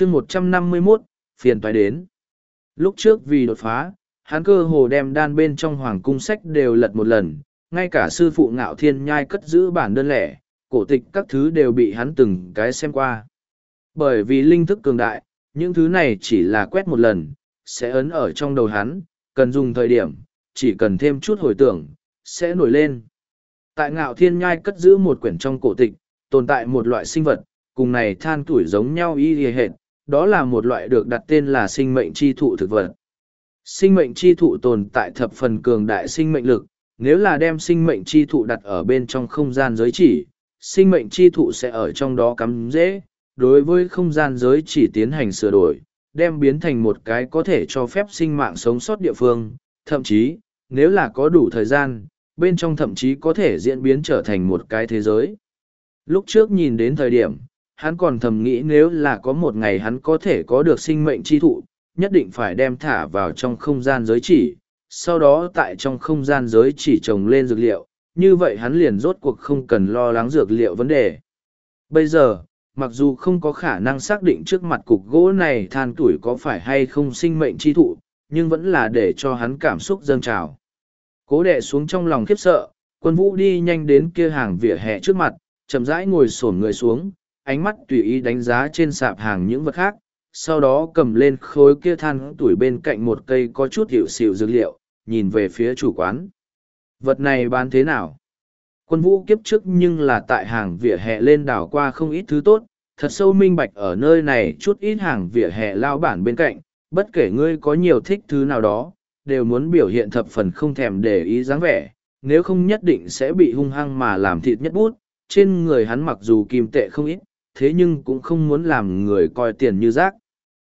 chương một trăm năm mươi 151, phiền toái đến. Lúc trước vì đột phá, hắn cơ hồ đem đan bên trong hoàng cung sách đều lật một lần, ngay cả sư phụ ngạo thiên nhai cất giữ bản đơn lẻ, cổ tịch các thứ đều bị hắn từng cái xem qua. Bởi vì linh thức cường đại, những thứ này chỉ là quét một lần, sẽ ấn ở trong đầu hắn, cần dùng thời điểm, chỉ cần thêm chút hồi tưởng, sẽ nổi lên. Tại ngạo thiên nhai cất giữ một quyển trong cổ tịch, tồn tại một loại sinh vật, cùng này than tuổi giống nhau y hệt, đó là một loại được đặt tên là sinh mệnh chi thụ thực vật. Sinh mệnh chi thụ tồn tại thập phần cường đại sinh mệnh lực, nếu là đem sinh mệnh chi thụ đặt ở bên trong không gian giới chỉ, sinh mệnh chi thụ sẽ ở trong đó cắm dễ, đối với không gian giới chỉ tiến hành sửa đổi, đem biến thành một cái có thể cho phép sinh mạng sống sót địa phương, thậm chí, nếu là có đủ thời gian, bên trong thậm chí có thể diễn biến trở thành một cái thế giới. Lúc trước nhìn đến thời điểm, hắn còn thầm nghĩ nếu là có một ngày hắn có thể có được sinh mệnh chi thụ, nhất định phải đem thả vào trong không gian giới chỉ, sau đó tại trong không gian giới chỉ trồng lên dược liệu, như vậy hắn liền rốt cuộc không cần lo lắng dược liệu vấn đề. Bây giờ, mặc dù không có khả năng xác định trước mặt cục gỗ này than tuổi có phải hay không sinh mệnh chi thụ, nhưng vẫn là để cho hắn cảm xúc dâng trào. Cố đệ xuống trong lòng khiếp sợ, quân vũ đi nhanh đến kia hàng vỉa hè trước mặt, chậm rãi ngồi sổn người xuống, ánh mắt tùy ý đánh giá trên sạp hàng những vật khác, sau đó cầm lên khối kia than tuổi bên cạnh một cây có chút hiệu xịu dược liệu, nhìn về phía chủ quán. Vật này bán thế nào? Quân vũ kiếp trước nhưng là tại hàng vỉa hè lên đảo qua không ít thứ tốt, thật sâu minh bạch ở nơi này chút ít hàng vỉa hè lao bản bên cạnh, bất kể ngươi có nhiều thích thứ nào đó, đều muốn biểu hiện thập phần không thèm để ý dáng vẻ, nếu không nhất định sẽ bị hung hăng mà làm thịt nhất bút, trên người hắn mặc dù kim tệ không ít, thế nhưng cũng không muốn làm người coi tiền như rác.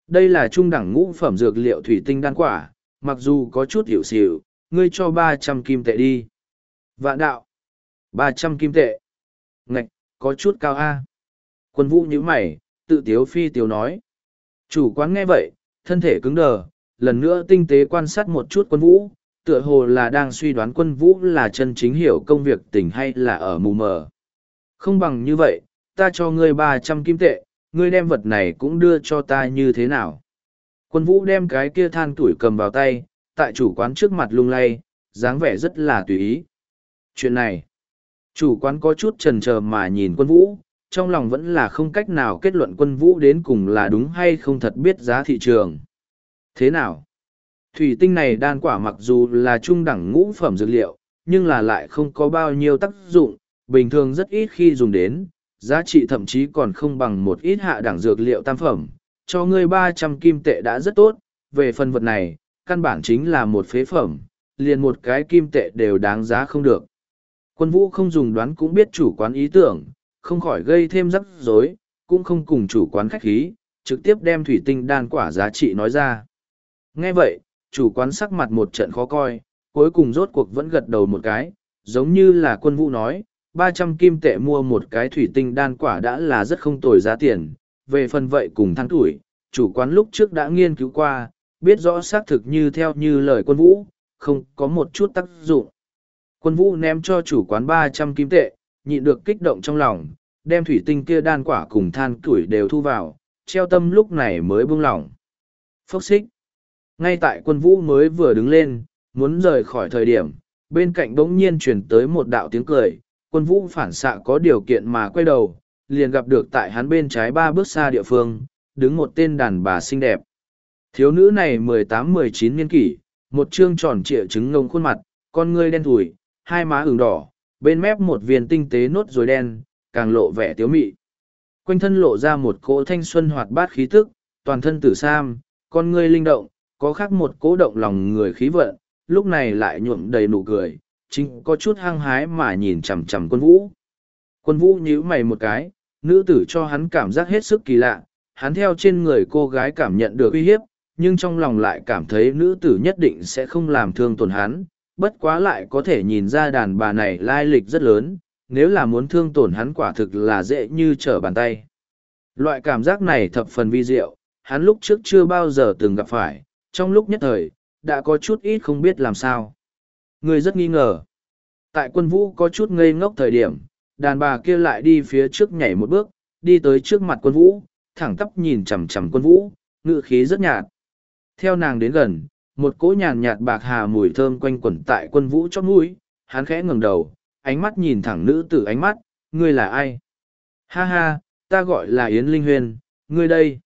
Đây là trung đẳng ngũ phẩm dược liệu thủy tinh đan quả, mặc dù có chút hiểu xỉu, ngươi cho ba trăm kim tệ đi. Vạn đạo, ba trăm kim tệ. Ngạch, có chút cao a. Quân vũ nhíu mày, tự tiếu phi tiếu nói. Chủ quán nghe vậy, thân thể cứng đờ, lần nữa tinh tế quan sát một chút quân vũ, tựa hồ là đang suy đoán quân vũ là chân chính hiểu công việc tình hay là ở mù mờ. Không bằng như vậy, ta cho ngươi ba trăm kim tệ, ngươi đem vật này cũng đưa cho ta như thế nào. Quân vũ đem cái kia than tuổi cầm vào tay, tại chủ quán trước mặt lung lay, dáng vẻ rất là tùy ý. Chuyện này, chủ quán có chút chần chờ mà nhìn quân vũ, trong lòng vẫn là không cách nào kết luận quân vũ đến cùng là đúng hay không thật biết giá thị trường. Thế nào? Thủy tinh này đan quả mặc dù là trung đẳng ngũ phẩm dược liệu, nhưng là lại không có bao nhiêu tác dụng, bình thường rất ít khi dùng đến, giá trị thậm chí còn không bằng một ít hạ đẳng dược liệu tam phẩm, cho ngươi ba trăm kim tệ đã rất tốt, về phần vật này, căn bản chính là một phế phẩm, liền một cái kim tệ đều đáng giá không được. Quân vũ không dùng đoán cũng biết chủ quán ý tưởng, không khỏi gây thêm rắc rối, cũng không cùng chủ quán khách khí, trực tiếp đem thủy tinh đan quả giá trị nói ra. Nghe vậy, chủ quán sắc mặt một trận khó coi, cuối cùng rốt cuộc vẫn gật đầu một cái, giống như là quân vũ nói, ba trăm kim tệ mua một cái thủy tinh đan quả đã là rất không tồi giá tiền, về phần vậy cùng thắng tuổi, chủ quán lúc trước đã nghiên cứu qua, biết rõ xác thực như theo như lời quân vũ, không có một chút tác dụng. Quân vũ ném cho chủ quán ba trăm kim tệ, nhịn được kích động trong lòng, đem thủy tinh kia đan quả cùng than tuổi đều thu vào, treo tâm lúc này mới buông lỏng. Phốc xích. Ngay tại quân vũ mới vừa đứng lên, muốn rời khỏi thời điểm, bên cạnh bỗng nhiên truyền tới một đạo tiếng cười, quân vũ phản xạ có điều kiện mà quay đầu, liền gặp được tại hắn bên trái ba bước xa địa phương, đứng một tên đàn bà xinh đẹp. Thiếu nữ này mười tám mười chín niên kỷ, một trương tròn trịa trứng ngông khuôn mặt, con ngươi đen thủi, hai má ửng đỏ, bên mép một viên tinh tế nốt rồi đen, càng lộ vẻ tiếu mị. Quanh thân lộ ra một cỗ thanh xuân hoạt bát khí tức, toàn thân tử sam, con ngươi linh động, có khác một cỗ động lòng người khí vận, lúc này lại nhuộm đầy nụ cười, chính có chút hăng hái mà nhìn chằm chằm quân vũ. Quân vũ nhíu mày một cái, nữ tử cho hắn cảm giác hết sức kỳ lạ, hắn theo trên người cô gái cảm nhận được uy hiếp, nhưng trong lòng lại cảm thấy nữ tử nhất định sẽ không làm thương tổn hắn, bất quá lại có thể nhìn ra đàn bà này lai lịch rất lớn, nếu là muốn thương tổn hắn quả thực là dễ như trở bàn tay. Loại cảm giác này thập phần vi diệu, hắn lúc trước chưa bao giờ từng gặp phải, trong lúc nhất thời, đã có chút ít không biết làm sao. Người rất nghi ngờ. Tại quân vũ có chút ngây ngốc thời điểm, đàn bà kia lại đi phía trước nhảy một bước, đi tới trước mặt quân vũ, thẳng tắp nhìn chằm chằm quân vũ, ngự khí rất nhạt. Theo nàng đến gần, một cỗ nhàn nhạt bạc hà mùi thơm quanh quẩn tại quân vũ chót mũi, hắn khẽ ngẩng đầu, ánh mắt nhìn thẳng nữ tử ánh mắt, ngươi là ai? Ha ha, ta gọi là Yến Linh Huyên, ngươi đây.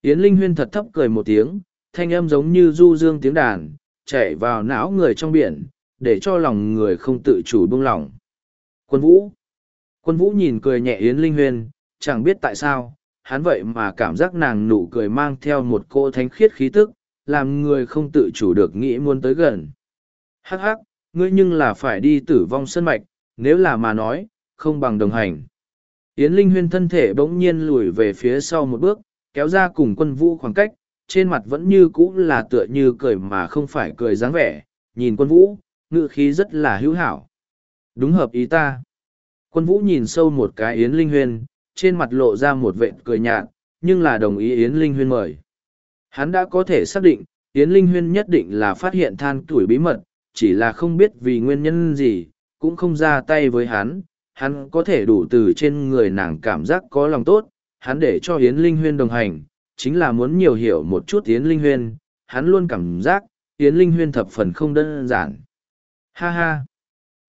Yến Linh Huyên thật thấp cười một tiếng, thanh âm giống như du dương tiếng đàn, chạy vào não người trong biển, để cho lòng người không tự chủ buông lỏng. Quân Vũ Quân Vũ nhìn cười nhẹ Yến Linh Huyền, chẳng biết tại sao, hắn vậy mà cảm giác nàng nụ cười mang theo một cô thánh khiết khí tức, làm người không tự chủ được nghĩ muốn tới gần. Hắc hắc, ngươi nhưng là phải đi tử vong sân mạch, nếu là mà nói, không bằng đồng hành. Yến Linh Huyên thân thể bỗng nhiên lùi về phía sau một bước, kéo ra cùng quân vũ khoảng cách, trên mặt vẫn như cũ là tựa như cười mà không phải cười dáng vẻ, nhìn quân vũ, ngự khí rất là hữu hảo. Đúng hợp ý ta. Quân vũ nhìn sâu một cái Yến Linh Huyên, trên mặt lộ ra một vệt cười nhạt, nhưng là đồng ý Yến Linh Huyên mời. Hắn đã có thể xác định, Yến Linh Huyên nhất định là phát hiện than tuổi bí mật, chỉ là không biết vì nguyên nhân gì, cũng không ra tay với hắn, hắn có thể đủ từ trên người nàng cảm giác có lòng tốt, hắn để cho Yến Linh Huyên đồng hành, chính là muốn nhiều hiểu một chút Yến Linh Huyên, hắn luôn cảm giác, Yến Linh Huyên thập phần không đơn giản. Ha ha!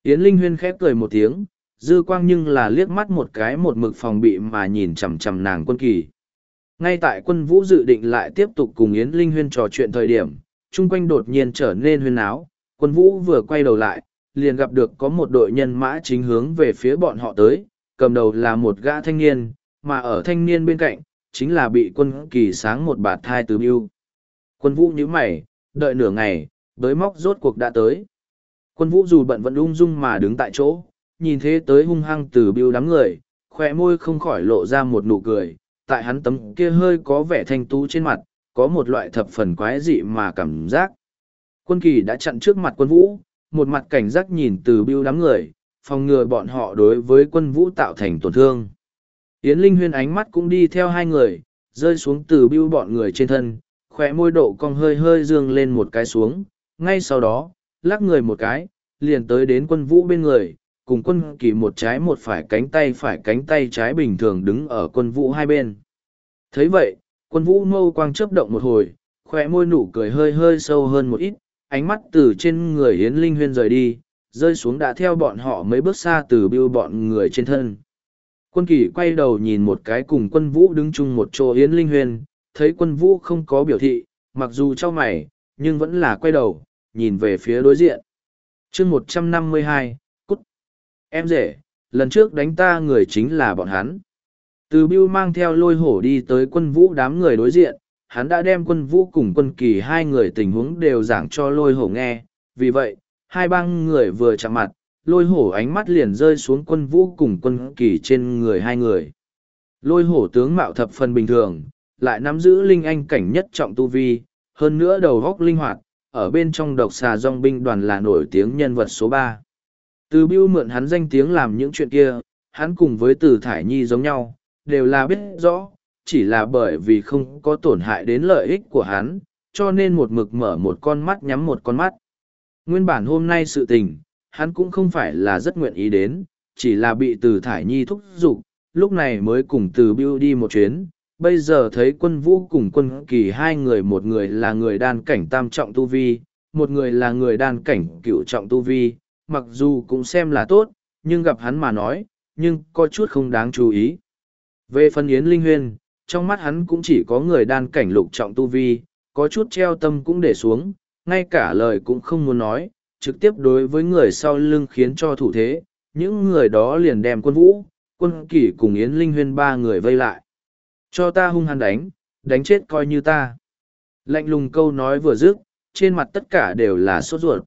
Yến Linh Huyên khép cười một tiếng, dư quang nhưng là liếc mắt một cái một mực phòng bị mà nhìn chằm chằm nàng quân kỳ. Ngay tại quân vũ dự định lại tiếp tục cùng Yến Linh Huyên trò chuyện thời điểm, chung quanh đột nhiên trở nên huyên áo, quân vũ vừa quay đầu lại, liền gặp được có một đội nhân mã chính hướng về phía bọn họ tới, cầm đầu là một gã thanh niên, mà ở thanh niên bên cạnh, chính là bị quân kỳ sáng một bạt thai từ biêu. Quân vũ nhíu mày, đợi nửa ngày, đới móc rốt cuộc đã tới. Quân vũ dù bận vẫn ung dung mà đứng tại chỗ, nhìn thế tới hung hăng từ biêu đám người, khỏe môi không khỏi lộ ra một nụ cười, tại hắn tấm kia hơi có vẻ thanh tú trên mặt, có một loại thập phần quái dị mà cảm giác. Quân kỳ đã chặn trước mặt quân vũ, một mặt cảnh giác nhìn từ biêu đám người, phòng ngừa bọn họ đối với quân vũ tạo thành tổn thương. Yến Linh Huyên ánh mắt cũng đi theo hai người, rơi xuống từ biêu bọn người trên thân, khỏe môi độ cong hơi hơi dương lên một cái xuống, ngay sau đó, lắc người một cái, liền tới đến quân vũ bên người, cùng quân kỳ một trái một phải cánh tay phải cánh tay trái bình thường đứng ở quân vũ hai bên. thấy vậy, quân vũ mâu quang chớp động một hồi, khỏe môi nụ cười hơi hơi sâu hơn một ít, ánh mắt từ trên người Yến Linh Huyên rời đi, rơi xuống đã theo bọn họ mấy bước xa từ biêu bọn người trên thân. Quân kỳ quay đầu nhìn một cái cùng quân vũ đứng chung một chỗ Yến Linh Huyên, thấy quân vũ không có biểu thị, mặc dù cho mày, nhưng vẫn là quay đầu, nhìn về phía đối diện. chương một trăm năm mươi hai cút. Em rể, lần trước đánh ta người chính là bọn hắn. Từ biêu mang theo lôi hổ đi tới quân vũ đám người đối diện, hắn đã đem quân vũ cùng quân kỳ hai người tình huống đều giảng cho lôi hổ nghe, vì vậy, hai băng người vừa chạm mặt, lôi hổ ánh mắt liền rơi xuống quân vũ cùng quân kỳ trên người hai người. Lôi hổ tướng mạo thập phần bình thường, lại nắm giữ linh anh cảnh nhất trọng tu vi, hơn nữa đầu góc linh hoạt, ở bên trong độc xà dong binh đoàn là nổi tiếng nhân vật số ba. Từ biêu mượn hắn danh tiếng làm những chuyện kia, hắn cùng với từ thải nhi giống nhau, đều là biết rõ, chỉ là bởi vì không có tổn hại đến lợi ích của hắn, cho nên một mực mở một con mắt nhắm một con mắt. Nguyên bản hôm nay sự tình, hắn cũng không phải là rất nguyện ý đến, chỉ là bị từ thải nhi thúc giục, lúc này mới cùng từ biêu đi một chuyến. Bây giờ thấy quân vũ cùng quân kỳ hai người một người là người đan cảnh tam trọng tu vi, một người là người đan cảnh cửu trọng tu vi, mặc dù cũng xem là tốt, nhưng gặp hắn mà nói, nhưng có chút không đáng chú ý. Về phần Yến Linh Huyên, trong mắt hắn cũng chỉ có người đan cảnh lục trọng tu vi, có chút treo tâm cũng để xuống, ngay cả lời cũng không muốn nói, trực tiếp đối với người sau lưng khiến cho thủ thế, những người đó liền đem quân vũ, quân kỷ cùng Yến Linh Huyên ba người vây lại. Cho ta hung hăng đánh, đánh chết coi như ta. Lạnh lùng câu nói vừa dứt, trên mặt tất cả đều là sốt ruột.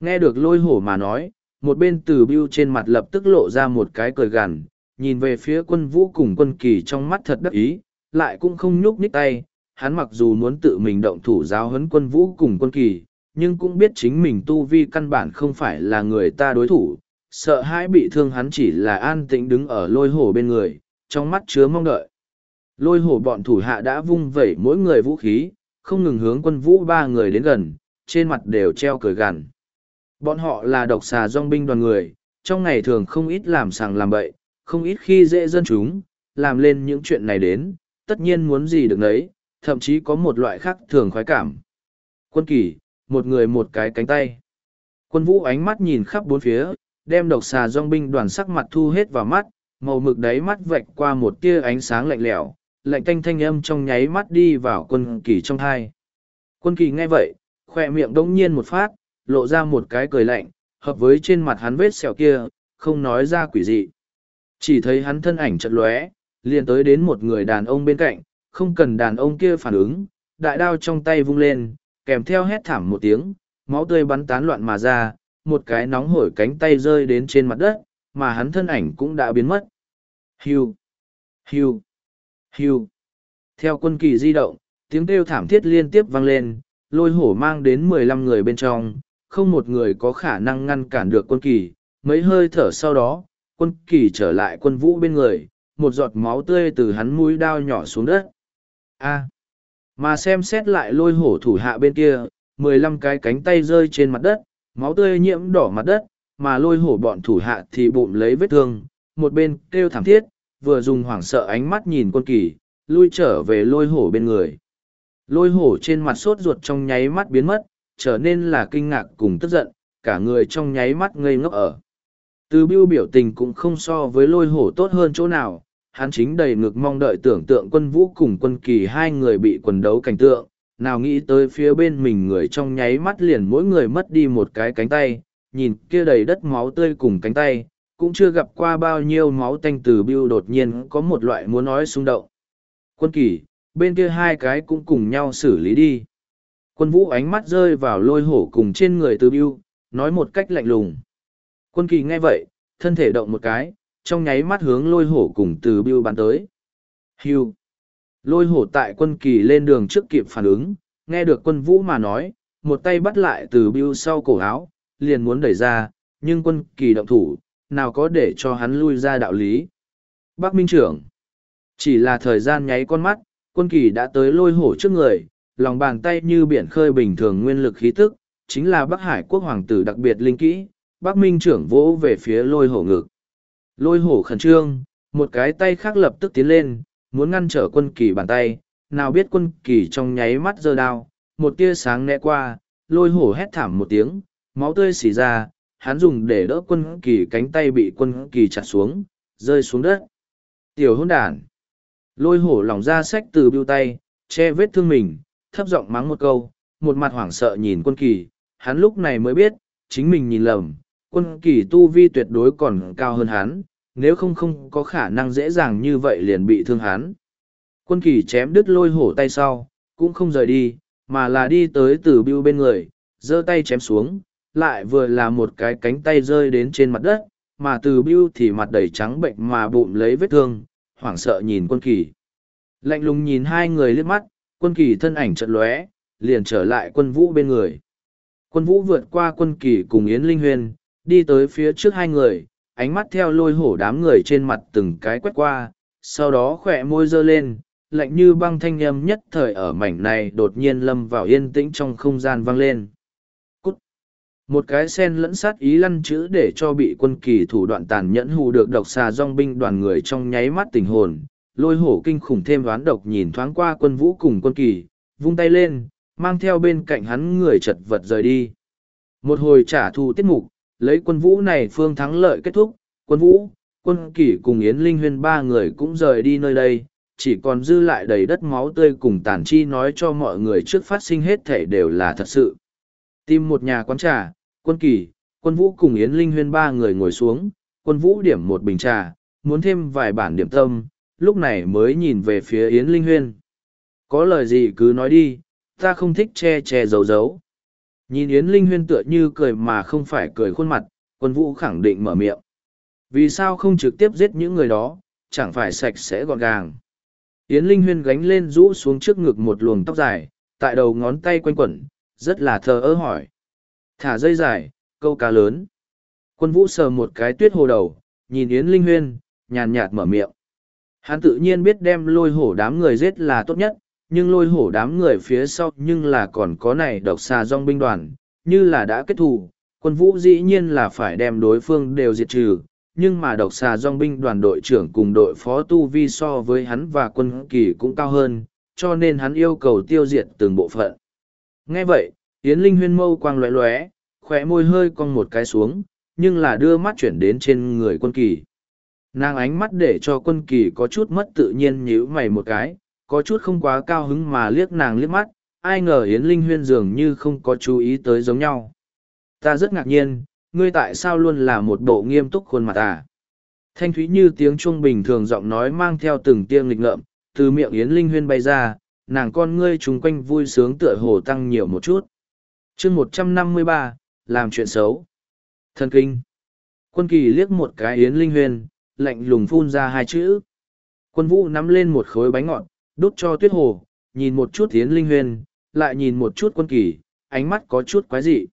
Nghe được lôi hổ mà nói, một bên từ bưu trên mặt lập tức lộ ra một cái cười gằn, nhìn về phía quân vũ cùng quân kỳ trong mắt thật đắc ý, lại cũng không nhúc nhích tay, hắn mặc dù muốn tự mình động thủ giáo huấn quân vũ cùng quân kỳ, nhưng cũng biết chính mình tu vi căn bản không phải là người ta đối thủ, sợ hãi bị thương hắn chỉ là an tĩnh đứng ở lôi hổ bên người, trong mắt chứa mong đợi. Lôi hổ bọn thủ hạ đã vung vẩy mỗi người vũ khí, không ngừng hướng quân vũ ba người đến gần, trên mặt đều treo cười gằn. Bọn họ là độc xà dòng binh đoàn người, trong ngày thường không ít làm sàng làm bậy, không ít khi dễ dân chúng, làm lên những chuyện này đến, tất nhiên muốn gì được nấy, thậm chí có một loại khác thường khoái cảm. Quân kỳ, một người một cái cánh tay. Quân vũ ánh mắt nhìn khắp bốn phía, đem độc xà dòng binh đoàn sắc mặt thu hết vào mắt, màu mực đáy mắt vạch qua một tia ánh sáng lạnh lẽo, lạnh tanh thanh âm trong nháy mắt đi vào quân kỳ trong hai. Quân kỳ nghe vậy, khoe miệng đông nhiên một phát, lộ ra một cái cười lạnh, hợp với trên mặt hắn vết sẹo kia, không nói ra quỷ dị. Chỉ thấy hắn thân ảnh chật lóe, liền tới đến một người đàn ông bên cạnh, không cần đàn ông kia phản ứng, đại đao trong tay vung lên, kèm theo hét thảm một tiếng, máu tươi bắn tán loạn mà ra, một cái nóng hổi cánh tay rơi đến trên mặt đất, mà hắn thân ảnh cũng đã biến mất. Hiu! Hiu! Hưu. Theo quân kỳ di động, tiếng kêu thảm thiết liên tiếp vang lên, lôi hổ mang đến mười lăm người bên trong, không một người có khả năng ngăn cản được quân kỳ. Mấy hơi thở sau đó, quân kỳ trở lại quân vũ bên người, một giọt máu tươi từ hắn mũi đao nhỏ xuống đất. A. Mà xem xét lại lôi hổ thủ hạ bên kia, mười lăm cái cánh tay rơi trên mặt đất, máu tươi nhiễm đỏ mặt đất, mà lôi hổ bọn thủ hạ thì bụng lấy vết thương, một bên kêu thảm thiết, vừa dùng hoảng sợ ánh mắt nhìn quân kỳ, lui trở về lôi hổ bên người. Lôi hổ trên mặt sốt ruột trong nháy mắt biến mất, trở nên là kinh ngạc cùng tức giận, cả người trong nháy mắt ngây ngốc ở. Từ biêu biểu tình cũng không so với lôi hổ tốt hơn chỗ nào, hắn chính đầy ngực mong đợi tưởng tượng quân vũ cùng quân kỳ hai người bị quần đấu cảnh tượng, nào nghĩ tới phía bên mình người trong nháy mắt liền mỗi người mất đi một cái cánh tay, nhìn kia đầy đất máu tươi cùng cánh tay, cũng chưa gặp qua bao nhiêu máu tanh từ biêu đột nhiên có một loại muốn nói xung động. Quân kỳ, bên kia hai cái cũng cùng nhau xử lý đi. Quân vũ ánh mắt rơi vào lôi hổ cùng trên người từ biêu, nói một cách lạnh lùng. Quân kỳ nghe vậy, thân thể động một cái, trong nháy mắt hướng lôi hổ cùng từ biêu bắn tới. Hưu. Lôi hổ tại quân kỳ lên đường trước kịp phản ứng, nghe được quân vũ mà nói, một tay bắt lại từ biêu sau cổ áo, liền muốn đẩy ra, nhưng quân kỳ động thủ, nào có để cho hắn lui ra đạo lý. Bác Minh trưởng. Chỉ là thời gian nháy con mắt, quân kỳ đã tới lôi hổ trước người, lòng bàn tay như biển khơi bình thường nguyên lực khí tức, chính là Bắc Hải quốc hoàng tử đặc biệt linh kỹ, Bắc Minh trưởng vỗ về phía lôi hổ ngực. Lôi hổ khẩn trương, một cái tay khác lập tức tiến lên, muốn ngăn trở quân kỳ bàn tay, nào biết quân kỳ trong nháy mắt giơ đao, một tia sáng né qua, lôi hổ hét thảm một tiếng, máu tươi xỉ ra, hắn dùng để đỡ quân kỳ cánh tay bị quân kỳ chặt xuống, rơi xuống đất. Tiểu hôn đàn. Lôi hổ lỏng ra sách từ biêu tay, che vết thương mình, thấp giọng mắng một câu, một mặt hoảng sợ nhìn quân kỳ, hắn lúc này mới biết, chính mình nhìn lầm, quân kỳ tu vi tuyệt đối còn cao hơn hắn, nếu không không có khả năng dễ dàng như vậy liền bị thương hắn. Quân kỳ chém đứt lôi hổ tay sau, cũng không rời đi, mà là đi tới từ biêu bên người, giơ tay chém xuống, lại vừa là một cái cánh tay rơi đến trên mặt đất, mà từ bưu thì mặt đầy trắng bệnh mà bụng lấy vết thương, hoảng sợ nhìn quân kỳ. Lạnh lùng nhìn hai người liếc mắt, quân kỳ thân ảnh chợt lóe, liền trở lại quân vũ bên người. Quân vũ vượt qua quân kỳ cùng Yến Linh Huyền, đi tới phía trước hai người, ánh mắt theo lôi hổ đám người trên mặt từng cái quét qua, sau đó khỏe môi dơ lên, lạnh như băng thanh âm nhất thời ở mảnh này đột nhiên lâm vào yên tĩnh trong không gian vang lên. Một cái sen lẫn sát ý lăn chữ để cho bị quân kỳ thủ đoạn tàn nhẫn hù được độc xà dòng binh đoàn người trong nháy mắt tình hồn, lôi hổ kinh khủng thêm đoán độc nhìn thoáng qua quân vũ cùng quân kỳ, vung tay lên, mang theo bên cạnh hắn người chật vật rời đi. Một hồi trả thù tiết mục, lấy quân vũ này phương thắng lợi kết thúc, quân vũ, quân kỳ cùng Yến Linh Huyên ba người cũng rời đi nơi đây, chỉ còn dư lại đầy đất máu tươi cùng tàn chi nói cho mọi người trước phát sinh hết thể đều là thật sự. Tìm một nhà quán trà, quân kỳ, quân vũ cùng Yến Linh Huyên ba người ngồi xuống, quân vũ điểm một bình trà, muốn thêm vài bản điểm tâm, lúc này mới nhìn về phía Yến Linh Huyên. Có lời gì cứ nói đi, ta không thích che che giấu giấu. Nhìn Yến Linh Huyên tựa như cười mà không phải cười khuôn mặt, quân vũ khẳng định mở miệng. Vì sao không trực tiếp giết những người đó, chẳng phải sạch sẽ gọn gàng. Yến Linh Huyên gánh lên rũ xuống trước ngực một luồng tóc dài, tại đầu ngón tay quanh quẩn, rất là thờ ơ hỏi. Thả dây dài, câu cá lớn. Quân vũ sờ một cái tuyết hồ đầu, nhìn Yến Linh Huyên, nhàn nhạt mở miệng. Hắn tự nhiên biết đem lôi hổ đám người giết là tốt nhất, nhưng lôi hổ đám người phía sau nhưng là còn có này độc xà dòng binh đoàn, như là đã kết thù, quân vũ dĩ nhiên là phải đem đối phương đều diệt trừ, nhưng mà độc xà dòng binh đoàn đội trưởng cùng đội phó tu vi so với hắn và quân kỳ cũng cao hơn, cho nên hắn yêu cầu tiêu diệt từng bộ phận. Nghe vậy, Yến Linh huyên mâu quang lóe lóe, khỏe môi hơi cong một cái xuống, nhưng là đưa mắt chuyển đến trên người quân kỳ. Nàng ánh mắt để cho quân kỳ có chút mất tự nhiên nhíu mày một cái, có chút không quá cao hứng mà liếc nàng liếc mắt, ai ngờ Yến Linh huyên dường như không có chú ý tới giống nhau. Ta rất ngạc nhiên, ngươi tại sao luôn là một bộ nghiêm túc khuôn mặt à? Thanh thúy như tiếng chuông bình thường giọng nói mang theo từng tiếng nghịch ngợm, từ miệng Yến Linh huyên bay ra, nàng con ngươi chung quanh vui sướng tựa hồ tăng nhiều một chút. chương một trăm năm mươi ba làm chuyện xấu. Thần kinh. Quân kỳ liếc một cái Yến Linh huyền lạnh lùng phun ra hai chữ. Quân vũ nắm lên một khối bánh ngọt, đút cho tuyết hồ, nhìn một chút Yến Linh huyền lại nhìn một chút quân kỳ, ánh mắt có chút quái dị.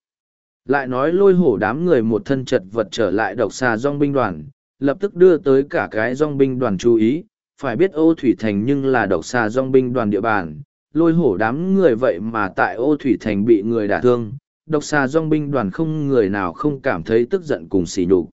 Lại nói lôi hổ đám người một thân chật vật trở lại độc xà dòng binh đoàn, lập tức đưa tới cả cái dòng binh đoàn chú ý, phải biết ô thủy thành nhưng là độc xà dong binh đoàn địa bàn, lôi hổ đám người vậy mà tại ô thủy thành bị người đả thương, độc xà dong binh đoàn không người nào không cảm thấy tức giận cùng sỉ nhục.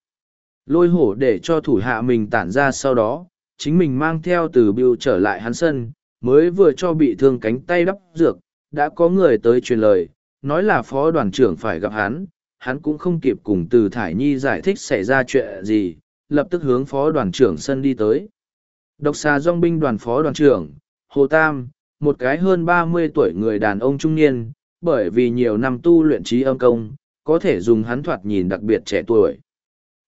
Lôi hổ để cho thủ hạ mình tản ra sau đó, chính mình mang theo từ biêu trở lại hắn sân, mới vừa cho bị thương cánh tay đắp dược, đã có người tới truyền lời, nói là phó đoàn trưởng phải gặp hắn, hắn cũng không kịp cùng từ Thải Nhi giải thích xảy ra chuyện gì, lập tức hướng phó đoàn trưởng sân đi tới. Độc xà dòng binh đoàn phó đoàn trưởng, Hồ Tam, một cái hơn ba mươi tuổi người đàn ông trung niên, bởi vì nhiều năm tu luyện trí âm công, có thể dùng hắn thoạt nhìn đặc biệt trẻ tuổi.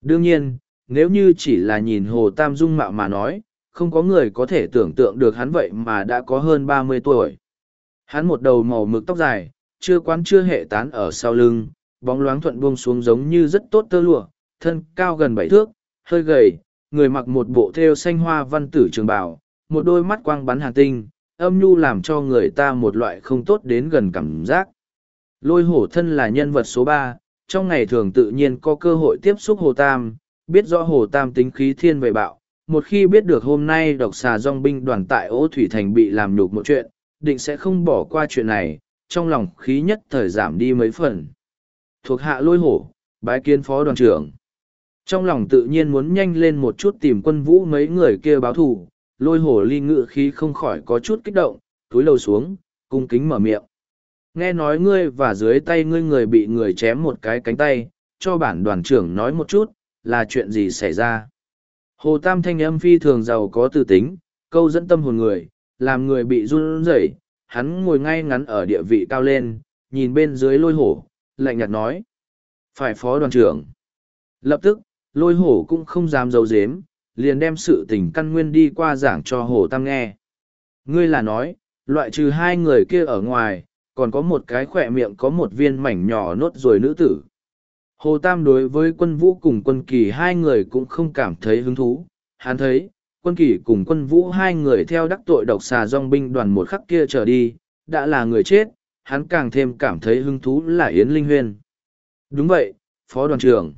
Đương nhiên, nếu như chỉ là nhìn Hồ Tam dung mạo mà nói, không có người có thể tưởng tượng được hắn vậy mà đã có hơn ba mươi tuổi. Hắn một đầu màu mực tóc dài, chưa quán chưa hệ tán ở sau lưng, bóng loáng thuận buông xuống giống như rất tốt tơ lụa, thân cao gần bảy thước, hơi gầy, người mặc một bộ thêu xanh hoa văn tử trường bảo, một đôi mắt quang bắn hàn tinh, âm nhu làm cho người ta một loại không tốt đến gần cảm giác. Lôi hổ thân là nhân vật số ba, trong ngày thường tự nhiên có cơ hội tiếp xúc Hồ Tam, biết rõ Hồ Tam tính khí thiên về bạo. Một khi biết được hôm nay độc xà dòng binh đoàn tại Ô Thủy Thành bị làm nhục một chuyện, định sẽ không bỏ qua chuyện này, trong lòng khí nhất thời giảm đi mấy phần. Thuộc hạ lôi hổ, bái kiến phó đoàn trưởng. Trong lòng tự nhiên muốn nhanh lên một chút tìm quân vũ mấy người kia báo thù, lôi hổ ly ngự khí không khỏi có chút kích động, túi lầu xuống, cung kính mở miệng. Nghe nói ngươi và dưới tay ngươi người bị người chém một cái cánh tay, cho bản đoàn trưởng nói một chút, là chuyện gì xảy ra. Hồ Tam thanh âm phi thường giàu có tư tính, câu dẫn tâm hồn người, làm người bị run rẩy, hắn ngồi ngay ngắn ở địa vị cao lên, nhìn bên dưới lôi hổ, lạnh nhạt nói. Phải phó đoàn trưởng. Lập tức, lôi hổ cũng không dám giấu dếm, liền đem sự tình căn nguyên đi qua giảng cho hổ tam nghe. Ngươi là nói, loại trừ hai người kia ở ngoài, còn có một cái khỏe miệng có một viên mảnh nhỏ nốt rồi nữ tử. Hồ Tam đối với quân vũ cùng quân kỳ hai người cũng không cảm thấy hứng thú, hắn thấy, quân kỳ cùng quân vũ hai người theo đắc tội độc xà dòng binh đoàn một khắc kia trở đi, đã là người chết, hắn càng thêm cảm thấy hứng thú là Yến Linh Huyên. Đúng vậy, Phó đoàn trưởng.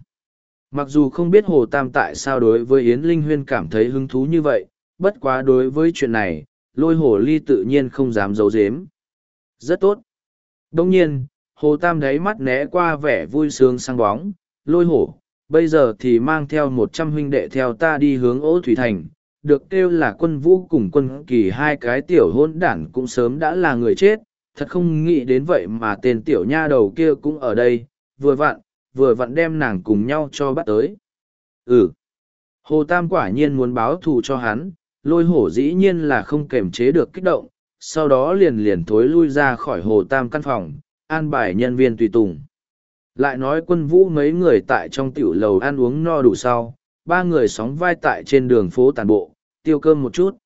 Mặc dù không biết Hồ Tam tại sao đối với Yến Linh Huyên cảm thấy hứng thú như vậy, bất quá đối với chuyện này, lôi hồ ly tự nhiên không dám giấu giếm. Rất tốt. Đông nhiên, Hồ Tam đáy mắt né qua vẻ vui sướng sang bóng, lôi hổ, bây giờ thì mang theo một trăm huynh đệ theo ta đi hướng Ô thủy thành, được kêu là quân vũ cùng quân kỳ hai cái tiểu hôn đản cũng sớm đã là người chết, thật không nghĩ đến vậy mà tên tiểu nha đầu kia cũng ở đây, vừa vặn, vừa vặn đem nàng cùng nhau cho bắt tới. Ừ. Hồ Tam quả nhiên muốn báo thù cho hắn, lôi hổ dĩ nhiên là không kềm chế được kích động, sau đó liền liền thối lui ra khỏi Hồ Tam căn phòng, an bài nhân viên tùy tùng. Lại nói quân vũ mấy người tại trong tiểu lầu ăn uống no đủ sau, ba người sóng vai tại trên đường phố tàn bộ, tiêu cơm một chút.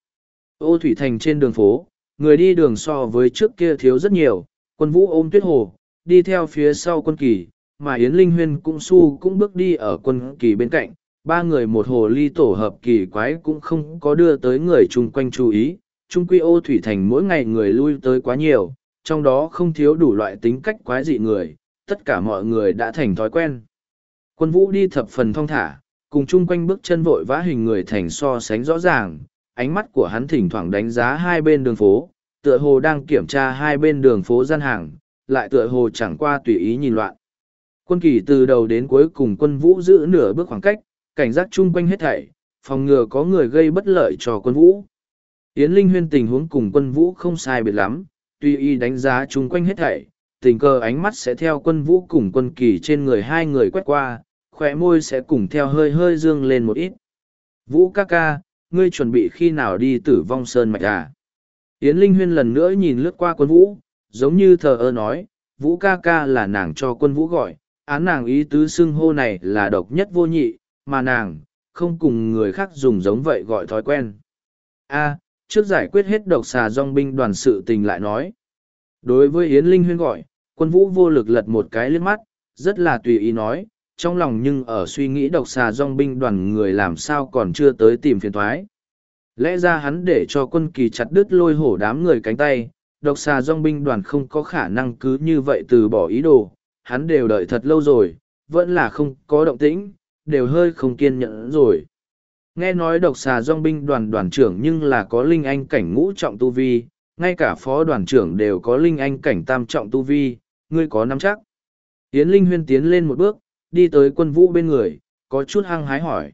Ô thủy thành trên đường phố, người đi đường so với trước kia thiếu rất nhiều, quân vũ ôm tuyết hồ, đi theo phía sau quân kỳ, mà Yến Linh Huyên cũng su cũng bước đi ở quân kỳ bên cạnh, ba người một hồ ly tổ hợp kỳ quái cũng không có đưa tới người chung quanh chú ý, trung quy ô thủy thành mỗi ngày người lui tới quá nhiều, trong đó không thiếu đủ loại tính cách quái dị người, tất cả mọi người đã thành thói quen. Quân vũ đi thập phần thong thả, cùng chung quanh bước chân vội vã hình người thành so sánh rõ ràng, ánh mắt của hắn thỉnh thoảng đánh giá hai bên đường phố, tựa hồ đang kiểm tra hai bên đường phố gian hàng, lại tựa hồ chẳng qua tùy ý nhìn loạn. Quân kỳ từ đầu đến cuối cùng quân vũ giữ nửa bước khoảng cách, cảnh giác chung quanh hết thảy, phòng ngừa có người gây bất lợi cho quân vũ. Yến Linh Huyên tình huống cùng quân vũ không sai biệt lắm, tuy y đánh giá chung quanh hết thảy, tình cờ ánh mắt sẽ theo quân vũ cùng quân kỳ trên người hai người quét qua, khỏe môi sẽ cùng theo hơi hơi dương lên một ít. Vũ ca ca, ngươi chuẩn bị khi nào đi tử vong sơn mạch à? Yến Linh Huyên lần nữa nhìn lướt qua quân vũ, giống như thờ ơ nói, Vũ ca ca là nàng cho quân vũ gọi, án nàng ý tứ xưng hô này là độc nhất vô nhị, mà nàng, không cùng người khác dùng giống vậy gọi thói quen. A, trước giải quyết hết độc xà dòng binh đoàn sự tình lại nói. Đối với Yến Linh Huyên gọi, quân vũ vô lực lật một cái liếc mắt, rất là tùy ý nói, trong lòng nhưng ở suy nghĩ độc xà dòng binh đoàn người làm sao còn chưa tới tìm phiền thoái. Lẽ ra hắn để cho quân kỳ chặt đứt lôi hổ đám người cánh tay, độc xà dòng binh đoàn không có khả năng cứ như vậy từ bỏ ý đồ, hắn đều đợi thật lâu rồi, vẫn là không có động tĩnh, đều hơi không kiên nhẫn rồi. Nghe nói độc xà dòng binh đoàn đoàn trưởng nhưng là có linh anh cảnh ngũ trọng tu vi, ngay cả phó đoàn trưởng đều có linh anh cảnh tam trọng tu vi, ngươi có nắm chắc. Yến Linh Huyên tiến lên một bước, đi tới quân vũ bên người, có chút hăng hái hỏi.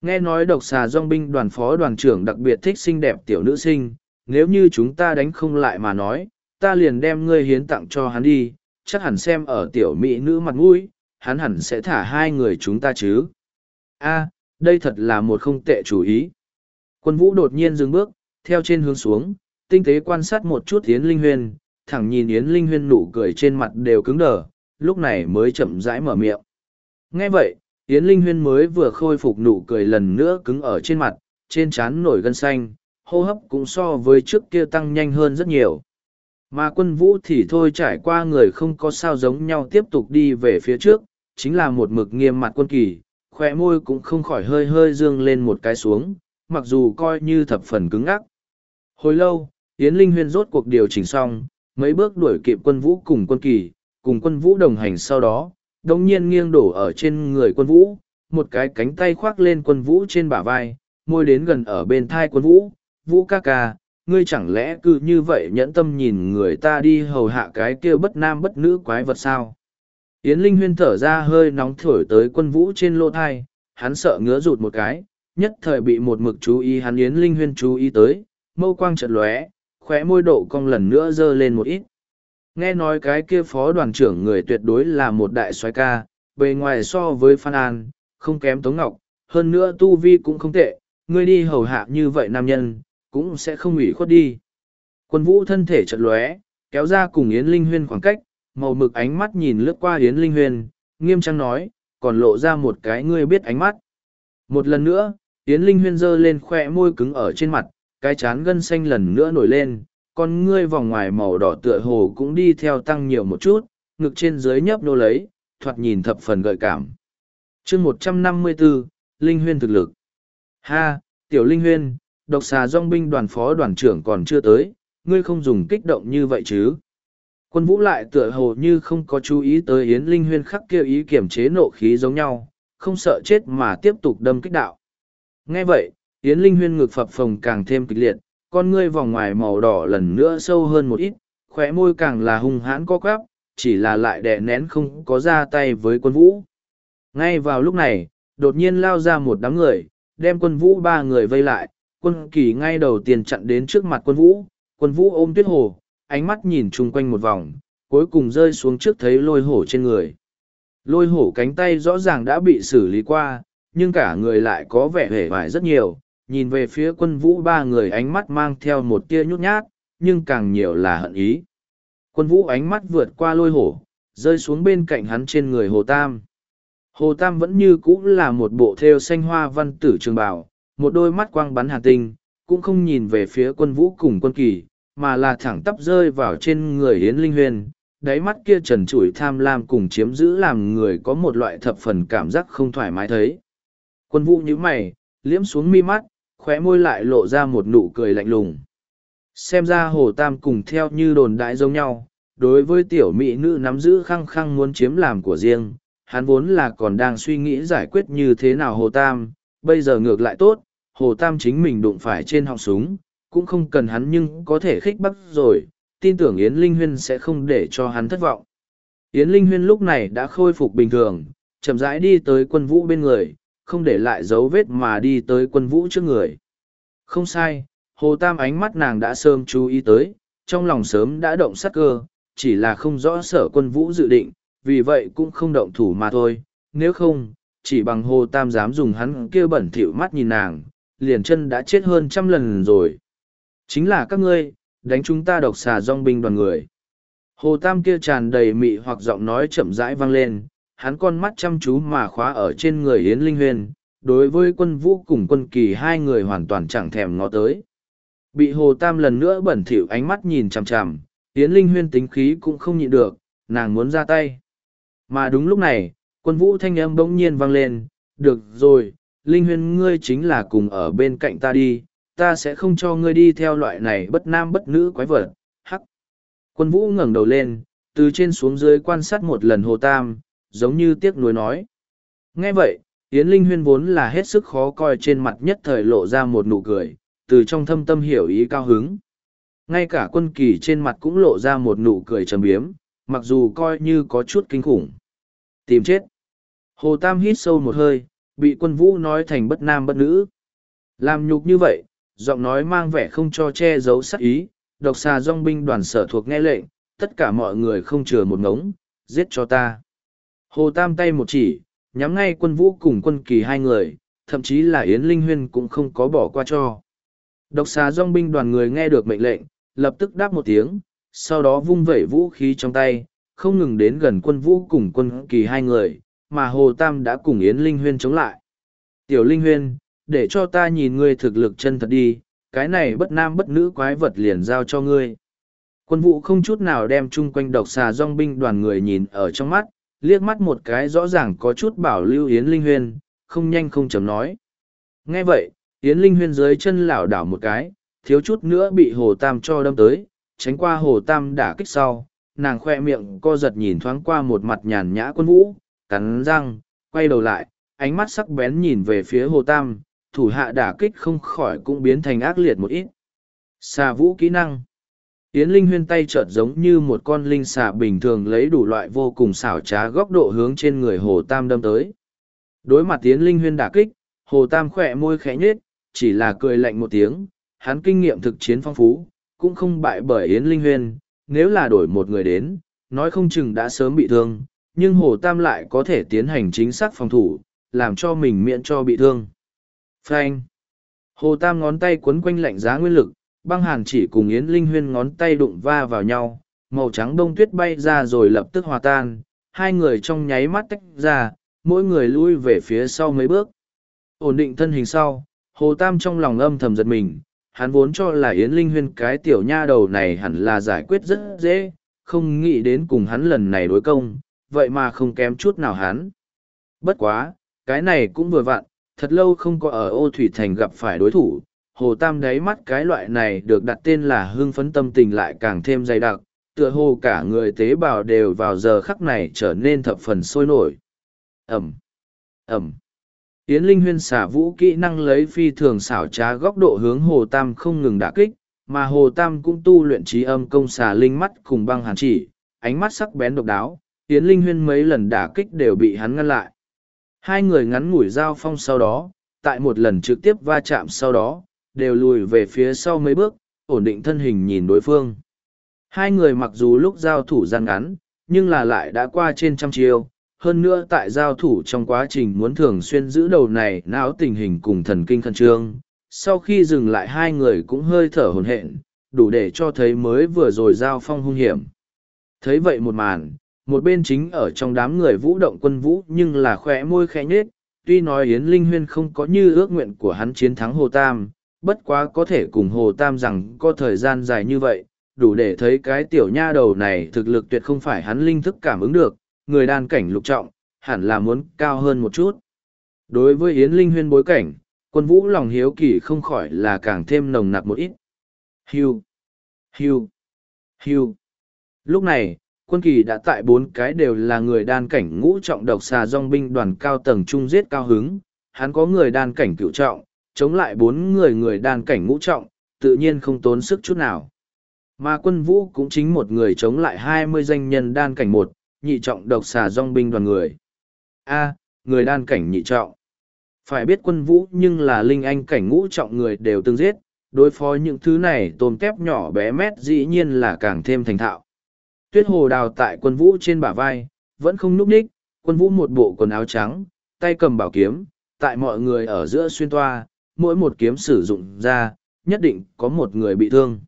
Nghe nói độc xà dòng binh đoàn phó đoàn trưởng đặc biệt thích xinh đẹp tiểu nữ sinh, nếu như chúng ta đánh không lại mà nói, ta liền đem ngươi hiến tặng cho hắn đi, chắc hẳn xem ở tiểu mỹ nữ mặt mũi, hắn hẳn sẽ thả hai người chúng ta chứ. A, đây thật là một không tệ chủ ý. Quân vũ đột nhiên dừng bước, theo trên hướng xuống, tinh tế quan sát một chút Yến Linh Huyên, thẳng nhìn Yến Linh Huyên nụ cười trên mặt đều cứng đờ, lúc này mới chậm rãi mở miệng. Nghe vậy, Yến Linh Huyên mới vừa khôi phục nụ cười lần nữa cứng ở trên mặt, trên trán nổi gân xanh, hô hấp cũng so với trước kia tăng nhanh hơn rất nhiều. Mà quân vũ thì thôi trải qua người không có sao giống nhau tiếp tục đi về phía trước, chính là một mực nghiêm mặt quân kỳ, khỏe môi cũng không khỏi hơi hơi dương lên một cái xuống, mặc dù coi như thập phần cứng ngắc. Hồi lâu, Yến Linh Huyên rốt cuộc điều chỉnh xong, mấy bước đuổi kịp quân vũ cùng quân kỳ, cùng quân vũ đồng hành sau đó, đồng nhiên nghiêng đổ ở trên người quân vũ, một cái cánh tay khoác lên quân vũ trên bả vai, môi đến gần ở bên thai quân vũ, vũ ca ca, ngươi chẳng lẽ cứ như vậy nhẫn tâm nhìn người ta đi hầu hạ cái kia bất nam bất nữ quái vật sao? Yến Linh Huyên thở ra hơi nóng thổi tới quân vũ trên lỗ thai, hắn sợ ngứa rụt một cái, nhất thời bị một mực chú ý hắn Yến Linh Huyên chú ý tới, mâu quang chợt lóe, khóe môi độ cong lần nữa dơ lên một ít. Nghe nói cái kia phó đoàn trưởng người tuyệt đối là một đại soái ca, bề ngoài so với Phan An, không kém Tống Ngọc, hơn nữa tu vi cũng không tệ, ngươi đi hầu hạ như vậy nam nhân, cũng sẽ không ủy khuất đi. Quân vũ thân thể chợt lóe, kéo ra cùng Yến Linh Huyên khoảng cách, màu mực ánh mắt nhìn lướt qua Yến Linh Huyên, nghiêm trang nói, còn lộ ra một cái ngươi biết ánh mắt. Một lần nữa, Yến Linh Huyên giơ lên khỏe môi cứng ở trên mặt, cái chán gân xanh lần nữa nổi lên, con ngươi vòng ngoài màu đỏ tựa hồ cũng đi theo tăng nhiều một chút, ngực trên dưới nhấp nô lấy, thoạt nhìn thập phần gợi cảm. chương một trăm năm mươi 154, Linh Huyên thực lực. Ha, Tiểu Linh Huyên, độc xà dong binh đoàn phó đoàn trưởng còn chưa tới, ngươi không dùng kích động như vậy chứ. Quân vũ lại tựa hồ như không có chú ý tới Yến Linh Huyên khắc kia ý kiểm chế nộ khí giống nhau, không sợ chết mà tiếp tục đâm kích đạo. Nghe vậy, Yến Linh Huyên ngực phập phồng càng thêm kịch liệt, con ngươi vòng ngoài màu đỏ lần nữa sâu hơn một ít, khóe môi càng là hung hãn co quắp, chỉ là lại đè nén không có ra tay với quân vũ. Ngay vào lúc này, đột nhiên lao ra một đám người, đem quân vũ ba người vây lại, quân kỳ ngay đầu tiên chặn đến trước mặt quân vũ, quân vũ ôm tuyết hồ, ánh mắt nhìn chung quanh một vòng, cuối cùng rơi xuống trước thấy lôi hổ trên người. Lôi hổ cánh tay rõ ràng đã bị xử lý qua, nhưng cả người lại có vẻ hề vải rất nhiều, nhìn về phía quân vũ ba người ánh mắt mang theo một tia nhút nhát, nhưng càng nhiều là hận ý. Quân vũ ánh mắt vượt qua lôi hổ, rơi xuống bên cạnh hắn trên người Hồ Tam. Hồ Tam vẫn như cũ là một bộ thêu xanh hoa văn tử trường bào, một đôi mắt quang bắn hàn tinh, cũng không nhìn về phía quân vũ cùng quân kỳ, mà là thẳng tắp rơi vào trên người Yến Linh Huyền. Đáy mắt kia trần trụi tham lam cùng chiếm giữ làm người có một loại thập phần cảm giác không thoải mái thấy. Quân vũ như mày, liếm xuống mi mắt, khóe môi lại lộ ra một nụ cười lạnh lùng. Xem ra Hồ Tam cùng theo như đồn đại giống nhau, đối với tiểu mỹ nữ nắm giữ khăng khăng muốn chiếm làm của riêng, hắn vốn là còn đang suy nghĩ giải quyết như thế nào Hồ Tam, bây giờ ngược lại tốt, Hồ Tam chính mình đụng phải trên họng súng, cũng không cần hắn nhưng có thể khích bắt rồi, tin tưởng Yến Linh Huyên sẽ không để cho hắn thất vọng. Yến Linh Huyên lúc này đã khôi phục bình thường, chậm rãi đi tới quân vũ bên người, không để lại dấu vết mà đi tới quân vũ trước người. Không sai, Hồ Tam ánh mắt nàng đã sớm chú ý tới, trong lòng sớm đã động sát cơ, chỉ là không rõ sở quân vũ dự định, vì vậy cũng không động thủ mà thôi, nếu không, chỉ bằng Hồ Tam dám dùng hắn kia bẩn thỉu mắt nhìn nàng, liền chân đã chết hơn trăm lần rồi. Chính là các ngươi, đánh chúng ta độc xà dòng binh đoàn người. Hồ Tam kia tràn đầy mị hoặc giọng nói chậm rãi vang lên, hắn con mắt chăm chú mà khóa ở trên người Yến Linh Huyền, đối với quân vũ cùng quân kỳ hai người hoàn toàn chẳng thèm ngó tới. Bị Hồ Tam lần nữa bẩn thỉu ánh mắt nhìn chằm chằm, Yến Linh Huyền tính khí cũng không nhịn được, nàng muốn ra tay. Mà đúng lúc này, quân vũ thanh âm bỗng nhiên vang lên, được rồi, Linh Huyên ngươi chính là cùng ở bên cạnh ta đi, ta sẽ không cho ngươi đi theo loại này bất nam bất nữ quái vật, hắc. Quân vũ ngẩng đầu lên, từ trên xuống dưới quan sát một lần Hồ Tam, giống như tiếc nuối nói. Nghe vậy, Yến Linh Huyên vốn là hết sức khó coi trên mặt nhất thời lộ ra một nụ cười, từ trong thâm tâm hiểu ý cao hứng. Ngay cả quân kỳ trên mặt cũng lộ ra một nụ cười trầm biếm, mặc dù coi như có chút kinh khủng. Tìm chết. Hồ Tam hít sâu một hơi, bị quân vũ nói thành bất nam bất nữ. Làm nhục như vậy, giọng nói mang vẻ không cho che giấu sắc ý, độc xà dòng binh đoàn sở thuộc nghe lệnh, tất cả mọi người không chừa một ngống, giết cho ta. Hồ Tam tay một chỉ, nhắm ngay quân vũ cùng quân kỳ hai người, thậm chí là Yến Linh Huyên cũng không có bỏ qua cho. Độc xà dòng binh đoàn người nghe được mệnh lệnh, lập tức đáp một tiếng, sau đó vung vẩy vũ khí trong tay, không ngừng đến gần quân vũ cùng quân kỳ hai người, mà Hồ Tam đã cùng Yến Linh Huyên chống lại. Tiểu Linh Huyên, để cho ta nhìn ngươi thực lực chân thật đi, cái này bất nam bất nữ quái vật liền giao cho ngươi. Quân vũ không chút nào đem chung quanh độc xà dòng binh đoàn người nhìn ở trong mắt, liếc mắt một cái rõ ràng có chút bảo lưu Yến Linh Huyên, không nhanh không chấm nói. Nghe vậy, Yến Linh Huyên dưới chân lảo đảo một cái, thiếu chút nữa bị Hồ Tam cho đâm tới, tránh qua Hồ Tam đả kích sau, nàng khoe miệng co giật nhìn thoáng qua một mặt nhàn nhã quân vũ, cắn răng, quay đầu lại, ánh mắt sắc bén nhìn về phía Hồ Tam, thủ hạ đả kích không khỏi cũng biến thành ác liệt một ít. Xà vũ kỹ năng Yến Linh huyên tay chợt giống như một con linh xà bình thường lấy đủ loại vô cùng xảo trá góc độ hướng trên người Hồ Tam đâm tới. Đối mặt Yến Linh huyên đả kích, Hồ Tam khỏe môi khẽ nhết, chỉ là cười lạnh một tiếng, hắn kinh nghiệm thực chiến phong phú, cũng không bại bởi Yến Linh huyên, nếu là đổi một người đến, nói không chừng đã sớm bị thương, nhưng Hồ Tam lại có thể tiến hành chính xác phòng thủ, làm cho mình miễn cho bị thương. Phanh. Hồ Tam ngón tay quấn quanh lạnh giá nguyên lực, băng hàn chỉ cùng Yến Linh Huyên ngón tay đụng va vào nhau, màu trắng bông tuyết bay ra rồi lập tức hòa tan, hai người trong nháy mắt tách ra, mỗi người lui về phía sau mấy bước. Ổn định thân hình sau, Hồ Tam trong lòng âm thầm giật mình, hắn vốn cho là Yến Linh Huyên cái tiểu nha đầu này hẳn là giải quyết rất dễ, không nghĩ đến cùng hắn lần này đối công, vậy mà không kém chút nào hắn. Bất quá, cái này cũng vừa vặn, thật lâu không có ở ô thủy thành gặp phải đối thủ, hồ tam đáy mắt cái loại này được đặt tên là hưng phấn tâm tình lại càng thêm dày đặc, tựa hồ cả người tế bào đều vào giờ khắc này trở nên thập phần sôi nổi. Ẩm, Ẩm. Yến Linh Huyên xả vũ kỹ năng lấy phi thường xảo trá góc độ hướng Hồ Tam không ngừng đả kích, mà Hồ Tam cũng tu luyện trí âm công xả linh mắt cùng băng hàn chỉ, ánh mắt sắc bén độc đáo, Yến Linh Huyên mấy lần đả kích đều bị hắn ngăn lại. Hai người ngắn ngủi giao phong sau đó, tại một lần trực tiếp va chạm sau đó, đều lùi về phía sau mấy bước, ổn định thân hình nhìn đối phương. Hai người mặc dù lúc giao thủ gian ngắn, nhưng là lại đã qua trên trăm chiêu. Hơn nữa tại giao thủ trong quá trình muốn thường xuyên giữ đầu này não tình hình cùng thần kinh khẩn trương. Sau khi dừng lại hai người cũng hơi thở hồn hện, đủ để cho thấy mới vừa rồi giao phong hung hiểm. Thấy vậy một màn, một bên chính ở trong đám người vũ động quân vũ nhưng là khỏe môi khẽ nhết, tuy nói Yến Linh Huyên không có như ước nguyện của hắn chiến thắng Hồ Tam, bất quá có thể cùng Hồ Tam rằng có thời gian dài như vậy, đủ để thấy cái tiểu nha đầu này thực lực tuyệt không phải hắn linh thức cảm ứng được, người đàn cảnh lục trọng, hẳn là muốn cao hơn một chút. Đối với Yến Linh Huyên bối cảnh, quân vũ lòng hiếu kỳ không khỏi là càng thêm nồng nặc một ít. hiu, hiu, hiu. Lúc này, quân kỳ đã tại bốn cái đều là người đan cảnh ngũ trọng độc xà dong binh đoàn cao tầng trung giết cao hứng, hắn có người đan cảnh cựu trọng, chống lại bốn người người đan cảnh ngũ trọng, tự nhiên không tốn sức chút nào. Mà quân vũ cũng chính một người chống lại hai mươi danh nhân đan cảnh một, nhị trọng độc xà dong binh đoàn người. A, người đan cảnh nhị trọng. Phải biết quân vũ nhưng là linh anh cảnh ngũ trọng người đều từng giết, đối phó những thứ này tôm tép nhỏ bé mét dĩ nhiên là càng thêm thành thạo. Tuyết hồ đào tại quân vũ trên bả vai, vẫn không núp ních, quân vũ một bộ quần áo trắng, tay cầm bảo kiếm, tại mọi người ở giữa xuyên toa, mỗi một kiếm sử dụng ra, nhất định có một người bị thương.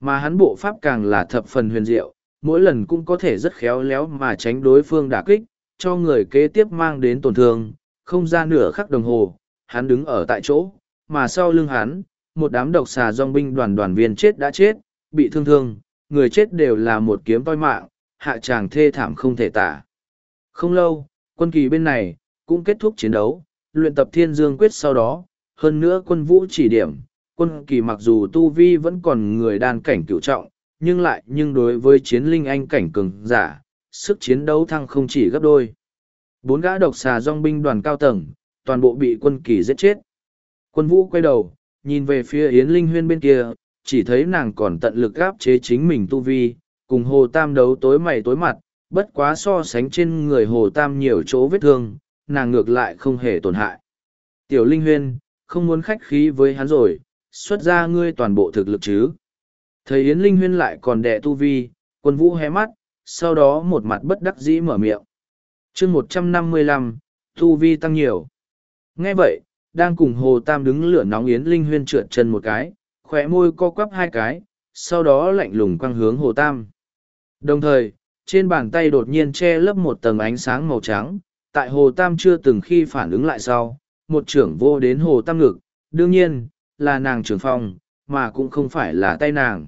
Mà hắn bộ pháp càng là thập phần huyền diệu, mỗi lần cũng có thể rất khéo léo mà tránh đối phương đả kích, cho người kế tiếp mang đến tổn thương, không ra nửa khắc đồng hồ, hắn đứng ở tại chỗ, mà sau lưng hắn, một đám độc xà dòng binh đoàn đoàn viên chết đã chết, bị thương thương, người chết đều là một kiếm voi mạng, hạ tràng thê thảm không thể tả. Không lâu, quân kỳ bên này, cũng kết thúc chiến đấu, luyện tập thiên dương quyết sau đó, hơn nữa quân vũ chỉ điểm, quân kỳ mặc dù tu vi vẫn còn người đàn cảnh cựu trọng, nhưng lại nhưng đối với chiến linh anh cảnh cường giả, sức chiến đấu thăng không chỉ gấp đôi. Bốn gã độc xà dòng binh đoàn cao tầng, toàn bộ bị quân kỳ giết chết. Quân vũ quay đầu, nhìn về phía Yến Linh Huyên bên kia, chỉ thấy nàng còn tận lực gáp chế chính mình tu vi, cùng Hồ Tam đấu tối mày tối mặt, bất quá so sánh trên người Hồ Tam nhiều chỗ vết thương, nàng ngược lại không hề tổn hại. Tiểu Linh Huyên, không muốn khách khí với hắn rồi, xuất ra ngươi toàn bộ thực lực chứ. Thấy Yến Linh Huyên lại còn đẻ tu vi, quân vũ hé mắt, sau đó một mặt bất đắc dĩ mở miệng. chương một trăm năm mươi lăm tu vi tăng nhiều. Nghe vậy, đang cùng Hồ Tam đứng lửa nóng Yến Linh Huyên trượt chân một cái, khỏe môi co quắp hai cái, sau đó lạnh lùng quăng hướng Hồ Tam. Đồng thời, trên bàn tay đột nhiên che lấp một tầng ánh sáng màu trắng, tại Hồ Tam chưa từng khi phản ứng lại sau, một trưởng vô đến Hồ Tam ngực, đương nhiên, là nàng trưởng phòng, mà cũng không phải là tay nàng.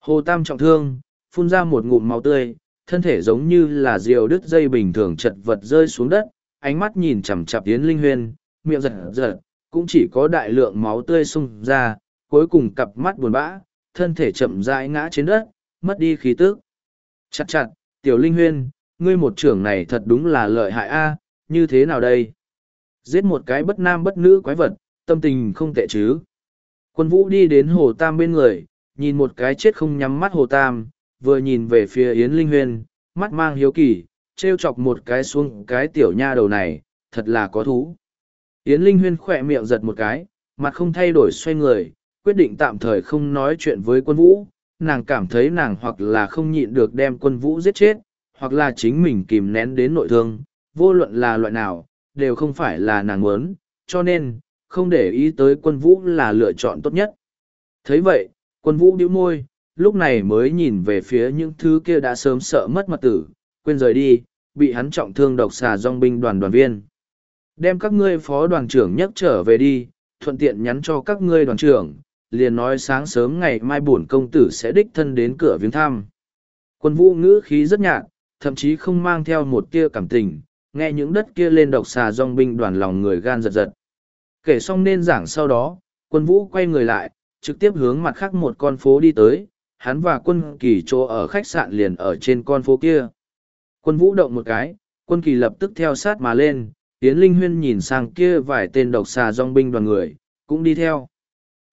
Hồ Tam trọng thương, phun ra một ngụm máu tươi, thân thể giống như là diều đứt dây bình thường chật vật rơi xuống đất, ánh mắt nhìn chằm chặp Yến Linh Huyên, miệng giật giật, cũng chỉ có đại lượng máu tươi xung ra, cuối cùng cặp mắt buồn bã, thân thể chậm rãi ngã trên đất, mất đi khí tức. Chặt chặt, tiểu linh huyên, ngươi một trưởng này thật đúng là lợi hại a, như thế nào đây? Giết một cái bất nam bất nữ quái vật, tâm tình không tệ chứ. Quân vũ đi đến hồ tam bên người, nhìn một cái chết không nhắm mắt hồ tam, vừa nhìn về phía Yến Linh Huyên, mắt mang hiếu kỳ, treo chọc một cái xuống cái tiểu nha đầu này, thật là có thú. Yến Linh Huyên khỏe miệng giật một cái, mặt không thay đổi xoay người, quyết định tạm thời không nói chuyện với quân vũ. Nàng cảm thấy nàng hoặc là không nhịn được đem quân vũ giết chết, hoặc là chính mình kìm nén đến nội thương, vô luận là loại nào, đều không phải là nàng muốn, cho nên, không để ý tới quân vũ là lựa chọn tốt nhất. thấy vậy, quân vũ điếu môi, lúc này mới nhìn về phía những thứ kia đã sớm sợ mất mật tử, quên rời đi, bị hắn trọng thương độc xà dòng binh đoàn đoàn viên. Đem các ngươi phó đoàn trưởng nhắc trở về đi, thuận tiện nhắn cho các ngươi đoàn trưởng, liền nói sáng sớm ngày mai bổn công tử sẽ đích thân đến cửa viếng thăm. Quân vũ ngữ khí rất nhạt, thậm chí không mang theo một tia cảm tình, nghe những đất kia lên độc xà dòng binh đoàn lòng người gan giật giật. Kể xong nên giảng sau đó, quân vũ quay người lại, trực tiếp hướng mặt khác một con phố đi tới, hắn và quân kỳ chỗ ở khách sạn liền ở trên con phố kia. Quân vũ động một cái, quân kỳ lập tức theo sát mà lên, Yến Linh Huyên nhìn sang kia vài tên độc xà dòng binh đoàn người, cũng đi theo.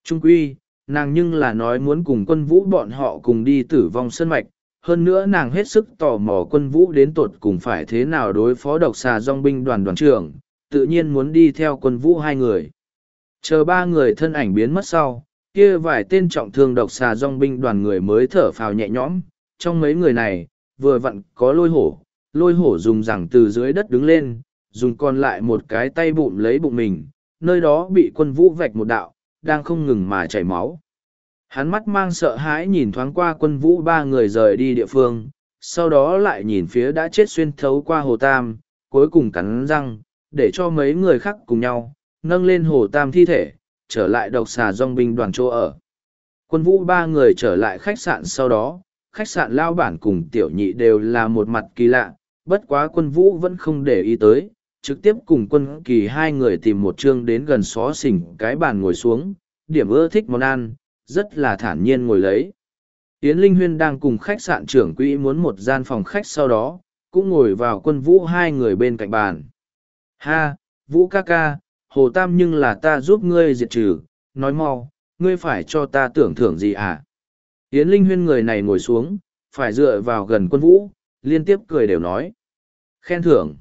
Trung quy, nàng nhưng là nói muốn cùng quân vũ bọn họ cùng đi tử vong sân mạch, hơn nữa nàng hết sức tò mò quân vũ đến tột cùng phải thế nào đối phó độc xà dòng binh đoàn đoàn trưởng, tự nhiên muốn đi theo quân vũ hai người. Chờ ba người thân ảnh biến mất sau, kia vài tên trọng thương độc xà dòng binh đoàn người mới thở phào nhẹ nhõm, trong mấy người này, vừa vặn có lôi hổ, lôi hổ dùng rằng từ dưới đất đứng lên, dùng còn lại một cái tay bụng lấy bụng mình, nơi đó bị quân vũ vạch một đạo, đang không ngừng mà chảy máu. Hắn mắt mang sợ hãi nhìn thoáng qua quân vũ ba người rời đi địa phương, sau đó lại nhìn phía đã chết xuyên thấu qua hồ tam, cuối cùng cắn răng, để cho mấy người khác cùng nhau, nâng lên hồ tam thi thể, trở lại độc xà dòng binh đoàn chỗ ở. Quân vũ ba người trở lại khách sạn sau đó, khách sạn lao bản cùng tiểu nhị đều là một mặt kỳ lạ, bất quá quân vũ vẫn không để ý tới, trực tiếp cùng quân kỳ hai người tìm một chương đến gần xó xỉnh cái bàn ngồi xuống, điểm ưa thích món ăn, rất là thản nhiên ngồi lấy. Yến Linh Huyên đang cùng khách sạn trưởng quỹ muốn một gian phòng khách sau đó, cũng ngồi vào quân vũ hai người bên cạnh bàn. Ha, Vũ ca ca, Hồ Tam nhưng là ta giúp ngươi diệt trừ, nói mau, ngươi phải cho ta tưởng thưởng gì à? Yến Linh Huyên người này ngồi xuống, phải dựa vào gần quân vũ, liên tiếp cười đều nói. Khen thưởng.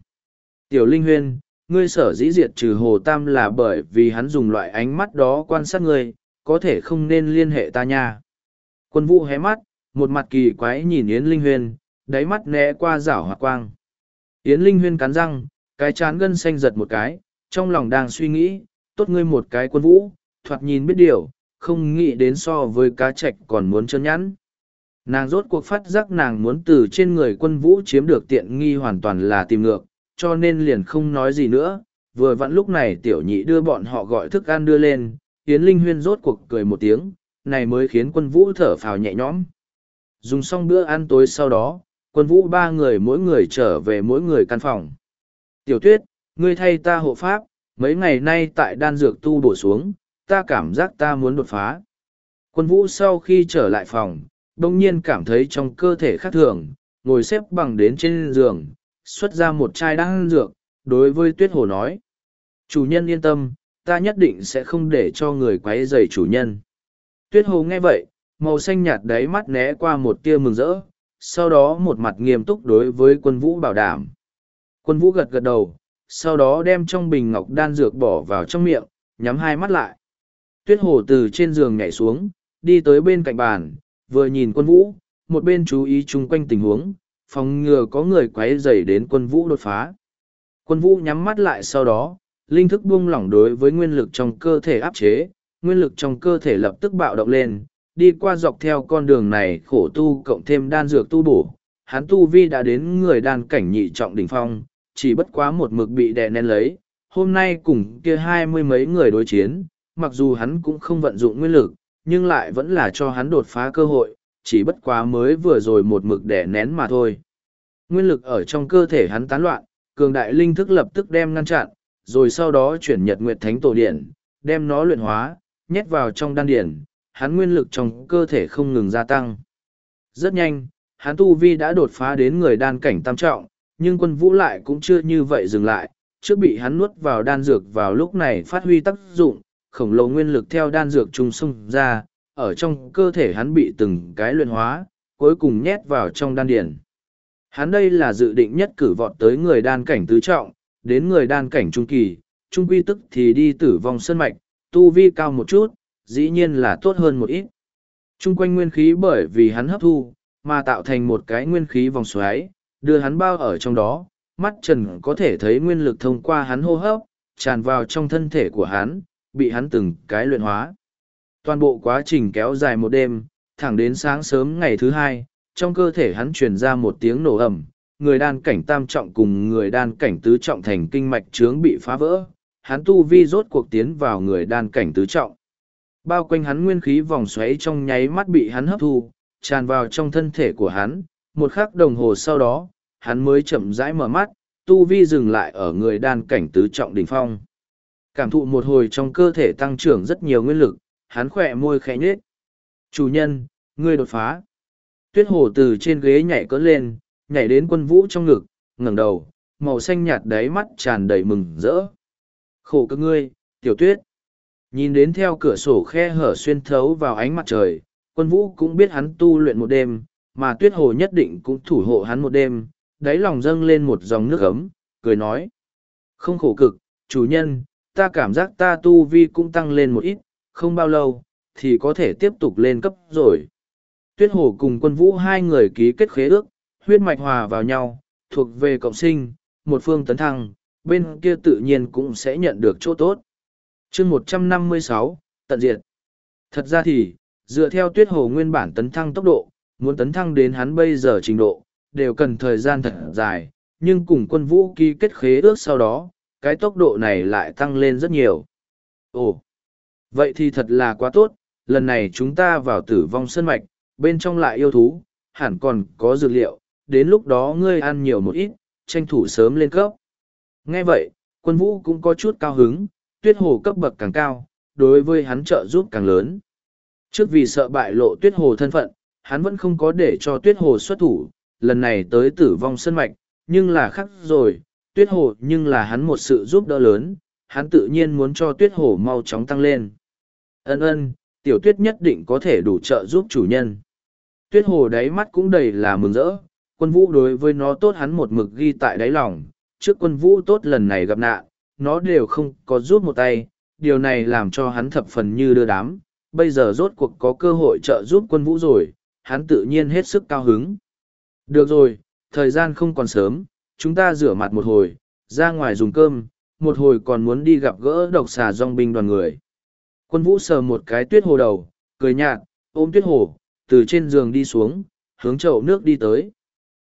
Tiểu Linh Huyên, ngươi sở dĩ diệt trừ Hồ Tam là bởi vì hắn dùng loại ánh mắt đó quan sát ngươi, có thể không nên liên hệ ta nha. Quân vũ hé mắt, một mặt kỳ quái nhìn Yến Linh Huyên, đáy mắt né qua rảo hoạt quang. Yến Linh Huyên cắn răng, cái chán gân xanh giật một cái, trong lòng đang suy nghĩ, tốt ngươi một cái quân vũ, thoạt nhìn biết điều, không nghĩ đến so với cá trạch còn muốn chân nhẵn. Nàng rốt cuộc phát giác nàng muốn từ trên người quân vũ chiếm được tiện nghi hoàn toàn là tìm ngược, cho nên liền không nói gì nữa. Vừa vặn lúc này tiểu nhị đưa bọn họ gọi thức ăn đưa lên, Yến Linh Huyên rốt cuộc cười một tiếng, này mới khiến quân vũ thở phào nhẹ nhõm. Dùng xong bữa ăn tối sau đó, quân vũ ba người mỗi người trở về mỗi người căn phòng. Tiểu tuyết, ngươi thay ta hộ pháp, mấy ngày nay tại đan dược tu bổ xuống, ta cảm giác ta muốn đột phá. Quân vũ sau khi trở lại phòng, đông nhiên cảm thấy trong cơ thể khác thường, ngồi xếp bằng đến trên giường, xuất ra một chai đan dược, đối với tuyết hồ nói. Chủ nhân yên tâm, ta nhất định sẽ không để cho người quấy rầy chủ nhân. Tuyết hồ nghe vậy, màu xanh nhạt đáy mắt né qua một tia mừng rỡ, sau đó một mặt nghiêm túc đối với quân vũ bảo đảm. Quân vũ gật gật đầu, sau đó đem trong bình ngọc đan dược bỏ vào trong miệng, nhắm hai mắt lại. Tuyết hồ từ trên giường nhảy xuống, đi tới bên cạnh bàn, vừa nhìn quân vũ, một bên chú ý chung quanh tình huống, phòng ngừa có người quấy rầy đến quân vũ đột phá. Quân vũ nhắm mắt lại sau đó, linh thức buông lỏng đối với nguyên lực trong cơ thể áp chế, nguyên lực trong cơ thể lập tức bạo động lên, đi qua dọc theo con đường này khổ tu cộng thêm đan dược tu bổ, hắn tu vi đã đến người đan cảnh nhị trọng đỉnh phong, chỉ bất quá một mực bị đè nén lấy, hôm nay cùng kia hai mươi mấy người đối chiến, mặc dù hắn cũng không vận dụng nguyên lực, nhưng lại vẫn là cho hắn đột phá cơ hội, chỉ bất quá mới vừa rồi một mực đè nén mà thôi. Nguyên lực ở trong cơ thể hắn tán loạn, cường đại linh thức lập tức đem ngăn chặn, rồi sau đó chuyển nhật nguyệt thánh tổ điện, đem nó luyện hóa, nhét vào trong đan điển, hắn nguyên lực trong cơ thể không ngừng gia tăng. Rất nhanh, hắn tu vi đã đột phá đến người đan cảnh tam trọng, nhưng quân vũ lại cũng chưa như vậy dừng lại, trước bị hắn nuốt vào đan dược vào lúc này phát huy tác dụng, khổng lồ nguyên lực theo đan dược trung xung ra, ở trong cơ thể hắn bị từng cái luyện hóa, cuối cùng nhét vào trong đan điển. Hắn đây là dự định nhất cử vọt tới người đan cảnh tứ trọng, đến người đan cảnh trung kỳ, trung quy tức thì đi tử vong sân mạch, tu vi cao một chút, dĩ nhiên là tốt hơn một ít. Trung quanh nguyên khí bởi vì hắn hấp thu, mà tạo thành một cái nguyên khí vòng xoáy, đưa hắn bao ở trong đó, mắt trần có thể thấy nguyên lực thông qua hắn hô hấp, tràn vào trong thân thể của hắn, bị hắn từng cái luyện hóa. Toàn bộ quá trình kéo dài một đêm, thẳng đến sáng sớm ngày thứ hai, trong cơ thể hắn truyền ra một tiếng nổ ầm, người đan cảnh tam trọng cùng người đan cảnh tứ trọng thành kinh mạch trướng bị phá vỡ, hắn tu vi rốt cuộc tiến vào người đan cảnh tứ trọng. Bao quanh hắn nguyên khí vòng xoáy trong nháy mắt bị hắn hấp thu, tràn vào trong thân thể của hắn, một khắc đồng hồ sau đó, hắn mới chậm rãi mở mắt, tu vi dừng lại ở người đan cảnh tứ trọng đỉnh phong. Cảm thụ một hồi trong cơ thể tăng trưởng rất nhiều nguyên lực, hắn khỏe môi khẽ nhết. Chủ nhân, ngươi đột phá. Tuyết hồ từ trên ghế nhảy cỡ lên, nhảy đến quân vũ trong ngực, ngẩng đầu, màu xanh nhạt đáy mắt tràn đầy mừng rỡ. Khổ cơ ngươi, tiểu tuyết. Nhìn đến theo cửa sổ khe hở xuyên thấu vào ánh mặt trời, quân vũ cũng biết hắn tu luyện một đêm, mà tuyết hồ nhất định cũng thủ hộ hắn một đêm, đáy lòng dâng lên một dòng nước ấm, cười nói. Không khổ cực, chủ nhân, ta cảm giác ta tu vi cũng tăng lên một ít, không bao lâu, thì có thể tiếp tục lên cấp rồi. Tuyết hồ cùng quân vũ hai người ký kết khế ước, huyết mạch hòa vào nhau, thuộc về cộng sinh, một phương tấn thăng, bên kia tự nhiên cũng sẽ nhận được chỗ tốt. chương một trăm năm mươi sáu tận diệt. Thật ra thì, dựa theo tuyết hồ nguyên bản tấn thăng tốc độ, muốn tấn thăng đến hắn bây giờ trình độ, đều cần thời gian thật dài, nhưng cùng quân vũ ký kết khế ước sau đó, cái tốc độ này lại tăng lên rất nhiều. Ồ, vậy thì thật là quá tốt, lần này chúng ta vào tử vong sân mạch, bên trong lại yêu thú, hẳn còn có dược liệu, đến lúc đó ngươi ăn nhiều một ít, tranh thủ sớm lên cấp. Nghe vậy, quân vũ cũng có chút cao hứng, tuyết hồ cấp bậc càng cao, đối với hắn trợ giúp càng lớn. Trước vì sợ bại lộ tuyết hồ thân phận, hắn vẫn không có để cho tuyết hồ xuất thủ, lần này tới tử vong sân mạch, nhưng là khắc rồi, tuyết hồ nhưng là hắn một sự giúp đỡ lớn, hắn tự nhiên muốn cho tuyết hồ mau chóng tăng lên. Ân ân, tiểu tuyết nhất định có thể đủ trợ giúp chủ nhân. Tuyết hồ đáy mắt cũng đầy là mừng rỡ, quân vũ đối với nó tốt hắn một mực ghi tại đáy lòng, trước quân vũ tốt lần này gặp nạn, nó đều không có rút một tay, điều này làm cho hắn thập phần như đưa đám, bây giờ rốt cuộc có cơ hội trợ giúp quân vũ rồi, hắn tự nhiên hết sức cao hứng. Được rồi, thời gian không còn sớm, chúng ta rửa mặt một hồi, ra ngoài dùng cơm, một hồi còn muốn đi gặp gỡ độc xà dòng binh đoàn người. Quân vũ sờ một cái tuyết hồ đầu, cười nhạt, ôm tuyết hồ, từ trên giường đi xuống, hướng chậu nước đi tới.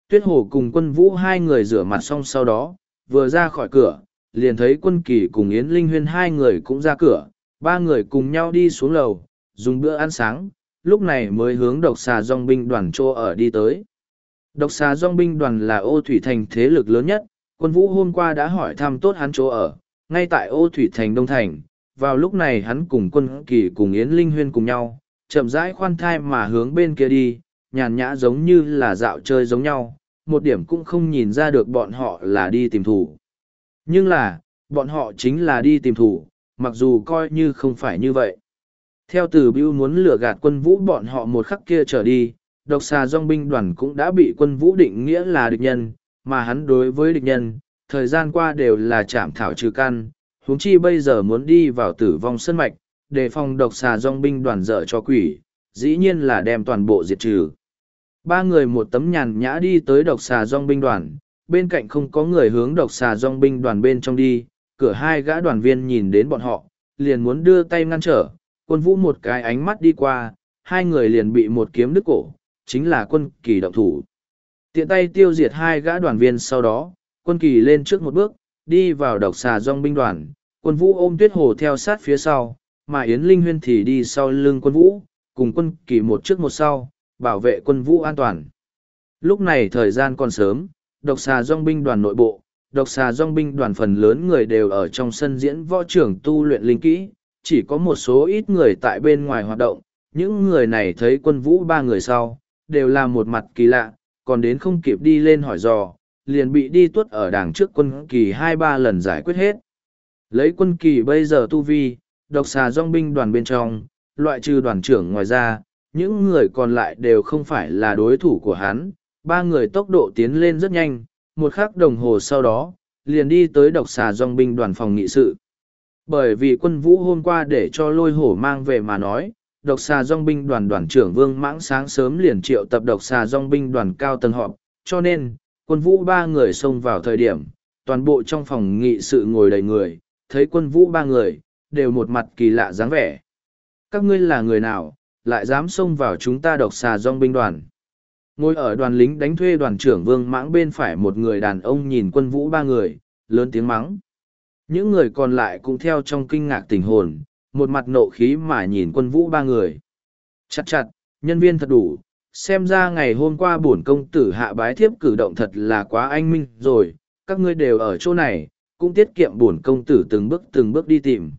Tuyết hồ cùng quân vũ hai người rửa mặt xong sau đó, vừa ra khỏi cửa, liền thấy quân kỳ cùng Yến Linh Huyên hai người cũng ra cửa, ba người cùng nhau đi xuống lầu, dùng bữa ăn sáng, lúc này mới hướng độc xà dòng binh đoàn trô ở đi tới. Độc xà dòng binh đoàn là ô thủy thành thế lực lớn nhất, quân vũ hôm qua đã hỏi thăm tốt hắn chỗ ở, ngay tại ô thủy thành Đông Thành, vào lúc này hắn cùng quân kỳ cùng Yến Linh Huyên cùng nhau, chậm rãi khoan thai mà hướng bên kia đi, nhàn nhã giống như là dạo chơi giống nhau, một điểm cũng không nhìn ra được bọn họ là đi tìm thủ. Nhưng là, bọn họ chính là đi tìm thủ, mặc dù coi như không phải như vậy. Theo từ Bưu muốn lừa gạt quân vũ bọn họ một khắc kia trở đi, độc xà dong binh đoàn cũng đã bị quân vũ định nghĩa là địch nhân, mà hắn đối với địch nhân, thời gian qua đều là chạm thảo trừ căn, huống chi bây giờ muốn đi vào tử vong sân mạch, đề phòng độc xà dòng binh đoàn dở cho quỷ, dĩ nhiên là đem toàn bộ diệt trừ. Ba người một tấm nhàn nhã đi tới độc xà dòng binh đoàn, bên cạnh không có người hướng độc xà dòng binh đoàn bên trong đi, cửa hai gã đoàn viên nhìn đến bọn họ, liền muốn đưa tay ngăn trở, quân vũ một cái ánh mắt đi qua, hai người liền bị một kiếm đứt cổ, chính là quân kỳ động thủ. Tiện tay tiêu diệt hai gã đoàn viên sau đó, quân kỳ lên trước một bước, đi vào độc xà dòng binh đoàn, quân vũ ôm tuyết hồ theo sát phía sau, mà Yến Linh Huyên thì đi sau lưng quân vũ, cùng quân kỳ một trước một sau, bảo vệ quân vũ an toàn. Lúc này thời gian còn sớm, độc xà dòng binh đoàn nội bộ, độc xà dòng binh đoàn phần lớn người đều ở trong sân diễn võ trưởng tu luyện linh kỹ, chỉ có một số ít người tại bên ngoài hoạt động, những người này thấy quân vũ ba người sau, đều là một mặt kỳ lạ, còn đến không kịp đi lên hỏi dò, liền bị đi tuất ở đằng trước quân kỳ hai ba lần giải quyết hết. Lấy quân kỳ bây giờ tu vi, độc xà dòng binh đoàn bên trong, loại trừ đoàn trưởng ngoài ra, những người còn lại đều không phải là đối thủ của hắn, ba người tốc độ tiến lên rất nhanh, một khắc đồng hồ sau đó, liền đi tới độc xà dòng binh đoàn phòng nghị sự. Bởi vì quân vũ hôm qua để cho lôi hổ mang về mà nói, độc xà dòng binh đoàn đoàn trưởng Vương Mãng sáng sớm liền triệu tập độc xà dòng binh đoàn cao tầng họp, cho nên, quân vũ ba người xông vào thời điểm, toàn bộ trong phòng nghị sự ngồi đầy người, thấy quân vũ ba người, đều một mặt kỳ lạ dáng vẻ. Các ngươi là người nào, lại dám xông vào chúng ta độc xà dòng binh đoàn? Ngồi ở đoàn lính đánh thuê đoàn trưởng Vương Mãng bên phải một người đàn ông nhìn quân vũ ba người, lớn tiếng mắng. Những người còn lại cũng theo trong kinh ngạc tình hồn, một mặt nộ khí mà nhìn quân vũ ba người. Chặt chặt, nhân viên thật đủ, xem ra ngày hôm qua bổn công tử hạ bái thiếp cử động thật là quá anh minh rồi, các ngươi đều ở chỗ này, cũng tiết kiệm bổn công tử từng bước từng bước đi tìm.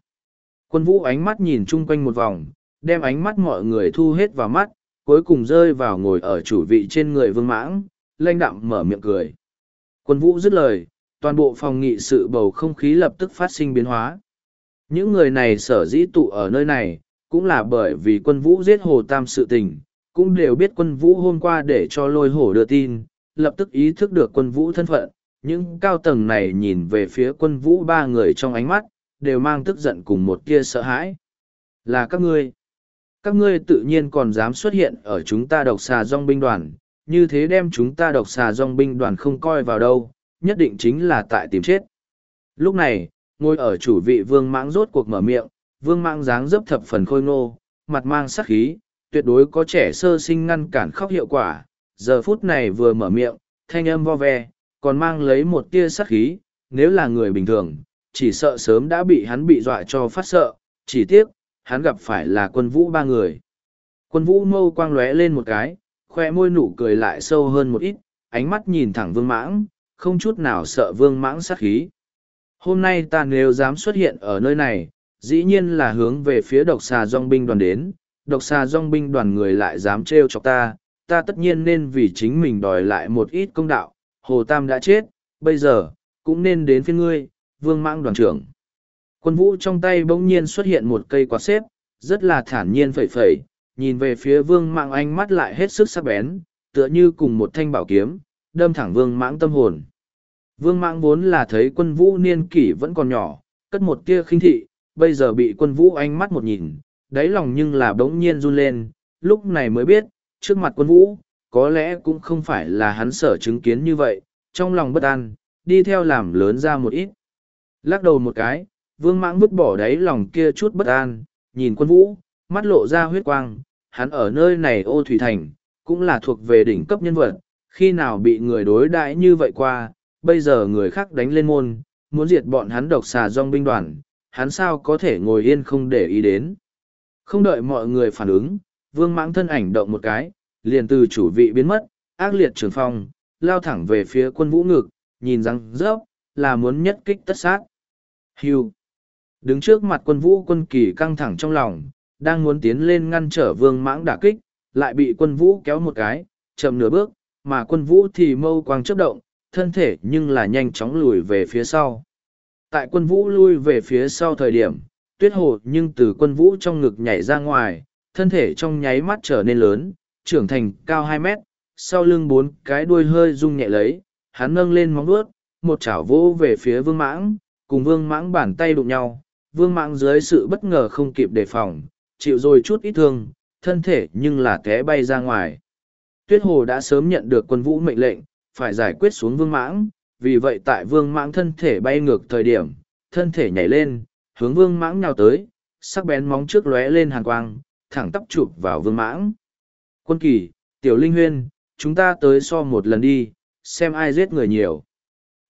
Quân vũ ánh mắt nhìn chung quanh một vòng, đem ánh mắt mọi người thu hết vào mắt, cuối cùng rơi vào ngồi ở chủ vị trên người vương mãng, lanh đạm mở miệng cười. Quân vũ dứt lời, toàn bộ phòng nghị sự bầu không khí lập tức phát sinh biến hóa. Những người này sở dĩ tụ ở nơi này, cũng là bởi vì quân vũ giết hồ tam sự tình, cũng đều biết quân vũ hôm qua để cho lôi hổ đưa tin, lập tức ý thức được quân vũ thân phận. Những cao tầng này nhìn về phía quân vũ ba người trong ánh mắt, đều mang tức giận cùng một tia sợ hãi. Là các ngươi. Các ngươi tự nhiên còn dám xuất hiện ở chúng ta độc xà dòng binh đoàn, như thế đem chúng ta độc xà dòng binh đoàn không coi vào đâu, nhất định chính là tại tìm chết. Lúc này, ngồi ở chủ vị vương mãng rốt cuộc mở miệng, vương mãng dáng dấp thập phần khôi ngô, mặt mang sắc khí, tuyệt đối có trẻ sơ sinh ngăn cản khóc hiệu quả. Giờ phút này vừa mở miệng, thanh âm vo ve, còn mang lấy một tia sắc khí, nếu là người bình thường, chỉ sợ sớm đã bị hắn bị dọa cho phát sợ, chỉ tiếc, hắn gặp phải là quân vũ ba người. Quân vũ mâu quang lóe lên một cái, khoe môi nụ cười lại sâu hơn một ít, ánh mắt nhìn thẳng vương mãng, không chút nào sợ vương mãng sát khí. Hôm nay ta nếu dám xuất hiện ở nơi này, dĩ nhiên là hướng về phía độc xà dòng binh đoàn đến, độc xà dòng binh đoàn người lại dám trêu chọc ta, ta tất nhiên nên vì chính mình đòi lại một ít công đạo, Hồ Tam đã chết, bây giờ, cũng nên đến phía ngươi, vương mãng đoàn trưởng. Quân vũ trong tay bỗng nhiên xuất hiện một cây quạt xếp, rất là thản nhiên phẩy phẩy, nhìn về phía vương mãng ánh mắt lại hết sức sắc bén, tựa như cùng một thanh bảo kiếm, đâm thẳng vương mãng tâm hồn. Vương mãng vốn là thấy quân vũ niên kỷ vẫn còn nhỏ, cất một tia khinh thị, bây giờ bị quân vũ ánh mắt một nhìn, đáy lòng nhưng là bỗng nhiên run lên, lúc này mới biết, trước mặt quân vũ, có lẽ cũng không phải là hắn sở chứng kiến như vậy, trong lòng bất an, đi theo làm lớn ra một ít. Lắc đầu một cái, vương mãng vứt bỏ đáy lòng kia chút bất an, nhìn quân vũ, mắt lộ ra huyết quang, hắn ở nơi này ô thủy thành, cũng là thuộc về đỉnh cấp nhân vật, khi nào bị người đối đãi như vậy qua, bây giờ người khác đánh lên môn, muốn diệt bọn hắn độc xà dòng binh đoàn, hắn sao có thể ngồi yên không để ý đến. Không đợi mọi người phản ứng, vương mãng thân ảnh động một cái, liền từ chủ vị biến mất, ác liệt trường phong, lao thẳng về phía quân vũ ngực, nhìn răng rớp, là muốn nhất kích tất sát. Hưu. Đứng trước mặt quân vũ quân kỳ căng thẳng trong lòng, đang muốn tiến lên ngăn trở vương mãng đả kích, lại bị quân vũ kéo một cái, chậm nửa bước, mà quân vũ thì mâu quang chớp động, thân thể nhưng là nhanh chóng lùi về phía sau. Tại quân vũ lui về phía sau thời điểm, tuyết hồ nhưng từ quân vũ trong ngực nhảy ra ngoài, thân thể trong nháy mắt trở nên lớn, trưởng thành cao hai mét, sau lưng bốn cái đuôi hơi rung nhẹ lấy, hắn nâng lên móng vuốt, một chảo vỗ về phía vương mãng, cùng vương mãng bàn tay đụng nhau, vương mãng dưới sự bất ngờ không kịp đề phòng, chịu rồi chút ít thương, thân thể nhưng là té bay ra ngoài. Tuyết hồ đã sớm nhận được quân vũ mệnh lệnh, phải giải quyết xuống vương mãng, vì vậy tại vương mãng thân thể bay ngược thời điểm, thân thể nhảy lên, hướng vương mãng nhào tới, sắc bén móng trước lóe lên hàn quang, thẳng tắp chụp vào vương mãng. Quân kỳ, tiểu linh huyên, chúng ta tới so một lần đi, xem ai giết người nhiều.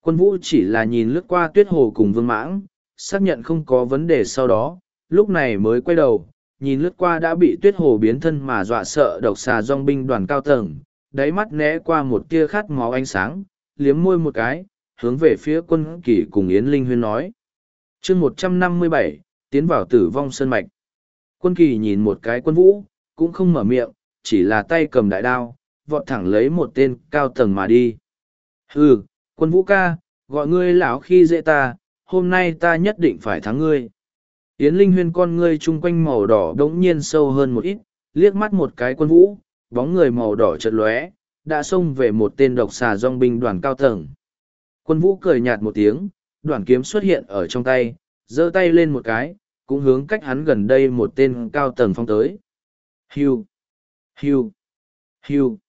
Quân vũ chỉ là nhìn lướt qua tuyết hồ cùng vương mãng, xác nhận không có vấn đề sau đó, lúc này mới quay đầu, nhìn lướt qua đã bị tuyết hồ biến thân mà dọa sợ độc xà dòng binh đoàn cao tầng, đáy mắt né qua một tia khát máu ánh sáng, liếm môi một cái, hướng về phía quân kỳ cùng Yến Linh Huyên nói chương một trăm năm mươi bảy tiến vào tử vong sơn mạch. Quân kỳ nhìn một cái quân vũ, cũng không mở miệng, chỉ là tay cầm đại đao, vọt thẳng lấy một tên cao tầng mà đi. Hừ, quân vũ ca, gọi ngươi lão khi dễ ta, hôm nay ta nhất định phải thắng ngươi. Yến Linh Huyên con ngươi chung quanh màu đỏ đống nhiên sâu hơn một ít, liếc mắt một cái quân vũ, bóng người màu đỏ chợt lóe, đã xông về một tên độc xà dòng binh đoàn cao tầng. Quân vũ cười nhạt một tiếng, đoạn kiếm xuất hiện ở trong tay, giơ tay lên một cái, cũng hướng cách hắn gần đây một tên cao tầng phong tới. Hưu! Hưu! Hưu!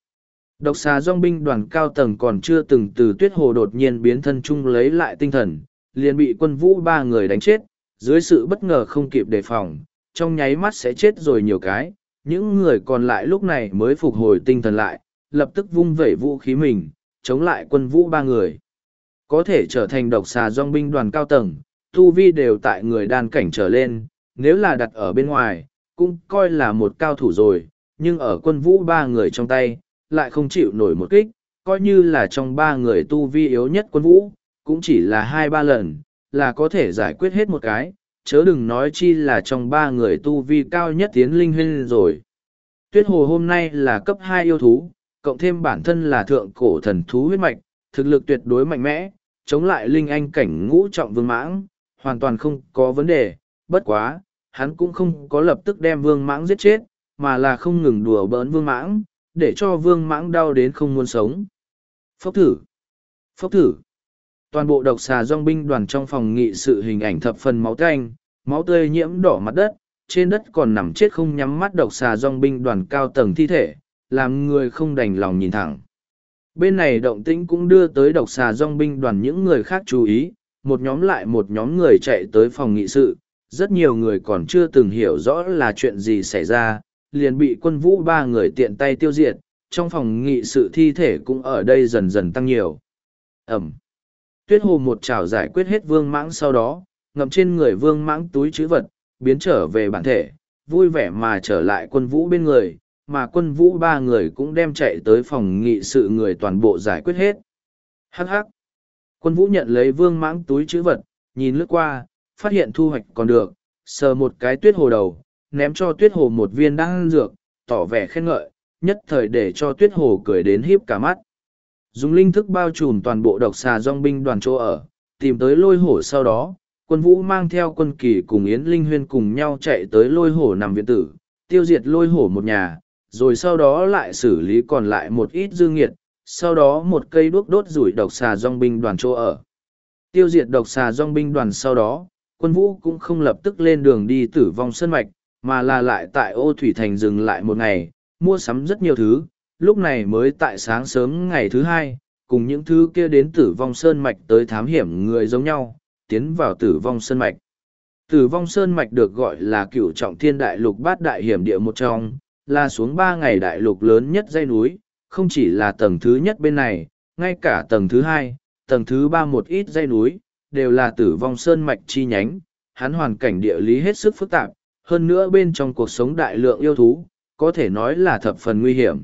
Độc xà dòng binh đoàn cao tầng còn chưa từng từ tuyết hồ đột nhiên biến thân chung lấy lại tinh thần, liền bị quân vũ ba người đánh chết, dưới sự bất ngờ không kịp đề phòng, trong nháy mắt sẽ chết rồi nhiều cái, những người còn lại lúc này mới phục hồi tinh thần lại, lập tức vung vẩy vũ khí mình, chống lại quân vũ ba người. Có thể trở thành độc xà dòng binh đoàn cao tầng, tu vi đều tại người đan cảnh trở lên, nếu là đặt ở bên ngoài, cũng coi là một cao thủ rồi, nhưng ở quân vũ ba người trong tay, lại không chịu nổi một kích, coi như là trong ba người tu vi yếu nhất quân vũ, cũng chỉ là hai ba lần, là có thể giải quyết hết một cái, chớ đừng nói chi là trong ba người tu vi cao nhất tiến linh huyên rồi. Tuyết hồ hôm nay là cấp hai yêu thú, cộng thêm bản thân là thượng cổ thần thú huyết mạch, thực lực tuyệt đối mạnh mẽ, chống lại linh anh cảnh ngũ trọng vương mãng, hoàn toàn không có vấn đề, bất quá, hắn cũng không có lập tức đem vương mãng giết chết, mà là không ngừng đùa bỡn vương mãng, để cho vương mãng đau đến không muốn sống. Phốc thử! Phốc thử! Toàn bộ độc xà dòng binh đoàn trong phòng nghị sự hình ảnh thập phần máu tanh, máu tươi nhiễm đỏ mặt đất, trên đất còn nằm chết không nhắm mắt độc xà dòng binh đoàn cao tầng thi thể, làm người không đành lòng nhìn thẳng. Bên này động tĩnh cũng đưa tới độc xà dòng binh đoàn những người khác chú ý, một nhóm lại một nhóm người chạy tới phòng nghị sự, rất nhiều người còn chưa từng hiểu rõ là chuyện gì xảy ra, liền bị quân vũ ba người tiện tay tiêu diệt, trong phòng nghị sự thi thể cũng ở đây dần dần tăng nhiều. Ẩm. Tuyết hồ một chảo giải quyết hết vương mãng sau đó, ngậm trên người vương mãng túi chữ vật, biến trở về bản thể, vui vẻ mà trở lại quân vũ bên người, mà quân vũ ba người cũng đem chạy tới phòng nghị sự người toàn bộ giải quyết hết. Hắc hắc. Quân vũ nhận lấy vương mãng túi chữ vật, nhìn lướt qua, phát hiện thu hoạch còn được, sờ một cái tuyết hồ đầu, ném cho tuyết hồ một viên đan dược, tỏ vẻ khen ngợi, nhất thời để cho tuyết hồ cười đến híp cả mắt. Dùng linh thức bao trùm toàn bộ độc xà dòng binh đoàn chỗ ở, tìm tới lôi hổ sau đó, quân vũ mang theo quân kỳ cùng Yến Linh Huyên cùng nhau chạy tới lôi hổ nằm viện tử, tiêu diệt lôi hổ một nhà, rồi sau đó lại xử lý còn lại một ít dư nghiệt, sau đó một cây đuốc đốt rủi độc xà dòng binh đoàn chỗ ở. Tiêu diệt độc xà dòng binh đoàn sau đó, quân vũ cũng không lập tức lên đường đi tử vong sơn mạch, mà là lại tại ô thủy thành dừng lại một ngày, mua sắm rất nhiều thứ, lúc này mới tại sáng sớm ngày thứ hai, cùng những thứ kia đến tử vong sơn mạch tới thám hiểm người giống nhau, tiến vào tử vong sơn mạch. Tử vong sơn mạch được gọi là cựu trọng thiên đại lục bát đại hiểm địa một trong, là xuống ba ngày đại lục lớn nhất dây núi, không chỉ là tầng thứ nhất bên này, ngay cả tầng thứ hai, tầng thứ ba một ít dây núi, đều là tử vong sơn mạch chi nhánh, hắn hoàn cảnh địa lý hết sức phức tạp, hơn nữa bên trong cuộc sống đại lượng yêu thú, có thể nói là thập phần nguy hiểm.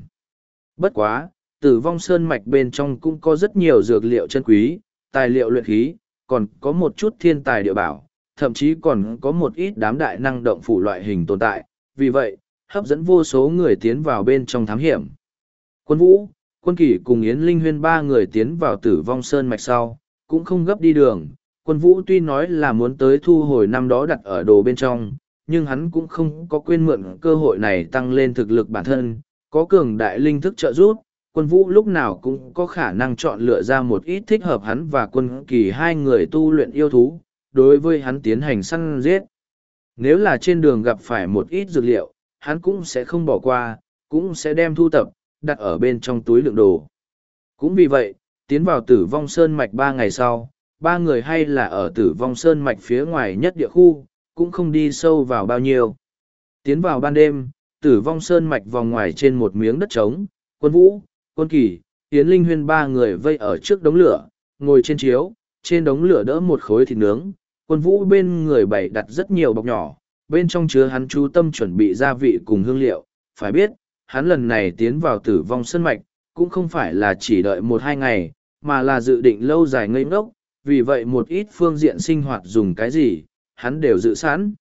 Bất quá, tử vong sơn mạch bên trong cũng có rất nhiều dược liệu chân quý, tài liệu luyện khí, còn có một chút thiên tài địa bảo, thậm chí còn có một ít đám đại năng động phủ loại hình tồn tại, vì vậy, hấp dẫn vô số người tiến vào bên trong thám hiểm. Quân Vũ, Quân kỳ cùng Yến Linh Huyên ba người tiến vào tử vong sơn mạch sau, cũng không gấp đi đường. Quân Vũ tuy nói là muốn tới thu hồi năm đó đặt ở đồ bên trong, nhưng hắn cũng không có quên mượn cơ hội này tăng lên thực lực bản thân, có cường đại linh thức trợ giúp. Quân Vũ lúc nào cũng có khả năng chọn lựa ra một ít thích hợp hắn và quân kỳ hai người tu luyện yêu thú, đối với hắn tiến hành săn giết. Nếu là trên đường gặp phải một ít dược liệu, hắn cũng sẽ không bỏ qua, cũng sẽ đem thu tập, đặt ở bên trong túi lượng đồ. Cũng vì vậy, tiến vào tử vong sơn mạch ba ngày sau, ba người hay là ở tử vong sơn mạch phía ngoài nhất địa khu, cũng không đi sâu vào bao nhiêu. Tiến vào ban đêm, tử vong sơn mạch vòng ngoài trên một miếng đất trống, quân vũ, quân kỳ, tiến linh huyên ba người vây ở trước đống lửa, ngồi trên chiếu, trên đống lửa đỡ một khối thịt nướng, quân vũ bên người bày đặt rất nhiều bọc nhỏ, bên trong chứa hắn chú tâm chuẩn bị gia vị cùng hương liệu, phải biết, hắn lần này tiến vào tử vong sân mạch, cũng không phải là chỉ đợi một hai ngày, mà là dự định lâu dài ngây ngốc, vì vậy một ít phương diện sinh hoạt dùng cái gì, hắn đều dự sẵn.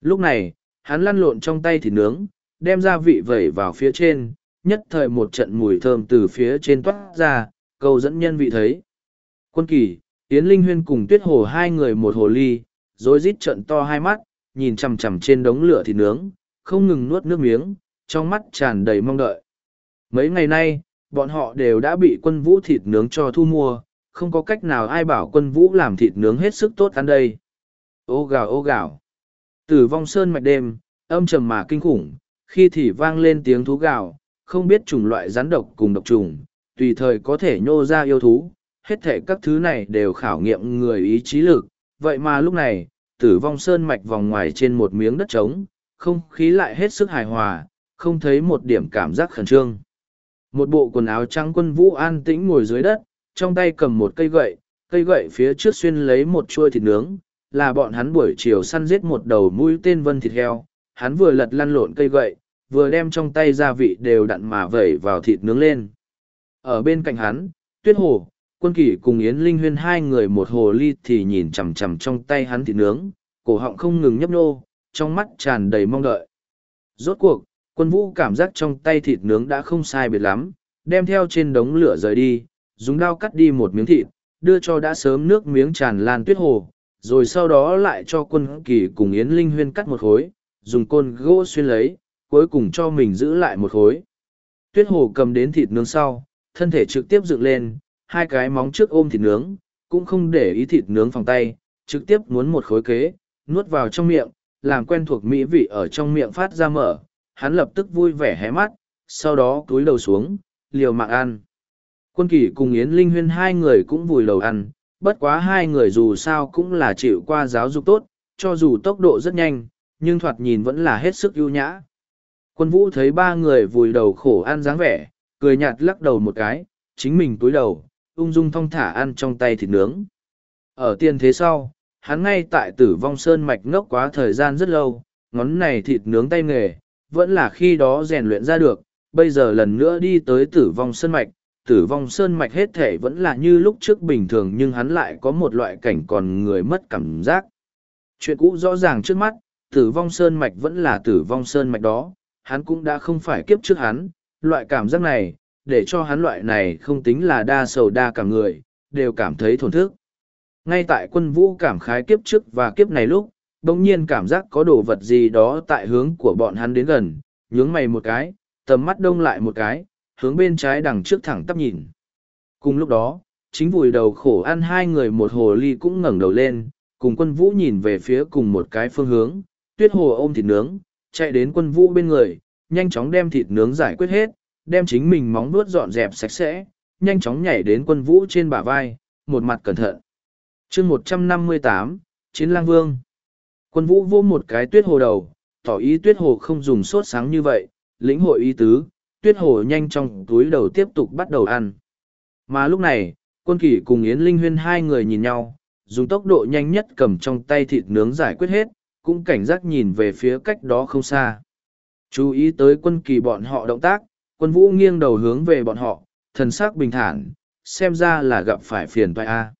Lúc này, hắn lăn lộn trong tay thịt nướng, đem gia vị vẩy vào phía trên, nhất thời một trận mùi thơm từ phía trên toát ra, cầu dẫn nhân vị thấy. Quân kỳ, Yến Linh Huyên cùng Tuyết Hồ hai người một hồ ly, rồi rít trận to hai mắt, nhìn chằm chằm trên đống lửa thịt nướng, không ngừng nuốt nước miếng, trong mắt tràn đầy mong đợi. Mấy ngày nay, bọn họ đều đã bị quân vũ thịt nướng cho thu mua, không có cách nào ai bảo quân vũ làm thịt nướng hết sức tốt ăn đây. Ô gào ô gào. Tử vong sơn mạch đêm, âm trầm mà kinh khủng, khi thì vang lên tiếng thú gào, không biết chủng loại rắn độc cùng độc trùng, tùy thời có thể nhô ra yêu thú, hết thể các thứ này đều khảo nghiệm người ý chí lực. Vậy mà lúc này, tử vong sơn mạch vòng ngoài trên một miếng đất trống, không khí lại hết sức hài hòa, không thấy một điểm cảm giác khẩn trương. Một bộ quần áo trắng quân vũ an tĩnh ngồi dưới đất, trong tay cầm một cây gậy, cây gậy phía trước xuyên lấy một chuôi thịt nướng, là bọn hắn buổi chiều săn giết một đầu mũi tên vân thịt heo. Hắn vừa lật lăn lộn cây gậy, vừa đem trong tay gia vị đều đặn mà vẩy vào thịt nướng lên. Ở bên cạnh hắn, tuyết hồ, quân kỷ cùng Yến Linh Huyên hai người một hồ ly thì nhìn chằm chằm trong tay hắn thịt nướng, cổ họng không ngừng nhấp nô, trong mắt tràn đầy mong đợi. Rốt cuộc, quân vũ cảm giác trong tay thịt nướng đã không sai biệt lắm, đem theo trên đống lửa rời đi, dùng dao cắt đi một miếng thịt, đưa cho đã sớm nước miếng tràn lan tuyết hồ, rồi sau đó lại cho quân kỳ cùng Yến Linh Huyên cắt một khối, dùng côn gỗ xuyên lấy, cuối cùng cho mình giữ lại một khối. Tuyết hồ cầm đến thịt nướng sau, thân thể trực tiếp dựng lên, hai cái móng trước ôm thịt nướng, cũng không để ý thịt nướng phòng tay, trực tiếp muốn một khối kế, nuốt vào trong miệng, làm quen thuộc mỹ vị ở trong miệng phát ra mở, hắn lập tức vui vẻ hé mắt, sau đó cúi đầu xuống, liều mạng ăn. Quân kỷ cùng Yến Linh Huyên hai người cũng vùi đầu ăn, bất quá hai người dù sao cũng là chịu qua giáo dục tốt, cho dù tốc độ rất nhanh, nhưng thoạt nhìn vẫn là hết sức ưu nhã. Quân vũ thấy ba người vùi đầu khổ ăn dáng vẻ, cười nhạt lắc đầu một cái, chính mình túi đầu, ung dung thong thả ăn trong tay thịt nướng. Ở tiên thế sau, hắn ngay tại tử vong sơn mạch ngốc quá thời gian rất lâu, ngón này thịt nướng tay nghề, vẫn là khi đó rèn luyện ra được, bây giờ lần nữa đi tới tử vong sơn mạch, tử vong sơn mạch hết thể vẫn là như lúc trước bình thường nhưng hắn lại có một loại cảnh còn người mất cảm giác. Chuyện cũ rõ ràng trước mắt, tử vong sơn mạch vẫn là tử vong sơn mạch đó, hắn cũng đã không phải kiếp trước hắn, loại cảm giác này, để cho hắn loại này không tính là đa sầu đa cả người, đều cảm thấy thổn thức. Ngay tại quân vũ cảm khái kiếp trước và kiếp này lúc, đồng nhiên cảm giác có đồ vật gì đó tại hướng của bọn hắn đến gần, nhướng mày một cái, tầm mắt đông lại một cái, hướng bên trái đằng trước thẳng tắp nhìn. Cùng lúc đó, chính vùi đầu khổ ăn hai người một hồ ly cũng ngẩng đầu lên, cùng quân vũ nhìn về phía cùng một cái phương hướng, tuyết hồ ôm thịt nướng, chạy đến quân vũ bên người, nhanh chóng đem thịt nướng giải quyết hết, đem chính mình móng vuốt dọn dẹp sạch sẽ, nhanh chóng nhảy đến quân vũ trên bả vai, một mặt cẩn thận. Chương một trăm năm mươi tám Chiến lang vương. Quân vũ vô một cái tuyết hồ đầu, tỏ ý tuyết hồ không dùng sốt sáng như vậy, lĩnh hội ý tứ, tuyết hồ nhanh trong túi đầu tiếp tục bắt đầu ăn. Mà lúc này, quân kỷ cùng Yến Linh Huyên hai người nhìn nhau, dùng tốc độ nhanh nhất cầm trong tay thịt nướng giải quyết hết, cũng cảnh giác nhìn về phía cách đó không xa. Chú ý tới quân kỳ bọn họ động tác, quân vũ nghiêng đầu hướng về bọn họ, thần sắc bình thản, xem ra là gặp phải phiền toái a.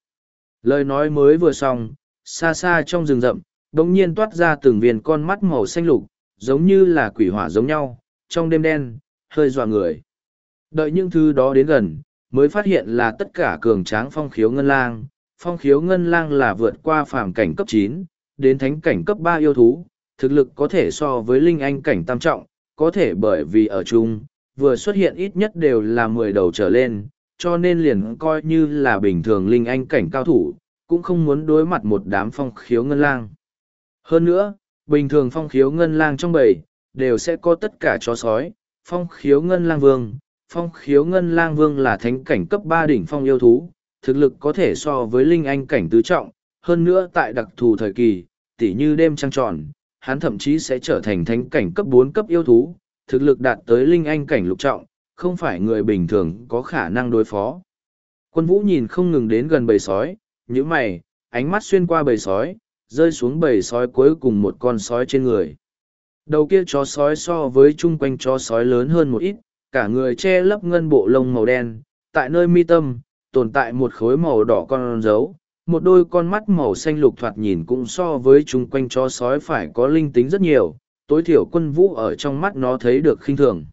Lời nói mới vừa xong, xa xa trong rừng rậm, đống nhiên toát ra từng viên con mắt màu xanh lục, giống như là quỷ hỏa giống nhau, trong đêm đen, hơi dọa người. Đợi những thứ đó đến gần, mới phát hiện là tất cả cường tráng phong khiếu ngân lang. Phong khiếu ngân lang là vượt qua phàm cảnh cấp chín, đến thánh cảnh cấp ba yêu thú, thực lực có thể so với linh anh cảnh tam trọng, có thể bởi vì ở chung, vừa xuất hiện ít nhất đều là mười đầu trở lên, cho nên liền coi như là bình thường linh anh cảnh cao thủ, cũng không muốn đối mặt một đám phong khiếu ngân lang. Hơn nữa, bình thường phong khiếu ngân lang trong bầy, đều sẽ có tất cả chó sói, phong khiếu ngân lang vương. Phong khiếu ngân lang vương là thánh cảnh cấp ba đỉnh phong yêu thú, thực lực có thể so với linh anh cảnh tứ trọng, hơn nữa tại đặc thù thời kỳ, tỉ như đêm trăng tròn, hắn thậm chí sẽ trở thành thánh cảnh cấp bốn cấp yêu thú, thực lực đạt tới linh anh cảnh lục trọng, không phải người bình thường có khả năng đối phó. Quân vũ nhìn không ngừng đến gần bầy sói, như mày, ánh mắt xuyên qua bầy sói, rơi xuống bầy sói cuối cùng một con sói trên người. Đầu kia chó sói so với chung quanh chó sói lớn hơn một ít, cả người che lấp ngân bộ lông màu đen, tại nơi mi tâm, tồn tại một khối màu đỏ con dấu, một đôi con mắt màu xanh lục thoạt nhìn cũng so với chung quanh chó sói phải có linh tính rất nhiều, tối thiểu quân vũ ở trong mắt nó thấy được khinh thường.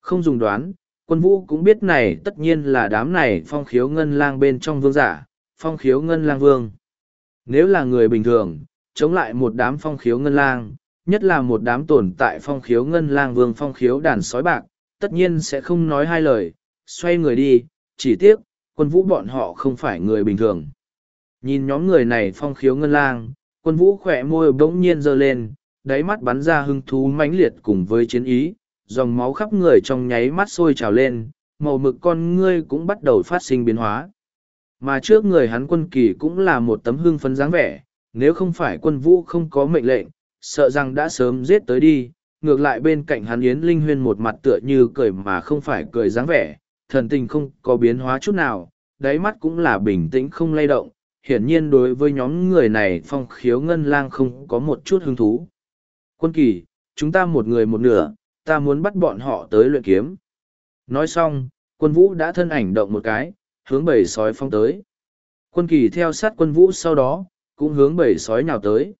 Không dùng đoán, quân vũ cũng biết này tất nhiên là đám này phong khiếu ngân lang bên trong vương giả, phong khiếu ngân lang vương. Nếu là người bình thường, chống lại một đám phong khiếu ngân lang, nhất là một đám tồn tại phong khiếu ngân lang vương phong khiếu đàn sói bạc, tất nhiên sẽ không nói hai lời, xoay người đi, chỉ tiếc, quân vũ bọn họ không phải người bình thường. Nhìn nhóm người này phong khiếu ngân lang, quân vũ khỏe môi bỗng nhiên giơ lên, đáy mắt bắn ra hưng thú mãnh liệt cùng với chiến ý, dòng máu khắp người trong nháy mắt sôi trào lên, màu mực con ngươi cũng bắt đầu phát sinh biến hóa. Mà trước người hắn quân kỳ cũng là một tấm hưng phấn dáng vẻ, nếu không phải quân vũ không có mệnh lệnh, sợ rằng đã sớm giết tới đi, ngược lại bên cạnh hắn Yến Linh Huyên một mặt tựa như cười mà không phải cười dáng vẻ, thần tình không có biến hóa chút nào, đáy mắt cũng là bình tĩnh không lay động, hiển nhiên đối với nhóm người này phong khiếu ngân lang không có một chút hứng thú. Quân kỳ, chúng ta một người một nửa, ta muốn bắt bọn họ tới luyện kiếm. Nói xong, quân vũ đã thân ảnh động một cái, hướng bầy sói phong tới. Quân kỳ theo sát quân vũ sau đó, cũng hướng bầy sói nhào tới.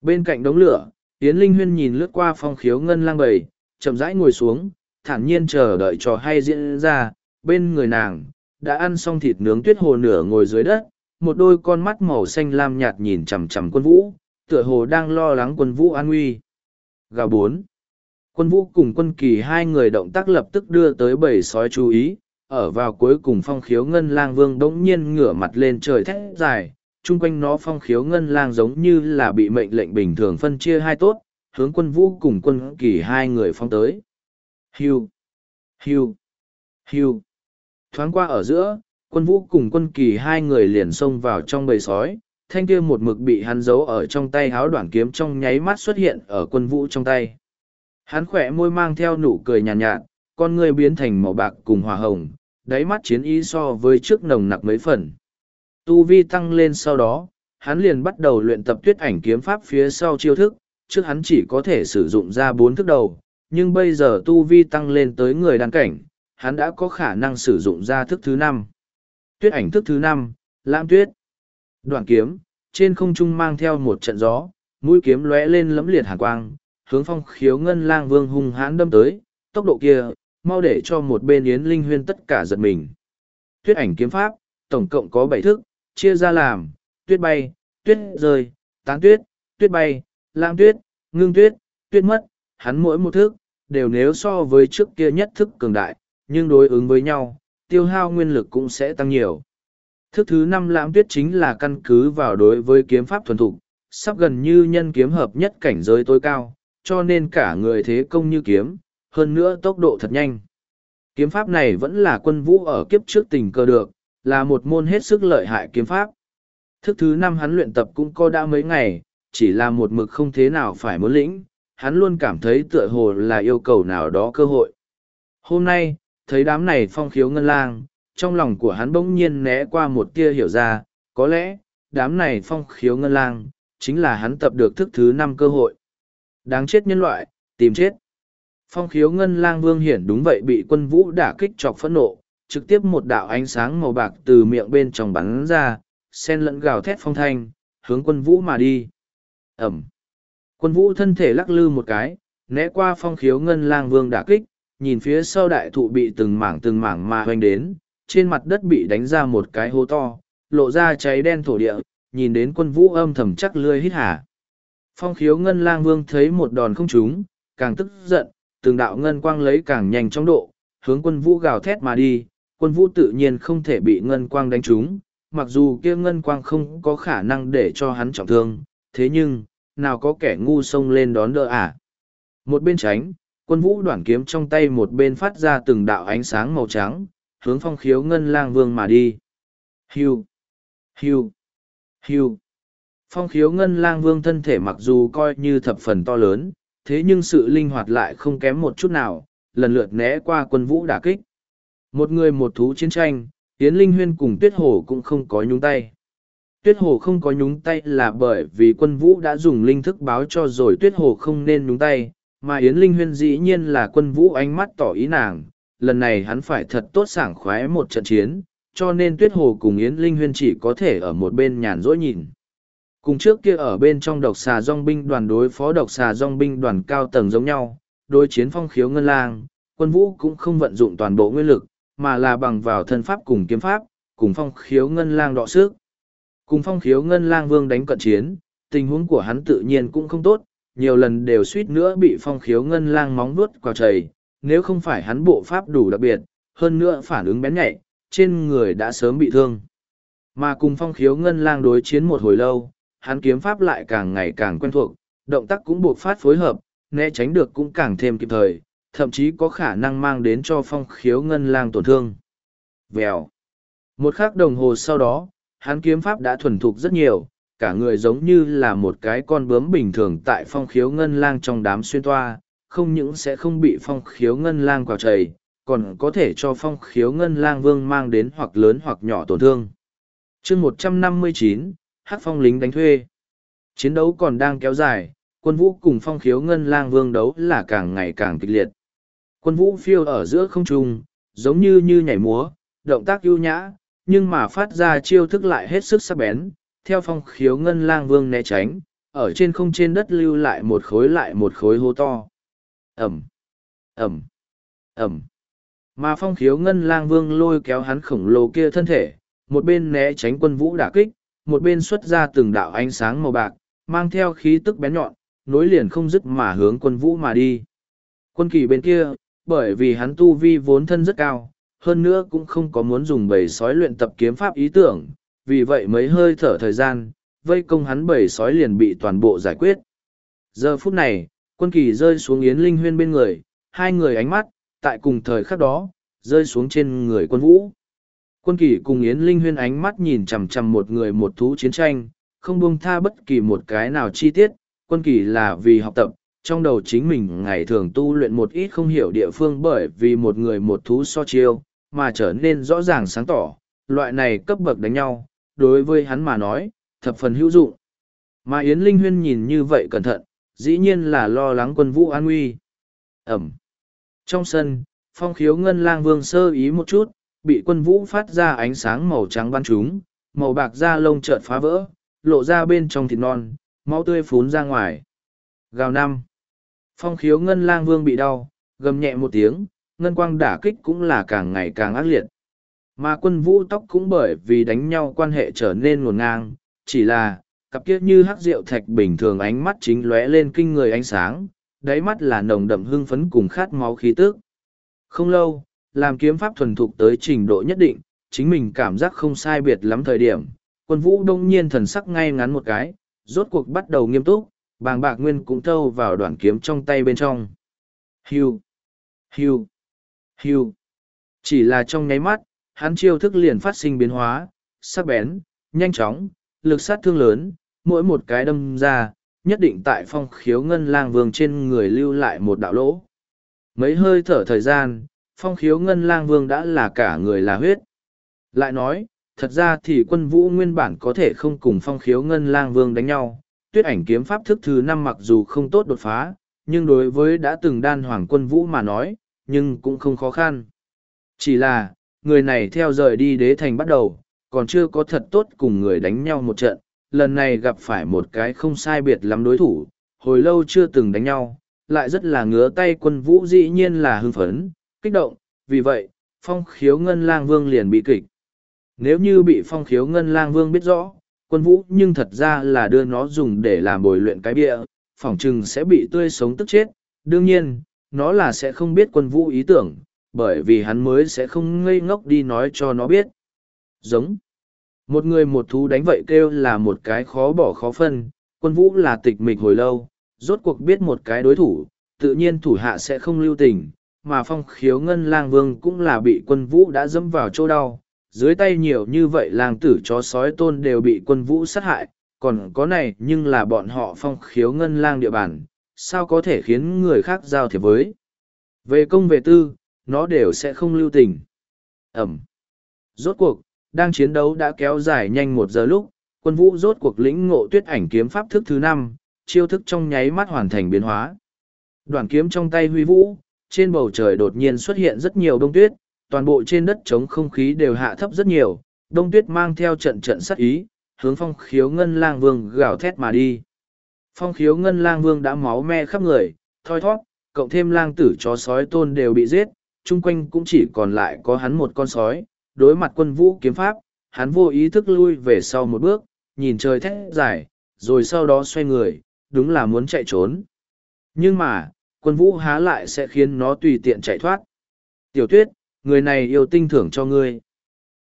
Bên cạnh đống lửa, Yến Linh Huyên nhìn lướt qua phong khiếu ngân lang bầy, chậm rãi ngồi xuống, thản nhiên chờ đợi trò hay diễn ra, bên người nàng, đã ăn xong thịt nướng tuyết hồ nửa ngồi dưới đất, một đôi con mắt màu xanh lam nhạt nhìn chằm chằm quân vũ, tựa hồ đang lo lắng quân vũ an nguy. Gà bốn. Quân vũ cùng quân kỳ hai người động tác lập tức đưa tới bầy sói chú ý, ở vào cuối cùng phong khiếu ngân lang vương đống nhiên ngửa mặt lên trời thét dài, chung quanh nó phong khiếu ngân lang giống như là bị mệnh lệnh bình thường phân chia hai tốt, hướng quân vũ cùng quân kỳ hai người phong tới. Hiu, hiu, hiu. Thoáng qua ở giữa, quân vũ cùng quân kỳ hai người liền xông vào trong bầy sói, thanh kia một mực bị hắn giấu ở trong tay háo đoạn kiếm trong nháy mắt xuất hiện ở quân vũ trong tay. Hắn khỏe môi mang theo nụ cười nhàn nhạt, nhạt, con ngươi biến thành màu bạc cùng hòa hồng, đáy mắt chiến ý so với trước nồng nặc mấy phần. Tu vi tăng lên sau đó, hắn liền bắt đầu luyện tập tuyết ảnh kiếm pháp phía sau chiêu thức, trước hắn chỉ có thể sử dụng ra bốn thức đầu, nhưng bây giờ tu vi tăng lên tới người đàn cảnh, hắn đã có khả năng sử dụng ra thức thứ năm. Tuyết ảnh thức thứ năm, lãng tuyết. Đoạn kiếm, trên không trung mang theo một trận gió, mũi kiếm lóe lên lẫm liệt hàn quang, hướng phong khiếu ngân lang vương hung hãn đâm tới, tốc độ kia, mau để cho một bên yến linh huyên tất cả giật mình. Tuyết ảnh kiếm pháp, tổng cộng có bảy thức, chia ra làm, tuyết bay, tuyết rơi, tán tuyết, tuyết bay, lang tuyết, ngưng tuyết, tuyết mất, hắn mỗi một thức, đều nếu so với trước kia nhất thức cường đại, nhưng đối ứng với nhau, tiêu hao nguyên lực cũng sẽ tăng nhiều. Thức thứ năm lãm tuyết chính là căn cứ vào đối với kiếm pháp thuần thục, sắp gần như nhân kiếm hợp nhất cảnh giới tối cao, cho nên cả người thế công như kiếm, hơn nữa tốc độ thật nhanh. Kiếm pháp này vẫn là quân vũ ở kiếp trước tình cơ được, là một môn hết sức lợi hại kiếm pháp. Thức thứ năm hắn luyện tập cũng có đã mấy ngày, chỉ là một mực không thế nào phải muốn lĩnh, hắn luôn cảm thấy tựa hồ là yêu cầu nào đó cơ hội. Hôm nay, thấy đám này phong khiếu ngân lang, trong lòng của hắn bỗng nhiên né qua một tia hiểu ra, có lẽ, đám này phong khiếu ngân lang, chính là hắn tập được thức thứ năm cơ hội. Đáng chết nhân loại, tìm chết. Phong khiếu ngân lang vương hiển đúng vậy bị quân vũ đả kích chọc phẫn nộ, trực tiếp một đạo ánh sáng màu bạc từ miệng bên trong bắn ra, sen lẫn gào thét phong thanh, hướng quân vũ mà đi. Ẩm. Quân vũ thân thể lắc lư một cái, né qua phong khiếu ngân lang vương đả kích, nhìn phía sau đại thụ bị từng mảng từng mảng mà hoành đến, trên mặt đất bị đánh ra một cái hố to, lộ ra cháy đen thổ địa, nhìn đến quân vũ âm thầm chắc lươi hít hà. Phong khiếu ngân lang vương thấy một đòn không trúng, càng tức giận, từng đạo ngân quang lấy càng nhanh trong độ, hướng quân vũ gào thét mà đi, quân vũ tự nhiên không thể bị ngân quang đánh trúng, mặc dù kia ngân quang không có khả năng để cho hắn trọng thương, thế nhưng, nào có kẻ ngu xông lên đón đỡ à. Một bên tránh, quân vũ đoạn kiếm trong tay một bên phát ra từng đạo ánh sáng màu trắng, hướng phong khiếu ngân lang vương mà đi. Hiu! Hiu! Hiu! Phong khiếu ngân lang vương thân thể mặc dù coi như thập phần to lớn, thế nhưng sự linh hoạt lại không kém một chút nào, lần lượt né qua quân vũ đả kích. Một người một thú chiến tranh, Yến Linh Huyên cùng Tuyết Hồ cũng không có nhúng tay. Tuyết Hồ không có nhúng tay là bởi vì quân vũ đã dùng linh thức báo cho rồi Tuyết Hồ không nên nhúng tay, mà Yến Linh Huyên dĩ nhiên là quân vũ ánh mắt tỏ ý nàng, lần này hắn phải thật tốt sảng khoái một trận chiến, cho nên Tuyết Hồ cùng Yến Linh Huyên chỉ có thể ở một bên nhàn rỗi nhìn. Cùng trước kia ở bên trong độc xà dòng binh đoàn đối phó độc xà dòng binh đoàn cao tầng giống nhau, đối chiến phong khiếu ngân lang, quân vũ cũng không vận dụng toàn bộ nguyên lực, mà là bằng vào thân pháp cùng kiếm pháp, cùng phong khiếu ngân lang đọ sức. Cùng phong khiếu ngân lang vương đánh cận chiến, tình huống của hắn tự nhiên cũng không tốt, nhiều lần đều suýt nữa bị phong khiếu ngân lang móng vuốt quào chảy, nếu không phải hắn bộ pháp đủ đặc biệt, hơn nữa phản ứng bén nhạy, trên người đã sớm bị thương. Mà cùng phong khiếu ngân lang đối chiến một hồi lâu, hắn kiếm pháp lại càng ngày càng quen thuộc, động tác cũng buộc phát phối hợp, né tránh được cũng càng thêm kịp thời, thậm chí có khả năng mang đến cho phong khiếu ngân lang tổn thương. Vèo. Một khắc đồng hồ sau đó, hắn kiếm pháp đã thuần thục rất nhiều, cả người giống như là một cái con bướm bình thường tại phong khiếu ngân lang trong đám xuyên toa, không những sẽ không bị phong khiếu ngân lang quào chảy, còn có thể cho phong khiếu ngân lang vương mang đến hoặc lớn hoặc nhỏ tổn thương. chương một trăm năm mươi chín hát phong lính đánh thuê. Chiến đấu còn đang kéo dài, quân vũ cùng phong khiếu ngân lang vương đấu là càng ngày càng kịch liệt. Quân vũ phiêu ở giữa không trung, giống như như nhảy múa, động tác ưu nhã, nhưng mà phát ra chiêu thức lại hết sức sắc bén, theo phong khiếu ngân lang vương né tránh, ở trên không trên đất lưu lại một khối lại một khối hố to. Ẩm, Ẩm, Ẩm. Mà phong khiếu ngân lang vương lôi kéo hắn khổng lồ kia thân thể, một bên né tránh quân vũ đả kích, một bên xuất ra từng đạo ánh sáng màu bạc, mang theo khí tức bén nhọn, nối liền không dứt mà hướng quân vũ mà đi. Quân kỳ bên kia, bởi vì hắn tu vi vốn thân rất cao, hơn nữa cũng không có muốn dùng bầy sói luyện tập kiếm pháp ý tưởng, vì vậy mấy hơi thở thời gian, vây công hắn bầy sói liền bị toàn bộ giải quyết. Giờ phút này, quân kỳ rơi xuống Yến Linh Huyên bên người, hai người ánh mắt, tại cùng thời khắc đó, rơi xuống trên người quân vũ. Quân kỳ cùng Yến Linh Huyên ánh mắt nhìn chằm chằm một người một thú chiến tranh, không buông tha bất kỳ một cái nào chi tiết, quân kỳ là vì học tập, trong đầu chính mình ngày thường tu luyện một ít không hiểu địa phương bởi vì một người một thú so chiêu, mà trở nên rõ ràng sáng tỏ, loại này cấp bậc đánh nhau, đối với hắn mà nói, thập phần hữu dụng. Mà Yến Linh Huyên nhìn như vậy cẩn thận, dĩ nhiên là lo lắng quân vũ an nguy. Ẩm. Trong sân, phong khiếu ngân lang vương sơ ý một chút, bị quân vũ phát ra ánh sáng màu trắng bắn trúng, màu bạc da lông chợt phá vỡ, lộ ra bên trong thịt non, máu tươi phún ra ngoài. Gào năm. Phong khiếu ngân lang vương bị đau, gầm nhẹ một tiếng, ngân quang đả kích cũng là càng ngày càng ác liệt. Mà quân vũ tóc cũng bởi vì đánh nhau quan hệ trở nên nguồn ngang, chỉ là, cặp kia như hắc rượu thạch bình thường ánh mắt chính lóe lên kinh người ánh sáng, đáy mắt là nồng đậm hưng phấn cùng khát máu khí tức. Không lâu, làm kiếm pháp thuần thục tới trình độ nhất định, chính mình cảm giác không sai biệt lắm thời điểm. Quân vũ đông nhiên thần sắc ngay ngắn một cái, rốt cuộc bắt đầu nghiêm túc, bàng bạc nguyên cũng thâu vào đoạn kiếm trong tay bên trong. Hiu, hiu, hiu. Chỉ là trong nháy mắt, hắn chiêu thức liền phát sinh biến hóa, sắc bén, nhanh chóng, lực sát thương lớn, mỗi một cái đâm ra, nhất định tại phong khiếu ngân lang vương trên người lưu lại một đạo lỗ. Mấy hơi thở thời gian, phong khiếu ngân lang vương đã là cả người là huyết. Lại nói, thật ra thì quân vũ nguyên bản có thể không cùng phong khiếu ngân lang vương đánh nhau. Tuyết ảnh kiếm pháp thức thứ năm mặc dù không tốt đột phá, nhưng đối với đã từng đan hoàng quân vũ mà nói, nhưng cũng không khó khăn. Chỉ là, người này theo rời đi đế thành bắt đầu, còn chưa có thật tốt cùng người đánh nhau một trận, lần này gặp phải một cái không sai biệt lắm đối thủ, hồi lâu chưa từng đánh nhau, lại rất là ngứa tay quân vũ dĩ nhiên là hưng phấn, kích động, vì vậy, phong khiếu ngân lang vương liền bị kịch. Nếu như bị phong khiếu ngân lang vương biết rõ, quân vũ nhưng thật ra là đưa nó dùng để làm bồi luyện cái bịa, phỏng chừng sẽ bị tươi sống tức chết. Đương nhiên, nó là sẽ không biết quân vũ ý tưởng, bởi vì hắn mới sẽ không ngây ngốc đi nói cho nó biết. Giống. Một người một thú đánh vậy kêu là một cái khó bỏ khó phân, quân vũ là tịch mịch hồi lâu, rốt cuộc biết một cái đối thủ, tự nhiên thủ hạ sẽ không lưu tình, mà phong khiếu ngân lang vương cũng là bị quân vũ đã dẫm vào chỗ đau. Dưới tay nhiều như vậy lang tử chó sói tôn đều bị quân vũ sát hại, còn có này nhưng là bọn họ phong khiếu ngân lang địa bàn, sao có thể khiến người khác giao thiệp với. Về công về tư, nó đều sẽ không lưu tình. Ẩm. Rốt cuộc, đang chiến đấu đã kéo dài nhanh một giờ lúc, quân vũ rốt cuộc lĩnh ngộ tuyết ảnh kiếm pháp thức thứ năm, chiêu thức trong nháy mắt hoàn thành biến hóa. Đoạn kiếm trong tay huy vũ, trên bầu trời đột nhiên xuất hiện rất nhiều đông tuyết, toàn bộ trên đất chống không khí đều hạ thấp rất nhiều, đông tuyết mang theo trận trận sát ý, hướng phong khiếu ngân lang vương gào thét mà đi. Phong khiếu ngân lang vương đã máu me khắp người, thoi thoát, cộng thêm lang tử chó sói tôn đều bị giết, chung quanh cũng chỉ còn lại có hắn một con sói, đối mặt quân vũ kiếm pháp, hắn vô ý thức lui về sau một bước, nhìn trời thét dài, rồi sau đó xoay người, đúng là muốn chạy trốn. Nhưng mà, quân vũ há lại sẽ khiến nó tùy tiện chạy thoát. Tiểu tuyết, người này yêu tinh thưởng cho ngươi.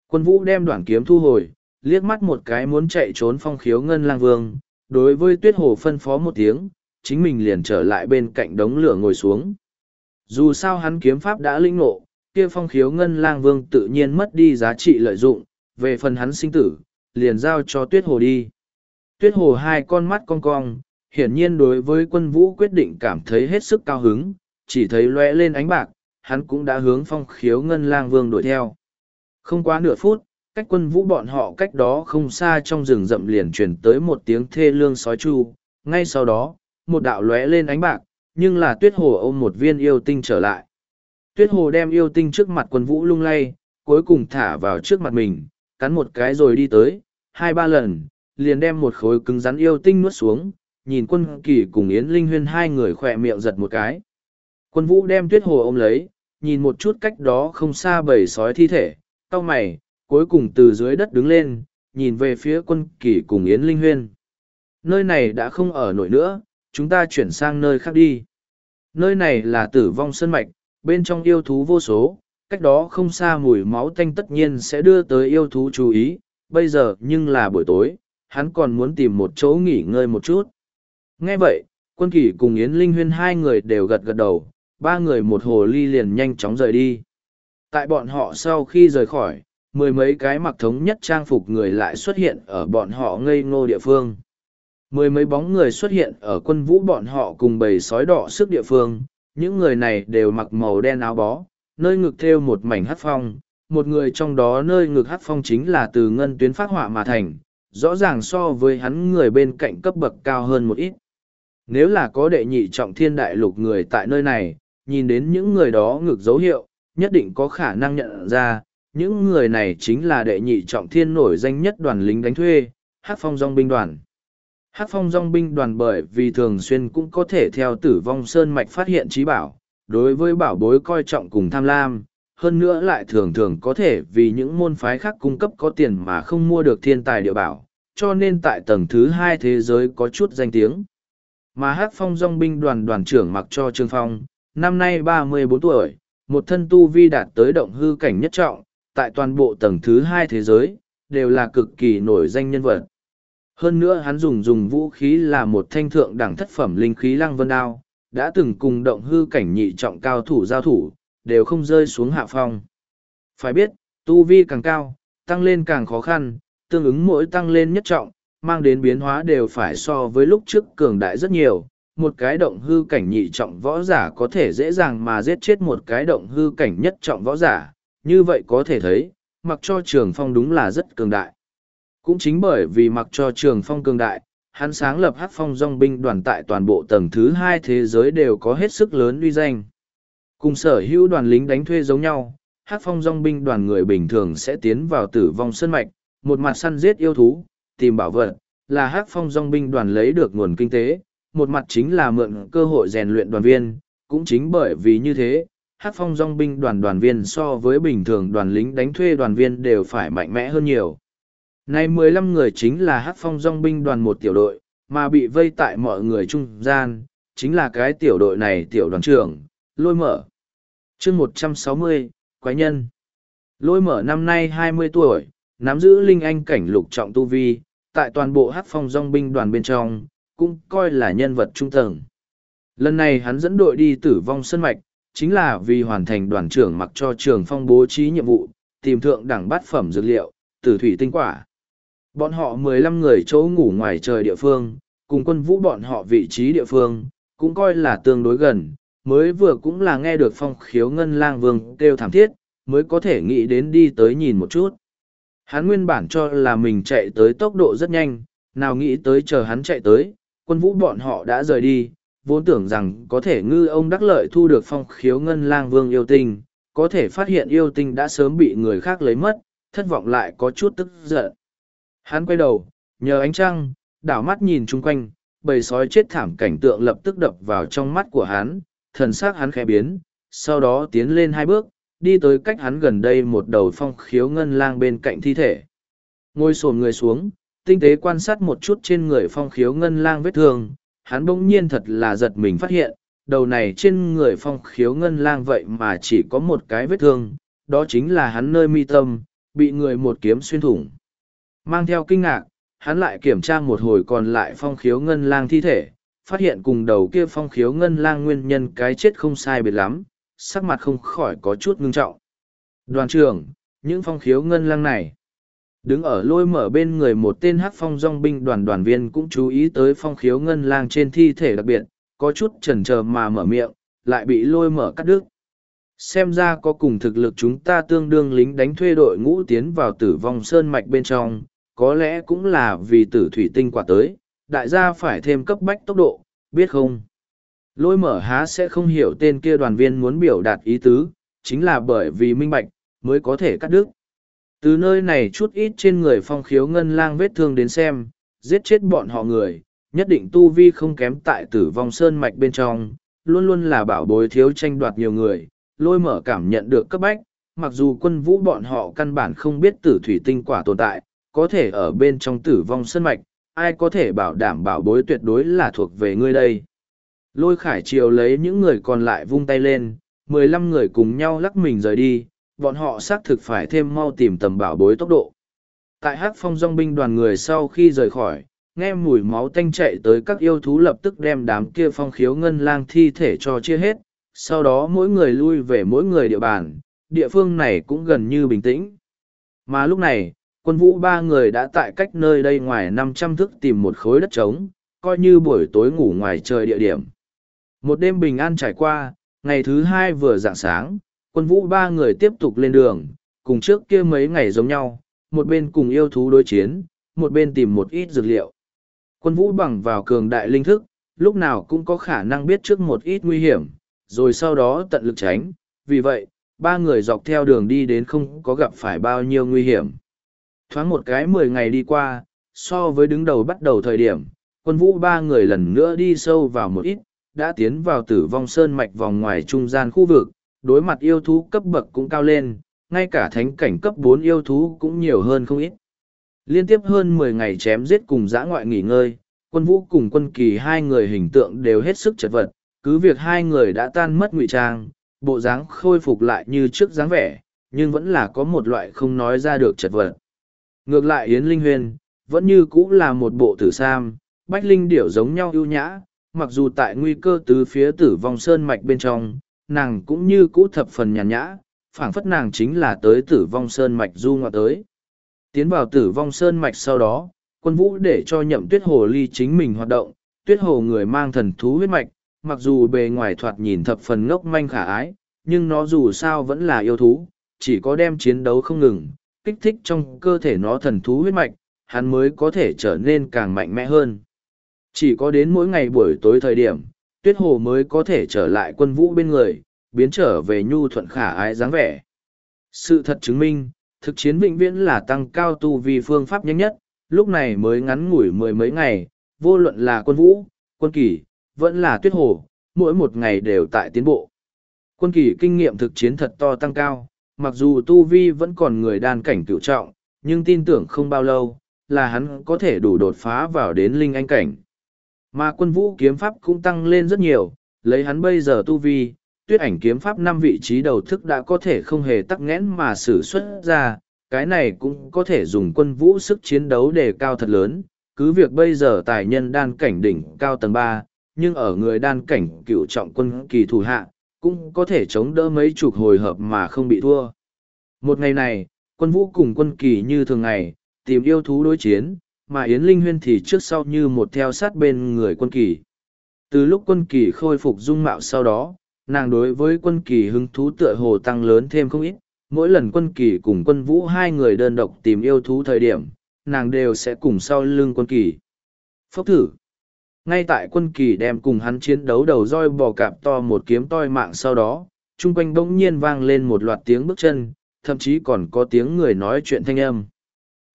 Quân vũ đem đoạn kiếm thu hồi, liếc mắt một cái muốn chạy trốn phong khiếu ngân lang vương, đối với tuyết hồ phân phó một tiếng, chính mình liền trở lại bên cạnh đống lửa ngồi xuống. Dù sao hắn kiếm pháp đã linh ngộ, kia phong khiếu ngân lang vương tự nhiên mất đi giá trị lợi dụng, về phần hắn sinh tử, liền giao cho tuyết hồ đi. Tuyết hồ hai con mắt cong cong, hiển nhiên đối với quân vũ quyết định cảm thấy hết sức cao hứng, chỉ thấy lóe lên ánh bạc, hắn cũng đã hướng phong khiếu ngân lang vương đuổi theo. Không quá nửa phút, cách quân vũ bọn họ cách đó không xa trong rừng rậm liền truyền tới một tiếng thê lương sói chu, ngay sau đó, một đạo lóe lên ánh bạc, nhưng là tuyết hồ ôm một viên yêu tinh trở lại. Tuyết hồ đem yêu tinh trước mặt quân vũ lung lay, cuối cùng thả vào trước mặt mình, cắn một cái rồi đi tới, hai ba lần, liền đem một khối cứng rắn yêu tinh nuốt xuống, nhìn quân kỳ cùng Yến Linh Huyên hai người khỏe miệng giật một cái. Quân vũ đem tuyết hồ ôm lấy, nhìn một chút cách đó không xa bầy sói thi thể, cau mày, cuối cùng từ dưới đất đứng lên, nhìn về phía quân kỳ cùng Yến Linh Huyên. Nơi này đã không ở nổi nữa, chúng ta chuyển sang nơi khác đi. Nơi này là tử vong sân mạch, bên trong yêu thú vô số, cách đó không xa mùi máu tanh tất nhiên sẽ đưa tới yêu thú chú ý, bây giờ nhưng là buổi tối, hắn còn muốn tìm một chỗ nghỉ ngơi một chút. Nghe vậy, quân kỷ cùng Yến Linh Huyên hai người đều gật gật đầu, ba người một hồ ly liền nhanh chóng rời đi. Tại bọn họ sau khi rời khỏi, mười mấy cái mặc thống nhất trang phục người lại xuất hiện ở bọn họ ngây ngô địa phương. Mười mấy bóng người xuất hiện ở quân vũ bọn họ cùng bầy sói đỏ sức địa phương, những người này đều mặc màu đen áo bó, nơi ngực thêu một mảnh hát phong, một người trong đó nơi ngực hát phong chính là từ ngân tuyến phát họa mà thành, rõ ràng so với hắn người bên cạnh cấp bậc cao hơn một ít. Nếu là có đệ nhị trọng thiên đại lục người tại nơi này, nhìn đến những người đó ngực dấu hiệu, nhất định có khả năng nhận ra, những người này chính là đệ nhị trọng thiên nổi danh nhất đoàn lính đánh thuê, hát phong dòng binh đoàn. Hát phong dòng binh đoàn bởi vì thường xuyên cũng có thể theo tử vong sơn mạch phát hiện trí bảo, đối với bảo bối coi trọng cùng tham lam, hơn nữa lại thường thường có thể vì những môn phái khác cung cấp có tiền mà không mua được thiên tài địa bảo, cho nên tại tầng thứ hai thế giới có chút danh tiếng. Mà hát phong dòng binh đoàn đoàn trưởng mặc cho Trương Phong, năm nay ba mươi bốn tuổi, một thân tu vi đạt tới động hư cảnh nhất trọng, tại toàn bộ tầng thứ hai thế giới, đều là cực kỳ nổi danh nhân vật. Hơn nữa hắn dùng dùng vũ khí là một thanh thượng đẳng thất phẩm linh khí lăng vân đao, đã từng cùng động hư cảnh nhị trọng cao thủ giao thủ, đều không rơi xuống hạ phong. Phải biết, tu vi càng cao, tăng lên càng khó khăn, tương ứng mỗi tăng lên nhất trọng, mang đến biến hóa đều phải so với lúc trước cường đại rất nhiều. Một cái động hư cảnh nhị trọng võ giả có thể dễ dàng mà giết chết một cái động hư cảnh nhất trọng võ giả, như vậy có thể thấy, mặc cho trường phong đúng là rất cường đại. Cũng chính bởi vì mặc cho trường phong cường đại, hắn sáng lập hát phong dong binh đoàn tại toàn bộ tầng thứ hai thế giới đều có hết sức lớn uy danh. Cùng sở hữu đoàn lính đánh thuê giống nhau, hát phong dong binh đoàn người bình thường sẽ tiến vào tử vong sân mạch, một mặt săn giết yêu thú, tìm bảo vật, là hát phong dong binh đoàn lấy được nguồn kinh tế, một mặt chính là mượn cơ hội rèn luyện đoàn viên, cũng chính bởi vì như thế, hát phong dong binh đoàn đoàn viên so với bình thường đoàn lính đánh thuê đoàn viên đều phải mạnh mẽ hơn nhiều nay mười lăm người chính là hát phong dong binh đoàn một tiểu đội, mà bị vây tại mọi người trung gian, chính là cái tiểu đội này tiểu đoàn trưởng, lôi mở. chương một trăm sáu mươi quái nhân. Lôi mở năm nay hai mươi tuổi, nắm giữ linh anh cảnh lục trọng tu vi, tại toàn bộ hát phong dong binh đoàn bên trong, cũng coi là nhân vật trung tầng. Lần này hắn dẫn đội đi tử vong sân mạch, chính là vì hoàn thành đoàn trưởng mặc cho trường phong bố trí nhiệm vụ, tìm thượng đẳng bát phẩm dược liệu, tử thủy tinh quả. Bọn họ mười lăm người chỗ ngủ ngoài trời địa phương, cùng quân vũ bọn họ vị trí địa phương, cũng coi là tương đối gần, mới vừa cũng là nghe được phong khiếu ngân lang vương kêu thảm thiết, mới có thể nghĩ đến đi tới nhìn một chút. Hắn nguyên bản cho là mình chạy tới tốc độ rất nhanh, nào nghĩ tới chờ hắn chạy tới, quân vũ bọn họ đã rời đi, vốn tưởng rằng có thể ngư ông đắc lợi thu được phong khiếu ngân lang vương yêu tinh, có thể phát hiện yêu tinh đã sớm bị người khác lấy mất, thất vọng lại có chút tức giận. Hắn quay đầu, nhờ ánh trăng, đảo mắt nhìn chung quanh, bầy sói chết thảm cảnh tượng lập tức đập vào trong mắt của hắn, thần sắc hắn khẽ biến, sau đó tiến lên hai bước, đi tới cách hắn gần đây một đầu phong khiếu ngân lang bên cạnh thi thể. Ngồi sồn người xuống, tinh tế quan sát một chút trên người phong khiếu ngân lang vết thương, hắn bỗng nhiên thật là giật mình phát hiện, đầu này trên người phong khiếu ngân lang vậy mà chỉ có một cái vết thương, đó chính là hắn nơi mi tâm, bị người một kiếm xuyên thủng. Mang theo kinh ngạc, hắn lại kiểm tra một hồi còn lại phong khiếu ngân lang thi thể, phát hiện cùng đầu kia phong khiếu ngân lang nguyên nhân cái chết không sai biệt lắm, sắc mặt không khỏi có chút ngưng trọng. Đoàn trưởng, những phong khiếu ngân lang này, đứng ở lôi mở bên người một tên hắc phong dong binh đoàn đoàn viên cũng chú ý tới phong khiếu ngân lang trên thi thể đặc biệt, có chút chần chờ mà mở miệng, lại bị lôi mở cắt đứt. Xem ra có cùng thực lực chúng ta tương đương lính đánh thuê đội ngũ tiến vào tử vong sơn mạch bên trong, có lẽ cũng là vì tử thủy tinh quả tới, đại gia phải thêm cấp bách tốc độ, biết không? Lôi mở há sẽ không hiểu tên kia đoàn viên muốn biểu đạt ý tứ, chính là bởi vì minh bạch, mới có thể cắt đứt. Từ nơi này chút ít trên người phong khiếu ngân lang vết thương đến xem, giết chết bọn họ người, nhất định tu vi không kém tại tử vong sơn mạch bên trong, luôn luôn là bảo bối thiếu tranh đoạt nhiều người, lôi mở cảm nhận được cấp bách, mặc dù quân vũ bọn họ căn bản không biết tử thủy tinh quả tồn tại, có thể ở bên trong tử vong sân mạch, ai có thể bảo đảm bảo bối tuyệt đối là thuộc về ngươi đây. Lôi khải triều lấy những người còn lại vung tay lên, mười lăm người cùng nhau lắc mình rời đi, bọn họ xác thực phải thêm mau tìm tầm bảo bối tốc độ. Tại hắc phong dòng binh đoàn người sau khi rời khỏi, nghe mùi máu tanh chạy tới các yêu thú lập tức đem đám kia phong khiếu ngân lang thi thể cho chia hết, sau đó mỗi người lui về mỗi người địa bàn, địa phương này cũng gần như bình tĩnh. Mà lúc này, quân vũ ba người đã tại cách nơi đây ngoài năm trăm thước tìm một khối đất trống, coi như buổi tối ngủ ngoài trời địa điểm. Một đêm bình an trải qua, ngày thứ hai vừa dạng sáng, quân vũ ba người tiếp tục lên đường, cùng trước kia mấy ngày giống nhau, một bên cùng yêu thú đối chiến, một bên tìm một ít dược liệu. Quân vũ bằng vào cường đại linh thức, lúc nào cũng có khả năng biết trước một ít nguy hiểm, rồi sau đó tận lực tránh, vì vậy, ba người dọc theo đường đi đến không có gặp phải bao nhiêu nguy hiểm. Thoáng một cái mười ngày đi qua, so với đứng đầu bắt đầu thời điểm, quân vũ ba người lần nữa đi sâu vào một ít, đã tiến vào tử vong sơn mạch vòng ngoài trung gian khu vực, đối mặt yêu thú cấp bậc cũng cao lên, ngay cả thánh cảnh cấp bốn yêu thú cũng nhiều hơn không ít. Liên tiếp hơn mười ngày chém giết cùng dã ngoại nghỉ ngơi, quân vũ cùng quân kỳ hai người hình tượng đều hết sức chật vật, cứ việc hai người đã tan mất ngụy trang, bộ dáng khôi phục lại như trước dáng vẻ, nhưng vẫn là có một loại không nói ra được chật vật. Ngược lại Yến Linh Huyền, vẫn như cũ là một bộ tử sam, bách linh điểu giống nhau ưu nhã, mặc dù tại nguy cơ từ phía tử vong sơn mạch bên trong, nàng cũng như cũ thập phần nhàn nhã, phảng phất nàng chính là tới tử vong sơn mạch du ngoại tới. Tiến vào tử vong sơn mạch sau đó, quân vũ để cho nhậm tuyết hồ ly chính mình hoạt động, tuyết hồ người mang thần thú huyết mạch, mặc dù bề ngoài thoạt nhìn thập phần ngốc manh khả ái, nhưng nó dù sao vẫn là yêu thú, chỉ có đem chiến đấu không ngừng, kích thích trong cơ thể nó thần thú huyết mạch, hắn mới có thể trở nên càng mạnh mẽ hơn. Chỉ có đến mỗi ngày buổi tối thời điểm, tuyết hồ mới có thể trở lại quân vũ bên người, biến trở về nhu thuận khả ái dáng vẻ. Sự thật chứng minh, thực chiến vĩnh viễn là tăng cao tu vi phương pháp nhanh nhất, lúc này mới ngắn ngủi mười mấy ngày, vô luận là quân vũ, quân kỳ, vẫn là tuyết hồ, mỗi một ngày đều tại tiến bộ. Quân kỳ kinh nghiệm thực chiến thật to tăng cao, mặc dù tu vi vẫn còn người đan cảnh cựu trọng, nhưng tin tưởng không bao lâu, là hắn có thể đủ đột phá vào đến linh anh cảnh. Mà quân vũ kiếm pháp cũng tăng lên rất nhiều, lấy hắn bây giờ tu vi, tuyết ảnh kiếm pháp năm vị trí đầu thức đã có thể không hề tắc nghẽn mà sử xuất ra, cái này cũng có thể dùng quân vũ sức chiến đấu để cao thật lớn, cứ việc bây giờ tài nhân đan cảnh đỉnh cao tầng ba, nhưng ở người đan cảnh cựu trọng quân kỳ thủ hạ, cũng có thể chống đỡ mấy chục hồi hợp mà không bị thua. Một ngày này, quân vũ cùng quân kỳ như thường ngày, tìm yêu thú đối chiến, mà Yến Linh Huyên thì trước sau như một theo sát bên người quân kỳ. Từ lúc quân kỳ khôi phục dung mạo sau đó, nàng đối với quân kỳ hứng thú tựa hồ tăng lớn thêm không ít. Mỗi lần quân kỳ cùng quân vũ hai người đơn độc tìm yêu thú thời điểm, nàng đều sẽ cùng sau lưng quân kỳ. Phốc thử. Ngay tại quân kỳ đem cùng hắn chiến đấu đầu roi bò cạp to một kiếm toi mạng sau đó, chung quanh bỗng nhiên vang lên một loạt tiếng bước chân, thậm chí còn có tiếng người nói chuyện thanh âm.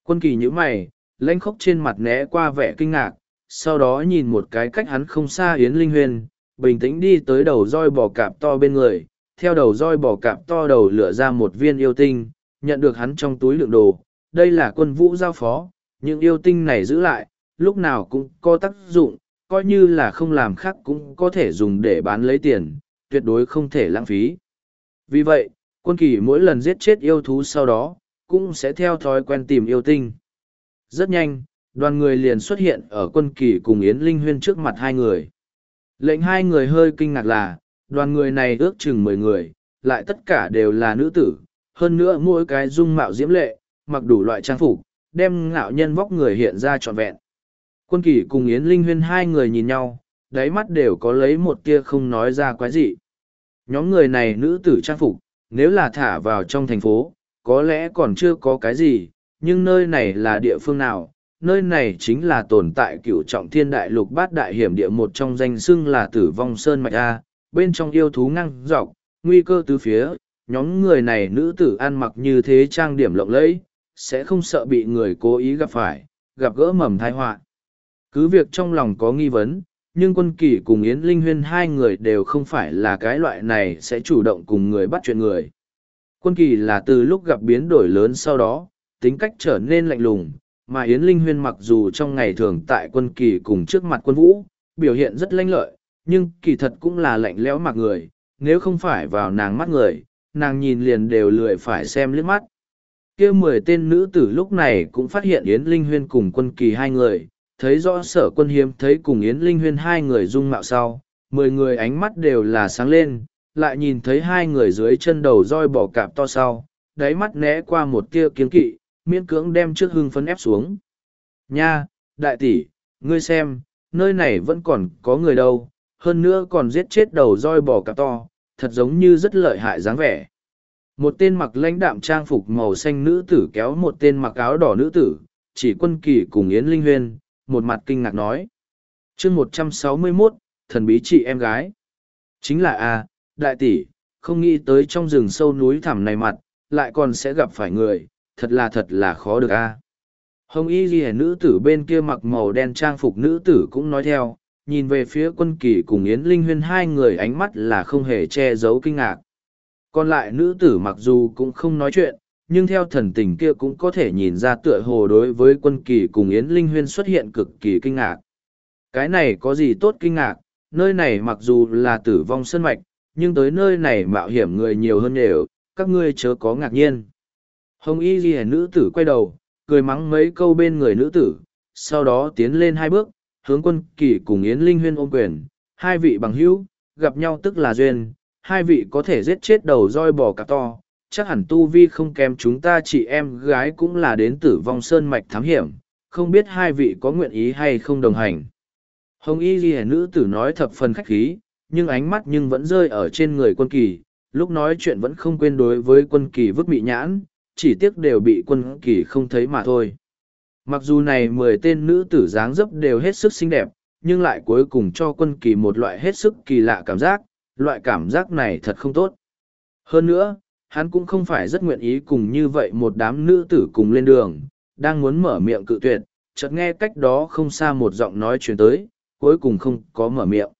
Quân kỳ nhíu mày, lãnh khóc trên mặt né qua vẻ kinh ngạc, sau đó nhìn một cái cách hắn không xa Yến Linh Huyền, bình tĩnh đi tới đầu roi bò cạp to bên người, theo đầu roi bò cạp to đầu lựa ra một viên yêu tinh, nhận được hắn trong túi lượng đồ. Đây là quân vũ giao phó, những yêu tinh này giữ lại, lúc nào cũng có tác dụng, coi như là không làm khác cũng có thể dùng để bán lấy tiền, tuyệt đối không thể lãng phí. Vì vậy, quân kỳ mỗi lần giết chết yêu thú sau đó, cũng sẽ theo thói quen tìm yêu tinh. Rất nhanh, đoàn người liền xuất hiện ở quân kỳ cùng Yến Linh Huyên trước mặt hai người. Lệnh hai người hơi kinh ngạc là, đoàn người này ước chừng mười người, lại tất cả đều là nữ tử, hơn nữa mỗi cái dung mạo diễm lệ, mặc đủ loại trang phục, đem ngạo nhân vóc người hiện ra trọn vẹn. Quân kỳ cùng Yến Linh Huyên hai người nhìn nhau, đáy mắt đều có lấy một tia không nói ra quái dị. Nhóm người này nữ tử trang phục, nếu là thả vào trong thành phố, có lẽ còn chưa có cái gì, nhưng nơi này là địa phương nào, nơi này chính là tồn tại cựu trọng thiên đại lục bát đại hiểm địa một trong danh xưng là tử vong sơn mạch A, bên trong yêu thú ngăng dọc, nguy cơ tứ phía, nhóm người này nữ tử ăn mặc như thế trang điểm lộng lẫy, sẽ không sợ bị người cố ý gặp phải, gặp gỡ mầm thai họa cứ việc trong lòng có nghi vấn, nhưng quân kỳ cùng Yến Linh Huyên hai người đều không phải là cái loại này sẽ chủ động cùng người bắt chuyện người. Quân kỳ là từ lúc gặp biến đổi lớn sau đó, tính cách trở nên lạnh lùng, mà Yến Linh Huyên mặc dù trong ngày thường tại quân kỳ cùng trước mặt quân vũ, biểu hiện rất lanh lợi, nhưng kỳ thật cũng là lạnh lẽo mặc người, nếu không phải vào nàng mắt người, nàng nhìn liền đều lười phải xem liếc mắt. kia mười tên nữ tử lúc này cũng phát hiện Yến Linh Huyên cùng quân kỳ hai người, thấy rõ sở quân hiếm thấy cùng Yến Linh Huyên hai người dung mạo sau, mười người ánh mắt đều là sáng lên, lại nhìn thấy hai người dưới chân đầu roi bỏ cạp to sau, đáy mắt né qua một tia kiến kỵ, miễn cưỡng đem trước hưng phấn ép xuống. Nha, đại tỷ, ngươi xem, nơi này vẫn còn có người đâu, hơn nữa còn giết chết đầu roi bò cạp to, thật giống như rất lợi hại dáng vẻ. Một tên mặc lãnh đạm trang phục màu xanh nữ tử kéo một tên mặc áo đỏ nữ tử, chỉ quân kỳ cùng Yến Linh Huyên, một mặt kinh ngạc nói. chương một trăm sáu mươi 161, thần bí chị em gái. Chính là a đại tỷ, không nghĩ tới trong rừng sâu núi thẳm này mặt, lại còn sẽ gặp phải người, thật là thật là khó được a hồng y ghi nữ tử bên kia mặc màu đen trang phục nữ tử cũng nói theo nhìn về phía quân kỳ cùng yến linh huyên hai người ánh mắt là không hề che giấu kinh ngạc còn lại nữ tử mặc dù cũng không nói chuyện nhưng theo thần tình kia cũng có thể nhìn ra tựa hồ đối với quân kỳ cùng yến linh huyên xuất hiện cực kỳ kinh ngạc cái này có gì tốt kinh ngạc nơi này mặc dù là tử vong sân mạch nhưng tới nơi này mạo hiểm người nhiều hơn đều, các ngươi chớ có ngạc nhiên. Hồng y ghi nữ tử quay đầu, cười mắng mấy câu bên người nữ tử, sau đó tiến lên hai bước, hướng quân kỳ cùng Yến Linh Huyên ôm quyền, hai vị bằng hữu, gặp nhau tức là duyên, hai vị có thể giết chết đầu roi bò cạp to, chắc hẳn tu vi không kém chúng ta chị em gái cũng là đến tử vong sơn mạch thám hiểm, không biết hai vị có nguyện ý hay không đồng hành. Hồng y ghi nữ tử nói thập phần khách khí, nhưng ánh mắt nhưng vẫn rơi ở trên người quân kỳ, lúc nói chuyện vẫn không quên đối với quân kỳ vứt bị nhãn, chỉ tiếc đều bị quân kỳ không thấy mà thôi. Mặc dù này mười tên nữ tử dáng dấp đều hết sức xinh đẹp, nhưng lại cuối cùng cho quân kỳ một loại hết sức kỳ lạ cảm giác, loại cảm giác này thật không tốt. Hơn nữa, hắn cũng không phải rất nguyện ý cùng như vậy một đám nữ tử cùng lên đường, đang muốn mở miệng cự tuyệt, chợt nghe cách đó không xa một giọng nói truyền tới, cuối cùng không có mở miệng.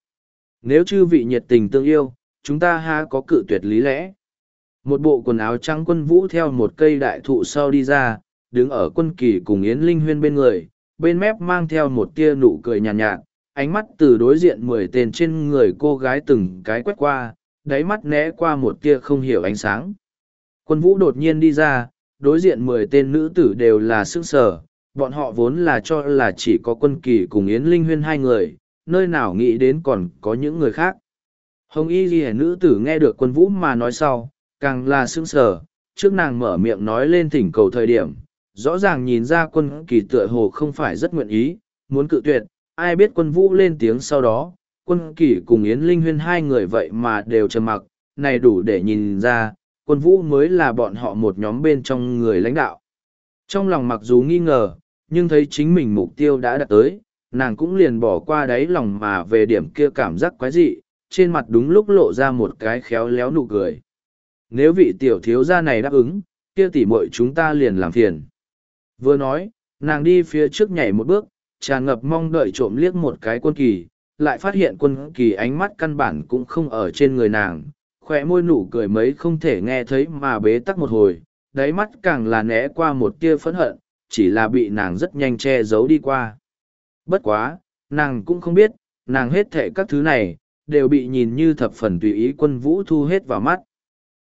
Nếu chư vị nhiệt tình tương yêu, chúng ta ha có cự tuyệt lý lẽ. Một bộ quần áo trắng quân vũ theo một cây đại thụ sau đi ra, đứng ở quân kỳ cùng Yến Linh Huyên bên người, bên mép mang theo một tia nụ cười nhàn nhạt, nhạt, ánh mắt từ đối diện mười tên trên người cô gái từng cái quét qua, đáy mắt né qua một tia không hiểu ánh sáng. Quân vũ đột nhiên đi ra, đối diện mười tên nữ tử đều là sức sở, bọn họ vốn là cho là chỉ có quân kỳ cùng Yến Linh Huyên hai người, nơi nào nghĩ đến còn có những người khác. Hồng Y Ghi nữ tử nghe được quân vũ mà nói sau, càng là sững sờ, trước nàng mở miệng nói lên thỉnh cầu thời điểm, rõ ràng nhìn ra quân kỳ tựa hồ không phải rất nguyện ý, muốn cự tuyệt, ai biết quân vũ lên tiếng sau đó, quân kỳ cùng Yến Linh Huyên hai người vậy mà đều trầm mặc, này đủ để nhìn ra, quân vũ mới là bọn họ một nhóm bên trong người lãnh đạo. Trong lòng mặc dù nghi ngờ, nhưng thấy chính mình mục tiêu đã đạt tới, nàng cũng liền bỏ qua đáy lòng mà về điểm kia cảm giác quái dị, trên mặt đúng lúc lộ ra một cái khéo léo nụ cười. Nếu vị tiểu thiếu gia này đáp ứng, kia tỉ muội chúng ta liền làm phiền. Vừa nói, nàng đi phía trước nhảy một bước, tràn ngập mong đợi trộm liếc một cái quân kỳ, lại phát hiện quân kỳ ánh mắt căn bản cũng không ở trên người nàng, khỏe môi nụ cười mấy không thể nghe thấy mà bế tắc một hồi, đáy mắt càng là né qua một tia phẫn hận, chỉ là bị nàng rất nhanh che giấu đi qua. Bất quá, nàng cũng không biết, nàng hết thệ các thứ này, đều bị nhìn như thập phần tùy ý quân vũ thu hết vào mắt.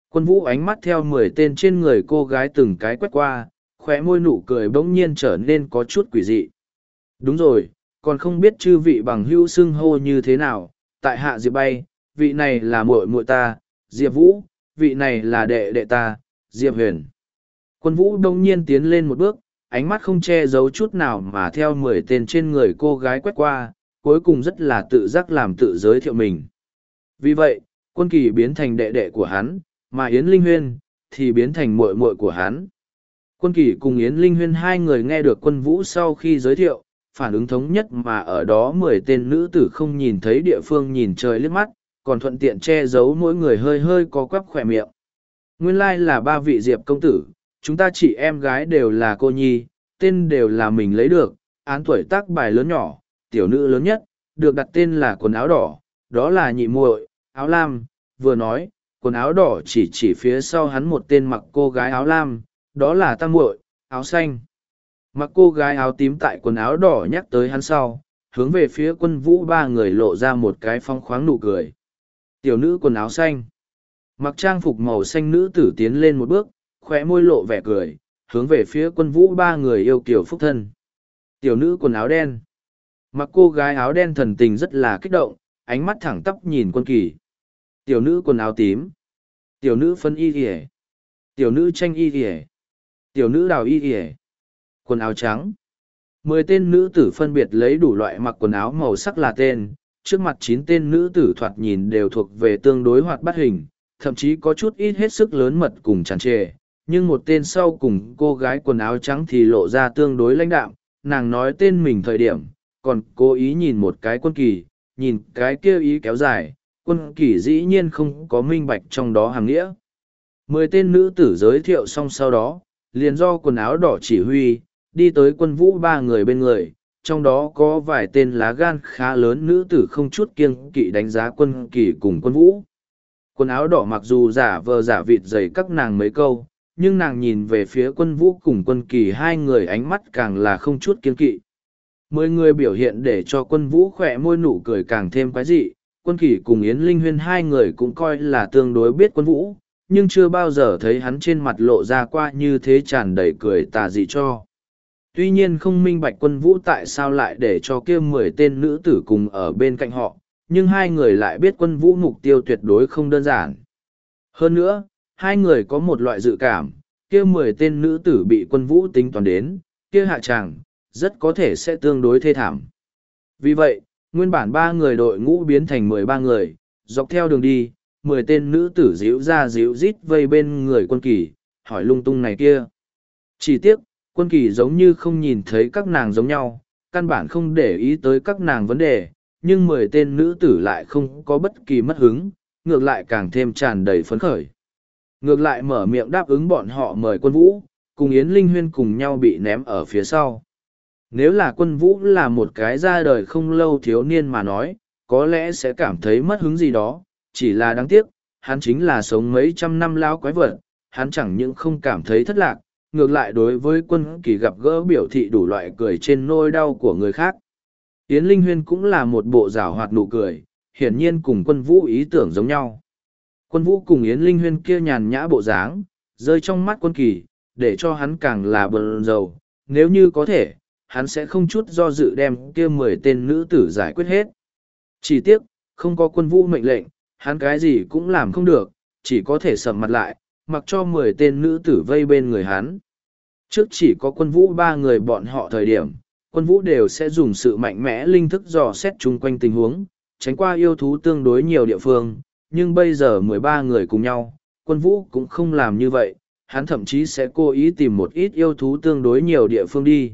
Quân vũ ánh mắt theo mười tên trên người cô gái từng cái quét qua, khóe môi nụ cười bỗng nhiên trở nên có chút quỷ dị. Đúng rồi, còn không biết chư vị bằng hữu xưng hô như thế nào, tại hạ Diệp bay, vị này là muội muội ta, Diệp Vũ, vị này là đệ đệ ta, Diệp Huyền. Quân Vũ đông nhiên tiến lên một bước, ánh mắt không che giấu chút nào mà theo mười tên trên người cô gái quét qua, cuối cùng rất là tự giác làm tự giới thiệu mình. Vì vậy, quân kỳ biến thành đệ đệ của hắn, mà Yến Linh Huyên, thì biến thành muội muội của hắn. Quân kỳ cùng Yến Linh Huyên hai người nghe được quân vũ sau khi giới thiệu, phản ứng thống nhất mà ở đó mười tên nữ tử không nhìn thấy địa phương nhìn trời liếc mắt, còn thuận tiện che giấu mỗi người hơi hơi có quắp khỏe miệng. Nguyên lai like là ba vị diệp công tử, chúng ta chị em gái đều là cô nhi, tên đều là mình lấy được, án tuổi tác bài lớn nhỏ, tiểu nữ lớn nhất, được đặt tên là quần áo đỏ, đó là nhị muội, áo lam, vừa nói, quần áo đỏ chỉ chỉ phía sau hắn một tên mặc cô gái áo lam, đó là tam muội, áo xanh. Mặc cô gái áo tím tại quần áo đỏ nhắc tới hắn sau, hướng về phía quân vũ ba người lộ ra một cái phong khoáng nụ cười. Tiểu nữ quần áo xanh. Mặc trang phục màu xanh nữ tử tiến lên một bước, khóe môi lộ vẻ cười, hướng về phía quân vũ ba người yêu kiểu phúc thân. Tiểu nữ quần áo đen. Mặc cô gái áo đen thần tình rất là kích động, ánh mắt thẳng tắp nhìn quân kỳ. Tiểu nữ quần áo tím. Tiểu nữ phân y ỉa Tiểu nữ tranh y ỉa Tiểu nữ đào y ỉa Quần áo trắng. Mười tên nữ tử phân biệt lấy đủ loại mặc quần áo màu sắc là tên, trước mặt chín tên nữ tử thoạt nhìn đều thuộc về tương đối hoạt bát hình, thậm chí có chút ít hết sức lớn mật cùng tràn trề. Nhưng một tên sau cùng cô gái quần áo trắng thì lộ ra tương đối lãnh đạm, nàng nói tên mình thời điểm, còn cố ý nhìn một cái quân kỳ, nhìn cái kia ý kéo dài, quân kỳ dĩ nhiên không có minh bạch trong đó hàng nghĩa. Mười tên nữ tử giới thiệu xong sau đó, liền do quần áo đỏ chỉ huy, đi tới quân vũ ba người bên người, trong đó có vài tên lá gan khá lớn nữ tử không chút kiêng kỵ đánh giá quân kỳ cùng quân vũ. Quần áo đỏ mặc dù giả vờ giả vịt dày các nàng mấy câu, nhưng nàng nhìn về phía quân vũ cùng quân kỳ hai người ánh mắt càng là không chút kiêng kỵ. Mười người biểu hiện để cho quân vũ khỏe môi nụ cười càng thêm quái dị, quân kỳ cùng Yến Linh Huyên hai người cũng coi là tương đối biết quân vũ, nhưng chưa bao giờ thấy hắn trên mặt lộ ra qua như thế tràn đầy cười tà dị cho. Tuy nhiên không minh bạch quân vũ tại sao lại để cho kia mười tên nữ tử cùng ở bên cạnh họ, nhưng hai người lại biết quân vũ mục tiêu tuyệt đối không đơn giản. Hơn nữa, hai người có một loại dự cảm, kia mười tên nữ tử bị quân vũ tính toán đến, kia hạ tràng, rất có thể sẽ tương đối thê thảm. Vì vậy, nguyên bản ba người đội ngũ biến thành mười ba người, dọc theo đường đi, mười tên nữ tử díu ra díu rít vây bên người quân kỳ, hỏi lung tung này kia. Chỉ tiếc, quân kỳ giống như không nhìn thấy các nàng giống nhau, căn bản không để ý tới các nàng vấn đề, nhưng mười tên nữ tử lại không có bất kỳ mất hứng, ngược lại càng thêm tràn đầy phấn khởi. Ngược lại mở miệng đáp ứng bọn họ mời quân vũ, cùng Yến Linh Huyên cùng nhau bị ném ở phía sau. Nếu là quân vũ là một cái ra đời không lâu thiếu niên mà nói, có lẽ sẽ cảm thấy mất hứng gì đó, chỉ là đáng tiếc, hắn chính là sống mấy trăm năm lão quái vật, hắn chẳng những không cảm thấy thất lạc, ngược lại đối với quân kỳ gặp gỡ biểu thị đủ loại cười trên nôi đau của người khác. Yến Linh Huyên cũng là một bộ rào hoạt nụ cười, hiển nhiên cùng quân vũ ý tưởng giống nhau. Quân vũ cùng Yến Linh Huyên kia nhàn nhã bộ dáng, rơi trong mắt quân kỳ, để cho hắn càng là bần dầu, nếu như có thể, hắn sẽ không chút do dự đem kia mười tên nữ tử giải quyết hết. Chỉ tiếc, không có quân vũ mệnh lệnh, hắn cái gì cũng làm không được, chỉ có thể sầm mặt lại, mặc cho mười tên nữ tử vây bên người hắn. Trước chỉ có quân vũ ba người bọn họ thời điểm, quân vũ đều sẽ dùng sự mạnh mẽ linh thức dò xét chung quanh tình huống, tránh qua yêu thú tương đối nhiều địa phương, nhưng bây giờ mười ba người cùng nhau, quân vũ cũng không làm như vậy, hắn thậm chí sẽ cố ý tìm một ít yêu thú tương đối nhiều địa phương đi.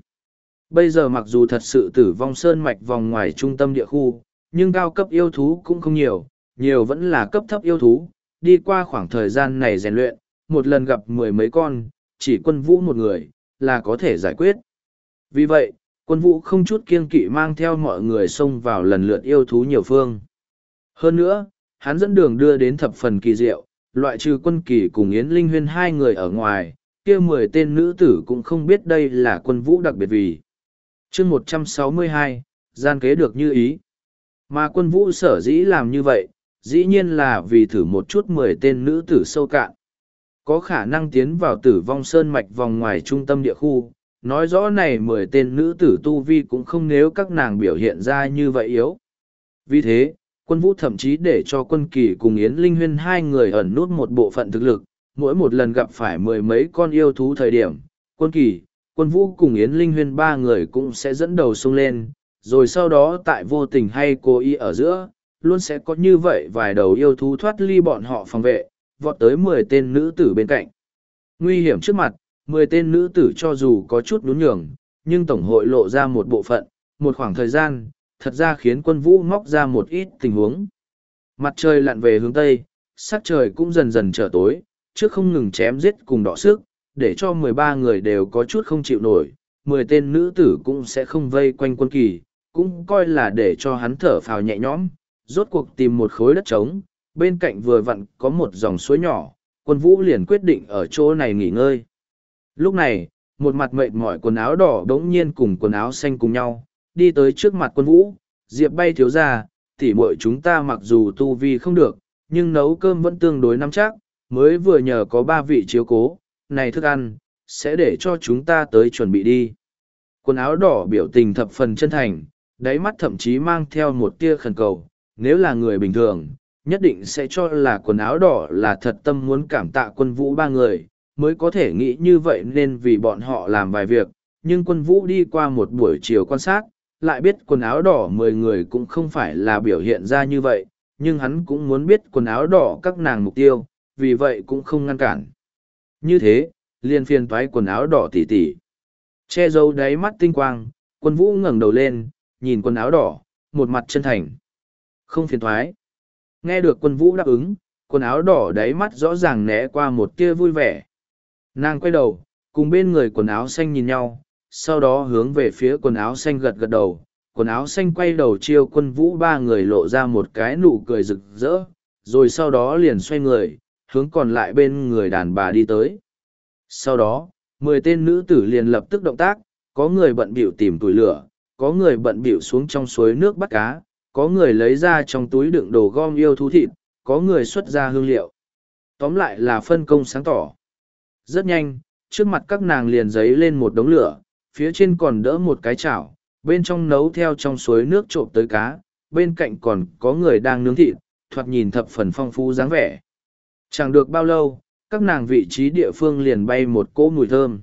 Bây giờ mặc dù thật sự tử vong sơn mạch vòng ngoài trung tâm địa khu, nhưng cao cấp yêu thú cũng không nhiều, nhiều vẫn là cấp thấp yêu thú, đi qua khoảng thời gian này rèn luyện, một lần gặp mười mấy con, chỉ quân vũ một người, là có thể giải quyết. Vì vậy, quân vũ không chút kiên kỵ mang theo mọi người xông vào lần lượt yêu thú nhiều phương. Hơn nữa, hắn dẫn đường đưa đến thập phần kỳ diệu, loại trừ quân kỳ cùng Yến Linh Huyên hai người ở ngoài, kia mười tên nữ tử cũng không biết đây là quân vũ đặc biệt vì. chương một trăm sáu mươi hai gian kế được như ý. Mà quân vũ sở dĩ làm như vậy, dĩ nhiên là vì thử một chút mười tên nữ tử sâu cạn. Có khả năng tiến vào tử vong sơn mạch vòng ngoài trung tâm địa khu, nói rõ này mười tên nữ tử tu vi cũng không nếu các nàng biểu hiện ra như vậy yếu. Vì thế, quân vũ thậm chí để cho quân kỳ cùng Yến Linh Huyên hai người ẩn nút một bộ phận thực lực, mỗi một lần gặp phải mười mấy con yêu thú thời điểm, quân kỳ, quân vũ cùng Yến Linh Huyên ba người cũng sẽ dẫn đầu xông lên, rồi sau đó tại vô tình hay cố ý ở giữa, luôn sẽ có như vậy vài đầu yêu thú thoát ly bọn họ phòng vệ, vọt tới mười tên nữ tử bên cạnh. Nguy hiểm trước mặt, mười tên nữ tử cho dù có chút nhún nhường, nhưng Tổng hội lộ ra một bộ phận, một khoảng thời gian, thật ra khiến quân vũ móc ra một ít tình huống. Mặt trời lặn về hướng Tây, sắc trời cũng dần dần trở tối, trước không ngừng chém giết cùng đỏ sức, để cho mười ba người đều có chút không chịu nổi, mười tên nữ tử cũng sẽ không vây quanh quân kỳ, cũng coi là để cho hắn thở phào nhẹ nhõm, rốt cuộc tìm một khối đất trống, bên cạnh vừa vặn có một dòng suối nhỏ, quân vũ liền quyết định ở chỗ này nghỉ ngơi. Lúc này, một mặt mệt mỏi quần áo đỏ đống nhiên cùng quần áo xanh cùng nhau, đi tới trước mặt quân vũ, diệp bay thiếu ra, tỉ muội chúng ta mặc dù tu vi không được, nhưng nấu cơm vẫn tương đối nắm chắc, mới vừa nhờ có ba vị chiếu cố, này thức ăn, sẽ để cho chúng ta tới chuẩn bị đi. Quần áo đỏ biểu tình thập phần chân thành, đáy mắt thậm chí mang theo một tia khẩn cầu, nếu là người bình thường, nhất định sẽ cho là quần áo đỏ là thật tâm muốn cảm tạ quân vũ ba người, mới có thể nghĩ như vậy nên vì bọn họ làm vài việc, nhưng quân vũ đi qua một buổi chiều quan sát, lại biết quần áo đỏ mười người cũng không phải là biểu hiện ra như vậy, nhưng hắn cũng muốn biết quần áo đỏ các nàng mục tiêu, vì vậy cũng không ngăn cản. Như thế, liên phiên toái quần áo đỏ tỉ tỉ. Che giấu đáy mắt tinh quang, quân vũ ngẩng đầu lên, nhìn quần áo đỏ, một mặt chân thành. Không phiền thoái. Nghe được quân vũ đáp ứng, quần áo đỏ đáy mắt rõ ràng né qua một tia vui vẻ. Nàng quay đầu, cùng bên người quần áo xanh nhìn nhau, sau đó hướng về phía quần áo xanh gật gật đầu. Quần áo xanh quay đầu chiêu quân vũ ba người lộ ra một cái nụ cười rực rỡ, rồi sau đó liền xoay người, hướng còn lại bên người đàn bà đi tới. Sau đó, mười tên nữ tử liền lập tức động tác, có người bận bịu tìm tuổi lửa, có người bận bịu xuống trong suối nước bắt cá, có người lấy ra trong túi đựng đồ gom yêu thú thịt, có người xuất ra hương liệu. Tóm lại là phân công sáng tỏ. Rất nhanh, trước mặt các nàng liền giấy lên một đống lửa, phía trên còn đỡ một cái chảo, bên trong nấu theo trong suối nước trộm tới cá, bên cạnh còn có người đang nướng thịt, thoạt nhìn thập phần phong phú dáng vẻ. Chẳng được bao lâu, các nàng vị trí địa phương liền bay một cỗ mùi thơm.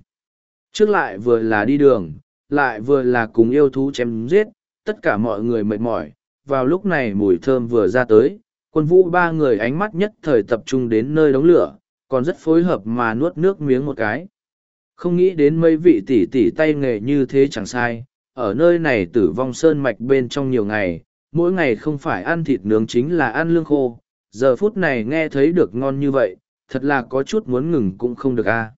Trước lại vừa là đi đường, lại vừa là cùng yêu thú chém giết, tất cả mọi người mệt mỏi. Vào lúc này mùi thơm vừa ra tới, quân vũ ba người ánh mắt nhất thời tập trung đến nơi đống lửa, còn rất phối hợp mà nuốt nước miếng một cái. Không nghĩ đến mấy vị tỷ tỷ tay nghề như thế chẳng sai, ở nơi này tử vong sơn mạch bên trong nhiều ngày, mỗi ngày không phải ăn thịt nướng chính là ăn lương khô, giờ phút này nghe thấy được ngon như vậy, thật là có chút muốn ngừng cũng không được a.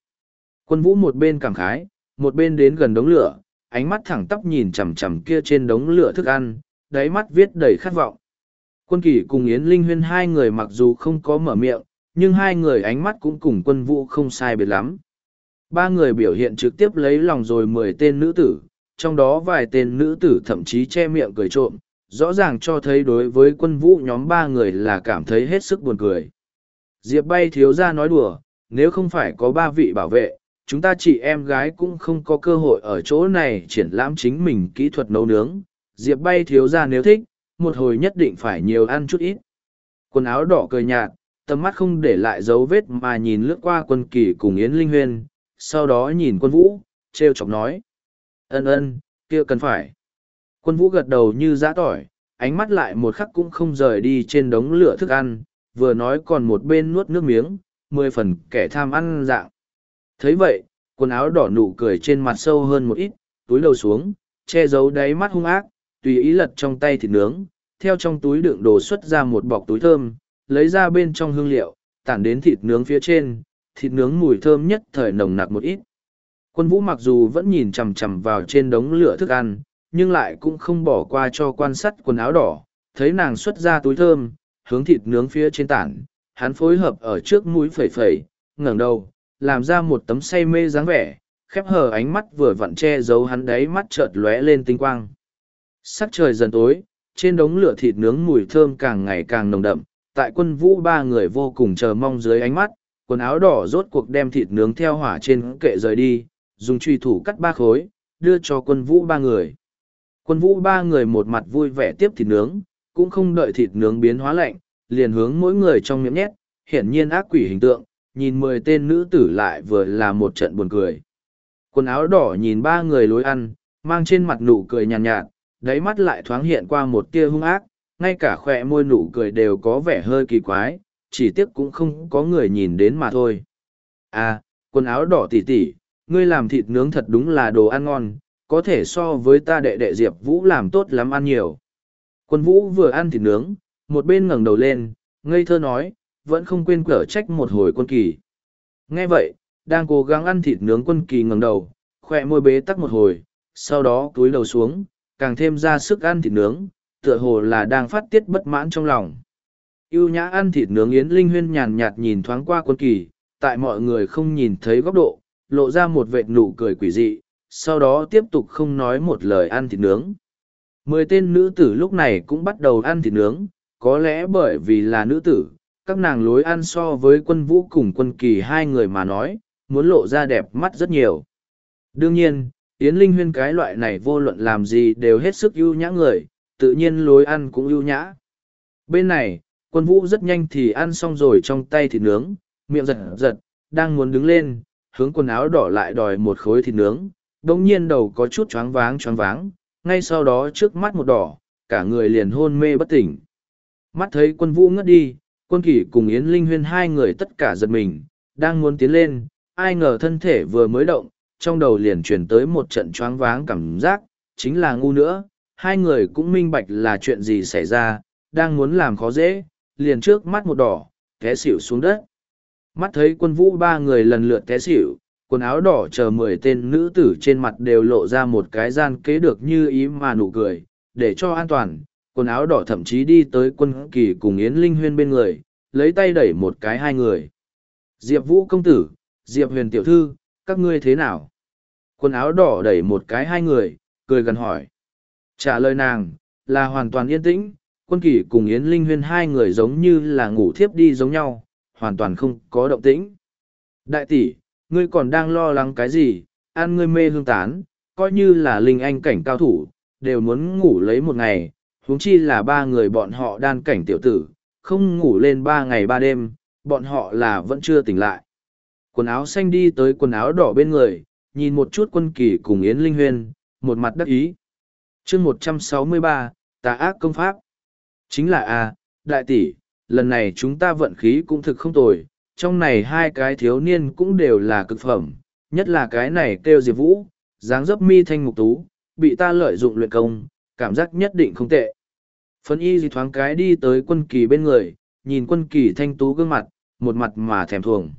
Quân vũ một bên cảm khái, một bên đến gần đống lửa, ánh mắt thẳng tắp nhìn chằm chằm kia trên đống lửa thức ăn, đáy mắt viết đầy khát vọng. Quân kỷ cùng Yến Linh Huyên hai người mặc dù không có mở miệng, nhưng hai người ánh mắt cũng cùng quân vũ không sai biệt lắm. Ba người biểu hiện trực tiếp lấy lòng rồi mười tên nữ tử, trong đó vài tên nữ tử thậm chí che miệng cười trộm, rõ ràng cho thấy đối với quân vũ nhóm ba người là cảm thấy hết sức buồn cười. Diệp bay thiếu gia nói đùa, nếu không phải có ba vị bảo vệ, chúng ta chị em gái cũng không có cơ hội ở chỗ này triển lãm chính mình kỹ thuật nấu nướng. Diệp bay thiếu ra nếu thích, một hồi nhất định phải nhiều ăn chút ít. Quần áo đỏ cười nhạt, tầm mắt không để lại dấu vết mà nhìn lướt qua quân kỳ cùng Yến Linh Huyên, sau đó nhìn quân vũ, treo chọc nói. Ân ân, kia cần phải. Quân vũ gật đầu như giã tỏi, ánh mắt lại một khắc cũng không rời đi trên đống lửa thức ăn, vừa nói còn một bên nuốt nước miếng, mười phần kẻ tham ăn dạng. thấy vậy, quần áo đỏ nụ cười trên mặt sâu hơn một ít, túi đầu xuống, che giấu đáy mắt hung ác, tùy ý lật trong tay thịt nướng, theo trong túi đựng đồ xuất ra một bọc túi thơm, lấy ra bên trong hương liệu, tản đến thịt nướng phía trên, thịt nướng mùi thơm nhất thời nồng nặc một ít. Quân vũ mặc dù vẫn nhìn chằm chằm vào trên đống lửa thức ăn, nhưng lại cũng không bỏ qua cho quan sát quần áo đỏ, thấy nàng xuất ra túi thơm, hướng thịt nướng phía trên tản, hắn phối hợp ở trước mũi phẩy phẩy, ngẩng đầu, làm ra một tấm say mê dáng vẻ, khép hờ ánh mắt vừa vặn che giấu hắn đáy mắt chợt lóe lên tinh quang. Sắc trời dần tối, trên đống lửa thịt nướng mùi thơm càng ngày càng nồng đậm, tại quân vũ ba người vô cùng chờ mong dưới ánh mắt, quần áo đỏ rốt cuộc đem thịt nướng theo hỏa trên kệ rời đi, dùng truy thủ cắt ba khối, đưa cho quân vũ ba người. Quân vũ ba người một mặt vui vẻ tiếp thịt nướng, cũng không đợi thịt nướng biến hóa lạnh, liền hướng mỗi người trong miệng nhét, hiển nhiên ác quỷ hình tượng, nhìn mười tên nữ tử lại vừa là một trận buồn cười. Quần áo đỏ nhìn ba người lối ăn, mang trên mặt nụ cười nhàn nhạt, nhạt, đáy mắt lại thoáng hiện qua một tia hung ác, ngay cả khỏe môi nụ cười đều có vẻ hơi kỳ quái, chỉ tiếc cũng không có người nhìn đến mà thôi. À, quần áo đỏ tỉ tỉ, ngươi làm thịt nướng thật đúng là đồ ăn ngon, có thể so với ta đệ đệ Diệp Vũ làm tốt lắm ăn nhiều. Quân Vũ vừa ăn thịt nướng, một bên ngẩng đầu lên, ngây thơ nói, vẫn không quên cở trách một hồi quân kỳ. Nghe vậy, đang cố gắng ăn thịt nướng quân kỳ ngẩng đầu, khỏe môi bế tắc một hồi, sau đó túi đầu xuống, càng thêm ra sức ăn thịt nướng, tựa hồ là đang phát tiết bất mãn trong lòng. Yêu nhã ăn thịt nướng Yến Linh Huyên nhàn nhạt nhìn thoáng qua quân kỳ, tại mọi người không nhìn thấy góc độ, lộ ra một vệt nụ cười quỷ dị, sau đó tiếp tục không nói một lời ăn thịt nướng. Mười tên nữ tử lúc này cũng bắt đầu ăn thịt nướng, có lẽ bởi vì là nữ tử, các nàng lối ăn so với quân vũ cùng quân kỳ hai người mà nói, muốn lộ ra đẹp mắt rất nhiều. Đương nhiên, Yến Linh Huyên cái loại này vô luận làm gì đều hết sức ưu nhã người, tự nhiên lối ăn cũng ưu nhã. Bên này, quân vũ rất nhanh thì ăn xong rồi trong tay thịt nướng, miệng giật giật, đang muốn đứng lên, hướng quần áo đỏ lại đòi một khối thịt nướng, đồng nhiên đầu có chút choáng váng choáng váng, ngay sau đó trước mắt một đỏ, cả người liền hôn mê bất tỉnh. Mắt thấy quân vũ ngất đi, quân kỷ cùng Yến Linh Huyên hai người tất cả giật mình, đang muốn tiến lên, ai ngờ thân thể vừa mới động, trong đầu liền chuyển tới một trận choáng váng cảm giác, chính là ngu nữa, hai người cũng minh bạch là chuyện gì xảy ra, đang muốn làm khó dễ, liền trước mắt một đỏ, té xỉu xuống đất. Mắt thấy quân vũ ba người lần lượt té xỉu, quần áo đỏ chờ mười tên nữ tử trên mặt đều lộ ra một cái gian kế được như ý mà nụ cười, để cho an toàn, quần áo đỏ thậm chí đi tới quân kỳ cùng Yến Linh Huyên bên người, lấy tay đẩy một cái hai người. Diệp Vũ công tử, Diệp huyền tiểu thư, các ngươi thế nào? Quần áo đỏ đẩy một cái hai người, cười gần hỏi. Trả lời nàng, là hoàn toàn yên tĩnh, quân kỳ cùng Yến Linh Huyên hai người giống như là ngủ thiếp đi giống nhau, hoàn toàn không có động tĩnh. Đại tỷ, ngươi còn đang lo lắng cái gì, ăn ngươi mê hương tán, coi như là linh anh cảnh cao thủ, đều muốn ngủ lấy một ngày, huống chi là ba người bọn họ đan cảnh tiểu tử, không ngủ lên ba ngày ba đêm, bọn họ là vẫn chưa tỉnh lại. Quần áo xanh đi tới quần áo đỏ bên người, nhìn một chút quân kỳ cùng Yến Linh Huyên, một mặt đắc ý. chương một trăm sáu mươi ba tà ác công pháp. Chính là A, đại tỷ, lần này chúng ta vận khí cũng thực không tồi, trong này hai cái thiếu niên cũng đều là cực phẩm, nhất là cái này kêu Diệp Vũ, dáng dấp mi thanh mục tú, bị ta lợi dụng luyện công, cảm giác nhất định không tệ. Phân y gì thoáng cái đi tới quân kỳ bên người, nhìn quân kỳ thanh tú gương mặt, một mặt mà thèm thuồng.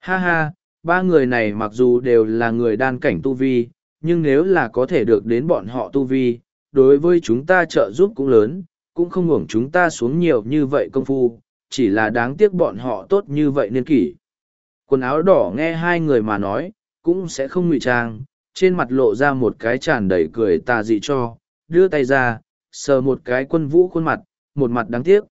Ha ha, ba người này mặc dù đều là người đan cảnh tu vi, nhưng nếu là có thể được đến bọn họ tu vi, đối với chúng ta trợ giúp cũng lớn, cũng không hưởng chúng ta xuống nhiều như vậy công phu, chỉ là đáng tiếc bọn họ tốt như vậy nên kỷ. Quần áo đỏ nghe hai người mà nói, cũng sẽ không ngụy trang, trên mặt lộ ra một cái tràn đầy cười tà dị cho, đưa tay ra, sờ một cái quân vũ khuôn mặt, một mặt đáng tiếc.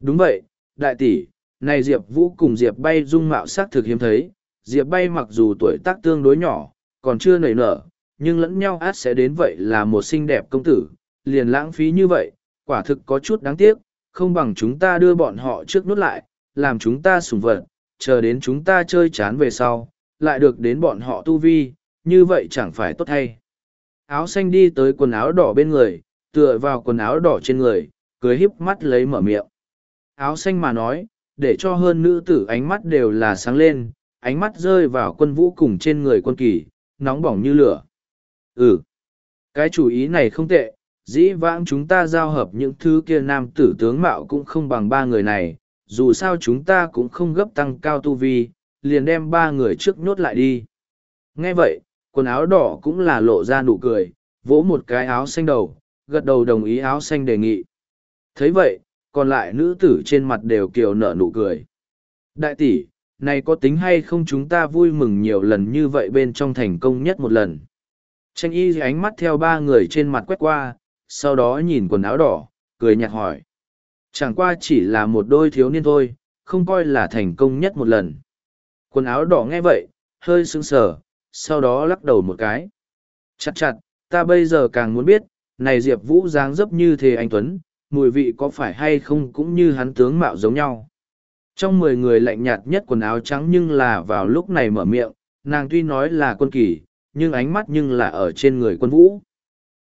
Đúng vậy, đại tỷ, này Diệp Vũ cùng Diệp bay dung mạo sắc thực hiếm thấy, Diệp bay mặc dù tuổi tác tương đối nhỏ, còn chưa nảy nở, nhưng lẫn nhau át sẽ đến vậy là một xinh đẹp công tử, liền lãng phí như vậy, quả thực có chút đáng tiếc, không bằng chúng ta đưa bọn họ trước nút lại, làm chúng ta sùng vật, chờ đến chúng ta chơi chán về sau, lại được đến bọn họ tu vi, như vậy chẳng phải tốt hay. Áo xanh đi tới quần áo đỏ bên người, tựa vào quần áo đỏ trên người, cười híp mắt lấy mở miệng. Áo xanh mà nói, để cho hơn nữ tử ánh mắt đều là sáng lên, ánh mắt rơi vào quân vũ cùng trên người quân kỳ, nóng bỏng như lửa. Ừ, cái chủ ý này không tệ, dĩ vãng chúng ta giao hợp những thứ kia nam tử tướng mạo cũng không bằng ba người này, dù sao chúng ta cũng không gấp tăng cao tu vi, liền đem ba người trước nhốt lại đi. Nghe vậy, quần áo đỏ cũng là lộ ra nụ cười, vỗ một cái áo xanh đầu, gật đầu đồng ý áo xanh đề nghị. thấy vậy, còn lại nữ tử trên mặt đều kiều nở nụ cười. Đại tỷ, này có tính hay không chúng ta vui mừng nhiều lần như vậy bên trong thành công nhất một lần. Tranh y ánh mắt theo ba người trên mặt quét qua, sau đó nhìn quần áo đỏ, cười nhạt hỏi. Chẳng qua chỉ là một đôi thiếu niên thôi, không coi là thành công nhất một lần. Quần áo đỏ nghe vậy, hơi sững sờ, sau đó lắc đầu một cái. Chặt chặt, ta bây giờ càng muốn biết, này Diệp Vũ dáng dấp như thế anh Tuấn, mùi vị có phải hay không cũng như hắn tướng mạo giống nhau. Trong mười người lạnh nhạt nhất quần áo trắng nhưng là vào lúc này mở miệng, nàng tuy nói là quân kỳ, nhưng ánh mắt nhưng là ở trên người quân vũ.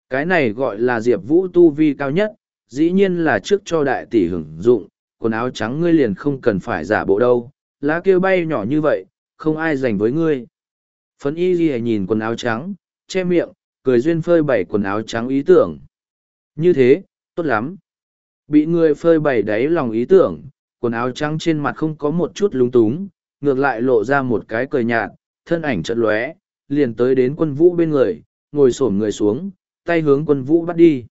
Cái này gọi là Diệp Vũ tu vi cao nhất, dĩ nhiên là trước cho đại tỷ hưởng dụng, quần áo trắng ngươi liền không cần phải giả bộ đâu, lá kêu bay nhỏ như vậy, không ai dành với ngươi. Phấn y ghi nhìn quần áo trắng, che miệng, cười duyên phơi bày quần áo trắng ý tưởng. Như thế, tốt lắm. Bị người phơi bày đáy lòng ý tưởng, quần áo trắng trên mặt không có một chút lúng túng, ngược lại lộ ra một cái cười nhạt, thân ảnh trận lóe, liền tới đến quân vũ bên người, ngồi xổm người xuống, tay hướng quân vũ bắt đi.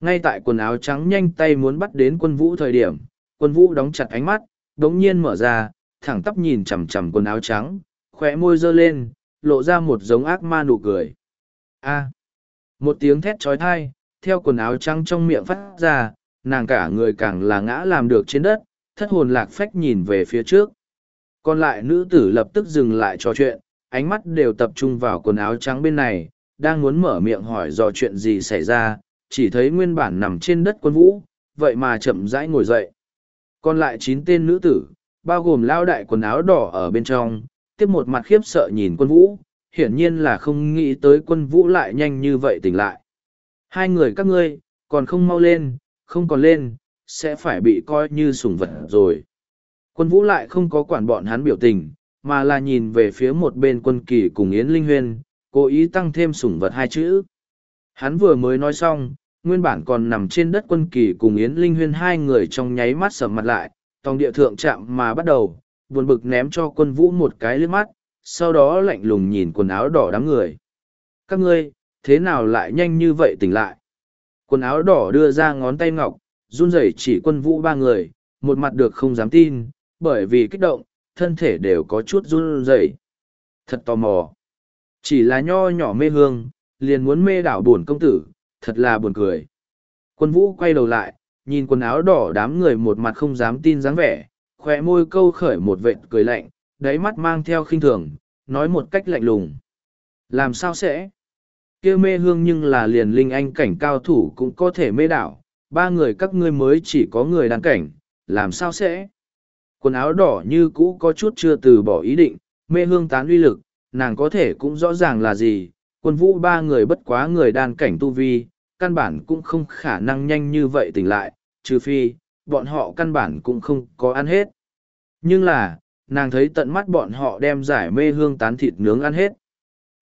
Ngay tại quần áo trắng nhanh tay muốn bắt đến quân vũ thời điểm, quân vũ đóng chặt ánh mắt, đống nhiên mở ra, thẳng tắp nhìn chằm chằm quần áo trắng, khóe môi giơ lên, lộ ra một giống ác ma nụ cười. A. Một tiếng thét chói tai, theo quần áo trắng trong miệng phát ra, nàng cả người càng là ngã làm được trên đất, thất hồn lạc phách nhìn về phía trước. Còn lại nữ tử lập tức dừng lại trò chuyện, ánh mắt đều tập trung vào quần áo trắng bên này, đang muốn mở miệng hỏi dò chuyện gì xảy ra, chỉ thấy nguyên bản nằm trên đất quân vũ, vậy mà chậm rãi ngồi dậy. Còn lại chín tên nữ tử, bao gồm lao đại quần áo đỏ ở bên trong, tiếp một mặt khiếp sợ nhìn quân vũ, hiển nhiên là không nghĩ tới quân vũ lại nhanh như vậy tỉnh lại. Hai người các ngươi, còn không mau lên, không còn lên, sẽ phải bị coi như sủng vật rồi. Quân vũ lại không có quản bọn hắn biểu tình, mà là nhìn về phía một bên quân kỳ cùng Yến Linh Huyên, cố ý tăng thêm sủng vật hai chữ. Hắn vừa mới nói xong, nguyên bản còn nằm trên đất quân kỳ cùng Yến Linh Huyên hai người trong nháy mắt sầm mặt lại, tòng địa thượng chạm mà bắt đầu, buồn bực ném cho quân vũ một cái liếc mắt, sau đó lạnh lùng nhìn quần áo đỏ đám người. Các ngươi, thế nào lại nhanh như vậy tỉnh lại? Quần áo đỏ đưa ra ngón tay ngọc, run rẩy chỉ quân vũ ba người, một mặt được không dám tin, bởi vì kích động, thân thể đều có chút run rẩy. Thật tò mò. Chỉ là nho nhỏ mê hương, liền muốn mê đảo buồn công tử, thật là buồn cười. Quân vũ quay đầu lại, nhìn quần áo đỏ đám người một mặt không dám tin dáng vẻ, khỏe môi câu khởi một vệt cười lạnh, đáy mắt mang theo khinh thường, nói một cách lạnh lùng. Làm sao sẽ? kia mê hương nhưng là liền linh anh cảnh cao thủ cũng có thể mê đảo, ba người các ngươi mới chỉ có người đàn cảnh, làm sao sẽ? Quần áo đỏ như cũ có chút chưa từ bỏ ý định, mê hương tán uy lực, nàng có thể cũng rõ ràng là gì, quân vũ ba người bất quá người đàn cảnh tu vi, căn bản cũng không khả năng nhanh như vậy tỉnh lại, trừ phi, bọn họ căn bản cũng không có ăn hết. Nhưng là, nàng thấy tận mắt bọn họ đem giải mê hương tán thịt nướng ăn hết.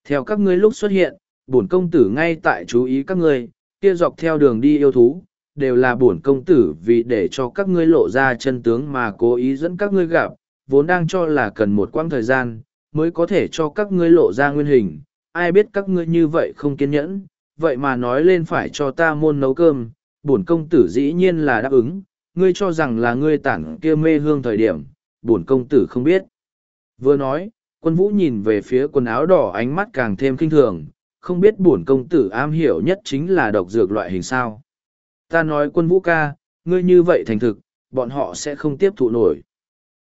Theo các ngươi lúc xuất hiện, bổn công tử ngay tại chú ý các ngươi, kia dọc theo đường đi yêu thú, đều là bổn công tử vì để cho các ngươi lộ ra chân tướng mà cố ý dẫn các ngươi gặp, vốn đang cho là cần một quãng thời gian, mới có thể cho các ngươi lộ ra nguyên hình. Ai biết các ngươi như vậy không kiên nhẫn, vậy mà nói lên phải cho ta môn nấu cơm, bổn công tử dĩ nhiên là đáp ứng, ngươi cho rằng là ngươi tản kia mê hương thời điểm, bổn công tử không biết. Vừa nói, quân vũ nhìn về phía quần áo đỏ ánh mắt càng thêm kinh thường, không biết bổn công tử am hiểu nhất chính là độc dược loại hình sao. Ta nói quân vũ ca, ngươi như vậy thành thực, bọn họ sẽ không tiếp thụ nổi.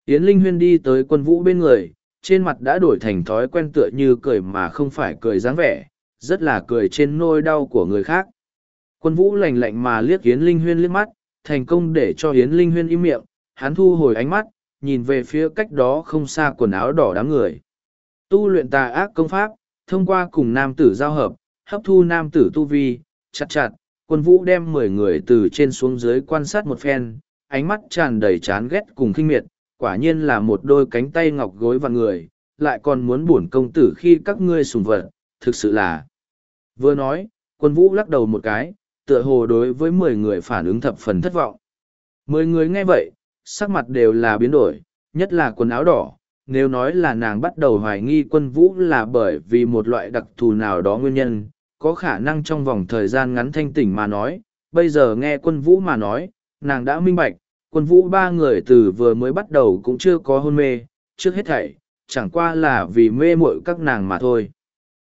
Yến Linh Huyên đi tới quân vũ bên người, trên mặt đã đổi thành thói quen tựa như cười mà không phải cười dáng vẻ, rất là cười trên nôi đau của người khác. Quân vũ lạnh lạnh mà liếc Yến Linh Huyên liếc mắt, thành công để cho Yến Linh Huyên im miệng, hắn thu hồi ánh mắt, nhìn về phía cách đó không xa quần áo đỏ đám người. Tu luyện tà ác công pháp, thông qua cùng nam tử giao hợp, hấp thu nam tử tu vi, chặt chặt, quân vũ đem mười người từ trên xuống dưới quan sát một phen, ánh mắt tràn đầy chán ghét cùng kinh miệt, quả nhiên là một đôi cánh tay ngọc gối và người, lại còn muốn buồn công tử khi các ngươi sùng vật, thực sự là. Vừa nói, quân vũ lắc đầu một cái, tựa hồ đối với mười người phản ứng thập phần thất vọng. Mười người nghe vậy, sắc mặt đều là biến đổi, nhất là quần áo đỏ. Nếu nói là nàng bắt đầu hoài nghi quân vũ là bởi vì một loại đặc thù nào đó nguyên nhân, có khả năng trong vòng thời gian ngắn thanh tỉnh mà nói, bây giờ nghe quân vũ mà nói, nàng đã minh bạch, quân vũ ba người từ vừa mới bắt đầu cũng chưa có hôn mê, trước hết thảy, chẳng qua là vì mê muội các nàng mà thôi.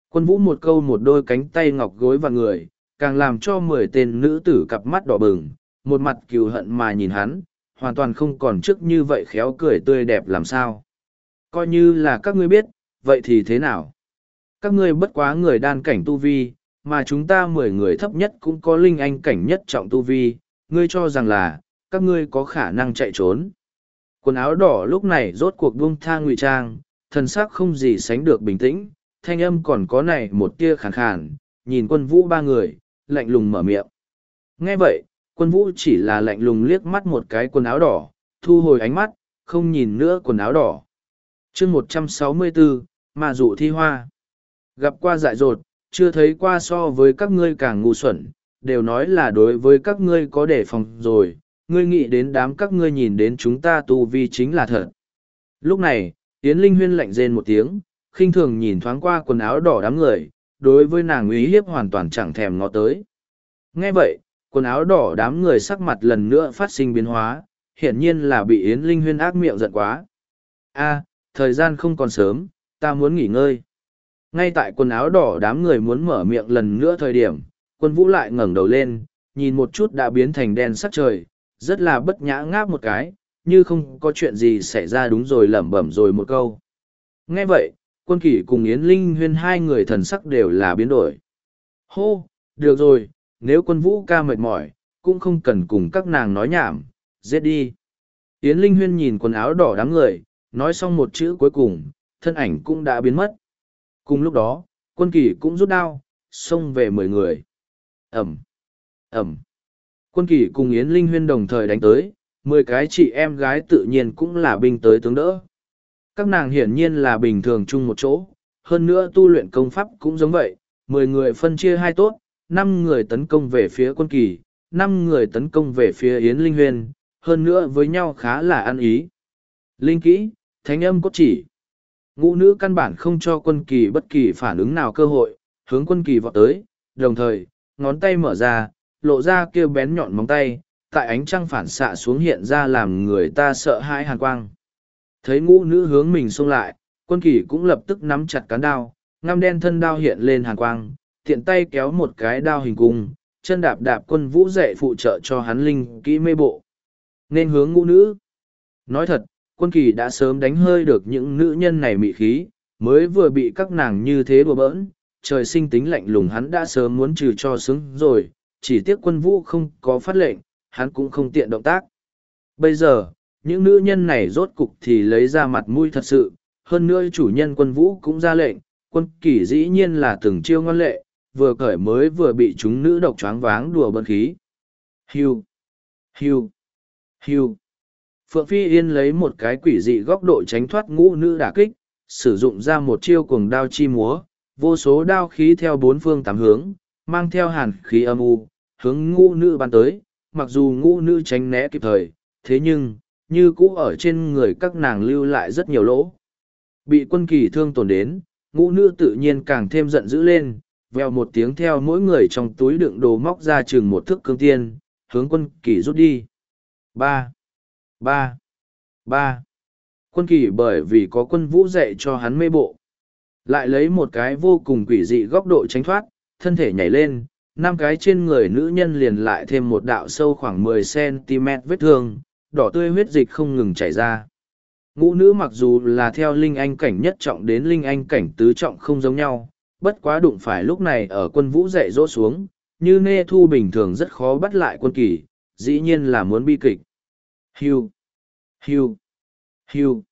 Quân vũ một câu một đôi cánh tay ngọc gối vào người, càng làm cho mười tên nữ tử cặp mắt đỏ bừng, một mặt cừu hận mà nhìn hắn, hoàn toàn không còn trước như vậy khéo cười tươi đẹp làm sao. Coi như là các ngươi biết, vậy thì thế nào? Các ngươi bất quá người đan cảnh tu vi, mà chúng ta mười người thấp nhất cũng có linh anh cảnh nhất trọng tu vi, ngươi cho rằng là, các ngươi có khả năng chạy trốn. Quần áo đỏ lúc này rốt cuộc buông tha ngụy trang, thần sắc không gì sánh được bình tĩnh, thanh âm còn có này một tia khàn khàn, nhìn quân vũ ba người, lạnh lùng mở miệng. Nghe vậy, quân vũ chỉ là lạnh lùng liếc mắt một cái quần áo đỏ, thu hồi ánh mắt, không nhìn nữa quần áo đỏ. Chương 164, mà dụ thi hoa. Gặp qua dại dột, chưa thấy qua so với các ngươi càng ngu xuẩn, đều nói là đối với các ngươi có đề phòng rồi, ngươi nghĩ đến đám các ngươi nhìn đến chúng ta tu vi chính là thật. Lúc này, Yến Linh Huyên lạnh rên một tiếng, khinh thường nhìn thoáng qua quần áo đỏ đám người, đối với nàng uy hiếp hoàn toàn chẳng thèm ngó tới. Nghe vậy, quần áo đỏ đám người sắc mặt lần nữa phát sinh biến hóa, hiển nhiên là bị Yến Linh Huyên ác miệng giận quá. A, thời gian không còn sớm, ta muốn nghỉ ngơi. Ngay tại quần áo đỏ đám người muốn mở miệng lần nữa thời điểm, quân vũ lại ngẩng đầu lên, nhìn một chút đã biến thành đen sắc trời, rất là bất nhã ngáp một cái, như không có chuyện gì xảy ra đúng rồi lẩm bẩm rồi một câu. Nghe vậy, quân kỷ cùng Yến Linh huyên hai người thần sắc đều là biến đổi. Hô, được rồi, nếu quân vũ ca mệt mỏi, cũng không cần cùng các nàng nói nhảm, giết đi. Yến Linh huyên nhìn quần áo đỏ đám người, nói xong một chữ cuối cùng, thân ảnh cũng đã biến mất. Cùng lúc đó, quân kỳ cũng rút đao, xông về mười người. Ẩm, Ẩm. Quân kỳ cùng Yến Linh Huyên đồng thời đánh tới, mười cái chị em gái tự nhiên cũng là binh tới tướng đỡ. Các nàng hiển nhiên là bình thường chung một chỗ, hơn nữa tu luyện công pháp cũng giống vậy, mười người phân chia hai tốt, năm người tấn công về phía quân kỳ, năm người tấn công về phía Yến Linh Huyên, hơn nữa với nhau khá là ăn ý. Linh kỹ, thánh âm cốt chỉ. Ngũ nữ căn bản không cho quân kỳ bất kỳ phản ứng nào cơ hội, hướng quân kỳ vọt tới, đồng thời, ngón tay mở ra, lộ ra kêu bén nhọn móng tay, tại ánh trăng phản xạ xuống hiện ra làm người ta sợ hãi hàn quang. Thấy ngũ nữ hướng mình xông lại, quân kỳ cũng lập tức nắm chặt cán đao, ngăm đen thân đao hiện lên hàn quang, tiện tay kéo một cái đao hình cung, chân đạp đạp quân vũ dạy phụ trợ cho hắn linh kỹ mê bộ. Nên hướng ngũ nữ. Nói thật, quân kỳ đã sớm đánh hơi được những nữ nhân này mị khí, mới vừa bị các nàng như thế đùa bỡn, trời sinh tính lạnh lùng hắn đã sớm muốn trừ cho xứng rồi, chỉ tiếc quân vũ không có phát lệnh, hắn cũng không tiện động tác. Bây giờ, những nữ nhân này rốt cục thì lấy ra mặt mũi thật sự, hơn nữa chủ nhân quân vũ cũng ra lệnh, quân kỳ dĩ nhiên là từng chiêu ngon lệ, vừa cởi mới vừa bị chúng nữ độc choáng váng đùa bẩn khí. Hiu, hiu, hiu. Phượng Phi Yên lấy một cái quỷ dị góc độ tránh thoát ngũ nữ đả kích, sử dụng ra một chiêu cuồng đao chi múa, vô số đao khí theo bốn phương tám hướng, mang theo hàn khí âm u, hướng ngũ nữ bắn tới, mặc dù ngũ nữ tránh né kịp thời, thế nhưng, như cũ ở trên người các nàng lưu lại rất nhiều lỗ. Bị quân kỳ thương tổn đến, ngũ nữ tự nhiên càng thêm giận dữ lên, vèo một tiếng theo mỗi người trong túi đựng đồ móc ra chừng một thước cương tiên, hướng quân kỳ rút đi. ba ba ba Quân kỳ bởi vì có quân vũ dạy cho hắn mê bộ. Lại lấy một cái vô cùng quỷ dị góc độ tránh thoát, thân thể nhảy lên, năm cái trên người nữ nhân liền lại thêm một đạo sâu khoảng mười cm vết thương, đỏ tươi huyết dịch không ngừng chảy ra. Ngũ nữ mặc dù là theo linh anh cảnh nhất trọng đến linh anh cảnh tứ trọng không giống nhau, bất quá đụng phải lúc này ở quân vũ dạy dỗ xuống, như nê thu bình thường rất khó bắt lại quân kỳ, dĩ nhiên là muốn bi kịch. Hiu, hiu, hiu.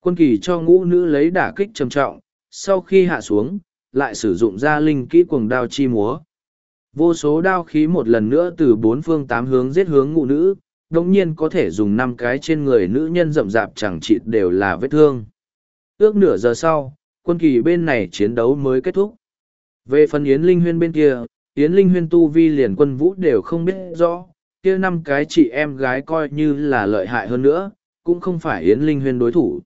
Quân kỳ cho ngũ nữ lấy đả kích trầm trọng, sau khi hạ xuống, lại sử dụng ra linh kỹ cuồng đao chi múa. Vô số đao khí một lần nữa từ bốn phương tám hướng giết hướng ngũ nữ, đồng nhiên có thể dùng năm cái trên người nữ nhân rậm rạp chẳng chịt đều là vết thương. Ước nửa giờ sau, quân kỳ bên này chiến đấu mới kết thúc. Về phần Yến Linh Huyên bên kia, Yến Linh Huyên tu vi liền quân vũ đều không biết rõ, kia năm cái chị em gái coi như là lợi hại hơn nữa, cũng không phải Yến Linh Huyên đối thủ.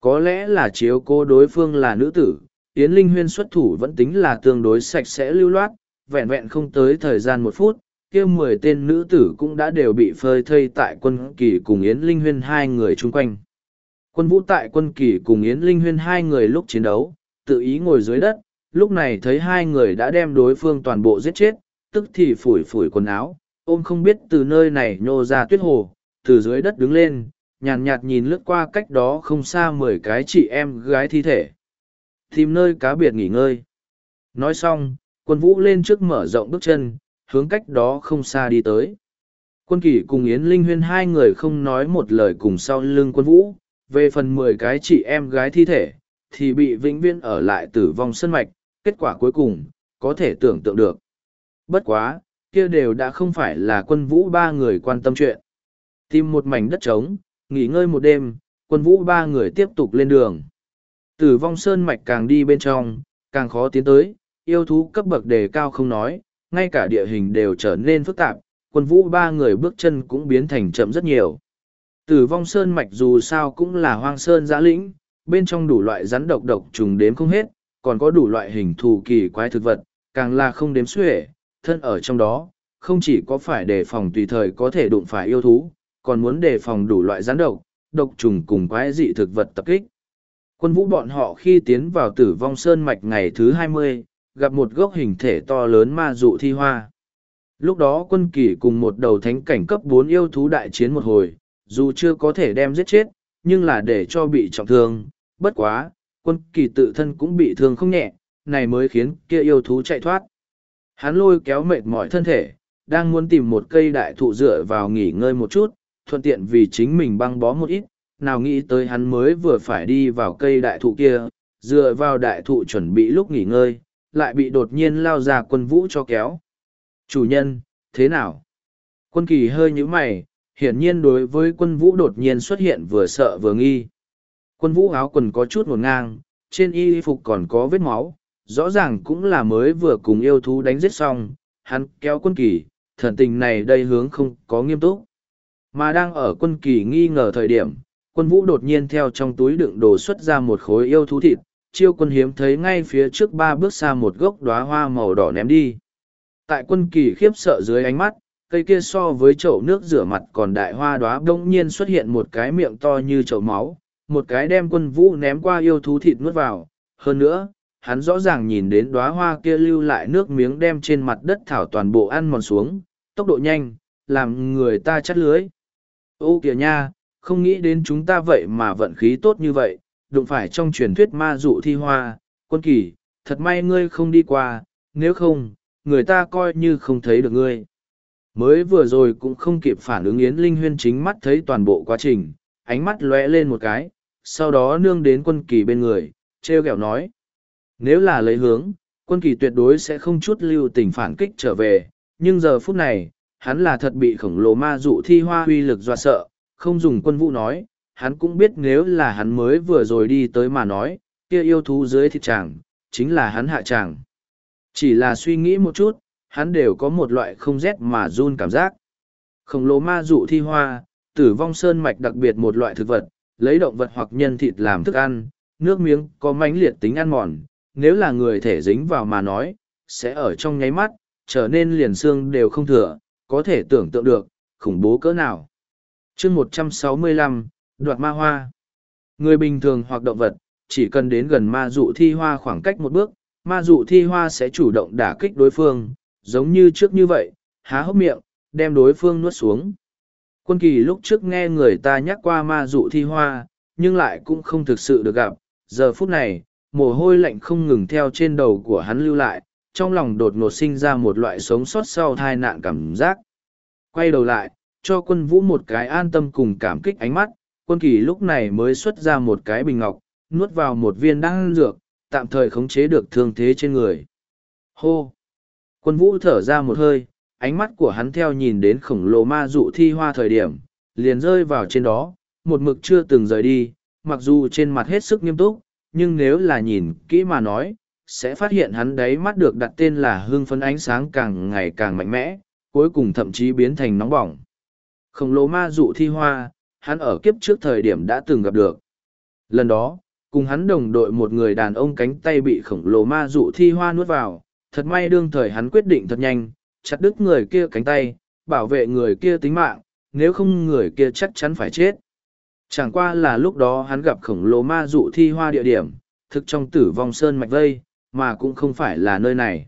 Có lẽ là chiếu cô đối phương là nữ tử, Yến Linh Huyên xuất thủ vẫn tính là tương đối sạch sẽ lưu loát, vẹn vẹn không tới thời gian một phút, kia mười tên nữ tử cũng đã đều bị phơi thây tại quân kỳ cùng Yến Linh Huyên hai người chung quanh. Quân vũ tại quân kỳ cùng Yến Linh Huyên hai người lúc chiến đấu, tự ý ngồi dưới đất, lúc này thấy hai người đã đem đối phương toàn bộ giết chết, tức thì phủi phủi quần áo, ôm không biết từ nơi này nhô ra tuyết hồ, từ dưới đất đứng lên, nhàn nhạt, nhìn lướt qua cách đó không xa mười cái chị em gái thi thể. Tìm nơi cá biệt nghỉ ngơi. Nói xong, quân vũ lên trước mở rộng bước chân, hướng cách đó không xa đi tới. Quân kỷ cùng Yến Linh Huyên hai người không nói một lời cùng sau lưng quân vũ, về phần mười cái chị em gái thi thể, thì bị vĩnh viễn ở lại tử vong sân mạch, kết quả cuối cùng, có thể tưởng tượng được. Bất quá, kia đều đã không phải là quân vũ ba người quan tâm chuyện. Tìm một mảnh đất trống, nghỉ ngơi một đêm, quân vũ ba người tiếp tục lên đường. Tử vong sơn mạch càng đi bên trong, càng khó tiến tới, yêu thú cấp bậc đề cao không nói, ngay cả địa hình đều trở nên phức tạp, quân vũ ba người bước chân cũng biến thành chậm rất nhiều. Tử vong sơn mạch dù sao cũng là hoang sơn giã lĩnh, bên trong đủ loại rắn độc độc trùng đếm không hết, còn có đủ loại hình thù kỳ quái thực vật, càng là không đếm xuể, thân ở trong đó, không chỉ có phải đề phòng tùy thời có thể đụng phải yêu thú, còn muốn đề phòng đủ loại rắn độc, độc trùng cùng quái dị thực vật tập kích. Quân vũ bọn họ khi tiến vào tử vong sơn mạch ngày thứ hai mươi, gặp một gốc hình thể to lớn ma dụ thi hoa. Lúc đó quân kỳ cùng một đầu thánh cảnh cấp bốn yêu thú đại chiến một hồi, dù chưa có thể đem giết chết, nhưng là để cho bị trọng thương, bất quá, quân kỳ tự thân cũng bị thương không nhẹ, này mới khiến kia yêu thú chạy thoát. Hắn lôi kéo mệt mỏi thân thể, đang muốn tìm một cây đại thụ dựa vào nghỉ ngơi một chút, thuận tiện vì chính mình băng bó một ít, nào nghĩ tới hắn mới vừa phải đi vào cây đại thụ kia, dựa vào đại thụ chuẩn bị lúc nghỉ ngơi, lại bị đột nhiên lao ra quân vũ cho kéo. Chủ nhân, thế nào? Quân kỳ hơi nhíu mày, hiển nhiên đối với quân vũ đột nhiên xuất hiện vừa sợ vừa nghi. Quân vũ áo quần có chút ngổn ngang, trên y phục còn có vết máu, rõ ràng cũng là mới vừa cùng yêu thú đánh giết xong, hắn kéo quân kỳ, thần tình này đây hướng không có nghiêm túc. Mà đang ở quân kỳ nghi ngờ thời điểm, quân vũ đột nhiên theo trong túi đựng đồ xuất ra một khối yêu thú thịt, chiêu quân hiếm thấy ngay phía trước ba bước xa một gốc đóa hoa màu đỏ ném đi. Tại quân kỳ khiếp sợ dưới ánh mắt, cây kia so với chậu nước rửa mặt còn đại hoa đóa đông nhiên xuất hiện một cái miệng to như chậu máu, một cái đem quân vũ ném qua yêu thú thịt nuốt vào. Hơn nữa, hắn rõ ràng nhìn đến đóa hoa kia lưu lại nước miếng đem trên mặt đất thảo toàn bộ ăn mòn xuống, tốc độ nhanh, làm người ta chắt lưới. Ô kìa nha, không nghĩ đến chúng ta vậy mà vận khí tốt như vậy, đụng phải trong truyền thuyết ma dụ thi hoa, quân kỳ, thật may ngươi không đi qua, nếu không, người ta coi như không thấy được ngươi. Mới vừa rồi cũng không kịp phản ứng Yến Linh Huyên chính mắt thấy toàn bộ quá trình, ánh mắt lóe lên một cái, sau đó nương đến quân kỳ bên người, treo kẹo nói. Nếu là lấy hướng, quân kỳ tuyệt đối sẽ không chút lưu tình phản kích trở về, nhưng giờ phút này, hắn là thật bị khổng lồ ma dụ thi hoa huy lực dọa sợ, không dùng quân vũ nói, hắn cũng biết nếu là hắn mới vừa rồi đi tới mà nói, kia yêu thú dưới thịt chàng, chính là hắn hạ chàng. Chỉ là suy nghĩ một chút, hắn đều có một loại không rét mà run cảm giác. Khổng lồ ma dụ thi hoa, tử vong sơn mạch đặc biệt một loại thực vật, lấy động vật hoặc nhân thịt làm thức ăn, nước miếng có mãnh liệt tính ăn mòn, nếu là người thể dính vào mà nói, sẽ ở trong nháy mắt, trở nên liền xương đều không thừa, có thể tưởng tượng được, khủng bố cỡ nào. chương một trăm sáu mươi lăm đoạt ma hoa. Người bình thường hoặc động vật, chỉ cần đến gần ma dụ thi hoa khoảng cách một bước, ma dụ thi hoa sẽ chủ động đả kích đối phương, giống như trước như vậy, há hốc miệng, đem đối phương nuốt xuống. Quân kỳ lúc trước nghe người ta nhắc qua ma dụ thi hoa, nhưng lại cũng không thực sự được gặp. Giờ phút này, mồ hôi lạnh không ngừng theo trên đầu của hắn lưu lại, trong lòng đột ngột sinh ra một loại sống sót sau tai nạn cảm giác. Quay đầu lại, cho quân vũ một cái an tâm cùng cảm kích ánh mắt, quân kỳ lúc này mới xuất ra một cái bình ngọc, nuốt vào một viên đan dược, tạm thời khống chế được thương thế trên người. Hô! Quân vũ thở ra một hơi, ánh mắt của hắn theo nhìn đến khổng lồ ma dụ thi hoa thời điểm, liền rơi vào trên đó, một mực chưa từng rời đi, mặc dù trên mặt hết sức nghiêm túc, nhưng nếu là nhìn kỹ mà nói, sẽ phát hiện hắn đấy mắt được đặt tên là hương phấn ánh sáng càng ngày càng mạnh mẽ, cuối cùng thậm chí biến thành nóng bỏng. Khổng lồ ma dụ thi hoa, hắn ở kiếp trước thời điểm đã từng gặp được. Lần đó, cùng hắn đồng đội một người đàn ông cánh tay bị khổng lồ ma dụ thi hoa nuốt vào, thật may đương thời hắn quyết định thật nhanh, chặt đứt người kia cánh tay, bảo vệ người kia tính mạng, nếu không người kia chắc chắn phải chết. Chẳng qua là lúc đó hắn gặp khổng lồ ma dụ thi hoa địa điểm, thực trong tử vong sơn mạch vây, mà cũng không phải là nơi này.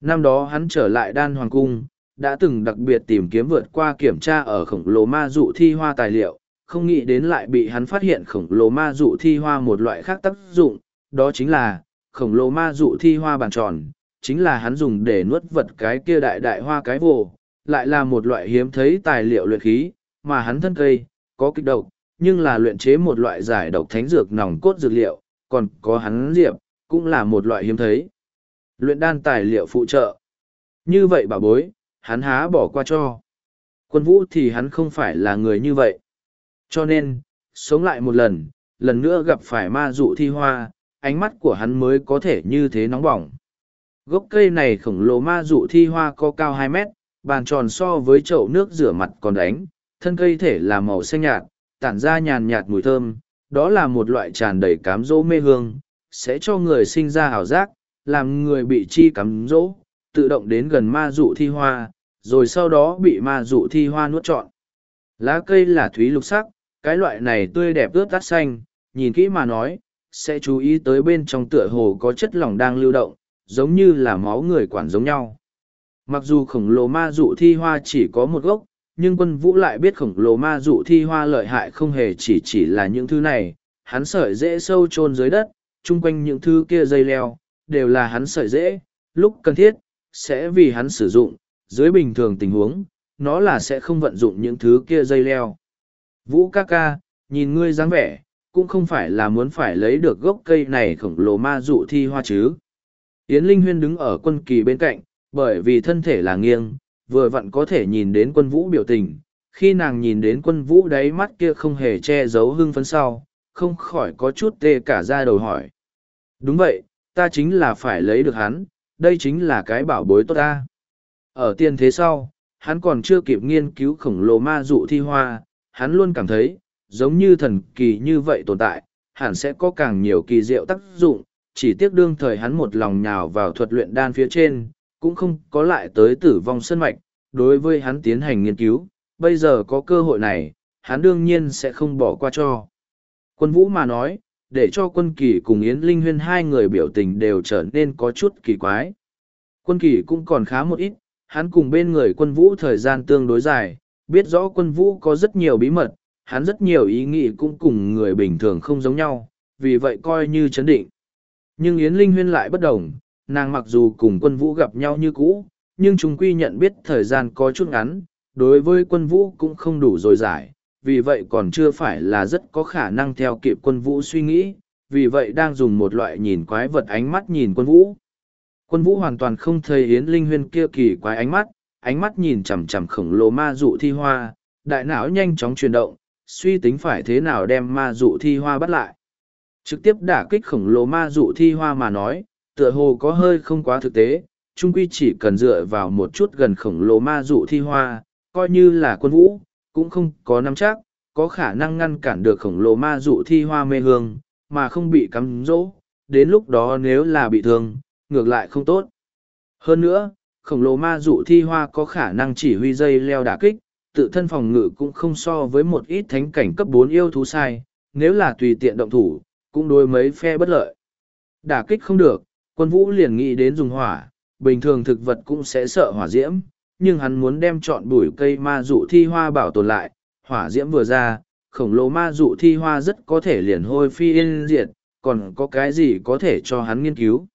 Năm đó hắn trở lại đan hoàng cung, đã từng đặc biệt tìm kiếm vượt qua kiểm tra ở khổng lồ ma dụ thi hoa tài liệu, không nghĩ đến lại bị hắn phát hiện khổng lồ ma dụ thi hoa một loại khác tác dụng, đó chính là khổng lồ ma dụ thi hoa bàn tròn, chính là hắn dùng để nuốt vật cái kia đại đại hoa cái vồ, lại là một loại hiếm thấy tài liệu luyện khí, mà hắn thân cây, có kích độc, nhưng là luyện chế một loại giải độc thánh dược nòng cốt dược liệu, còn có hắn diệp, cũng là một loại hiếm thấy. Luyện đan tài liệu phụ trợ. Như vậy bà bối, hắn há bỏ qua cho. Quân vũ thì hắn không phải là người như vậy. Cho nên, sống lại một lần, lần nữa gặp phải ma dụ thi hoa, ánh mắt của hắn mới có thể như thế nóng bỏng. Gốc cây này khổng lồ ma dụ thi hoa có cao hai mét, bàn tròn so với chậu nước rửa mặt còn đánh, thân cây thể là màu xanh nhạt, tản ra nhàn nhạt mùi thơm, đó là một loại tràn đầy cám dỗ mê hương, sẽ cho người sinh ra ảo giác, làm người bị chi cám dỗ, tự động đến gần ma dụ thi hoa, rồi sau đó bị ma dụ thi hoa nuốt trọn. Lá cây là thúy lục sắc, cái loại này tươi đẹp ướt tắt xanh, nhìn kỹ mà nói, sẽ chú ý tới bên trong tựa hồ có chất lỏng đang lưu động, giống như là máu người quản giống nhau. Mặc dù khổng lồ ma dụ thi hoa chỉ có một gốc, nhưng quân vũ lại biết khổng lồ ma dụ thi hoa lợi hại không hề chỉ chỉ là những thứ này, hắn sợi dễ sâu chôn dưới đất, chung quanh những thứ kia dây leo, đều là hắn sợi dễ, lúc cần thiết, sẽ vì hắn sử dụng, dưới bình thường tình huống, nó là sẽ không vận dụng những thứ kia dây leo. Vũ ca ca, nhìn ngươi dáng vẻ, cũng không phải là muốn phải lấy được gốc cây này khổng lồ ma dụ thi hoa chứ. Yến Linh Huyên đứng ở quân kỳ bên cạnh, bởi vì thân thể là nghiêng, vừa vặn có thể nhìn đến quân vũ biểu tình. Khi nàng nhìn đến quân vũ đáy mắt kia không hề che giấu hưng phấn sau, không khỏi có chút tê cả ra đầu hỏi. Đúng vậy, ta chính là phải lấy được hắn, đây chính là cái bảo bối tốt ta. Ở tiên thế sau, hắn còn chưa kịp nghiên cứu khổng lồ ma dụ thi hoa, hắn luôn cảm thấy, giống như thần kỳ như vậy tồn tại, hẳn sẽ có càng nhiều kỳ diệu tác dụng, chỉ tiếc đương thời hắn một lòng nhào vào thuật luyện đan phía trên, cũng không có lại tới tử vong sân mạch, đối với hắn tiến hành nghiên cứu, bây giờ có cơ hội này, hắn đương nhiên sẽ không bỏ qua cho. Quân vũ mà nói, để cho quân kỳ cùng Yến Linh Huyên hai người biểu tình đều trở nên có chút kỳ quái. Quân kỳ cũng còn khá một ít, hắn cùng bên người quân vũ thời gian tương đối dài, biết rõ quân vũ có rất nhiều bí mật, hắn rất nhiều ý nghĩ cũng cùng người bình thường không giống nhau, vì vậy coi như chấn định. Nhưng Yến Linh Huyên lại bất đồng, nàng mặc dù cùng quân vũ gặp nhau như cũ, nhưng chúng quy nhận biết thời gian có chút ngắn, đối với quân vũ cũng không đủ rồi giải, vì vậy còn chưa phải là rất có khả năng theo kịp quân vũ suy nghĩ, vì vậy đang dùng một loại nhìn quái vật ánh mắt nhìn quân vũ. Quân vũ hoàn toàn không thấy Yến Linh Huyên kia kỳ quái ánh mắt, ánh mắt nhìn chằm chằm khổng lồ ma dụ thi hoa, đại não nhanh chóng chuyển động, suy tính phải thế nào đem ma dụ thi hoa bắt lại. Trực tiếp đả kích khổng lồ ma dụ thi hoa mà nói, tựa hồ có hơi không quá thực tế, trung quy chỉ cần dựa vào một chút gần khổng lồ ma dụ thi hoa, coi như là quân vũ, cũng không có nắm chắc, có khả năng ngăn cản được khổng lồ ma dụ thi hoa mê hương, mà không bị cắm dỗ, đến lúc đó nếu là bị thương, ngược lại không tốt. Hơn nữa, khổng lồ ma dụ thi hoa có khả năng chỉ huy dây leo đả kích, tự thân phòng ngự cũng không so với một ít thánh cảnh cấp bốn yêu thú sai, nếu là tùy tiện động thủ, cũng đối mấy phe bất lợi. Đả kích không được, quân vũ liền nghĩ đến dùng hỏa, bình thường thực vật cũng sẽ sợ hỏa diễm, nhưng hắn muốn đem chọn bụi cây ma dụ thi hoa bảo tồn lại, hỏa diễm vừa ra, khổng lồ ma dụ thi hoa rất có thể liền hôi phi yên diệt, còn có cái gì có thể cho hắn nghiên cứu.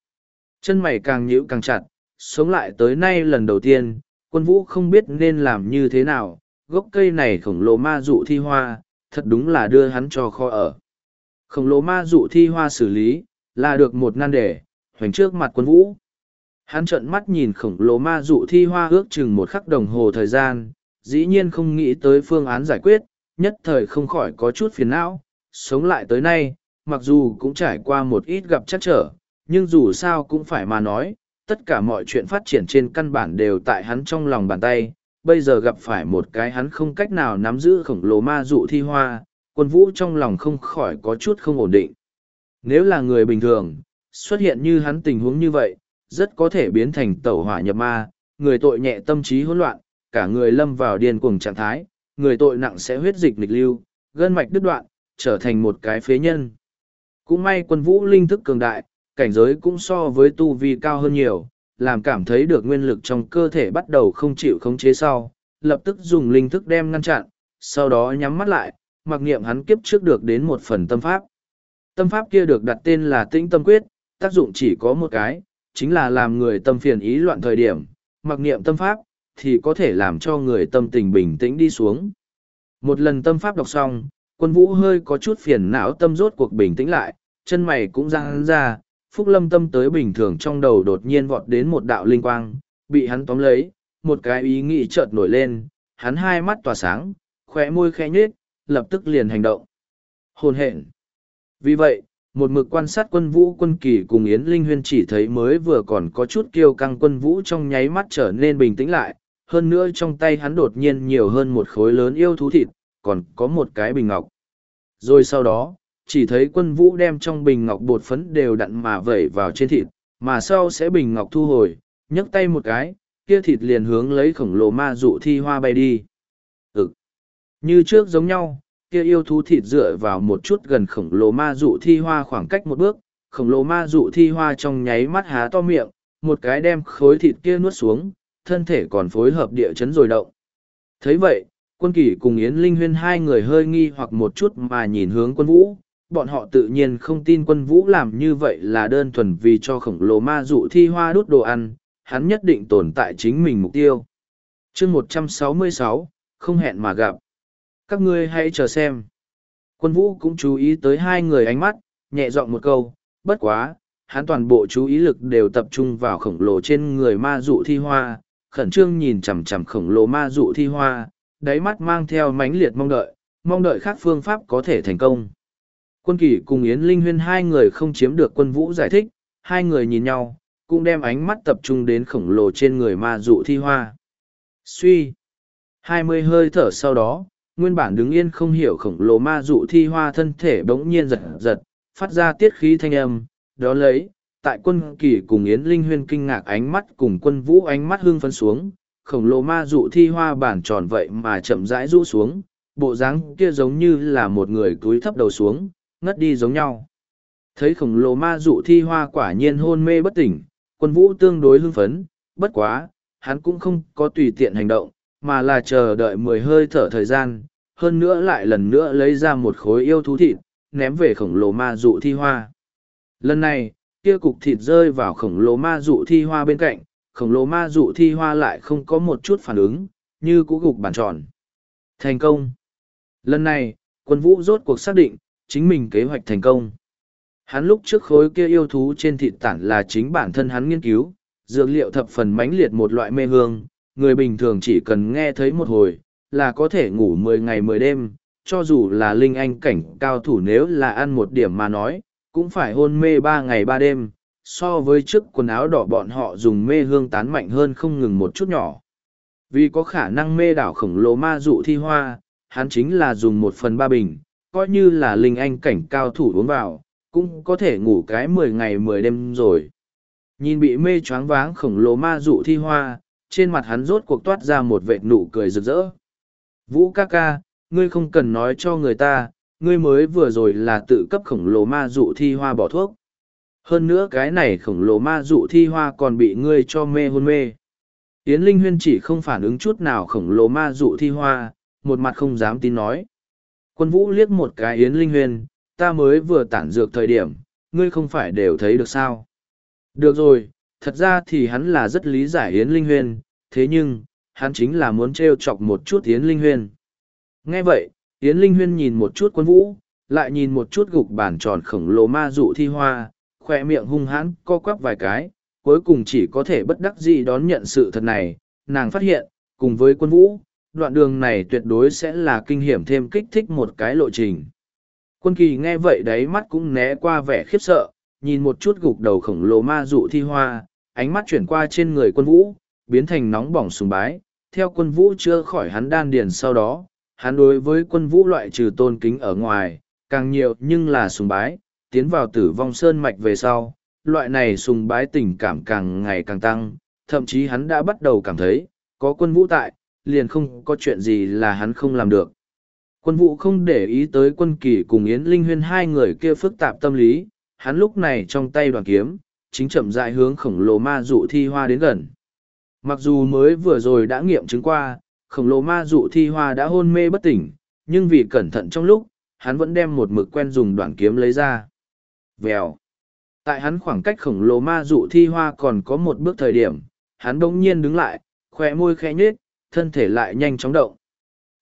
Chân mày càng nhíu càng chặt, sống lại tới nay lần đầu tiên, quân vũ không biết nên làm như thế nào, gốc cây này khổng lồ ma dụ thi hoa, thật đúng là đưa hắn cho kho ở. Khổng lồ ma dụ thi hoa xử lý, là được một nan đề, hoành trước mặt quân vũ. Hắn trợn mắt nhìn khổng lồ ma dụ thi hoa ước chừng một khắc đồng hồ thời gian, dĩ nhiên không nghĩ tới phương án giải quyết, nhất thời không khỏi có chút phiền não. Sống lại tới nay, mặc dù cũng trải qua một ít gặp chắc trở, nhưng dù sao cũng phải mà nói, tất cả mọi chuyện phát triển trên căn bản đều tại hắn trong lòng bàn tay. Bây giờ gặp phải một cái hắn không cách nào nắm giữ khổng lồ ma dụ thi hoa, quân vũ trong lòng không khỏi có chút không ổn định. Nếu là người bình thường, xuất hiện như hắn tình huống như vậy, rất có thể biến thành tẩu hỏa nhập ma, người tội nhẹ tâm trí hỗn loạn, cả người lâm vào điên cuồng trạng thái, người tội nặng sẽ huyết dịch nghịch lưu, gân mạch đứt đoạn, trở thành một cái phế nhân. Cũng may quân vũ linh thức cường đại, cảnh giới cũng so với tu vi cao hơn nhiều, làm cảm thấy được nguyên lực trong cơ thể bắt đầu không chịu khống chế sau, lập tức dùng linh thức đem ngăn chặn, sau đó nhắm mắt lại, mặc niệm hắn kiếp trước được đến một phần tâm pháp. Tâm pháp kia được đặt tên là tĩnh tâm quyết, tác dụng chỉ có một cái, chính là làm người tâm phiền ý loạn thời điểm, mặc niệm tâm pháp, thì có thể làm cho người tâm tình bình tĩnh đi xuống. Một lần tâm pháp đọc xong, quân vũ hơi có chút phiền não tâm rốt cuộc bình tĩnh lại, chân mày cũng răng ra, phúc lâm tâm tới bình thường trong đầu đột nhiên vọt đến một đạo linh quang, bị hắn tóm lấy, một cái ý nghĩ chợt nổi lên, hắn hai mắt tỏa sáng, khóe môi khẽ nhếch, lập tức liền hành động. Hồn hện. Vì vậy, một mực quan sát quân vũ quân kỳ cùng Yến Linh Huyên chỉ thấy mới vừa còn có chút kiêu căng quân vũ trong nháy mắt trở nên bình tĩnh lại, hơn nữa trong tay hắn đột nhiên nhiều hơn một khối lớn yêu thú thịt, còn có một cái bình ngọc. Rồi sau đó, chỉ thấy quân vũ đem trong bình ngọc bột phấn đều đặn mà vẩy vào trên thịt, mà sau sẽ bình ngọc thu hồi, nhấc tay một cái, kia thịt liền hướng lấy khổng lồ ma dụ thi hoa bay đi. Ừ. Như trước giống nhau, kia yêu thú thịt dựa vào một chút gần khổng lồ ma dụ thi hoa khoảng cách một bước, khổng lồ ma dụ thi hoa trong nháy mắt há to miệng, một cái đem khối thịt kia nuốt xuống, thân thể còn phối hợp địa chấn rồi động. thấy vậy, quân kỷ cùng Yến Linh Huyên hai người hơi nghi hoặc một chút mà nhìn hướng quân vũ, bọn họ tự nhiên không tin quân vũ làm như vậy là đơn thuần vì cho khổng lồ ma dụ thi hoa đốt đồ ăn, hắn nhất định tồn tại chính mình mục tiêu. chương 166, không hẹn mà gặp. Các ngươi hãy chờ xem. Quân vũ cũng chú ý tới hai người ánh mắt, nhẹ giọng một câu, bất quá, hắn toàn bộ chú ý lực đều tập trung vào khổng lồ trên người ma dụ thi hoa, khẩn trương nhìn chằm chằm khổng lồ ma dụ thi hoa, đáy mắt mang theo mãnh liệt mong đợi, mong đợi khác phương pháp có thể thành công. Quân kỳ cùng Yến Linh Huyên hai người không chiếm được quân vũ giải thích, hai người nhìn nhau, cũng đem ánh mắt tập trung đến khổng lồ trên người ma dụ thi hoa. Suy! hai mươi hơi thở sau đó, nguyên bản đứng yên không hiểu khổng lồ ma dụ thi hoa thân thể bỗng nhiên giật giật, phát ra tiết khí thanh âm, đó lấy, tại quân kỳ cùng Yến Linh Huyên kinh ngạc ánh mắt cùng quân vũ ánh mắt hương phấn xuống, khổng lồ ma dụ thi hoa bản tròn vậy mà chậm rãi rũ xuống, bộ dáng kia giống như là một người cúi thấp đầu xuống, ngất đi giống nhau. Thấy khổng lồ ma dụ thi hoa quả nhiên hôn mê bất tỉnh, quân vũ tương đối hưng phấn, bất quá, hắn cũng không có tùy tiện hành động, mà là chờ đợi mười hơi thở thời gian, hơn nữa lại lần nữa lấy ra một khối yêu thú thịt, ném về khổng lồ ma dụ thi hoa. Lần này, kia cục thịt rơi vào khổng lồ ma dụ thi hoa bên cạnh, khổng lồ ma dụ thi hoa lại không có một chút phản ứng, như cũ gục bàn tròn. Thành công. Lần này, quân vũ rốt cuộc xác định, chính mình kế hoạch thành công. Hắn lúc trước khối kia yêu thú trên thịt tản là chính bản thân hắn nghiên cứu, dược liệu thập phần mãnh liệt một loại mê hương, người bình thường chỉ cần nghe thấy một hồi, là có thể ngủ mười ngày mười đêm, cho dù là linh anh cảnh cao thủ nếu là ăn một điểm mà nói, cũng phải hôn mê ba ngày ba đêm, so với trước quần áo đỏ bọn họ dùng mê hương tán mạnh hơn không ngừng một chút nhỏ. Vì có khả năng mê đảo khổng lồ ma dụ thi hoa, hắn chính là dùng một phần ba bình, coi như là linh anh cảnh cao thủ uống vào, cũng có thể ngủ cái mười ngày mười đêm rồi. Nhìn bị mê choáng váng khổng lồ ma dụ thi hoa, trên mặt hắn rốt cuộc toát ra một vệt nụ cười rực rỡ. Vũ ca ca, ngươi không cần nói cho người ta, ngươi mới vừa rồi là tự cấp khổng lồ ma dụ thi hoa bỏ thuốc. Hơn nữa cái này khổng lồ ma dụ thi hoa còn bị ngươi cho mê hôn mê. Yến Linh Huyên chỉ không phản ứng chút nào khổng lồ ma dụ thi hoa, một mặt không dám tin nói. Quân vũ liếc một cái Yến Linh Huyên, ta mới vừa tản dược thời điểm, ngươi không phải đều thấy được sao. Được rồi, thật ra thì hắn là rất lý giải Yến Linh Huyên, thế nhưng, hắn chính là muốn trêu chọc một chút Yến Linh Huyên. Nghe vậy, Yến Linh Huyên nhìn một chút quân vũ, lại nhìn một chút gục bản tròn khổng lồ ma dụ thi hoa, khỏe miệng hung hãn co quắp vài cái, cuối cùng chỉ có thể bất đắc dĩ đón nhận sự thật này. Nàng phát hiện, cùng với quân vũ, đoạn đường này tuyệt đối sẽ là kinh hiểm thêm kích thích một cái lộ trình. Quân kỳ nghe vậy đấy mắt cũng né qua vẻ khiếp sợ, nhìn một chút gục đầu khổng lồ ma dụ thi hoa, ánh mắt chuyển qua trên người quân vũ, biến thành nóng bỏng sùng bái, theo quân vũ chưa khỏi hắn đan điền sau đó, hắn đối với quân vũ loại trừ tôn kính ở ngoài, càng nhiều nhưng là sùng bái, tiến vào tử vong sơn mạch về sau, loại này sùng bái tình cảm càng ngày càng tăng, thậm chí hắn đã bắt đầu cảm thấy, có quân vũ tại, liền không có chuyện gì là hắn không làm được. Quân vũ không để ý tới quân kỳ cùng Yến Linh Huyên hai người kia phức tạp tâm lý, hắn lúc này trong tay đoàn kiếm, chính chậm rãi hướng khổng lồ ma dụ thi hoa đến gần. Mặc dù mới vừa rồi đã nghiệm chứng qua, khổng lồ ma dụ thi hoa đã hôn mê bất tỉnh, nhưng vì cẩn thận trong lúc, hắn vẫn đem một mực quen dùng đoạn kiếm lấy ra. Vèo. Tại hắn khoảng cách khổng lồ ma dụ thi hoa còn có một bước thời điểm, hắn đống nhiên đứng lại, khỏe môi khẽ nhếch, thân thể lại nhanh chóng động.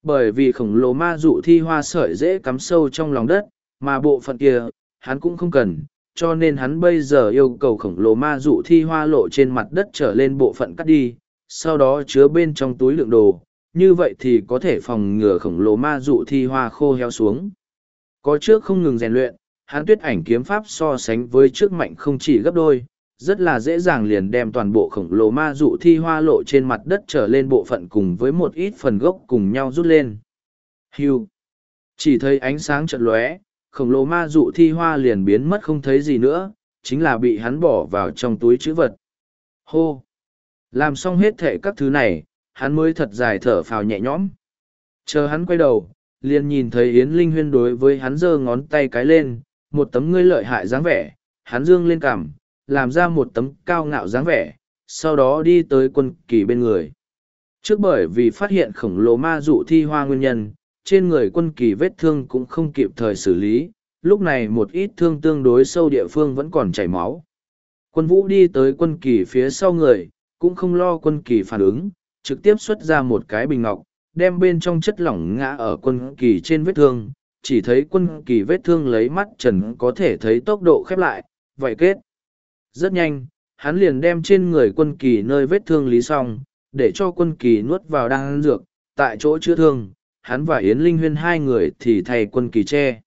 Bởi vì khổng lồ ma dụ thi hoa sợi dễ cắm sâu trong lòng đất, mà bộ phận kia, hắn cũng không cần, cho nên hắn bây giờ yêu cầu khổng lồ ma dụ thi hoa lộ trên mặt đất trở lên bộ phận cắt đi, sau đó chứa bên trong túi lượng đồ, như vậy thì có thể phòng ngừa khổng lồ ma dụ thi hoa khô heo xuống. Có trước không ngừng rèn luyện, hắn tuyết ảnh kiếm pháp so sánh với trước mạnh không chỉ gấp đôi, rất là dễ dàng liền đem toàn bộ khổng lồ ma dụ thi hoa lộ trên mặt đất trở lên bộ phận cùng với một ít phần gốc cùng nhau rút lên. Hưu. Chỉ thấy ánh sáng chợt lóe, khổng lồ ma dụ thi hoa liền biến mất không thấy gì nữa, chính là bị hắn bỏ vào trong túi chữ vật. Hô! Làm xong hết thệ các thứ này, hắn mới thật dài thở phào nhẹ nhõm. Chờ hắn quay đầu, liền nhìn thấy Yến Linh Huyên đối với hắn giơ ngón tay cái lên, một tấm ngươi lợi hại dáng vẻ, hắn dương lên cằm, làm ra một tấm cao ngạo dáng vẻ, sau đó đi tới quân kỳ bên người. Trước bởi vì phát hiện khổng lồ ma dụ thi hoa nguyên nhân, trên người quân kỳ vết thương cũng không kịp thời xử lý, lúc này một ít thương tương đối sâu địa phương vẫn còn chảy máu. Quân vũ đi tới quân kỳ phía sau người, cũng không lo quân kỳ phản ứng, trực tiếp xuất ra một cái bình ngọc, đem bên trong chất lỏng ngã ở quân kỳ trên vết thương, chỉ thấy quân kỳ vết thương lấy mắt trần có thể thấy tốc độ khép lại, vậy kết. Rất nhanh, hắn liền đem trên người quân kỳ nơi vết thương lý xong, để cho quân kỳ nuốt vào đang dược, tại chỗ chữa thương, hắn và Yến Linh Huyên hai người thì thay quân kỳ che.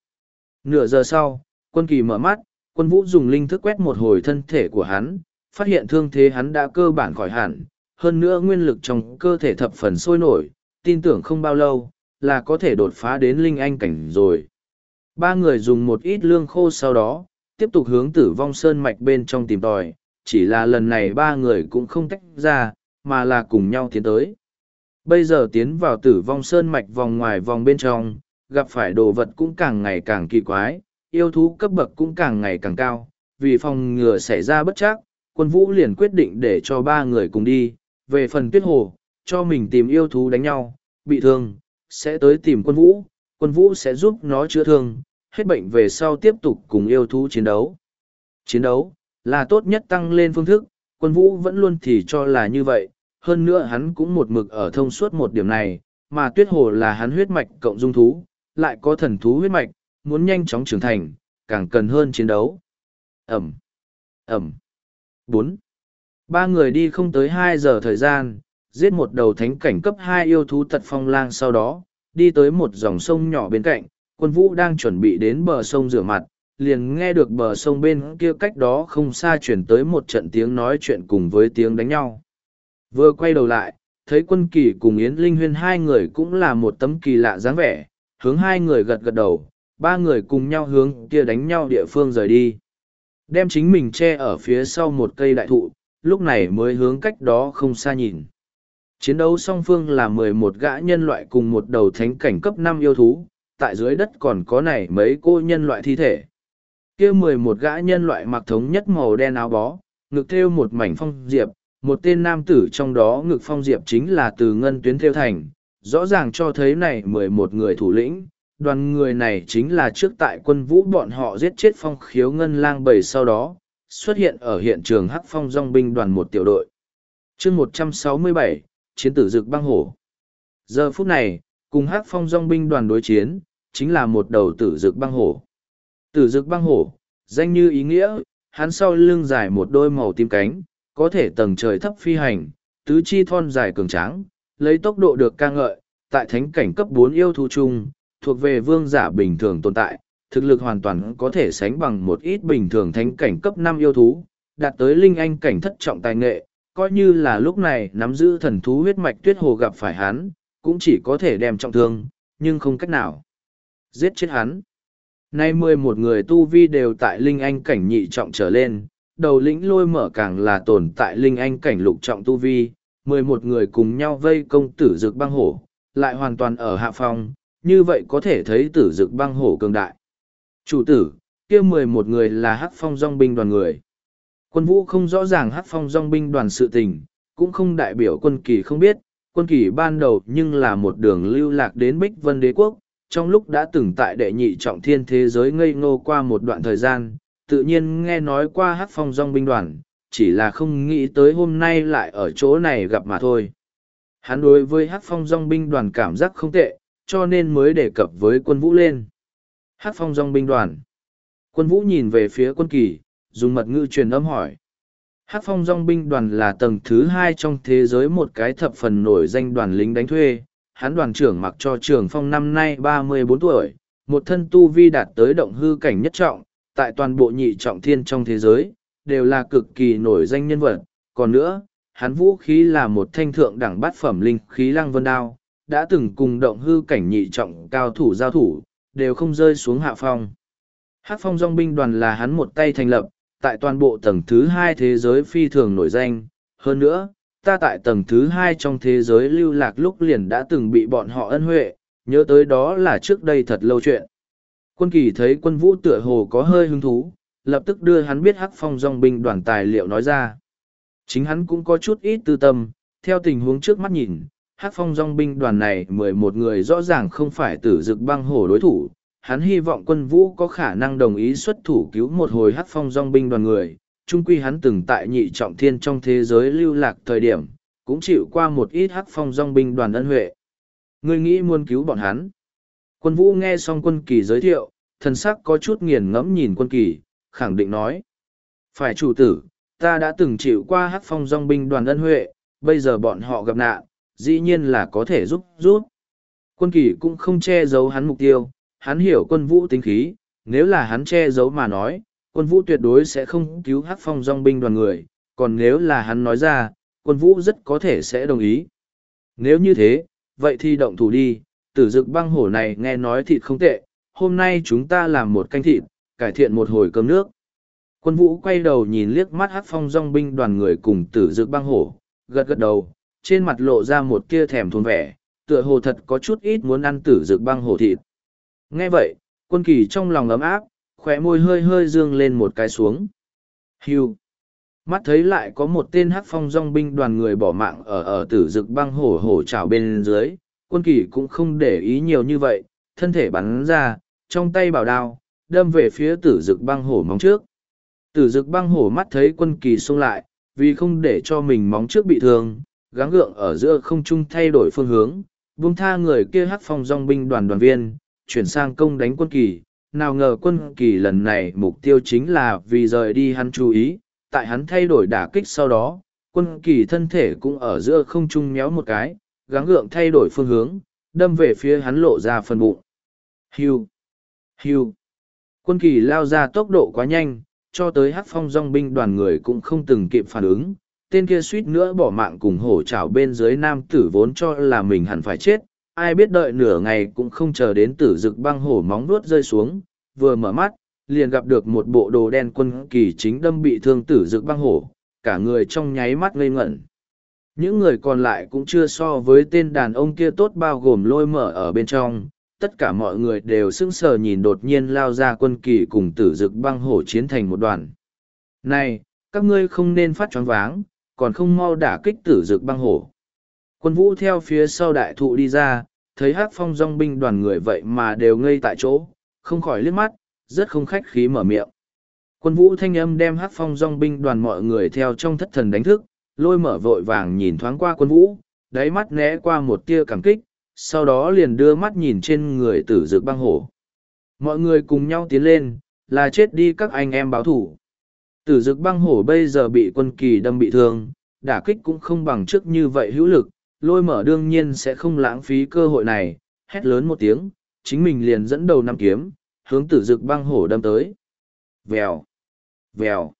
Nửa giờ sau, quân kỳ mở mắt, quân vũ dùng linh thức quét một hồi thân thể của hắn, phát hiện thương thế hắn đã cơ bản khỏi hẳn, hơn nữa nguyên lực trong cơ thể thập phần sôi nổi, tin tưởng không bao lâu, là có thể đột phá đến linh anh cảnh rồi. Ba người dùng một ít lương khô sau đó, tiếp tục hướng tử vong sơn mạch bên trong tìm tòi, chỉ là lần này ba người cũng không tách ra, mà là cùng nhau tiến tới. Bây giờ tiến vào tử vong sơn mạch vòng ngoài vòng bên trong, gặp phải đồ vật cũng càng ngày càng kỳ quái, yêu thú cấp bậc cũng càng ngày càng cao, vì phòng ngừa xảy ra bất chắc, quân vũ liền quyết định để cho ba người cùng đi, về phần tuyết hồ, cho mình tìm yêu thú đánh nhau, bị thương, sẽ tới tìm quân vũ, quân vũ sẽ giúp nó chữa thương, hết bệnh về sau tiếp tục cùng yêu thú chiến đấu. Chiến đấu, là tốt nhất tăng lên phương thức, quân vũ vẫn luôn thì cho là như vậy, hơn nữa hắn cũng một mực ở thông suốt một điểm này, mà tuyết hồ là hắn huyết mạch cộng dung thú, lại có thần thú huyết mạch, muốn nhanh chóng trưởng thành, càng cần hơn chiến đấu. Ẩm, Ẩm, bốn Ba người đi không tới hai giờ thời gian, giết một đầu thánh cảnh cấp hai yêu thú tật phong lang sau đó, đi tới một dòng sông nhỏ bên cạnh, quân vũ đang chuẩn bị đến bờ sông rửa mặt, liền nghe được bờ sông bên kia cách đó không xa chuyển tới một trận tiếng nói chuyện cùng với tiếng đánh nhau. Vừa quay đầu lại, thấy quân kỳ cùng Yến Linh Huyên hai người cũng là một tấm kỳ lạ dáng vẻ, hướng hai người gật gật đầu, ba người cùng nhau hướng kia đánh nhau địa phương rời đi. Đem chính mình che ở phía sau một cây đại thụ, lúc này mới hướng cách đó không xa nhìn. Chiến đấu song phương là mười một gã nhân loại cùng một đầu thánh cảnh cấp năm yêu thú, tại dưới đất còn có này mấy cô nhân loại thi thể. kia mười một gã nhân loại mặc thống nhất màu đen áo bó, ngực thêu một mảnh phong diệp, một tên nam tử trong đó ngực phong diệp chính là từ ngân tuyến theo thành, rõ ràng cho thấy này mười một người thủ lĩnh. Đoàn người này chính là trước tại quân vũ bọn họ giết chết phong khiếu ngân lang bầy sau đó, xuất hiện ở hiện trường hắc phong dong binh đoàn một tiểu đội. chương một trăm sáu mươi bảy chiến tử dực băng hổ. Giờ phút này, cùng hắc phong dong binh đoàn đối chiến, chính là một đầu tử dực băng hổ. Tử dực băng hổ, danh như ý nghĩa, hắn sau lưng dài một đôi màu tím cánh, có thể tầng trời thấp phi hành, tứ chi thon dài cường tráng, lấy tốc độ được ca ngợi, tại thánh cảnh cấp bốn yêu thú chung, thuộc về vương giả bình thường tồn tại, thực lực hoàn toàn có thể sánh bằng một ít bình thường thánh cảnh cấp năm yêu thú, đạt tới linh anh cảnh thất trọng tài nghệ, coi như là lúc này nắm giữ thần thú huyết mạch tuyết hồ gặp phải hắn, cũng chỉ có thể đem trọng thương, nhưng không cách nào. Giết chết hắn. Nay mười một người tu vi đều tại linh anh cảnh nhị trọng trở lên, đầu lĩnh lôi mở càng là tồn tại linh anh cảnh lục trọng tu vi, mười một người cùng nhau vây công tử dực băng hổ, lại hoàn toàn ở hạ phong, như vậy có thể thấy tử dực băng hổ cường đại. Chủ tử, kia mười một người là hắc phong dòng binh đoàn người. Quân vũ không rõ ràng hắc phong dòng binh đoàn sự tình, cũng không đại biểu quân kỳ không biết, quân kỳ ban đầu nhưng là một đường lưu lạc đến Bích Vân Đế Quốc, trong lúc đã từng tại đệ nhị trọng thiên thế giới ngây ngô qua một đoạn thời gian, tự nhiên nghe nói qua Hát phong dòng binh đoàn, chỉ là không nghĩ tới hôm nay lại ở chỗ này gặp mà thôi. Hắn đối với Hát phong dòng binh đoàn cảm giác không tệ, cho nên mới đề cập với quân vũ lên. Hát phong dòng binh đoàn. Quân vũ nhìn về phía quân kỳ, dùng mật ngữ truyền âm hỏi. Hát phong dòng binh đoàn là tầng thứ hai trong thế giới một cái thập phần nổi danh đoàn lính đánh thuê. Hắn đoàn trưởng mặc cho trưởng phong năm nay ba mươi bốn tuổi, một thân tu vi đạt tới động hư cảnh nhất trọng, tại toàn bộ nhị trọng thiên trong thế giới, đều là cực kỳ nổi danh nhân vật. Còn nữa, hắn vũ khí là một thanh thượng đẳng bát phẩm linh khí lăng vân đao, đã từng cùng động hư cảnh nhị trọng cao thủ giao thủ, đều không rơi xuống hạ phong. Hát phong dòng binh đoàn là hắn một tay thành lập, tại toàn bộ tầng thứ hai thế giới phi thường nổi danh. Hơn nữa, ta tại tầng thứ hai trong thế giới lưu lạc lúc liền đã từng bị bọn họ ân huệ, nhớ tới đó là trước đây thật lâu chuyện. Quân kỳ thấy quân vũ tựa hồ có hơi hứng thú, lập tức đưa hắn biết hắc phong dòng binh đoàn tài liệu nói ra. Chính hắn cũng có chút ít tư tâm, theo tình huống trước mắt nhìn, hắc phong dòng binh đoàn này mười một người rõ ràng không phải tử dực băng hổ đối thủ. Hắn hy vọng quân vũ có khả năng đồng ý xuất thủ cứu một hồi hắc phong dòng binh đoàn người. Trung quy hắn từng tại nhị trọng thiên trong thế giới lưu lạc thời điểm, cũng chịu qua một ít hắc phong dòng binh đoàn ân huệ. Ngươi nghĩ muốn cứu bọn hắn. Quân vũ nghe xong quân kỳ giới thiệu, thần sắc có chút nghiền ngẫm nhìn quân kỳ, khẳng định nói. Phải chủ tử, ta đã từng chịu qua hắc phong dòng binh đoàn ân huệ, bây giờ bọn họ gặp nạn, dĩ nhiên là có thể giúp giúp. Quân kỳ cũng không che giấu hắn mục tiêu, hắn hiểu quân vũ tính khí, nếu là hắn che giấu mà nói, quân vũ tuyệt đối sẽ không cứu hắc phong dòng binh đoàn người, còn nếu là hắn nói ra, quân vũ rất có thể sẽ đồng ý. Nếu như thế, vậy thì động thủ đi, tử dực băng hổ này nghe nói thịt không tệ, hôm nay chúng ta làm một canh thịt, cải thiện một hồi cơm nước. Quân vũ quay đầu nhìn liếc mắt hát phong dòng binh đoàn người cùng tử dực băng hổ, gật gật đầu, trên mặt lộ ra một kia thèm thuồng vẻ, tựa hồ thật có chút ít muốn ăn tử dực băng hổ thịt. Nghe vậy, quân kỳ trong lòng ấm áp, khỏe môi hơi hơi dương lên một cái xuống. Hưu. Mắt thấy lại có một tên hắc phong dòng binh đoàn người bỏ mạng ở ở tử dực băng hổ hổ trào bên dưới, quân kỳ cũng không để ý nhiều như vậy, thân thể bắn ra, trong tay bảo đao, đâm về phía tử dực băng hổ móng trước. Tử dực băng hổ mắt thấy quân kỳ xông lại, vì không để cho mình móng trước bị thương, gắng gượng ở giữa không trung thay đổi phương hướng, buông tha người kia hắc phong dòng binh đoàn đoàn viên, chuyển sang công đánh quân kỳ. Nào ngờ quân kỳ lần này mục tiêu chính là vì rời đi hắn chú ý, tại hắn thay đổi đả kích sau đó, quân kỳ thân thể cũng ở giữa không trung méo một cái, gắng gượng thay đổi phương hướng, đâm về phía hắn lộ ra phần bụng. Hiu! Hiu! Quân kỳ lao ra tốc độ quá nhanh, cho tới hát phong dòng binh đoàn người cũng không từng kịp phản ứng. Tên kia suýt nữa bỏ mạng cùng hổ trảo bên dưới nam tử vốn cho là mình hẳn phải chết. Ai biết đợi nửa ngày cũng không chờ đến tử dực băng hổ móng nuốt rơi xuống, vừa mở mắt, liền gặp được một bộ đồ đen quân kỳ chính đâm bị thương tử dực băng hổ, cả người trong nháy mắt ngây ngẩn. Những người còn lại cũng chưa so với tên đàn ông kia tốt bao gồm lôi mở ở bên trong, tất cả mọi người đều sững sờ nhìn đột nhiên lao ra quân kỳ cùng tử dực băng hổ chiến thành một đoàn. Này, các ngươi không nên phát choáng váng, còn không mau đả kích tử dực băng hổ. Quân vũ theo phía sau đại thụ đi ra, thấy hát phong dong binh đoàn người vậy mà đều ngây tại chỗ, không khỏi liếc mắt, rất không khách khí mở miệng. Quân vũ thanh âm đem hát phong dong binh đoàn mọi người theo trong thất thần đánh thức, lôi mở vội vàng nhìn thoáng qua quân vũ, đáy mắt né qua một tia cảm kích, sau đó liền đưa mắt nhìn trên người tử dược băng hổ. Mọi người cùng nhau tiến lên, là chết đi các anh em báo thủ. Tử dược băng hổ bây giờ bị quân kỳ đâm bị thương, đả kích cũng không bằng trước như vậy hữu lực, lôi mở đương nhiên sẽ không lãng phí cơ hội này, hét lớn một tiếng, chính mình liền dẫn đầu năm kiếm, hướng tử dược băng hổ đâm tới. Vèo, vèo.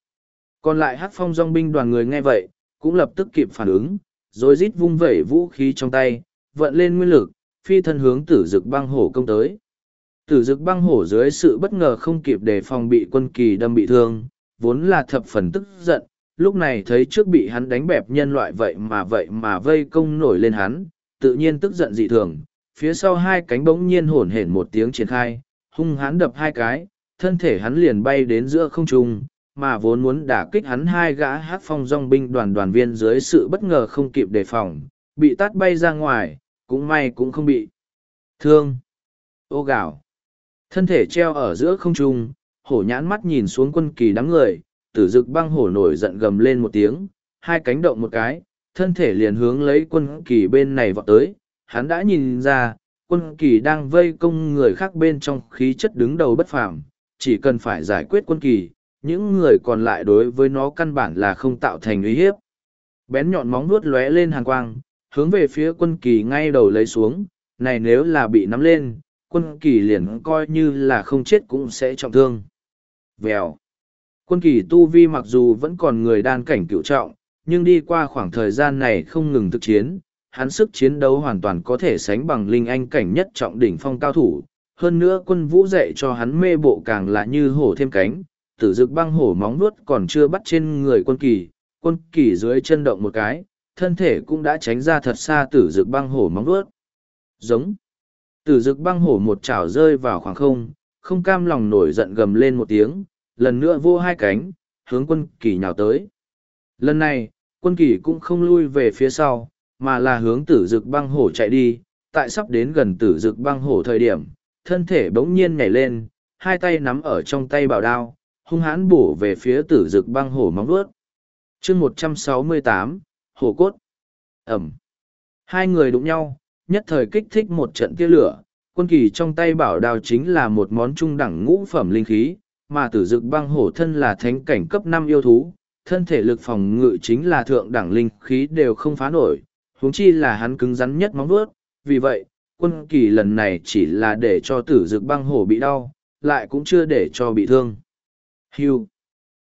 Còn lại hắc phong dòng binh đoàn người nghe vậy, cũng lập tức kịp phản ứng, rồi rít vung vẩy vũ khí trong tay, vận lên nguyên lực, phi thân hướng tử dực băng hổ công tới. Tử dực băng hổ dưới sự bất ngờ không kịp đề phòng bị quân kỳ đâm bị thương, vốn là thập phần tức giận, lúc này thấy trước bị hắn đánh bẹp nhân loại vậy mà vậy mà vây công nổi lên hắn, tự nhiên tức giận dị thường, phía sau hai cánh bỗng nhiên hổn hển một tiếng triển khai, hung hắn đập hai cái, thân thể hắn liền bay đến giữa không trung, mà vốn muốn đả kích hắn hai gã hát phong dòng binh đoàn đoàn viên dưới sự bất ngờ không kịp đề phòng, bị tát bay ra ngoài, cũng may cũng không bị thương. Ô gạo. Thân thể treo ở giữa không trung, hổ nhãn mắt nhìn xuống quân kỳ đám người, tử dực băng hổ nổi giận gầm lên một tiếng, hai cánh động một cái, thân thể liền hướng lấy quân kỳ bên này vọt tới, hắn đã nhìn ra, quân kỳ đang vây công người khác bên trong khí chất đứng đầu bất phàm, chỉ cần phải giải quyết quân kỳ, những người còn lại đối với nó căn bản là không tạo thành uy hiếp. Bén nhọn móng vuốt lóe lên hàng quang, hướng về phía quân kỳ ngay đầu lấy xuống, này nếu là bị nắm lên, quân kỳ liền coi như là không chết cũng sẽ trọng thương. Vèo. Quân kỳ tu vi mặc dù vẫn còn người đan cảnh cựu trọng, nhưng đi qua khoảng thời gian này không ngừng thực chiến, hắn sức chiến đấu hoàn toàn có thể sánh bằng linh anh cảnh nhất trọng đỉnh phong cao thủ. Hơn nữa quân vũ dạy cho hắn mê bộ càng là như hổ thêm cánh, tử dực băng hổ móng nuốt còn chưa bắt trên người quân kỳ, quân kỳ dưới chân động một cái, thân thể cũng đã tránh ra thật xa tử dực băng hổ móng nuốt. Giống. Tử dực băng hổ một chảo rơi vào khoảng không, không cam lòng nổi giận gầm lên một tiếng, lần nữa vô hai cánh, hướng quân kỳ nhào tới. Lần này, quân kỳ cũng không lui về phía sau, mà là hướng tử dực băng hổ chạy đi, tại sắp đến gần tử dực băng hổ thời điểm, thân thể bỗng nhiên nhảy lên, hai tay nắm ở trong tay bảo đao, hung hãn bổ về phía tử dực băng hổ móng vuốt. chương một trăm sáu mươi tám hổ cốt. Ẩm. Hai người đụng nhau, nhất thời kích thích một trận tia lửa, quân kỳ trong tay bảo đao chính là một món trung đẳng ngũ phẩm linh khí, mà tử dực băng hổ thân là thánh cảnh cấp năm yêu thú, thân thể lực phòng ngự chính là thượng đẳng linh khí đều không phá nổi, huống chi là hắn cứng rắn nhất móng vuốt, vì vậy, quân kỳ lần này chỉ là để cho tử dực băng hổ bị đau, lại cũng chưa để cho bị thương. Hưu.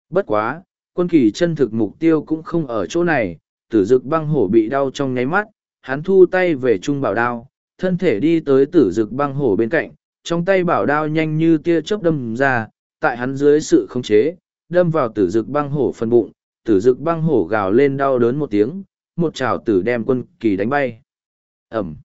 Bất quá, quân kỳ chân thực mục tiêu cũng không ở chỗ này, tử dực băng hổ bị đau trong nháy mắt, hắn thu tay về trung bảo đao, thân thể đi tới tử dực băng hổ bên cạnh, trong tay bảo đao nhanh như tia chớp đâm ra, tại hắn dưới sự khống chế, đâm vào tử dực băng hổ phần bụng, tử dực băng hổ gào lên đau đớn một tiếng, một trào tử đem quân kỳ đánh bay. Ẩm.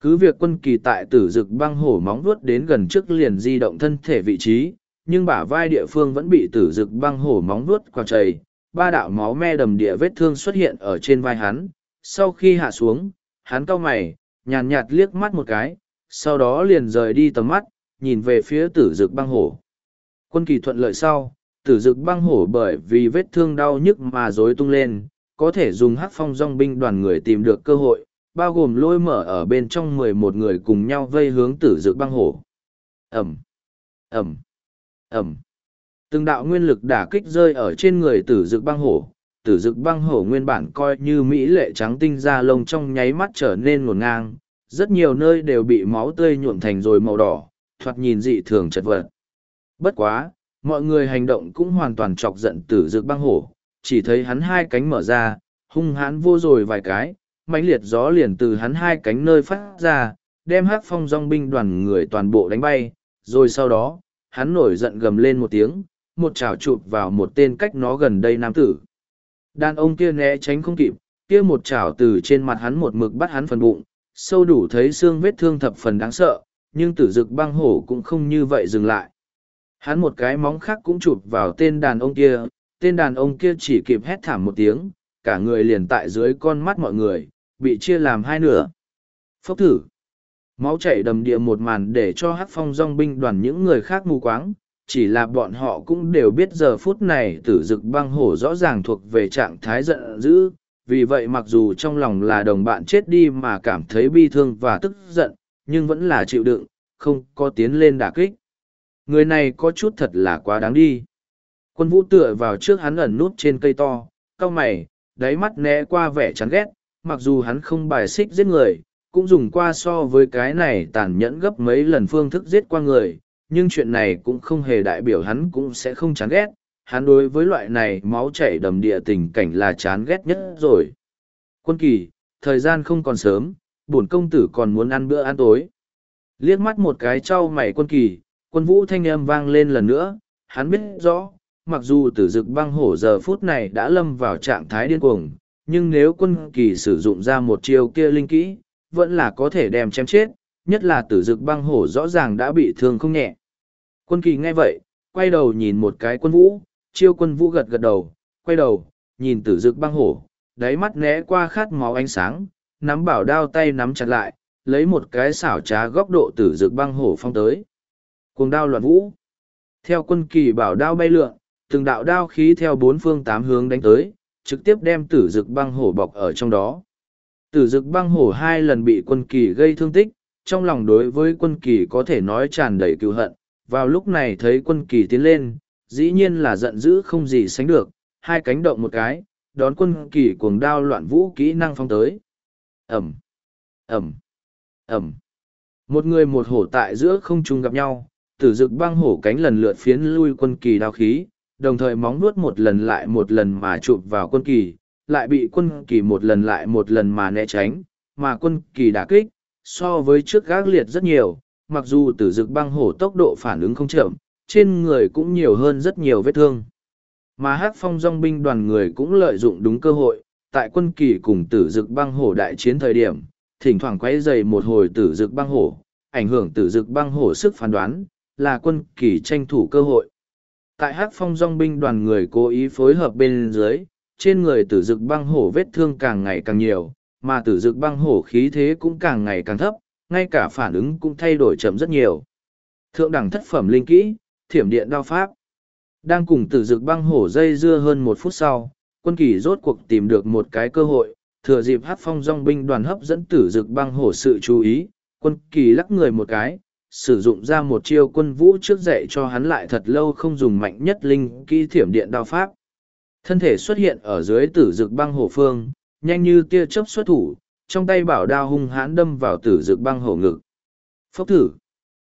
Cứ việc quân kỳ tại tử dực băng hổ móng vuốt đến gần trước liền di động thân thể vị trí, nhưng bả vai địa phương vẫn bị tử dực băng hổ móng vuốt quào chảy, ba đạo máu me đầm địa vết thương xuất hiện ở trên vai hắn. Sau khi hạ xuống, hắn cau mày, nhàn nhạt liếc mắt một cái, sau đó liền rời đi tầm mắt, nhìn về phía tử dực băng hổ. Quân kỳ thuận lợi sau, tử dực băng hổ bởi vì vết thương đau nhức mà rối tung lên, có thể dùng hắc phong dòng binh đoàn người tìm được cơ hội, bao gồm lôi mở ở bên trong mười một người cùng nhau vây hướng tử dực băng hổ. Ẩm, Ẩm, Ẩm. Từng đạo nguyên lực đả kích rơi ở trên người tử dực băng hổ. Tử dực băng hổ nguyên bản coi như mỹ lệ trắng tinh da lông trong nháy mắt trở nên ngổn ngang. Rất nhiều nơi đều bị máu tươi nhuộm thành rồi màu đỏ, thoạt nhìn dị thường chật vật. Bất quá, mọi người hành động cũng hoàn toàn chọc giận tử dực băng hổ, chỉ thấy hắn hai cánh mở ra, hung hãn vô rồi vài cái, mãnh liệt gió liền từ hắn hai cánh nơi phát ra, đem hắc phong dòng binh đoàn người toàn bộ đánh bay, rồi sau đó, hắn nổi giận gầm lên một tiếng, một chảo chụp vào một tên cách nó gần đây nam tử. Đàn ông kia né tránh không kịp, kia một chảo từ trên mặt hắn một mực bắt hắn phần bụng, sâu đủ thấy xương vết thương thập phần đáng sợ, nhưng tử dực băng hổ cũng không như vậy dừng lại. Hắn một cái móng khác cũng chụp vào tên đàn ông kia, tên đàn ông kia chỉ kịp hét thảm một tiếng, cả người liền tại dưới con mắt mọi người, bị chia làm hai nửa. Phốc thử. Máu chảy đầm địa một màn để cho hát phong dòng binh đoàn những người khác mù quáng, chỉ là bọn họ cũng đều biết giờ phút này tử dực băng hổ rõ ràng thuộc về trạng thái giận dữ, vì vậy mặc dù trong lòng là đồng bạn chết đi mà cảm thấy bi thương và tức giận, nhưng vẫn là chịu đựng, không có tiến lên đả kích. Người này có chút thật là quá đáng đi. Quân vũ tựa vào trước hắn ẩn nút trên cây to, cao mày, đáy mắt né qua vẻ chán ghét, mặc dù hắn không bài xích giết người, cũng dùng qua so với cái này tàn nhẫn gấp mấy lần phương thức giết qua người, nhưng chuyện này cũng không hề đại biểu hắn cũng sẽ không chán ghét. Hắn đối với loại này máu chảy đầm địa tình cảnh là chán ghét nhất rồi. Quân kỳ, thời gian không còn sớm, bổn công tử còn muốn ăn bữa ăn tối. Liếc mắt một cái trao mày quân kỳ, quân vũ thanh âm vang lên lần nữa, hắn biết rõ, mặc dù tử dực băng hổ giờ phút này đã lâm vào trạng thái điên cuồng, nhưng nếu quân kỳ sử dụng ra một chiêu kia linh kỹ, vẫn là có thể đem chém chết, nhất là tử dực băng hổ rõ ràng đã bị thương không nhẹ. Quân kỳ nghe vậy, quay đầu nhìn một cái quân vũ, chiêu quân vũ gật gật đầu, quay đầu, nhìn tử dực băng hổ, đáy mắt né qua khát máu ánh sáng, nắm bảo đao tay nắm chặt lại, lấy một cái xảo trá góc độ tử dực băng hổ phong tới. Cuồng đao loạn vũ. Theo quân kỳ bảo đao bay lượn, từng đạo đao khí theo bốn phương tám hướng đánh tới, trực tiếp đem tử dực băng hổ bọc ở trong đó. Tử dực băng hổ hai lần bị quân kỳ gây thương tích, trong lòng đối với quân kỳ có thể nói tràn đầy cựu hận. Vào lúc này thấy quân kỳ tiến lên, dĩ nhiên là giận dữ không gì sánh được, hai cánh động một cái, đón quân kỳ cuồng đao loạn vũ kỹ năng phong tới. Ẩm, Ẩm, Ẩm. Một người một hổ tại giữa không trung gặp nhau, tử dực băng hổ cánh lần lượt phiến lui quân kỳ đao khí, đồng thời móng nuốt một lần lại một lần mà chụp vào quân kỳ, lại bị quân kỳ một lần lại một lần mà né tránh, mà quân kỳ đả kích, so với trước gác liệt rất nhiều, mặc dù tử dực băng hổ tốc độ phản ứng không chậm, trên người cũng nhiều hơn rất nhiều vết thương. Mà hắc phong dòng binh đoàn người cũng lợi dụng đúng cơ hội, tại quân kỳ cùng tử dực băng hổ đại chiến thời điểm, thỉnh thoảng quay dày một hồi tử dực băng hổ, ảnh hưởng tử dực băng hổ sức phán đoán, là quân kỳ tranh thủ cơ hội. Tại hắc phong dòng binh đoàn người cố ý phối hợp bên dưới, trên người tử dực băng hổ vết thương càng ngày càng nhiều, mà tử dực băng hổ khí thế cũng càng ngày càng thấp, ngay cả phản ứng cũng thay đổi chậm rất nhiều. Thượng đẳng thất phẩm linh kỹ, thiểm điện đao pháp. Đang cùng tử dực băng hổ dây dưa hơn một phút sau, quân kỳ rốt cuộc tìm được một cái cơ hội, thừa dịp hát phong dòng binh đoàn hấp dẫn tử dực băng hổ sự chú ý, quân kỳ lắc người một cái, sử dụng ra một chiêu quân vũ trước dạy cho hắn lại thật lâu không dùng mạnh nhất linh kỹ thiểm điện đao pháp. Thân thể xuất hiện ở dưới tử dực băng hổ phương, nhanh như tia chớp xuất thủ, trong tay bảo đao hung hãn đâm vào tử dực băng hổ ngực. Phốc thử.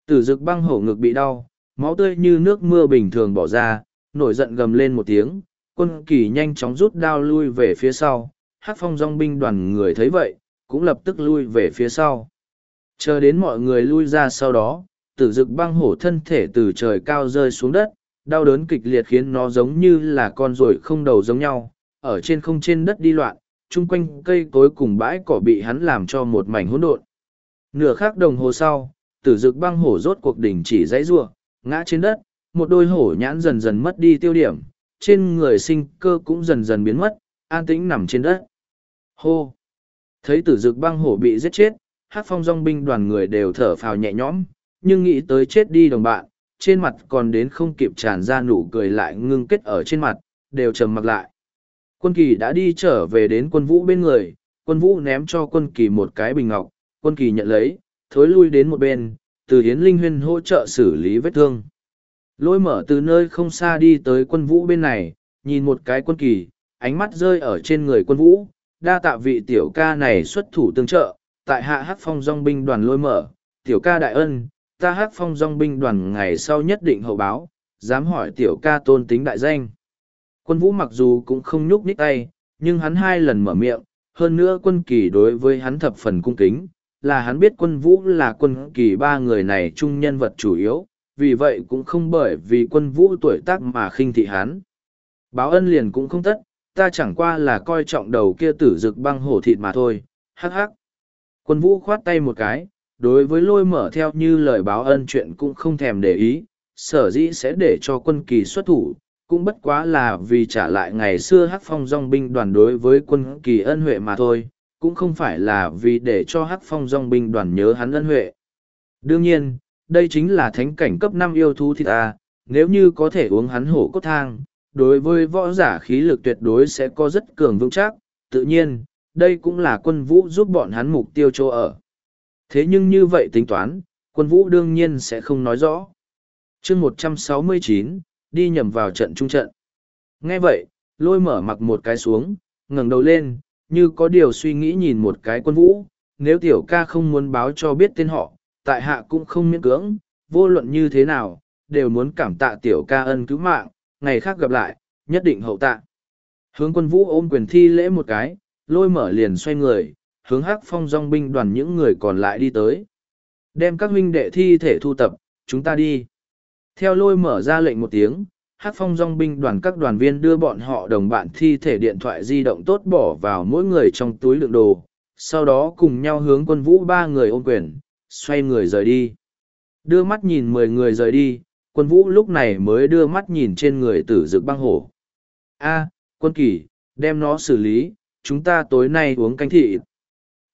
Tử dực băng hổ ngực bị đau, máu tươi như nước mưa bình thường bỏ ra, nổi giận gầm lên một tiếng, quân kỳ nhanh chóng rút đao lui về phía sau, hát phong dòng binh đoàn người thấy vậy, cũng lập tức lui về phía sau. Chờ đến mọi người lui ra sau đó, tử dực băng hổ thân thể từ trời cao rơi xuống đất, đau đớn kịch liệt khiến nó giống như là con ruồi không đầu giống nhau, ở trên không trên đất đi loạn, chung quanh cây cối cùng bãi cỏ bị hắn làm cho một mảnh hỗn độn. Nửa khắc đồng hồ sau, tử dực băng hổ rốt cuộc đỉnh chỉ dãy rua, ngã trên đất, một đôi hổ nhãn dần dần mất đi tiêu điểm, trên người sinh cơ cũng dần dần biến mất, an tĩnh nằm trên đất. Hô! Thấy tử dực băng hổ bị giết chết, hát phong dòng binh đoàn người đều thở phào nhẹ nhõm, nhưng nghĩ tới chết đi đồng bạn, trên mặt còn đến không kịp tràn ra nụ cười lại ngưng kết ở trên mặt, đều trầm mặc lại. Quân kỳ đã đi trở về đến quân vũ bên người, quân vũ ném cho quân kỳ một cái bình ngọc, quân kỳ nhận lấy, thối lui đến một bên, từ Hiến Linh Huyên hỗ trợ xử lý vết thương. Lôi mở từ nơi không xa đi tới quân vũ bên này, nhìn một cái quân kỳ, ánh mắt rơi ở trên người quân vũ, đa tạ vị tiểu ca này xuất thủ tương trợ, tại hạ hắc phong dòng binh đoàn lôi mở, tiểu ca đại ân, ta hắc phong dong binh đoàn ngày sau nhất định hậu báo, dám hỏi tiểu ca tôn tính đại danh. Quân vũ mặc dù cũng không nhúc nhích tay, nhưng hắn hai lần mở miệng, hơn nữa quân kỳ đối với hắn thập phần cung kính, là hắn biết quân vũ là quân kỳ ba người này chung nhân vật chủ yếu, vì vậy cũng không bởi vì quân vũ tuổi tác mà khinh thị hắn. Báo ân liền cũng không tất, ta chẳng qua là coi trọng đầu kia tử dực băng hổ thịt mà thôi, hắc hắc. Quân vũ khoát tay một cái, đối với lôi mở theo như lời báo ân chuyện cũng không thèm để ý, sở dĩ sẽ để cho quân kỳ xuất thủ, cũng bất quá là vì trả lại ngày xưa hắc phong dòng binh đoàn đối với quân kỳ ân huệ mà thôi, cũng không phải là vì để cho hắc phong dòng binh đoàn nhớ hắn ân huệ. Đương nhiên, đây chính là thánh cảnh cấp năm yêu thú thịt a nếu như có thể uống hắn hổ cốt thang, đối với võ giả khí lực tuyệt đối sẽ có rất cường vững chắc, tự nhiên, đây cũng là quân vũ giúp bọn hắn mục tiêu chỗ ở. Thế nhưng như vậy tính toán, quân vũ đương nhiên sẽ không nói rõ. chương một trăm sáu mươi chín đi nhầm vào trận trung trận. Nghe vậy, lôi mở mặc một cái xuống, ngẩng đầu lên, như có điều suy nghĩ nhìn một cái quân vũ, nếu tiểu ca không muốn báo cho biết tên họ, tại hạ cũng không miễn cưỡng, vô luận như thế nào, đều muốn cảm tạ tiểu ca ân cứu mạng, ngày khác gặp lại, nhất định hậu tạ. Hướng quân vũ ôm quyền thi lễ một cái, lôi mở liền xoay người, hướng hắc phong dong binh đoàn những người còn lại đi tới. Đem các huynh đệ thi thể thu tập, chúng ta đi. Theo lôi mở ra lệnh một tiếng, hắc phong dong binh đoàn các đoàn viên đưa bọn họ đồng bạn thi thể điện thoại di động tốt bỏ vào mỗi người trong túi lượng đồ, sau đó cùng nhau hướng quân vũ ba người ôm quyền, xoay người rời đi. Đưa mắt nhìn mười người rời đi, quân vũ lúc này mới đưa mắt nhìn trên người tử dực băng hổ. A, quân kỳ, đem nó xử lý, chúng ta tối nay uống canh thịt.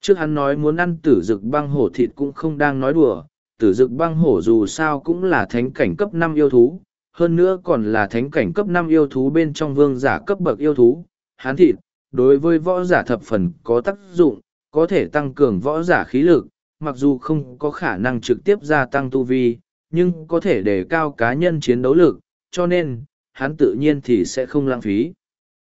Trước hắn nói muốn ăn tử dực băng hổ thịt cũng không đang nói đùa, tử dực băng hổ dù sao cũng là thánh cảnh cấp năm yêu thú, hơn nữa còn là thánh cảnh cấp năm yêu thú bên trong vương giả cấp bậc yêu thú. Hán thịt, đối với võ giả thập phần có tác dụng, có thể tăng cường võ giả khí lực, mặc dù không có khả năng trực tiếp gia tăng tu vi, nhưng có thể đề cao cá nhân chiến đấu lực, cho nên, hắn tự nhiên thì sẽ không lãng phí.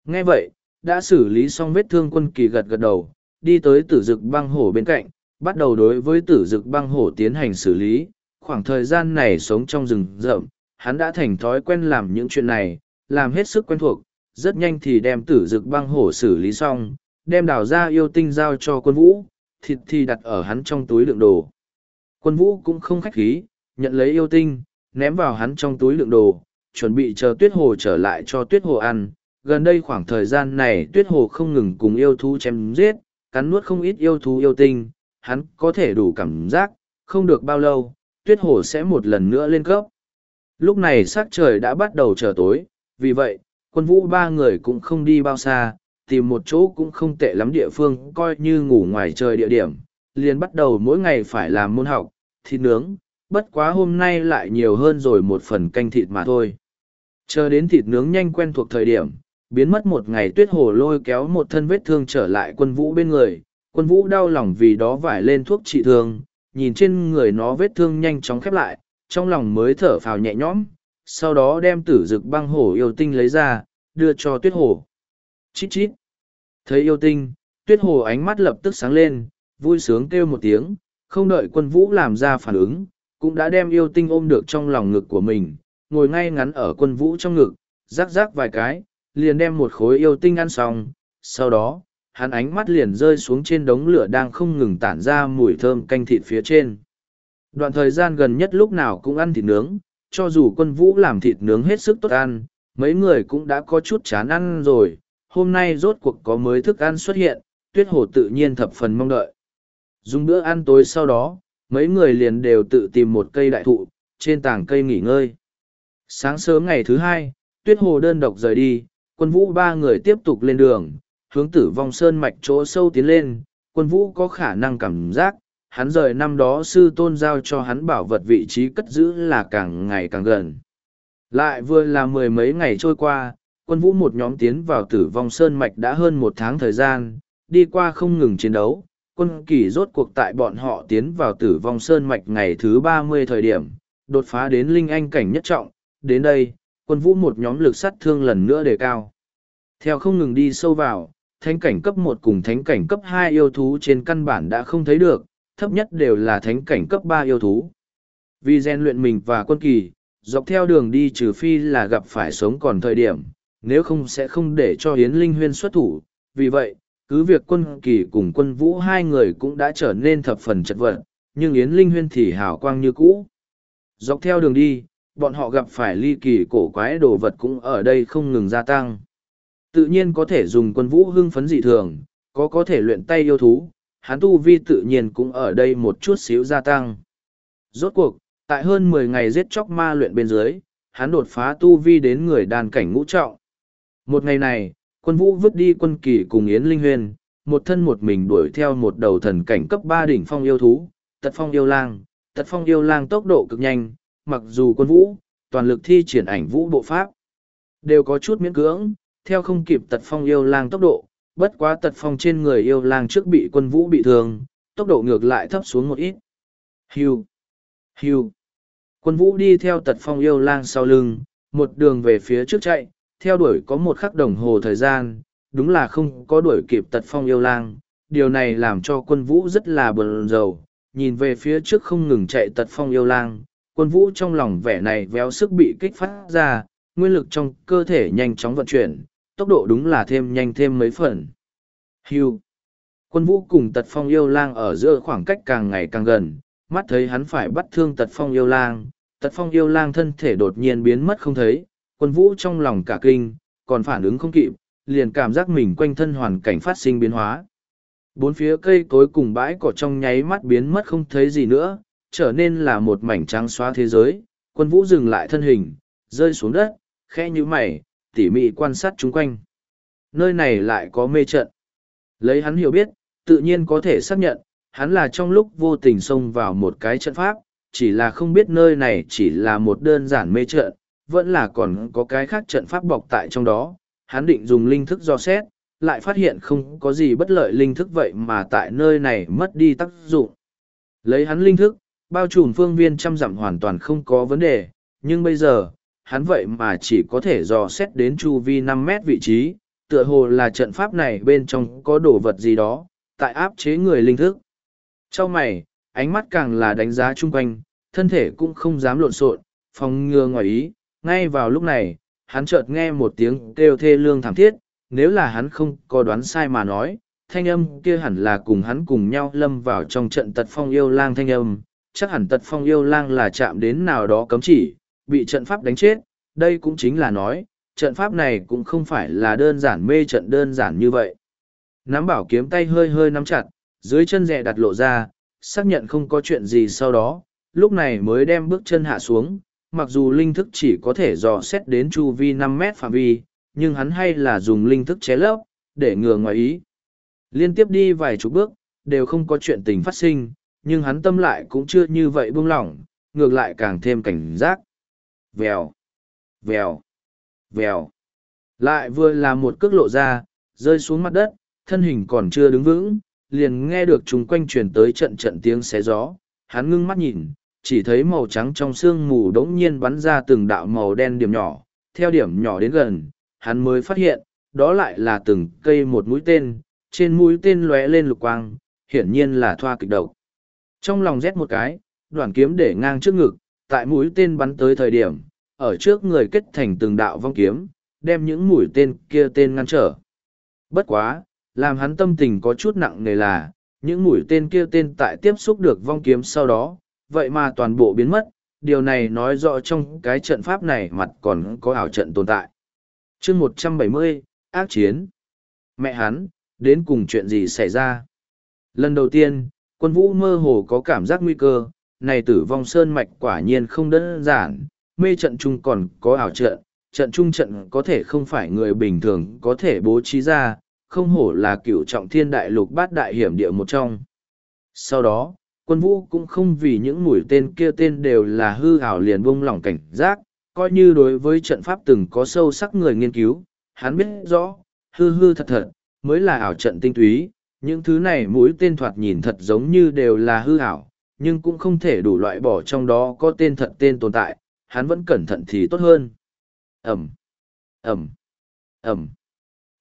Nghe vậy, đã xử lý xong vết thương quân kỳ gật gật đầu, đi tới tử dực băng hổ bên cạnh, bắt đầu đối với tử dực băng hổ tiến hành xử lý. Khoảng thời gian này sống trong rừng rậm, hắn đã thành thói quen làm những chuyện này, làm hết sức quen thuộc, rất nhanh thì đem tử dực băng hổ xử lý xong, đem đào ra yêu tinh giao cho quân vũ, thịt thì đặt ở hắn trong túi lượng đồ. Quân vũ cũng không khách khí, nhận lấy yêu tinh, ném vào hắn trong túi lượng đồ, chuẩn bị chờ tuyết hồ trở lại cho tuyết hồ ăn. Gần đây khoảng thời gian này tuyết hồ không ngừng cùng yêu thú chém giết, cắn nuốt không ít yêu thú yêu tinh, hắn có thể đủ cảm giác, không được bao lâu, tuyết hồ sẽ một lần nữa lên cấp. Lúc này sắc trời đã bắt đầu trở tối, vì vậy, quân vũ ba người cũng không đi bao xa, tìm một chỗ cũng không tệ lắm địa phương coi như ngủ ngoài trời địa điểm, liền bắt đầu mỗi ngày phải làm môn học, thịt nướng, bất quá hôm nay lại nhiều hơn rồi một phần canh thịt mà thôi. Chờ đến thịt nướng nhanh quen thuộc thời điểm, biến mất một ngày tuyết hồ lôi kéo một thân vết thương trở lại quân vũ bên người, quân vũ đau lòng vì đó vải lên thuốc trị thương, nhìn trên người nó vết thương nhanh chóng khép lại, trong lòng mới thở phào nhẹ nhõm, sau đó đem tử dực băng hổ yêu tinh lấy ra, đưa cho tuyết hồ. Chít chít. Thấy yêu tinh, tuyết hồ ánh mắt lập tức sáng lên, vui sướng kêu một tiếng, không đợi quân vũ làm ra phản ứng, cũng đã đem yêu tinh ôm được trong lòng ngực của mình, ngồi ngay ngắn ở quân vũ trong ngực, rắc rắc vài cái, liền đem một khối yêu tinh ăn xong, sau đó, hắn ánh mắt liền rơi xuống trên đống lửa đang không ngừng tản ra mùi thơm canh thịt phía trên. Đoạn thời gian gần nhất lúc nào cũng ăn thịt nướng, cho dù quân vũ làm thịt nướng hết sức tốt ăn, mấy người cũng đã có chút chán ăn rồi, hôm nay rốt cuộc có mới thức ăn xuất hiện, tuyết hồ tự nhiên thập phần mong đợi. Dùng bữa ăn tối sau đó, mấy người liền đều tự tìm một cây đại thụ, trên tảng cây nghỉ ngơi. Sáng sớm ngày thứ hai, tuyết hồ đơn độc rời đi, quân vũ ba người tiếp tục lên đường, hướng tử vong sơn mạch chỗ sâu tiến lên, quân vũ có khả năng cảm giác, hắn rời năm đó sư tôn giao cho hắn bảo vật vị trí cất giữ là càng ngày càng gần. Lại vừa là mười mấy ngày trôi qua, quân vũ một nhóm tiến vào tử vong sơn mạch đã hơn một tháng thời gian, đi qua không ngừng chiến đấu, quân kỳ rốt cuộc tại bọn họ tiến vào tử vong sơn mạch ngày thứ ba mươi thời điểm, đột phá đến linh anh cảnh nhất trọng, đến đây, quân vũ một nhóm lực sát thương lần nữa đề cao. Theo không ngừng đi sâu vào, thánh cảnh cấp một cùng thánh cảnh cấp hai yêu thú trên căn bản đã không thấy được, thấp nhất đều là thánh cảnh cấp ba yêu thú. Vì Gen luyện mình và quân kỳ, dọc theo đường đi trừ phi là gặp phải sống còn thời điểm, nếu không sẽ không để cho Yến Linh Huyên xuất thủ. Vì vậy, cứ việc quân kỳ cùng quân vũ hai người cũng đã trở nên thập phần chật vật, nhưng Yến Linh Huyên thì hào quang như cũ. Dọc theo đường đi, bọn họ gặp phải ly kỳ cổ quái đồ vật cũng ở đây không ngừng gia tăng. Tự nhiên có thể dùng quân vũ hưng phấn dị thường, có có thể luyện tay yêu thú, hắn tu vi tự nhiên cũng ở đây một chút xíu gia tăng. Rốt cuộc, tại hơn mười ngày giết chóc ma luyện bên dưới, hắn đột phá tu vi đến người đàn cảnh ngũ trọng. Một ngày này, quân vũ vứt đi quân kỳ cùng Yến Linh Huyền, một thân một mình đuổi theo một đầu thần cảnh cấp ba đỉnh phong yêu thú, tật phong yêu lang. Tật phong yêu lang tốc độ cực nhanh, mặc dù quân vũ, toàn lực thi triển ảnh vũ bộ pháp, đều có chút miễn cưỡng, theo không kịp tật phong yêu lang tốc độ, bất quá tật phong trên người yêu lang trước bị quân vũ bị thương, tốc độ ngược lại thấp xuống một ít. Hưu, hưu. Quân vũ đi theo tật phong yêu lang sau lưng, một đường về phía trước chạy, theo đuổi có một khắc đồng hồ thời gian, đúng là không có đuổi kịp tật phong yêu lang. Điều này làm cho quân vũ rất là bần rầu, nhìn về phía trước không ngừng chạy tật phong yêu lang, quân vũ trong lòng vẻ này véo sức bị kích phát ra, nguyên lực trong cơ thể nhanh chóng vận chuyển, tốc độ đúng là thêm nhanh thêm mấy phần. Hưu. Quân vũ cùng tật phong yêu lang ở giữa khoảng cách càng ngày càng gần, mắt thấy hắn phải bắt thương tật phong yêu lang, tật phong yêu lang thân thể đột nhiên biến mất không thấy, quân vũ trong lòng cả kinh, còn phản ứng không kịp, liền cảm giác mình quanh thân hoàn cảnh phát sinh biến hóa. Bốn phía cây cối cùng bãi cỏ trong nháy mắt biến mất không thấy gì nữa, trở nên là một mảnh trắng xóa thế giới, quân vũ dừng lại thân hình, rơi xuống đất, khẽ như mày, tỉ mỉ quan sát chung quanh. Nơi này lại có mê trận. Lấy hắn hiểu biết, tự nhiên có thể xác nhận, hắn là trong lúc vô tình xông vào một cái trận pháp, chỉ là không biết nơi này chỉ là một đơn giản mê trận, vẫn là còn có cái khác trận pháp bọc tại trong đó. Hắn định dùng linh thức do xét, lại phát hiện không có gì bất lợi linh thức vậy mà tại nơi này mất đi tác dụng. Lấy hắn linh thức, bao trùm phương viên trăm dặm hoàn toàn không có vấn đề, nhưng bây giờ, hắn vậy mà chỉ có thể dò xét đến chu vi năm mét vị trí, tựa hồ là trận pháp này bên trong có đồ vật gì đó, tại áp chế người linh thức. Trong mày, ánh mắt càng là đánh giá chung quanh, thân thể cũng không dám lộn xộn, phòng ngừa ngoài ý, ngay vào lúc này, hắn chợt nghe một tiếng kêu thê lương thảm thiết, nếu là hắn không có đoán sai mà nói, thanh âm kia hẳn là cùng hắn cùng nhau lâm vào trong trận tật phong yêu lang thanh âm, chắc hẳn tật phong yêu lang là chạm đến nào đó cấm chỉ, bị trận pháp đánh chết, đây cũng chính là nói, trận pháp này cũng không phải là đơn giản mê trận đơn giản như vậy. Nắm bảo kiếm tay hơi hơi nắm chặt, dưới chân rẻ đặt lộ ra, xác nhận không có chuyện gì sau đó, lúc này mới đem bước chân hạ xuống, mặc dù linh thức chỉ có thể dò xét đến chu vi năm mét phạm vi, nhưng hắn hay là dùng linh thức ché lấp, để ngừa ngoài ý. Liên tiếp đi vài chục bước, đều không có chuyện tình phát sinh, nhưng hắn tâm lại cũng chưa như vậy buông lỏng, ngược lại càng thêm cảnh giác. Vèo, vèo, vèo. Lại vừa là một cước lộ ra, rơi xuống mặt đất, thân hình còn chưa đứng vững, liền nghe được chúng quanh truyền tới trận trận tiếng xé gió. Hắn ngưng mắt nhìn, chỉ thấy màu trắng trong sương mù đống nhiên bắn ra từng đạo màu đen điểm nhỏ, theo điểm nhỏ đến gần, hắn mới phát hiện, đó lại là từng cây một mũi tên, trên mũi tên lóe lên lục quang, hiển nhiên là thoa kịch độc. Trong lòng rét một cái, đoạn kiếm để ngang trước ngực, tại mũi tên bắn tới thời điểm, ở trước người kết thành từng đạo vong kiếm, đem những mũi tên kia tên ngăn trở. Bất quá, làm hắn tâm tình có chút nặng nề là, những mũi tên kia tên tại tiếp xúc được vong kiếm sau đó, vậy mà toàn bộ biến mất, điều này nói rõ trong cái trận pháp này mặt còn có ảo trận tồn tại. chương một trăm bảy mươi ác chiến. Mẹ hắn, đến cùng chuyện gì xảy ra? Lần đầu tiên, quân vũ mơ hồ có cảm giác nguy cơ, này tử vong sơn mạch quả nhiên không đơn giản, mê trận chung còn có ảo trận, trận chung trận có thể không phải người bình thường có thể bố trí ra, không hổ là cựu trọng thiên đại lục bát đại hiểm địa một trong. Sau đó, quân vũ cũng không vì những mũi tên kia tên đều là hư ảo liền buông lỏng cảnh giác, coi như đối với trận pháp từng có sâu sắc người nghiên cứu, hắn biết rõ, hư hư thật thật, mới là ảo trận tinh túy, những thứ này mũi tên thoạt nhìn thật giống như đều là hư ảo, nhưng cũng không thể đủ loại bỏ trong đó có tên thật tên tồn tại, hắn vẫn cẩn thận thì tốt hơn. Ẩm, Ẩm, Ẩm.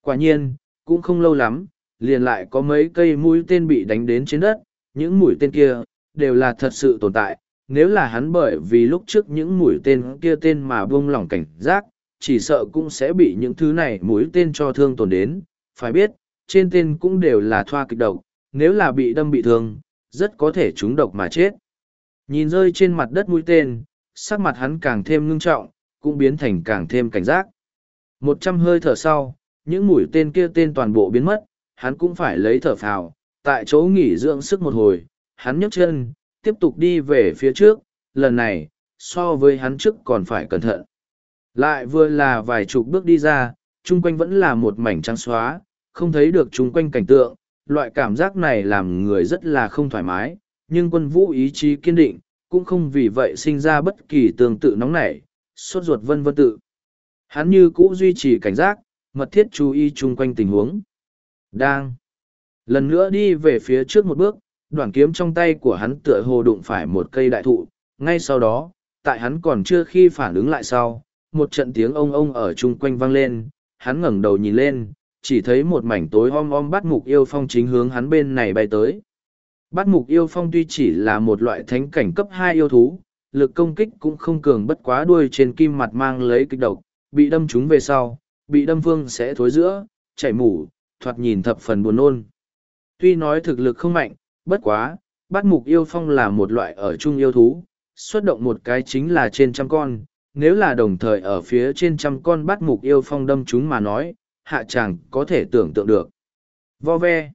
Quả nhiên, cũng không lâu lắm, liền lại có mấy cây mũi tên bị đánh đến trên đất, những mũi tên kia, đều là thật sự tồn tại. Nếu là hắn bởi vì lúc trước những mũi tên kia tên mà buông lỏng cảnh giác, chỉ sợ cũng sẽ bị những thứ này mũi tên cho thương tổn đến. Phải biết, trên tên cũng đều là thoa kịch độc, nếu là bị đâm bị thương, rất có thể trúng độc mà chết. Nhìn rơi trên mặt đất mũi tên, sắc mặt hắn càng thêm ngưng trọng, cũng biến thành càng thêm cảnh giác. Một trăm hơi thở sau, những mũi tên kia tên toàn bộ biến mất, hắn cũng phải lấy thở phào, tại chỗ nghỉ dưỡng sức một hồi, hắn nhấc chân, tiếp tục đi về phía trước, lần này, so với hắn trước còn phải cẩn thận. Lại vừa là vài chục bước đi ra, chung quanh vẫn là một mảnh trắng xóa, không thấy được chung quanh cảnh tượng, loại cảm giác này làm người rất là không thoải mái, nhưng quân vũ ý chí kiên định, cũng không vì vậy sinh ra bất kỳ tương tự nóng nảy, sốt ruột vân vân tự. Hắn như cũ duy trì cảnh giác, mật thiết chú ý chung quanh tình huống. Đang. Lần nữa đi về phía trước một bước, đoạn kiếm trong tay của hắn tựa hồ đụng phải một cây đại thụ. Ngay sau đó, tại hắn còn chưa khi phản ứng lại sau, một trận tiếng ông ông ở chung quanh vang lên, hắn ngẩng đầu nhìn lên, chỉ thấy một mảnh tối om om bắt mục yêu phong chính hướng hắn bên này bay tới. Bắt mục yêu phong tuy chỉ là một loại thánh cảnh cấp hai yêu thú, lực công kích cũng không cường bất quá đuôi trên kim mặt mang lấy kích độc, bị đâm chúng về sau, bị đâm vương sẽ thối giữa, chảy mủ, thoạt nhìn thập phần buồn nôn. Tuy nói thực lực không mạnh, bất quá, bắt mục yêu phong là một loại ở chung yêu thú, xuất động một cái chính là trên trăm con, nếu là đồng thời ở phía trên trăm con bắt mục yêu phong đâm chúng mà nói, hạ chàng có thể tưởng tượng được. Vo ve.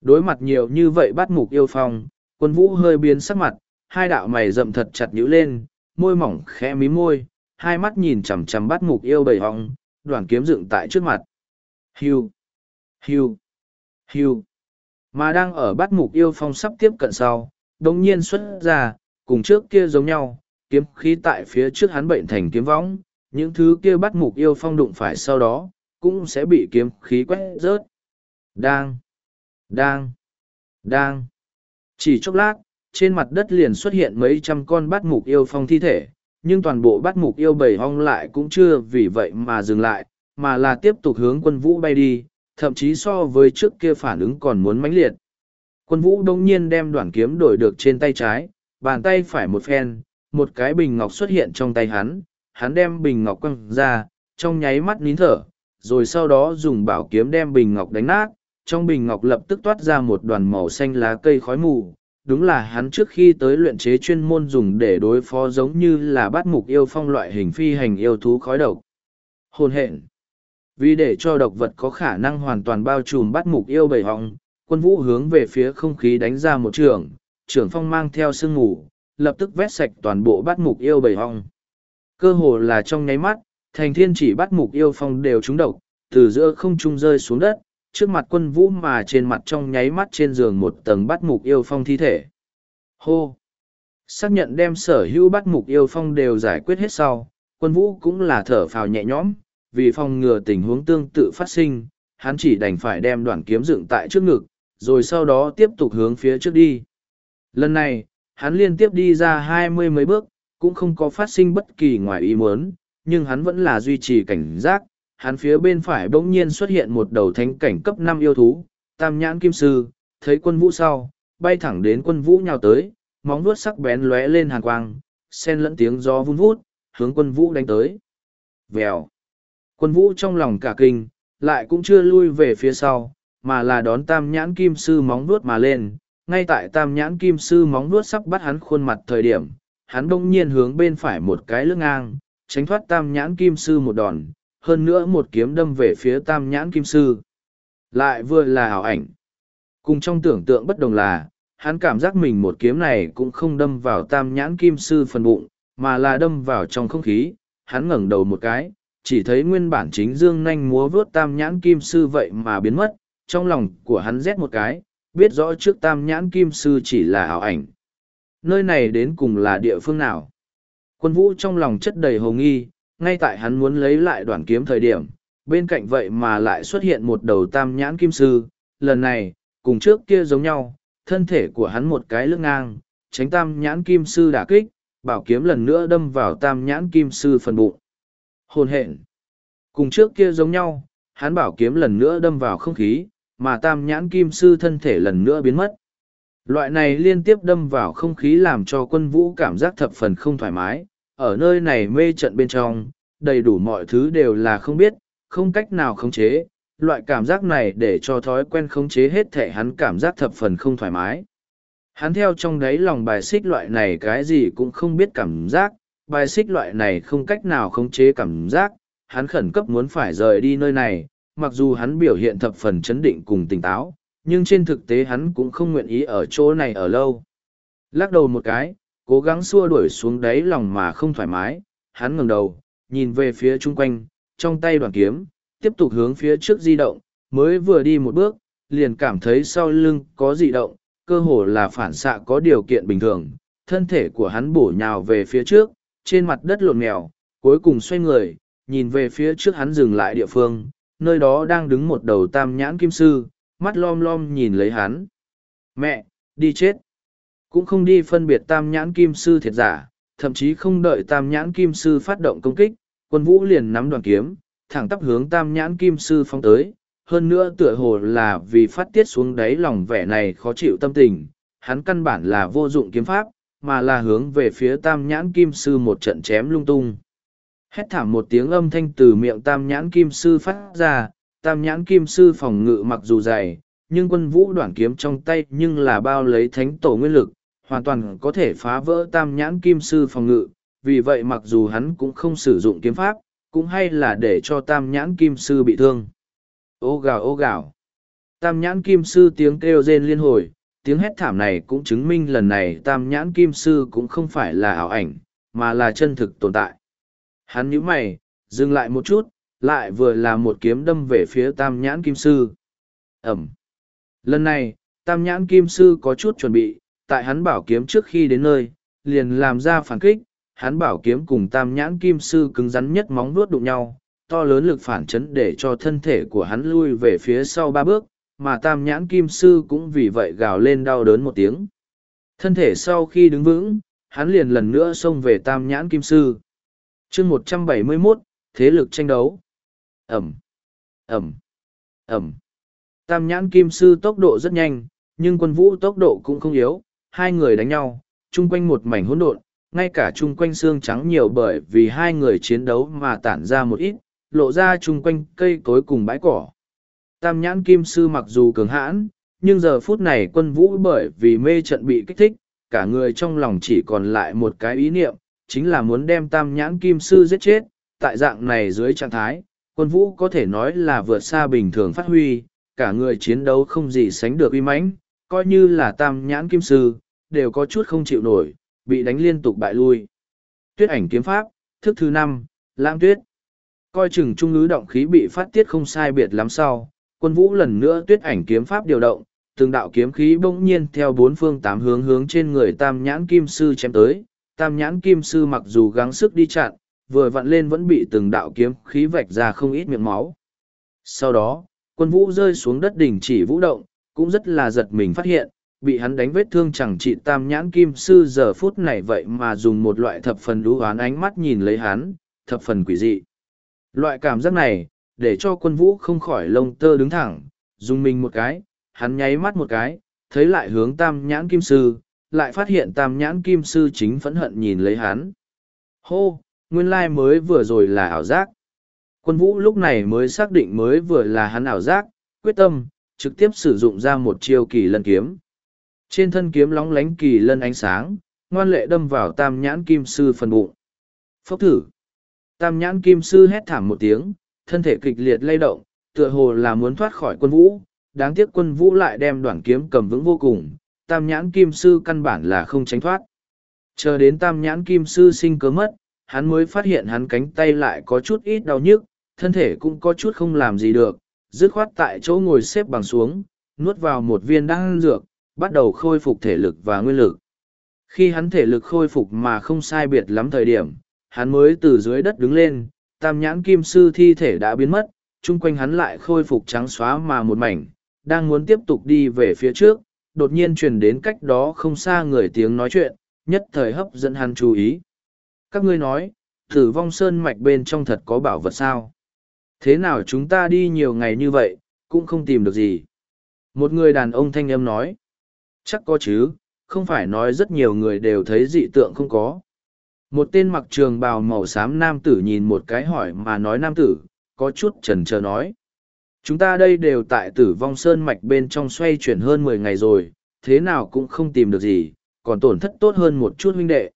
Đối mặt nhiều như vậy bắt mục yêu phong, quân vũ hơi biến sắc mặt, hai đạo mày rậm thật chặt nhíu lên, môi mỏng khẽ mí môi, hai mắt nhìn chằm chằm bắt mục yêu bầy hong, đoàn kiếm dựng tại trước mặt. Hiu, hiu, hiu. Mà đang ở bắt mục yêu phong sắp tiếp cận sau, đồng nhiên xuất ra, cùng trước kia giống nhau, kiếm khí tại phía trước hắn bệnh thành kiếm võng, những thứ kia bắt mục yêu phong đụng phải sau đó, cũng sẽ bị kiếm khí quét rớt. Đang, đang, đang. Chỉ chốc lát, trên mặt đất liền xuất hiện mấy trăm con bát mục yêu phong thi thể, nhưng toàn bộ bát mục yêu bầy hong lại cũng chưa vì vậy mà dừng lại, mà là tiếp tục hướng quân vũ bay đi, thậm chí so với trước kia phản ứng còn muốn mãnh liệt. Quân vũ đông nhiên đem đoạn kiếm đổi được trên tay trái, bàn tay phải một phen, một cái bình ngọc xuất hiện trong tay hắn, hắn đem bình ngọc quăng ra, trong nháy mắt nín thở, rồi sau đó dùng bảo kiếm đem bình ngọc đánh nát, trong bình ngọc lập tức toát ra một đoàn màu xanh lá cây khói mù. Đúng là hắn trước khi tới luyện chế chuyên môn dùng để đối phó giống như là bắt mục yêu phong loại hình phi hành yêu thú khói độc. hôn hẹn. Vì để cho độc vật có khả năng hoàn toàn bao trùm bắt mục yêu bầy họng, quân vũ hướng về phía không khí đánh ra một trường, trưởng phong mang theo sương ngủ, lập tức vét sạch toàn bộ bắt mục yêu bầy họng. Cơ hồ là trong nháy mắt, thành thiên chỉ bắt mục yêu phong đều trúng độc, từ giữa không trung rơi xuống đất, trước mặt quân vũ mà trên mặt trong nháy mắt trên giường một tầng bắt mục yêu phong thi thể. Hô! Xác nhận đem sở hữu bắt mục yêu phong đều giải quyết hết sau, quân vũ cũng là thở phào nhẹ nhõm, vì phòng ngừa tình huống tương tự phát sinh, hắn chỉ đành phải đem đoạn kiếm dựng tại trước ngực, rồi sau đó tiếp tục hướng phía trước đi. Lần này, hắn liên tiếp đi ra hai mươi mấy bước, cũng không có phát sinh bất kỳ ngoài ý muốn, nhưng hắn vẫn là duy trì cảnh giác. Hắn phía bên phải bỗng nhiên xuất hiện một đầu thánh cảnh cấp năm yêu thú, tam nhãn kim sư, thấy quân vũ sau, bay thẳng đến quân vũ nhào tới, móng vuốt sắc bén lóe lên hàn quang, xen lẫn tiếng gió vun vút, hướng quân vũ đánh tới. Vèo. Quân vũ trong lòng cả kinh, lại cũng chưa lui về phía sau, mà là đón tam nhãn kim sư móng vuốt mà lên. Ngay tại tam nhãn kim sư móng vuốt sắp bắt hắn khuôn mặt thời điểm, hắn bỗng nhiên hướng bên phải một cái lưng ngang, tránh thoát tam nhãn kim sư một đòn, hơn nữa một kiếm đâm về phía tam nhãn kim sư. Lại vừa là ảo ảnh. Cùng trong tưởng tượng bất đồng là, hắn cảm giác mình một kiếm này cũng không đâm vào tam nhãn kim sư phần bụng, mà là đâm vào trong không khí, hắn ngẩng đầu một cái, chỉ thấy nguyên bản chính dương nanh múa vớt tam nhãn kim sư vậy mà biến mất, trong lòng của hắn rét một cái, biết rõ trước tam nhãn kim sư chỉ là ảo ảnh. Nơi này đến cùng là địa phương nào? Quân vũ trong lòng chất đầy hồ nghi, ngay tại hắn muốn lấy lại đoạn kiếm thời điểm, bên cạnh vậy mà lại xuất hiện một đầu tam nhãn kim sư, lần này, cùng trước kia giống nhau, thân thể của hắn một cái lưng ngang, tránh tam nhãn kim sư đả kích, bảo kiếm lần nữa đâm vào tam nhãn kim sư phần bụng. Hồn hện. Cùng trước kia giống nhau, hắn bảo kiếm lần nữa đâm vào không khí, mà tam nhãn kim sư thân thể lần nữa biến mất. Loại này liên tiếp đâm vào không khí làm cho quân vũ cảm giác thập phần không thoải mái, ở nơi này mê trận bên trong, đầy đủ mọi thứ đều là không biết, không cách nào khống chế, loại cảm giác này để cho thói quen khống chế hết thể hắn cảm giác thập phần không thoải mái. Hắn theo trong đáy lòng bài xích loại này cái gì cũng không biết cảm giác, bài xích loại này không cách nào khống chế cảm giác, hắn khẩn cấp muốn phải rời đi nơi này, mặc dù hắn biểu hiện thập phần chấn định cùng tỉnh táo, nhưng trên thực tế hắn cũng không nguyện ý ở chỗ này ở lâu. Lắc đầu một cái, cố gắng xua đuổi xuống đáy lòng mà không thoải mái, hắn ngừng đầu, nhìn về phía chung quanh, trong tay đoàn kiếm, tiếp tục hướng phía trước di động, mới vừa đi một bước, liền cảm thấy sau lưng có dị động, cơ hồ là phản xạ có điều kiện bình thường, thân thể của hắn bổ nhào về phía trước, trên mặt đất lộn mèo, cuối cùng xoay người, nhìn về phía trước hắn dừng lại địa phương, nơi đó đang đứng một đầu tam nhãn kim sư, mắt lom lom nhìn lấy hắn. Mẹ, đi chết. Cũng không đi phân biệt tam nhãn kim sư thiệt giả, thậm chí không đợi tam nhãn kim sư phát động công kích, quân vũ liền nắm đoàn kiếm, thẳng tắp hướng tam nhãn kim sư phóng tới. Hơn nữa tựa hồ là vì phát tiết xuống đáy lòng vẻ này khó chịu tâm tình, hắn căn bản là vô dụng kiếm pháp, mà là hướng về phía tam nhãn kim sư một trận chém lung tung. Hét thảm một tiếng âm thanh từ miệng tam nhãn kim sư phát ra, tam nhãn kim sư phòng ngự mặc dù dày, nhưng quân vũ đoạn kiếm trong tay nhưng là bao lấy thánh tổ nguyên lực, hoàn toàn có thể phá vỡ tam nhãn kim sư phòng ngự, vì vậy mặc dù hắn cũng không sử dụng kiếm pháp, cũng hay là để cho tam nhãn kim sư bị thương. Ô gào ô gào. Tam nhãn kim sư tiếng kêu rên liên hồi, tiếng hét thảm này cũng chứng minh lần này tam nhãn kim sư cũng không phải là ảo ảnh, mà là chân thực tồn tại. Hắn nhíu mày, dừng lại một chút, lại vừa là một kiếm đâm về phía tam nhãn kim sư. Ẩm. Lần này, tam nhãn kim sư có chút chuẩn bị, tại hắn bảo kiếm trước khi đến nơi, liền làm ra phản kích, hắn bảo kiếm cùng tam nhãn kim sư cứng rắn nhất móng vuốt đụng nhau, to lớn lực phản chấn để cho thân thể của hắn lui về phía sau ba bước, mà tam nhãn kim sư cũng vì vậy gào lên đau đớn một tiếng. Thân thể sau khi đứng vững, hắn liền lần nữa xông về tam nhãn kim sư. chương một trăm bảy mươi mốt thế lực tranh đấu. Ẩm, Ẩm, Ẩm. Tam nhãn kim sư tốc độ rất nhanh, nhưng quân vũ tốc độ cũng không yếu, hai người đánh nhau, chung quanh một mảnh hỗn độn, ngay cả chung quanh xương trắng nhiều bởi vì hai người chiến đấu mà tản ra một ít, lộ ra chung quanh cây cối cùng bãi cỏ. Tam nhãn kim sư mặc dù cường hãn, nhưng giờ phút này quân vũ bởi vì mê trận bị kích thích, cả người trong lòng chỉ còn lại một cái ý niệm, chính là muốn đem tam nhãn kim sư giết chết. Tại dạng này dưới trạng thái, quân vũ có thể nói là vượt xa bình thường phát huy, cả người chiến đấu không gì sánh được uy mãnh, coi như là tam nhãn kim sư, đều có chút không chịu nổi, bị đánh liên tục bại lui. Tuyết ảnh kiếm pháp, thức thứ năm, lãng tuyết. Coi chừng trung ngữ động khí bị phát tiết không sai biệt lắm sau, quân vũ lần nữa tuyết ảnh kiếm pháp điều động, từng đạo kiếm khí bỗng nhiên theo bốn phương tám hướng hướng trên người tam nhãn kim sư chém tới. Tam nhãn kim sư mặc dù gắng sức đi chặn, vừa vặn lên vẫn bị từng đạo kiếm khí vạch ra không ít miệng máu. Sau đó, quân vũ rơi xuống đất đỉnh chỉ vũ động, cũng rất là giật mình phát hiện, bị hắn đánh vết thương chẳng trị tam nhãn kim sư giờ phút này vậy mà dùng một loại thập phần đú oán ánh mắt nhìn lấy hắn, thập phần quỷ dị. Loại cảm giác này, để cho quân vũ không khỏi lông tơ đứng thẳng, dùng mình một cái, hắn nháy mắt một cái, thấy lại hướng tam nhãn kim sư, lại phát hiện tam nhãn kim sư chính phẫn hận nhìn lấy hắn. Hô, nguyên lai mới vừa rồi là ảo giác. Quân vũ lúc này mới xác định mới vừa là hắn ảo giác, quyết tâm, trực tiếp sử dụng ra một chiêu kỳ lân kiếm. Trên thân kiếm lóng lánh kỳ lân ánh sáng, ngoan lệ đâm vào tam nhãn kim sư phần bụng. Phốc thử. Tam nhãn kim sư hét thảm một tiếng, thân thể kịch liệt lay động, tựa hồ là muốn thoát khỏi quân vũ, đáng tiếc quân vũ lại đem đoạn kiếm cầm vững vô cùng, tam nhãn kim sư căn bản là không tránh thoát. Chờ đến tam nhãn kim sư sinh cớ mất, hắn mới phát hiện hắn cánh tay lại có chút ít đau nhức, thân thể cũng có chút không làm gì được, dứt khoát tại chỗ ngồi xếp bằng xuống, nuốt vào một viên đan dược, bắt đầu khôi phục thể lực và nguyên lực. Khi hắn thể lực khôi phục mà không sai biệt lắm thời điểm, hắn mới từ dưới đất đứng lên, tam nhãn kim sư thi thể đã biến mất, chung quanh hắn lại khôi phục trắng xóa mà một mảnh, đang muốn tiếp tục đi về phía trước, đột nhiên truyền đến cách đó không xa người tiếng nói chuyện, nhất thời hấp dẫn hắn chú ý. Các ngươi nói, tử vong sơn mạch bên trong thật có bảo vật sao? Thế nào chúng ta đi nhiều ngày như vậy, cũng không tìm được gì? Một người đàn ông thanh âm nói. Chắc có chứ, không phải nói rất nhiều người đều thấy dị tượng không có. Một tên mặc trường bào màu xám nam tử nhìn một cái hỏi mà nói nam tử, có chút trần chờ nói. Chúng ta đây đều tại tử vong sơn mạch bên trong xoay chuyển hơn mười ngày rồi, thế nào cũng không tìm được gì, còn tổn thất tốt hơn một chút huynh đệ.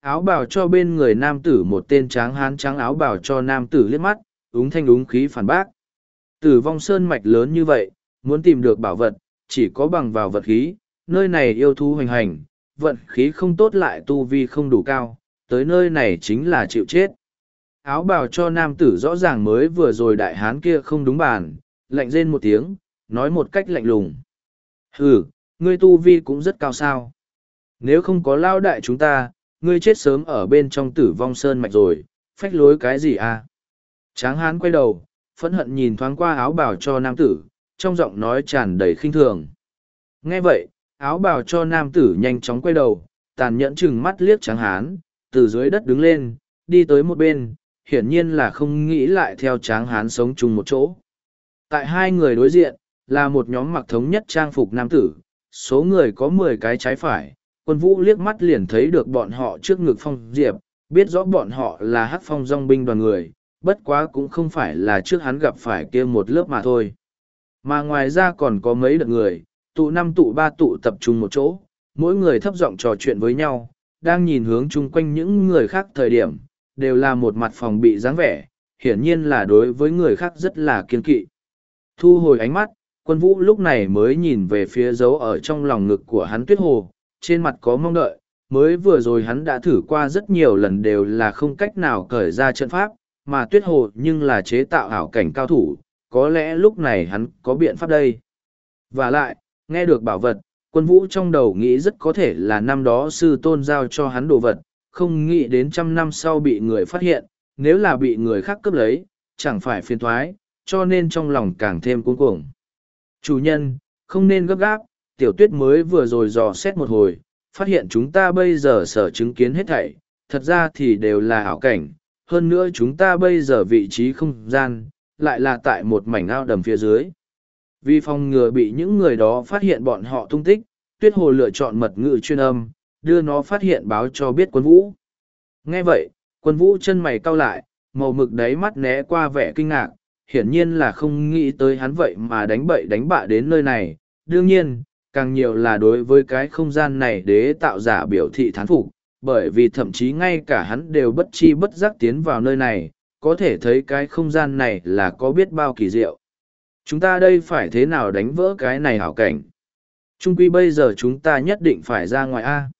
Áo bào cho bên người nam tử một tên tráng hán trắng áo bào cho nam tử liếc mắt, úng thanh úng khí phản bác. Tử vong sơn mạch lớn như vậy, muốn tìm được bảo vật, chỉ có bằng vào vật khí, nơi này yêu thú hoành hành, vận khí không tốt lại tu vi không đủ cao, tới nơi này chính là chịu chết. Áo bào cho nam tử rõ ràng mới vừa rồi đại hán kia không đúng bàn, lạnh rên một tiếng, nói một cách lạnh lùng. Hừ, ngươi tu vi cũng rất cao sao. Nếu không có lao đại chúng ta, ngươi chết sớm ở bên trong tử vong sơn mạch rồi, phách lối cái gì à? Tráng hán quay đầu, phẫn hận nhìn thoáng qua áo bào cho nam tử, trong giọng nói tràn đầy khinh thường. Nghe vậy, áo bào cho nam tử nhanh chóng quay đầu, tàn nhẫn chừng mắt liếc tráng hán, từ dưới đất đứng lên, đi tới một bên, hiển nhiên là không nghĩ lại theo tráng hán sống chung một chỗ. Tại hai người đối diện, là một nhóm mặc thống nhất trang phục nam tử, số người có mười cái trái phải, quân vũ liếc mắt liền thấy được bọn họ trước ngực phong diệp, biết rõ bọn họ là hắc phong dòng binh đoàn người, bất quá cũng không phải là trước hắn gặp phải kia một lớp mà thôi. Mà ngoài ra còn có mấy đợt người, tụ năm tụ ba tụ tập trung một chỗ, mỗi người thấp giọng trò chuyện với nhau, đang nhìn hướng chung quanh những người khác thời điểm, đều là một mặt phòng bị dáng vẻ, hiển nhiên là đối với người khác rất là kiên kỵ. Thu hồi ánh mắt, quân vũ lúc này mới nhìn về phía dấu ở trong lòng ngực của hắn tuyết hồ, trên mặt có mong đợi, mới vừa rồi hắn đã thử qua rất nhiều lần đều là không cách nào cởi ra trận pháp, mà tuyết hồ nhưng là chế tạo ảo cảnh cao thủ, có lẽ lúc này hắn có biện pháp đây. Và lại, nghe được bảo vật, quân vũ trong đầu nghĩ rất có thể là năm đó sư tôn giao cho hắn đồ vật, không nghĩ đến trăm năm sau bị người phát hiện, nếu là bị người khác cướp lấy, chẳng phải phiền toái, cho nên trong lòng càng thêm cuống cuồng. Chủ nhân, không nên gấp gáp, tiểu tuyết mới vừa rồi dò xét một hồi, phát hiện chúng ta bây giờ sở chứng kiến hết thảy, thật ra thì đều là ảo cảnh, hơn nữa chúng ta bây giờ vị trí không gian, lại là tại một mảnh ao đầm phía dưới. Vì phòng ngừa bị những người đó phát hiện bọn họ tung tích, tuyết hồ lựa chọn mật ngữ chuyên âm, đưa nó phát hiện báo cho biết quân vũ. Nghe vậy, quân vũ chân mày cau lại, màu mực đáy mắt né qua vẻ kinh ngạc, hiển nhiên là không nghĩ tới hắn vậy mà đánh bậy đánh bạ đến nơi này. Đương nhiên, càng nhiều là đối với cái không gian này đế tạo giả biểu thị thán phục, bởi vì thậm chí ngay cả hắn đều bất chi bất giác tiến vào nơi này, có thể thấy cái không gian này là có biết bao kỳ diệu. Chúng ta đây phải thế nào đánh vỡ cái này hảo cảnh? Trung quy bây giờ chúng ta nhất định phải ra ngoài A.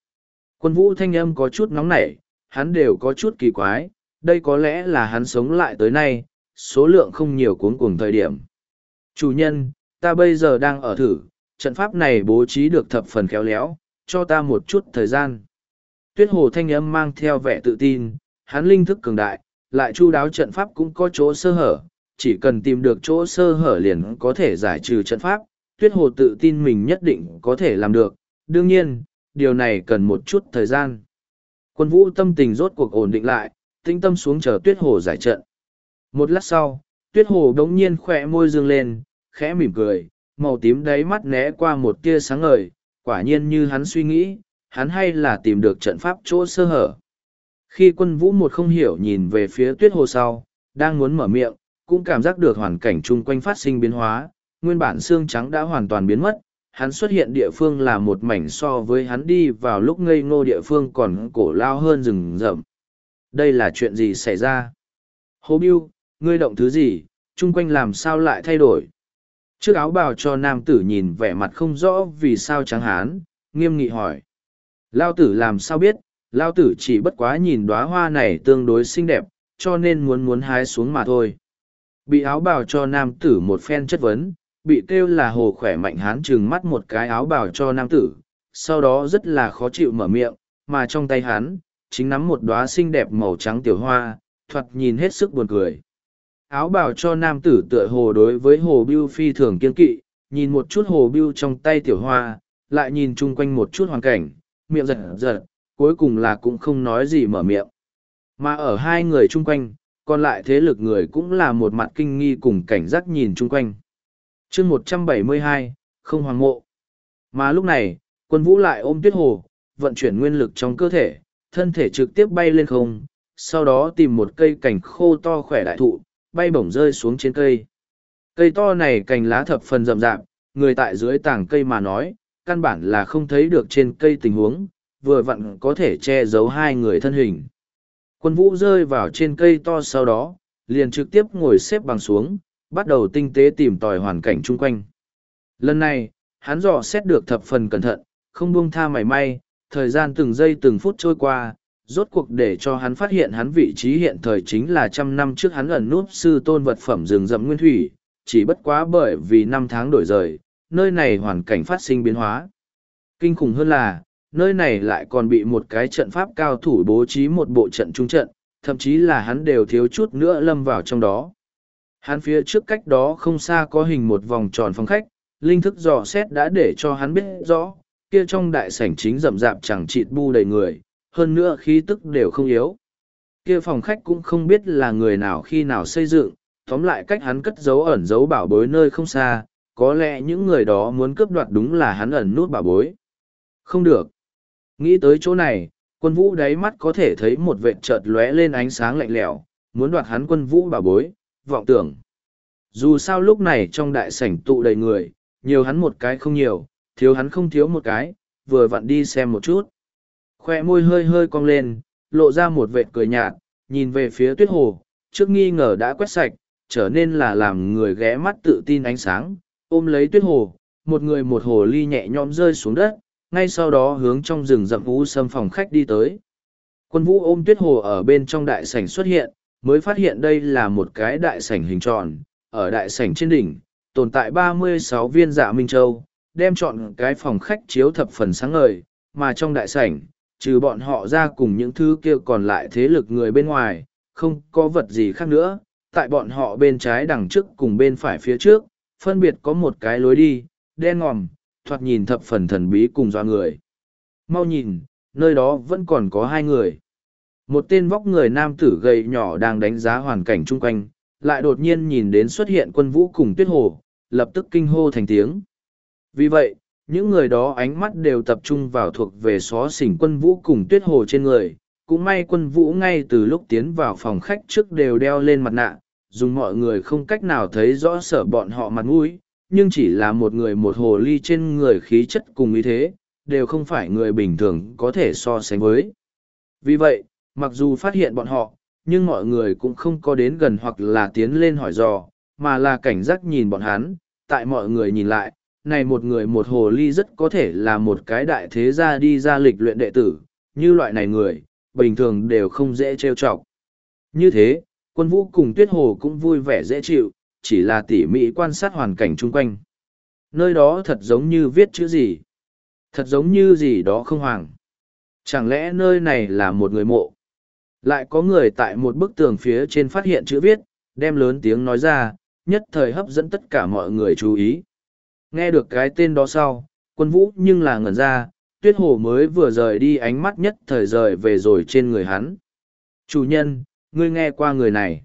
Quân vũ thanh âm có chút nóng nảy, hắn đều có chút kỳ quái, đây có lẽ là hắn sống lại tới nay, số lượng không nhiều cuốn cuồng thời điểm. Chủ nhân, ta bây giờ đang ở thử, trận pháp này bố trí được thập phần khéo léo, cho ta một chút thời gian. Tuyết hồ thanh âm mang theo vẻ tự tin, hắn linh thức cường đại, lại chu đáo trận pháp cũng có chỗ sơ hở, chỉ cần tìm được chỗ sơ hở liền có thể giải trừ trận pháp. Tuyết hồ tự tin mình nhất định có thể làm được, đương nhiên, điều này cần một chút thời gian. Quân vũ tâm tình rốt cuộc ổn định lại, tĩnh tâm xuống chờ tuyết hồ giải trận. Một lát sau, tuyết hồ đống nhiên khỏe môi dương lên, khẽ mỉm cười, màu tím đáy mắt né qua một tia sáng ngời, quả nhiên như hắn suy nghĩ, hắn hay là tìm được trận pháp chỗ sơ hở. Khi quân vũ một không hiểu nhìn về phía tuyết hồ sau, đang muốn mở miệng, cũng cảm giác được hoàn cảnh chung quanh phát sinh biến hóa, nguyên bản xương trắng đã hoàn toàn biến mất, hắn xuất hiện địa phương là một mảnh so với hắn đi vào lúc ngây ngô địa phương còn cổ lao hơn rừng rậm. Đây là chuyện gì xảy ra? Hồ Biêu, ngươi động thứ gì, chung quanh làm sao lại thay đổi? Trước áo bào cho nam tử nhìn vẻ mặt không rõ vì sao trắng hán, nghiêm nghị hỏi. Lao tử làm sao biết, lao tử chỉ bất quá nhìn đóa hoa này tương đối xinh đẹp, cho nên muốn muốn hái xuống mà thôi. Bị áo bào cho nam tử một phen chất vấn, bị kêu là hồ khỏe mạnh hán trừng mắt một cái áo bào cho nam tử, sau đó rất là khó chịu mở miệng, mà trong tay hắn, chính nắm một đóa xinh đẹp màu trắng tiểu hoa, thoạt nhìn hết sức buồn cười. Áo bào cho nam tử tựa hồ đối với hồ biêu phi thường kiên kỵ, nhìn một chút hồ biêu trong tay tiểu hoa, lại nhìn chung quanh một chút hoàn cảnh, miệng giật giật, cuối cùng là cũng không nói gì mở miệng. Mà ở hai người chung quanh, còn lại thế lực người cũng là một mặt kinh nghi cùng cảnh giác nhìn chung quanh. chương một trăm bảy mươi hai không hoàng mộ. Mà lúc này, quân vũ lại ôm tuyết hồ, vận chuyển nguyên lực trong cơ thể, thân thể trực tiếp bay lên không, sau đó tìm một cây cành khô to khỏe đại thụ, bay bổng rơi xuống trên cây. Cây to này cành lá thập phần rậm rạp, người tại dưới tảng cây mà nói, căn bản là không thấy được trên cây tình huống, vừa vặn có thể che giấu hai người thân hình. Quân vũ rơi vào trên cây to sau đó, liền trực tiếp ngồi xếp bằng xuống, bắt đầu tinh tế tìm tòi hoàn cảnh chung quanh. Lần này, hắn dò xét được thập phần cẩn thận, không buông tha mảy may, thời gian từng giây từng phút trôi qua, rốt cuộc để cho hắn phát hiện hắn vị trí hiện thời chính là trăm năm trước hắn ẩn núp sư tôn vật phẩm rừng rậm nguyên thủy, chỉ bất quá bởi vì năm tháng đổi rời, nơi này hoàn cảnh phát sinh biến hóa. Kinh khủng hơn là, nơi này lại còn bị một cái trận pháp cao thủ bố trí một bộ trận trung trận, thậm chí là hắn đều thiếu chút nữa lâm vào trong đó. Hắn phía trước cách đó không xa có hình một vòng tròn phòng khách, linh thức dò xét đã để cho hắn biết rõ, kia trong đại sảnh chính rậm rạp chẳng chịt bu đầy người, hơn nữa khí tức đều không yếu. Kia phòng khách cũng không biết là người nào khi nào xây dựng, tóm lại cách hắn cất giấu ẩn giấu bảo bối nơi không xa, có lẽ những người đó muốn cướp đoạt đúng là hắn ẩn nút bảo bối. Không được. Nghĩ tới chỗ này, quân vũ đáy mắt có thể thấy một vệt chợt lóe lên ánh sáng lạnh lẽo, muốn đoạt hắn quân vũ bảo bối, vọng tưởng. Dù sao lúc này trong đại sảnh tụ đầy người, nhiều hắn một cái không nhiều, thiếu hắn không thiếu một cái, vừa vặn đi xem một chút. Khoe môi hơi hơi cong lên, lộ ra một vệt cười nhạt, nhìn về phía tuyết hồ, trước nghi ngờ đã quét sạch, trở nên là làm người ghé mắt tự tin ánh sáng, ôm lấy tuyết hồ, một người một hồ ly nhẹ nhõm rơi xuống đất, ngay sau đó hướng trong rừng rậm vũ xâm phòng khách đi tới. Quân vũ ôm tuyết hồ ở bên trong đại sảnh xuất hiện, mới phát hiện đây là một cái đại sảnh hình tròn, ở đại sảnh trên đỉnh, tồn tại ba mươi sáu viên dạ Minh Châu, đem chọn cái phòng khách chiếu thập phần sáng ngời, mà trong đại sảnh, trừ bọn họ ra cùng những thứ kia còn lại thế lực người bên ngoài, không có vật gì khác nữa, tại bọn họ bên trái đằng trước cùng bên phải phía trước, phân biệt có một cái lối đi, đen ngòm, thoạt nhìn thập phần thần bí cùng doa người. Mau nhìn, nơi đó vẫn còn có hai người. Một tên vóc người nam tử gầy nhỏ đang đánh giá hoàn cảnh chung quanh, lại đột nhiên nhìn đến xuất hiện quân vũ cùng tuyết hồ, lập tức kinh hô thành tiếng. Vì vậy, những người đó ánh mắt đều tập trung vào thuộc về xó xỉnh quân vũ cùng tuyết hồ trên người. Cũng may quân vũ ngay từ lúc tiến vào phòng khách trước đều đeo lên mặt nạ, dùng mọi người không cách nào thấy rõ sở bọn họ mặt mũi, nhưng chỉ là một người một hồ ly trên người khí chất cùng ý thế, đều không phải người bình thường có thể so sánh với. Vì vậy, mặc dù phát hiện bọn họ, nhưng mọi người cũng không có đến gần hoặc là tiến lên hỏi dò, mà là cảnh giác nhìn bọn hắn, tại mọi người nhìn lại, này một người một hồ ly rất có thể là một cái đại thế gia đi ra lịch luyện đệ tử, như loại này người, bình thường đều không dễ trêu chọc. Như thế, quân vũ cùng tuyết hồ cũng vui vẻ dễ chịu, chỉ là tỉ mỉ quan sát hoàn cảnh chung quanh. Nơi đó thật giống như viết chữ gì. Thật giống như gì đó không hoàng. Chẳng lẽ nơi này là một người mộ? Lại có người tại một bức tường phía trên phát hiện chữ viết, đem lớn tiếng nói ra, nhất thời hấp dẫn tất cả mọi người chú ý. Nghe được cái tên đó sau, quân vũ nhưng là ngẩn ra, tuyết hồ mới vừa rời đi ánh mắt nhất thời rời về rồi trên người hắn. Chủ nhân, ngươi nghe qua người này.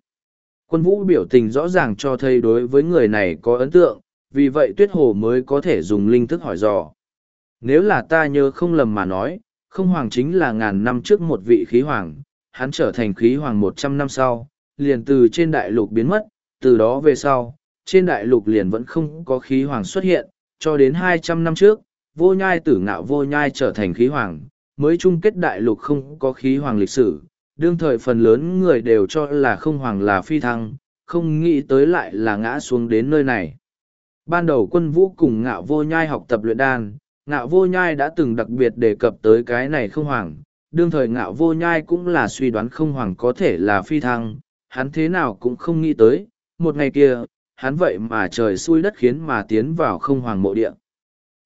Quân vũ biểu tình rõ ràng cho thấy đối với người này có ấn tượng, vì vậy tuyết hồ mới có thể dùng linh thức hỏi dò. Nếu là ta nhớ không lầm mà nói, không hoàng chính là ngàn năm trước một vị khí hoàng, hắn trở thành khí hoàng một trăm năm sau, liền từ trên đại lục biến mất, từ đó về sau, trên đại lục liền vẫn không có khí hoàng xuất hiện, cho đến hai trăm năm trước, vô nhai tử ngạo vô nhai trở thành khí hoàng, mới chung kết đại lục không có khí hoàng lịch sử, đương thời phần lớn người đều cho là không hoàng là phi thăng, không nghĩ tới lại là ngã xuống đến nơi này. Ban đầu quân vũ cùng ngạo vô nhai học tập luyện đan, ngạo vô nhai đã từng đặc biệt đề cập tới cái này không hoàng, đương thời ngạo vô nhai cũng là suy đoán không hoàng có thể là phi thăng, hắn thế nào cũng không nghĩ tới, một ngày kia, hắn vậy mà trời xui đất khiến mà tiến vào không hoàng mộ địa.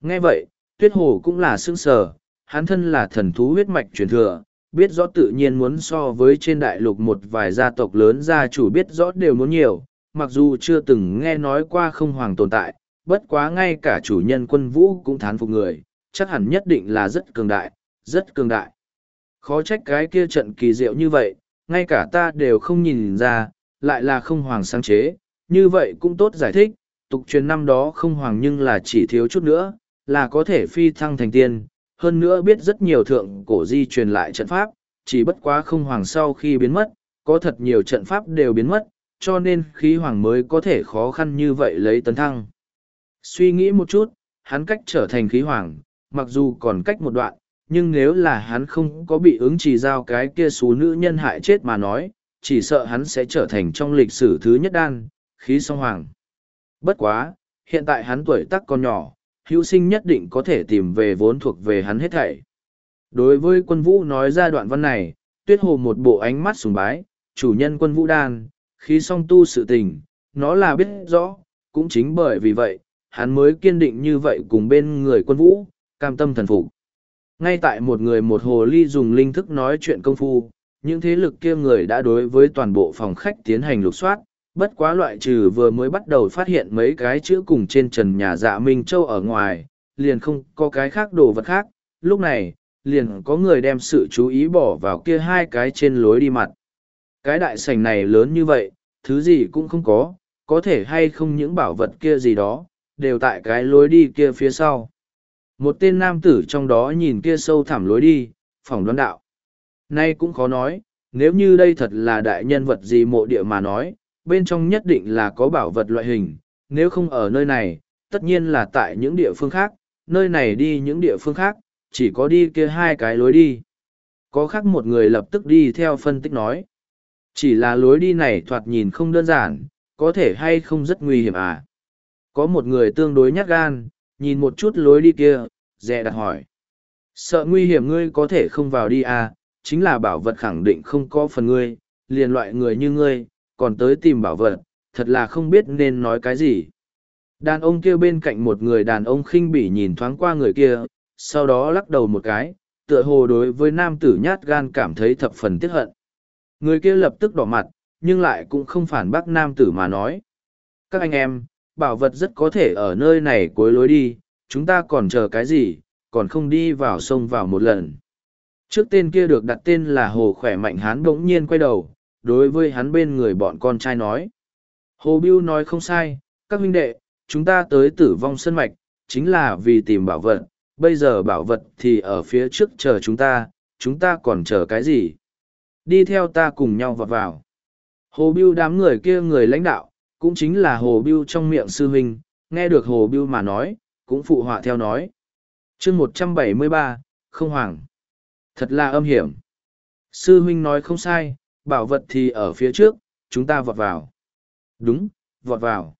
Nghe vậy, tuyết hồ cũng là sững sờ, hắn thân là thần thú huyết mạch truyền thừa, biết rõ tự nhiên muốn so với trên đại lục một vài gia tộc lớn gia chủ biết rõ đều muốn nhiều, mặc dù chưa từng nghe nói qua không hoàng tồn tại, bất quá ngay cả chủ nhân quân vũ cũng thán phục người, chắc hẳn nhất định là rất cường đại, rất cường đại. Khó trách cái kia trận kỳ diệu như vậy, ngay cả ta đều không nhìn ra, lại là không hoàng sáng chế, như vậy cũng tốt giải thích, tục truyền năm đó không hoàng nhưng là chỉ thiếu chút nữa, là có thể phi thăng thành tiên, hơn nữa biết rất nhiều thượng cổ di truyền lại trận pháp, chỉ bất quá không hoàng sau khi biến mất, có thật nhiều trận pháp đều biến mất, cho nên khí hoàng mới có thể khó khăn như vậy lấy tấn thăng. Suy nghĩ một chút, hắn cách trở thành khí hoàng, mặc dù còn cách một đoạn, nhưng nếu là hắn không có bị ứng chỉ giao cái kia số nữ nhân hại chết mà nói, chỉ sợ hắn sẽ trở thành trong lịch sử thứ nhất đan, khí song hoàng. Bất quá, hiện tại hắn tuổi tác còn nhỏ, hữu sinh nhất định có thể tìm về vốn thuộc về hắn hết thảy. Đối với quân vũ nói ra đoạn văn này, tuyết hồ một bộ ánh mắt sùng bái, chủ nhân quân vũ đan, khí song tu sự tình, nó là biết rõ, cũng chính bởi vì vậy, hắn mới kiên định như vậy cùng bên người quân vũ, cam tâm thần phục. Ngay tại một người một hồ ly dùng linh thức nói chuyện công phu, những thế lực kia người đã đối với toàn bộ phòng khách tiến hành lục soát, bất quá loại trừ vừa mới bắt đầu phát hiện mấy cái chữ cùng trên trần nhà dạ Minh Châu ở ngoài, liền không có cái khác đồ vật khác, lúc này, liền có người đem sự chú ý bỏ vào kia hai cái trên lối đi mặt. Cái đại sảnh này lớn như vậy, thứ gì cũng không có, có thể hay không những bảo vật kia gì đó, đều tại cái lối đi kia phía sau. Một tên nam tử trong đó nhìn kia sâu thẳm lối đi, phỏng đoán đạo. Nay cũng khó nói, nếu như đây thật là đại nhân vật gì mộ địa mà nói, bên trong nhất định là có bảo vật loại hình, nếu không ở nơi này, tất nhiên là tại những địa phương khác, nơi này đi những địa phương khác, chỉ có đi kia hai cái lối đi. Có khác một người lập tức đi theo phân tích nói. Chỉ là lối đi này thoạt nhìn không đơn giản, có thể hay không rất nguy hiểm à. Có một người tương đối nhát gan, nhìn một chút lối đi kia, dè đặt hỏi. Sợ nguy hiểm ngươi có thể không vào đi à, chính là bảo vật khẳng định không có phần ngươi, liền loại người như ngươi, còn tới tìm bảo vật, thật là không biết nên nói cái gì. Đàn ông kia bên cạnh một người đàn ông khinh bỉ nhìn thoáng qua người kia, sau đó lắc đầu một cái, tựa hồ đối với nam tử nhát gan cảm thấy thập phần tiếc hận. Người kia lập tức đỏ mặt, nhưng lại cũng không phản bác nam tử mà nói. Các anh em, bảo vật rất có thể ở nơi này cuối lối đi, chúng ta còn chờ cái gì, còn không đi vào sông vào một lần. Trước tên kia được đặt tên là Hồ Khỏe Mạnh Hán bỗng nhiên quay đầu, đối với hắn bên người bọn con trai nói. Hồ Biêu nói không sai, các huynh đệ, chúng ta tới tử vong sân mạch, chính là vì tìm bảo vật, bây giờ bảo vật thì ở phía trước chờ chúng ta, chúng ta còn chờ cái gì? Đi theo ta cùng nhau vào vào. Hồ Biêu đám người kia người lãnh đạo, cũng chính là Hồ Biêu trong miệng sư huynh, nghe được Hồ Biêu mà nói, cũng phụ họa theo nói. chương một trăm bảy mươi ba không hoàng. Thật là âm hiểm. Sư huynh nói không sai, bảo vật thì ở phía trước, chúng ta vọt vào. Đúng, vọt vào.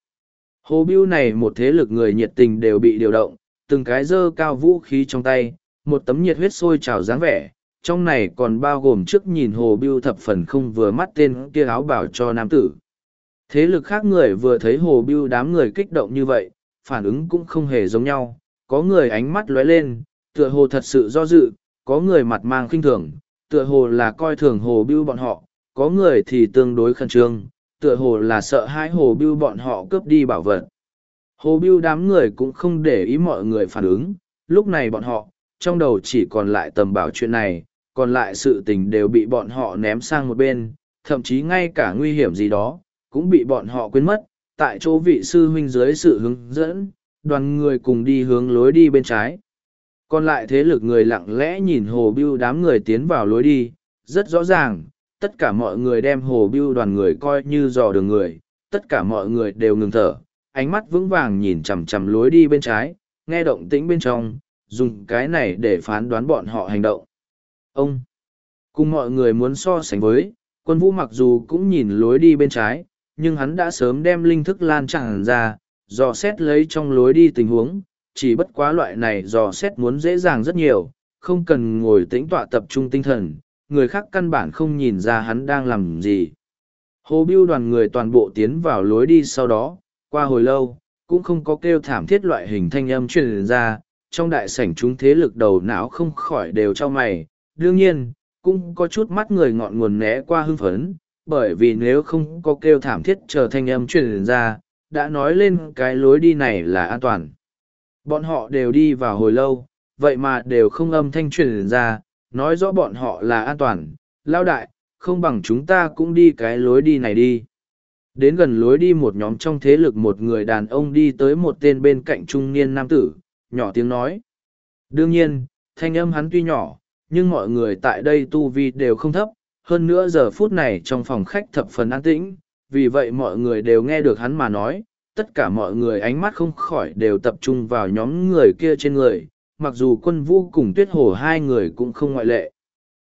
Hồ Biêu này một thế lực người nhiệt tình đều bị điều động, từng cái dơ cao vũ khí trong tay, một tấm nhiệt huyết sôi trào dáng vẻ, trong này còn bao gồm trước nhìn Hồ Biêu thập phần không vừa mắt tên kia áo bảo cho nam tử. Thế lực khác người vừa thấy Hồ Biêu đám người kích động như vậy, phản ứng cũng không hề giống nhau, có người ánh mắt lóe lên, tựa hồ thật sự do dự, có người mặt mang khinh thường, tựa hồ là coi thường Hồ Biêu bọn họ, có người thì tương đối khẩn trương, tựa hồ là sợ hãi hồ biêu bọn họ cướp đi bảo vật. Hồ biêu đám người cũng không để ý mọi người phản ứng, lúc này bọn họ, trong đầu chỉ còn lại tầm bảo chuyện này, còn lại sự tình đều bị bọn họ ném sang một bên, thậm chí ngay cả nguy hiểm gì đó, cũng bị bọn họ quên mất, tại chỗ vị sư huynh dưới sự hướng dẫn, đoàn người cùng đi hướng lối đi bên trái. Còn lại thế lực người lặng lẽ nhìn hồ biêu đám người tiến vào lối đi, rất rõ ràng, tất cả mọi người đem hồ biêu đoàn người coi như dò đường người, tất cả mọi người đều ngừng thở, ánh mắt vững vàng nhìn chằm chằm lối đi bên trái, nghe động tĩnh bên trong, dùng cái này để phán đoán bọn họ hành động. Ông, cùng mọi người muốn so sánh với, quân vũ mặc dù cũng nhìn lối đi bên trái, nhưng hắn đã sớm đem linh thức lan tràn ra, dò xét lấy trong lối đi tình huống, chỉ bất quá loại này dò xét muốn dễ dàng rất nhiều, không cần ngồi tĩnh tọa tập trung tinh thần, người khác căn bản không nhìn ra hắn đang làm gì. Hồ Biêu đoàn người toàn bộ tiến vào lối đi sau đó, qua hồi lâu, cũng không có kêu thảm thiết loại hình thanh âm truyền ra, trong đại sảnh chúng thế lực đầu não không khỏi đều cho mày. Đương nhiên, cũng có chút mắt người ngọn nguồn né qua hưng phấn, bởi vì nếu không có kêu thảm thiết chờ thanh âm truyền ra, đã nói lên cái lối đi này là an toàn. Bọn họ đều đi vào hồi lâu, vậy mà đều không âm thanh truyền ra, nói rõ bọn họ là an toàn. Lao đại, không bằng chúng ta cũng đi cái lối đi này đi. Đến gần lối đi một nhóm trong thế lực một người đàn ông đi tới một tên bên cạnh trung niên nam tử, nhỏ tiếng nói. Đương nhiên, thanh âm hắn tuy nhỏ, nhưng mọi người tại đây tu vi đều không thấp, hơn nữa giờ phút này trong phòng khách thập phần an tĩnh, vì vậy mọi người đều nghe được hắn mà nói, tất cả mọi người ánh mắt không khỏi đều tập trung vào nhóm người kia trên người, mặc dù quân vũ cùng tuyết hồ hai người cũng không ngoại lệ.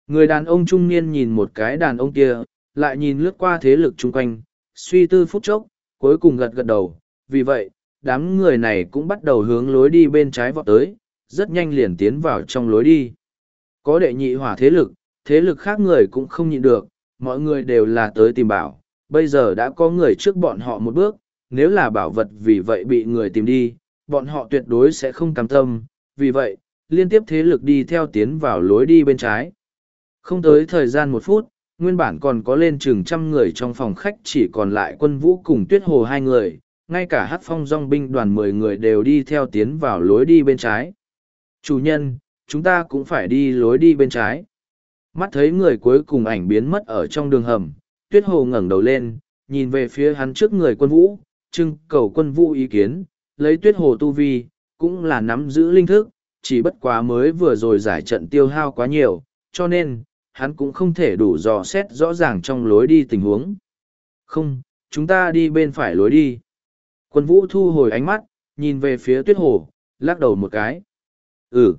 Người đàn ông trung niên nhìn một cái đàn ông kia, lại nhìn lướt qua thế lực chung quanh, suy tư phút chốc, cuối cùng gật gật đầu, vì vậy, đám người này cũng bắt đầu hướng lối đi bên trái vọt tới, rất nhanh liền tiến vào trong lối đi. Có đệ nhị hỏa thế lực, thế lực khác người cũng không nhịn được, mọi người đều là tới tìm bảo, bây giờ đã có người trước bọn họ một bước, nếu là bảo vật vì vậy bị người tìm đi, bọn họ tuyệt đối sẽ không cam tâm, vì vậy, liên tiếp thế lực đi theo tiến vào lối đi bên trái. Không tới thời gian một phút, nguyên bản còn có lên chừng trăm người trong phòng khách chỉ còn lại quân vũ cùng tuyết hồ hai người, ngay cả hát phong dòng binh đoàn mười người đều đi theo tiến vào lối đi bên trái. Chủ nhân, chúng ta cũng phải đi lối đi bên trái. Mắt thấy người cuối cùng ảnh biến mất ở trong đường hầm, tuyết hồ ngẩng đầu lên, nhìn về phía hắn trước người quân vũ, trưng cầu quân vũ ý kiến, lấy tuyết hồ tu vi, cũng là nắm giữ linh thức, chỉ bất quá mới vừa rồi giải trận tiêu hao quá nhiều, cho nên, hắn cũng không thể đủ dò xét rõ ràng trong lối đi tình huống. Không, chúng ta đi bên phải lối đi. Quân vũ thu hồi ánh mắt, nhìn về phía tuyết hồ, lắc đầu một cái. Ừ.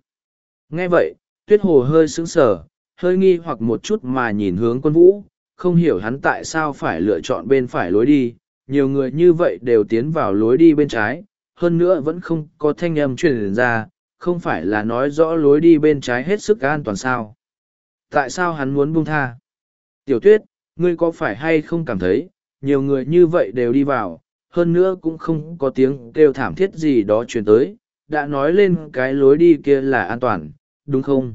Nghe vậy, tuyết hồ hơi sững sờ, hơi nghi hoặc một chút mà nhìn hướng quân vũ, không hiểu hắn tại sao phải lựa chọn bên phải lối đi. Nhiều người như vậy đều tiến vào lối đi bên trái, hơn nữa vẫn không có thanh âm truyền ra, không phải là nói rõ lối đi bên trái hết sức an toàn sao. Tại sao hắn muốn buông tha? Tiểu tuyết, ngươi có phải hay không cảm thấy, nhiều người như vậy đều đi vào, hơn nữa cũng không có tiếng kêu thảm thiết gì đó truyền tới, đã nói lên cái lối đi kia là an toàn, đúng không?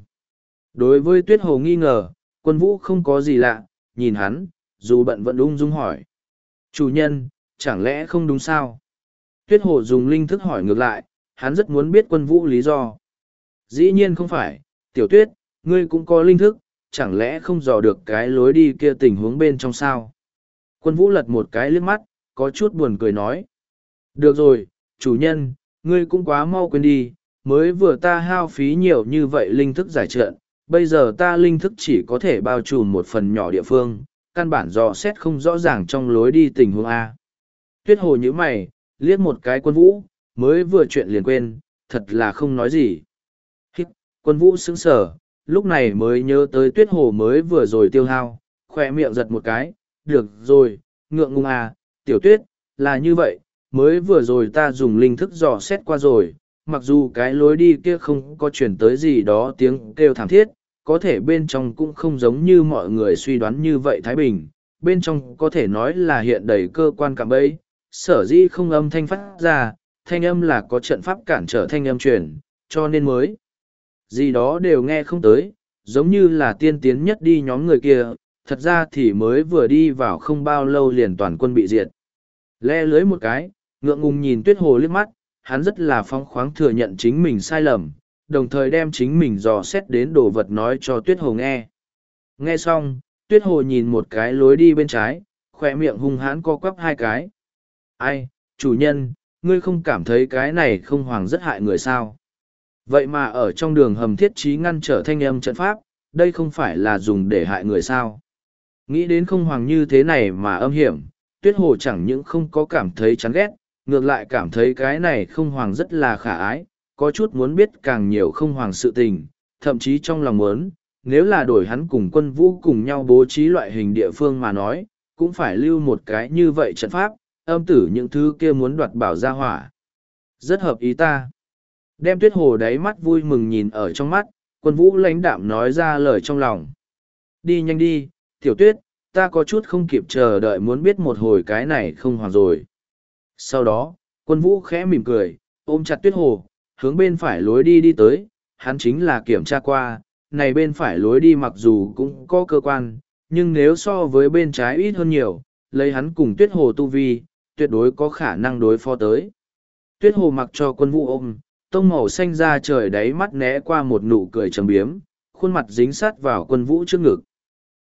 Đối với tuyết hồ nghi ngờ, quân vũ không có gì lạ, nhìn hắn, dù bận vẫn ung dung hỏi. Chủ nhân, chẳng lẽ không đúng sao? Tuyết hồ dùng linh thức hỏi ngược lại, hắn rất muốn biết quân vũ lý do. Dĩ nhiên không phải, tiểu tuyết, ngươi cũng có linh thức, chẳng lẽ không dò được cái lối đi kia tình huống bên trong sao? Quân vũ lật một cái liếc mắt, có chút buồn cười nói. Được rồi, chủ nhân, ngươi cũng quá mau quên đi, mới vừa ta hao phí nhiều như vậy linh thức giải trận, bây giờ ta linh thức chỉ có thể bao trùm một phần nhỏ địa phương, căn bản dò xét không rõ ràng trong lối đi tình huống A. Tuyết hồ như mày, liếc một cái quân vũ, mới vừa chuyện liền quên, thật là không nói gì. Hít, quân vũ sững sờ, lúc này mới nhớ tới tuyết hồ mới vừa rồi tiêu hao, khỏe miệng giật một cái, được rồi, ngượng ngùng à, tiểu tuyết, là như vậy, mới vừa rồi ta dùng linh thức dò xét qua rồi, mặc dù cái lối đi kia không có chuyển tới gì đó tiếng kêu thảm thiết, có thể bên trong cũng không giống như mọi người suy đoán như vậy Thái Bình, bên trong có thể nói là hiện đầy cơ quan cảm bấy, sở dĩ không âm thanh phát ra, thanh âm là có trận pháp cản trở thanh âm truyền, cho nên mới. Gì đó đều nghe không tới, giống như là tiên tiến nhất đi nhóm người kia, thật ra thì mới vừa đi vào không bao lâu liền toàn quân bị diệt. Le lưới một cái, ngượng ngùng nhìn tuyết hồ liếc mắt, hắn rất là phong khoáng thừa nhận chính mình sai lầm, đồng thời đem chính mình dò xét đến đồ vật nói cho tuyết hồ nghe. Nghe xong, tuyết hồ nhìn một cái lối đi bên trái, khỏe miệng hung hãn co quắp hai cái. Ai, chủ nhân, ngươi không cảm thấy cái này không hoàng rất hại người sao? Vậy mà ở trong đường hầm thiết trí ngăn trở thanh âm trận pháp, đây không phải là dùng để hại người sao? Nghĩ đến không hoàng như thế này mà âm hiểm, tuyết hồ chẳng những không có cảm thấy chán ghét, ngược lại cảm thấy cái này không hoàng rất là khả ái, có chút muốn biết càng nhiều không hoàng sự tình, thậm chí trong lòng muốn, nếu là đổi hắn cùng quân vũ cùng nhau bố trí loại hình địa phương mà nói, cũng phải lưu một cái như vậy trận pháp, âm tử những thứ kia muốn đoạt bảo ra hỏa. Rất hợp ý ta. Đem tuyết hồ đáy mắt vui mừng nhìn ở trong mắt, quân vũ lãnh đạm nói ra lời trong lòng. Đi nhanh đi, tiểu tuyết, ta có chút không kịp chờ đợi muốn biết một hồi cái này không hoàn rồi. Sau đó, quân vũ khẽ mỉm cười, ôm chặt tuyết hồ, hướng bên phải lối đi đi tới, hắn chính là kiểm tra qua, này bên phải lối đi mặc dù cũng có cơ quan, nhưng nếu so với bên trái ít hơn nhiều, lấy hắn cùng tuyết hồ tu vi, tuyệt đối có khả năng đối phó tới. Tuyết hồ mặc cho quân vũ ôm, tông màu xanh ra trời đáy mắt né qua một nụ cười trầm biếm, khuôn mặt dính sát vào quân vũ trước ngực.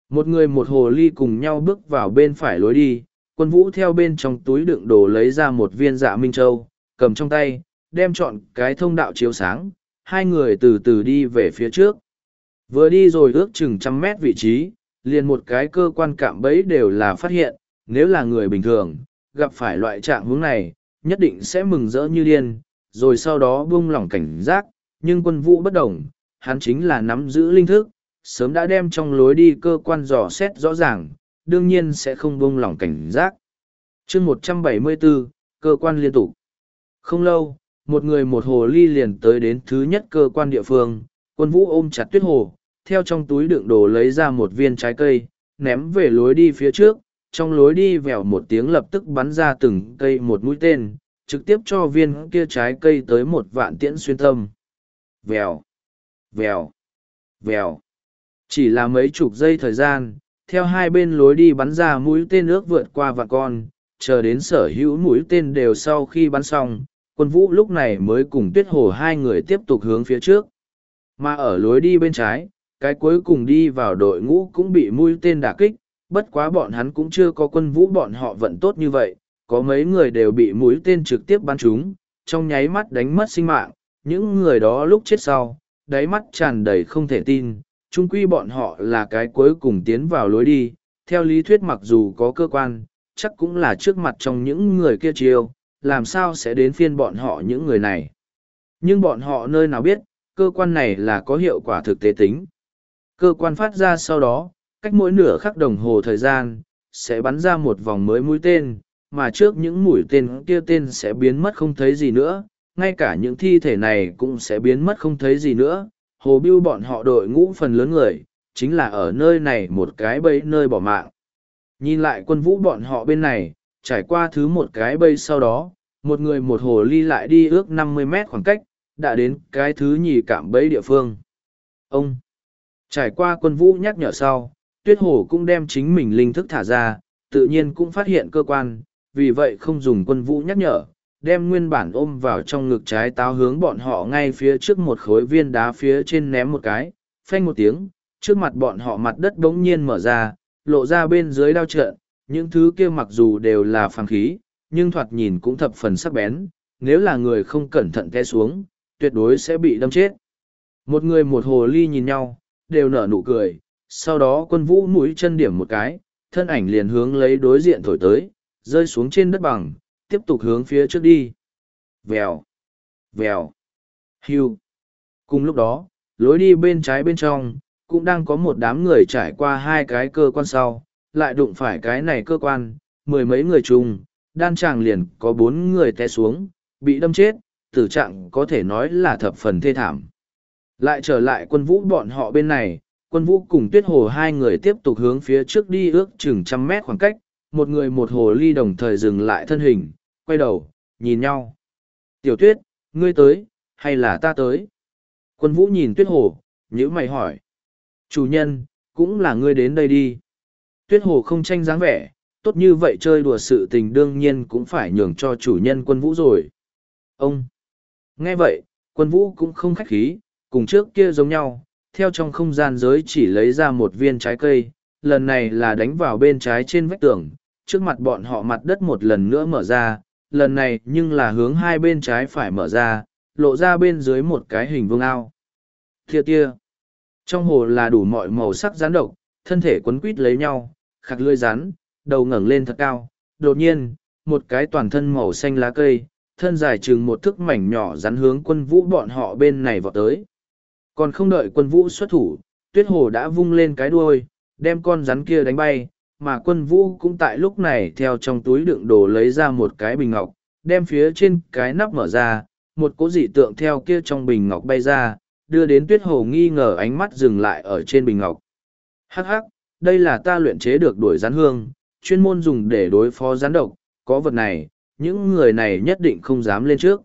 Một người một hồ ly cùng nhau bước vào bên phải lối đi, quân vũ theo bên trong túi đựng đồ lấy ra một viên dạ minh châu, cầm trong tay, đem chọn cái thông đạo chiếu sáng, hai người từ từ đi về phía trước. Vừa đi rồi ước chừng trăm mét vị trí, liền một cái cơ quan cạm bẫy đều là phát hiện, nếu là người bình thường, gặp phải loại trạng hướng này, nhất định sẽ mừng rỡ như điên, rồi sau đó buông lỏng cảnh giác, nhưng quân vũ bất động hắn chính là nắm giữ linh thức, sớm đã đem trong lối đi cơ quan dò xét rõ ràng, đương nhiên sẽ không buông lỏng cảnh giác. Chương 174, cơ quan liên tục. Không lâu, một người một hồ ly liền tới đến thứ nhất cơ quan địa phương, quân vũ ôm chặt tuyết hồ, theo trong túi đựng đồ lấy ra một viên trái cây, ném về lối đi phía trước, trong lối đi vèo một tiếng lập tức bắn ra từng cây một mũi tên, trực tiếp cho viên kia trái cây tới một vạn tiễn xuyên tâm. Vèo, vèo, vèo. Chỉ là mấy chục giây thời gian, theo hai bên lối đi bắn ra mũi tên ước vượt qua vạn con, chờ đến sở hữu mũi tên đều sau khi bắn xong, quân vũ lúc này mới cùng tuyết hồ hai người tiếp tục hướng phía trước. Mà ở lối đi bên trái, cái cuối cùng đi vào đội ngũ cũng bị mũi tên đả kích, bất quá bọn hắn cũng chưa có quân vũ bọn họ vận tốt như vậy, có mấy người đều bị mũi tên trực tiếp bắn trúng, trong nháy mắt đánh mất sinh mạng, những người đó lúc chết sau, đáy mắt tràn đầy không thể tin, chung quy bọn họ là cái cuối cùng tiến vào lối đi, theo lý thuyết mặc dù có cơ quan, chắc cũng là trước mặt trong những người kia chiêu, làm sao sẽ đến phiên bọn họ những người này. Nhưng bọn họ nơi nào biết, cơ quan này là có hiệu quả thực tế tính. Cơ quan phát ra sau đó, cách mỗi nửa khắc đồng hồ thời gian, sẽ bắn ra một vòng mới mũi tên, mà trước những mũi tên kia tên sẽ biến mất không thấy gì nữa, ngay cả những thi thể này cũng sẽ biến mất không thấy gì nữa. Hồ Biêu bọn họ đội ngũ phần lớn người, chính là ở nơi này một cái bẫy nơi bỏ mạng. Nhìn lại quân vũ bọn họ bên này, trải qua thứ một cái bẫy sau đó, một người một hồ ly lại đi ước năm mươi mét khoảng cách, đã đến cái thứ nhì cạm bẫy địa phương. Ông! Trải qua quân vũ nhắc nhở sau, tuyết hồ cũng đem chính mình linh thức thả ra, tự nhiên cũng phát hiện cơ quan, vì vậy không dùng quân vũ nhắc nhở, đem nguyên bản ôm vào trong ngực trái táo hướng bọn họ ngay phía trước một khối viên đá phía trên ném một cái, phanh một tiếng, trước mặt bọn họ mặt đất bỗng nhiên mở ra, lộ ra bên dưới đao trợn. những thứ kia mặc dù đều là phàng khí, nhưng thoạt nhìn cũng thập phần sắc bén, nếu là người không cẩn thận té xuống, tuyệt đối sẽ bị đâm chết. Một người một hồ ly nhìn nhau, đều nở nụ cười, sau đó quân vũ mũi chân điểm một cái, thân ảnh liền hướng lấy đối diện thổi tới, rơi xuống trên đất bằng, tiếp tục hướng phía trước đi. Vèo, vèo, hưu. Cùng lúc đó, lối đi bên trái bên trong, cũng đang có một đám người trải qua hai cái cơ quan sau, lại đụng phải cái này cơ quan, mười mấy người chung, đan tràng liền có bốn người té xuống, bị đâm chết, tử trạng có thể nói là thập phần thê thảm. Lại trở lại quân vũ bọn họ bên này, quân vũ cùng tuyết hồ hai người tiếp tục hướng phía trước đi ước chừng trăm mét khoảng cách, một người một hồ ly đồng thời dừng lại thân hình, quay đầu, nhìn nhau. Tiểu tuyết, ngươi tới, hay là ta tới? Quân vũ nhìn tuyết hồ, nhữ mày hỏi. Chủ nhân, cũng là ngươi đến đây đi. Tuyết hồ không tranh dáng vẻ, tốt như vậy chơi đùa sự tình đương nhiên cũng phải nhường cho chủ nhân quân vũ rồi. Ông! Nghe vậy, quân vũ cũng không khách khí, cùng trước kia giống nhau, theo trong không gian giới chỉ lấy ra một viên trái cây, lần này là đánh vào bên trái trên vách tường, trước mặt bọn họ mặt đất một lần nữa mở ra, lần này nhưng là hướng hai bên trái phải mở ra, lộ ra bên dưới một cái hình vương ao. Thìa tia! Trong hồ là đủ mọi màu sắc rắn độc, thân thể quấn quít lấy nhau, khạc lưỡi rắn, đầu ngẩng lên thật cao. Đột nhiên, một cái toàn thân màu xanh lá cây, thân dài chừng một thước mảnh nhỏ rắn hướng quân vũ bọn họ bên này vọt tới. Còn không đợi quân vũ xuất thủ, tuyết hồ đã vung lên cái đuôi, đem con rắn kia đánh bay, mà quân vũ cũng tại lúc này theo trong túi đựng đồ lấy ra một cái bình ngọc, đem phía trên cái nắp mở ra, một cỗ dị tượng theo kia trong bình ngọc bay ra, đưa đến tuyết hồ nghi ngờ ánh mắt dừng lại ở trên bình ngọc. Hắc hắc, đây là ta luyện chế được đuổi rắn hương, chuyên môn dùng để đối phó rắn độc, có vật này, những người này nhất định không dám lên trước.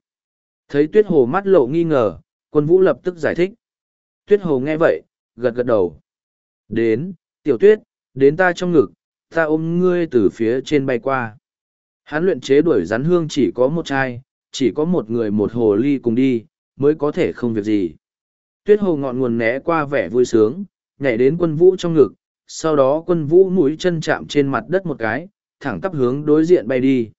Thấy tuyết hồ mắt lộ nghi ngờ, quân vũ lập tức giải thích. Tuyết hồ nghe vậy, gật gật đầu. Đến, tiểu tuyết, đến ta trong ngực, ta ôm ngươi từ phía trên bay qua. Hắn luyện chế đuổi rắn hương chỉ có một chai, chỉ có một người một hồ ly cùng đi, mới có thể không việc gì. Tuyết hồ ngọn nguồn né qua vẻ vui sướng, nhảy đến quân vũ trong ngực, sau đó quân vũ mũi chân chạm trên mặt đất một cái, thẳng tắp hướng đối diện bay đi.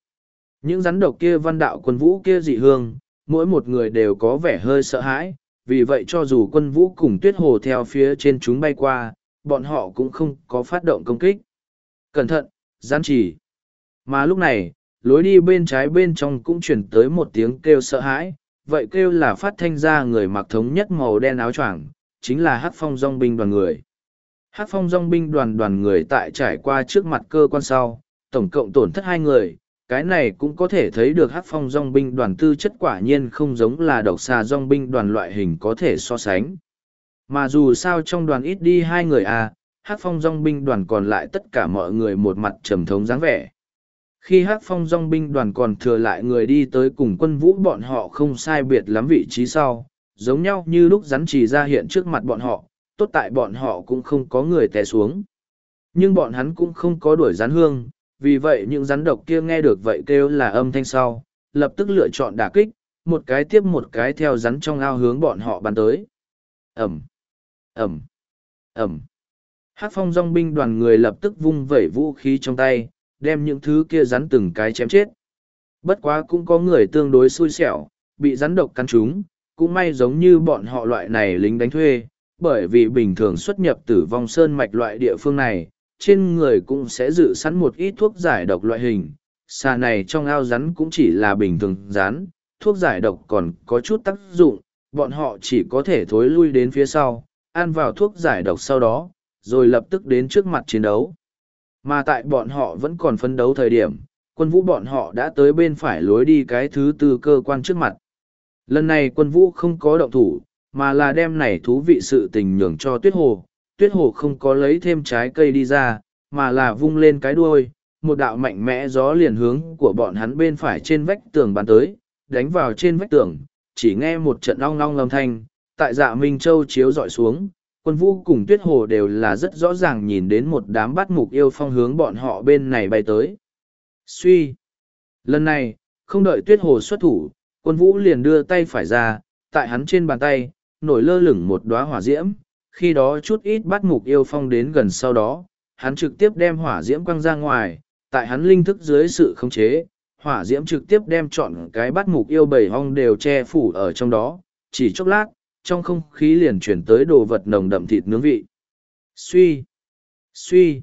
Những rắn độc kia văn đạo quân vũ kia dị hương, mỗi một người đều có vẻ hơi sợ hãi, vì vậy cho dù quân vũ cùng tuyết hồ theo phía trên chúng bay qua, bọn họ cũng không có phát động công kích. Cẩn thận, gian chỉ. Mà lúc này, lối đi bên trái bên trong cũng chuyển tới một tiếng kêu sợ hãi, vậy kêu là phát thanh ra người mặc thống nhất màu đen áo choàng, chính là hát phong dòng binh đoàn người. Hát phong dòng binh đoàn đoàn người tại trải qua trước mặt cơ quan sau, tổng cộng tổn thất hai người, cái này cũng có thể thấy được hát phong dong binh đoàn tư chất quả nhiên không giống là độc xà dong binh đoàn loại hình có thể so sánh. Mà dù sao trong đoàn ít đi hai người à, hát phong dong binh đoàn còn lại tất cả mọi người một mặt trầm thống dáng vẻ. Khi hát phong dong binh đoàn còn thừa lại người đi tới cùng quân vũ bọn họ không sai biệt lắm vị trí sau, giống nhau như lúc rắn chỉ ra hiện trước mặt bọn họ, tốt tại bọn họ cũng không có người té xuống. Nhưng bọn hắn cũng không có đuổi rắn hương, vì vậy những rắn độc kia nghe được vậy kêu là âm thanh sau, lập tức lựa chọn đả kích, một cái tiếp một cái theo rắn trong ao hướng bọn họ bắn tới. Ẩm, Ẩm, Ẩm. Hát phong dòng binh đoàn người lập tức vung vẩy vũ khí trong tay, đem những thứ kia rắn từng cái chém chết. Bất quá cũng có người tương đối xui xẻo, bị rắn độc cắn trúng, cũng may giống như bọn họ loại này lính đánh thuê, bởi vì bình thường xuất nhập tử vong sơn mạch loại địa phương này, trên người cũng sẽ dự sẵn một ít thuốc giải độc loại hình. Xà này trong ao rắn cũng chỉ là bình thường rắn, thuốc giải độc còn có chút tác dụng, bọn họ chỉ có thể thối lui đến phía sau, ăn vào thuốc giải độc sau đó, rồi lập tức đến trước mặt chiến đấu. Mà tại bọn họ vẫn còn phấn đấu thời điểm, quân vũ bọn họ đã tới bên phải lối đi cái thứ tư cơ quan trước mặt. Lần này quân vũ không có động thủ, mà là đem này thú vị sự tình nhường cho tuyết hồ. Tuyết hồ không có lấy thêm trái cây đi ra, mà là vung lên cái đuôi, một đạo mạnh mẽ gió liền hướng của bọn hắn bên phải trên vách tường bắn tới, đánh vào trên vách tường, chỉ nghe một trận long long lâm thanh, tại dạ Minh Châu chiếu dọi xuống, quân vũ cùng tuyết hồ đều là rất rõ ràng nhìn đến một đám bắt mục yêu phong hướng bọn họ bên này bay tới. Suy! Lần này, không đợi tuyết hồ xuất thủ, quân vũ liền đưa tay phải ra, tại hắn trên bàn tay, nổi lơ lửng một đóa hỏa diễm, khi đó chút ít bắt mục yêu phong đến gần sau đó, hắn trực tiếp đem hỏa diễm quăng ra ngoài, tại hắn linh thức dưới sự khống chế, hỏa diễm trực tiếp đem chọn cái bắt mục yêu bảy hong đều che phủ ở trong đó, chỉ chốc lát, trong không khí liền chuyển tới đồ vật nồng đậm thịt nướng vị. Suy! Suy!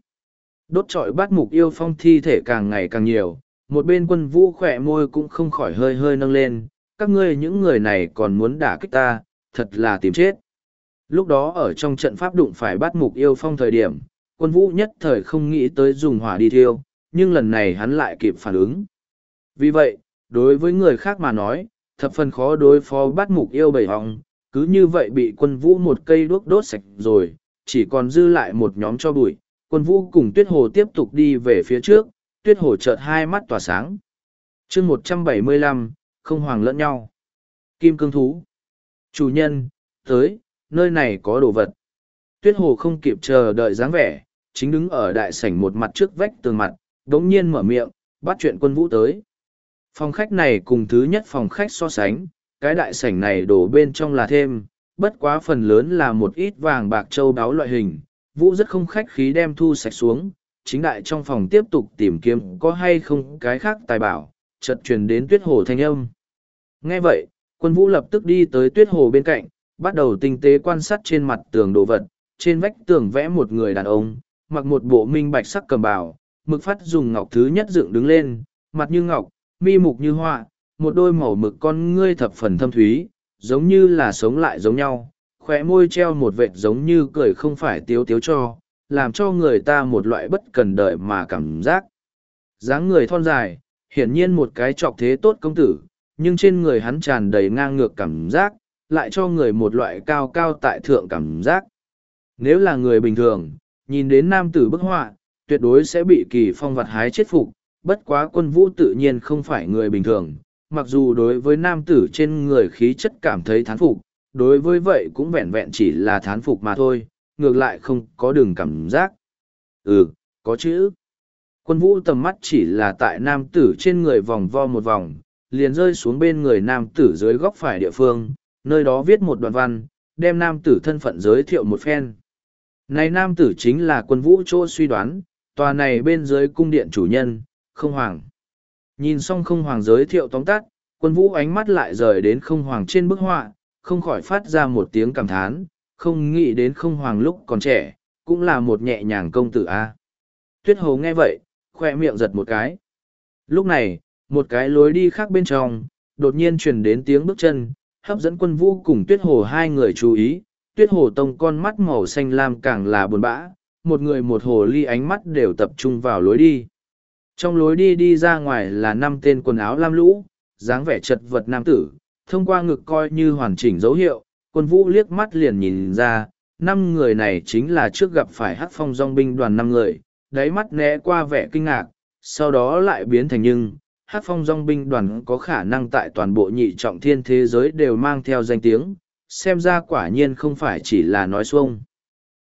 Đốt trọi bắt mục yêu phong thi thể càng ngày càng nhiều, một bên quân vũ khỏe môi cũng không khỏi hơi hơi nâng lên, các ngươi những người này còn muốn đả kích ta, thật là tìm chết. Lúc đó ở trong trận pháp đụng phải bắt mục yêu phong thời điểm, quân vũ nhất thời không nghĩ tới dùng hỏa đi thiêu, nhưng lần này hắn lại kịp phản ứng. Vì vậy, đối với người khác mà nói, thập phần khó đối phó bắt mục yêu bầy hong, cứ như vậy bị quân vũ một cây đuốc đốt sạch rồi, chỉ còn dư lại một nhóm cho bụi. Quân vũ cùng tuyết hồ tiếp tục đi về phía trước, tuyết hồ chợt hai mắt tỏa sáng. chương một trăm bảy mươi lăm không hoàng lẫn nhau. Kim cương thú. Chủ nhân, tới, nơi này có đồ vật. Tuyết hồ không kịp chờ đợi dáng vẻ, chính đứng ở đại sảnh một mặt trước vách tường mặt, đống nhiên mở miệng, bắt chuyện quân vũ tới. Phòng khách này cùng thứ nhất phòng khách so sánh, cái đại sảnh này đổ bên trong là thêm, bất quá phần lớn là một ít vàng bạc châu đáo loại hình. Vũ rất không khách khí đem thu sạch xuống, chính đại trong phòng tiếp tục tìm kiếm có hay không cái khác tài bảo, chợt truyền đến tuyết hồ thanh âm. Nghe vậy, quân vũ lập tức đi tới tuyết hồ bên cạnh, bắt đầu tinh tế quan sát trên mặt tường đồ vật, trên vách tường vẽ một người đàn ông, mặc một bộ minh bạch sắc cầm bào, mực phát dùng ngọc thứ nhất dựng đứng lên, mặt như ngọc, mi mục như hoa, một đôi màu mực con ngươi thập phần thâm thúy, giống như là sống lại giống nhau, khóe môi treo một vệt giống như cười không phải tiếu tiếu cho, làm cho người ta một loại bất cần đợi mà cảm giác. dáng người thon dài, hiển nhiên một cái trọc thế tốt công tử, nhưng trên người hắn tràn đầy ngang ngược cảm giác, lại cho người một loại cao cao tại thượng cảm giác. Nếu là người bình thường, nhìn đến nam tử bức họa, tuyệt đối sẽ bị kỳ phong vật hái chết phục, bất quá quân vũ tự nhiên không phải người bình thường, mặc dù đối với nam tử trên người khí chất cảm thấy thán phục, đối với vậy cũng vẹn vẹn chỉ là thán phục mà thôi, ngược lại không có đường cảm giác. Ừ, có chữ. Quân vũ tầm mắt chỉ là tại nam tử trên người vòng vo một vòng, liền rơi xuống bên người nam tử dưới góc phải địa phương, nơi đó viết một đoạn văn, đem nam tử thân phận giới thiệu một phen. Này nam tử chính là quân vũ chỗ suy đoán, tòa này bên dưới cung điện chủ nhân, không hoàng. Nhìn xong không hoàng giới thiệu tóm tắt, quân vũ ánh mắt lại rời đến không hoàng trên bức họa, không khỏi phát ra một tiếng cảm thán, không nghĩ đến không hoàng lúc còn trẻ, cũng là một nhẹ nhàng công tử a. Tuyết hồ nghe vậy, khoe miệng giật một cái. Lúc này, một cái lối đi khác bên trong, đột nhiên truyền đến tiếng bước chân, hấp dẫn quân vũ cùng tuyết hồ hai người chú ý. Tuyết hồ tông con mắt màu xanh lam càng là buồn bã, một người một hồ ly ánh mắt đều tập trung vào lối đi. Trong lối đi đi ra ngoài là năm tên quần áo lam lũ, dáng vẻ chật vật nam tử, thông qua ngực coi như hoàn chỉnh dấu hiệu, quân vũ liếc mắt liền nhìn ra, năm người này chính là trước gặp phải hắc phong dòng binh đoàn năm người, đáy mắt né qua vẻ kinh ngạc, sau đó lại biến thành nhưng, Hát phong dong binh đoàn có khả năng tại toàn bộ nhị trọng thiên thế giới đều mang theo danh tiếng, xem ra quả nhiên không phải chỉ là nói xuông.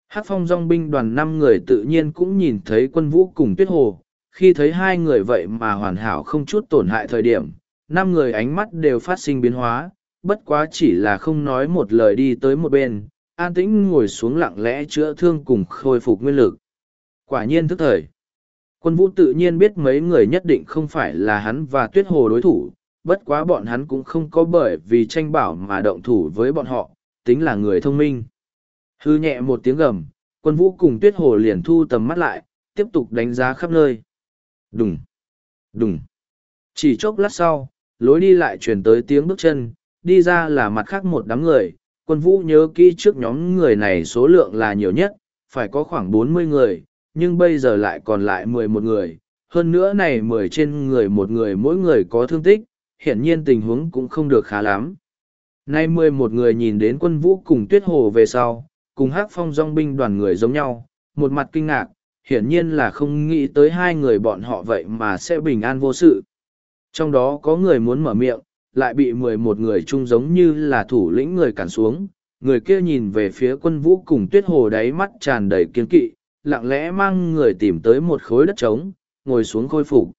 Hát phong dong binh đoàn năm người tự nhiên cũng nhìn thấy quân vũ cùng tuyết hồ, khi thấy hai người vậy mà hoàn hảo không chút tổn hại thời điểm, năm người ánh mắt đều phát sinh biến hóa, bất quá chỉ là không nói một lời đi tới một bên, an tĩnh ngồi xuống lặng lẽ chữa thương cùng khôi phục nguyên lực. Quả nhiên thức thời. Quân vũ tự nhiên biết mấy người nhất định không phải là hắn và tuyết hồ đối thủ, bất quá bọn hắn cũng không có bởi vì tranh bảo mà động thủ với bọn họ, tính là người thông minh. Hư nhẹ một tiếng gầm, quân vũ cùng tuyết hồ liền thu tầm mắt lại, tiếp tục đánh giá khắp nơi. Đùng, đùng. Chỉ chốc lát sau, lối đi lại truyền tới tiếng bước chân, đi ra là mặt khác một đám người. Quân vũ nhớ kỹ trước nhóm người này số lượng là nhiều nhất, phải có khoảng bốn mươi người, nhưng bây giờ lại còn lại mười một người. Hơn nữa này mười trên người một người mỗi người có thương tích, hiện nhiên tình huống cũng không được khá lắm. Nay mười một người nhìn đến quân vũ cùng tuyết hồ về sau, cùng hắc phong dòng binh đoàn người giống nhau, một mặt kinh ngạc, hiển nhiên là không nghĩ tới hai người bọn họ vậy mà sẽ bình an vô sự. Trong đó có người muốn mở miệng, lại bị mười một người chung giống như là thủ lĩnh người cản xuống. Người kia nhìn về phía quân vũ cùng tuyết hồ đáy mắt tràn đầy kiên kỵ, lặng lẽ mang người tìm tới một khối đất trống, ngồi xuống khôi phục.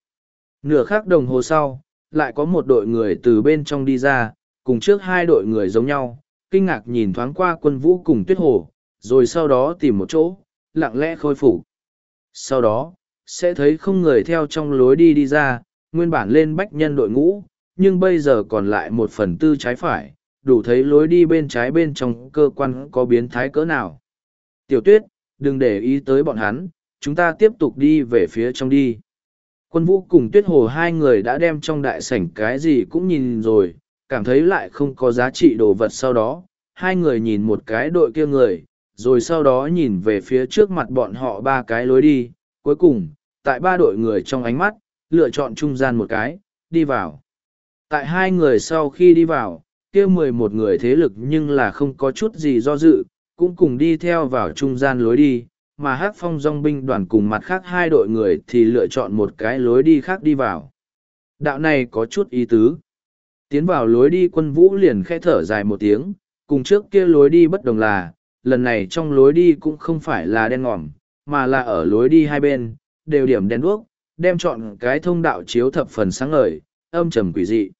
Nửa khắc đồng hồ sau, lại có một đội người từ bên trong đi ra, cùng trước hai đội người giống nhau, kinh ngạc nhìn thoáng qua quân vũ cùng tuyết hồ, rồi sau đó tìm một chỗ, lặng lẽ khôi phục. Sau đó, sẽ thấy không người theo trong lối đi đi ra, nguyên bản lên bách nhân đội ngũ, nhưng bây giờ còn lại một phần tư trái phải, đủ thấy lối đi bên trái bên trong cơ quan có biến thái cỡ nào. Tiểu tuyết, đừng để ý tới bọn hắn, chúng ta tiếp tục đi về phía trong đi. Quân vũ cùng tuyết hồ hai người đã đem trong đại sảnh cái gì cũng nhìn rồi, cảm thấy lại không có giá trị đồ vật sau đó, hai người nhìn một cái đội kia người, rồi sau đó nhìn về phía trước mặt bọn họ ba cái lối đi, cuối cùng, tại ba đội người trong ánh mắt, lựa chọn trung gian một cái, đi vào. Tại hai người sau khi đi vào, kia mười một người thế lực nhưng là không có chút gì do dự, cũng cùng đi theo vào trung gian lối đi, mà hát phong dòng binh đoàn cùng mặt khác hai đội người thì lựa chọn một cái lối đi khác đi vào. Đạo này có chút ý tứ. Tiến vào lối đi quân vũ liền khẽ thở dài một tiếng, cùng trước kia lối đi bất đồng là, lần này trong lối đi cũng không phải là đen ngòm, mà là ở lối đi hai bên, đều điểm đen đuốc, đem chọn cái thông đạo chiếu thập phần sáng ngời, âm trầm quỷ dị.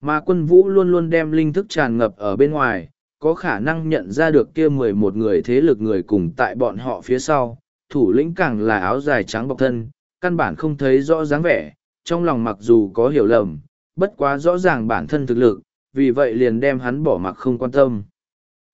Mà quân vũ luôn luôn đem linh thức tràn ngập ở bên ngoài, có khả năng nhận ra được kia mười một người thế lực người cùng tại bọn họ phía sau, thủ lĩnh càng là áo dài trắng bọc thân, căn bản không thấy rõ dáng vẻ, trong lòng mặc dù có hiểu lầm, bất quá rõ ràng bản thân thực lực, vì vậy liền đem hắn bỏ mặc không quan tâm.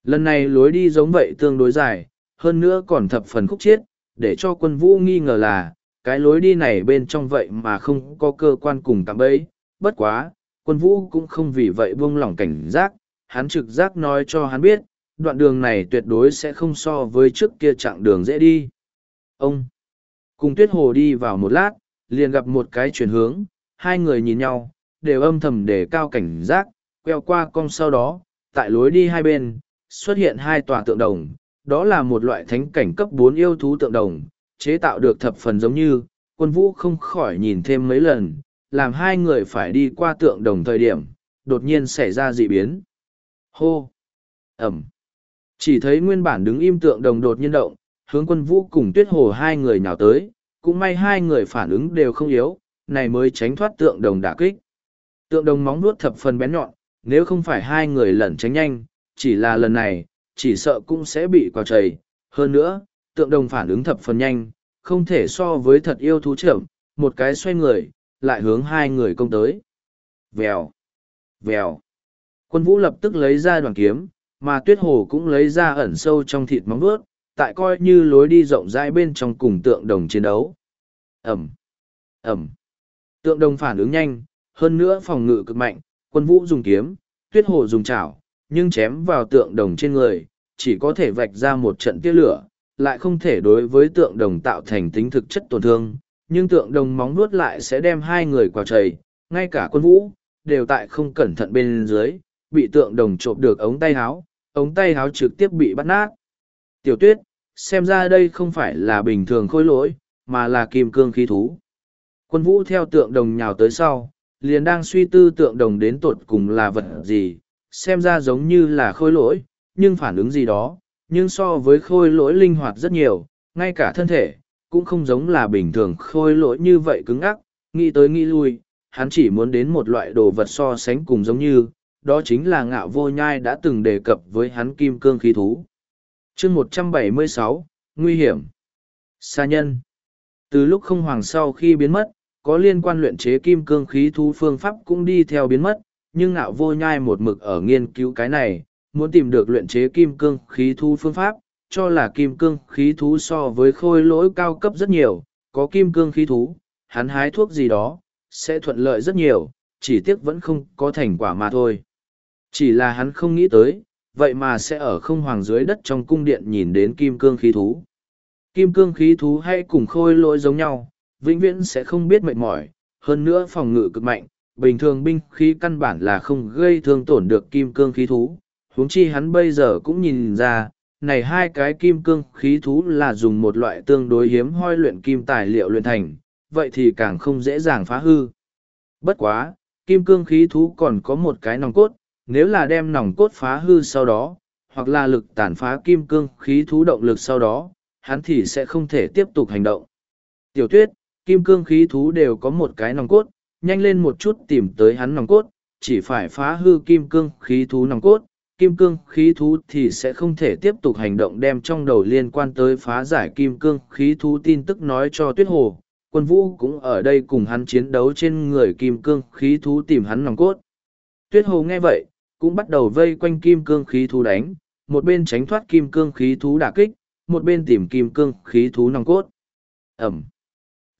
Lần này lối đi giống vậy tương đối dài, hơn nữa còn thập phần khúc chiết, để cho quân vũ nghi ngờ là, cái lối đi này bên trong vậy mà không có cơ quan cùng tạm bẫy, bất quá, quân vũ cũng không vì vậy buông lỏng cảnh giác, hắn trực giác nói cho hắn biết, đoạn đường này tuyệt đối sẽ không so với trước kia chặng đường dễ đi. Ông, cùng tuyết hồ đi vào một lát, liền gặp một cái chuyển hướng, hai người nhìn nhau, đều âm thầm để cao cảnh giác, queo qua cong sau đó, tại lối đi hai bên, xuất hiện hai tòa tượng đồng, đó là một loại thánh cảnh cấp bốn yêu thú tượng đồng, chế tạo được thập phần giống như, quân vũ không khỏi nhìn thêm mấy lần, làm hai người phải đi qua tượng đồng thời điểm, đột nhiên xảy ra dị biến. Hô! Ẩm! Chỉ thấy nguyên bản đứng im tượng đồng đột nhiên động, hướng quân vũ cùng tuyết hồ hai người nhào tới, cũng may hai người phản ứng đều không yếu, này mới tránh thoát tượng đồng đả kích. Tượng đồng móng nuốt thập phần bén nhọn, nếu không phải hai người lẩn tránh nhanh, chỉ là lần này, chỉ sợ cũng sẽ bị quào chảy. Hơn nữa, tượng đồng phản ứng thập phần nhanh, không thể so với thật yêu thú trưởng, một cái xoay người, lại hướng hai người công tới. Vèo, vèo. Quân vũ lập tức lấy ra đoàn kiếm, mà tuyết hồ cũng lấy ra ẩn sâu trong thịt móng vuốt, tại coi như lối đi rộng rãi bên trong cùng tượng đồng chiến đấu. Ẩm, Ẩm. Tượng đồng phản ứng nhanh, hơn nữa phòng ngự cực mạnh, quân vũ dùng kiếm, tuyết hồ dùng chảo, nhưng chém vào tượng đồng trên người, chỉ có thể vạch ra một trận tia lửa, lại không thể đối với tượng đồng tạo thành tính thực chất tổn thương, nhưng tượng đồng móng nuốt lại sẽ đem hai người quào chảy, ngay cả quân vũ, đều tại không cẩn thận bên dưới, bị tượng đồng trộm được ống tay háo, ống tay háo trực tiếp bị bắt nát. Tiểu tuyết, xem ra đây không phải là bình thường khôi lỗi, mà là kim cương khí thú. Quân vũ theo tượng đồng nhào tới sau, liền đang suy tư tượng đồng đến tột cùng là vật gì, xem ra giống như là khôi lỗi, nhưng phản ứng gì đó, nhưng so với khôi lỗi linh hoạt rất nhiều, ngay cả thân thể, cũng không giống là bình thường khôi lỗi như vậy cứng ắc, nghĩ tới nghĩ lui, hắn chỉ muốn đến một loại đồ vật so sánh cùng giống như, đó chính là ngạo vô nhai đã từng đề cập với hắn kim cương khí thú. chương một trăm bảy mươi sáu Nguy hiểm. Sa nhân. Từ lúc không hoàng sau khi biến mất, có liên quan luyện chế kim cương khí thú phương pháp cũng đi theo biến mất, nhưng ngạo vô nhai một mực ở nghiên cứu cái này, muốn tìm được luyện chế kim cương khí thú phương pháp, cho là kim cương khí thú so với khôi lỗi cao cấp rất nhiều, có kim cương khí thú, hắn hái thuốc gì đó, sẽ thuận lợi rất nhiều, chỉ tiếc vẫn không có thành quả mà thôi. Chỉ là hắn không nghĩ tới, vậy mà sẽ ở không hoàng dưới đất trong cung điện nhìn đến kim cương khí thú. Kim cương khí thú hay cùng khôi lỗi giống nhau, vĩnh viễn sẽ không biết mệt mỏi, hơn nữa phòng ngự cực mạnh, bình thường binh khí căn bản là không gây thương tổn được kim cương khí thú. huống chi hắn bây giờ cũng nhìn ra, này hai cái kim cương khí thú là dùng một loại tương đối hiếm hoi luyện kim tài liệu luyện thành, vậy thì càng không dễ dàng phá hư. Bất quá, kim cương khí thú còn có một cái nòng cốt, nếu là đem nòng cốt phá hư sau đó, hoặc là lực tàn phá kim cương khí thú động lực sau đó, hắn thì sẽ không thể tiếp tục hành động. Tiểu tuyết, kim cương khí thú đều có một cái nòng cốt, nhanh lên một chút tìm tới hắn nòng cốt, chỉ phải phá hư kim cương khí thú nòng cốt, kim cương khí thú thì sẽ không thể tiếp tục hành động đem trong đầu liên quan tới phá giải kim cương khí thú tin tức nói cho tuyết hồ. Quân vũ cũng ở đây cùng hắn chiến đấu trên người kim cương khí thú tìm hắn nòng cốt. Tuyết hồ nghe vậy, cũng bắt đầu vây quanh kim cương khí thú đánh, một bên tránh thoát kim cương khí thú đả kích, một bên tìm kim cương khí thú nòng cốt. Ẩm.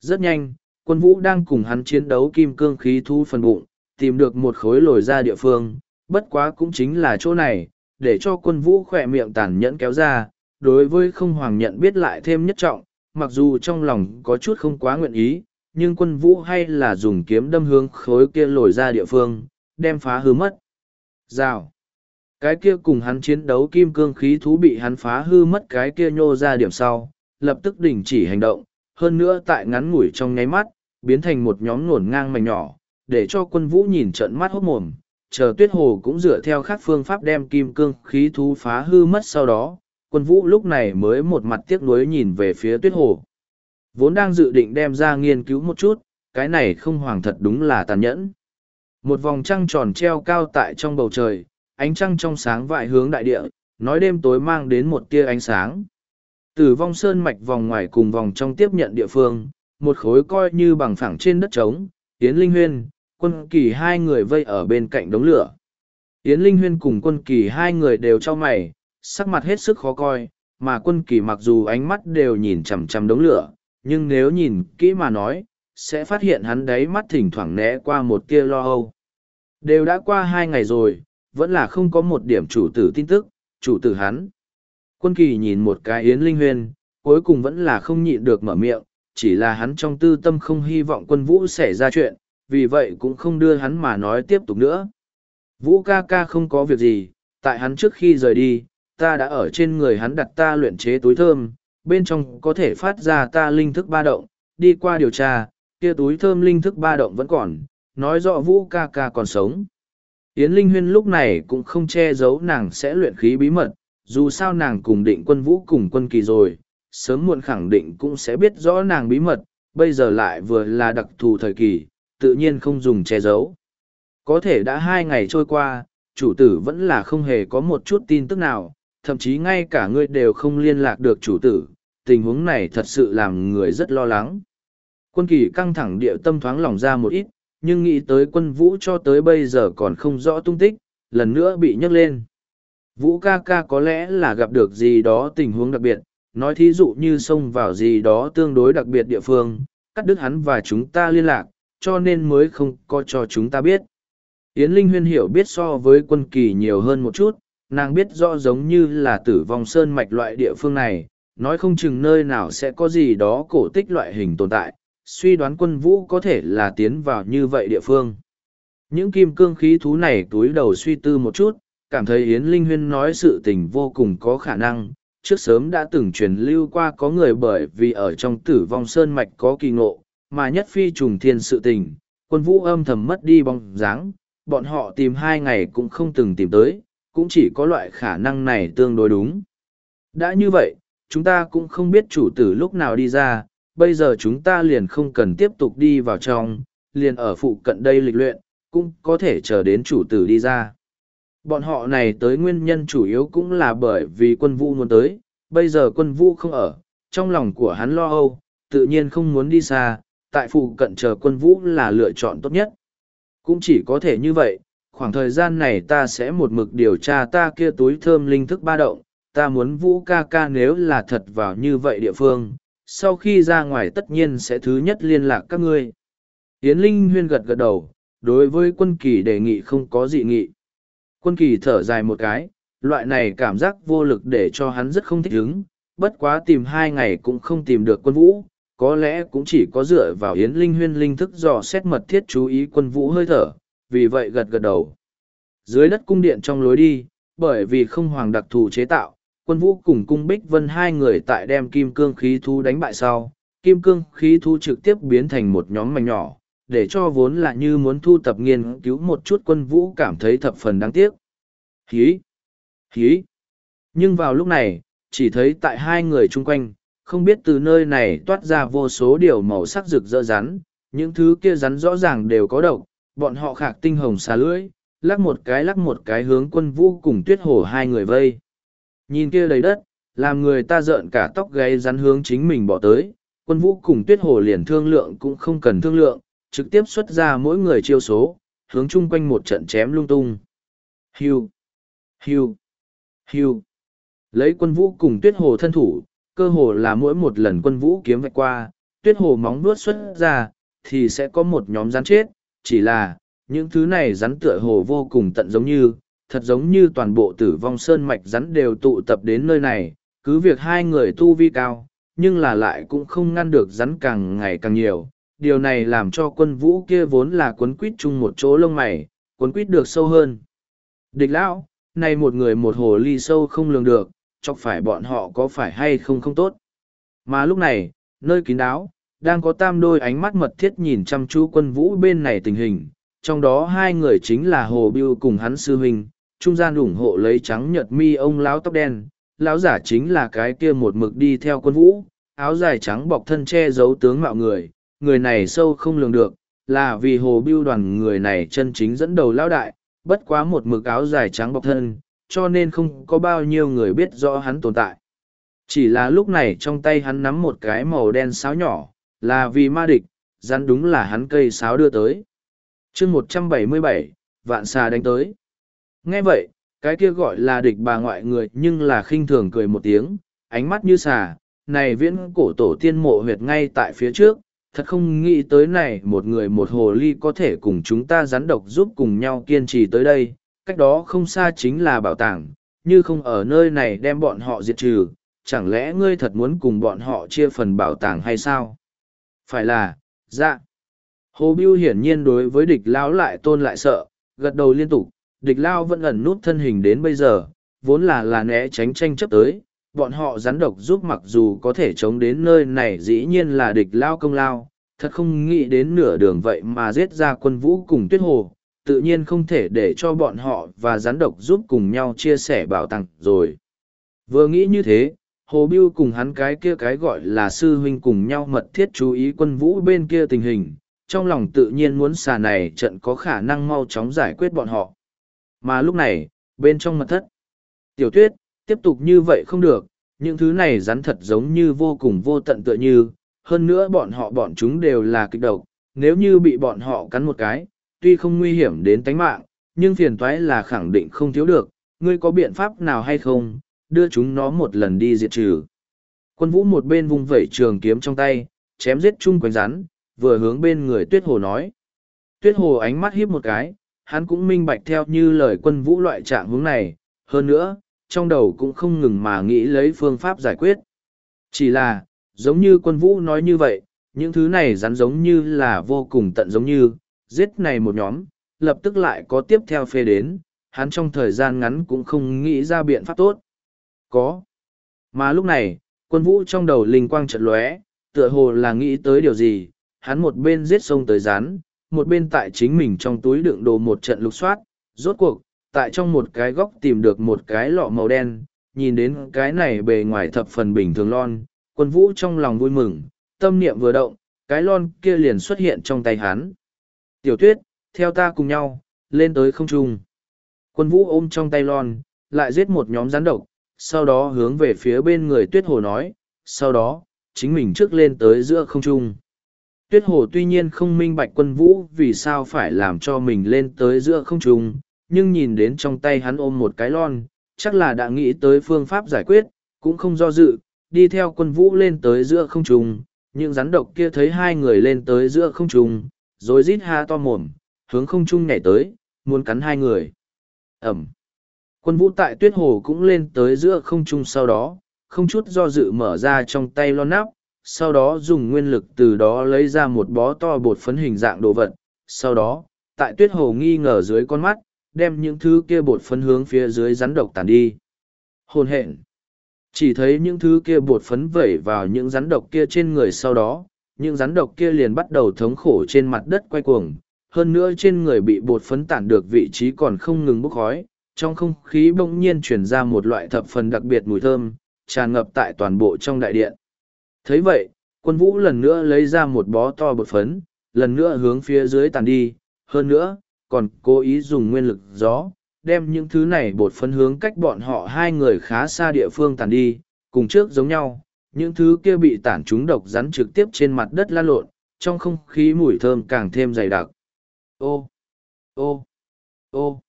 Rất nhanh, quân vũ đang cùng hắn chiến đấu kim cương khí thú phần bụng, tìm được một khối lồi ra địa phương, bất quá cũng chính là chỗ này, để cho quân vũ khỏe miệng tàn nhẫn kéo ra, đối với không hoàng nhận biết lại thêm nhất trọng, mặc dù trong lòng có chút không quá nguyện ý, nhưng quân vũ hay là dùng kiếm đâm hướng khối kia lồi ra địa phương, đem phá hư mất. Rào. Cái kia cùng hắn chiến đấu kim cương khí thú bị hắn phá hư mất cái kia nhô ra điểm sau, lập tức đình chỉ hành động, hơn nữa tại ngắn ngủi trong nháy mắt, biến thành một nhóm nổn ngang mảnh nhỏ, để cho quân vũ nhìn trận mắt hốt mồm, chờ tuyết hồ cũng dựa theo khác phương pháp đem kim cương khí thú phá hư mất sau đó, quân vũ lúc này mới một mặt tiếc nuối nhìn về phía tuyết hồ. Vốn đang dự định đem ra nghiên cứu một chút, cái này không hoàng thật đúng là tàn nhẫn. Một vòng trăng tròn treo cao tại trong bầu trời, ánh trăng trong sáng vại hướng đại địa, nói đêm tối mang đến một tia ánh sáng. Tử vong sơn mạch vòng ngoài cùng vòng trong tiếp nhận địa phương, một khối coi như bằng phẳng trên đất trống, Yến Linh Huyên, quân kỳ hai người vây ở bên cạnh đống lửa. Yến Linh Huyên cùng quân kỳ hai người đều cho mày, sắc mặt hết sức khó coi, mà quân kỳ mặc dù ánh mắt đều nhìn chằm chằm đống lửa, nhưng nếu nhìn kỹ mà nói, sẽ phát hiện hắn đấy mắt thỉnh thoảng né qua một tia lo âu. Đều đã qua hai ngày rồi, vẫn là không có một điểm chủ tử tin tức, chủ tử hắn. Quân kỳ nhìn một cái Yến Linh Huyền, cuối cùng vẫn là không nhịn được mở miệng, chỉ là hắn trong tư tâm không hy vọng quân vũ xảy ra chuyện, vì vậy cũng không đưa hắn mà nói tiếp tục nữa. Vũ ca ca không có việc gì, tại hắn trước khi rời đi, ta đã ở trên người hắn đặt ta luyện chế túi thơm, bên trong có thể phát ra ta linh thức ba động, đi qua điều tra, kia túi thơm linh thức ba động vẫn còn, nói rõ vũ ca ca còn sống. Yến Linh Huyên lúc này cũng không che giấu nàng sẽ luyện khí bí mật, dù sao nàng cùng định quân vũ cùng quân kỳ rồi, sớm muộn khẳng định cũng sẽ biết rõ nàng bí mật, bây giờ lại vừa là đặc thù thời kỳ, tự nhiên không dùng che giấu. Có thể đã hai ngày trôi qua, chủ tử vẫn là không hề có một chút tin tức nào, thậm chí ngay cả ngươi đều không liên lạc được chủ tử, tình huống này thật sự làm người rất lo lắng. Quân kỳ căng thẳng địa tâm thoáng lòng ra một ít, nhưng nghĩ tới quân vũ cho tới bây giờ còn không rõ tung tích, lần nữa bị nhấc lên. Vũ ca ca có lẽ là gặp được gì đó tình huống đặc biệt, nói thí dụ như xông vào gì đó tương đối đặc biệt địa phương, cắt đứt hắn và chúng ta liên lạc, cho nên mới không có cho chúng ta biết. Yến Linh Huyên hiểu biết so với quân kỳ nhiều hơn một chút, nàng biết rõ giống như là tử vong sơn mạch loại địa phương này, nói không chừng nơi nào sẽ có gì đó cổ tích loại hình tồn tại, suy đoán quân vũ có thể là tiến vào như vậy địa phương. Những kim cương khí thú này túi đầu suy tư một chút, cảm thấy Yến Linh Huyên nói sự tình vô cùng có khả năng, trước sớm đã từng truyền lưu qua có người bởi vì ở trong tử vong sơn mạch có kỳ ngộ, mà nhất phi trùng thiên sự tình, quân vũ âm thầm mất đi bóng dáng, bọn họ tìm hai ngày cũng không từng tìm tới, cũng chỉ có loại khả năng này tương đối đúng. Đã như vậy, chúng ta cũng không biết chủ tử lúc nào đi ra, bây giờ chúng ta liền không cần tiếp tục đi vào trong, liền ở phụ cận đây lịch luyện, cũng có thể chờ đến chủ tử đi ra. Bọn họ này tới nguyên nhân chủ yếu cũng là bởi vì quân vũ muốn tới, bây giờ quân vũ không ở, trong lòng của hắn lo âu, tự nhiên không muốn đi xa, tại phụ cận chờ quân vũ là lựa chọn tốt nhất. Cũng chỉ có thể như vậy, khoảng thời gian này ta sẽ một mực điều tra ta kia túi thơm linh thức ba động, ta muốn vũ ca ca nếu là thật vào như vậy địa phương, sau khi ra ngoài tất nhiên sẽ thứ nhất liên lạc các ngươi. Yến Linh huyên gật gật đầu, đối với quân kỳ đề nghị không có dị nghị. Quân kỳ thở dài một cái, loại này cảm giác vô lực để cho hắn rất không thích ứng, bất quá tìm hai ngày cũng không tìm được quân vũ, có lẽ cũng chỉ có dựa vào Yến Linh huyên linh thức dò xét mật thiết chú ý quân vũ hơi thở, vì vậy gật gật đầu. Dưới đất cung điện trong lối đi, bởi vì không hoàng đặc thù chế tạo, quân vũ cùng cung bích vân hai người tại đem kim cương khí thú đánh bại sau, kim cương khí thú trực tiếp biến thành một nhóm mảnh nhỏ, để cho vốn là như muốn thu tập nghiên cứu một chút quân vũ cảm thấy thập phần đáng tiếc. Hí! Hí! Nhưng vào lúc này, chỉ thấy tại hai người chung quanh, không biết từ nơi này toát ra vô số điều màu sắc rực rỡ rắn, những thứ kia rắn rõ ràng đều có độc, bọn họ khạc tinh hồng xà lưỡi, lắc một cái lắc một cái hướng quân vũ cùng tuyết hổ hai người vây. Nhìn kia đầy đất, làm người ta rợn cả tóc gáy rắn hướng chính mình bỏ tới, quân vũ cùng tuyết hồ liền thương lượng cũng không cần thương lượng, trực tiếp xuất ra mỗi người chiêu số, hướng chung quanh một trận chém lung tung. Hiu! Hiu! Hiu! Lấy quân vũ cùng tuyết hồ thân thủ, cơ hồ là mỗi một lần quân vũ kiếm vạch qua, tuyết hồ móng nuốt xuất ra, thì sẽ có một nhóm rắn chết, chỉ là, những thứ này rắn tựa hồ vô cùng tận giống như, thật giống như toàn bộ tử vong sơn mạch rắn đều tụ tập đến nơi này, cứ việc hai người tu vi cao, nhưng là lại cũng không ngăn được rắn càng ngày càng nhiều. Điều này làm cho quân vũ kia vốn là quấn quýt chung một chỗ lông mày, quấn quýt được sâu hơn. Địch lão, này một người một hồ ly sâu không lường được, chọc phải bọn họ có phải hay không không tốt. Mà lúc này, nơi kín đáo, đang có tam đôi ánh mắt mật thiết nhìn chăm chú quân vũ bên này tình hình, trong đó hai người chính là Hồ Biêu cùng hắn sư huynh, trung gian ủng hộ lấy trắng nhật mi ông lão tóc đen, lão giả chính là cái kia một mực đi theo quân vũ, áo dài trắng bọc thân che giấu tướng mạo người, người này sâu không lường được, là vì Hồ Biêu đoàn người này chân chính dẫn đầu lão đại, bất quá một mực áo dài trắng bọc thân, cho nên không có bao nhiêu người biết rõ hắn tồn tại. Chỉ là lúc này trong tay hắn nắm một cái màu đen sáo nhỏ, là vì ma địch, rắn đúng là hắn cây sáo đưa tới. chương một trăm bảy mươi bảy vạn xà đánh tới. Nghe vậy, cái kia gọi là địch bà ngoại người nhưng là khinh thường cười một tiếng, ánh mắt như xà, này viễn cổ tổ tiên mộ huyệt ngay tại phía trước, thật không nghĩ tới này một người một hồ ly có thể cùng chúng ta rắn độc giúp cùng nhau kiên trì tới đây, cách đó không xa chính là bảo tàng, như không ở nơi này đem bọn họ diệt trừ, chẳng lẽ ngươi thật muốn cùng bọn họ chia phần bảo tàng hay sao? Phải là, dạ. Hồ Biêu hiển nhiên đối với địch lão lại tôn lại sợ, gật đầu liên tục, địch lao vẫn ẩn nút thân hình đến bây giờ, vốn là là né tránh tranh chấp tới, bọn họ rắn độc giúp mặc dù có thể chống đến nơi này dĩ nhiên là địch lao công lao, thật không nghĩ đến nửa đường vậy mà giết ra quân vũ cùng tuyết hồ, tự nhiên không thể để cho bọn họ và rắn độc giúp cùng nhau chia sẻ bảo tàng rồi. Vừa nghĩ như thế, Hồ Biêu cùng hắn cái kia cái gọi là sư huynh cùng nhau mật thiết chú ý quân vũ bên kia tình hình, trong lòng tự nhiên muốn xà này trận có khả năng mau chóng giải quyết bọn họ. Mà lúc này, bên trong mật thất, tiểu tuyết, tiếp tục như vậy không được, những thứ này rắn thật giống như vô cùng vô tận tựa như, hơn nữa bọn họ bọn chúng đều là kịch độc, nếu như bị bọn họ cắn một cái, tuy không nguy hiểm đến tánh mạng, nhưng phiền toái là khẳng định không thiếu được, ngươi có biện pháp nào hay không, đưa chúng nó một lần đi diệt trừ. Quân vũ một bên vung vẩy trường kiếm trong tay, chém giết chung quanh rắn, vừa hướng bên người tuyết hồ nói. Tuyết hồ ánh mắt híp một cái, hắn cũng minh bạch theo như lời quân vũ loại trạng hướng này, hơn nữa, trong đầu cũng không ngừng mà nghĩ lấy phương pháp giải quyết. Chỉ là, giống như quân vũ nói như vậy, những thứ này rắn giống như là vô cùng tận giống như, giết này một nhóm, lập tức lại có tiếp theo phê đến, hắn trong thời gian ngắn cũng không nghĩ ra biện pháp tốt. Có. Mà lúc này, quân vũ trong đầu linh quang chợt lóe, tựa hồ là nghĩ tới điều gì, hắn một bên giết sông tới rắn, một bên tại chính mình trong túi đựng đồ một trận lục soát, rốt cuộc, tại trong một cái góc tìm được một cái lọ màu đen, nhìn đến cái này bề ngoài thập phần bình thường lon, quân vũ trong lòng vui mừng, tâm niệm vừa động, cái lon kia liền xuất hiện trong tay hắn. Tiểu tuyết, theo ta cùng nhau, lên tới không trung. Quân vũ ôm trong tay lon, lại giết một nhóm rắn độc, sau đó hướng về phía bên người tuyết hồ nói, sau đó, chính mình trước lên tới giữa không trung. Tuyết hồ tuy nhiên không minh bạch quân vũ vì sao phải làm cho mình lên tới giữa không trung, nhưng nhìn đến trong tay hắn ôm một cái lon, chắc là đã nghĩ tới phương pháp giải quyết, cũng không do dự, đi theo quân vũ lên tới giữa không trung, những rắn độc kia thấy hai người lên tới giữa không trung, rồi rít ha to mồm, hướng không trung nhảy tới, muốn cắn hai người. Ẩm. Quân vũ tại tuyết hồ cũng lên tới giữa không trung sau đó, không chút do dự mở ra trong tay lon nắp, sau đó dùng nguyên lực từ đó lấy ra một bó to bột phấn hình dạng đồ vật. Sau đó, tại tuyết hồ nghi ngờ dưới con mắt, đem những thứ kia bột phấn hướng phía dưới rắn độc tàn đi. Hồn hện. Chỉ thấy những thứ kia bột phấn vẩy vào những rắn độc kia trên người sau đó, những rắn độc kia liền bắt đầu thống khổ trên mặt đất quay cuồng. Hơn nữa trên người bị bột phấn tản được vị trí còn không ngừng bốc khói, trong không khí bỗng nhiên chuyển ra một loại thập phần đặc biệt mùi thơm, tràn ngập tại toàn bộ trong đại điện thấy vậy, quân vũ lần nữa lấy ra một bó to bột phấn, lần nữa hướng phía dưới tàn đi, hơn nữa, còn cố ý dùng nguyên lực gió, đem những thứ này bột phấn hướng cách bọn họ hai người khá xa địa phương tàn đi, cùng trước giống nhau, những thứ kia bị tản chúng độc rắn trực tiếp trên mặt đất lan lộn, trong không khí mùi thơm càng thêm dày đặc. Ô, ô, ô,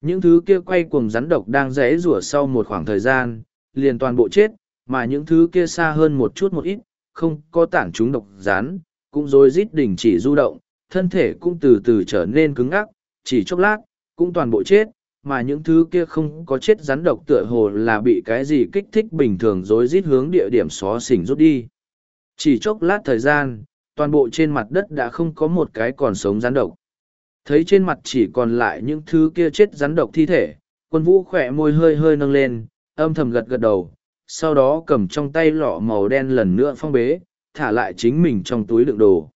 những thứ kia quay cuồng rắn độc đang rẽ rủa sau một khoảng thời gian, liền toàn bộ chết, mà những thứ kia xa hơn một chút một ít, không có tản chúng độc rán, cũng rồi rít đỉnh chỉ du động, thân thể cũng từ từ trở nên cứng ngắc, chỉ chốc lát, cũng toàn bộ chết, mà những thứ kia không có chết rắn độc tựa hồ là bị cái gì kích thích bình thường rối rít hướng địa điểm xó xỉnh rút đi. Chỉ chốc lát thời gian, toàn bộ trên mặt đất đã không có một cái còn sống rắn độc. Thấy trên mặt chỉ còn lại những thứ kia chết rắn độc thi thể, quân vũ khỏe môi hơi hơi nâng lên, âm thầm gật gật đầu, sau đó cầm trong tay lọ màu đen lần nữa phong bế, thả lại chính mình trong túi đựng đồ.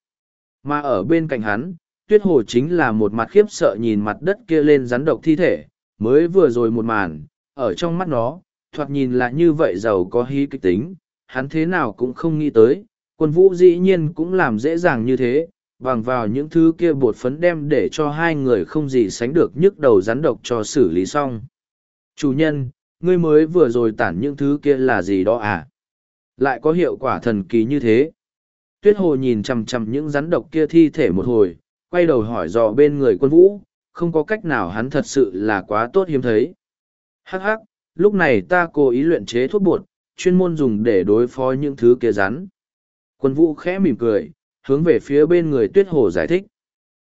Mà ở bên cạnh hắn, tuyết hồ chính là một mặt khiếp sợ nhìn mặt đất kia lên rắn độc thi thể, mới vừa rồi một màn, ở trong mắt nó, thoạt nhìn là như vậy giàu có hí kịch tính, hắn thế nào cũng không nghĩ tới, quân vũ dĩ nhiên cũng làm dễ dàng như thế, bằng vào những thứ kia bột phấn đem để cho hai người không gì sánh được nhức đầu rắn độc cho xử lý xong. Chủ nhân, ngươi mới vừa rồi tản những thứ kia là gì đó à? Lại có hiệu quả thần kỳ như thế. Tuyết hồ nhìn chằm chằm những rắn độc kia thi thể một hồi, quay đầu hỏi dò bên người quân vũ, không có cách nào hắn thật sự là quá tốt hiếm thấy. Hắc hắc, lúc này ta cố ý luyện chế thuốc bột, chuyên môn dùng để đối phó những thứ kia rắn. Quân vũ khẽ mỉm cười, hướng về phía bên người tuyết hồ giải thích.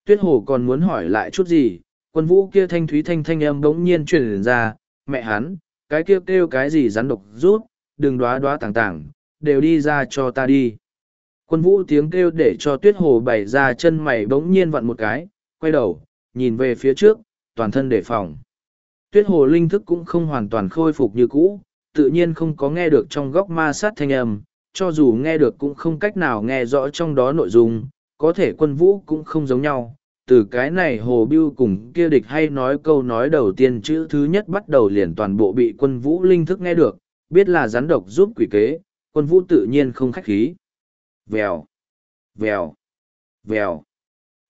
Tuyết hồ còn muốn hỏi lại chút gì, quân vũ kia thanh thúy thanh thanh âm bỗng nhiên truyền ra, mẹ hắn, cái kia kêu, kêu cái gì rắn độc rút, đừng đoá đoá tàng tàng, đều đi ra cho ta đi. Quân vũ tiếng kêu để cho tuyết hồ bày ra chân mày bỗng nhiên vặn một cái, quay đầu, nhìn về phía trước, toàn thân đề phòng. Tuyết hồ linh thức cũng không hoàn toàn khôi phục như cũ, tự nhiên không có nghe được trong góc ma sát thanh âm, cho dù nghe được cũng không cách nào nghe rõ trong đó nội dung, có thể quân vũ cũng không giống nhau. Từ cái này hồ biêu cùng kia địch hay nói câu nói đầu tiên chữ thứ nhất bắt đầu liền toàn bộ bị quân vũ linh thức nghe được, biết là rắn độc giúp quỷ kế, quân vũ tự nhiên không khách khí. Vèo, vèo, vèo.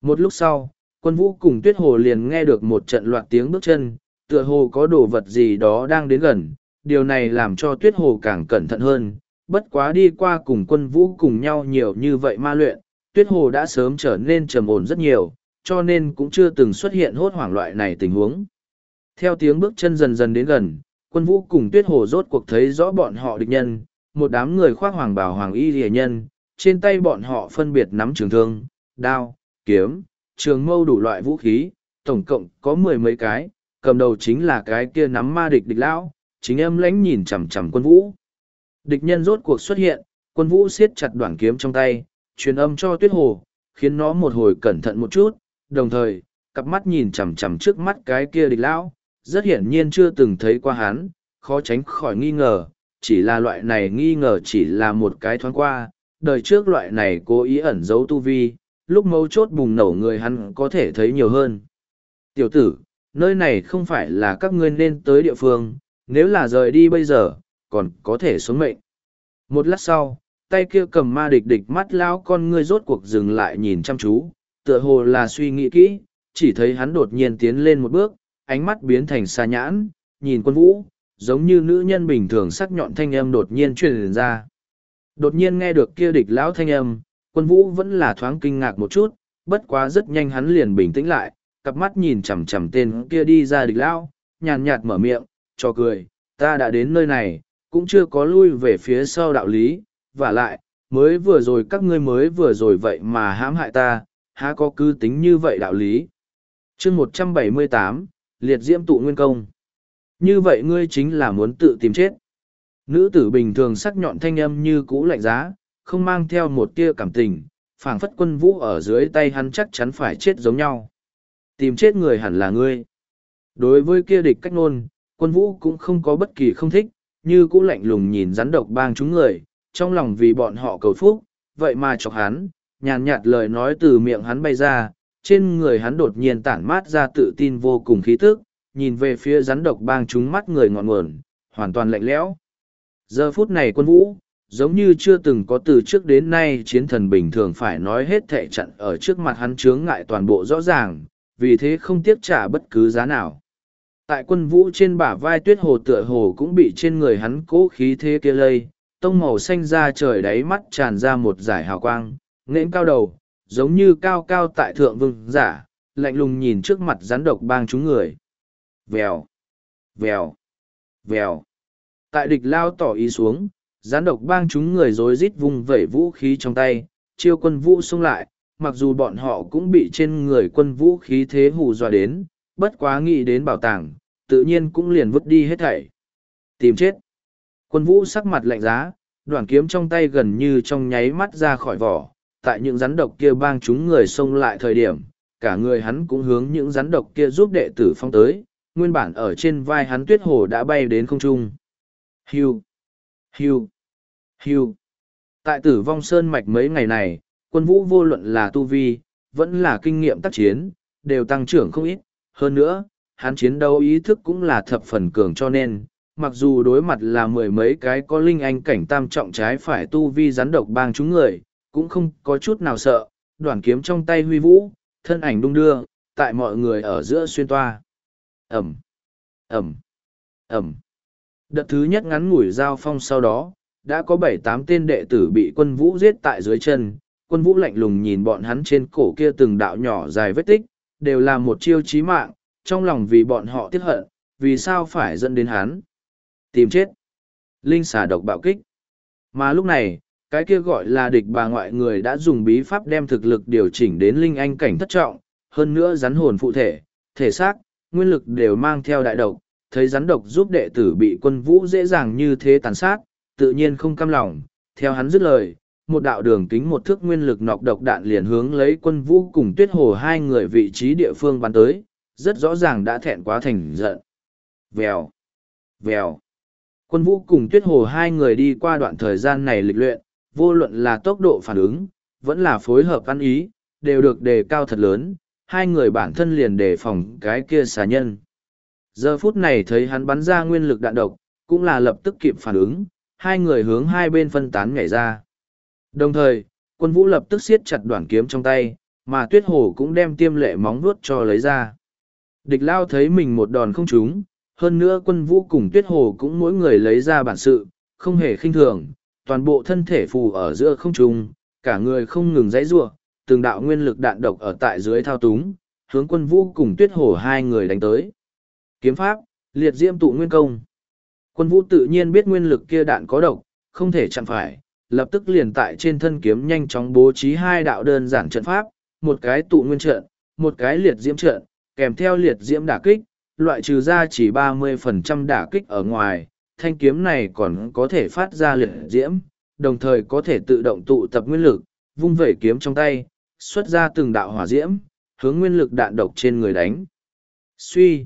Một lúc sau, quân vũ cùng tuyết hồ liền nghe được một trận loạt tiếng bước chân, tựa hồ có đồ vật gì đó đang đến gần, điều này làm cho tuyết hồ càng cẩn thận hơn. Bất quá đi qua cùng quân vũ cùng nhau nhiều như vậy ma luyện, tuyết hồ đã sớm trở nên trầm ổn rất nhiều, cho nên cũng chưa từng xuất hiện hốt hoảng loại này tình huống. Theo tiếng bước chân dần dần đến gần, quân vũ cùng tuyết hồ rốt cuộc thấy rõ bọn họ địch nhân, một đám người khoác hoàng bào hoàng y rìa nhân, trên tay bọn họ phân biệt nắm trường thương, đao, kiếm, trường mâu đủ loại vũ khí, tổng cộng có mười mấy cái, cầm đầu chính là cái kia nắm ma địch địch lão, chính em lãnh nhìn chằm chằm quân vũ. Địch nhân rốt cuộc xuất hiện, quân vũ siết chặt đoạn kiếm trong tay, truyền âm cho tuyết hồ, khiến nó một hồi cẩn thận một chút, đồng thời, cặp mắt nhìn chằm chằm trước mắt cái kia địch lão, rất hiển nhiên chưa từng thấy qua hắn, khó tránh khỏi nghi ngờ, chỉ là loại này nghi ngờ chỉ là một cái thoáng qua, đời trước loại này cố ý ẩn giấu tu vi, lúc mấu chốt bùng nổ người hắn có thể thấy nhiều hơn. Tiểu tử, nơi này không phải là các ngươi nên tới địa phương, nếu là rời đi bây giờ, còn có thể sống mệnh. Một lát sau, tay kia cầm ma địch địch mắt lão con ngươi rốt cuộc dừng lại nhìn chăm chú, tựa hồ là suy nghĩ kỹ, chỉ thấy hắn đột nhiên tiến lên một bước, ánh mắt biến thành xa nhãn, nhìn quân vũ, giống như nữ nhân bình thường sắc nhọn thanh âm đột nhiên truyền ra. Đột nhiên nghe được kia địch lão thanh âm, quân vũ vẫn là thoáng kinh ngạc một chút, bất quá rất nhanh hắn liền bình tĩnh lại, cặp mắt nhìn chằm chằm tên kia đi ra địch lão, nhàn nhạt mở miệng, cho cười, ta đã đến nơi này, cũng chưa có lui về phía sau đạo lý, và lại, mới vừa rồi các ngươi mới vừa rồi vậy mà hãm hại ta, há có cứ tính như vậy đạo lý. chương một trăm bảy mươi tám liệt diễm tụ nguyên công. Như vậy ngươi chính là muốn tự tìm chết. Nữ tử bình thường sắc nhọn thanh âm như cũ lạnh giá, không mang theo một tia cảm tình, phảng phất quân vũ ở dưới tay hắn chắc chắn phải chết giống nhau. Tìm chết người hẳn là ngươi. Đối với kia địch cách nôn, quân vũ cũng không có bất kỳ không thích, như cũ lạnh lùng nhìn rắn độc bang chúng người, trong lòng vì bọn họ cầu phúc, vậy mà chọc hắn, nhàn nhạt lời nói từ miệng hắn bay ra, trên người hắn đột nhiên tản mát ra tự tin vô cùng khí tức, nhìn về phía rắn độc bang chúng mắt người ngọn nguồn, hoàn toàn lạnh lẽo. Giờ phút này quân vũ, giống như chưa từng có từ trước đến nay chiến thần bình thường phải nói hết thệ chặn ở trước mặt hắn chướng ngại toàn bộ rõ ràng, vì thế không tiếc trả bất cứ giá nào. Tại quân vũ trên bả vai tuyết hồ tựa hồ cũng bị trên người hắn cố khí thế kia lây, tông màu xanh ra trời đáy mắt tràn ra một giải hào quang, nghẽn cao đầu, giống như cao cao tại thượng vương giả, lạnh lùng nhìn trước mặt rắn độc bang chúng người. Vèo, vèo, vèo. Tại địch lao tỏ ý xuống, rắn độc bang chúng người rối rít vùng vẩy vũ khí trong tay, chiêu quân vũ xông lại, mặc dù bọn họ cũng bị trên người quân vũ khí thế hù dọa đến, bất quá nghĩ đến bảo tàng, tự nhiên cũng liền vứt đi hết thảy. Tìm chết. Quân vũ sắc mặt lạnh giá, đoạn kiếm trong tay gần như trong nháy mắt ra khỏi vỏ, tại những rắn độc kia bang chúng người xông lại thời điểm, cả người hắn cũng hướng những rắn độc kia giúp đệ tử phong tới, nguyên bản ở trên vai hắn tuyết hồ đã bay đến không trung. Hiu, hiu, hiu. Tại tử vong sơn mạch mấy ngày này, quân vũ vô luận là tu vi, vẫn là kinh nghiệm tác chiến, đều tăng trưởng không ít. Hơn nữa, hắn chiến đấu ý thức cũng là thập phần cường cho nên, mặc dù đối mặt là mười mấy cái có linh anh cảnh tam trọng trái phải tu vi rắn độc bang chúng người, cũng không có chút nào sợ, đoàn kiếm trong tay huy vũ, thân ảnh đung đưa, tại mọi người ở giữa xuyên toa. Ẩm, Ẩm, Ẩm. Đợt thứ nhất ngắn ngủi giao phong sau đó, đã có bảy tám tên đệ tử bị quân vũ giết tại dưới chân, quân vũ lạnh lùng nhìn bọn hắn trên cổ kia từng đạo nhỏ dài vết tích, đều là một chiêu chí mạng, trong lòng vì bọn họ tiếc hận, vì sao phải dẫn đến hắn. Tìm chết. Linh xà độc bạo kích. Mà lúc này, cái kia gọi là địch bà ngoại người đã dùng bí pháp đem thực lực điều chỉnh đến linh anh cảnh thất trọng, hơn nữa rắn hồn phụ thể, thể xác, nguyên lực đều mang theo đại độc, thấy rắn độc giúp đệ tử bị quân vũ dễ dàng như thế tàn sát, tự nhiên không cam lòng, theo hắn dứt lời, một đạo đường kính một thước nguyên lực nọc độc đạn liền hướng lấy quân vũ cùng tuyết hồ hai người vị trí địa phương bắn tới, rất rõ ràng đã thẹn quá thành giận. Vèo, vèo. Quân vũ cùng tuyết hồ hai người đi qua đoạn thời gian này lịch luyện, vô luận là tốc độ phản ứng, vẫn là phối hợp ăn ý, đều được đề cao thật lớn, hai người bản thân liền đề phòng cái kia xà nhân. Giờ phút này thấy hắn bắn ra nguyên lực đạn độc, cũng là lập tức kịp phản ứng, hai người hướng hai bên phân tán nhảy ra. Đồng thời, quân vũ lập tức siết chặt đoạn kiếm trong tay, mà tuyết hồ cũng đem tiêm lệ móng vuốt cho lấy ra. Địch lao thấy mình một đòn không trúng, hơn nữa quân vũ cùng tuyết hồ cũng mỗi người lấy ra bản sự, không hề khinh thường, toàn bộ thân thể phù ở giữa không trung, cả người không ngừng dãy rủa, từng đạo nguyên lực đạn độc ở tại dưới thao túng, hướng quân vũ cùng tuyết hổ hai người đánh tới. Kiếm pháp, liệt diễm tụ nguyên công. Quân vũ tự nhiên biết nguyên lực kia đạn có độc, không thể chặn phải, lập tức liền tại trên thân kiếm nhanh chóng bố trí hai đạo đơn giản trận pháp, một cái tụ nguyên trận, một cái liệt diễm trận, kèm theo liệt diễm đả kích, loại trừ ra chỉ 30% đả kích ở ngoài, thanh kiếm này còn có thể phát ra liệt diễm, đồng thời có thể tự động tụ tập nguyên lực, vung vẩy kiếm trong tay, xuất ra từng đạo hỏa diễm, hướng nguyên lực đạn độc trên người đánh. Suy,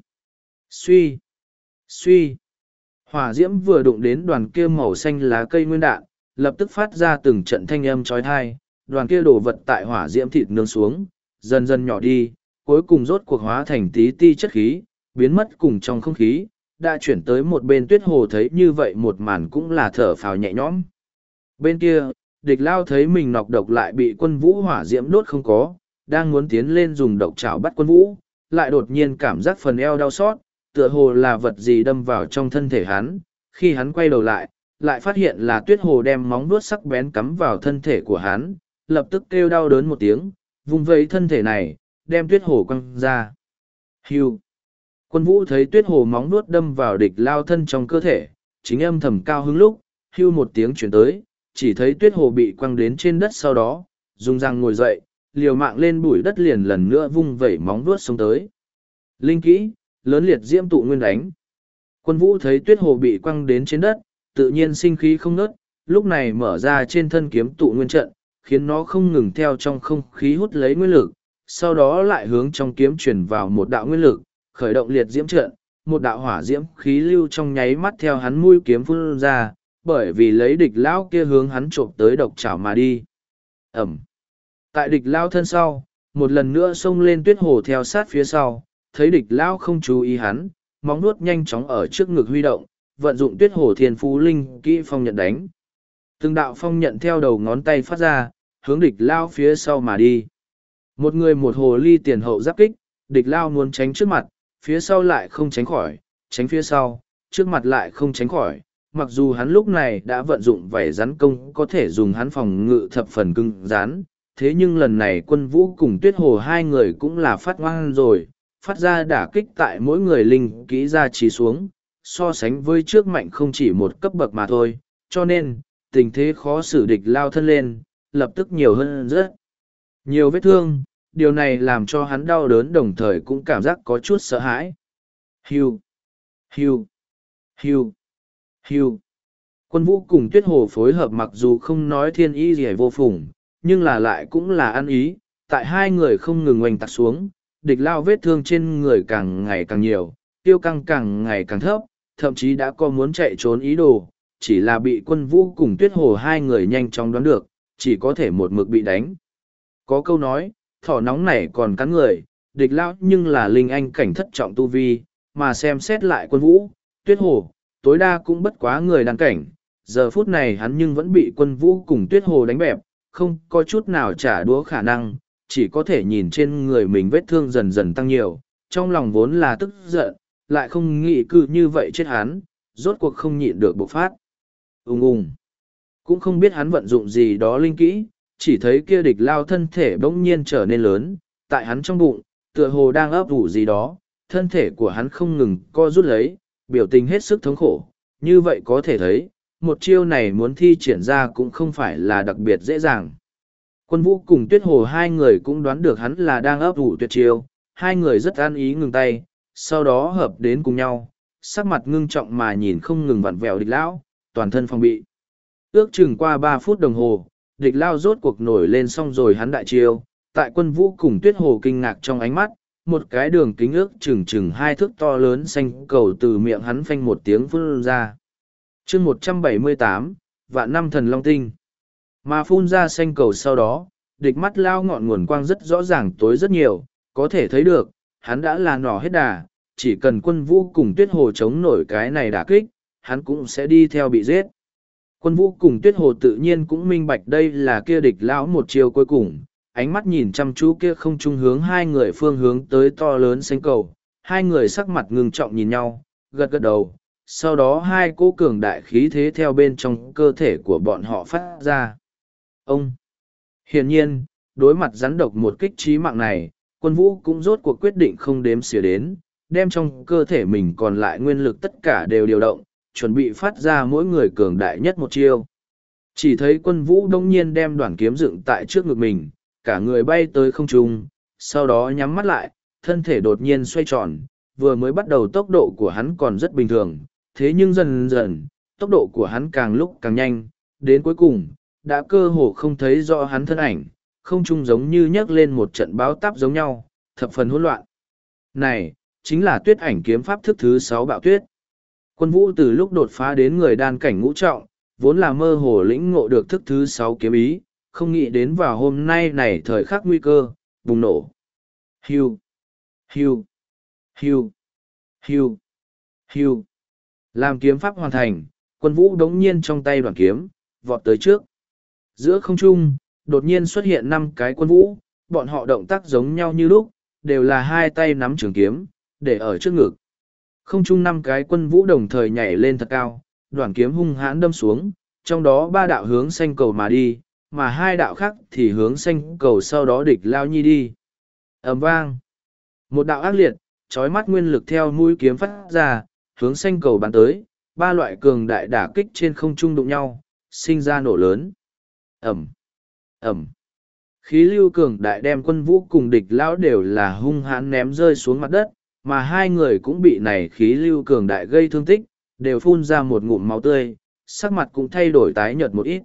suy, suy. Hỏa diễm vừa đụng đến đoàn kia màu xanh lá cây nguyên đạn, lập tức phát ra từng trận thanh âm trói thai, đoàn kia đổ vật tại hỏa diễm thịt nướng xuống, dần dần nhỏ đi, cuối cùng rốt cuộc hóa thành tí ti chất khí, biến mất cùng trong không khí, đã chuyển tới một bên tuyết hồ thấy như vậy một màn cũng là thở phào nhẹ nhõm. Bên kia, địch lao thấy mình nọc độc lại bị quân vũ hỏa diễm đốt không có, đang muốn tiến lên dùng độc chảo bắt quân vũ, lại đột nhiên cảm giác phần eo đau xót, tựa hồ là vật gì đâm vào trong thân thể hắn, khi hắn quay đầu lại, lại phát hiện là tuyết hồ đem móng vuốt sắc bén cắm vào thân thể của hắn, lập tức kêu đau đớn một tiếng, vùng vẫy thân thể này, đem tuyết hồ quăng ra. Hưu. Quân vũ thấy tuyết hồ móng nuốt đâm vào địch lao thân trong cơ thể, chính âm thầm cao hứng lúc, hưu một tiếng chuyển tới, chỉ thấy tuyết hồ bị quăng đến trên đất sau đó, dùng răng ngồi dậy, liều mạng lên bụi đất liền lần nữa vung vẩy móng nuốt xuống tới. Linh kỹ, lớn liệt diễm tụ nguyên đánh. Quân vũ thấy tuyết hồ bị quăng đến trên đất, tự nhiên sinh khí không nớt, lúc này mở ra trên thân kiếm tụ nguyên trận, khiến nó không ngừng theo trong không khí hút lấy nguyên lực, sau đó lại hướng trong kiếm chuyển vào một đạo nguyên lực, khởi động liệt diễm trận, một đạo hỏa diễm khí lưu trong nháy mắt theo hắn mũi kiếm phun ra, bởi vì lấy địch lão kia hướng hắn trộm tới độc chảo mà đi. Ẩm. Tại địch lão thân sau, một lần nữa xông lên tuyết hồ theo sát phía sau, thấy địch lão không chú ý hắn, móng nuốt nhanh chóng ở trước ngực huy động, vận dụng tuyết hồ thiên phú linh kỹ phong nhận đánh. Từng đạo phong nhận theo đầu ngón tay phát ra, hướng địch lao phía sau mà đi. Một người một hồ ly tiền hậu giáp kích, địch lao muốn tránh trước mặt, phía sau lại không tránh khỏi, tránh phía sau, trước mặt lại không tránh khỏi. Mặc dù hắn lúc này đã vận dụng vảy rắn công có thể dùng hắn phòng ngự thập phần cưng rán, thế nhưng lần này quân vũ cùng tuyết hồ hai người cũng là phát ngoan rồi, phát ra đả kích tại mỗi người linh kỹ ra trí xuống, so sánh với trước mạnh không chỉ một cấp bậc mà thôi, cho nên, tình thế khó xử địch lao thân lên, lập tức nhiều hơn rất nhiều vết thương, điều này làm cho hắn đau đớn đồng thời cũng cảm giác có chút sợ hãi. Hiu, hiu, hiu, hiu. Quân vũ cùng tuyết hồ phối hợp mặc dù không nói thiên ý gì vô phùng, nhưng là lại cũng là ăn ý, tại hai người không ngừng oanh tạc xuống, địch lao vết thương trên người càng ngày càng nhiều, tiêu căng càng ngày càng thấp, thậm chí đã có muốn chạy trốn ý đồ, chỉ là bị quân vũ cùng tuyết hồ hai người nhanh chóng đoán được, chỉ có thể một mực bị đánh. Có câu nói, thỏ nóng này còn cắn người, địch lão nhưng là linh anh cảnh thất trọng tu vi, mà xem xét lại quân vũ, tuyết hồ, tối đa cũng bất quá người đăng cảnh, giờ phút này hắn nhưng vẫn bị quân vũ cùng tuyết hồ đánh bẹp, không có chút nào trả đũa khả năng, chỉ có thể nhìn trên người mình vết thương dần dần tăng nhiều, trong lòng vốn là tức giận, lại không nghĩ cư như vậy chết hắn, rốt cuộc không nhịn được bộc phát. Ung ung. Cũng không biết hắn vận dụng gì đó linh kỹ, chỉ thấy kia địch lao thân thể bỗng nhiên trở nên lớn, tại hắn trong bụng, tựa hồ đang ấp ủ gì đó, thân thể của hắn không ngừng co rút lấy, biểu tình hết sức thống khổ. Như vậy có thể thấy, một chiêu này muốn thi triển ra cũng không phải là đặc biệt dễ dàng. Quân vũ cùng tuyết hồ hai người cũng đoán được hắn là đang ấp ủ tuyệt chiêu, hai người rất an ý ngừng tay, sau đó hợp đến cùng nhau, sắc mặt ngưng trọng mà nhìn không ngừng vặn vẹo địch lão, toàn thân phòng bị. Ước chừng qua ba phút đồng hồ, địch lao rốt cuộc nổi lên xong rồi hắn đại chiêu, tại quân vũ cùng tuyết hồ kinh ngạc trong ánh mắt, một cái đường kính ước chừng chừng hai thước to lớn xanh cầu từ miệng hắn phanh một tiếng phun ra. chương một trăm bảy mươi tám vạn năm thần long tinh. Mà phun ra xanh cầu sau đó, địch mắt lao ngọn nguồn quang rất rõ ràng tối rất nhiều, có thể thấy được, hắn đã là nỏ hết đà, chỉ cần quân vũ cùng tuyết hồ chống nổi cái này đả kích, hắn cũng sẽ đi theo bị giết. Quân vũ cùng tuyết hồ tự nhiên cũng minh bạch đây là kia địch lão một chiều cuối cùng, ánh mắt nhìn chăm chú kia không trung hướng hai người phương hướng tới to lớn xanh cầu, hai người sắc mặt ngưng trọng nhìn nhau, gật gật đầu, sau đó hai cỗ cường đại khí thế theo bên trong cơ thể của bọn họ phát ra. Ông! Hiển nhiên, đối mặt rắn độc một kích trí mạng này, quân vũ cũng rốt cuộc quyết định không đếm xỉa đến, đem trong cơ thể mình còn lại nguyên lực tất cả đều điều động, chuẩn bị phát ra mỗi người cường đại nhất một chiêu. Chỉ thấy quân vũ đông nhiên đem đoàn kiếm dựng tại trước ngực mình, cả người bay tới không trung, sau đó nhắm mắt lại, thân thể đột nhiên xoay tròn, vừa mới bắt đầu tốc độ của hắn còn rất bình thường, thế nhưng dần dần, tốc độ của hắn càng lúc càng nhanh, đến cuối cùng, đã cơ hồ không thấy rõ hắn thân ảnh, không trung giống như nhấc lên một trận báo táp giống nhau, thập phần hỗn loạn. Này, chính là tuyết ảnh kiếm pháp thức thứ sáu bạo tuyết. Quân vũ từ lúc đột phá đến người đan cảnh ngũ trọng, vốn là mơ hồ lĩnh ngộ được thức thứ sáu kiếm ý, không nghĩ đến vào hôm nay này thời khắc nguy cơ, bùng nổ. Hiu, hiu, hiu, hiu, hiu. Làm kiếm pháp hoàn thành, quân vũ đống nhiên trong tay đoàn kiếm, vọt tới trước. Giữa không trung, đột nhiên xuất hiện năm cái quân vũ, bọn họ động tác giống nhau như lúc, đều là hai tay nắm trường kiếm, để ở trước ngực. Không trung năm cái quân vũ đồng thời nhảy lên thật cao, đoàn kiếm hung hãn đâm xuống, trong đó ba đạo hướng xanh cầu mà đi, mà hai đạo khác thì hướng xanh cầu sau đó địch lao nhi đi. ầm vang. Một đạo ác liệt, trói mắt nguyên lực theo mũi kiếm phát ra, hướng xanh cầu bắn tới, ba loại cường đại đả kích trên không trung đụng nhau, sinh ra nổ lớn. Ẩm, Ẩm. Khí lưu cường đại đem quân vũ cùng địch lão đều là hung hãn ném rơi xuống mặt đất, mà hai người cũng bị này khí lưu cường đại gây thương tích, đều phun ra một ngụm máu tươi, sắc mặt cũng thay đổi tái nhợt một ít.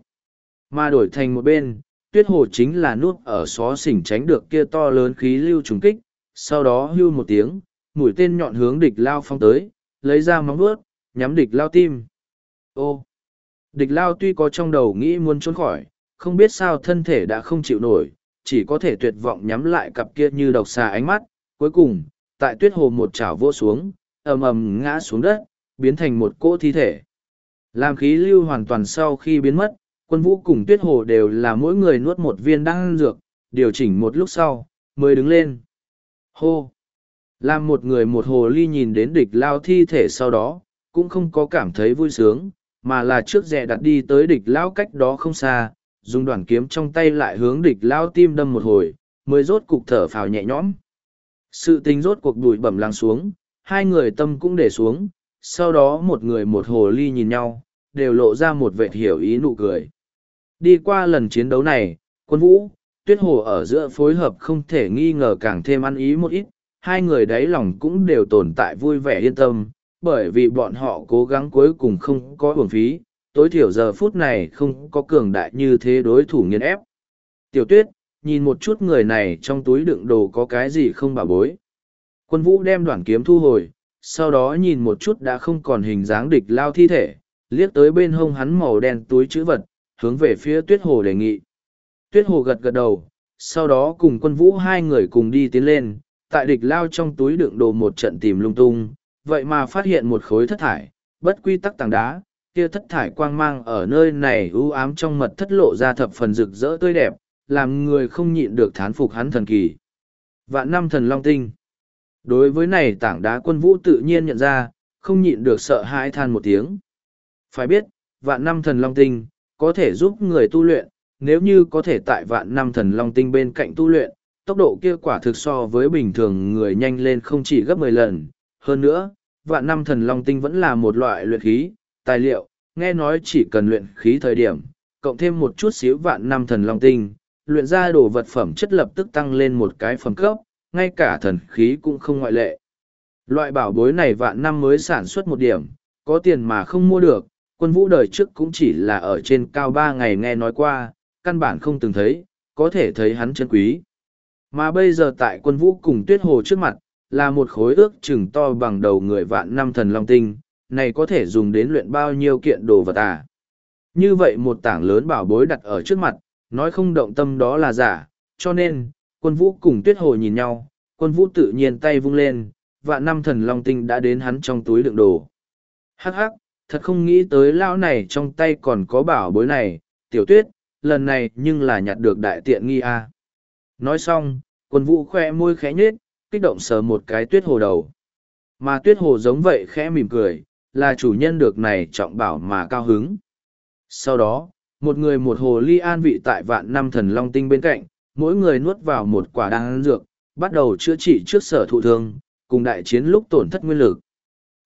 Mà đổi thành một bên, tuyết hồ chính là nuốt ở xó xỉnh tránh được kia to lớn khí lưu trùng kích, sau đó hưu một tiếng, mũi tên nhọn hướng địch lao phong tới, lấy ra móng vuốt, nhắm địch lao tim. Ô! Địch lao tuy có trong đầu nghĩ muốn trốn khỏi, không biết sao thân thể đã không chịu nổi, chỉ có thể tuyệt vọng nhắm lại cặp kia như độc xà ánh mắt. Cuối cùng, tại tuyết hồ một chảo vô xuống, ầm ầm ngã xuống đất, biến thành một cỗ thi thể. Làm khí lưu hoàn toàn sau khi biến mất, quân vũ cùng tuyết hồ đều là mỗi người nuốt một viên đan dược, điều chỉnh một lúc sau, mới đứng lên. Hô! Làm một người một hồ ly nhìn đến địch lao thi thể sau đó, cũng không có cảm thấy vui sướng, mà là trước rẻ đặt đi tới địch lao cách đó không xa, dùng đoạn kiếm trong tay lại hướng địch lao tim đâm một hồi, mới rốt cục thở phào nhẹ nhõm. Sự tình rốt cuộc đùi bẩm lắng xuống, hai người tâm cũng để xuống, sau đó một người một hồ ly nhìn nhau, đều lộ ra một vệt hiểu ý nụ cười. Đi qua lần chiến đấu này, quân vũ, tuyết hồ ở giữa phối hợp không thể nghi ngờ càng thêm ăn ý một ít, hai người đáy lòng cũng đều tồn tại vui vẻ yên tâm, bởi vì bọn họ cố gắng cuối cùng không có uổng phí, tối thiểu giờ phút này không có cường đại như thế đối thủ nghiền ép. Tiểu tuyết, nhìn một chút người này trong túi đựng đồ có cái gì không bảo bối. Quân vũ đem đoạn kiếm thu hồi, sau đó nhìn một chút đã không còn hình dáng địch lao thi thể, liếc tới bên hông hắn màu đen túi chữ vật, hướng về phía tuyết hồ đề nghị. Tuyết hồ gật gật đầu, sau đó cùng quân vũ hai người cùng đi tiến lên, tại địch lao trong túi đựng đồ một trận tìm lung tung, vậy mà phát hiện một khối thất thải, bất quy tắc tảng đá, kia thất thải quang mang ở nơi này u ám trong mật thất lộ ra thập phần rực rỡ tươi đẹp, làm người không nhịn được thán phục hắn thần kỳ. Vạn năm thần long tinh. Đối với này tảng đá quân vũ tự nhiên nhận ra, không nhịn được sợ hãi than một tiếng. Phải biết, vạn năm thần long tinh, có thể giúp người tu luyện, nếu như có thể tại vạn năm thần long tinh bên cạnh tu luyện, tốc độ kia quả thực so với bình thường người nhanh lên không chỉ gấp mười lần. Hơn nữa, vạn năm thần long tinh vẫn là một loại luyện khí, tài liệu, nghe nói chỉ cần luyện khí thời điểm, cộng thêm một chút xíu vạn năm thần long tinh, luyện ra đồ vật phẩm chất lập tức tăng lên một cái phẩm cấp, ngay cả thần khí cũng không ngoại lệ. Loại bảo bối này vạn năm mới sản xuất một điểm, có tiền mà không mua được, quân vũ đời trước cũng chỉ là ở trên cao ba ngày nghe nói qua, căn bản không từng thấy, có thể thấy hắn chân quý. Mà bây giờ tại quân vũ cùng tuyết hồ trước mặt, là một khối ước chừng to bằng đầu người vạn năm thần long tinh, này có thể dùng đến luyện bao nhiêu kiện đồ vật à. Như vậy một tảng lớn bảo bối đặt ở trước mặt, nói không động tâm đó là giả, cho nên, quân vũ cùng tuyết hồ nhìn nhau, quân vũ tự nhiên tay vung lên, vạn năm thần long tinh đã đến hắn trong túi đựng đồ. Hắc hắc, thật không nghĩ tới lão này trong tay còn có bảo bối này, tiểu tuyết, lần này nhưng là nhặt được đại tiện nghi a. Nói xong, quân vũ khoe môi khẽ nhếch, kích động sờ một cái tuyết hồ đầu. Mà tuyết hồ giống vậy khẽ mỉm cười, là chủ nhân được này trọng bảo mà cao hứng. Sau đó, một người một hồ ly an vị tại vạn năm thần long tinh bên cạnh, mỗi người nuốt vào một quả đan dược, bắt đầu chữa trị trước sở thụ thương, cùng đại chiến lúc tổn thất nguyên lực.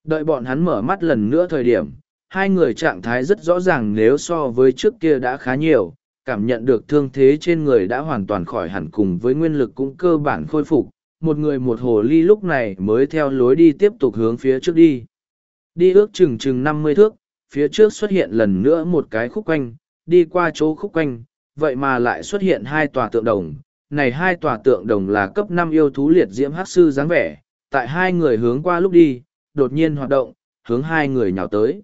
Đợi bọn hắn mở mắt lần nữa thời điểm, hai người trạng thái rất rõ ràng nếu so với trước kia đã khá nhiều, cảm nhận được thương thế trên người đã hoàn toàn khỏi hẳn cùng với nguyên lực cũng cơ bản khôi phục. Một người một hồ ly lúc này mới theo lối đi tiếp tục hướng phía trước đi. Đi ước chừng chừng năm mươi thước, phía trước xuất hiện lần nữa một cái khúc quanh, đi qua chỗ khúc quanh, vậy mà lại xuất hiện hai tòa tượng đồng. Này hai tòa tượng đồng là cấp năm yêu thú liệt diễm hắc sư dáng vẻ, tại hai người hướng qua lúc đi, đột nhiên hoạt động, hướng hai người nhào tới.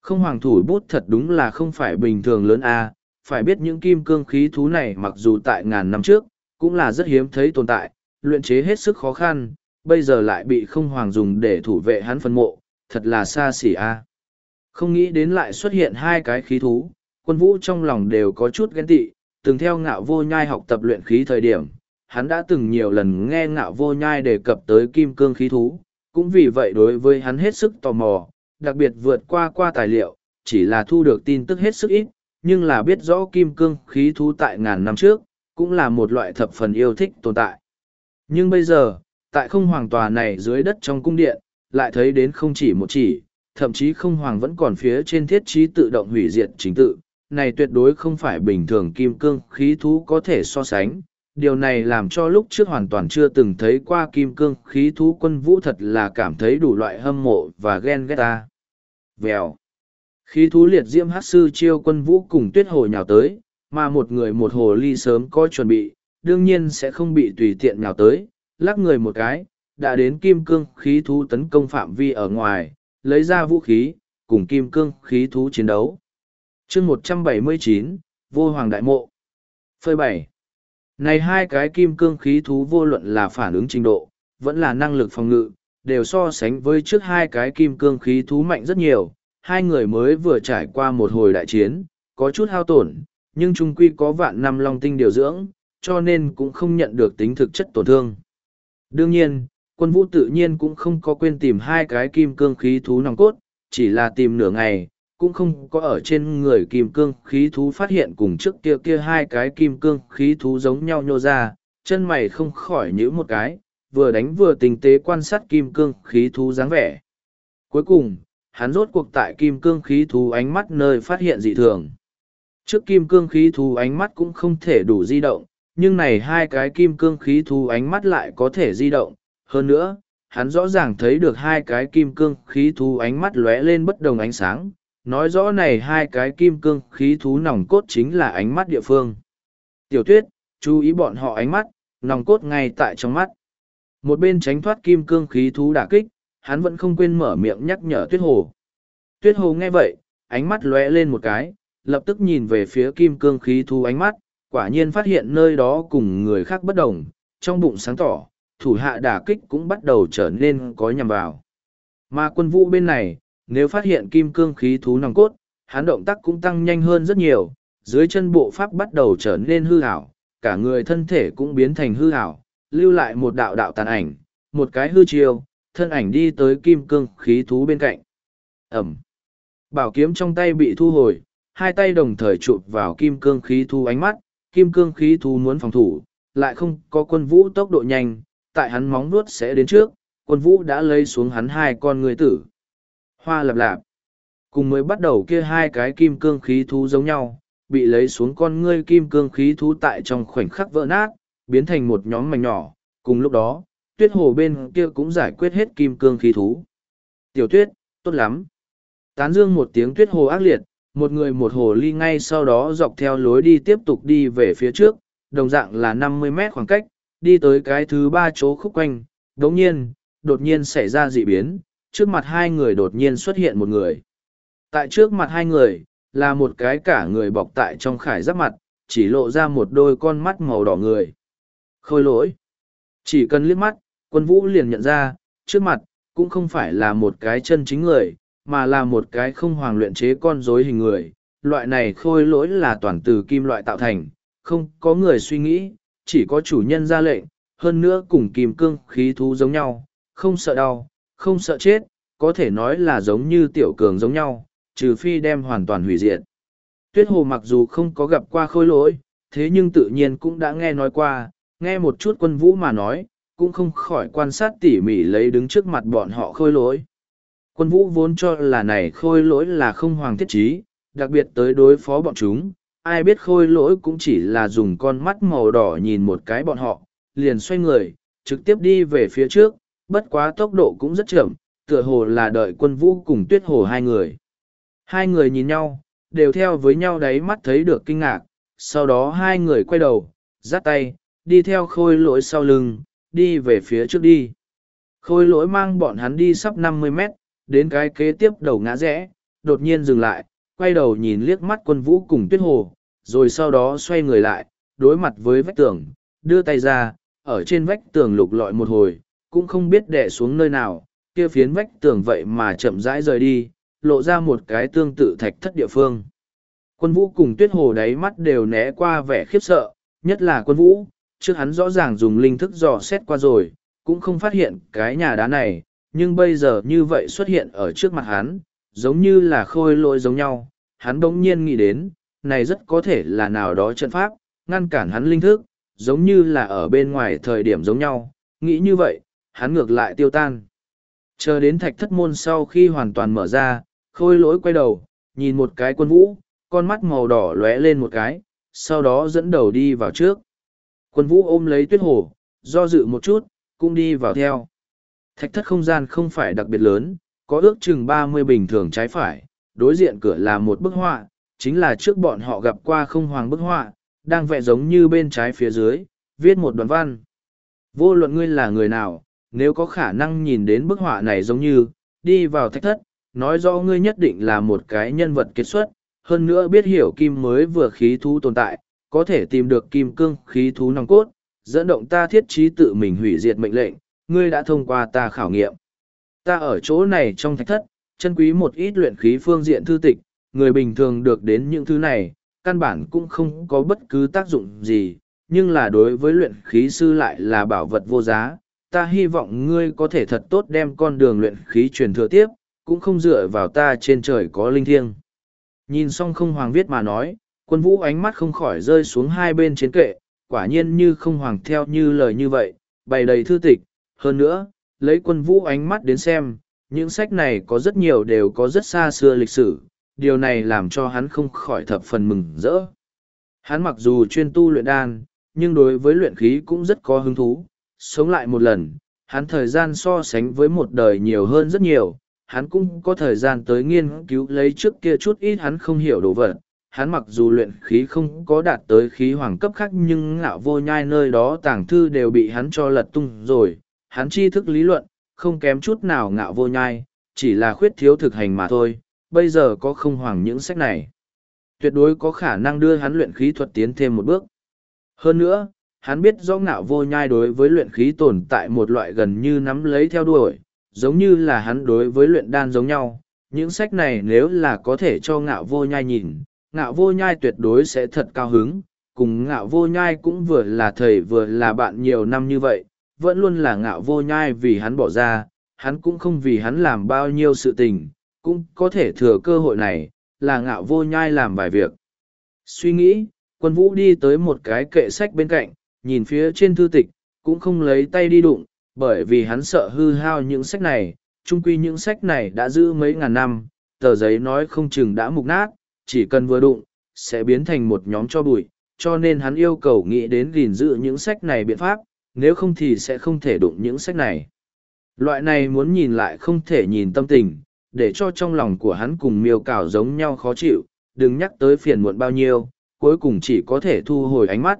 Không hoàng thủ bút thật đúng là không phải bình thường lớn a phải biết những kim cương khí thú này mặc dù tại ngàn năm trước, cũng là rất hiếm thấy tồn tại, luyện chế hết sức khó khăn, bây giờ lại bị không hoàng dùng để thủ vệ hắn phân mộ, thật là xa xỉ a Không nghĩ đến lại xuất hiện hai cái khí thú, quân vũ trong lòng đều có chút ghen tị, từng theo ngạo vô nhai học tập luyện khí thời điểm, hắn đã từng nhiều lần nghe ngạo vô nhai đề cập tới kim cương khí thú, cũng vì vậy đối với hắn hết sức tò mò, đặc biệt vượt qua qua tài liệu, chỉ là thu được tin tức hết sức ít, nhưng là biết rõ kim cương khí thú tại ngàn năm trước, cũng là một loại thập phần yêu thích tồn tại. Nhưng bây giờ, tại không hoàng tòa này dưới đất trong cung điện, lại thấy đến không chỉ một chỉ, thậm chí không hoàng vẫn còn phía trên thiết trí tự động hủy diệt chính tự, này tuyệt đối không phải bình thường kim cương khí thú có thể so sánh. Điều này làm cho lúc trước hoàn toàn chưa từng thấy qua kim cương khí thú quân vũ thật là cảm thấy đủ loại hâm mộ và ghen ghét ta. Vèo. Khí thú liệt diễm hát sư chiêu quân vũ cùng tuyết hồ nhào tới, mà một người một hồ ly sớm có chuẩn bị, đương nhiên sẽ không bị tùy tiện nhào tới, lắc người một cái, đã đến kim cương khí thú tấn công phạm vi ở ngoài, lấy ra vũ khí, cùng kim cương khí thú chiến đấu chương một trăm bảy mươi chín Vô Hoàng Đại Mộ Phơi bảy Này hai cái kim cương khí thú vô luận là phản ứng trình độ, vẫn là năng lực phòng ngự, đều so sánh với trước hai cái kim cương khí thú mạnh rất nhiều. Hai người mới vừa trải qua một hồi đại chiến, có chút hao tổn, nhưng trung quy có vạn năm long tinh điều dưỡng, cho nên cũng không nhận được tính thực chất tổn thương. Đương nhiên, quân vũ tự nhiên cũng không có quên tìm hai cái kim cương khí thú nòng cốt, chỉ là tìm nửa ngày, cũng không có ở trên người kim cương khí thú phát hiện cùng trước kia kia hai cái kim cương khí thú giống nhau nhô ra, chân mày không khỏi nhữ một cái, vừa đánh vừa tinh tế quan sát kim cương khí thú dáng vẻ. Cuối cùng, hắn rốt cuộc tại kim cương khí thú ánh mắt nơi phát hiện dị thường. Trước kim cương khí thú ánh mắt cũng không thể đủ di động, nhưng này hai cái kim cương khí thú ánh mắt lại có thể di động. Hơn nữa, hắn rõ ràng thấy được hai cái kim cương khí thú ánh mắt lóe lên bất đồng ánh sáng, nói rõ này hai cái kim cương khí thú nòng cốt chính là ánh mắt địa phương. Tiểu tuyết, chú ý bọn họ ánh mắt, nòng cốt ngay tại trong mắt. Một bên tránh thoát kim cương khí thú đả kích, hắn vẫn không quên mở miệng nhắc nhở tuyết hồ. Tuyết hồ nghe vậy, ánh mắt lóe lên một cái, lập tức nhìn về phía kim cương khí thú ánh mắt, quả nhiên phát hiện nơi đó cùng người khác bất đồng, trong bụng sáng tỏ, thủ hạ đả kích cũng bắt đầu trở nên có nhằm vào. Mà quân vũ bên này, nếu phát hiện kim cương khí thú nòng cốt, hắn động tác cũng tăng nhanh hơn rất nhiều, dưới chân bộ pháp bắt đầu trở nên hư ảo, cả người thân thể cũng biến thành hư ảo, lưu lại một đạo đạo tàn ảnh, một cái hư chiêu, thân ảnh đi tới kim cương khí thú bên cạnh. Ẩm. Bảo kiếm trong tay bị thu hồi, hai tay đồng thời chụp vào kim cương khí thú ánh mắt, kim cương khí thú muốn phòng thủ, lại không có quân vũ tốc độ nhanh, tại hắn móng vuốt sẽ đến trước, quân vũ đã lấy xuống hắn hai con người tử. Hoa lạp lạp. Cùng mới bắt đầu kia hai cái kim cương khí thú giống nhau, bị lấy xuống con ngươi kim cương khí thú tại trong khoảnh khắc vỡ nát, biến thành một nhóm mảnh nhỏ. Cùng lúc đó, tuyết hồ bên kia cũng giải quyết hết kim cương khí thú. Tiểu tuyết, tốt lắm. Tán dương một tiếng tuyết hồ ác liệt, một người một hồ ly ngay sau đó dọc theo lối đi tiếp tục đi về phía trước, đồng dạng là năm mươi mét khoảng cách, đi tới cái thứ ba chỗ khúc quanh, Đồng nhiên, đột nhiên xảy ra dị biến, trước mặt hai người đột nhiên xuất hiện một người. Tại trước mặt hai người, là một cái cả người bọc tại trong khải giáp mặt, chỉ lộ ra một đôi con mắt màu đỏ người. Khôi lỗi. Chỉ cần liếc mắt, quân vũ liền nhận ra, trước mặt, cũng không phải là một cái chân chính người, mà là một cái không hoàng luyện chế con rối hình người. Loại này khôi lỗi là toàn từ kim loại tạo thành, không có người suy nghĩ, chỉ có chủ nhân ra lệnh, hơn nữa cùng kim cương khí thú giống nhau, không sợ đau, không sợ chết, có thể nói là giống như tiểu cường giống nhau, trừ phi đem hoàn toàn hủy diệt. Tuyết hồ mặc dù không có gặp qua khôi lỗi, thế nhưng tự nhiên cũng đã nghe nói qua, nghe một chút quân vũ mà nói, cũng không khỏi quan sát tỉ mỉ lấy đứng trước mặt bọn họ khôi lỗi. Quân vũ vốn cho là này khôi lỗi là không hoàng thiết trí, đặc biệt tới đối phó bọn chúng, ai biết khôi lỗi cũng chỉ là dùng con mắt màu đỏ nhìn một cái bọn họ, liền xoay người, trực tiếp đi về phía trước, bất quá tốc độ cũng rất chậm, tựa hồ là đợi quân vũ cùng tuyết hồ hai người. Hai người nhìn nhau, đều theo với nhau đáy mắt thấy được kinh ngạc, sau đó hai người quay đầu, dắt tay, đi theo khôi lỗi sau lưng, đi về phía trước đi. Khôi lỗi mang bọn hắn đi sắp năm mươi mét, đến cái kế tiếp đầu ngã rẽ, đột nhiên dừng lại, quay đầu nhìn liếc mắt quân vũ cùng tuyết hồ, rồi sau đó xoay người lại, đối mặt với vách tường, đưa tay ra, ở trên vách tường lục lọi một hồi, cũng không biết đẻ xuống nơi nào, kia phiến vách tường vậy mà chậm rãi rời đi, lộ ra một cái tương tự thạch thất địa phương. Quân vũ cùng tuyết hồ đáy mắt đều né qua vẻ khiếp sợ, nhất là quân vũ, trước hắn rõ ràng dùng linh thức dò xét qua rồi, cũng không phát hiện cái nhà đá này, nhưng bây giờ như vậy xuất hiện ở trước mặt hắn, giống như là khôi lỗi giống nhau, hắn đống nhiên nghĩ đến, này rất có thể là nào đó trận pháp, ngăn cản hắn linh thức, giống như là ở bên ngoài thời điểm giống nhau, nghĩ như vậy, hắn ngược lại tiêu tan. Chờ đến thạch thất môn sau khi hoàn toàn mở ra, khôi lỗi quay đầu, nhìn một cái quân vũ, con mắt màu đỏ lóe lên một cái, sau đó dẫn đầu đi vào trước. Quân vũ ôm lấy tuyết hồ, do dự một chút, cũng đi vào theo. Thạch thất không gian không phải đặc biệt lớn, có ước chừng ba mươi bình thường trái phải, đối diện cửa là một bức họa, chính là trước bọn họ gặp qua không hoàng bức họa, đang vẽ giống như bên trái phía dưới, viết một đoạn văn. Vô luận ngươi là người nào, nếu có khả năng nhìn đến bức họa này giống như, đi vào thạch thất, nói rõ ngươi nhất định là một cái nhân vật kết xuất, hơn nữa biết hiểu kim mới vừa khí thú tồn tại, có thể tìm được kim cương khí thú nòng cốt, dẫn động ta thiết trí tự mình hủy diệt mệnh lệnh, ngươi đã thông qua ta khảo nghiệm. Ta ở chỗ này trong thạch thất, chân quý một ít luyện khí phương diện thư tịch, người bình thường được đến những thứ này, căn bản cũng không có bất cứ tác dụng gì, nhưng là đối với luyện khí sư lại là bảo vật vô giá. Ta hy vọng ngươi có thể thật tốt đem con đường luyện khí truyền thừa tiếp, cũng không dựa vào ta trên trời có linh thiêng. Nhìn xong không hoàng viết mà nói, quân vũ ánh mắt không khỏi rơi xuống hai bên trên kệ, quả nhiên như không hoàng theo như lời như vậy, bày đầy thư tịch, hơn nữa, lấy quân vũ ánh mắt đến xem, những sách này có rất nhiều đều có rất xa xưa lịch sử, điều này làm cho hắn không khỏi thập phần mừng rỡ. Hắn mặc dù chuyên tu luyện đan, nhưng đối với luyện khí cũng rất có hứng thú, sống lại một lần, hắn thời gian so sánh với một đời nhiều hơn rất nhiều, hắn cũng có thời gian tới nghiên cứu lấy trước kia chút ít hắn không hiểu đồ vật. Hắn mặc dù luyện khí không có đạt tới khí hoàng cấp khác nhưng ngạo vô nhai nơi đó tàng thư đều bị hắn cho lật tung rồi. Hắn tri thức lý luận, không kém chút nào ngạo vô nhai, chỉ là khuyết thiếu thực hành mà thôi. Bây giờ có không hoàng những sách này. Tuyệt đối có khả năng đưa hắn luyện khí thuật tiến thêm một bước. Hơn nữa, hắn biết do ngạo vô nhai đối với luyện khí tồn tại một loại gần như nắm lấy theo đuổi, giống như là hắn đối với luyện đan giống nhau. Những sách này nếu là có thể cho ngạo vô nhai nhìn, ngạo vô nhai tuyệt đối sẽ thật cao hứng, cùng ngạo vô nhai cũng vừa là thầy vừa là bạn nhiều năm như vậy, vẫn luôn là ngạo vô nhai vì hắn bỏ ra, hắn cũng không vì hắn làm bao nhiêu sự tình, cũng có thể thừa cơ hội này, là ngạo vô nhai làm vài việc. Suy nghĩ, quân vũ đi tới một cái kệ sách bên cạnh, nhìn phía trên thư tịch, cũng không lấy tay đi đụng, bởi vì hắn sợ hư hao những sách này, chung quy những sách này đã giữ mấy ngàn năm, tờ giấy nói không chừng đã mục nát, chỉ cần vừa đụng, sẽ biến thành một nhóm cho bụi, cho nên hắn yêu cầu nghĩ đến gìn giữ những sách này biện pháp, nếu không thì sẽ không thể đụng những sách này. Loại này muốn nhìn lại không thể nhìn tâm tình, để cho trong lòng của hắn cùng miêu cào giống nhau khó chịu, đừng nhắc tới phiền muộn bao nhiêu, cuối cùng chỉ có thể thu hồi ánh mắt.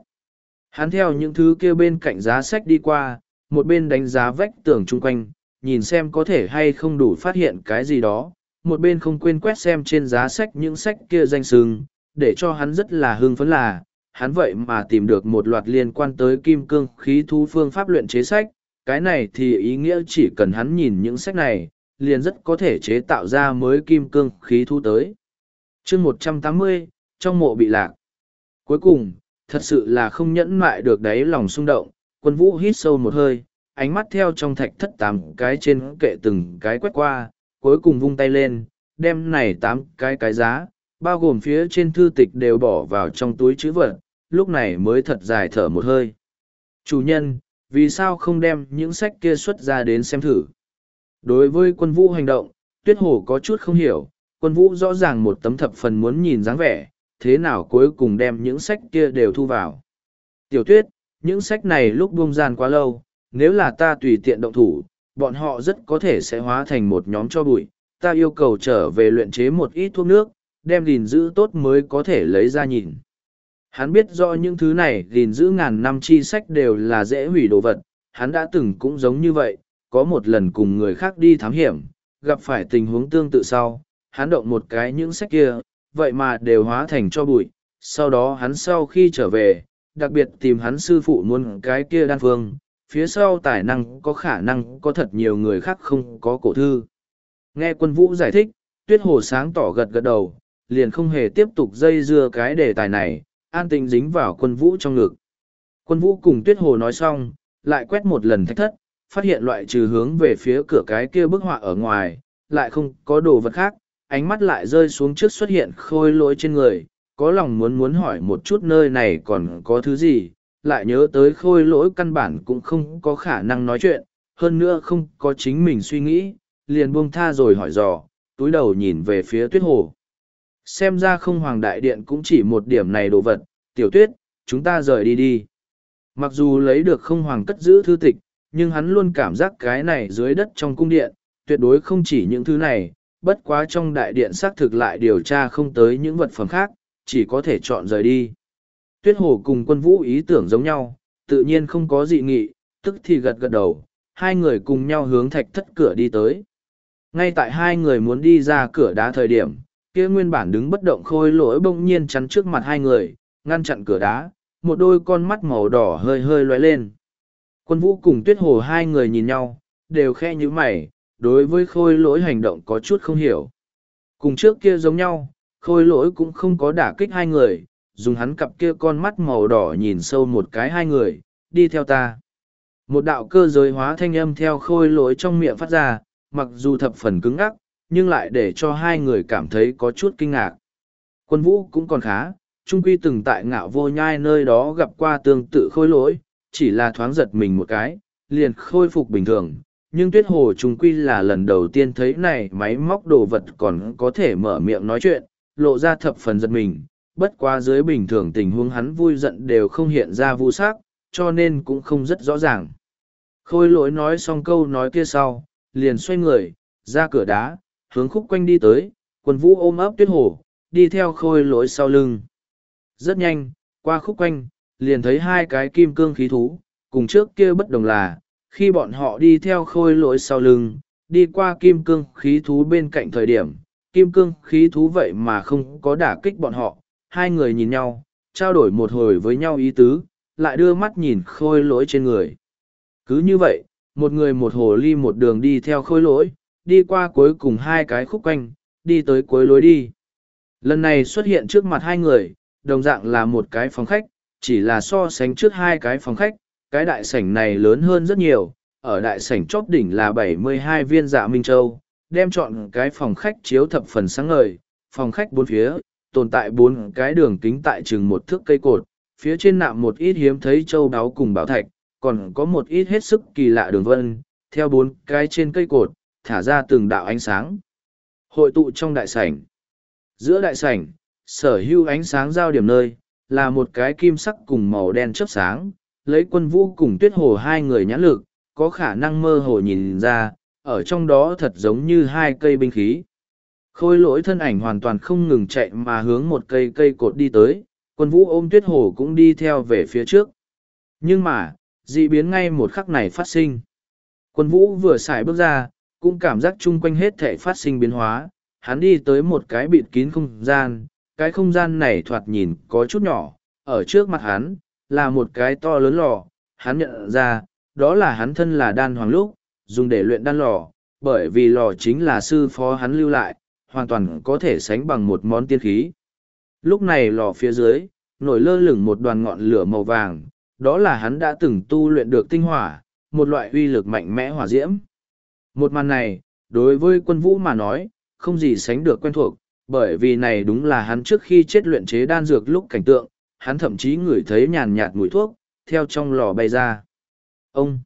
Hắn theo những thứ kia bên cạnh giá sách đi qua, một bên đánh giá vách tường chung quanh, nhìn xem có thể hay không đủ phát hiện cái gì đó, một bên không quên quét xem trên giá sách những sách kia danh sừng, để cho hắn rất là hưng phấn là, hắn vậy mà tìm được một loạt liên quan tới kim cương khí thu phương pháp luyện chế sách, cái này thì ý nghĩa chỉ cần hắn nhìn những sách này, liền rất có thể chế tạo ra mới kim cương khí thu tới. chương một trăm tám mươi trong mộ bị lạc. Cuối cùng, thật sự là không nhẫn mại được đáy lòng xung động, quân vũ hít sâu một hơi, ánh mắt theo trong thạch thất tám cái trên kệ từng cái quét qua, cuối cùng vung tay lên, đem này tám cái cái giá, bao gồm phía trên thư tịch đều bỏ vào trong túi chữ vật, lúc này mới thật dài thở một hơi. Chủ nhân, vì sao không đem những sách kia xuất ra đến xem thử? Đối với quân vũ hành động, tuyết hồ có chút không hiểu, quân vũ rõ ràng một tấm thập phần muốn nhìn dáng vẻ, thế nào cuối cùng đem những sách kia đều thu vào. Tiểu tuyết, những sách này lúc buông gian quá lâu, nếu là ta tùy tiện động thủ, bọn họ rất có thể sẽ hóa thành một nhóm cho bụi. Ta yêu cầu trở về luyện chế một ít thuốc nước, đem gìn giữ tốt mới có thể lấy ra nhìn. Hắn biết rõ những thứ này gìn giữ ngàn năm chi sách đều là dễ hủy đồ vật, hắn đã từng cũng giống như vậy, có một lần cùng người khác đi thám hiểm, gặp phải tình huống tương tự sau, hắn động một cái những sách kia, vậy mà đều hóa thành cho bụi. Sau đó hắn sau khi trở về, đặc biệt tìm hắn sư phụ muốn cái kia đan phương, phía sau tài năng có khả năng có thật nhiều người khác không có cổ thư. Nghe quân vũ giải thích, tuyết hồ sáng tỏ gật gật đầu, liền không hề tiếp tục dây dưa cái đề tài này, an tình dính vào quân vũ trong ngực. Quân vũ cùng tuyết hồ nói xong, lại quét một lần thách thất, phát hiện loại trừ hướng về phía cửa cái kia bức họa ở ngoài, lại không có đồ vật khác, ánh mắt lại rơi xuống trước xuất hiện khôi lỗi trên người, có lòng muốn muốn hỏi một chút nơi này còn có thứ gì, lại nhớ tới khôi lỗi căn bản cũng không có khả năng nói chuyện, hơn nữa không có chính mình suy nghĩ, liền buông tha rồi hỏi dò, túi đầu nhìn về phía tuyết hồ. Xem ra không hoàng đại điện cũng chỉ một điểm này đồ vật, tiểu tuyết, chúng ta rời đi đi. Mặc dù lấy được không hoàng cất giữ thư tịch, nhưng hắn luôn cảm giác cái này dưới đất trong cung điện, tuyệt đối không chỉ những thứ này, bất quá trong đại điện xác thực lại điều tra không tới những vật phẩm khác, chỉ có thể chọn rời đi. Tuyết hồ cùng quân vũ ý tưởng giống nhau, tự nhiên không có dị nghị, tức thì gật gật đầu, hai người cùng nhau hướng thạch thất cửa đi tới. Ngay tại hai người muốn đi ra cửa đá thời điểm, kia nguyên bản đứng bất động khôi lỗi bỗng nhiên chắn trước mặt hai người, ngăn chặn cửa đá, một đôi con mắt màu đỏ hơi hơi lóe lên. Quân vũ cùng tuyết hồ hai người nhìn nhau, đều khe như mày, đối với khôi lỗi hành động có chút không hiểu. Cùng trước kia giống nhau, khôi lỗi cũng không có đả kích hai người, dùng hắn cặp kia con mắt màu đỏ nhìn sâu một cái hai người, đi theo ta. Một đạo cơ giới hóa thanh âm theo khôi lỗi trong miệng phát ra, mặc dù thập phần cứng ngắc, nhưng lại để cho hai người cảm thấy có chút kinh ngạc. Quân vũ cũng còn khá, trung quy từng tại ngạo vô nhai nơi đó gặp qua tương tự khôi lỗi, chỉ là thoáng giật mình một cái, liền khôi phục bình thường. Nhưng tuyết hồ trung quy là lần đầu tiên thấy này máy móc đồ vật còn có thể mở miệng nói chuyện, lộ ra thập phần giật mình, bất quá dưới bình thường tình huống hắn vui giận đều không hiện ra vu sắc, cho nên cũng không rất rõ ràng. Khôi lỗi nói xong câu nói kia sau, liền xoay người, ra cửa đá, hướng khúc quanh đi tới, quần vũ ôm ấp tuyết hồ, đi theo khôi lỗi sau lưng. Rất nhanh, qua khúc quanh, liền thấy hai cái kim cương khí thú, cùng trước kia bất đồng là, khi bọn họ đi theo khôi lỗi sau lưng, đi qua kim cương khí thú bên cạnh thời điểm, kim cương khí thú vậy mà không có đả kích bọn họ, hai người nhìn nhau, trao đổi một hồi với nhau ý tứ, lại đưa mắt nhìn khôi lỗi trên người. Cứ như vậy, một người một hồ ly một đường đi theo khôi lỗi, đi qua cuối cùng hai cái khúc quanh, đi tới cuối lối đi. Lần này xuất hiện trước mặt hai người, đồng dạng là một cái phòng khách, chỉ là so sánh trước hai cái phòng khách, cái đại sảnh này lớn hơn rất nhiều, ở đại sảnh chóp đỉnh là 72 viên dạ Minh Châu, đem chọn cái phòng khách chiếu thập phần sáng ngời, phòng khách bốn phía, tồn tại bốn cái đường kính tại chừng một thước cây cột, phía trên nạm một ít hiếm thấy châu đáo cùng bảo thạch, còn có một ít hết sức kỳ lạ đường vân, theo bốn cái trên cây cột, thả ra từng đạo ánh sáng. Hội tụ trong đại sảnh. Giữa đại sảnh, sở hữu ánh sáng giao điểm nơi, là một cái kim sắc cùng màu đen chớp sáng, lấy quân vũ cùng tuyết hồ hai người nhãn lực, có khả năng mơ hồ nhìn ra, ở trong đó thật giống như hai cây binh khí. Khôi lỗi thân ảnh hoàn toàn không ngừng chạy mà hướng một cây cây cột đi tới, quân vũ ôm tuyết hồ cũng đi theo về phía trước. Nhưng mà, dị biến ngay một khắc này phát sinh. Quân vũ vừa xài bước ra, cũng cảm giác chung quanh hết thể phát sinh biến hóa, hắn đi tới một cái bịt kín không gian, cái không gian này thoạt nhìn có chút nhỏ, ở trước mặt hắn, là một cái to lớn lò, hắn nhận ra, đó là hắn thân là đan hoàng lúc, dùng để luyện đan lò, bởi vì lò chính là sư phó hắn lưu lại, hoàn toàn có thể sánh bằng một món tiên khí. Lúc này lò phía dưới, nổi lơ lửng một đoàn ngọn lửa màu vàng, đó là hắn đã từng tu luyện được tinh hỏa, một loại uy lực mạnh mẽ hỏa diễm. Một màn này, đối với quân vũ mà nói, không gì sánh được quen thuộc, bởi vì này đúng là hắn trước khi chết luyện chế đan dược lúc cảnh tượng, hắn thậm chí ngửi thấy nhàn nhạt mùi thuốc, theo trong lò bay ra. Ông,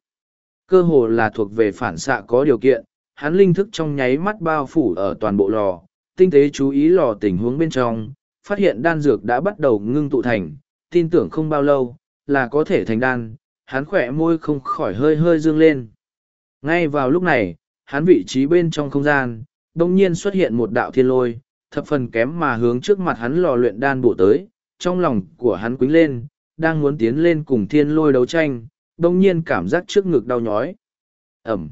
cơ hồ là thuộc về phản xạ có điều kiện, hắn linh thức trong nháy mắt bao phủ ở toàn bộ lò, tinh tế chú ý lò tình huống bên trong, phát hiện đan dược đã bắt đầu ngưng tụ thành, tin tưởng không bao lâu, là có thể thành đan, hắn khỏe môi không khỏi hơi hơi dương lên. Ngay vào lúc này, hắn vị trí bên trong không gian, đông nhiên xuất hiện một đạo thiên lôi, thập phần kém mà hướng trước mặt hắn lò luyện đan bổ tới, trong lòng của hắn quýnh lên, đang muốn tiến lên cùng thiên lôi đấu tranh, đông nhiên cảm giác trước ngực đau nhói. Ẩm.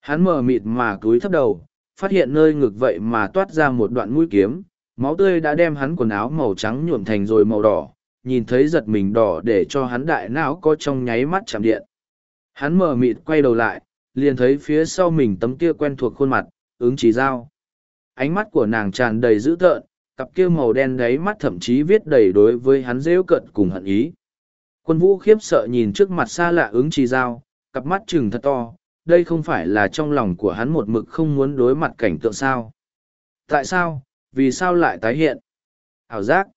Hắn mở mịt mà cúi thấp đầu, phát hiện nơi ngực vậy mà toát ra một đoạn mũi kiếm, máu tươi đã đem hắn quần áo màu trắng nhuộm thành rồi màu đỏ, nhìn thấy giật mình đỏ để cho hắn đại não có trong nháy mắt chạm điện. Hắn mở mịt quay đầu lại, liền thấy phía sau mình tấm kia quen thuộc khuôn mặt, ứng chỉ dao. Ánh mắt của nàng tràn đầy dữ tợn, cặp kia màu đen đáy mắt thậm chí viết đầy đối với hắn rêu cận cùng hận ý. Quân vũ khiếp sợ nhìn trước mặt xa lạ ứng trì dao, cặp mắt trừng thật to, đây không phải là trong lòng của hắn một mực không muốn đối mặt cảnh tượng sao. Tại sao, vì sao lại tái hiện? Ảo giác.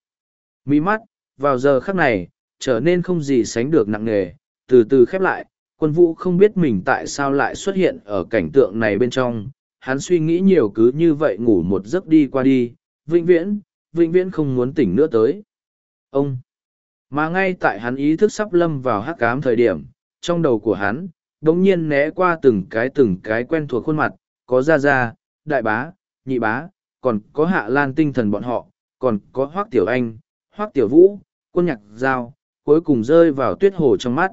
Mỹ mắt, vào giờ khắc này, trở nên không gì sánh được nặng nề, từ từ khép lại, quân vũ không biết mình tại sao lại xuất hiện ở cảnh tượng này bên trong, hắn suy nghĩ nhiều cứ như vậy ngủ một giấc đi qua đi, vĩnh viễn, vĩnh viễn không muốn tỉnh nữa tới. Ông! Mà ngay tại hắn ý thức sắp lâm vào hắc ám thời điểm, trong đầu của hắn, đống nhiên né qua từng cái từng cái quen thuộc khuôn mặt, có Gia Gia, Đại Bá, Nhị Bá, còn có Hạ Lan tinh thần bọn họ, còn có Hoác Tiểu Anh, Hoác Tiểu Vũ, quân nhạc giao, cuối cùng rơi vào tuyết hồ trong mắt.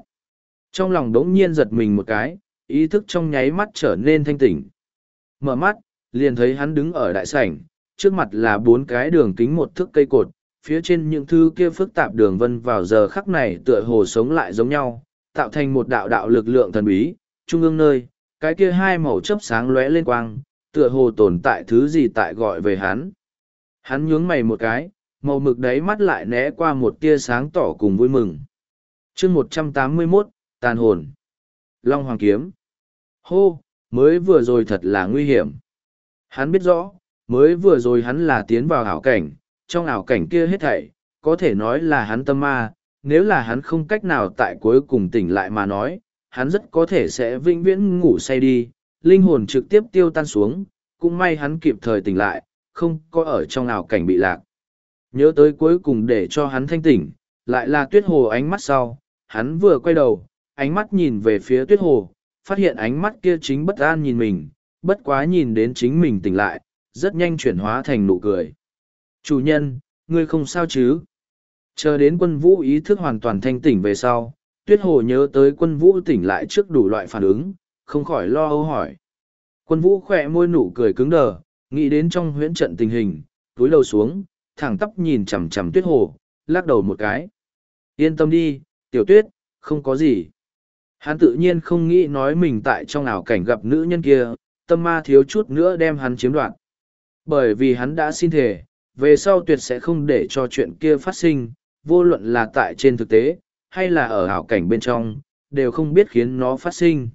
Trong lòng đống nhiên giật mình một cái, ý thức trong nháy mắt trở nên thanh tỉnh. Mở mắt, liền thấy hắn đứng ở đại sảnh, trước mặt là bốn cái đường kính một thước cây cột, phía trên những thứ kia phức tạp đường vân vào giờ khắc này tựa hồ sống lại giống nhau, tạo thành một đạo đạo lực lượng thần bí, trung ương nơi, cái kia hai màu chớp sáng lóe lên quang, tựa hồ tồn tại thứ gì tại gọi về hắn. Hắn nhướng mày một cái, màu mực đấy mắt lại né qua một tia sáng tỏ cùng vui mừng. chương một trăm tám mươi 181, tàn hồn. Long Hoàng Kiếm. Hô, mới vừa rồi thật là nguy hiểm. Hắn biết rõ, mới vừa rồi hắn là tiến vào ảo cảnh, trong ảo cảnh kia hết thảy, có thể nói là hắn tâm ma, nếu là hắn không cách nào tại cuối cùng tỉnh lại mà nói, hắn rất có thể sẽ vĩnh viễn ngủ say đi, linh hồn trực tiếp tiêu tan xuống, cũng may hắn kịp thời tỉnh lại, không có ở trong ảo cảnh bị lạc. Nhớ tới cuối cùng để cho hắn thanh tỉnh, lại là tuyết hồ ánh mắt sau, hắn vừa quay đầu, ánh mắt nhìn về phía tuyết hồ, phát hiện ánh mắt kia chính bất an nhìn mình, bất quá nhìn đến chính mình tỉnh lại, rất nhanh chuyển hóa thành nụ cười. Chủ nhân, ngươi không sao chứ? Chờ đến quân vũ ý thức hoàn toàn thanh tỉnh về sau, tuyết hồ nhớ tới quân vũ tỉnh lại trước đủ loại phản ứng, không khỏi lo âu hỏi. Quân vũ khỏe môi nụ cười cứng đờ, nghĩ đến trong huyễn trận tình hình, túi lầu xuống, thẳng tóc nhìn chằm chằm tuyết hồ, lắc đầu một cái. Yên tâm đi, tiểu tuyết, không có gì. Hắn tự nhiên không nghĩ nói mình tại trong ảo cảnh gặp nữ nhân kia, tâm ma thiếu chút nữa đem hắn chiếm đoạt. Bởi vì hắn đã xin thề, về sau tuyệt sẽ không để cho chuyện kia phát sinh, vô luận là tại trên thực tế, hay là ở ảo cảnh bên trong, đều không biết khiến nó phát sinh.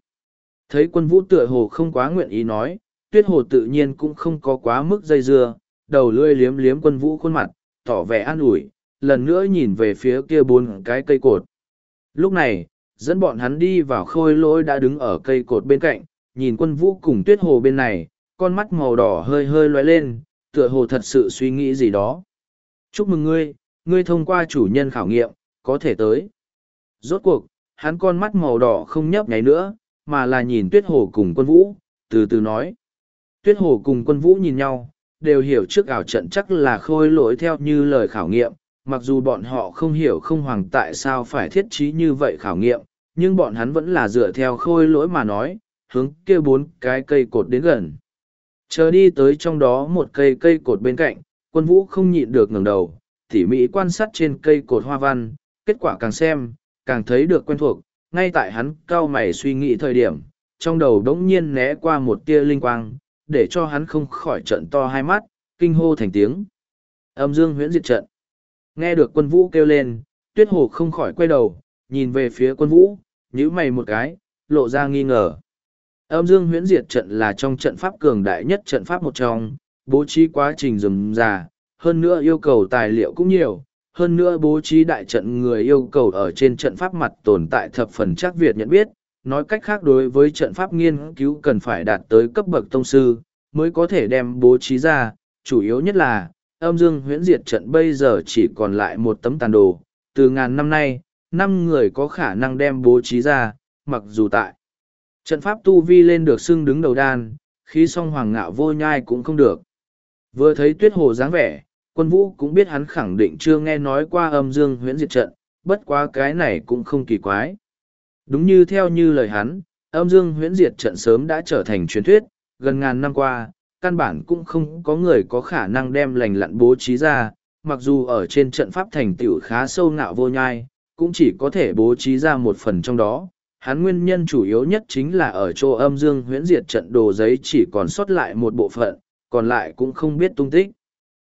Thấy quân vũ tựa hồ không quá nguyện ý nói, tuyết hồ tự nhiên cũng không có quá mức dây dưa, đầu lưỡi liếm liếm quân vũ khuôn mặt, tỏ vẻ an ủi, lần nữa nhìn về phía kia bốn cái cây cột. Lúc này, dẫn bọn hắn đi vào khôi lỗi đã đứng ở cây cột bên cạnh, nhìn quân vũ cùng tuyết hồ bên này, con mắt màu đỏ hơi hơi lóe lên, tựa hồ thật sự suy nghĩ gì đó. Chúc mừng ngươi, ngươi thông qua chủ nhân khảo nghiệm, có thể tới. Rốt cuộc, hắn con mắt màu đỏ không nhấp nháy nữa, mà là nhìn tuyết hồ cùng quân vũ, từ từ nói. Tuyết hồ cùng quân vũ nhìn nhau, đều hiểu trước ảo trận chắc là khôi lỗi theo như lời khảo nghiệm, mặc dù bọn họ không hiểu không hoàng tại sao phải thiết trí như vậy khảo nghiệm, nhưng bọn hắn vẫn là dựa theo khôi lỗi mà nói, hướng kia bốn cái cây cột đến gần. Chờ đi tới trong đó một cây cây cột bên cạnh, quân vũ không nhịn được ngẩng đầu, tỉ mỉ quan sát trên cây cột hoa văn, kết quả càng xem, càng thấy được quen thuộc, ngay tại hắn cao mày suy nghĩ thời điểm, trong đầu đống nhiên né qua một tia linh quang, để cho hắn không khỏi trận to hai mắt, kinh hô thành tiếng. Âm dương huyễn diệt trận. Nghe được quân vũ kêu lên, tuyết hồ không khỏi quay đầu, nhìn về phía quân vũ, nhíu mày một cái, lộ ra nghi ngờ. Âm dương huyễn diệt trận là trong trận pháp cường đại nhất trận pháp một trong, bố trí quá trình rườm rà, hơn nữa yêu cầu tài liệu cũng nhiều, hơn nữa bố trí đại trận người yêu cầu ở trên trận pháp mặt tồn tại thập phần chắc Việt nhận biết, nói cách khác đối với trận pháp nghiên cứu cần phải đạt tới cấp bậc tông sư, mới có thể đem bố trí ra, chủ yếu nhất là, âm dương huyễn diệt trận bây giờ chỉ còn lại một tấm tàn đồ, từ ngàn năm nay, năm người có khả năng đem bố trí ra, mặc dù tại trận pháp tu vi lên được xưng đứng đầu đan, khí song hoàng ngạo vô nhai cũng không được. Vừa thấy tuyết hồ dáng vẻ, quân vũ cũng biết hắn khẳng định chưa nghe nói qua âm dương huyễn diệt trận, bất quá cái này cũng không kỳ quái. Đúng như theo như lời hắn, âm dương huyễn diệt trận sớm đã trở thành truyền thuyết, gần ngàn năm qua, căn bản cũng không có người có khả năng đem lành lặn bố trí ra, mặc dù ở trên trận pháp thành tựu khá sâu ngạo vô nhai, cũng chỉ có thể bố trí ra một phần trong đó. Hắn nguyên nhân chủ yếu nhất chính là ở chỗ âm dương huyễn diệt trận đồ giấy chỉ còn sót lại một bộ phận, còn lại cũng không biết tung tích.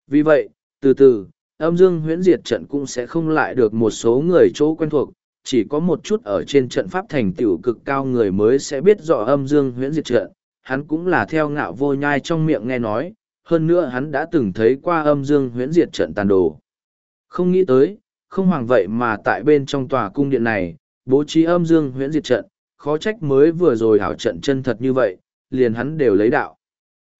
Vì vậy, từ từ, âm dương huyễn diệt trận cũng sẽ không lại được một số người chỗ quen thuộc, chỉ có một chút ở trên trận pháp thành tựu cực cao người mới sẽ biết rõ âm dương huyễn diệt trận. Hắn cũng là theo ngạo vô nhai trong miệng nghe nói, hơn nữa hắn đã từng thấy qua âm dương huyễn diệt trận tàn đồ. Không nghĩ tới, không hoàng vậy mà tại bên trong tòa cung điện này, bố trí âm dương huyễn diệt trận, khó trách mới vừa rồi hảo trận chân thật như vậy, liền hắn đều lấy đạo.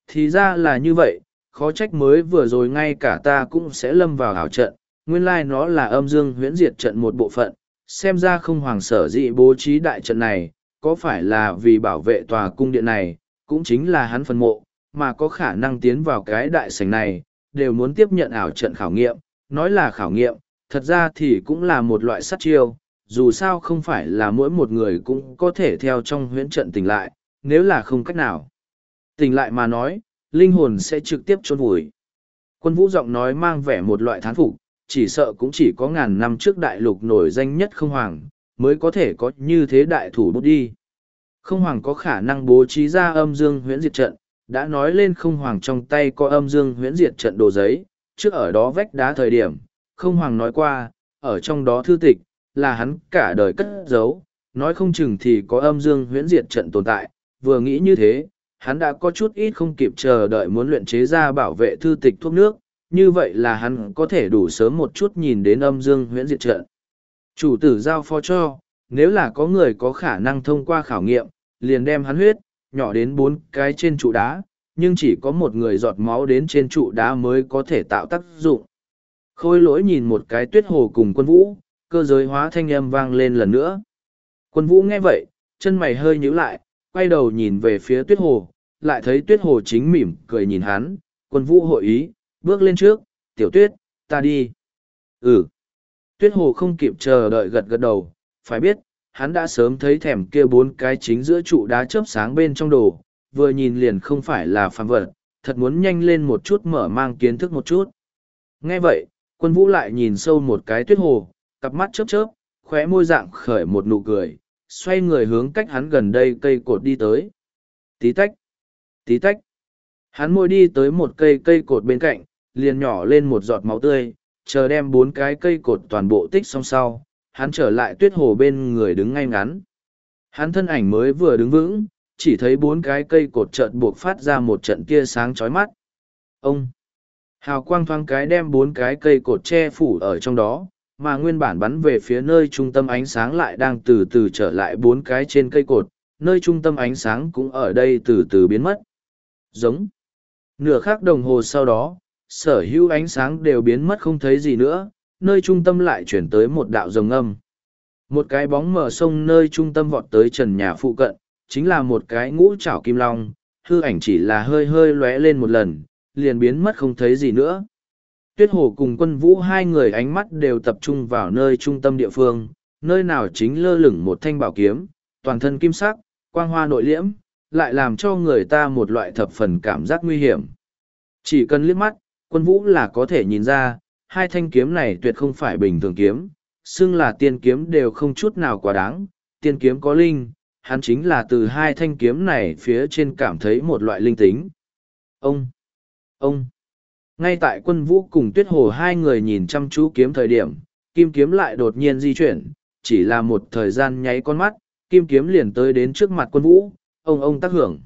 Thì ra là như vậy, khó trách mới vừa rồi ngay cả ta cũng sẽ lâm vào hảo trận, nguyên lai nó là âm dương huyễn diệt trận một bộ phận, xem ra không hoàng sở dị bố trí đại trận này, có phải là vì bảo vệ tòa cung điện này, cũng chính là hắn phân mộ, mà có khả năng tiến vào cái đại sảnh này, đều muốn tiếp nhận ảo trận khảo nghiệm, nói là khảo nghiệm, thật ra thì cũng là một loại sát chiêu, dù sao không phải là mỗi một người cũng có thể theo trong huyễn trận tỉnh lại, nếu là không cách nào. Tỉnh lại mà nói, linh hồn sẽ trực tiếp trôn vùi. Quân vũ giọng nói mang vẻ một loại thán phục, chỉ sợ cũng chỉ có ngàn năm trước đại lục nổi danh nhất không hoàng, mới có thể có như thế đại thủ bút đi. Không hoàng có khả năng bố trí ra âm dương huyễn diệt trận, đã nói lên không hoàng trong tay có âm dương huyễn diệt trận đồ giấy, trước ở đó vách đá thời điểm, không hoàng nói qua, ở trong đó thư tịch, là hắn cả đời cất giấu, nói không chừng thì có âm dương huyễn diệt trận tồn tại, vừa nghĩ như thế, hắn đã có chút ít không kịp chờ đợi muốn luyện chế ra bảo vệ thư tịch thuốc nước, như vậy là hắn có thể đủ sớm một chút nhìn đến âm dương huyễn diệt trận. Chủ tử giao phó cho, nếu là có người có khả năng thông qua khảo nghiệm, liền đem hắn huyết, nhỏ đến bốn cái trên trụ đá, nhưng chỉ có một người giọt máu đến trên trụ đá mới có thể tạo tác dụng. Khôi lỗi nhìn một cái tuyết hồ cùng quân vũ, cơ giới hóa thanh âm vang lên lần nữa. Quân vũ nghe vậy, chân mày hơi nhíu lại, quay đầu nhìn về phía tuyết hồ, lại thấy tuyết hồ chính mỉm cười nhìn hắn, quân vũ hội ý, bước lên trước, tiểu tuyết, ta đi. Ừ. Tuyết hồ không kịp chờ đợi gật gật đầu, phải biết, hắn đã sớm thấy thèm kia bốn cái chính giữa trụ đá chớp sáng bên trong đồ, vừa nhìn liền không phải là phàm vật, thật muốn nhanh lên một chút mở mang kiến thức một chút. Nghe vậy, quân vũ lại nhìn sâu một cái tuyết hồ, cặp mắt chớp chớp, khóe môi dạng khởi một nụ cười, xoay người hướng cách hắn gần đây cây cột đi tới. Tí tách, tí tách. Hắn môi đi tới một cây cây cột bên cạnh, liền nhỏ lên một giọt máu tươi, chờ đem bốn cái cây cột toàn bộ tích xong sau, hắn trở lại tuyết hồ bên người đứng ngay ngắn. Hắn thân ảnh mới vừa đứng vững, chỉ thấy bốn cái cây cột trợn buộc phát ra một trận tia sáng chói mắt. Ông! Hào quang thoáng cái đem bốn cái cây cột che phủ ở trong đó, mà nguyên bản bắn về phía nơi trung tâm ánh sáng lại đang từ từ trở lại bốn cái trên cây cột, nơi trung tâm ánh sáng cũng ở đây từ từ biến mất. Giống. Nửa khắc đồng hồ sau đó, sở hữu ánh sáng đều biến mất không thấy gì nữa, nơi trung tâm lại chuyển tới một đạo rồng âm. Một cái bóng mở sông nơi trung tâm vọt tới trần nhà phụ cận, chính là một cái ngũ trảo kim long, hư ảnh chỉ là hơi hơi lóe lên một lần, liền biến mất không thấy gì nữa. Tuyết hồ cùng quân vũ hai người ánh mắt đều tập trung vào nơi trung tâm địa phương, nơi nào chính lơ lửng một thanh bảo kiếm, toàn thân kim sắc, quang hoa nội liễm, lại làm cho người ta một loại thập phần cảm giác nguy hiểm. Chỉ cần liếc mắt, quân vũ là có thể nhìn ra, hai thanh kiếm này tuyệt không phải bình thường kiếm, xưng là tiên kiếm đều không chút nào quá đáng, tiên kiếm có linh, hắn chính là từ hai thanh kiếm này phía trên cảm thấy một loại linh tính. Ông! Ông! Ngay tại quân vũ cùng tuyết hồ hai người nhìn chăm chú kiếm thời điểm, kim kiếm lại đột nhiên di chuyển, chỉ là một thời gian nháy con mắt, kim kiếm liền tới đến trước mặt quân vũ, ông ông tác hưởng.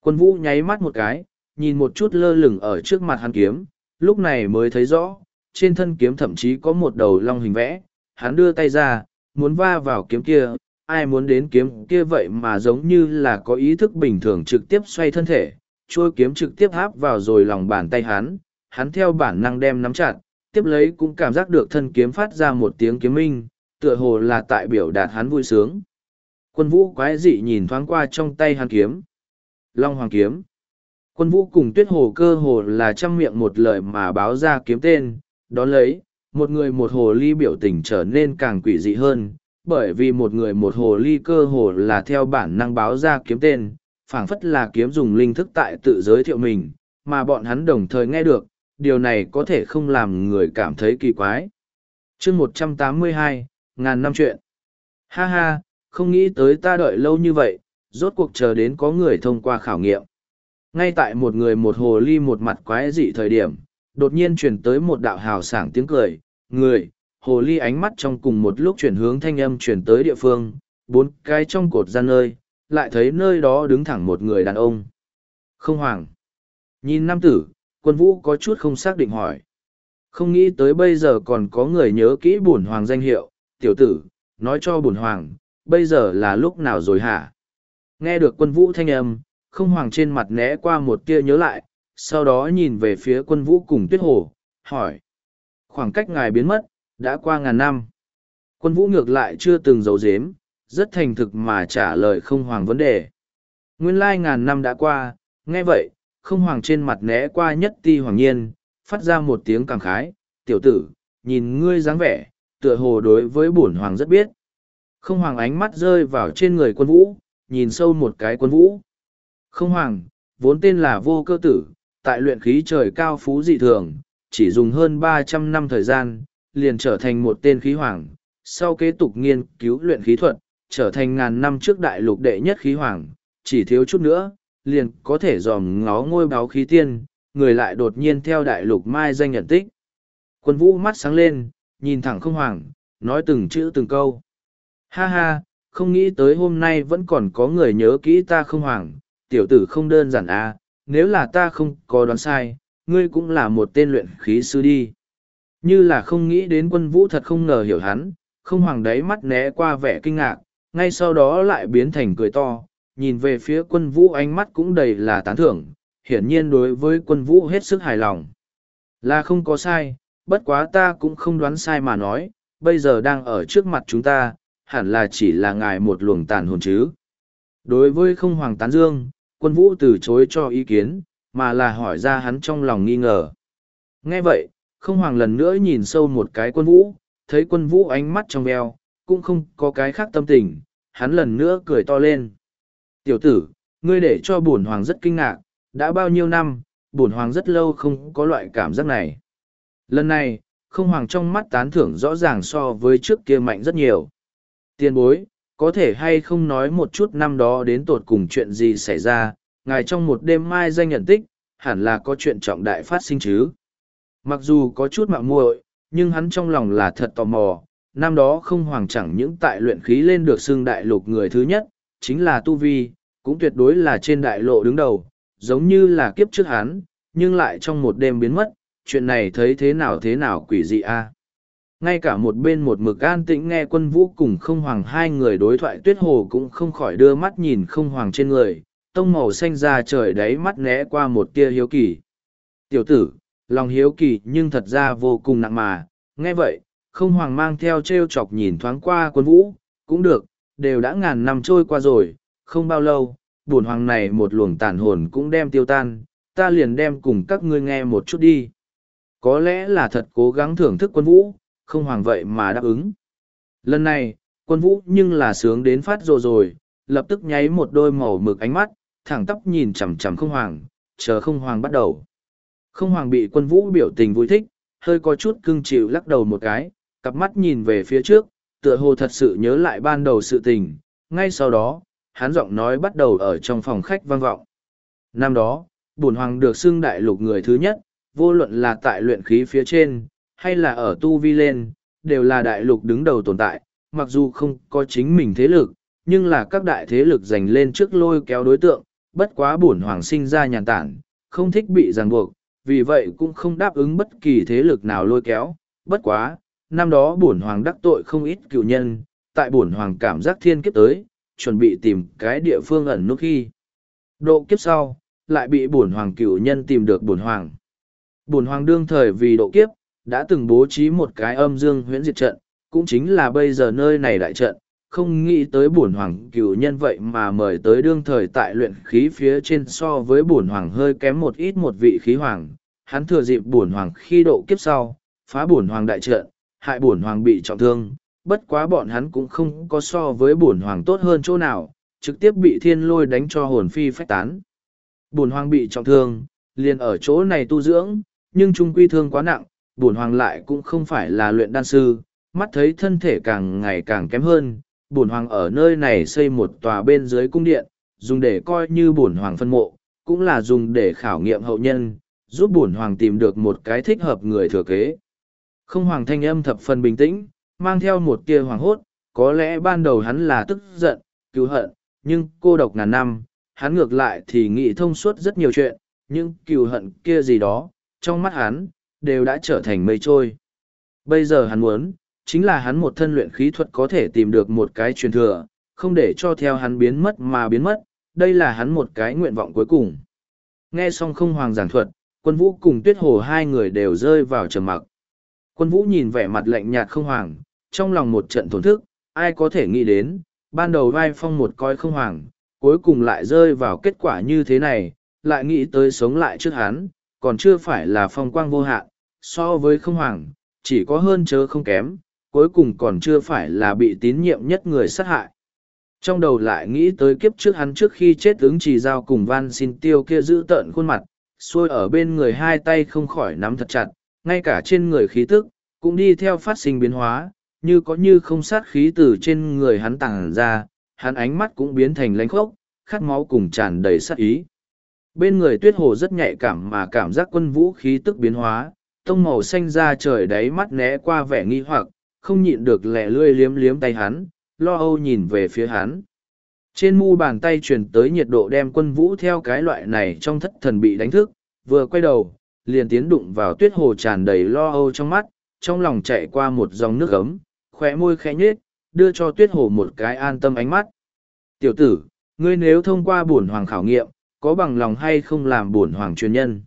Quân vũ nháy mắt một cái, nhìn một chút lơ lửng ở trước mặt hắn kiếm, lúc này mới thấy rõ, trên thân kiếm thậm chí có một đầu long hình vẽ, hắn đưa tay ra, muốn va vào kiếm kia, ai muốn đến kiếm kia vậy mà giống như là có ý thức bình thường trực tiếp xoay thân thể, trôi kiếm trực tiếp háp vào rồi lòng bàn tay hắn, hắn theo bản năng đem nắm chặt, tiếp lấy cũng cảm giác được thân kiếm phát ra một tiếng kiếm minh, tựa hồ là tại biểu đạt hắn vui sướng. Quân vũ quái dị nhìn thoáng qua trong tay hắn kiếm. Long Hoàng kiếm. Quân vũ cùng tuyết hồ cơ hồ là trăm miệng một lời mà báo ra kiếm tên, đón lấy, một người một hồ ly biểu tình trở nên càng quỷ dị hơn, bởi vì một người một hồ ly cơ hồ là theo bản năng báo ra kiếm tên, phảng phất là kiếm dùng linh thức tại tự giới thiệu mình, mà bọn hắn đồng thời nghe được, điều này có thể không làm người cảm thấy kỳ quái. chương một trăm tám mươi hai ngàn năm chuyện. Ha ha, không nghĩ tới ta đợi lâu như vậy, rốt cuộc chờ đến có người thông qua khảo nghiệm. Ngay tại một người một hồ ly một mặt quái dị thời điểm, đột nhiên chuyển tới một đạo hào sảng tiếng cười, người, hồ ly ánh mắt trong cùng một lúc chuyển hướng thanh âm chuyển tới địa phương, bốn cái trong cột ra nơi, lại thấy nơi đó đứng thẳng một người đàn ông. Không hoàng. Nhìn nam tử, quân vũ có chút không xác định hỏi. Không nghĩ tới bây giờ còn có người nhớ kỹ bổn hoàng danh hiệu, tiểu tử, nói cho bổn hoàng, bây giờ là lúc nào rồi hả? Nghe được quân vũ thanh âm, không hoàng trên mặt né qua một tia nhớ lại, sau đó nhìn về phía quân vũ cùng tuyết hồ, hỏi. Khoảng cách ngài biến mất, đã qua ngàn năm. Quân vũ ngược lại chưa từng giấu giếm, rất thành thực mà trả lời không hoàng vấn đề. Nguyên lai ngàn năm đã qua, nghe vậy, không hoàng trên mặt né qua nhất ti hoàng nhiên, phát ra một tiếng cảm khái, tiểu tử, nhìn ngươi dáng vẻ, tựa hồ đối với bổn hoàng rất biết. Không hoàng ánh mắt rơi vào trên người quân vũ, nhìn sâu một cái quân vũ. Không hoàng, vốn tên là vô cơ tử, tại luyện khí trời cao phú dị thường, chỉ dùng hơn ba trăm năm thời gian, liền trở thành một tên khí hoàng. Sau kế tục nghiên cứu luyện khí thuật, trở thành ngàn năm trước đại lục đệ nhất khí hoàng, chỉ thiếu chút nữa, liền có thể dòm ngó ngôi báo khí tiên, người lại đột nhiên theo đại lục mai danh nhận tích. Quân vũ mắt sáng lên, nhìn thẳng không hoàng, nói từng chữ từng câu. Ha ha, không nghĩ tới hôm nay vẫn còn có người nhớ kỹ ta không hoàng, tiểu tử không đơn giản à, nếu là ta không có đoán sai, ngươi cũng là một tên luyện khí sư đi. Như là không nghĩ đến quân vũ thật không ngờ hiểu hắn, không hoàng đáy mắt né qua vẻ kinh ngạc, ngay sau đó lại biến thành cười to, nhìn về phía quân vũ ánh mắt cũng đầy là tán thưởng, hiển nhiên đối với quân vũ hết sức hài lòng. Là không có sai, bất quá ta cũng không đoán sai mà nói, bây giờ đang ở trước mặt chúng ta, hẳn là chỉ là ngài một luồng tàn hồn chứ. Đối với không hoàng tán dương, quân vũ từ chối cho ý kiến, mà là hỏi ra hắn trong lòng nghi ngờ. Nghe vậy, không hoàng lần nữa nhìn sâu một cái quân vũ, thấy quân vũ ánh mắt trong veo, cũng không có cái khác tâm tình, hắn lần nữa cười to lên. Tiểu tử, ngươi để cho bổn hoàng rất kinh ngạc, đã bao nhiêu năm, bổn hoàng rất lâu không có loại cảm giác này. Lần này, không hoàng trong mắt tán thưởng rõ ràng so với trước kia mạnh rất nhiều. Tiên bối, có thể hay không nói một chút năm đó đến tột cùng chuyện gì xảy ra, ngài trong một đêm mai danh nhận tích, hẳn là có chuyện trọng đại phát sinh chứ. Mặc dù có chút mạo muội, nhưng hắn trong lòng là thật tò mò, năm đó không hoàng chẳng những tại luyện khí lên được xương đại lục người thứ nhất, chính là Tu Vi, cũng tuyệt đối là trên đại lộ đứng đầu, giống như là kiếp trước hắn, nhưng lại trong một đêm biến mất, chuyện này thấy thế nào thế nào quỷ dị a? Ngay cả một bên một mực an tĩnh nghe quân vũ cùng không hoàng hai người đối thoại tuyết hồ cũng không khỏi đưa mắt nhìn không hoàng trên người tông màu xanh ra trời đáy mắt né qua một tia hiếu kỳ. Tiểu tử lòng hiếu kỳ nhưng thật ra vô cùng nặng mà. Nghe vậy không hoàng mang theo treo chọc nhìn thoáng qua quân vũ cũng được đều đã ngàn năm trôi qua rồi không bao lâu bổn hoàng này một luồng tàn hồn cũng đem tiêu tan ta liền đem cùng các ngươi nghe một chút đi Có lẽ là thật cố gắng thưởng thức quân vũ, không hoàng vậy mà đáp ứng. Lần này, quân vũ nhưng là sướng đến phát rồi rồi, lập tức nháy một đôi màu mực ánh mắt, thẳng tắp nhìn chằm chằm không hoàng, chờ không hoàng bắt đầu. Không hoàng bị quân vũ biểu tình vui thích, hơi có chút cưng chịu lắc đầu một cái, cặp mắt nhìn về phía trước, tựa hồ thật sự nhớ lại ban đầu sự tình, ngay sau đó, hắn giọng nói bắt đầu ở trong phòng khách vang vọng. Năm đó, bổn hoàng được xưng đại lục người thứ nhất, vô luận là tại luyện khí phía trên, hay là ở tu vi lên, đều là đại lục đứng đầu tồn tại, mặc dù không có chính mình thế lực, nhưng là các đại thế lực giành lên trước lôi kéo đối tượng, bất quá bổn hoàng sinh ra nhàn tản, không thích bị ràng buộc, vì vậy cũng không đáp ứng bất kỳ thế lực nào lôi kéo, bất quá, năm đó bổn hoàng đắc tội không ít cựu nhân, tại bổn hoàng cảm giác thiên kiếp tới, chuẩn bị tìm cái địa phương ẩn nút khi. Độ kiếp sau, lại bị bổn hoàng cựu nhân tìm được bổn hoàng. Bổn hoàng đương thời vì độ kiếp, đã từng bố trí một cái âm dương huyễn diệt trận, cũng chính là bây giờ nơi này đại trận, không nghĩ tới bổn hoàng cựu nhân vậy mà mời tới đương thời tại luyện khí phía trên so với bổn hoàng hơi kém một ít một vị khí hoàng, hắn thừa dịp bổn hoàng khi độ kiếp sau, phá bổn hoàng đại trận, hại bổn hoàng bị trọng thương, bất quá bọn hắn cũng không có so với bổn hoàng tốt hơn chỗ nào, trực tiếp bị thiên lôi đánh cho hồn phi phách tán. Bổn hoàng bị trọng thương, liền ở chỗ này tu dưỡng, nhưng trung quy thương quá nặng, bổn hoàng lại cũng không phải là luyện đan sư, mắt thấy thân thể càng ngày càng kém hơn, bổn hoàng ở nơi này xây một tòa bên dưới cung điện, dùng để coi như bổn hoàng phân mộ, cũng là dùng để khảo nghiệm hậu nhân, giúp bổn hoàng tìm được một cái thích hợp người thừa kế. Không hoàng thanh âm thập phần bình tĩnh, mang theo một tia hoàng hốt, có lẽ ban đầu hắn là tức giận, cứu hận, nhưng cô độc ngàn năm, hắn ngược lại thì nghĩ thông suốt rất nhiều chuyện, nhưng cừu hận kia gì đó, trong mắt hắn, đều đã trở thành mây trôi. Bây giờ hắn muốn, chính là hắn một thân luyện khí thuật có thể tìm được một cái truyền thừa, không để cho theo hắn biến mất mà biến mất, đây là hắn một cái nguyện vọng cuối cùng. Nghe xong không hoàng giảng thuật, quân vũ cùng tuyết hồ hai người đều rơi vào trầm mặc. Quân vũ nhìn vẻ mặt lạnh nhạt không hoàng, trong lòng một trận thổn thức, ai có thể nghĩ đến, ban đầu vai phong một coi không hoàng, cuối cùng lại rơi vào kết quả như thế này, lại nghĩ tới sống lại trước hắn, còn chưa phải là phong quang vô hạn, so với không hoàng, chỉ có hơn chớ không kém, cuối cùng còn chưa phải là bị tín nhiệm nhất người sát hại. Trong đầu lại nghĩ tới kiếp trước hắn trước khi chết ứng trì giao cùng van xin tiêu kia giữ tợn khuôn mặt, xuôi ở bên người hai tay không khỏi nắm thật chặt, ngay cả trên người khí tức, cũng đi theo phát sinh biến hóa, như có như không sát khí từ trên người hắn tàng ra, hắn ánh mắt cũng biến thành lánh khốc, khát máu cùng tràn đầy sát ý. Bên người tuyết hồ rất nhạy cảm mà cảm giác quân vũ khí tức biến hóa, tông màu xanh ra trời đáy mắt né qua vẻ nghi hoặc, không nhịn được lẻ lươi liếm liếm tay hắn, lo âu nhìn về phía hắn. Trên mu bàn tay truyền tới nhiệt độ đem quân vũ theo cái loại này trong thất thần bị đánh thức, vừa quay đầu, liền tiến đụng vào tuyết hồ tràn đầy lo âu trong mắt, trong lòng chạy qua một dòng nước ấm, khóe môi khẽ nhếch, đưa cho tuyết hồ một cái an tâm ánh mắt. Tiểu tử, ngươi nếu thông qua bổn hoàng khảo nghiệm, có bằng lòng hay không làm bổn hoàng truyền nhân?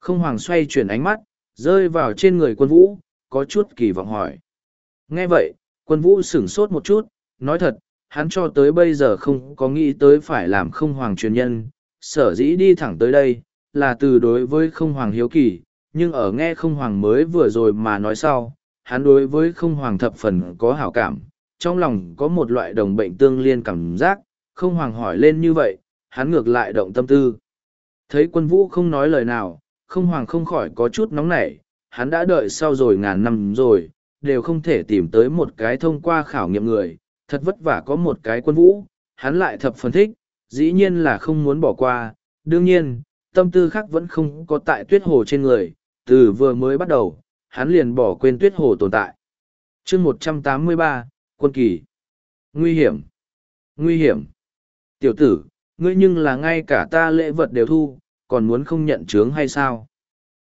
Không hoàng xoay chuyển ánh mắt, rơi vào trên người quân vũ, có chút kỳ vọng hỏi. Nghe vậy, quân vũ sửng sốt một chút, nói thật, hắn cho tới bây giờ không có nghĩ tới phải làm không hoàng truyền nhân, sở dĩ đi thẳng tới đây, là từ đối với không hoàng hiếu kỳ, nhưng ở nghe không hoàng mới vừa rồi mà nói sau, hắn đối với không hoàng thập phần có hảo cảm, trong lòng có một loại đồng bệnh tương liên cảm giác, không hoàng hỏi lên như vậy, hắn ngược lại động tâm tư. Thấy quân vũ không nói lời nào, không hoàng không khỏi có chút nóng nảy, hắn đã đợi sau rồi ngàn năm rồi, đều không thể tìm tới một cái thông qua khảo nghiệm người, thật vất vả có một cái quân vũ, hắn lại thập phần thích, dĩ nhiên là không muốn bỏ qua, đương nhiên, tâm tư khác vẫn không có tại tuyết hồ trên người, từ vừa mới bắt đầu, hắn liền bỏ quên tuyết hồ tồn tại. chương một trăm tám mươi ba quân kỳ. Nguy hiểm. Nguy hiểm. Tiểu tử, ngươi nhưng là ngay cả ta lễ vật đều thu, còn muốn không nhận chướng hay sao?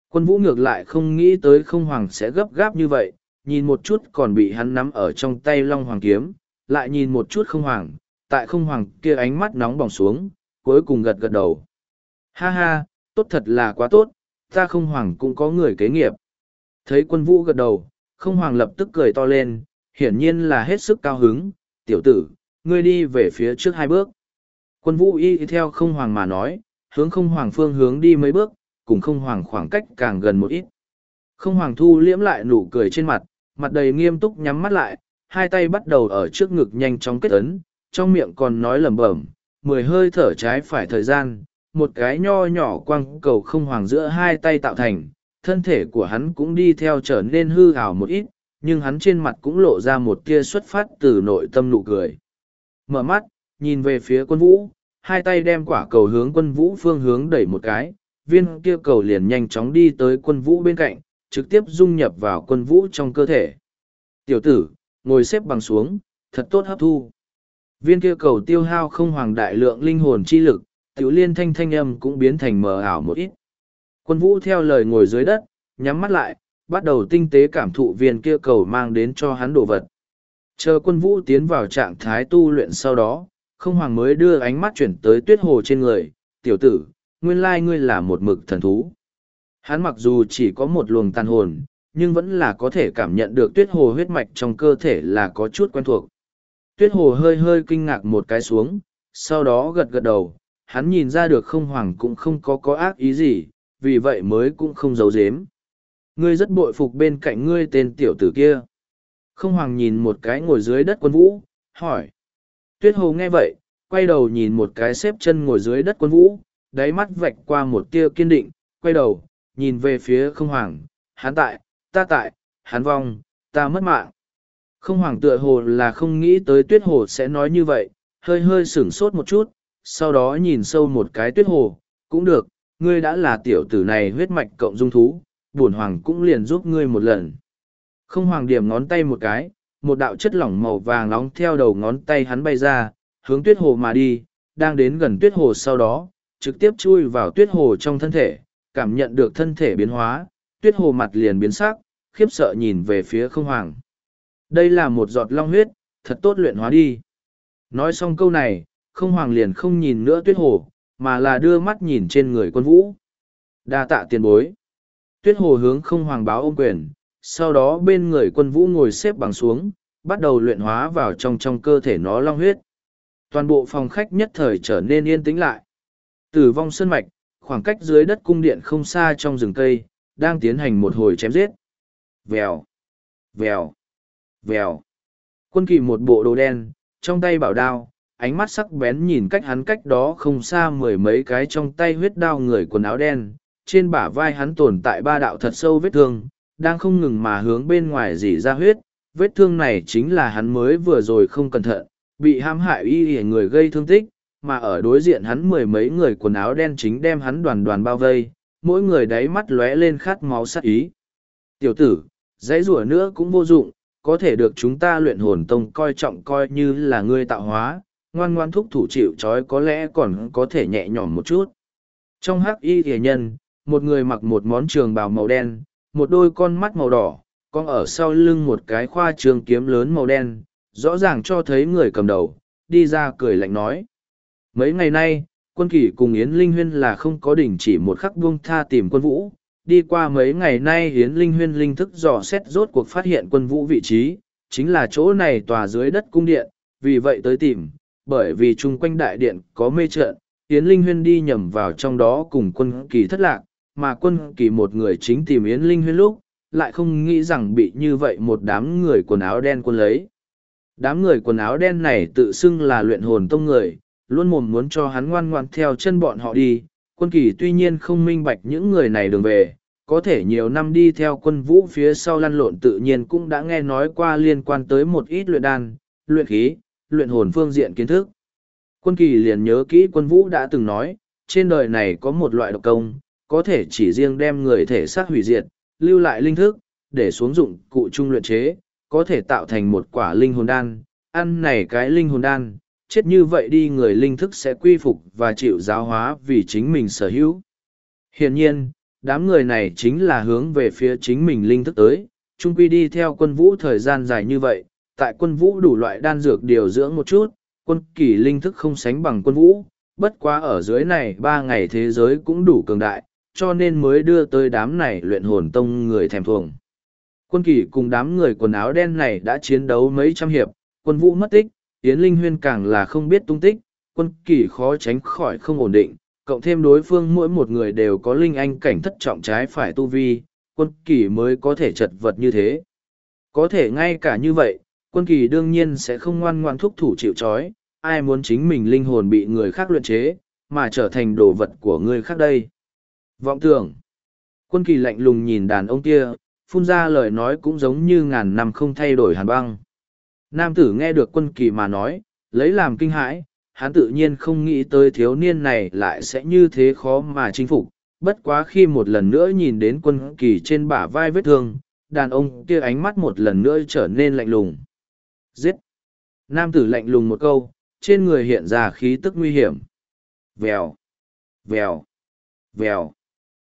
Quân vũ ngược lại không nghĩ tới không hoàng sẽ gấp gáp như vậy, nhìn một chút còn bị hắn nắm ở trong tay long hoàng kiếm, lại nhìn một chút không hoàng, tại không hoàng kia ánh mắt nóng bỏng xuống, cuối cùng gật gật đầu. Ha ha, tốt thật là quá tốt, ta không hoàng cũng có người kế nghiệp. Thấy quân vũ gật đầu, không hoàng lập tức cười to lên, hiển nhiên là hết sức cao hứng, tiểu tử, ngươi đi về phía trước hai bước. Quân vũ y theo không hoàng mà nói, hướng không hoàng phương hướng đi mấy bước, cùng không hoàng khoảng cách càng gần một ít. Không hoàng thu liễm lại nụ cười trên mặt, mặt đầy nghiêm túc nhắm mắt lại, hai tay bắt đầu ở trước ngực nhanh chóng kết ấn, trong miệng còn nói lẩm bẩm, mười hơi thở trái phải thời gian, một cái nho nhỏ quăng cầu không hoàng giữa hai tay tạo thành, thân thể của hắn cũng đi theo trở nên hư hào một ít, nhưng hắn trên mặt cũng lộ ra một tia xuất phát từ nội tâm nụ cười. Mở mắt, nhìn về phía quân vũ, hai tay đem quả cầu hướng quân vũ phương hướng đẩy một cái, viên kia cầu liền nhanh chóng đi tới quân vũ bên cạnh, trực tiếp dung nhập vào quân vũ trong cơ thể. Tiểu tử, ngồi xếp bằng xuống, thật tốt hấp thu. Viên kia cầu tiêu hao không hoàng đại lượng linh hồn chi lực, tiểu liên thanh thanh âm cũng biến thành mờ ảo một ít. Quân vũ theo lời ngồi dưới đất, nhắm mắt lại, bắt đầu tinh tế cảm thụ viên kia cầu mang đến cho hắn đồ vật. Chờ quân vũ tiến vào trạng thái tu luyện sau đó, không hoàng mới đưa ánh mắt chuyển tới tuyết hồ trên người, tiểu tử, nguyên lai ngươi là một mực thần thú. Hắn mặc dù chỉ có một luồng tàn hồn, nhưng vẫn là có thể cảm nhận được tuyết hồ huyết mạch trong cơ thể là có chút quen thuộc. Tuyết hồ hơi hơi kinh ngạc một cái xuống, sau đó gật gật đầu, hắn nhìn ra được không hoàng cũng không có có ác ý gì, vì vậy mới cũng không giấu giếm. Ngươi rất bội phục bên cạnh ngươi tên tiểu tử kia. Không hoàng nhìn một cái ngồi dưới đất quân vũ, hỏi. Tuyết hồ nghe vậy, quay đầu nhìn một cái xếp chân ngồi dưới đất quân vũ, đáy mắt vạch qua một tia kiên định, quay đầu, nhìn về phía không hoàng, hắn tại, ta tại, hắn vong, ta mất mạng. Không hoàng tựa hồ là không nghĩ tới tuyết hồ sẽ nói như vậy, hơi hơi sửng sốt một chút, sau đó nhìn sâu một cái tuyết hồ, cũng được, ngươi đã là tiểu tử này huyết mạch cộng dung thú, bổn hoàng cũng liền giúp ngươi một lần. Không hoàng điểm ngón tay một cái, một đạo chất lỏng màu vàng nóng theo đầu ngón tay hắn bay ra, hướng tuyết hồ mà đi, đang đến gần tuyết hồ sau đó, trực tiếp chui vào tuyết hồ trong thân thể, cảm nhận được thân thể biến hóa, tuyết hồ mặt liền biến sắc, khiếp sợ nhìn về phía không hoàng. Đây là một giọt long huyết, thật tốt luyện hóa đi. Nói xong câu này, không hoàng liền không nhìn nữa tuyết hồ, mà là đưa mắt nhìn trên người quân vũ. đa tạ tiền bối. Tuyết hồ hướng không hoàng báo ôm quyền, sau đó bên người quân vũ ngồi xếp bằng xuống, bắt đầu luyện hóa vào trong trong cơ thể nó long huyết. Toàn bộ phòng khách nhất thời trở nên yên tĩnh lại. Tử vong sơn mạch, khoảng cách dưới đất cung điện không xa trong rừng cây, đang tiến hành một hồi chém giết. Vèo, vèo, vèo. Quân kỳ một bộ đồ đen, trong tay bảo đao, ánh mắt sắc bén nhìn cách hắn cách đó không xa mười mấy cái trong tay huyết đao người quần áo đen, trên bả vai hắn tồn tại ba đạo thật sâu vết thương, đang không ngừng mà hướng bên ngoài dỉ ra huyết, vết thương này chính là hắn mới vừa rồi không cẩn thận, bị hãm hại y y người gây thương tích, mà ở đối diện hắn mười mấy người quần áo đen chính đem hắn đoàn đoàn bao vây, mỗi người đáy mắt lóe lên khát máu sát ý. Tiểu tử, dãy rủa nữa cũng vô dụng, có thể được chúng ta luyện hồn tông coi trọng coi như là ngươi tạo hóa, ngoan ngoan thúc thủ chịu trói có lẽ còn có thể nhẹ nhõm một chút. Trong hắc y thể nhân, một người mặc một món trường bào màu đen, một đôi con mắt màu đỏ, con ở sau lưng một cái khoa trường kiếm lớn màu đen, rõ ràng cho thấy người cầm đầu, đi ra cười lạnh nói. Mấy ngày nay, quân kỷ cùng Yến Linh Huyên là không có đỉnh chỉ một khắc buông tha tìm quân vũ. Đi qua mấy ngày nay Yến Linh Huyên linh thức dò xét rốt cuộc phát hiện quân vũ vị trí, chính là chỗ này tòa dưới đất cung điện, vì vậy tới tìm, bởi vì chung quanh đại điện có mê trận, Yến Linh Huyên đi nhầm vào trong đó cùng quân kỳ thất lạc, mà quân kỳ một người chính tìm Yến Linh Huyên lúc, lại không nghĩ rằng bị như vậy một đám người quần áo đen quân lấy. Đám người quần áo đen này tự xưng là luyện hồn tông người, luôn mồm muốn cho hắn ngoan ngoan theo chân bọn họ đi. Quân kỳ tuy nhiên không minh bạch những người này đường về, có thể nhiều năm đi theo quân vũ phía sau lăn lộn tự nhiên cũng đã nghe nói qua liên quan tới một ít luyện đan, luyện khí, luyện hồn phương diện kiến thức. Quân kỳ liền nhớ kỹ quân vũ đã từng nói, trên đời này có một loại độc công, có thể chỉ riêng đem người thể xác hủy diệt, lưu lại linh thức, để xuống dụng cụ trung luyện chế, có thể tạo thành một quả linh hồn đan, ăn này cái linh hồn đan, chết như vậy đi người linh thức sẽ quy phục và chịu giáo hóa vì chính mình sở hữu. Hiển nhiên, đám người này chính là hướng về phía chính mình linh thức tới, chung quy đi theo quân vũ thời gian dài như vậy, tại quân vũ đủ loại đan dược điều dưỡng một chút, quân kỳ linh thức không sánh bằng quân vũ, bất quá ở dưới này ba ngày thế giới cũng đủ cường đại, cho nên mới đưa tới đám này luyện hồn tông người thèm thuồng. Quân kỳ cùng đám người quần áo đen này đã chiến đấu mấy trăm hiệp, quân vũ mất tích, Yến Linh Huyên càng là không biết tung tích, quân kỳ khó tránh khỏi không ổn định, cộng thêm đối phương mỗi một người đều có linh anh cảnh thất trọng trái phải tu vi, quân kỳ mới có thể chật vật như thế. Có thể ngay cả như vậy, quân kỳ đương nhiên sẽ không ngoan ngoan thúc thủ chịu trói, ai muốn chính mình linh hồn bị người khác luyện chế, mà trở thành đồ vật của người khác đây. Vọng tưởng. Quân kỳ lạnh lùng nhìn đàn ông kia, phun ra lời nói cũng giống như ngàn năm không thay đổi hàn băng. Nam tử nghe được quân kỳ mà nói, lấy làm kinh hãi, hắn tự nhiên không nghĩ tới thiếu niên này lại sẽ như thế khó mà chinh phục. Bất quá khi một lần nữa nhìn đến quân kỳ trên bả vai vết thương, đàn ông kia ánh mắt một lần nữa trở nên lạnh lùng. Giết! Nam tử lạnh lùng một câu, trên người hiện ra khí tức nguy hiểm. Vèo! Vèo! Vèo!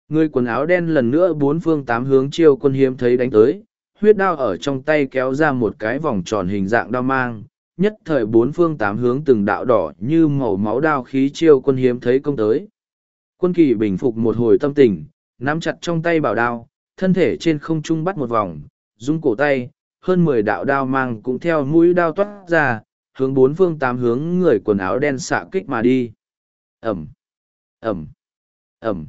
Người quần áo đen lần nữa bốn phương tám hướng chiêu quân hiếm thấy đánh tới, huyết đao ở trong tay kéo ra một cái vòng tròn hình dạng đao mang, nhất thời bốn phương tám hướng từng đạo đỏ như màu máu đao khí chiêu quân hiếm thấy công tới. Quân kỳ bình phục một hồi tâm tình, nắm chặt trong tay bảo đao, thân thể trên không trung bắt một vòng, rung cổ tay, hơn mười đạo đao mang cũng theo mũi đao toát ra, hướng bốn phương tám hướng người quần áo đen xạ kích mà đi. Ẩm, Ẩm, Ẩm.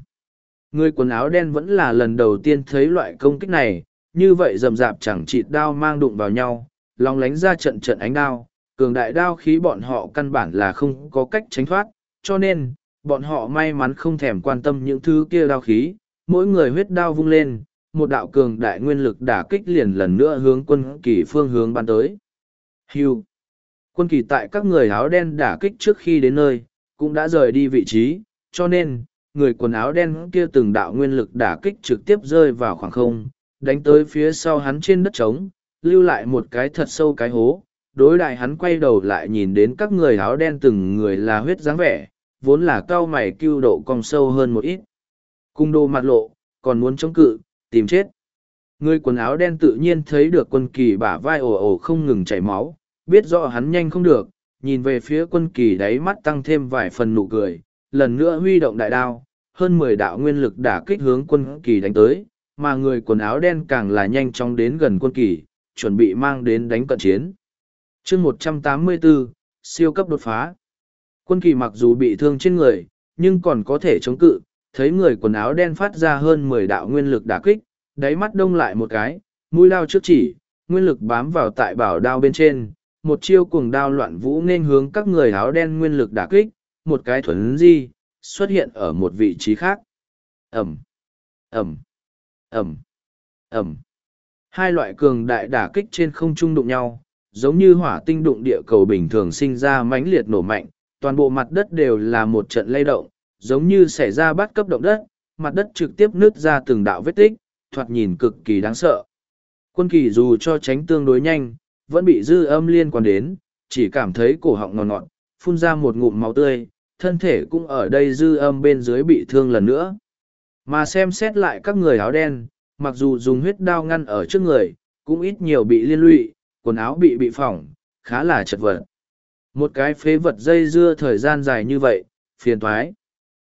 Người quần áo đen vẫn là lần đầu tiên thấy loại công kích này, như vậy rầm rạp chẳng chịt đao mang đụng vào nhau, lòng lánh ra trận trận ánh đao, cường đại đao khí bọn họ căn bản là không có cách tránh thoát, cho nên, bọn họ may mắn không thèm quan tâm những thứ kia đao khí, mỗi người huyết đao vung lên, một đạo cường đại nguyên lực đả kích liền lần nữa hướng quân kỳ phương hướng bắn tới. Hưu. Quân kỳ tại các người áo đen đả kích trước khi đến nơi, cũng đã rời đi vị trí, cho nên, người quần áo đen kia từng đạo nguyên lực đả kích trực tiếp rơi vào khoảng không, đánh tới phía sau hắn trên đất trống, lưu lại một cái thật sâu cái hố. Đối đại hắn quay đầu lại nhìn đến các người áo đen từng người là huyết dáng vẻ, vốn là cao mày cưu độ cong sâu hơn một ít. Cung đô mặt lộ, còn muốn chống cự, tìm chết. Người quần áo đen tự nhiên thấy được quân kỳ bả vai ồ ồ không ngừng chảy máu, biết rõ hắn nhanh không được, nhìn về phía quân kỳ đáy mắt tăng thêm vài phần nụ cười, lần nữa huy động đại đao, hơn mười đạo nguyên lực đả kích hướng quân kỳ đánh tới, mà người quần áo đen càng là nhanh chóng đến gần quân kỳ, chuẩn bị mang đến đánh cận chiến. chương một trăm tám mươi bốn siêu cấp đột phá. Quân kỳ mặc dù bị thương trên người, nhưng còn có thể chống cự, thấy người quần áo đen phát ra hơn mười đạo nguyên lực đả kích, đáy mắt đông lại một cái, mũi đao trước chỉ, nguyên lực bám vào tại bảo đao bên trên, một chiêu cuồng đao loạn vũ nên hướng các người áo đen nguyên lực đả kích, một cái thuần di, xuất hiện ở một vị trí khác. Ẩm, Ẩm, Ẩm, Ẩm. Hai loại cường đại đả kích trên không trung đụng nhau, giống như hỏa tinh đụng địa cầu bình thường sinh ra mãnh liệt nổ mạnh, toàn bộ mặt đất đều là một trận lay động, giống như xảy ra bắt cấp động đất, mặt đất trực tiếp nứt ra từng đạo vết tích, thoạt nhìn cực kỳ đáng sợ. Quân kỳ dù cho tránh tương đối nhanh, vẫn bị dư âm liên quan đến, chỉ cảm thấy cổ họng ngọt ngọt, phun ra một ngụm máu tươi, thân thể cũng ở đây dư âm bên dưới bị thương lần nữa. Mà xem xét lại các người áo đen, mặc dù dùng huyết đao ngăn ở trước người, cũng ít nhiều bị liên lụy, quần áo bị bị phỏng, khá là chật vật. Một cái phế vật dây dưa thời gian dài như vậy, phiền thoái.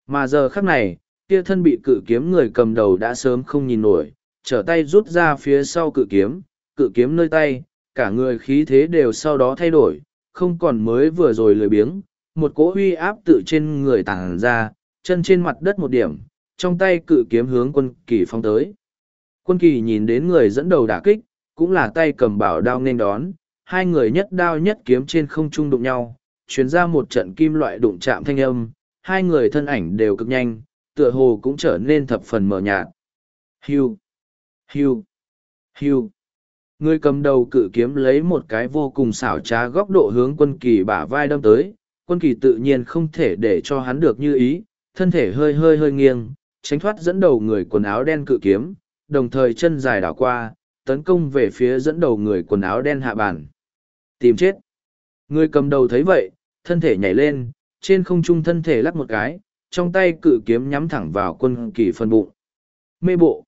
Mà giờ khắc này, kia thân bị cự kiếm người cầm đầu đã sớm không nhìn nổi, trở tay rút ra phía sau cự kiếm, cự kiếm nơi tay, cả người khí thế đều sau đó thay đổi, không còn mới vừa rồi lười biếng, một cỗ huy áp tự trên người tàng ra, chân trên mặt đất một điểm, trong tay cự kiếm hướng quân kỳ phong tới. Quân kỳ nhìn đến người dẫn đầu đả kích, cũng là tay cầm bảo đao nên đón, hai người nhất đao nhất kiếm trên không trung đụng nhau, chuyến ra một trận kim loại đụng chạm thanh âm, hai người thân ảnh đều cực nhanh, tựa hồ cũng trở nên thập phần mờ nhạt. Hưu, hưu, hưu. Người cầm đầu cự kiếm lấy một cái vô cùng xảo trá góc độ hướng quân kỳ bả vai đâm tới, quân kỳ tự nhiên không thể để cho hắn được như ý, thân thể hơi hơi hơi nghiêng, tránh thoát dẫn đầu người quần áo đen cự kiếm, đồng thời chân dài đảo qua, tấn công về phía dẫn đầu người quần áo đen hạ bản. Tìm chết. Người cầm đầu thấy vậy, thân thể nhảy lên, trên không trung thân thể lắc một cái, trong tay cự kiếm nhắm thẳng vào quân kỳ phân bụng. Mê bộ.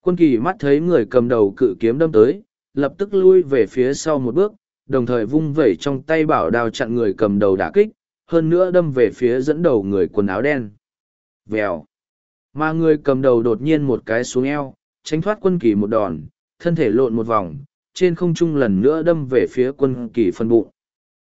Quân kỳ mắt thấy người cầm đầu cự kiếm đâm tới, lập tức lui về phía sau một bước, đồng thời vung vẩy trong tay bảo đao chặn người cầm đầu đả kích, hơn nữa đâm về phía dẫn đầu người quần áo đen. Vèo. Mà người cầm đầu đột nhiên một cái xuống eo, tránh thoát quân kỳ một đòn, thân thể lộn một vòng, trên không trung lần nữa đâm về phía quân kỳ phân bụng.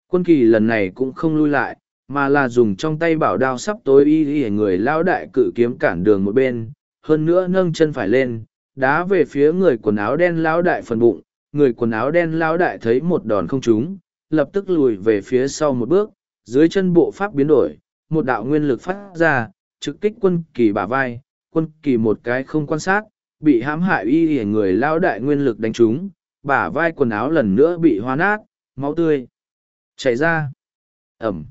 Quân kỳ lần này cũng không lui lại, mà là dùng trong tay bảo đao sắp tối y y người lao đại cự kiếm cản đường một bên, hơn nữa nâng chân phải lên, đá về phía người quần áo đen lão đại phần bụng người quần áo đen lão đại thấy một đòn không trúng lập tức lùi về phía sau một bước dưới chân bộ pháp biến đổi một đạo nguyên lực phát ra trực kích quân kỳ bả vai quân kỳ một cái không quan sát bị hãm hại y y người lão đại nguyên lực đánh trúng bả vai quần áo lần nữa bị hoa nát máu tươi chảy ra ẩm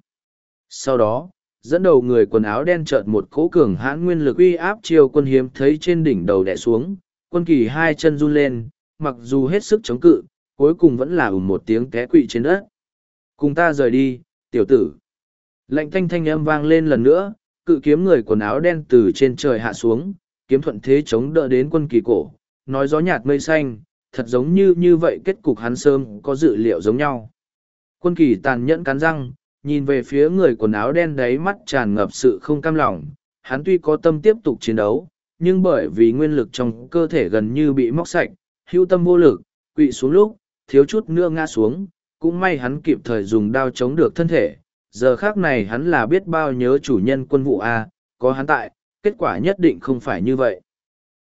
sau đó, dẫn đầu người quần áo đen trợn một cỗ cường hãn nguyên lực uy áp chiêu quân hiếm thấy trên đỉnh đầu đẻ xuống, quân kỳ hai chân run lên, mặc dù hết sức chống cự, cuối cùng vẫn là ủng một tiếng té quỵ trên đất. Cùng ta rời đi, tiểu tử. Lạnh thanh thanh âm vang lên lần nữa, cự kiếm người quần áo đen từ trên trời hạ xuống, kiếm thuận thế chống đỡ đến quân kỳ cổ, nói gió nhạt mây xanh, thật giống như như vậy kết cục hắn sớm có dự liệu giống nhau. Quân kỳ tàn nhẫn cắn răng nhìn về phía người quần áo đen đấy mắt tràn ngập sự không cam lòng. Hắn tuy có tâm tiếp tục chiến đấu, nhưng bởi vì nguyên lực trong cơ thể gần như bị móc sạch, hưu tâm vô lực, quỵ xuống lúc, thiếu chút nữa ngã xuống. Cũng may hắn kịp thời dùng đao chống được thân thể. Giờ khác này hắn là biết bao nhớ chủ nhân quân vụ a, có hắn tại, kết quả nhất định không phải như vậy.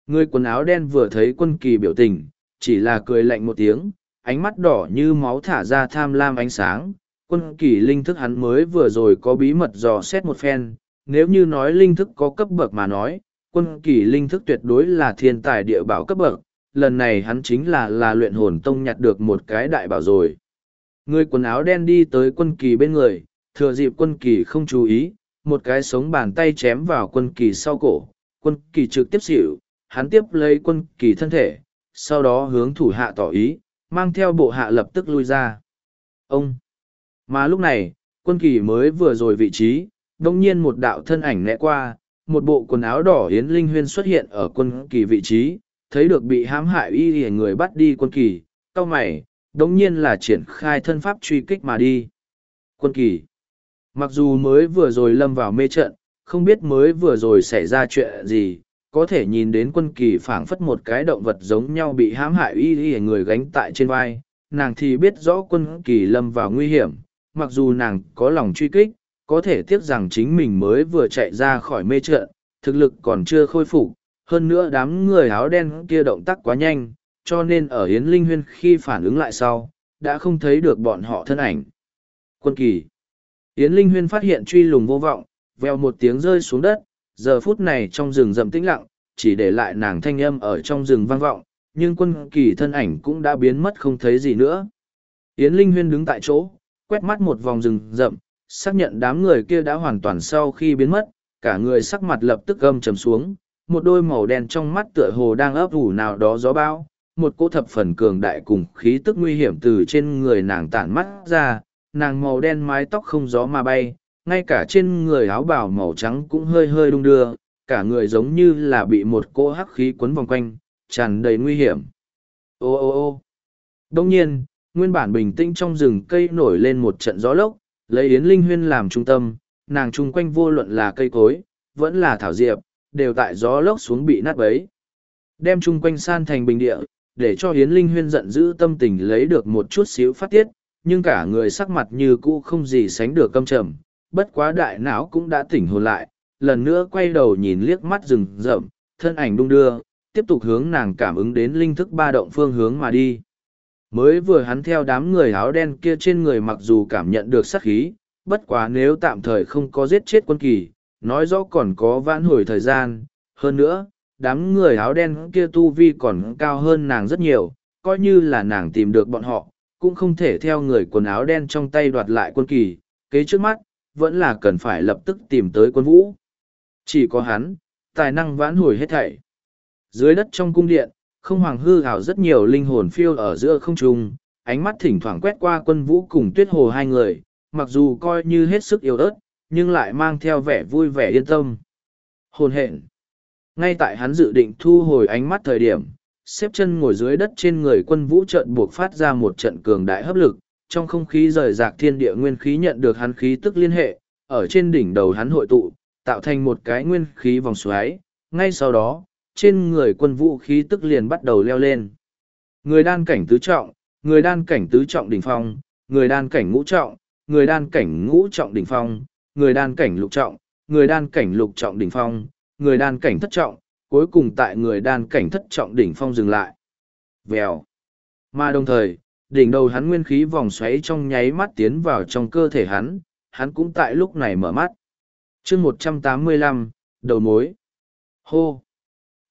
Người quần áo đen vừa thấy quân kỳ biểu tình, chỉ là cười lạnh một tiếng, ánh mắt đỏ như máu thả ra tham lam ánh sáng quân kỳ linh thức hắn mới vừa rồi có bí mật dò xét một phen, nếu như nói linh thức có cấp bậc mà nói, quân kỳ linh thức tuyệt đối là thiên tài địa bảo cấp bậc, lần này hắn chính là là luyện hồn tông nhặt được một cái đại bảo rồi. Người quần áo đen đi tới quân kỳ bên người, thừa dịp quân kỳ không chú ý, một cái sống bàn tay chém vào quân kỳ sau cổ, quân kỳ trực tiếp xỉu, hắn tiếp lấy quân kỳ thân thể, sau đó hướng thủ hạ tỏ ý, mang theo bộ hạ lập tức lui ra. Ông! Mà lúc này, quân kỳ mới vừa rồi vị trí đồng nhiên một đạo thân ảnh lẽ qua, một bộ quần áo đỏ yến linh huyên xuất hiện ở quân kỳ vị trí, thấy được bị hãm hại y hề người bắt đi quân kỳ cao mày đống nhiên là triển khai thân pháp truy kích mà đi. Quân kỳ, mặc dù mới vừa rồi lâm vào mê trận, không biết mới vừa rồi xảy ra chuyện gì, có thể nhìn đến quân kỳ phảng phất một cái động vật giống nhau bị hãm hại y y người gánh tại trên vai, nàng thì biết rõ quân kỳ lâm vào nguy hiểm mặc dù nàng có lòng truy kích có thể tiếc rằng chính mình mới vừa chạy ra khỏi mê trận thực lực còn chưa khôi phục hơn nữa đám người áo đen kia động tác quá nhanh cho nên ở Yến Linh Huyên khi phản ứng lại sau, đã không thấy được bọn họ thân ảnh. Quân kỳ Yến Linh Huyên phát hiện truy lùng vô vọng, veo một tiếng rơi xuống đất, giờ phút này trong rừng rậm tĩnh lặng, chỉ để lại nàng thanh âm ở trong rừng vang vọng, nhưng quân kỳ thân ảnh cũng đã biến mất không thấy gì nữa. Yến Linh Huyên đứng tại chỗ, quét mắt một vòng rừng rậm, xác nhận đám người kia đã hoàn toàn sau khi biến mất, cả người sắc mặt lập tức gâm trầm xuống, một đôi màu đen trong mắt tựa hồ đang ấp ủ nào đó gió bão, một cỗ thập phần cường đại cùng khí tức nguy hiểm từ trên người nàng tản mắt ra, nàng màu đen mái tóc không gió mà bay, ngay cả trên người áo bào màu trắng cũng hơi hơi đung đưa, cả người giống như là bị một cô hắc khí quấn vòng quanh, tràn đầy nguy hiểm. Ô ô ô đông nhiên, nguyên bản bình tĩnh trong rừng cây nổi lên một trận gió lốc, lấy Yến Linh Huyên làm trung tâm, nàng chung quanh vô luận là cây cối, vẫn là thảo diệp, đều tại gió lốc xuống bị nát bấy. Đem chung quanh san thành bình địa, để cho Yến Linh Huyên giận dữ tâm tình lấy được một chút xíu phát tiết, nhưng cả người sắc mặt như cũ không gì sánh được căm trầm, bất quá đại não cũng đã tỉnh hồn lại, lần nữa quay đầu nhìn liếc mắt rừng rậm, thân ảnh đung đưa, tiếp tục hướng nàng cảm ứng đến linh thức ba động phương hướng mà đi. Mới vừa hắn theo đám người áo đen kia trên người mặc dù cảm nhận được sát khí, bất quá nếu tạm thời không có giết chết quân kỳ, nói rõ còn có vãn hồi thời gian, hơn nữa, đám người áo đen kia tu vi còn cao hơn nàng rất nhiều, coi như là nàng tìm được bọn họ, cũng không thể theo người quần áo đen trong tay đoạt lại quân kỳ, kế trước mắt, vẫn là cần phải lập tức tìm tới quân vũ. Chỉ có hắn, tài năng vãn hồi hết thảy. Dưới đất trong cung điện, không hoàng hư ảo rất nhiều linh hồn phiêu ở giữa không trung, ánh mắt thỉnh thoảng quét qua quân vũ cùng tuyết hồ hai người, mặc dù coi như hết sức yếu ớt, nhưng lại mang theo vẻ vui vẻ yên tâm. Hồn hện. Ngay tại hắn dự định thu hồi ánh mắt thời điểm, xếp chân ngồi dưới đất trên người quân vũ trận buộc phát ra một trận cường đại hấp lực, trong không khí rời rạc thiên địa nguyên khí nhận được hắn khí tức liên hệ, ở trên đỉnh đầu hắn hội tụ, tạo thành một cái nguyên khí vòng xoáy, ngay sau đó, trên người quân vũ khí tức liền bắt đầu leo lên. Người đan cảnh tứ trọng, người đan cảnh tứ trọng đỉnh phong, người đan cảnh ngũ trọng, người đan cảnh ngũ trọng đỉnh phong, người đan cảnh lục trọng, người đan cảnh lục trọng đỉnh phong, người đan cảnh thất trọng, cuối cùng tại người đan cảnh thất trọng đỉnh phong dừng lại. Vèo. Mà đồng thời, đỉnh đầu hắn nguyên khí vòng xoáy trong nháy mắt tiến vào trong cơ thể hắn, hắn cũng tại lúc này mở mắt. chương một trăm tám mươi lăm đầu mối. Hô.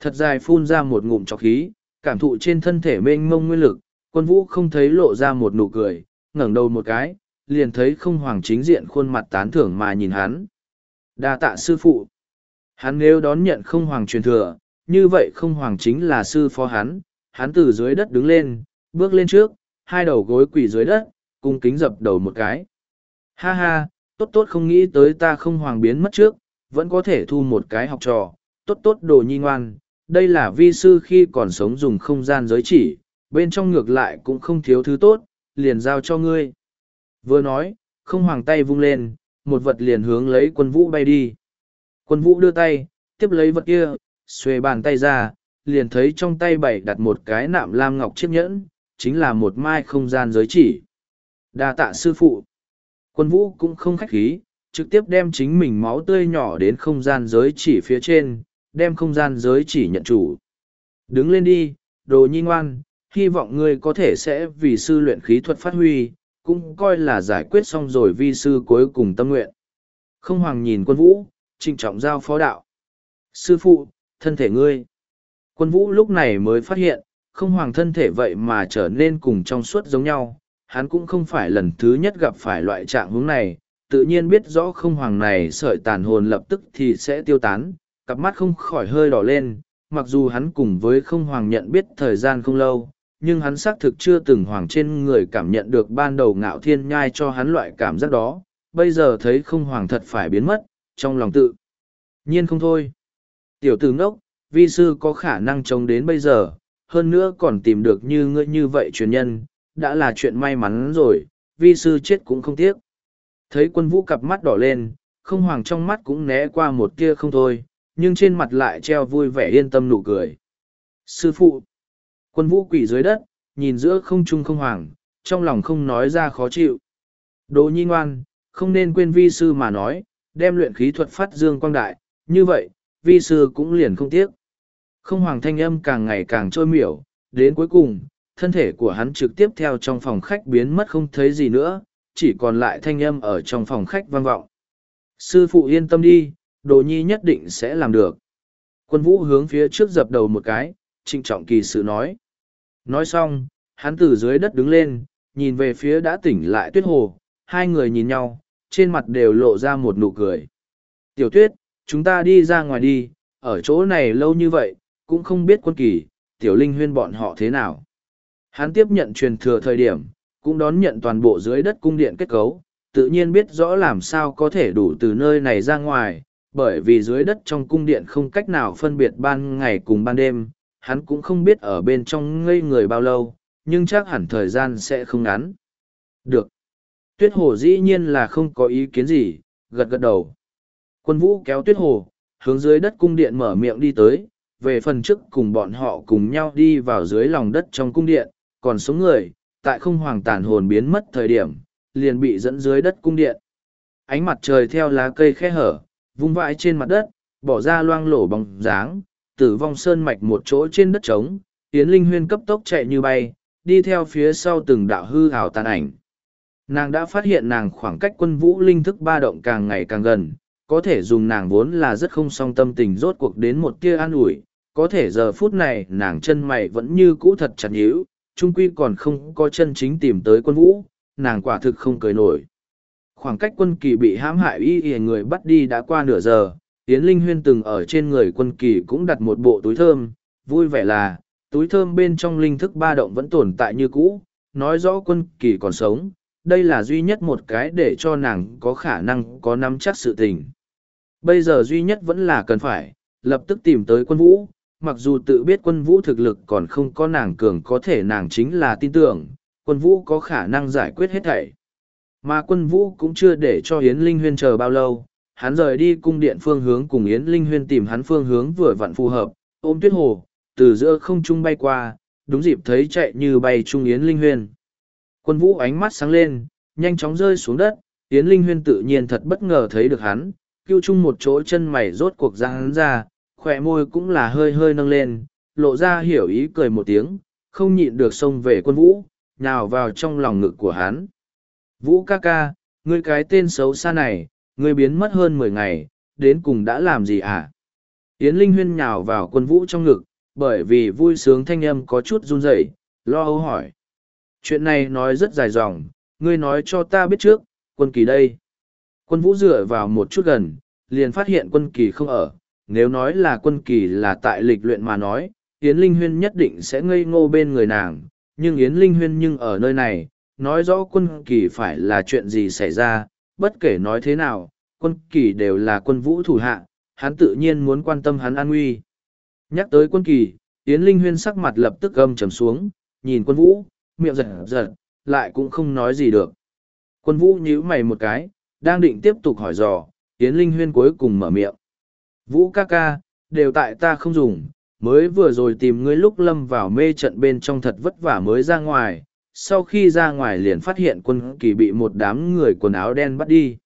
Thật dài phun ra một ngụm trọc khí, cảm thụ trên thân thể mênh mông nguyên lực, quân vũ không thấy lộ ra một nụ cười, ngẩng đầu một cái, liền thấy không hoàng chính diện khuôn mặt tán thưởng mà nhìn hắn. đa tạ sư phụ. Hắn nếu đón nhận không hoàng truyền thừa, như vậy không hoàng chính là sư phó hắn, hắn từ dưới đất đứng lên, bước lên trước, hai đầu gối quỳ dưới đất, cung kính dập đầu một cái. Ha ha, tốt tốt không nghĩ tới ta không hoàng biến mất trước, vẫn có thể thu một cái học trò, tốt tốt đồ nhi ngoan, đây là vi sư khi còn sống dùng không gian giới chỉ, bên trong ngược lại cũng không thiếu thứ tốt, liền giao cho ngươi. Vừa nói, không hoàng tay vung lên, một vật liền hướng lấy quân vũ bay đi. Quân vũ đưa tay, tiếp lấy vật kia, xuề bàn tay ra, liền thấy trong tay bảy đặt một cái nạm lam ngọc chiếc nhẫn, chính là một mai không gian giới chỉ. đa tạ sư phụ. Quân vũ cũng không khách khí, trực tiếp đem chính mình máu tươi nhỏ đến không gian giới chỉ phía trên, đem không gian giới chỉ nhận chủ. Đứng lên đi, đồ nhi ngoan, hy vọng ngươi có thể sẽ vì sư luyện khí thuật phát huy, cũng coi là giải quyết xong rồi vi sư cuối cùng tâm nguyện. Không hoàng nhìn quân vũ, trịnh trọng giao phó đạo. Sư phụ, thân thể ngươi. Quân vũ lúc này mới phát hiện, không hoàng thân thể vậy mà trở nên cùng trong suốt giống nhau. Hắn cũng không phải lần thứ nhất gặp phải loại trạng hướng này, tự nhiên biết rõ không hoàng này sợi tàn hồn lập tức thì sẽ tiêu tán, cặp mắt không khỏi hơi đỏ lên, mặc dù hắn cùng với không hoàng nhận biết thời gian không lâu, nhưng hắn xác thực chưa từng hoàng trên người cảm nhận được ban đầu ngạo thiên nhai cho hắn loại cảm giác đó, bây giờ thấy không hoàng thật phải biến mất, trong lòng tự. Nhiên không thôi. Tiểu tử ngốc, vi sư có khả năng chống đến bây giờ, hơn nữa còn tìm được như ngươi như vậy truyền nhân, đã là chuyện may mắn rồi, vi sư chết cũng không tiếc. Thấy quân vũ cặp mắt đỏ lên, không hoàng trong mắt cũng né qua một tia không thôi, nhưng trên mặt lại treo vui vẻ yên tâm nụ cười. Sư phụ, quân vũ quỷ dưới đất, nhìn giữa không trung không hoàng, trong lòng không nói ra khó chịu. Đồ nhi ngoan, không nên quên vi sư mà nói, đem luyện khí thuật phát dương quang đại, như vậy, vi sư cũng liền không tiếc. Không hoàng thanh âm càng ngày càng trôi miểu, đến cuối cùng, thân thể của hắn trực tiếp theo trong phòng khách biến mất không thấy gì nữa, chỉ còn lại thanh âm ở trong phòng khách vang vọng. Sư phụ yên tâm đi, đồ nhi nhất định sẽ làm được. Quân vũ hướng phía trước dập đầu một cái, trịnh trọng kỳ sự nói. Nói xong, hắn từ dưới đất đứng lên, nhìn về phía đã tỉnh lại tuyết hồ, hai người nhìn nhau, trên mặt đều lộ ra một nụ cười. Tiểu tuyết, chúng ta đi ra ngoài đi, ở chỗ này lâu như vậy, cũng không biết quân kỳ, tiểu linh huyên bọn họ thế nào. Hắn tiếp nhận truyền thừa thời điểm, cũng đón nhận toàn bộ dưới đất cung điện kết cấu, tự nhiên biết rõ làm sao có thể đủ từ nơi này ra ngoài, bởi vì dưới đất trong cung điện không cách nào phân biệt ban ngày cùng ban đêm, hắn cũng không biết ở bên trong ngây người bao lâu, nhưng chắc hẳn thời gian sẽ không ngắn. Được. Tuyết hồ dĩ nhiên là không có ý kiến gì, gật gật đầu. Quân vũ kéo tuyết hồ, hướng dưới đất cung điện mở miệng đi tới, về phần trước cùng bọn họ cùng nhau đi vào dưới lòng đất trong cung điện, còn số người, tại không hoàng tản hồn biến mất thời điểm, liền bị dẫn dưới đất cung điện. Ánh mặt trời theo lá cây khe hở, vung vãi trên mặt đất, bỏ ra loang lổ bóng dáng, tử vong sơn mạch một chỗ trên đất trống, Yến Linh Huyên cấp tốc chạy như bay, đi theo phía sau từng đạo hư ảo tàn ảnh. Nàng đã phát hiện nàng khoảng cách quân vũ linh thức ba động càng ngày càng gần, có thể dùng nàng vốn là rất không song tâm tình rốt cuộc đến một tia an ủi, có thể giờ phút này nàng chân mày vẫn như cũ thật chặt nhíu, trung quy còn không có chân chính tìm tới quân vũ, nàng quả thực không cười nổi. Khoảng cách quân kỳ bị hãm hại y y người bắt đi đã qua nửa giờ, tiến Linh Huyên từng ở trên người quân kỳ cũng đặt một bộ túi thơm, vui vẻ là, túi thơm bên trong linh thức ba động vẫn tồn tại như cũ, nói rõ quân kỳ còn sống, đây là duy nhất một cái để cho nàng có khả năng có nắm chắc sự tình. Bây giờ duy nhất vẫn là cần phải, lập tức tìm tới quân vũ, mặc dù tự biết quân vũ thực lực còn không có nàng cường có thể nàng chính là tin tưởng, quân vũ có khả năng giải quyết hết thảy. Mà quân vũ cũng chưa để cho Yến Linh Huyên chờ bao lâu, hắn rời đi cung điện phương hướng cùng Yến Linh Huyên tìm hắn phương hướng vừa vặn phù hợp, ôm tuyết hồ, từ giữa không trung bay qua, đúng dịp thấy chạy như bay trung Yến Linh Huyên. Quân vũ ánh mắt sáng lên, nhanh chóng rơi xuống đất, Yến Linh Huyên tự nhiên thật bất ngờ thấy được hắn, kêu chung một chỗ chân mày rốt cuộc ra hắn ra, khỏe môi cũng là hơi hơi nâng lên, lộ ra hiểu ý cười một tiếng, không nhịn được xông về quân vũ, nhào vào trong lòng ngực của hắn. Vũ ca ca, ngươi cái tên xấu xa này, ngươi biến mất hơn mười ngày, đến cùng đã làm gì à? Yến Linh Huyên nhào vào quân vũ trong ngực, bởi vì vui sướng thanh âm có chút run rẩy, lo âu hỏi. Chuyện này nói rất dài dòng, ngươi nói cho ta biết trước, quân kỳ đây. Quân vũ dựa vào một chút gần, liền phát hiện quân kỳ không ở. Nếu nói là quân kỳ là tại lịch luyện mà nói, Yến Linh Huyên nhất định sẽ ngây ngô bên người nàng. Nhưng Yến Linh Huyên nhưng ở nơi này, nói rõ quân kỳ phải là chuyện gì xảy ra, bất kể nói thế nào, quân kỳ đều là quân vũ thủ hạ, hắn tự nhiên muốn quan tâm hắn an nguy. Nhắc tới quân kỳ, Yến Linh Huyên sắc mặt lập tức gầm trầm xuống, nhìn quân vũ, miệng giật giật, lại cũng không nói gì được. Quân vũ nhíu mày một cái, đang định tiếp tục hỏi dò, Yến Linh Huyên cuối cùng mở miệng. Vũ ca ca, đều tại ta không dùng, mới vừa rồi tìm ngươi lúc lâm vào mê trận bên trong thật vất vả mới ra ngoài, sau khi ra ngoài liền phát hiện quân kỳ bị một đám người quần áo đen bắt đi.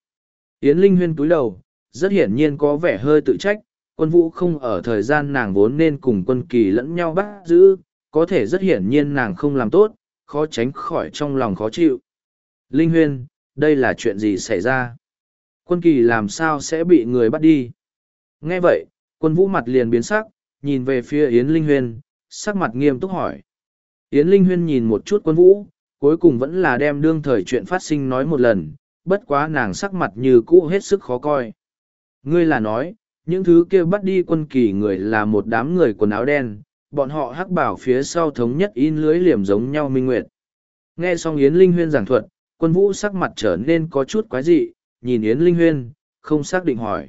Yến Linh Huyên túi đầu, rất hiển nhiên có vẻ hơi tự trách, quân vũ không ở thời gian nàng vốn nên cùng quân kỳ lẫn nhau bắt giữ, có thể rất hiển nhiên nàng không làm tốt, khó tránh khỏi trong lòng khó chịu. Linh Huyên, đây là chuyện gì xảy ra? Quân kỳ làm sao sẽ bị người bắt đi? Nghe vậy, quân vũ mặt liền biến sắc, nhìn về phía Yến Linh Huyên, sắc mặt nghiêm túc hỏi. Yến Linh Huyên nhìn một chút quân vũ, cuối cùng vẫn là đem đương thời chuyện phát sinh nói một lần, bất quá nàng sắc mặt như cũ hết sức khó coi. Ngươi là nói, những thứ kia bắt đi quân kỳ người là một đám người quần áo đen, bọn họ hắc bảo phía sau thống nhất in lưới liềm giống nhau minh nguyệt. Nghe xong Yến Linh Huyên giảng thuật, quân vũ sắc mặt trở nên có chút quái dị, nhìn Yến Linh Huyên, không xác định hỏi.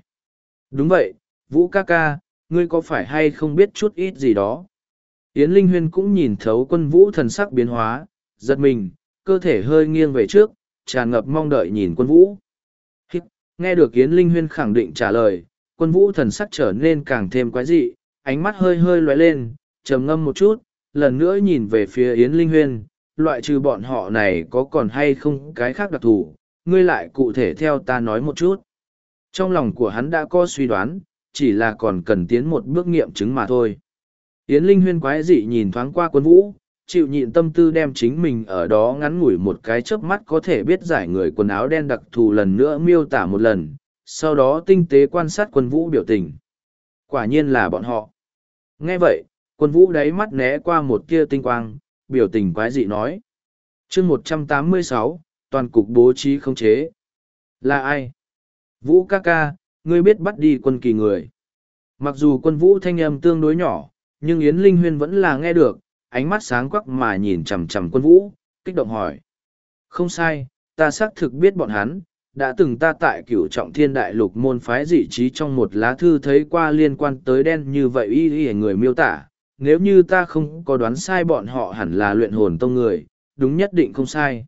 Đúng vậy, Vũ ca ca, ngươi có phải hay không biết chút ít gì đó? Yến Linh Huyên cũng nhìn thấu quân vũ thần sắc biến hóa, giật mình, cơ thể hơi nghiêng về trước, tràn ngập mong đợi nhìn quân vũ. Hít, nghe được Yến Linh Huyên khẳng định trả lời, quân vũ thần sắc trở nên càng thêm quái dị, ánh mắt hơi hơi lóe lên, trầm ngâm một chút, lần nữa nhìn về phía Yến Linh Huyên, loại trừ bọn họ này có còn hay không cái khác đặc thù, ngươi lại cụ thể theo ta nói một chút. Trong lòng của hắn đã có suy đoán, chỉ là còn cần tiến một bước nghiệm chứng mà thôi. Yến Linh Huyên quái dị nhìn thoáng qua quân vũ, chịu nhịn tâm tư đem chính mình ở đó ngắn ngủi một cái chớp mắt có thể biết giải người quần áo đen đặc thù lần nữa miêu tả một lần, sau đó tinh tế quan sát quân vũ biểu tình. Quả nhiên là bọn họ. Nghe vậy, quân vũ đáy mắt né qua một tia tinh quang, biểu tình quái dị nói. chương một trăm tám mươi sáu toàn cục bố trí không chế. Là ai? Vũ ca ca, ngươi biết bắt đi quân kỳ người. Mặc dù quân vũ thanh âm tương đối nhỏ, nhưng Yến Linh Huyên vẫn là nghe được, ánh mắt sáng quắc mà nhìn chằm chằm quân vũ, kích động hỏi. Không sai, ta xác thực biết bọn hắn, đã từng ta tại cửu trọng thiên đại lục môn phái dị trí trong một lá thư thấy qua liên quan tới đen như vậy y y người miêu tả. Nếu như ta không có đoán sai bọn họ hẳn là luyện hồn tông người, đúng nhất định không sai.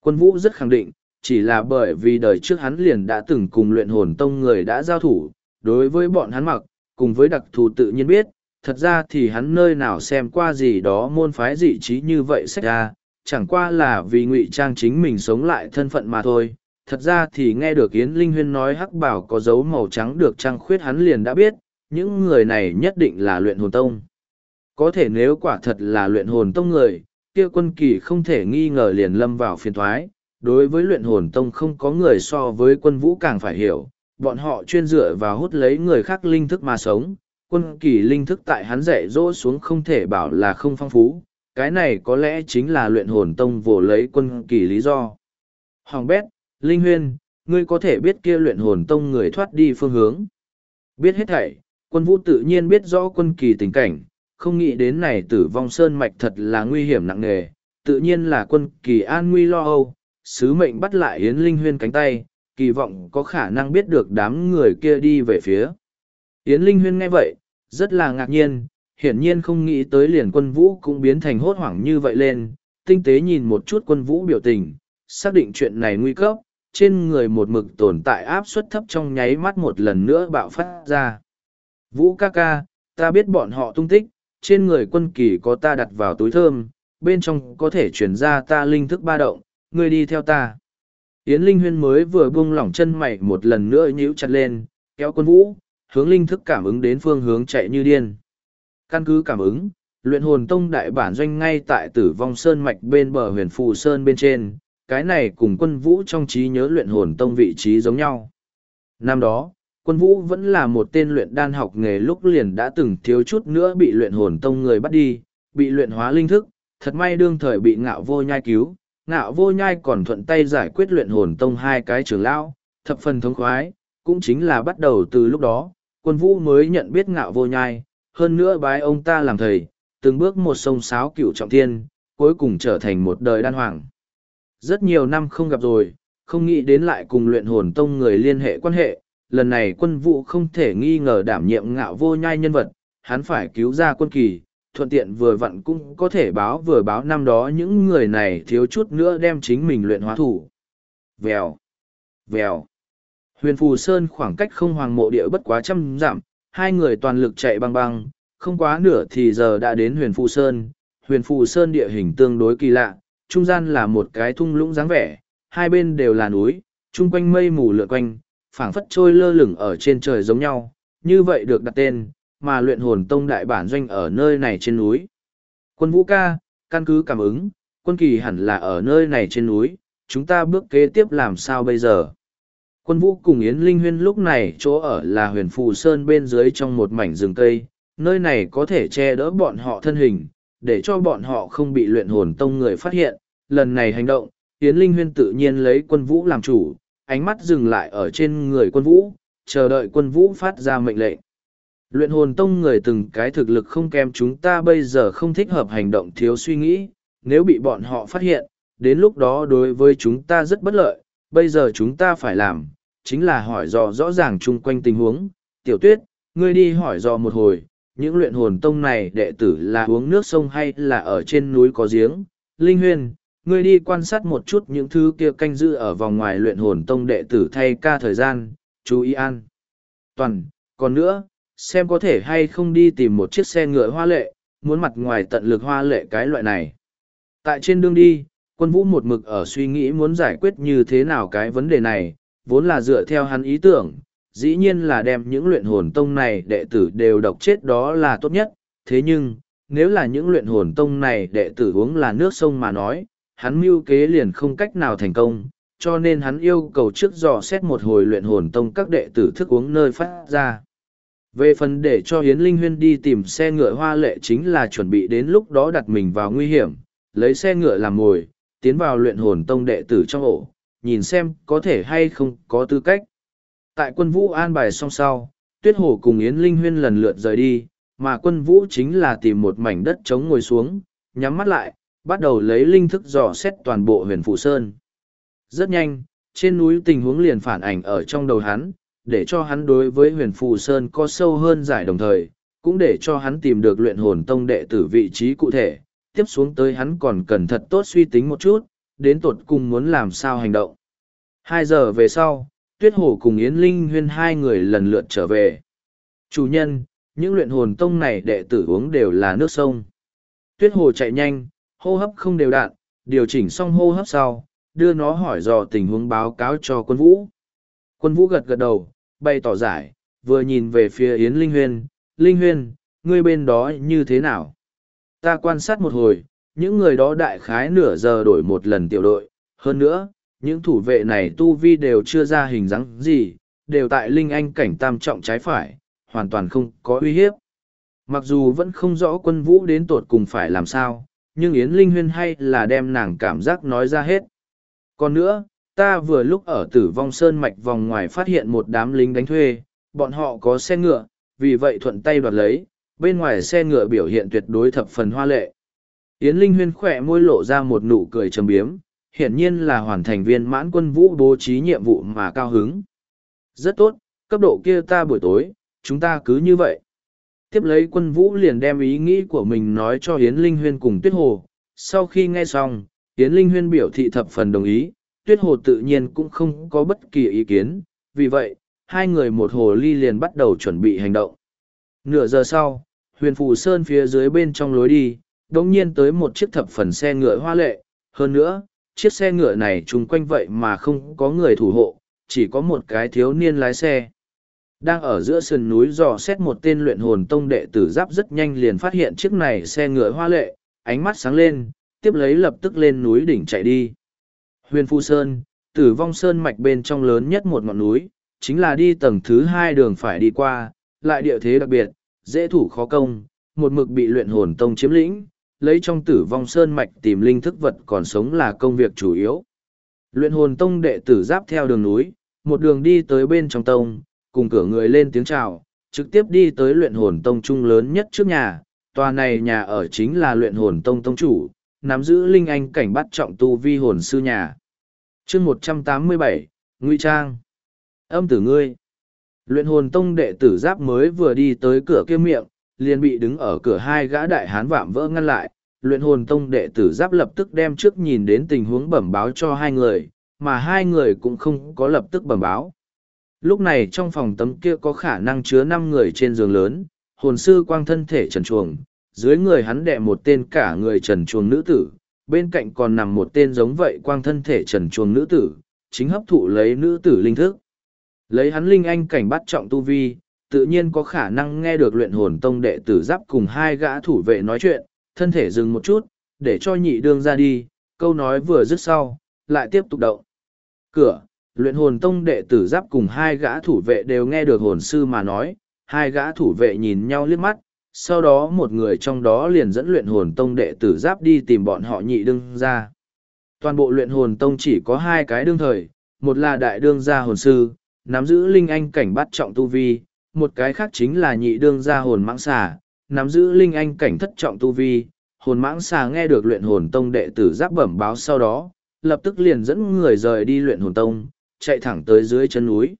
Quân vũ rất khẳng định, chỉ là bởi vì đời trước hắn liền đã từng cùng luyện hồn tông người đã giao thủ, đối với bọn hắn mặc, cùng với đặc thù tự nhiên biết, thật ra thì hắn nơi nào xem qua gì đó môn phái dị trí như vậy sách ra, chẳng qua là vì ngụy trang chính mình sống lại thân phận mà thôi. Thật ra thì nghe được Yến Linh Huyên nói hắc bảo có dấu màu trắng được trăng khuyết hắn liền đã biết, những người này nhất định là luyện hồn tông. Có thể nếu quả thật là luyện hồn tông người, kia quân kỳ không thể nghi ngờ liền lâm vào phiền thoái. Đối với luyện hồn tông không có người so với quân vũ càng phải hiểu, bọn họ chuyên dựa vào hút lấy người khác linh thức mà sống, quân kỳ linh thức tại hắn dạy dỗ xuống không thể bảo là không phong phú, cái này có lẽ chính là luyện hồn tông vồ lấy quân kỳ lý do. Hoàng bét, Linh Huyên, ngươi có thể biết kia luyện hồn tông người thoát đi phương hướng. Biết hết thảy, quân vũ tự nhiên biết rõ quân kỳ tình cảnh, không nghĩ đến này tử vong sơn mạch thật là nguy hiểm nặng nề, tự nhiên là quân kỳ an nguy lo âu, sứ mệnh bắt lại Yến Linh Huyên cánh tay, kỳ vọng có khả năng biết được đám người kia đi về phía. Yến Linh Huyên nghe vậy, rất là ngạc nhiên, hiển nhiên không nghĩ tới liền quân vũ cũng biến thành hốt hoảng như vậy lên, tinh tế nhìn một chút quân vũ biểu tình, xác định chuyện này nguy cấp, trên người một mực tồn tại áp suất thấp trong nháy mắt một lần nữa bạo phát ra. Vũ ca ca, ta biết bọn họ tung tích, trên người quân kỳ có ta đặt vào túi thơm, bên trong có thể chuyển ra ta linh thức ba động, ngươi đi theo ta. Yến Linh Huyên mới vừa buông lỏng chân mày một lần nữa nhíu chặt lên, kéo quân vũ, hướng linh thức cảm ứng đến phương hướng chạy như điên. Căn cứ cảm ứng, luyện hồn tông đại bản doanh ngay tại tử vong sơn mạch bên bờ huyền phù sơn bên trên, cái này cùng quân vũ trong trí nhớ luyện hồn tông vị trí giống nhau. Năm đó, quân vũ vẫn là một tên luyện đan học nghề lúc liền đã từng thiếu chút nữa bị luyện hồn tông người bắt đi, bị luyện hóa linh thức, thật may đương thời bị ngạo vô nhai cứu, ngạo vô nhai còn thuận tay giải quyết luyện hồn tông hai cái trưởng lão, thập phần thống khoái, cũng chính là bắt đầu từ lúc đó, quân vũ mới nhận biết ngạo vô nhai, hơn nữa bái ông ta làm thầy, từng bước một sông sáo cựu trọng thiên, cuối cùng trở thành một đời đan hoàng. Rất nhiều năm không gặp rồi, không nghĩ đến lại cùng luyện hồn tông người liên hệ quan hệ, lần này quân vụ không thể nghi ngờ đảm nhiệm ngạo vô nhai nhân vật, hắn phải cứu ra quân kỳ, thuận tiện vừa vặn cũng có thể báo vừa báo năm đó những người này thiếu chút nữa đem chính mình luyện hóa thủ. Vèo, vèo. Huyền Phù Sơn khoảng cách không hoàng mộ địa bất quá trăm dặm, hai người toàn lực chạy băng băng, không quá nửa thì giờ đã đến Huyền Phù Sơn. Huyền Phù Sơn địa hình tương đối kỳ lạ, trung gian là một cái thung lũng dáng vẻ, hai bên đều là núi, chung quanh mây mù lượn quanh, phảng phất trôi lơ lửng ở trên trời giống nhau, như vậy được đặt tên, mà luyện hồn tông đại bản doanh ở nơi này trên núi. Quân vũ ca, căn cứ cảm ứng, quân kỳ hẳn là ở nơi này trên núi, chúng ta bước kế tiếp làm sao bây giờ? Quân vũ cùng Yến Linh Huyên lúc này chỗ ở là huyền phù sơn bên dưới trong một mảnh rừng cây, nơi này có thể che đỡ bọn họ thân hình, để cho bọn họ không bị luyện hồn tông người phát hiện. Lần này hành động, Yến Linh Huyên tự nhiên lấy quân vũ làm chủ, ánh mắt dừng lại ở trên người quân vũ, chờ đợi quân vũ phát ra mệnh lệnh. Luyện hồn tông người từng cái thực lực không kém chúng ta bây giờ không thích hợp hành động thiếu suy nghĩ, nếu bị bọn họ phát hiện, đến lúc đó đối với chúng ta rất bất lợi, bây giờ chúng ta phải làm, chính là hỏi dò rõ ràng chung quanh tình huống. Tiểu tuyết, ngươi đi hỏi dò một hồi, những luyện hồn tông này đệ tử là uống nước sông hay là ở trên núi có giếng. Linh Huyên, ngươi đi quan sát một chút những thứ kia canh giữ ở vòng ngoài luyện hồn tông đệ tử thay ca thời gian, chú ý an. Toàn, còn nữa, xem có thể hay không đi tìm một chiếc xe ngựa hoa lệ, muốn mặt ngoài tận lực hoa lệ cái loại này. Tại trên đường đi, quân vũ một mực ở suy nghĩ muốn giải quyết như thế nào cái vấn đề này, vốn là dựa theo hắn ý tưởng, dĩ nhiên là đem những luyện hồn tông này đệ tử đều độc chết đó là tốt nhất, thế nhưng, nếu là những luyện hồn tông này đệ tử uống là nước sông mà nói, hắn mưu kế liền không cách nào thành công, cho nên hắn yêu cầu trước dò xét một hồi luyện hồn tông các đệ tử thức uống nơi phát ra. Về phần để cho Hiến Linh Huyên đi tìm xe ngựa hoa lệ chính là chuẩn bị đến lúc đó đặt mình vào nguy hiểm, lấy xe ngựa làm mồi, tiến vào luyện hồn tông đệ tử trong ổ, nhìn xem có thể hay không có tư cách. Tại quân vũ an bài xong sau, Tuyết Hổ cùng Yến Linh Huyên lần lượt rời đi, mà quân vũ chính là tìm một mảnh đất trống ngồi xuống, nhắm mắt lại, bắt đầu lấy linh thức dò xét toàn bộ huyền Phụ Sơn. Rất nhanh, trên núi tình huống liền phản ảnh ở trong đầu hắn, để cho hắn đối với huyền Phù Sơn có sâu hơn giải đồng thời, cũng để cho hắn tìm được luyện hồn tông đệ tử vị trí cụ thể, tiếp xuống tới hắn còn cần thật tốt suy tính một chút, đến tột cùng muốn làm sao hành động. Hai giờ về sau, Tuyết Hổ cùng Yến Linh huyên hai người lần lượt trở về. Chủ nhân, những luyện hồn tông này đệ tử uống đều là nước sông. Tuyết Hổ chạy nhanh, hô hấp không đều đặn, điều chỉnh xong hô hấp sau, đưa nó hỏi dò tình huống báo cáo cho quân vũ. Quân vũ gật gật đầu, bày tỏ giải, vừa nhìn về phía Yến Linh Huyên, Linh Huyên, ngươi bên đó như thế nào? Ta quan sát một hồi, những người đó đại khái nửa giờ đổi một lần tiểu đội, hơn nữa, những thủ vệ này tu vi đều chưa ra hình dáng gì, đều tại Linh Anh cảnh tam trọng trái phải, hoàn toàn không có uy hiếp. Mặc dù vẫn không rõ quân vũ đến tột cùng phải làm sao, nhưng Yến Linh Huyên hay là đem nàng cảm giác nói ra hết. Còn nữa, ta vừa lúc ở tử vong sơn mạch vòng ngoài phát hiện một đám lính đánh thuê, bọn họ có xe ngựa, vì vậy thuận tay đoạt lấy, bên ngoài xe ngựa biểu hiện tuyệt đối thập phần hoa lệ. Yến Linh Huyên khỏe môi lộ ra một nụ cười trầm biếm, hiển nhiên là hoàn thành viên mãn quân vũ bố trí nhiệm vụ mà cao hứng. Rất tốt, cấp độ kia ta buổi tối, chúng ta cứ như vậy. Tiếp lấy quân vũ liền đem ý nghĩ của mình nói cho Yến Linh Huyên cùng Tuyết Hồ. Sau khi nghe xong, Yến Linh Huyên biểu thị thập phần đồng ý, Tuyết Hồ tự nhiên cũng không có bất kỳ ý kiến, vì vậy, hai người một hồ ly liền bắt đầu chuẩn bị hành động. Nửa giờ sau, huyền phù sơn phía dưới bên trong lối đi, đống nhiên tới một chiếc thập phần xe ngựa hoa lệ, hơn nữa, chiếc xe ngựa này chung quanh vậy mà không có người thủ hộ, chỉ có một cái thiếu niên lái xe. Đang ở giữa sườn núi dò xét một tên luyện hồn tông đệ tử giáp rất nhanh liền phát hiện chiếc này xe ngựa hoa lệ, ánh mắt sáng lên, tiếp lấy lập tức lên núi đỉnh chạy đi. Huyền Phu Sơn, tử vong sơn mạch bên trong lớn nhất một ngọn núi, chính là đi tầng thứ hai đường phải đi qua, lại địa thế đặc biệt, dễ thủ khó công, một mực bị luyện hồn tông chiếm lĩnh, lấy trong tử vong sơn mạch tìm linh thức vật còn sống là công việc chủ yếu. Luyện hồn tông đệ tử giáp theo đường núi, một đường đi tới bên trong tông, cùng cửa người lên tiếng chào, trực tiếp đi tới luyện hồn tông trung lớn nhất trước nhà. Tòa này nhà ở chính là luyện hồn tông tông chủ, nắm giữ linh anh cảnh bắt trọng tu vi hồn sư nhà. chương một trăm tám mươi bảy Ngụy Trang Âm tử ngươi Luyện hồn tông đệ tử giáp mới vừa đi tới cửa kia miệng, liền bị đứng ở cửa hai gã đại hán vạm vỡ ngăn lại. Luyện hồn tông đệ tử giáp lập tức đem trước nhìn đến tình huống bẩm báo cho hai người, mà hai người cũng không có lập tức bẩm báo. Lúc này trong phòng tấm kia có khả năng chứa năm người trên giường lớn, hồn sư quang thân thể trần chuồng, dưới người hắn đè một tên cả người trần chuồng nữ tử, bên cạnh còn nằm một tên giống vậy quang thân thể trần chuồng nữ tử, chính hấp thụ lấy nữ tử linh thức. Lấy hắn linh anh cảnh bắt trọng tu vi, tự nhiên có khả năng nghe được luyện hồn tông đệ tử giáp cùng hai gã thủ vệ nói chuyện, thân thể dừng một chút, để cho nhị đương ra đi, câu nói vừa dứt sau, lại tiếp tục động. Cửa, luyện hồn tông đệ tử giáp cùng hai gã thủ vệ đều nghe được hồn sư mà nói, hai gã thủ vệ nhìn nhau liếc mắt, sau đó một người trong đó liền dẫn luyện hồn tông đệ tử giáp đi tìm bọn họ nhị đương ra. Toàn bộ luyện hồn tông chỉ có hai cái đương thời, một là đại đương gia hồn sư, nắm giữ linh anh cảnh bắt trọng tu vi, một cái khác chính là nhị đương gia hồn mãng xà, nắm giữ linh anh cảnh thất trọng tu vi. Hồn mãng xà nghe được luyện hồn tông đệ tử giáp bẩm báo sau đó, lập tức liền dẫn người rời đi luyện hồn tông, chạy thẳng tới dưới chân núi.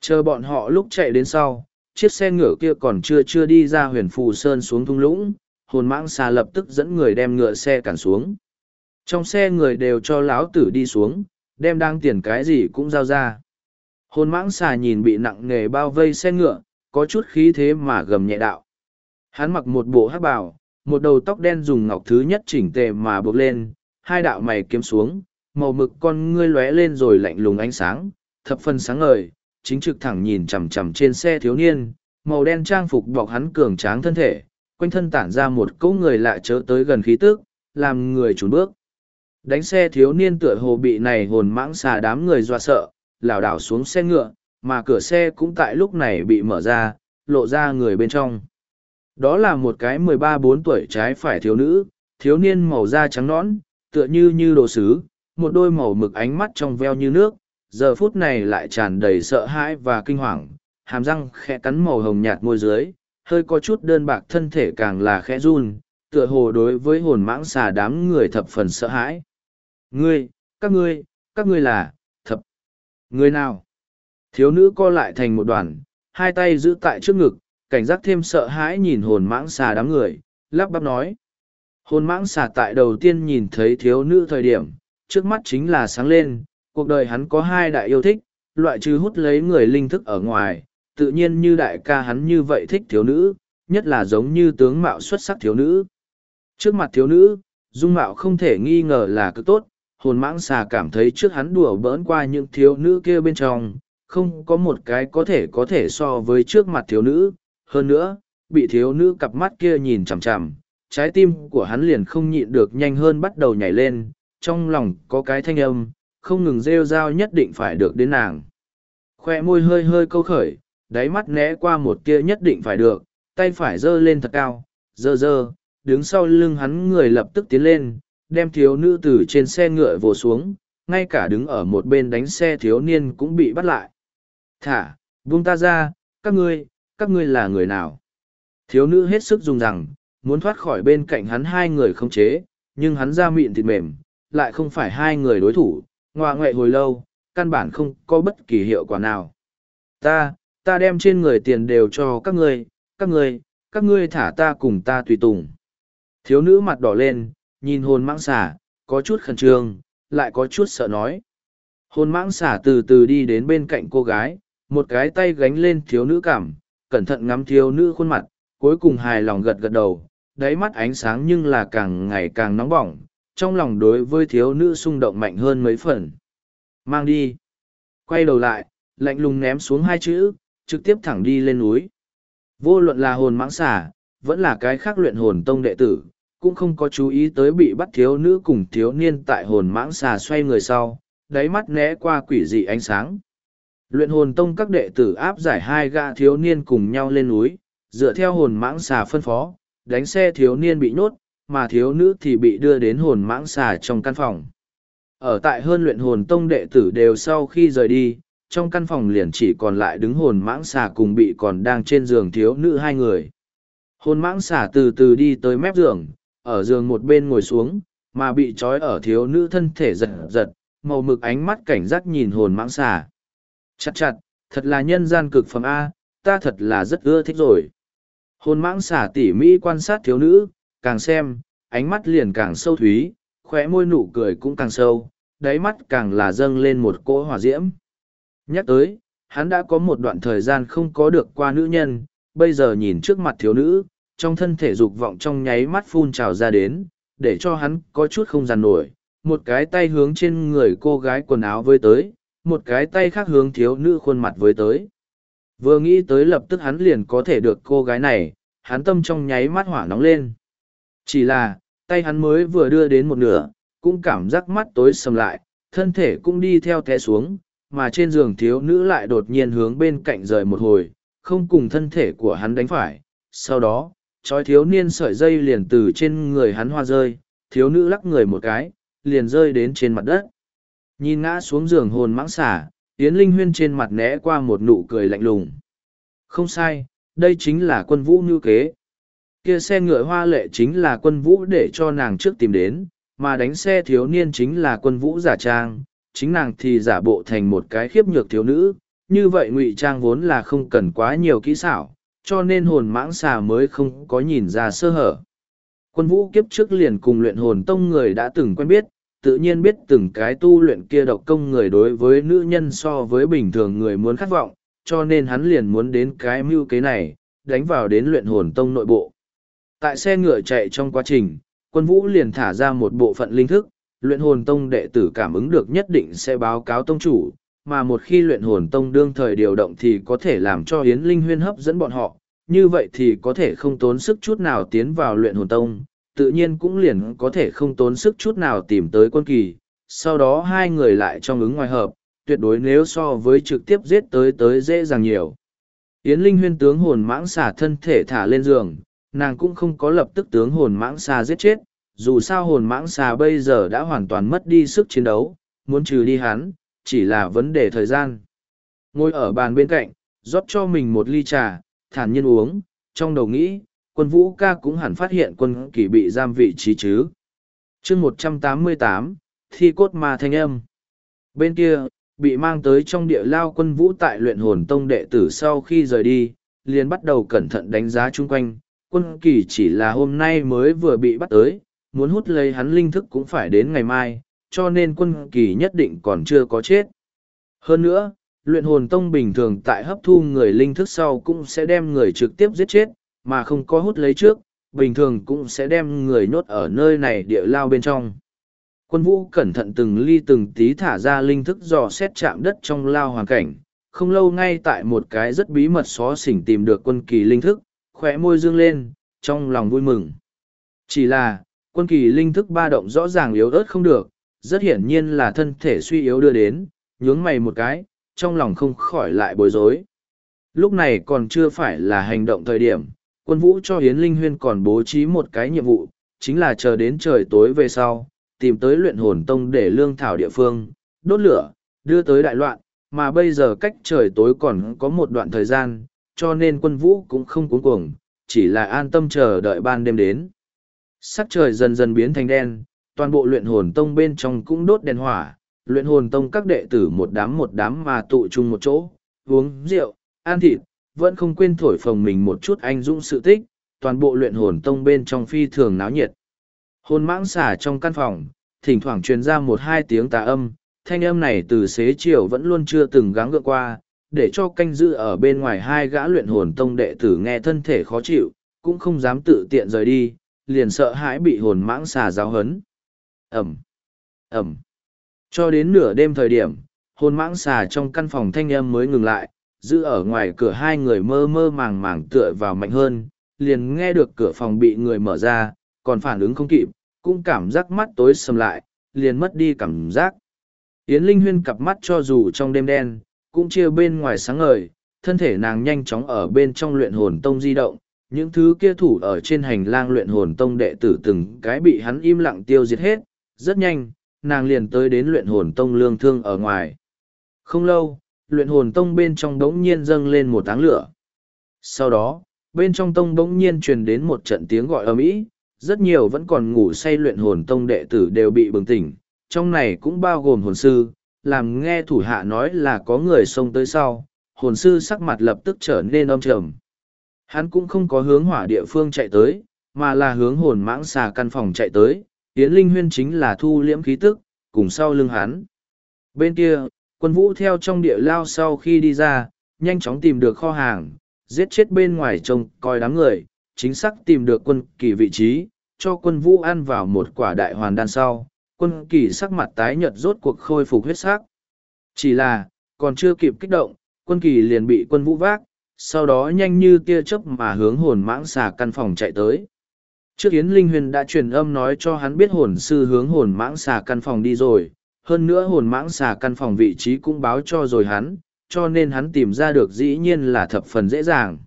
Chờ bọn họ lúc chạy đến sau, chiếc xe ngựa kia còn chưa chưa đi ra huyền phù sơn xuống thung lũng, hồn mãng xà lập tức dẫn người đem ngựa xe cản xuống. Trong xe người đều cho lão tử đi xuống, đem đang tiền cái gì cũng giao ra. Hồn mãng xà nhìn bị nặng nề bao vây xe ngựa, có chút khí thế mà gầm nhẹ đạo. Hắn mặc một bộ hắc bào, một đầu tóc đen dùng ngọc thứ nhất chỉnh tề mà buộc lên, hai đạo mày kiếm xuống, màu mực con ngươi lóe lên rồi lạnh lùng ánh sáng, thập phân sáng ngời, chính trực thẳng nhìn chằm chằm trên xe thiếu niên, màu đen trang phục bọc hắn cường tráng thân thể, quanh thân tản ra một cỗ người lạ chớ tới gần khí tức, làm người trốn bước. Đánh xe thiếu niên tựa hồ bị này hồn mãng xà đám người dọa sợ, lảo đảo xuống xe ngựa, mà cửa xe cũng tại lúc này bị mở ra, lộ ra người bên trong. Đó là một cái mười ba bốn tuổi trái phải thiếu nữ, thiếu niên màu da trắng nõn, tựa như như đồ sứ, một đôi màu mực ánh mắt trong veo như nước, giờ phút này lại tràn đầy sợ hãi và kinh hoàng, hàm răng khẽ cắn màu hồng nhạt môi dưới, hơi có chút đơn bạc thân thể càng là khẽ run, tựa hồ đối với hồn mãng xà đám người thập phần sợ hãi. Ngươi, các ngươi, các ngươi là. Người nào? Thiếu nữ co lại thành một đoàn, hai tay giữ tại trước ngực, cảnh giác thêm sợ hãi nhìn hồn mãng xà đám người, lắp bắp nói. Hồn mãng xà tại đầu tiên nhìn thấy thiếu nữ thời điểm, trước mắt chính là sáng lên, cuộc đời hắn có hai đại yêu thích, loại trừ hút lấy người linh thức ở ngoài, tự nhiên như đại ca hắn như vậy thích thiếu nữ, nhất là giống như tướng mạo xuất sắc thiếu nữ. Trước mặt thiếu nữ, dung mạo không thể nghi ngờ là cực tốt, hồn mãng xà cảm thấy trước hắn đùa bỡn qua những thiếu nữ kia bên trong, không có một cái có thể có thể so với trước mặt thiếu nữ. Hơn nữa, bị thiếu nữ cặp mắt kia nhìn chằm chằm, trái tim của hắn liền không nhịn được nhanh hơn bắt đầu nhảy lên, trong lòng có cái thanh âm, không ngừng rêu rao nhất định phải được đến nàng. Khoe môi hơi hơi câu khởi, đáy mắt né qua một kia nhất định phải được, tay phải giơ lên thật cao, dơ dơ, đứng sau lưng hắn người lập tức tiến lên, đem thiếu nữ từ trên xe ngựa vồ xuống, ngay cả đứng ở một bên đánh xe thiếu niên cũng bị bắt lại. Thả, buông ta ra, các ngươi, các ngươi là người nào? Thiếu nữ hết sức dùng rằng, muốn thoát khỏi bên cạnh hắn hai người không chế, nhưng hắn ra miệng thịt mềm, lại không phải hai người đối thủ, ngoạ ngoại hồi lâu, căn bản không có bất kỳ hiệu quả nào. Ta, ta đem trên người tiền đều cho các ngươi, các ngươi, các ngươi thả ta cùng ta tùy tùng. Thiếu nữ mặt đỏ lên, nhìn hồn mãng xả, có chút khẩn trương, lại có chút sợ nói. Hồn mãng xả từ từ đi đến bên cạnh cô gái, một cái tay gánh lên thiếu nữ cảm, cẩn thận ngắm thiếu nữ khuôn mặt, cuối cùng hài lòng gật gật đầu, đáy mắt ánh sáng nhưng là càng ngày càng nóng bỏng, trong lòng đối với thiếu nữ xung động mạnh hơn mấy phần. Mang đi. Quay đầu lại, lạnh lùng ném xuống hai chữ, trực tiếp thẳng đi lên núi. Vô luận là hồn mãng xả, vẫn là cái khác luyện hồn tông đệ tử, cũng không có chú ý tới bị bắt thiếu nữ cùng thiếu niên tại hồn mãng xà xoay người sau, đáy mắt né qua quỷ dị ánh sáng. Luyện hồn tông các đệ tử áp giải hai gã thiếu niên cùng nhau lên núi, dựa theo hồn mãng xà phân phó, đánh xe thiếu niên bị nhốt, mà thiếu nữ thì bị đưa đến hồn mãng xà trong căn phòng. Ở tại hơn luyện hồn tông đệ tử đều sau khi rời đi, trong căn phòng liền chỉ còn lại đứng hồn mãng xà cùng bị còn đang trên giường thiếu nữ hai người. Hồn mãng xà từ từ đi tới mép giường, ở giường một bên ngồi xuống, mà bị trói ở thiếu nữ thân thể giật giật, màu mực ánh mắt cảnh giác nhìn hồn mãng xà. Chặt chặt, thật là nhân gian cực phẩm A, ta thật là rất ưa thích rồi. Hồn mãng xà tỉ mỹ quan sát thiếu nữ, càng xem, ánh mắt liền càng sâu thúy, khóe môi nụ cười cũng càng sâu, đáy mắt càng là dâng lên một cỗ hỏa diễm. Nhắc tới, hắn đã có một đoạn thời gian không có được qua nữ nhân, bây giờ nhìn trước mặt thiếu nữ, trong thân thể dục vọng trong nháy mắt phun trào ra đến, để cho hắn có chút không giàn nổi, một cái tay hướng trên người cô gái quần áo với tới, một cái tay khác hướng thiếu nữ khuôn mặt với tới. Vừa nghĩ tới lập tức hắn liền có thể được cô gái này, hắn tâm trong nháy mắt hỏa nóng lên. Chỉ là, tay hắn mới vừa đưa đến một nửa, cũng cảm giác mắt tối sầm lại, thân thể cũng đi theo té xuống, mà trên giường thiếu nữ lại đột nhiên hướng bên cạnh rời một hồi, không cùng thân thể của hắn đánh phải. Sau đó, trói thiếu niên sợi dây liền từ trên người hắn hoa rơi, thiếu nữ lắc người một cái, liền rơi đến trên mặt đất. Nhìn ngã xuống giường hồn mãng xả, Yến Linh Huyên trên mặt né qua một nụ cười lạnh lùng. Không sai, đây chính là quân vũ như kế. Kia xe ngựa hoa lệ chính là quân vũ để cho nàng trước tìm đến, mà đánh xe thiếu niên chính là quân vũ giả trang, chính nàng thì giả bộ thành một cái khiếp nhược thiếu nữ. Như vậy ngụy trang vốn là không cần quá nhiều kỹ xảo, cho nên hồn mãng xà mới không có nhìn ra sơ hở. Quân vũ kiếp trước liền cùng luyện hồn tông người đã từng quen biết, tự nhiên biết từng cái tu luyện kia độc công người đối với nữ nhân so với bình thường người muốn khát vọng, cho nên hắn liền muốn đến cái mưu kế này, đánh vào đến luyện hồn tông nội bộ. Tại xe ngựa chạy trong quá trình, quân vũ liền thả ra một bộ phận linh thức, luyện hồn tông đệ tử cảm ứng được nhất định sẽ báo cáo tông chủ, mà một khi luyện hồn tông đương thời điều động thì có thể làm cho Yến Linh Huyên hấp dẫn bọn họ, như vậy thì có thể không tốn sức chút nào tiến vào luyện hồn tông, tự nhiên cũng liền có thể không tốn sức chút nào tìm tới quân kỳ, sau đó hai người lại trong ứng ngoài hợp, tuyệt đối nếu so với trực tiếp giết tới tới dễ dàng nhiều. Yến Linh huyên tướng hồn mãng xà thân thể thả lên giường, nàng cũng không có lập tức tướng hồn mãng xà giết chết, dù sao hồn mãng xà bây giờ đã hoàn toàn mất đi sức chiến đấu, muốn trừ đi hắn, chỉ là vấn đề thời gian. Ngồi ở bàn bên cạnh, rót cho mình một ly trà, thản nhiên uống, trong đầu nghĩ, quân vũ ca cũng hẳn phát hiện quân kỳ bị giam vị trí chứ. chương một trăm tám mươi tám thi cốt ma thanh âm. Bên kia, bị mang tới trong địa lao quân vũ tại luyện hồn tông đệ tử sau khi rời đi, liền bắt đầu cẩn thận đánh giá chung quanh. Quân kỳ chỉ là hôm nay mới vừa bị bắt tới, muốn hút lấy hắn linh thức cũng phải đến ngày mai, cho nên quân kỳ nhất định còn chưa có chết. Hơn nữa, luyện hồn tông bình thường tại hấp thu người linh thức sau cũng sẽ đem người trực tiếp giết chết, mà không có hút lấy trước, bình thường cũng sẽ đem người nhốt ở nơi này địa lao bên trong. Quân vũ cẩn thận từng ly từng tí thả ra linh thức dò xét chạm đất trong lao hoàn cảnh, không lâu ngay tại một cái rất bí mật xó xỉnh tìm được quân kỳ linh thức, khỏe môi dương lên, trong lòng vui mừng. Chỉ là, quân kỳ linh thức ba động rõ ràng yếu ớt không được, rất hiển nhiên là thân thể suy yếu đưa đến, nhướng mày một cái, trong lòng không khỏi lại bối rối. Lúc này còn chưa phải là hành động thời điểm, quân vũ cho Hiến Linh Huyên còn bố trí một cái nhiệm vụ, chính là chờ đến trời tối về sau, tìm tới luyện hồn tông để lương thảo địa phương, đốt lửa, đưa tới đại loạn, mà bây giờ cách trời tối còn có một đoạn thời gian, cho nên quân vũ cũng không cuống cuồng, chỉ là an tâm chờ đợi ban đêm đến. Sắc trời dần dần biến thành đen, toàn bộ luyện hồn tông bên trong cũng đốt đèn hỏa, luyện hồn tông các đệ tử một đám một đám mà tụ chung một chỗ, uống rượu, ăn thịt, vẫn không quên thổi phồng mình một chút anh dũng sự tích, toàn bộ luyện hồn tông bên trong phi thường náo nhiệt. Hồn mãng xả trong căn phòng, thỉnh thoảng truyền ra một hai tiếng tà âm, thanh âm này từ xế chiều vẫn luôn chưa từng gắng gượng qua, để cho canh giữ ở bên ngoài hai gã luyện hồn tông đệ tử nghe thân thể khó chịu, cũng không dám tự tiện rời đi, liền sợ hãi bị hồn mãng xà giáo hấn. Ẩm, Ẩm. Cho đến nửa đêm thời điểm, hồn mãng xà trong căn phòng thanh âm mới ngừng lại, giữ ở ngoài cửa hai người mơ mơ màng màng tựa vào mạnh hơn, liền nghe được cửa phòng bị người mở ra, còn phản ứng không kịp, cũng cảm giác mắt tối sầm lại, liền mất đi cảm giác. Yến Linh Huyên cặp mắt cho dù trong đêm đen, cũng chia bên ngoài sáng ngời, thân thể nàng nhanh chóng ở bên trong luyện hồn tông di động, những thứ kia thủ ở trên hành lang luyện hồn tông đệ tử từng cái bị hắn im lặng tiêu diệt hết, rất nhanh, nàng liền tới đến luyện hồn tông lương thương ở ngoài. Không lâu, luyện hồn tông bên trong đống nhiên dâng lên một áng lửa. Sau đó, bên trong tông đống nhiên truyền đến một trận tiếng gọi ầm ĩ, rất nhiều vẫn còn ngủ say luyện hồn tông đệ tử đều bị bừng tỉnh, trong này cũng bao gồm hồn sư, làm nghe thủ hạ nói là có người xông tới sau, hồn sư sắc mặt lập tức trở nên âm trầm. Hắn cũng không có hướng hỏa địa phương chạy tới, mà là hướng hồn mãng xà căn phòng chạy tới, Yến Linh Huyên chính là thu liễm khí tức, cùng sau lưng hắn. Bên kia, quân vũ theo trong địa lao sau khi đi ra, nhanh chóng tìm được kho hàng, giết chết bên ngoài trông coi đám người, chính xác tìm được quân kỳ vị trí, cho quân vũ ăn vào một quả đại hoàn đan sau, quân kỳ sắc mặt tái nhợt rốt cuộc khôi phục huyết sắc. Chỉ là, còn chưa kịp kích động, quân kỳ liền bị quân vũ vác, sau đó nhanh như tia chớp mà hướng hồn mãng xà căn phòng chạy tới. Trước Yến Linh Huyền đã truyền âm nói cho hắn biết hồn sư hướng hồn mãng xà căn phòng đi rồi, hơn nữa hồn mãng xà căn phòng vị trí cũng báo cho rồi hắn, cho nên hắn tìm ra được dĩ nhiên là thập phần dễ dàng.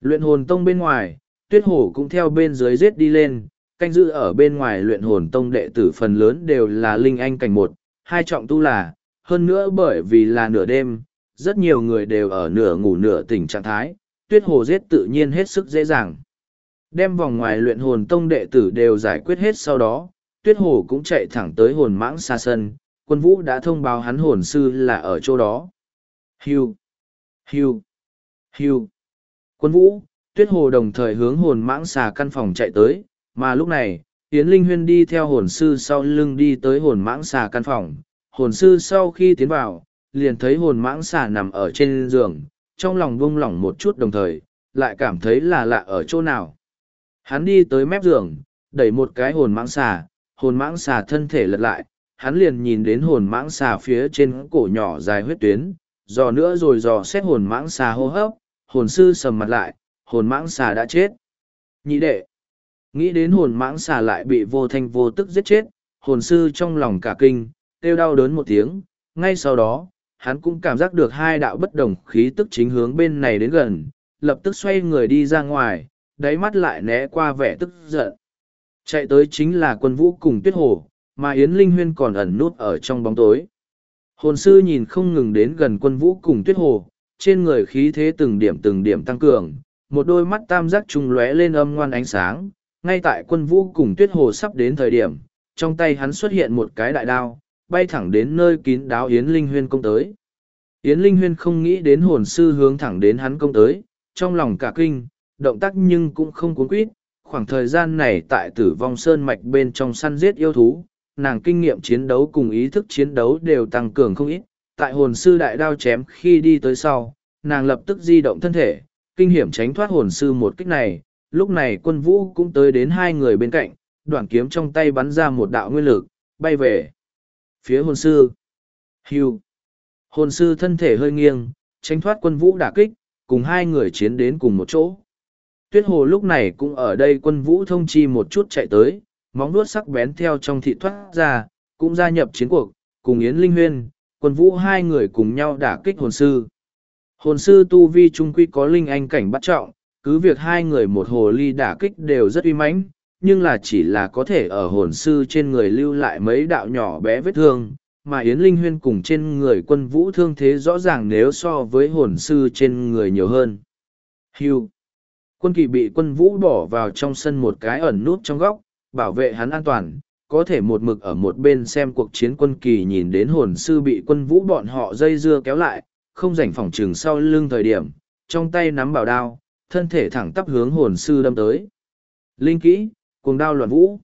Luyện hồn tông bên ngoài, tuyết hổ cũng theo bên dưới giết đi lên, canh giữ ở bên ngoài luyện hồn tông đệ tử phần lớn đều là linh anh cảnh một, hai trọng tu là, hơn nữa bởi vì là nửa đêm, rất nhiều người đều ở nửa ngủ nửa tỉnh trạng thái, tuyết hồ giết tự nhiên hết sức dễ dàng. Đem vòng ngoài luyện hồn tông đệ tử đều giải quyết hết sau đó, tuyết hồ cũng chạy thẳng tới hồn mãng xa sân, quân vũ đã thông báo hắn hồn sư là ở chỗ đó. Hiu, hiu, hiu, Quân vũ, tuyết hồ đồng thời hướng hồn mãng xà căn phòng chạy tới, mà lúc này, Yến Linh Huyên đi theo hồn sư sau lưng đi tới hồn mãng xà căn phòng. Hồn sư sau khi tiến vào, liền thấy hồn mãng xà nằm ở trên giường, trong lòng buông lỏng một chút đồng thời, lại cảm thấy là lạ ở chỗ nào. Hắn đi tới mép giường, đẩy một cái hồn mãng xà, hồn mãng xà thân thể lật lại, hắn liền nhìn đến hồn mãng xà phía trên cổ nhỏ dài huyết tuyến, dò nữa rồi dò xét hồn mãng xà hô hấp, hồn sư sầm mặt lại, hồn mãng xà đã chết. Nhị đệ, nghĩ đến hồn mãng xà lại bị vô thanh vô tức giết chết, hồn sư trong lòng cả kinh, kêu đau đớn một tiếng, ngay sau đó, hắn cũng cảm giác được hai đạo bất đồng khí tức chính hướng bên này đến gần, lập tức xoay người đi ra ngoài, đáy mắt lại né qua vẻ tức giận. Chạy tới chính là quân vũ cùng tuyết hồ, mà Yến Linh Huyên còn ẩn nút ở trong bóng tối. Hồn sư nhìn không ngừng đến gần quân vũ cùng tuyết hồ, trên người khí thế từng điểm từng điểm tăng cường, một đôi mắt tam giác trùng lóe lên âm ngoan ánh sáng, ngay tại quân vũ cùng tuyết hồ sắp đến thời điểm, trong tay hắn xuất hiện một cái đại đao, bay thẳng đến nơi kín đáo Yến Linh Huyên công tới. Yến Linh Huyên không nghĩ đến hồn sư hướng thẳng đến hắn công tới, trong lòng cả kinh, động tác nhưng cũng không cuốn quýt. Khoảng thời gian này tại tử vong sơn mạch bên trong săn giết yêu thú, nàng kinh nghiệm chiến đấu cùng ý thức chiến đấu đều tăng cường không ít. Tại hồn sư đại đao chém khi đi tới sau, nàng lập tức di động thân thể, kinh hiểm tránh thoát hồn sư một kích này. Lúc này quân vũ cũng tới đến hai người bên cạnh, đoạn kiếm trong tay bắn ra một đạo nguyên lực, bay về phía hồn sư. Hưu. Hồn sư thân thể hơi nghiêng, tránh thoát quân vũ đả kích, cùng hai người chiến đến cùng một chỗ. Tuyết hồ lúc này cũng ở đây quân vũ thông chi một chút chạy tới, móng vuốt sắc bén theo trong thị thoát ra, cũng gia nhập chiến cuộc, cùng Yến Linh Huyên, quân vũ hai người cùng nhau đả kích hồn sư. Hồn sư tu vi trung quy có linh anh cảnh bắt trọng, cứ việc hai người một hồ ly đả kích đều rất uy mãnh, nhưng là chỉ là có thể ở hồn sư trên người lưu lại mấy đạo nhỏ bé vết thương, mà Yến Linh Huyên cùng trên người quân vũ thương thế rõ ràng nếu so với hồn sư trên người nhiều hơn. Hưu. Quân kỳ bị quân vũ bỏ vào trong sân một cái ẩn nút trong góc, bảo vệ hắn an toàn, có thể một mực ở một bên xem cuộc chiến quân kỳ nhìn đến hồn sư bị quân vũ bọn họ dây dưa kéo lại, không rảnh phòng trường sau lưng thời điểm, trong tay nắm bảo đao, thân thể thẳng tắp hướng hồn sư đâm tới. Linh kỹ, cuồng đao loạn vũ.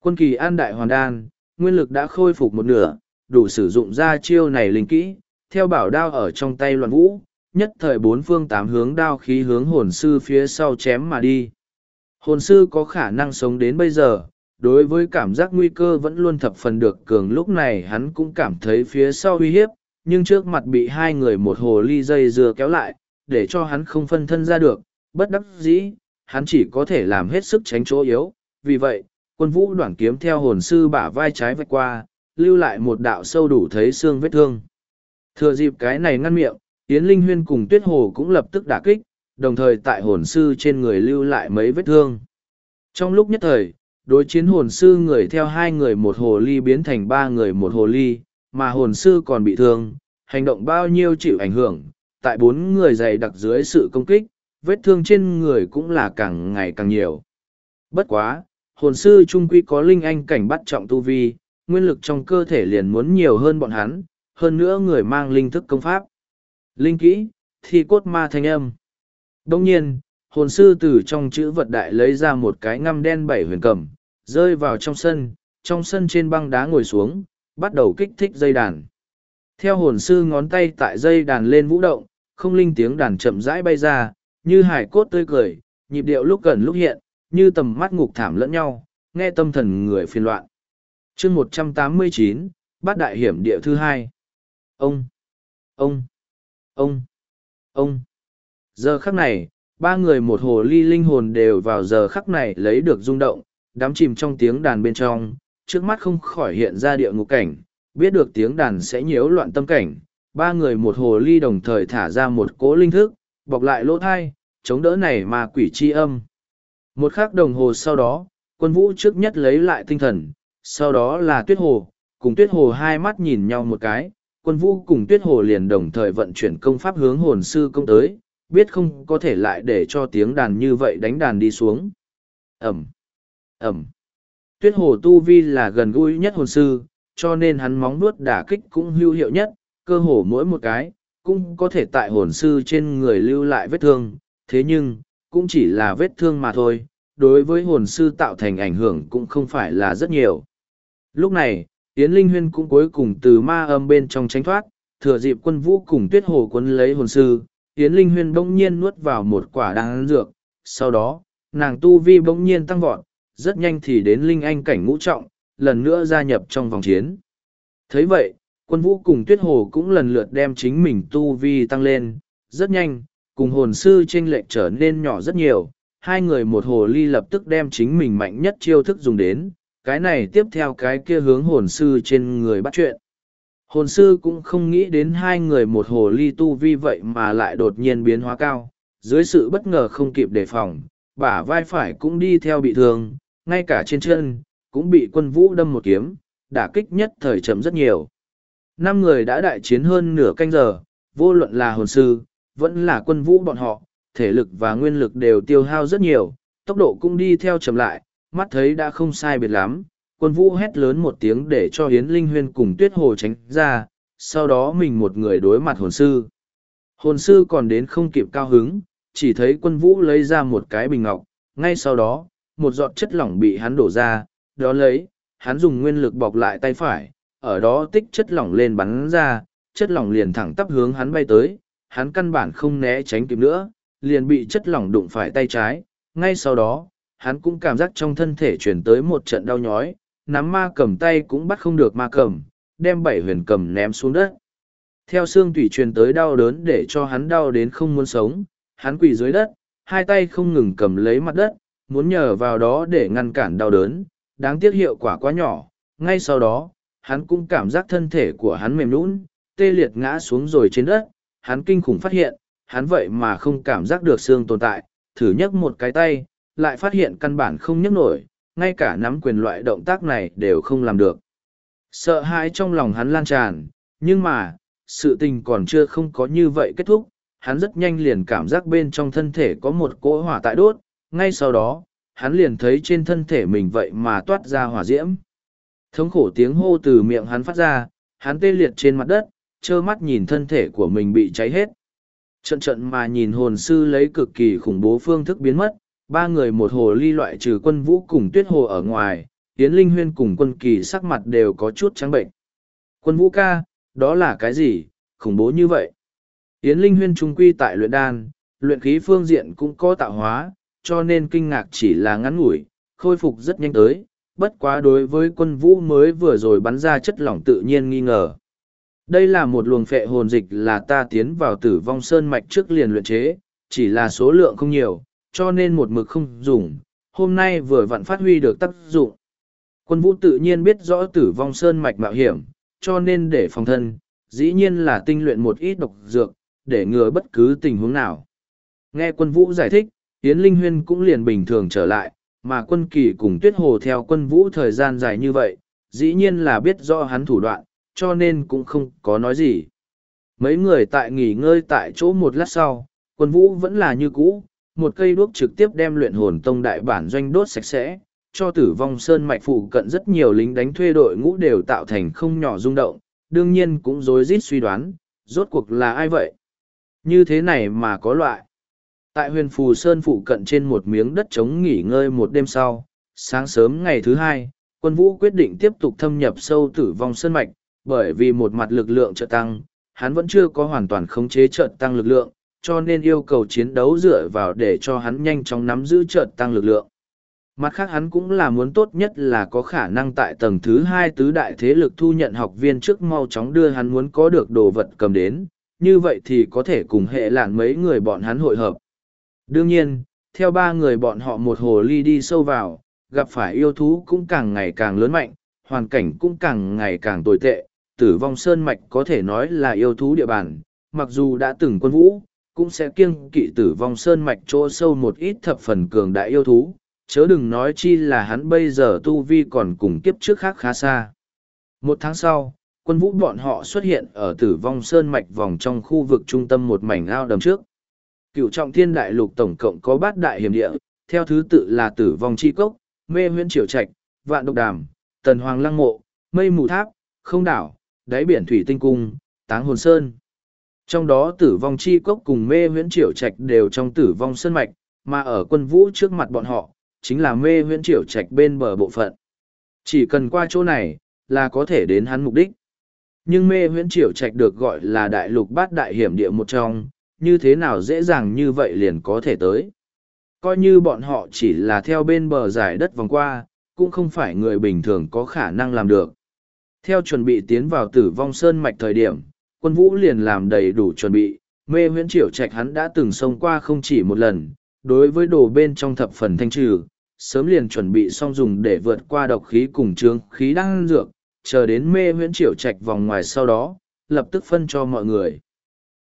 Quân kỳ an đại hoàn đan, nguyên lực đã khôi phục một nửa, đủ sử dụng ra chiêu này linh kỹ, theo bảo đao ở trong tay loạn vũ, nhất thời bốn phương tám hướng đao khí hướng hồn sư phía sau chém mà đi. Hồn sư có khả năng sống đến bây giờ, đối với cảm giác nguy cơ vẫn luôn thập phần được cường lúc này hắn cũng cảm thấy phía sau uy hiếp, nhưng trước mặt bị hai người một hồ ly dây dừa kéo lại, để cho hắn không phân thân ra được, bất đắc dĩ, hắn chỉ có thể làm hết sức tránh chỗ yếu, vì vậy, quân vũ đoạn kiếm theo hồn sư bả vai trái vạch qua, lưu lại một đạo sâu đủ thấy xương vết thương. Thừa dịp cái này ngăn miệng, Yến Linh Huyên cùng Tuyết Hồ cũng lập tức đả kích, đồng thời tại hồn sư trên người lưu lại mấy vết thương. Trong lúc nhất thời, đối chiến hồn sư người theo hai người một hồ ly biến thành ba người một hồ ly, mà hồn sư còn bị thương, hành động bao nhiêu chịu ảnh hưởng, tại bốn người dày đặc dưới sự công kích, vết thương trên người cũng là càng ngày càng nhiều. Bất quá, hồn sư trung quy có linh anh cảnh bắt trọng tu vi, nguyên lực trong cơ thể liền muốn nhiều hơn bọn hắn, hơn nữa người mang linh thức công pháp. Linh kỹ, thi cốt ma thanh âm. Đông nhiên, hồn sư từ trong chữ vật đại lấy ra một cái ngăm đen bảy huyền cầm, rơi vào trong sân, trong sân trên băng đá ngồi xuống, bắt đầu kích thích dây đàn. Theo hồn sư ngón tay tại dây đàn lên vũ động, không linh tiếng đàn chậm rãi bay ra, như hải cốt tươi cười, nhịp điệu lúc gần lúc hiện, như tầm mắt ngục thảm lẫn nhau, nghe tâm thần người phiền loạn. chương một trăm tám mươi chín bát đại hiểm địa thứ hai. Ông, ông, ông, ông. Giờ khắc này, ba người một hồ ly linh hồn đều vào giờ khắc này lấy được rung động, đắm chìm trong tiếng đàn bên trong, trước mắt không khỏi hiện ra địa ngục cảnh, biết được tiếng đàn sẽ nhiễu loạn tâm cảnh. Ba người một hồ ly đồng thời thả ra một cỗ linh thức, bọc lại lỗ thai, chống đỡ này mà quỷ chi âm. Một khắc đồng hồ sau đó, quân vũ trước nhất lấy lại tinh thần, sau đó là tuyết hồ, cùng tuyết hồ hai mắt nhìn nhau một cái, quân vũ cùng tuyết hồ liền đồng thời vận chuyển công pháp hướng hồn sư công tới, biết không có thể lại để cho tiếng đàn như vậy đánh đàn đi xuống. Ẩm, Ẩm. Tuyết hồ tu vi là gần gũi nhất hồn sư, cho nên hắn móng nuốt đả kích cũng hữu hiệu nhất, cơ hồ mỗi một cái, cũng có thể tại hồn sư trên người lưu lại vết thương, thế nhưng, cũng chỉ là vết thương mà thôi, đối với hồn sư tạo thành ảnh hưởng cũng không phải là rất nhiều. Lúc này, Yến Linh Huyên cũng cuối cùng từ ma âm bên trong tránh thoát, thừa dịp quân vũ cùng tuyết hồ quân lấy hồn sư, Yến Linh Huyên bỗng nhiên nuốt vào một quả đan dược, sau đó, nàng tu vi bỗng nhiên tăng vọt, rất nhanh thì đến Linh Anh cảnh ngũ trọng, lần nữa gia nhập trong vòng chiến. thấy vậy, quân vũ cùng tuyết hồ cũng lần lượt đem chính mình tu vi tăng lên, rất nhanh, cùng hồn sư tranh lệch trở nên nhỏ rất nhiều, hai người một hồ ly lập tức đem chính mình mạnh nhất chiêu thức dùng đến, cái này tiếp theo cái kia hướng hồn sư trên người bắt chuyện. Hồn sư cũng không nghĩ đến hai người một hồ ly tu vi vậy mà lại đột nhiên biến hóa cao, dưới sự bất ngờ không kịp đề phòng, bả vai phải cũng đi theo bị thương, ngay cả trên chân, cũng bị quân vũ đâm một kiếm, đả kích nhất thời chậm rất nhiều. Năm người đã đại chiến hơn nửa canh giờ, vô luận là hồn sư, vẫn là quân vũ bọn họ, thể lực và nguyên lực đều tiêu hao rất nhiều, tốc độ cũng đi theo chậm lại, mắt thấy đã không sai biệt lắm, quân vũ hét lớn một tiếng để cho Hiến Linh Huyên cùng Tuyết Hồ tránh ra, sau đó mình một người đối mặt hồn sư. Hồn sư còn đến không kịp cao hứng, chỉ thấy quân vũ lấy ra một cái bình ngọc, ngay sau đó, một giọt chất lỏng bị hắn đổ ra, đó lấy, hắn dùng nguyên lực bọc lại tay phải, ở đó tích chất lỏng lên bắn ra, chất lỏng liền thẳng tắp hướng hắn bay tới, hắn căn bản không né tránh kịp nữa, liền bị chất lỏng đụng phải tay trái, ngay sau đó, hắn cũng cảm giác trong thân thể chuyển tới một trận đau nhói, nắm ma cầm tay cũng bắt không được ma cầm, đem bảy huyền cầm ném xuống đất. Theo xương tủy truyền tới đau đớn để cho hắn đau đến không muốn sống, hắn quỳ dưới đất, hai tay không ngừng cầm lấy mặt đất, muốn nhờ vào đó để ngăn cản đau đớn, đáng tiếc hiệu quả quá nhỏ. Ngay sau đó, hắn cũng cảm giác thân thể của hắn mềm nũng, tê liệt ngã xuống rồi trên đất, hắn kinh khủng phát hiện, hắn vậy mà không cảm giác được xương tồn tại, thử nhấc một cái tay, lại phát hiện căn bản không nhấc nổi, ngay cả nắm quyền loại động tác này đều không làm được. Sợ hãi trong lòng hắn lan tràn, nhưng mà, sự tình còn chưa không có như vậy kết thúc, hắn rất nhanh liền cảm giác bên trong thân thể có một cỗ hỏa tại đốt, ngay sau đó, hắn liền thấy trên thân thể mình vậy mà toát ra hỏa diễm. Thống khổ tiếng hô từ miệng hắn phát ra, hắn tê liệt trên mặt đất, trơ mắt nhìn thân thể của mình bị cháy hết. Trận trận mà nhìn hồn sư lấy cực kỳ khủng bố phương thức biến mất, ba người một hồ ly loại trừ quân vũ cùng tuyết hồ ở ngoài, Yến Linh Huyên cùng quân kỳ sắc mặt đều có chút trắng bệnh. Quân vũ ca, đó là cái gì, khủng bố như vậy? Yến Linh Huyên trung quy tại luyện đan, luyện khí phương diện cũng có tạo hóa, cho nên kinh ngạc chỉ là ngắn ngủi, khôi phục rất nhanh tới, bất quá đối với quân vũ mới vừa rồi bắn ra chất lỏng tự nhiên nghi ngờ. Đây là một luồng phệ hồn dịch là ta tiến vào tử vong sơn mạch trước liền luyện chế, chỉ là số lượng không nhiều, cho nên một mực không dùng, hôm nay vừa vặn phát huy được tác dụng. Quân vũ tự nhiên biết rõ tử vong sơn mạch mạo hiểm, cho nên để phòng thân, dĩ nhiên là tinh luyện một ít độc dược, để ngừa bất cứ tình huống nào. Nghe quân vũ giải thích, Yến Linh Huyên cũng liền bình thường trở lại, mà quân kỳ cùng tuyết hồ theo quân vũ thời gian dài như vậy, dĩ nhiên là biết rõ hắn thủ đoạn, cho nên cũng không có nói gì. Mấy người tại nghỉ ngơi tại chỗ một lát sau, quân vũ vẫn là như cũ, một cây đuốc trực tiếp đem luyện hồn tông đại bản doanh đốt sạch sẽ, cho tử vong sơn mạch phụ cận rất nhiều lính đánh thuê đội ngũ đều tạo thành không nhỏ rung động, đương nhiên cũng rối rít suy đoán, rốt cuộc là ai vậy? Như thế này mà có loại. Tại huyền phù sơn phụ cận trên một miếng đất trống nghỉ ngơi một đêm sau, sáng sớm ngày thứ hai, quân vũ quyết định tiếp tục thâm nhập sâu tử vong sơn mạch, bởi vì một mặt lực lượng trợ tăng, hắn vẫn chưa có hoàn toàn khống chế trợ tăng lực lượng, cho nên yêu cầu chiến đấu dựa vào để cho hắn nhanh chóng nắm giữ trợ tăng lực lượng. Mặt khác hắn cũng là muốn tốt nhất là có khả năng tại tầng thứ hai tứ đại thế lực thu nhận học viên trước mau chóng đưa hắn muốn có được đồ vật cầm đến, như vậy thì có thể cùng hệ lạn mấy người bọn hắn hội hợp. Đương nhiên, theo ba người bọn họ một hồ ly đi sâu vào, gặp phải yêu thú cũng càng ngày càng lớn mạnh, hoàn cảnh cũng càng ngày càng tồi tệ, tử vong sơn mạch có thể nói là yêu thú địa bàn, mặc dù đã từng quân vũ, cũng sẽ kiêng kỵ tử vong sơn mạch chỗ sâu một ít thập phần cường đại yêu thú, chớ đừng nói chi là hắn bây giờ tu vi còn cùng kiếp trước khác khá xa. Một tháng sau, quân vũ bọn họ xuất hiện ở tử vong sơn mạch vòng trong khu vực trung tâm một mảnh ao đầm trước. Cựu trọng thiên đại lục tổng cộng có bát đại hiểm địa, theo thứ tự là tử vong chi cốc, mê huyễn triều trạch, vạn độc đàm, tần hoàng lăng mộ, mây mù tháp, không đảo, đáy biển thủy tinh cung, táng hồn sơn. Trong đó tử vong chi cốc cùng mê huyễn triều trạch đều trong tử vong sơn mạch, mà ở quân vũ trước mặt bọn họ, chính là mê huyễn triều trạch bên bờ bộ phận. Chỉ cần qua chỗ này, là có thể đến hắn mục đích. Nhưng mê huyễn triều trạch được gọi là đại lục bát đại hiểm địa một trong, như thế nào dễ dàng như vậy liền có thể tới. Coi như bọn họ chỉ là theo bên bờ giải đất vòng qua, cũng không phải người bình thường có khả năng làm được. Theo chuẩn bị tiến vào tử vong sơn mạch thời điểm, quân vũ liền làm đầy đủ chuẩn bị, mê huyễn triều trạch hắn đã từng xông qua không chỉ một lần, đối với đồ bên trong thập phần thanh trừ, sớm liền chuẩn bị xong dùng để vượt qua độc khí cùng trướng khí đang dược, chờ đến mê huyễn triều trạch vòng ngoài sau đó, lập tức phân cho mọi người.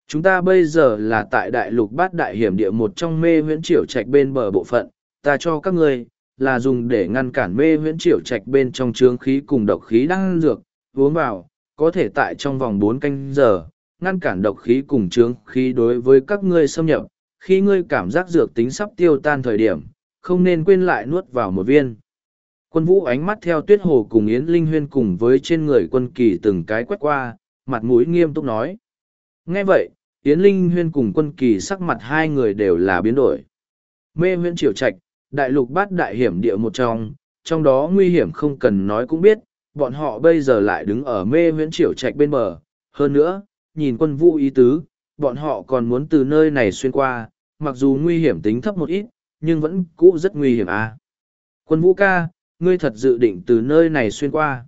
Chúng ta bây giờ là tại đại lục bát đại hiểm địa một trong mê huyễn triều trạch bên bờ bộ phận, ta cho các ngươi là dùng để ngăn cản mê huyễn triều trạch bên trong trướng khí cùng độc khí đang dược, uống vào, có thể tại trong vòng bốn canh giờ, ngăn cản độc khí cùng trướng khí đối với các ngươi xâm nhập, khi ngươi cảm giác dược tính sắp tiêu tan thời điểm, không nên quên lại nuốt vào một viên. Quân vũ ánh mắt theo tuyết hồ cùng Yến Linh Huyên cùng với trên người quân kỳ từng cái quét qua, mặt mũi nghiêm túc nói. Nghe vậy, Yến Linh Huyên cùng quân kỳ sắc mặt hai người đều là biến đổi. Mê huyên triều trạch, đại lục bát đại hiểm địa một trong, trong đó nguy hiểm không cần nói cũng biết, bọn họ bây giờ lại đứng ở mê huyễn triều trạch bên bờ. Hơn nữa, nhìn quân vũ ý tứ, bọn họ còn muốn từ nơi này xuyên qua, mặc dù nguy hiểm tính thấp một ít, nhưng vẫn cũ rất nguy hiểm à. Quân vũ ca, ngươi thật dự định từ nơi này xuyên qua.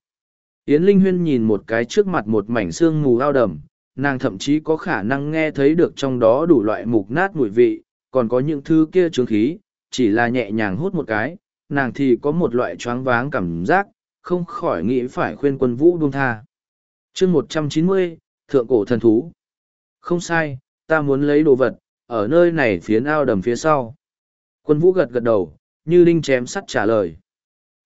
Yến Linh Huyên nhìn một cái trước mặt một mảnh xương mù ao đầm, nàng thậm chí có khả năng nghe thấy được trong đó đủ loại mục nát mùi vị, còn có những thứ kia trướng khí, chỉ là nhẹ nhàng hút một cái, nàng thì có một loại choáng váng cảm giác, không khỏi nghĩ phải khuyên quân vũ buông tha. chương một trăm chín mươi Thượng Cổ Thần Thú Không sai, ta muốn lấy đồ vật, ở nơi này phía ao đầm phía sau. Quân vũ gật gật đầu, như đinh chém sắt trả lời.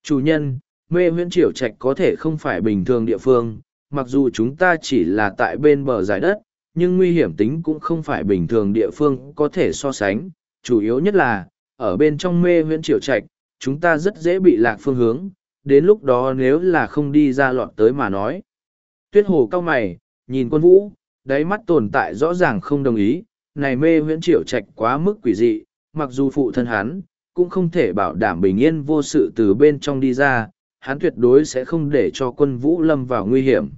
Chủ nhân, mê huyễn triều trạch có thể không phải bình thường địa phương, mặc dù chúng ta chỉ là tại bên bờ giải đất, nhưng nguy hiểm tính cũng không phải bình thường địa phương có thể so sánh. Chủ yếu nhất là, ở bên trong mê huyễn triều trạch, chúng ta rất dễ bị lạc phương hướng, đến lúc đó nếu là không đi ra lọt tới mà nói. Tuyết hồ cao mày, nhìn quân vũ, đáy mắt tồn tại rõ ràng không đồng ý, này mê huyễn Triệu trạch quá mức quỷ dị, mặc dù phụ thân hắn, cũng không thể bảo đảm bình yên vô sự từ bên trong đi ra, hắn tuyệt đối sẽ không để cho quân vũ lâm vào nguy hiểm.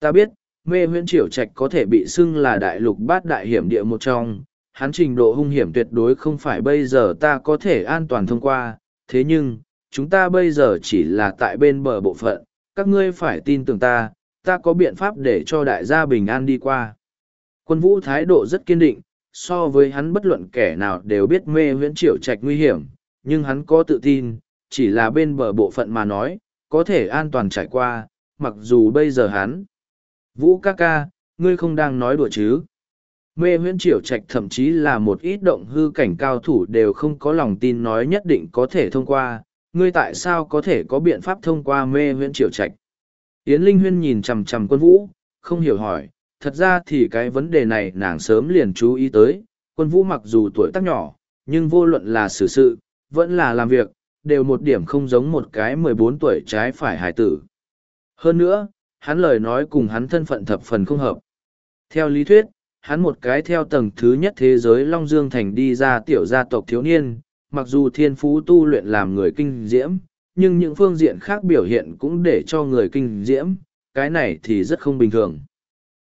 Ta biết, mê huyễn Triệu trạch có thể bị xưng là đại lục bát đại hiểm địa một trong, hắn trình độ hung hiểm tuyệt đối không phải bây giờ ta có thể an toàn thông qua, thế nhưng, chúng ta bây giờ chỉ là tại bên bờ bộ phận, các ngươi phải tin tưởng ta, ta có biện pháp để cho đại gia bình an đi qua. Quân vũ thái độ rất kiên định, so với hắn bất luận kẻ nào đều biết mê huyễn triệu trạch nguy hiểm, nhưng hắn có tự tin, chỉ là bên bờ bộ phận mà nói, có thể an toàn trải qua, mặc dù bây giờ hắn. Vũ ca ca, ngươi không đang nói đùa chứ. Mê huyễn triều trạch thậm chí là một ít động hư cảnh cao thủ đều không có lòng tin nói nhất định có thể thông qua, ngươi tại sao có thể có biện pháp thông qua mê huyễn triều trạch. Yến Linh Huyên nhìn chằm chằm quân vũ, không hiểu hỏi, thật ra thì cái vấn đề này nàng sớm liền chú ý tới, quân vũ mặc dù tuổi tác nhỏ, nhưng vô luận là xử sự, vẫn là làm việc, đều một điểm không giống một cái mười bốn tuổi trái phải hải tử. Hơn nữa, hắn lời nói cùng hắn thân phận thập phần không hợp. Theo lý thuyết, hắn một cái theo tầng thứ nhất thế giới Long Dương Thành đi ra tiểu gia tộc thiếu niên, mặc dù thiên phú tu luyện làm người kinh diễm, nhưng những phương diện khác biểu hiện cũng để cho người kinh diễm, cái này thì rất không bình thường.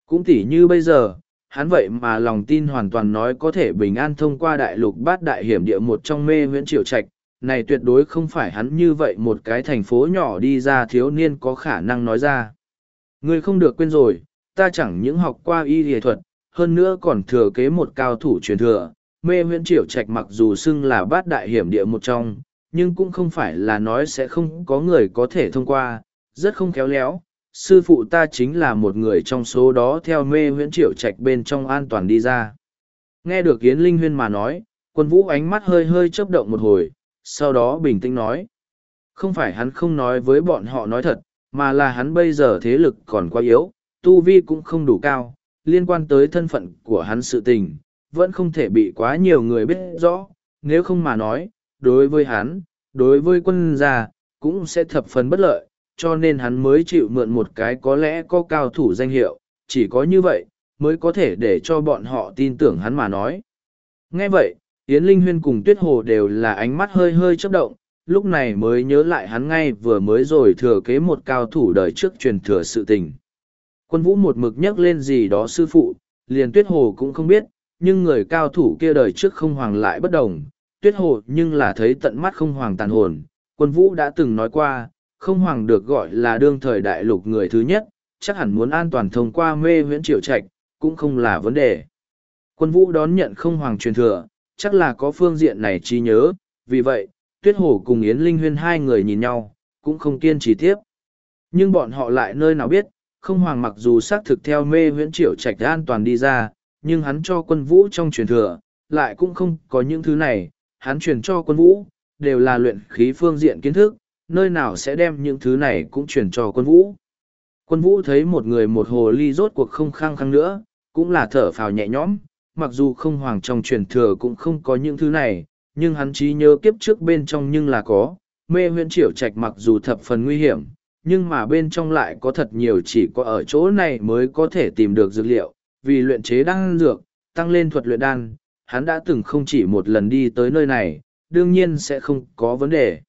Cũng tỉ như bây giờ, hắn vậy mà lòng tin hoàn toàn nói có thể bình an thông qua đại lục bát đại hiểm địa một trong mê huyễn triều trạch, này tuyệt đối không phải hắn như vậy một cái thành phố nhỏ đi ra thiếu niên có khả năng nói ra. Ngươi không được quên rồi, ta chẳng những học qua y y thuật, hơn nữa còn thừa kế một cao thủ truyền thừa. Mê huyễn triều trạch mặc dù xưng là bát đại hiểm địa một trong, nhưng cũng không phải là nói sẽ không có người có thể thông qua, rất không khéo léo. Sư phụ ta chính là một người trong số đó theo mê huyễn triệu trạch bên trong an toàn đi ra. Nghe được Yến Linh Huyên mà nói, quân vũ ánh mắt hơi hơi chớp động một hồi, sau đó bình tĩnh nói. Không phải hắn không nói với bọn họ nói thật, mà là hắn bây giờ thế lực còn quá yếu, tu vi cũng không đủ cao, liên quan tới thân phận của hắn sự tình, vẫn không thể bị quá nhiều người biết rõ, nếu không mà nói, đối với hắn, đối với quân gia, cũng sẽ thập phần bất lợi, cho nên hắn mới chịu mượn một cái có lẽ có cao thủ danh hiệu, chỉ có như vậy, mới có thể để cho bọn họ tin tưởng hắn mà nói. Nghe vậy, Yến Linh Huyên cùng Tuyết Hồ đều là ánh mắt hơi hơi chớp động, lúc này mới nhớ lại hắn ngay vừa mới rồi thừa kế một cao thủ đời trước truyền thừa sự tình. Quân vũ một mực nhắc lên gì đó sư phụ, liền Tuyết Hồ cũng không biết, nhưng người cao thủ kia đời trước không hoàng lại bất đồng. Tuyết Hồ nhưng là thấy tận mắt không hoàng tàn hồn, quân vũ đã từng nói qua, không hoàng được gọi là đương thời đại lục người thứ nhất, chắc hẳn muốn an toàn thông qua mê huyễn triệu trạch, cũng không là vấn đề. Quân vũ đón nhận không hoàng truyền thừa, chắc là có phương diện này trí nhớ, vì vậy, Tuyết hồ cùng Yến Linh Huyên hai người nhìn nhau, cũng không kiên trì tiếp. Nhưng bọn họ lại nơi nào biết, không hoàng mặc dù xác thực theo mê huyễn triệu trạch an toàn đi ra, nhưng hắn cho quân vũ trong truyền thừa, lại cũng không có những thứ này, hắn truyền cho quân vũ, đều là luyện khí phương diện kiến thức, nơi nào sẽ đem những thứ này cũng truyền cho quân vũ. Quân vũ thấy một người một hồ ly rốt cuộc không khăng khăng nữa, cũng là thở phào nhẹ nhõm, mặc dù không hoàng trong truyền thừa cũng không có những thứ này, nhưng hắn trí nhớ kiếp trước bên trong nhưng là có, mê huyễn triều trạch mặc dù thập phần nguy hiểm, nhưng mà bên trong lại có thật nhiều chỉ có ở chỗ này mới có thể tìm được dược liệu, vì luyện chế đan dược, tăng lên thuật luyện đan, hắn đã từng không chỉ một lần đi tới nơi này, đương nhiên sẽ không có vấn đề.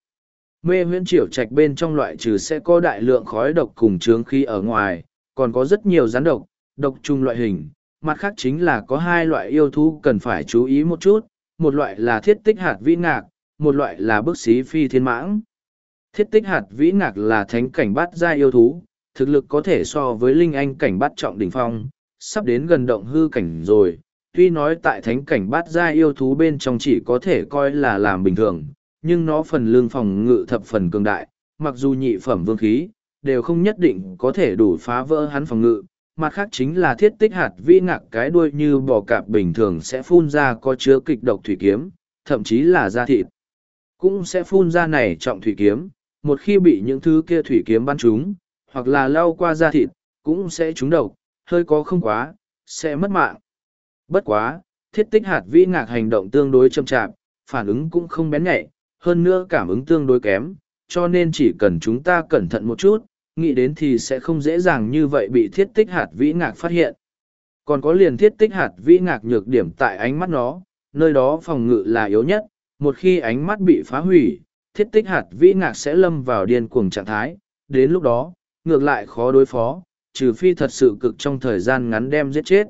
Mê huyễn triểu trạch bên trong loại trừ sẽ có đại lượng khói độc cùng trướng khí ở ngoài, còn có rất nhiều rắn độc, độc trùng loại hình, mặt khác chính là có hai loại yêu thú cần phải chú ý một chút, một loại là thiết tích hạt vĩ ngạc, một loại là bức xí phi thiên mãng. Thiết tích hạt vĩ ngạc là thánh cảnh bát gia yêu thú, thực lực có thể so với linh anh cảnh bát trọng đỉnh phong, sắp đến gần động hư cảnh rồi. Tuy nói tại thánh cảnh bát gia yêu thú bên trong chỉ có thể coi là làm bình thường, nhưng nó phần lương phòng ngự thập phần cường đại, mặc dù nhị phẩm vương khí, đều không nhất định có thể đủ phá vỡ hắn phòng ngự, mặt khác chính là thiết tích hạt vĩ ngạc cái đuôi như bò cạp bình thường sẽ phun ra có chứa kịch độc thủy kiếm, thậm chí là da thịt. Cũng sẽ phun ra này trọng thủy kiếm, một khi bị những thứ kia thủy kiếm bắn trúng, hoặc là lao qua da thịt, cũng sẽ trúng độc, hơi có không quá, sẽ mất mạng. Bất quá, thiết tích hạt vĩ ngạc hành động tương đối chậm chạp, phản ứng cũng không bén nhạy, hơn nữa cảm ứng tương đối kém, cho nên chỉ cần chúng ta cẩn thận một chút, nghĩ đến thì sẽ không dễ dàng như vậy bị thiết tích hạt vĩ ngạc phát hiện. Còn có liền thiết tích hạt vĩ ngạc nhược điểm tại ánh mắt nó, nơi đó phòng ngự là yếu nhất, một khi ánh mắt bị phá hủy, thiết tích hạt vĩ ngạc sẽ lâm vào điên cuồng trạng thái, đến lúc đó, ngược lại khó đối phó, trừ phi thật sự cực trong thời gian ngắn đem giết chết.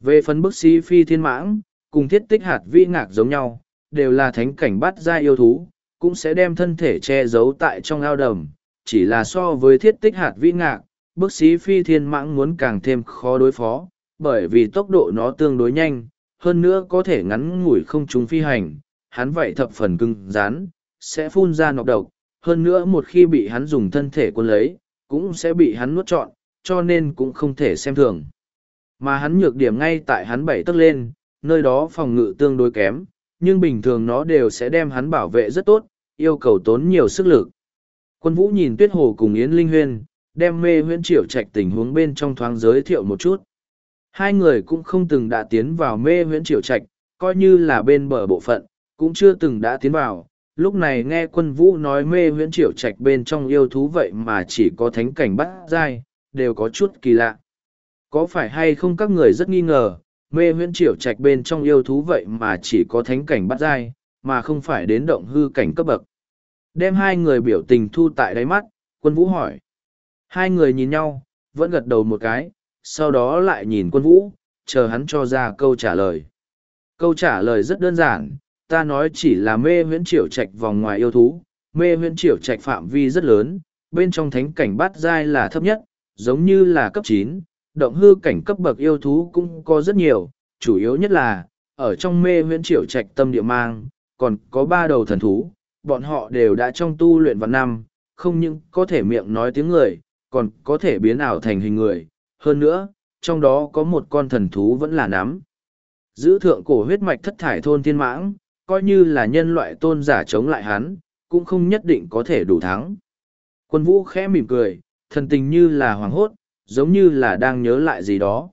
Về phần bức sĩ phi thiên mãng, cùng thiết tích hạt vĩ ngạc giống nhau, đều là thánh cảnh bắt ra yêu thú, cũng sẽ đem thân thể che giấu tại trong ao đầm, chỉ là so với thiết tích hạt vĩ ngạc, bức sĩ phi thiên mãng muốn càng thêm khó đối phó, bởi vì tốc độ nó tương đối nhanh, hơn nữa có thể ngắn ngủi không trúng phi hành, hắn vậy thập phần cứng rán, sẽ phun ra nọc độc, hơn nữa một khi bị hắn dùng thân thể quân lấy, cũng sẽ bị hắn nuốt trọn, cho nên cũng không thể xem thường. Mà hắn nhược điểm ngay tại hắn bảy tấc lên, nơi đó phòng ngự tương đối kém, nhưng bình thường nó đều sẽ đem hắn bảo vệ rất tốt, yêu cầu tốn nhiều sức lực. Quân vũ nhìn tuyết hồ cùng Yến Linh Huyên, đem mê huyễn triệu trạch tình huống bên trong thoáng giới thiệu một chút. Hai người cũng không từng đã tiến vào mê huyễn triệu trạch, coi như là bên bờ bộ phận, cũng chưa từng đã tiến vào. Lúc này nghe quân vũ nói mê huyễn triệu trạch bên trong yêu thú vậy mà chỉ có thánh cảnh bắt dai, đều có chút kỳ lạ. Có phải hay không các người rất nghi ngờ, mê huyễn triệu trạch bên trong yêu thú vậy mà chỉ có thánh cảnh bắt dai, mà không phải đến động hư cảnh cấp bậc. Đem hai người biểu tình thu tại đáy mắt, quân vũ hỏi. Hai người nhìn nhau, vẫn gật đầu một cái, sau đó lại nhìn quân vũ, chờ hắn cho ra câu trả lời. Câu trả lời rất đơn giản, ta nói chỉ là mê huyễn triều trạch vòng ngoài yêu thú, mê huyễn triều trạch phạm vi rất lớn, bên trong thánh cảnh bát giai là thấp nhất, giống như là cấp chín, động hư cảnh cấp bậc yêu thú cũng có rất nhiều, chủ yếu nhất là, ở trong mê huyễn triều trạch tâm địa mang, còn có ba đầu thần thú, bọn họ đều đã trong tu luyện vào năm, không những có thể miệng nói tiếng người, còn có thể biến ảo thành hình người. Hơn nữa, trong đó có một con thần thú vẫn là nắm. Giữ thượng cổ huyết mạch thất thải thôn thiên mãng, coi như là nhân loại tôn giả chống lại hắn, cũng không nhất định có thể đủ thắng. Quân vũ khẽ mỉm cười, thần tình như là hoảng hốt, giống như là đang nhớ lại gì đó.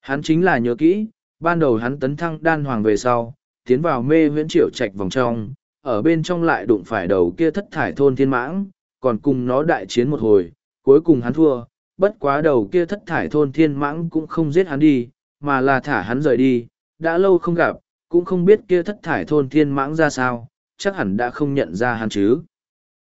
Hắn chính là nhớ kỹ, ban đầu hắn tấn thăng đan hoàng về sau, tiến vào mê huyễn triệu trạch vòng trong, ở bên trong lại đụng phải đầu kia thất thải thôn thiên mãng, còn cùng nó đại chiến một hồi, cuối cùng hắn thua, bất quá đầu kia thất thải thôn thiên mãng cũng không giết hắn đi, mà là thả hắn rời đi, đã lâu không gặp, cũng không biết kia thất thải thôn thiên mãng ra sao, chắc hẳn đã không nhận ra hắn chứ.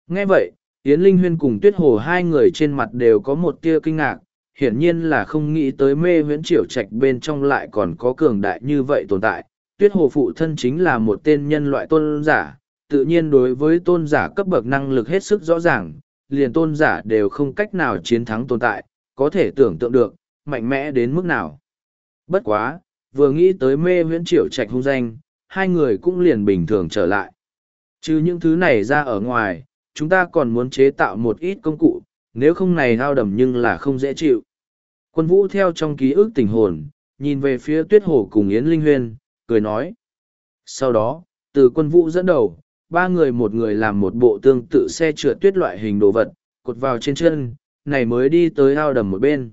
Nghe vậy, Yến Linh Huyên cùng Tuyết Hồ hai người trên mặt đều có một tia kinh ngạc, hiển nhiên là không nghĩ tới mê huyễn triều trạch bên trong lại còn có cường đại như vậy tồn tại. Tuyết Hồ phụ thân chính là một tên nhân loại tôn giả, tự nhiên đối với tôn giả cấp bậc năng lực hết sức rõ ràng, liền tôn giả đều không cách nào chiến thắng tồn tại, có thể tưởng tượng được, mạnh mẽ đến mức nào. Bất quá, vừa nghĩ tới mê huyễn triệu trạch hung danh, hai người cũng liền bình thường trở lại. Chứ những thứ này ra ở ngoài, chúng ta còn muốn chế tạo một ít công cụ, nếu không này hao đầm nhưng là không dễ chịu. Quân vũ theo trong ký ức tình hồn, nhìn về phía tuyết hồ cùng Yến Linh Huyên, cười nói. Sau đó, từ quân vũ dẫn đầu, ba người một người làm một bộ tương tự xe trượt tuyết loại hình đồ vật, cột vào trên chân, này mới đi tới ao đầm một bên.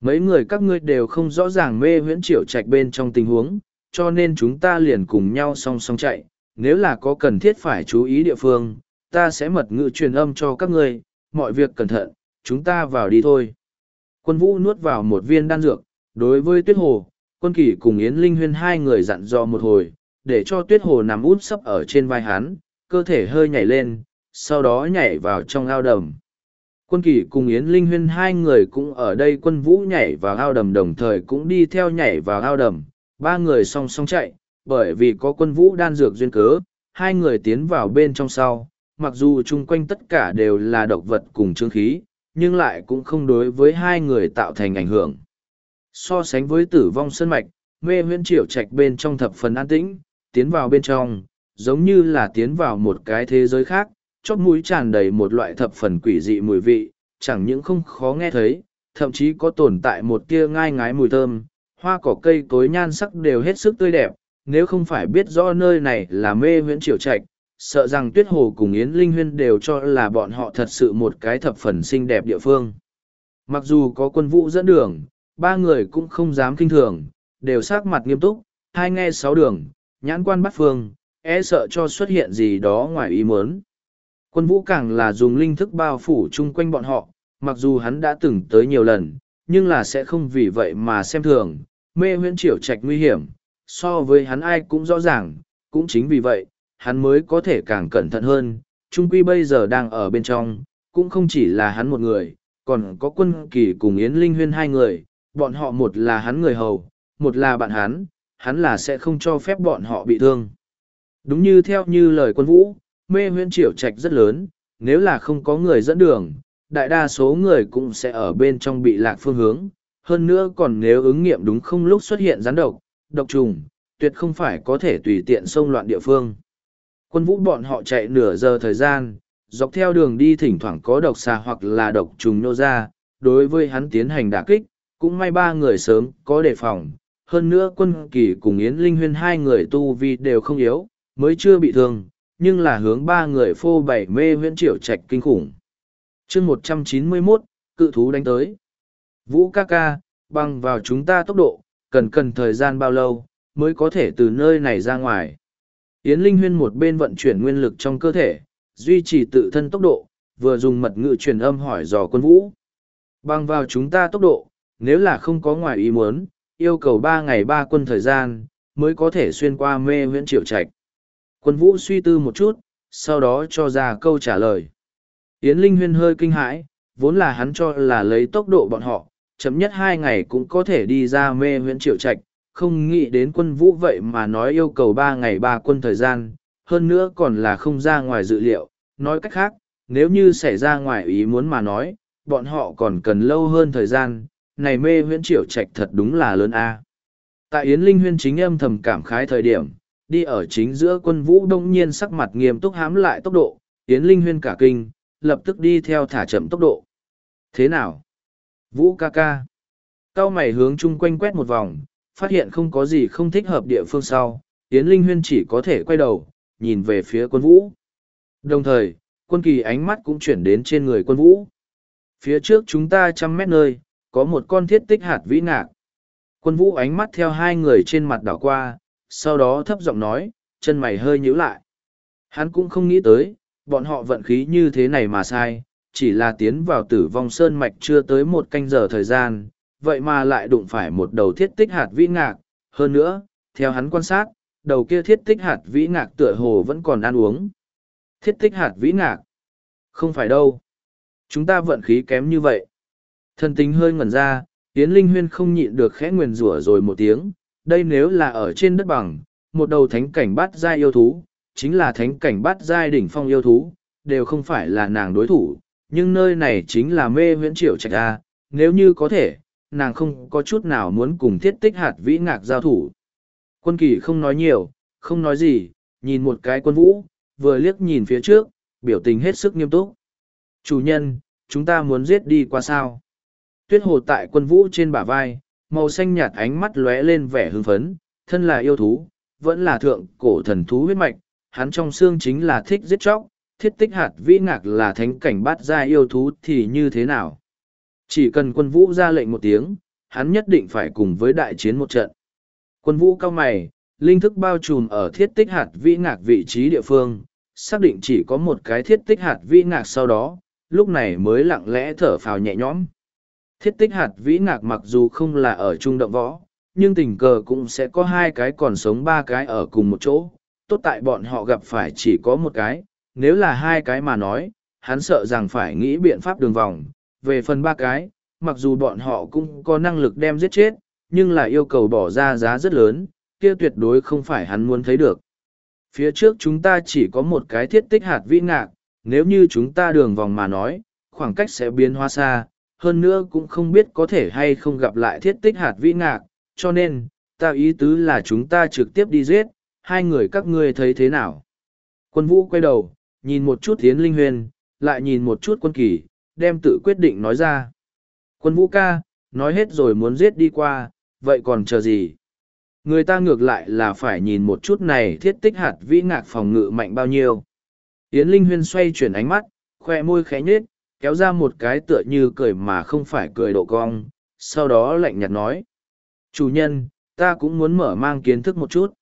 Mấy người các ngươi đều không rõ ràng mê huyễn triệu trạch bên trong tình huống, cho nên chúng ta liền cùng nhau song song chạy. Nếu là có cần thiết phải chú ý địa phương, ta sẽ mật ngữ truyền âm cho các ngươi, mọi việc cẩn thận, chúng ta vào đi thôi. Quân vũ nuốt vào một viên đan dược, đối với tuyết hồ, quân kỷ cùng Yến Linh Huyên hai người dặn dò một hồi, để cho tuyết hồ nằm út sấp ở trên vai hắn, cơ thể hơi nhảy lên, sau đó nhảy vào trong ao đầm. Quân kỷ cùng Yến Linh Huyên hai người cũng ở đây quân vũ nhảy vào ao đầm đồng thời cũng đi theo nhảy vào ao đầm, ba người song song chạy, bởi vì có quân vũ đan dược duyên cớ, hai người tiến vào bên trong sau, mặc dù chung quanh tất cả đều là độc vật cùng trương khí, nhưng lại cũng không đối với hai người tạo thành ảnh hưởng. So sánh với tử vong sân mạch, mê huyễn triều trạch bên trong thập phần an tĩnh, tiến vào bên trong, giống như là tiến vào một cái thế giới khác, chóp mũi tràn đầy một loại thập phần quỷ dị mùi vị, chẳng những không khó nghe thấy, thậm chí có tồn tại một tia ngai ngái mùi thơm, hoa cỏ cây cối nhan sắc đều hết sức tươi đẹp, nếu không phải biết rõ nơi này là mê huyễn triều trạch, sợ rằng tuyết hồ cùng Yến Linh Huyên đều cho là bọn họ thật sự một cái thập phần xinh đẹp địa phương. Mặc dù có quân vũ dẫn đường, ba người cũng không dám kinh thường, đều sắc mặt nghiêm túc, hai nghe sáu đường, nhãn quan bắt phương, e sợ cho xuất hiện gì đó ngoài ý muốn. Quân vũ càng là dùng linh thức bao phủ chung quanh bọn họ, mặc dù hắn đã từng tới nhiều lần, nhưng là sẽ không vì vậy mà xem thường, mê huyễn triểu trạch nguy hiểm, so với hắn ai cũng rõ ràng, cũng chính vì vậy, hắn mới có thể càng cẩn thận hơn, trung quy bây giờ đang ở bên trong, cũng không chỉ là hắn một người, còn có quân kỳ cùng Yến Linh Huyên hai người, bọn họ một là hắn người hầu, một là bạn hắn, hắn là sẽ không cho phép bọn họ bị thương. Đúng như theo như lời quân vũ, mê huyễn triều trạch rất lớn, nếu là không có người dẫn đường, đại đa số người cũng sẽ ở bên trong bị lạc phương hướng. Hơn nữa còn nếu ứng nghiệm đúng không lúc xuất hiện rắn độc, độc trùng, tuyệt không phải có thể tùy tiện xông loạn địa phương. Quân vũ bọn họ chạy nửa giờ thời gian, dọc theo đường đi thỉnh thoảng có độc xà hoặc là độc trùng nô ra, đối với hắn tiến hành đả kích, cũng may ba người sớm có đề phòng. Hơn nữa quân kỳ cùng Yến Linh Huyên hai người tu vi đều không yếu, mới chưa bị thương, nhưng là hướng ba người phô bảy mê huyễn triệu trạch kinh khủng. chương một trăm chín mươi 191, cự thú đánh tới. Vũ ca ca, băng vào chúng ta tốc độ, cần cần thời gian bao lâu, mới có thể từ nơi này ra ngoài. Yến Linh Huyên một bên vận chuyển nguyên lực trong cơ thể, duy trì tự thân tốc độ, vừa dùng mật ngữ truyền âm hỏi dò quân vũ. Bằng vào chúng ta tốc độ, nếu là không có ngoài ý muốn, yêu cầu ba ngày ba quân thời gian, mới có thể xuyên qua mê huyễn triệu trạch. Quân vũ suy tư một chút, sau đó cho ra câu trả lời. Yến Linh Huyên hơi kinh hãi, vốn là hắn cho là lấy tốc độ bọn họ, chậm nhất hai ngày cũng có thể đi ra mê huyễn triệu trạch, không nghĩ đến quân vũ vậy mà nói yêu cầu ba ngày ba quân thời gian, hơn nữa còn là không ra ngoài dự liệu, nói cách khác, nếu như xảy ra ngoài ý muốn mà nói, bọn họ còn cần lâu hơn thời gian, này mê huyễn triệu trạch thật đúng là lớn a. Tại Yến Linh Huyên chính âm thầm cảm khái thời điểm, đi ở chính giữa quân vũ đông nhiên sắc mặt nghiêm túc hám lại tốc độ, Yến Linh Huyên cả kinh, lập tức đi theo thả chậm tốc độ. Thế nào? Vũ ca ca. Cao mày hướng chung quanh quét một vòng, phát hiện không có gì không thích hợp địa phương sau, Yến Linh Huyên chỉ có thể quay đầu, nhìn về phía quân vũ. Đồng thời, quân kỳ ánh mắt cũng chuyển đến trên người quân vũ. Phía trước chúng ta trăm mét nơi, có một con thiết tích hạt vĩ ngạc. Quân vũ ánh mắt theo hai người trên mặt đảo qua, sau đó thấp giọng nói, chân mày hơi nhíu lại. Hắn cũng không nghĩ tới, bọn họ vận khí như thế này mà sai, chỉ là tiến vào tử vong sơn mạch chưa tới một canh giờ thời gian, vậy mà lại đụng phải một đầu thiết tích hạt vĩ ngạc. Hơn nữa, theo hắn quan sát, đầu kia thiết tích hạt vĩ ngạc tựa hồ vẫn còn ăn uống. Thiết tích hạt vĩ ngạc? Không phải đâu. Chúng ta vận khí kém như vậy. Thần tính hơi ngẩn ra, Yến Linh Huyên không nhịn được khẽ nguyền rủa rồi một tiếng. Đây nếu là ở trên đất bằng, một đầu thánh cảnh bát giai yêu thú, chính là thánh cảnh bát giai đỉnh phong yêu thú, đều không phải là nàng đối thủ. Nhưng nơi này chính là mê huyễn triệu trạch A, nếu như có thể, nàng không có chút nào muốn cùng thiết tích hạt vĩ ngạc giao thủ. Quân kỳ không nói nhiều, không nói gì, nhìn một cái quân vũ, vừa liếc nhìn phía trước, biểu tình hết sức nghiêm túc. Chủ nhân, chúng ta muốn giết đi qua sao? Tuyết hồ tại quân vũ trên bả vai, màu xanh nhạt ánh mắt lóe lên vẻ hưng phấn, thân là yêu thú, vẫn là thượng cổ thần thú huyết mạch, hắn trong xương chính là thích giết chóc, thiết tích hạt vĩ ngạc là thánh cảnh bát gia yêu thú thì như thế nào? Chỉ cần quân vũ ra lệnh một tiếng, hắn nhất định phải cùng với đại chiến một trận. Quân vũ cao mày, linh thức bao trùm ở thiết tích hạt vĩ ngạc vị trí địa phương, xác định chỉ có một cái thiết tích hạt vĩ ngạc sau đó, lúc này mới lặng lẽ thở phào nhẹ nhõm. Thiết tích hạt vĩ ngạc mặc dù không là ở trung động võ, nhưng tình cờ cũng sẽ có hai cái còn sống ba cái ở cùng một chỗ. Tốt tại bọn họ gặp phải chỉ có một cái, nếu là hai cái mà nói, hắn sợ rằng phải nghĩ biện pháp đường vòng. Về phần ba cái, mặc dù bọn họ cũng có năng lực đem giết chết, nhưng là yêu cầu bỏ ra giá rất lớn, kia tuyệt đối không phải hắn muốn thấy được. Phía trước chúng ta chỉ có một cái thiết tích hạt vĩ ngạc, nếu như chúng ta đường vòng mà nói, khoảng cách sẽ biến hóa xa, hơn nữa cũng không biết có thể hay không gặp lại thiết tích hạt vĩ ngạc, cho nên, ta ý tứ là chúng ta trực tiếp đi giết, hai người các ngươi thấy thế nào. Quân vũ quay đầu, nhìn một chút Tiến Linh Huyền, lại nhìn một chút quân kỳ, đem tự quyết định nói ra. Quân vũ ca, nói hết rồi muốn giết đi qua, vậy còn chờ gì? Người ta ngược lại là phải nhìn một chút này thiết tích hạt vĩ ngạc phòng ngự mạnh bao nhiêu. Yến Linh Huyên xoay chuyển ánh mắt, khoe môi khẽ nhếch, kéo ra một cái tựa như cười mà không phải cười độ cong, sau đó lạnh nhạt nói. Chủ nhân, ta cũng muốn mở mang kiến thức một chút.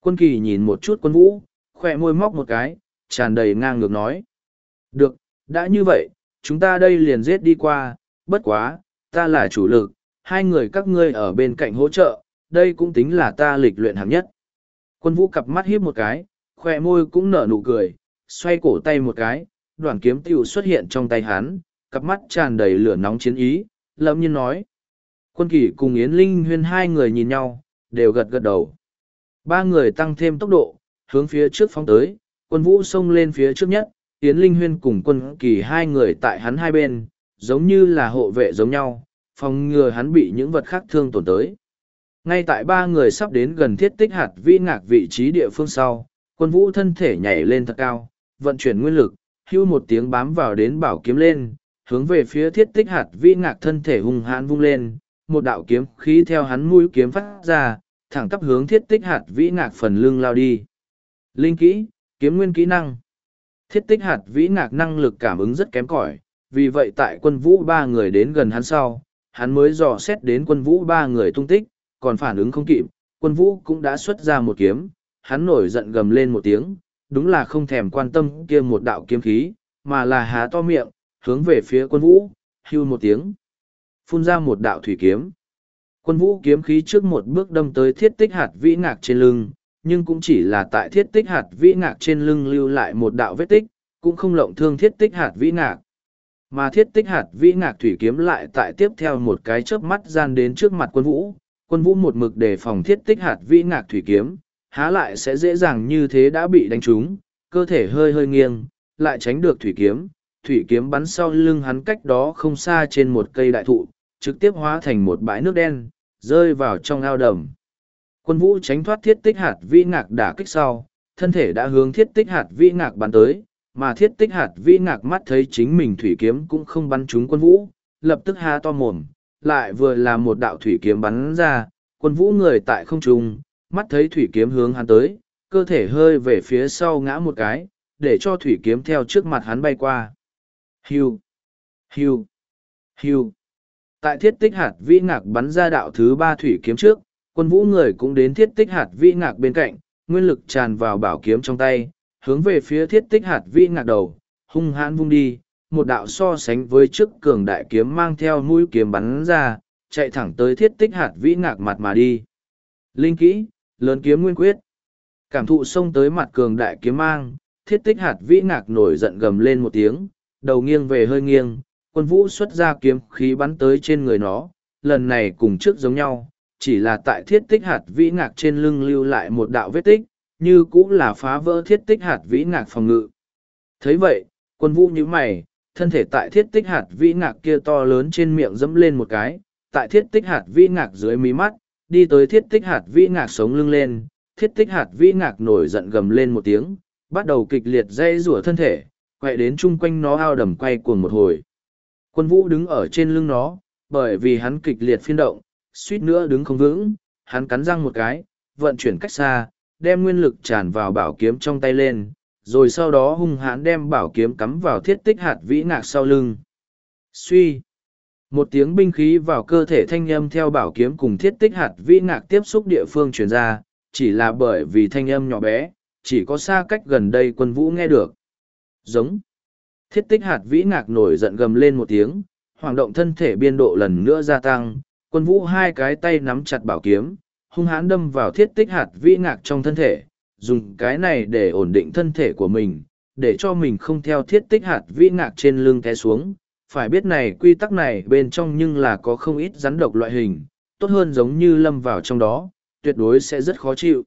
Quân kỳ nhìn một chút quân vũ, khoe môi móc một cái, tràn đầy ngang ngược nói. Được, đã như vậy, chúng ta đây liền giết đi qua, bất quá, ta là chủ lực, hai người các ngươi ở bên cạnh hỗ trợ, đây cũng tính là ta lịch luyện hạng nhất. Quân vũ cặp mắt hiếp một cái, khoe môi cũng nở nụ cười, xoay cổ tay một cái, đoạn kiếm tiêu xuất hiện trong tay hắn, cặp mắt tràn đầy lửa nóng chiến ý, lâm nhiên nói. Quân kỷ cùng Yến Linh huyên hai người nhìn nhau, đều gật gật đầu. Ba người tăng thêm tốc độ, hướng phía trước phóng tới, quân vũ xông lên phía trước nhất, Yến Linh Huyên cùng quân kỳ hai người tại hắn hai bên, giống như là hộ vệ giống nhau, phòng ngừa hắn bị những vật khác thương tổn tới. Ngay tại ba người sắp đến gần thiết tích hạt vi ngạc vị trí địa phương sau, quân vũ thân thể nhảy lên thật cao, vận chuyển nguyên lực, hưu một tiếng bám vào đến bảo kiếm lên, hướng về phía thiết tích hạt vi ngạc thân thể hung hãn vung lên, một đạo kiếm khí theo hắn mũi kiếm phát ra, thẳng tắp hướng thiết tích hạt vĩ ngạc phần lưng lao đi. Linh kỹ, kiếm nguyên kỹ năng. Thiết tích hạt vĩ ngạc năng lực cảm ứng rất kém cỏi, vì vậy tại quân vũ ba người đến gần hắn sau, hắn mới dò xét đến quân vũ ba người tung tích, còn phản ứng không kịp, quân vũ cũng đã xuất ra một kiếm, hắn nổi giận gầm lên một tiếng, đúng là không thèm quan tâm kia một đạo kiếm khí, mà là há to miệng, hướng về phía quân vũ, hưu một tiếng, phun ra một đạo thủy kiếm. Quân vũ kiếm khí trước một bước đâm tới thiết tích hạt vĩ ngạc trên lưng, nhưng cũng chỉ là tại thiết tích hạt vĩ ngạc trên lưng lưu lại một đạo vết tích, cũng không lộng thương thiết tích hạt vĩ ngạc. Mà thiết tích hạt vĩ ngạc thủy kiếm lại tại tiếp theo một cái chớp mắt gian đến trước mặt quân vũ, quân vũ một mực đề phòng thiết tích hạt vĩ ngạc thủy kiếm, há lại sẽ dễ dàng như thế đã bị đánh trúng, cơ thể hơi hơi nghiêng, lại tránh được thủy kiếm, thủy kiếm bắn sau lưng hắn cách đó không xa trên một cây đại thụ, trực tiếp hóa thành một bãi nước đen, rơi vào trong ao đầm. Quân vũ tránh thoát thiết tích hạt vĩ ngạc đả kích sau, thân thể đã hướng thiết tích hạt vĩ ngạc bắn tới, mà thiết tích hạt vĩ ngạc mắt thấy chính mình thủy kiếm cũng không bắn trúng quân vũ, lập tức há to mồm, lại vừa là một đạo thủy kiếm bắn ra, quân vũ người tại không trung, mắt thấy thủy kiếm hướng hắn tới, cơ thể hơi về phía sau ngã một cái, để cho thủy kiếm theo trước mặt hắn bay qua. Hiu, hiu, hiu. Tại thiết tích hạt vĩ ngạc bắn ra đạo thứ ba thủy kiếm trước, quân vũ người cũng đến thiết tích hạt vĩ ngạc bên cạnh, nguyên lực tràn vào bảo kiếm trong tay, hướng về phía thiết tích hạt vĩ ngạc đầu, hung hãn vung đi, một đạo so sánh với trước cường đại kiếm mang theo mũi kiếm bắn ra, chạy thẳng tới thiết tích hạt vĩ ngạc mặt mà đi. Linh kỹ, lớn kiếm nguyên quyết. Cảm thụ xông tới mặt cường đại kiếm mang, thiết tích hạt vĩ ngạc nổi giận gầm lên một tiếng, đầu nghiêng về hơi nghiêng, quân vũ xuất ra kiếm khí bắn tới trên người nó, lần này cùng trước giống nhau, chỉ là tại thiết tích hạt vĩ ngạc trên lưng lưu lại một đạo vết tích, như cũng là phá vỡ thiết tích hạt vĩ ngạc phòng ngự. thấy vậy, quân vũ như mày, thân thể tại thiết tích hạt vĩ ngạc kia to lớn trên miệng dẫm lên một cái, tại thiết tích hạt vĩ ngạc dưới mí mắt, đi tới thiết tích hạt vĩ ngạc sống lưng lên, thiết tích hạt vĩ ngạc nổi giận gầm lên một tiếng, bắt đầu kịch liệt dây rủa thân thể, quay đến chung quanh nó ao đầm quay cuồng một hồi. Quân vũ đứng ở trên lưng nó, bởi vì hắn kịch liệt phiên động, suýt nữa đứng không vững, hắn cắn răng một cái, vận chuyển cách xa, đem nguyên lực tràn vào bảo kiếm trong tay lên, rồi sau đó hung hãn đem bảo kiếm cắm vào thiết tích hạt vĩ ngạc sau lưng. Suy! Một tiếng binh khí vào cơ thể thanh âm theo bảo kiếm cùng thiết tích hạt vĩ ngạc tiếp xúc địa phương truyền ra, chỉ là bởi vì thanh âm nhỏ bé, chỉ có xa cách gần đây quân vũ nghe được. Giống! Thiết tích hạt vĩ ngạc nổi giận gầm lên một tiếng, hoàng động thân thể biên độ lần nữa gia tăng, quân vũ hai cái tay nắm chặt bảo kiếm, hung hãn đâm vào thiết tích hạt vĩ ngạc trong thân thể, dùng cái này để ổn định thân thể của mình, để cho mình không theo thiết tích hạt vĩ ngạc trên lưng té xuống. Phải biết này quy tắc này bên trong nhưng là có không ít rắn độc loại hình, tốt hơn giống như lâm vào trong đó, tuyệt đối sẽ rất khó chịu.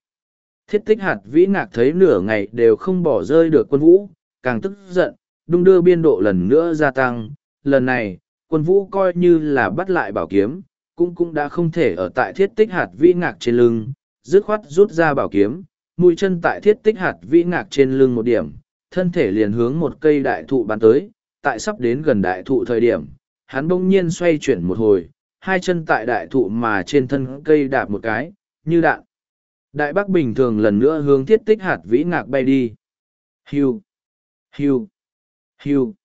Thiết tích hạt vĩ ngạc thấy nửa ngày đều không bỏ rơi được quân vũ, càng tức giận, đung đưa biên độ lần nữa gia tăng. Lần này, quân vũ coi như là bắt lại bảo kiếm, cũng cũng đã không thể ở tại thiết tích hạt vĩ ngạc trên lưng, dứt khoát rút ra bảo kiếm, mũi chân tại thiết tích hạt vĩ ngạc trên lưng một điểm, thân thể liền hướng một cây đại thụ bắn tới, tại sắp đến gần đại thụ thời điểm, hắn bỗng nhiên xoay chuyển một hồi, hai chân tại đại thụ mà trên thân cây đạp một cái, như đạn. Đại bác bình thường lần nữa hướng thiết tích hạt vĩ ngạc bay đi. Hiu, hiu, hiu.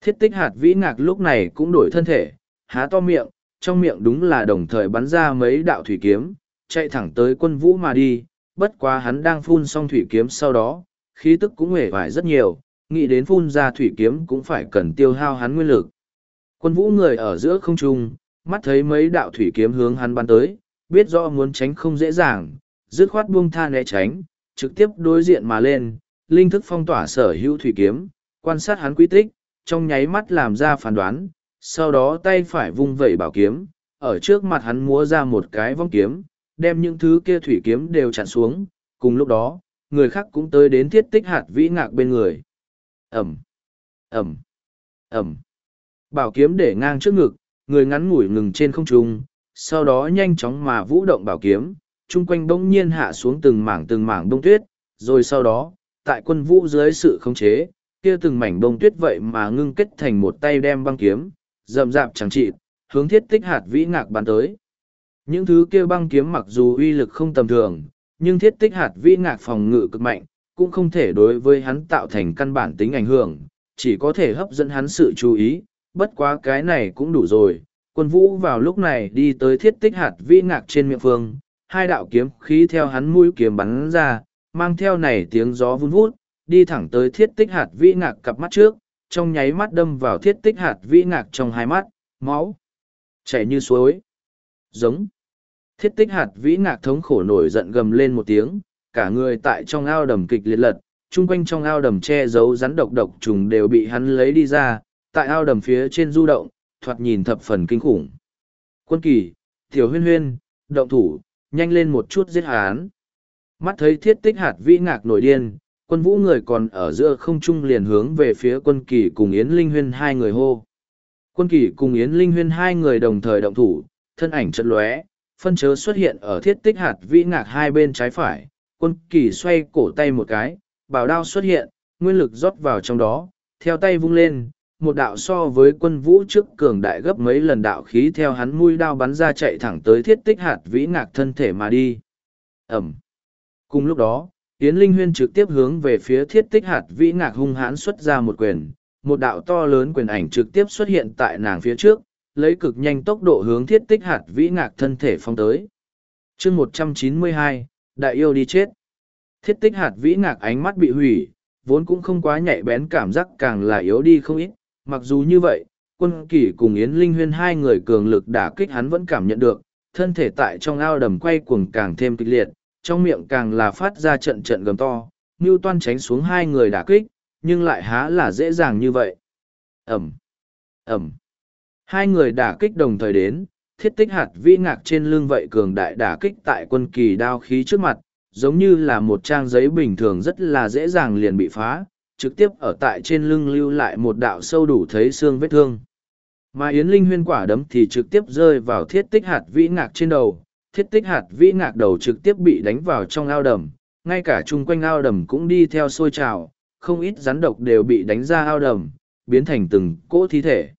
Thiết tích hạt vĩ ngạc lúc này cũng đổi thân thể, há to miệng, trong miệng đúng là đồng thời bắn ra mấy đạo thủy kiếm, chạy thẳng tới quân vũ mà đi, bất quá hắn đang phun xong thủy kiếm sau đó, khí tức cũng hề vải rất nhiều, nghĩ đến phun ra thủy kiếm cũng phải cần tiêu hao hắn nguyên lực. Quân vũ người ở giữa không trung, mắt thấy mấy đạo thủy kiếm hướng hắn bắn tới, biết rõ muốn tránh không dễ dàng, dứt khoát buông tha né tránh, trực tiếp đối diện mà lên, linh thức phong tỏa sở hữu thủy kiếm, quan sát hắn quy tích, trong nháy mắt làm ra phán đoán, sau đó tay phải vung vẩy bảo kiếm, ở trước mặt hắn múa ra một cái vong kiếm, đem những thứ kia thủy kiếm đều chặn xuống, cùng lúc đó, người khác cũng tới đến thiết tích hạt vĩ ngạc bên người. Ẩm, Ẩm, Ẩm. Bảo kiếm để ngang trước ngực, người ngắn ngủi ngừng trên không trung, sau đó nhanh chóng mà vũ động bảo kiếm, chung quanh bỗng nhiên hạ xuống từng mảng từng mảng đông tuyết, rồi sau đó, tại quân vũ dưới sự khống chế, kia từng mảnh bông tuyết vậy mà ngưng kết thành một tay đem băng kiếm, rậm rạp chẳng trị, hướng thiết tích hạt vĩ ngạc bắn tới. Những thứ kia băng kiếm mặc dù uy lực không tầm thường, nhưng thiết tích hạt vĩ ngạc phòng ngự cực mạnh, cũng không thể đối với hắn tạo thành căn bản tính ảnh hưởng, chỉ có thể hấp dẫn hắn sự chú ý, bất quá cái này cũng đủ rồi. Quân vũ vào lúc này đi tới thiết tích hạt vĩ ngạc trên miệng phương, hai đạo kiếm khí theo hắn mũi kiếm bắn ra, mang theo này tiếng gió vun vút, đi thẳng tới thiết tích hạt vĩ ngạc cặp mắt trước, trong nháy mắt đâm vào thiết tích hạt vĩ ngạc trong hai mắt, máu chảy như suối. Giống. Thiết tích hạt vĩ ngạc thống khổ nổi giận gầm lên một tiếng, cả người tại trong ao đầm kịch liệt lật, chung quanh trong ao đầm che giấu rắn độc độc trùng đều bị hắn lấy đi ra, tại ao đầm phía trên du động, thoạt nhìn thập phần kinh khủng. Quân kỳ, tiểu huyên huyên, động thủ, nhanh lên một chút giết hắn. Mắt thấy thiết tích hạt vĩ ngạc nổi điên, quân vũ người còn ở giữa không trung liền hướng về phía quân kỳ cùng Yến Linh Huyên hai người hô. Quân kỳ cùng Yến Linh Huyên hai người đồng thời động thủ, thân ảnh chật lóe, phân chớ xuất hiện ở thiết tích hạt vĩ ngạc hai bên trái phải. Quân kỳ xoay cổ tay một cái, bảo đao xuất hiện, nguyên lực rót vào trong đó, theo tay vung lên, một đạo so với quân vũ trước cường đại gấp mấy lần đạo khí theo hắn mũi đao bắn ra chạy thẳng tới thiết tích hạt vĩ ngạc thân thể mà đi. Ẩm. Cùng lúc đó, Yến Linh Huyên trực tiếp hướng về phía thiết tích hạt vĩ ngạc hung hãn xuất ra một quyền, một đạo to lớn quyền ảnh trực tiếp xuất hiện tại nàng phía trước, lấy cực nhanh tốc độ hướng thiết tích hạt vĩ ngạc thân thể phong tới. chương một trăm chín mươi hai, Đại yêu đi chết. Thiết tích hạt vĩ ngạc ánh mắt bị hủy, vốn cũng không quá nhạy bén cảm giác càng là yếu đi không ít, mặc dù như vậy, quân kỷ cùng Yến Linh Huyên hai người cường lực đả kích hắn vẫn cảm nhận được, thân thể tại trong ao đầm quay cuồng càng thêm kịch liệt, trong miệng càng là phát ra trận trận gầm to, Ngưu Toan tránh xuống hai người đả kích, nhưng lại há là dễ dàng như vậy. Ẩm, Ẩm. Hai người đả kích đồng thời đến, thiết tích hạt vĩ ngạc trên lưng vậy cường đại đả kích tại quân kỳ đao khí trước mặt, giống như là một trang giấy bình thường rất là dễ dàng liền bị phá, trực tiếp ở tại trên lưng lưu lại một đạo sâu đủ thấy xương vết thương. Mà Yến Linh huyên quả đấm thì trực tiếp rơi vào thiết tích hạt vĩ ngạc trên đầu, thiết tích hạt vĩ ngạc đầu trực tiếp bị đánh vào trong ao đầm, ngay cả chung quanh ao đầm cũng đi theo sôi trào, không ít rắn độc đều bị đánh ra ao đầm, biến thành từng cỗ thi thể.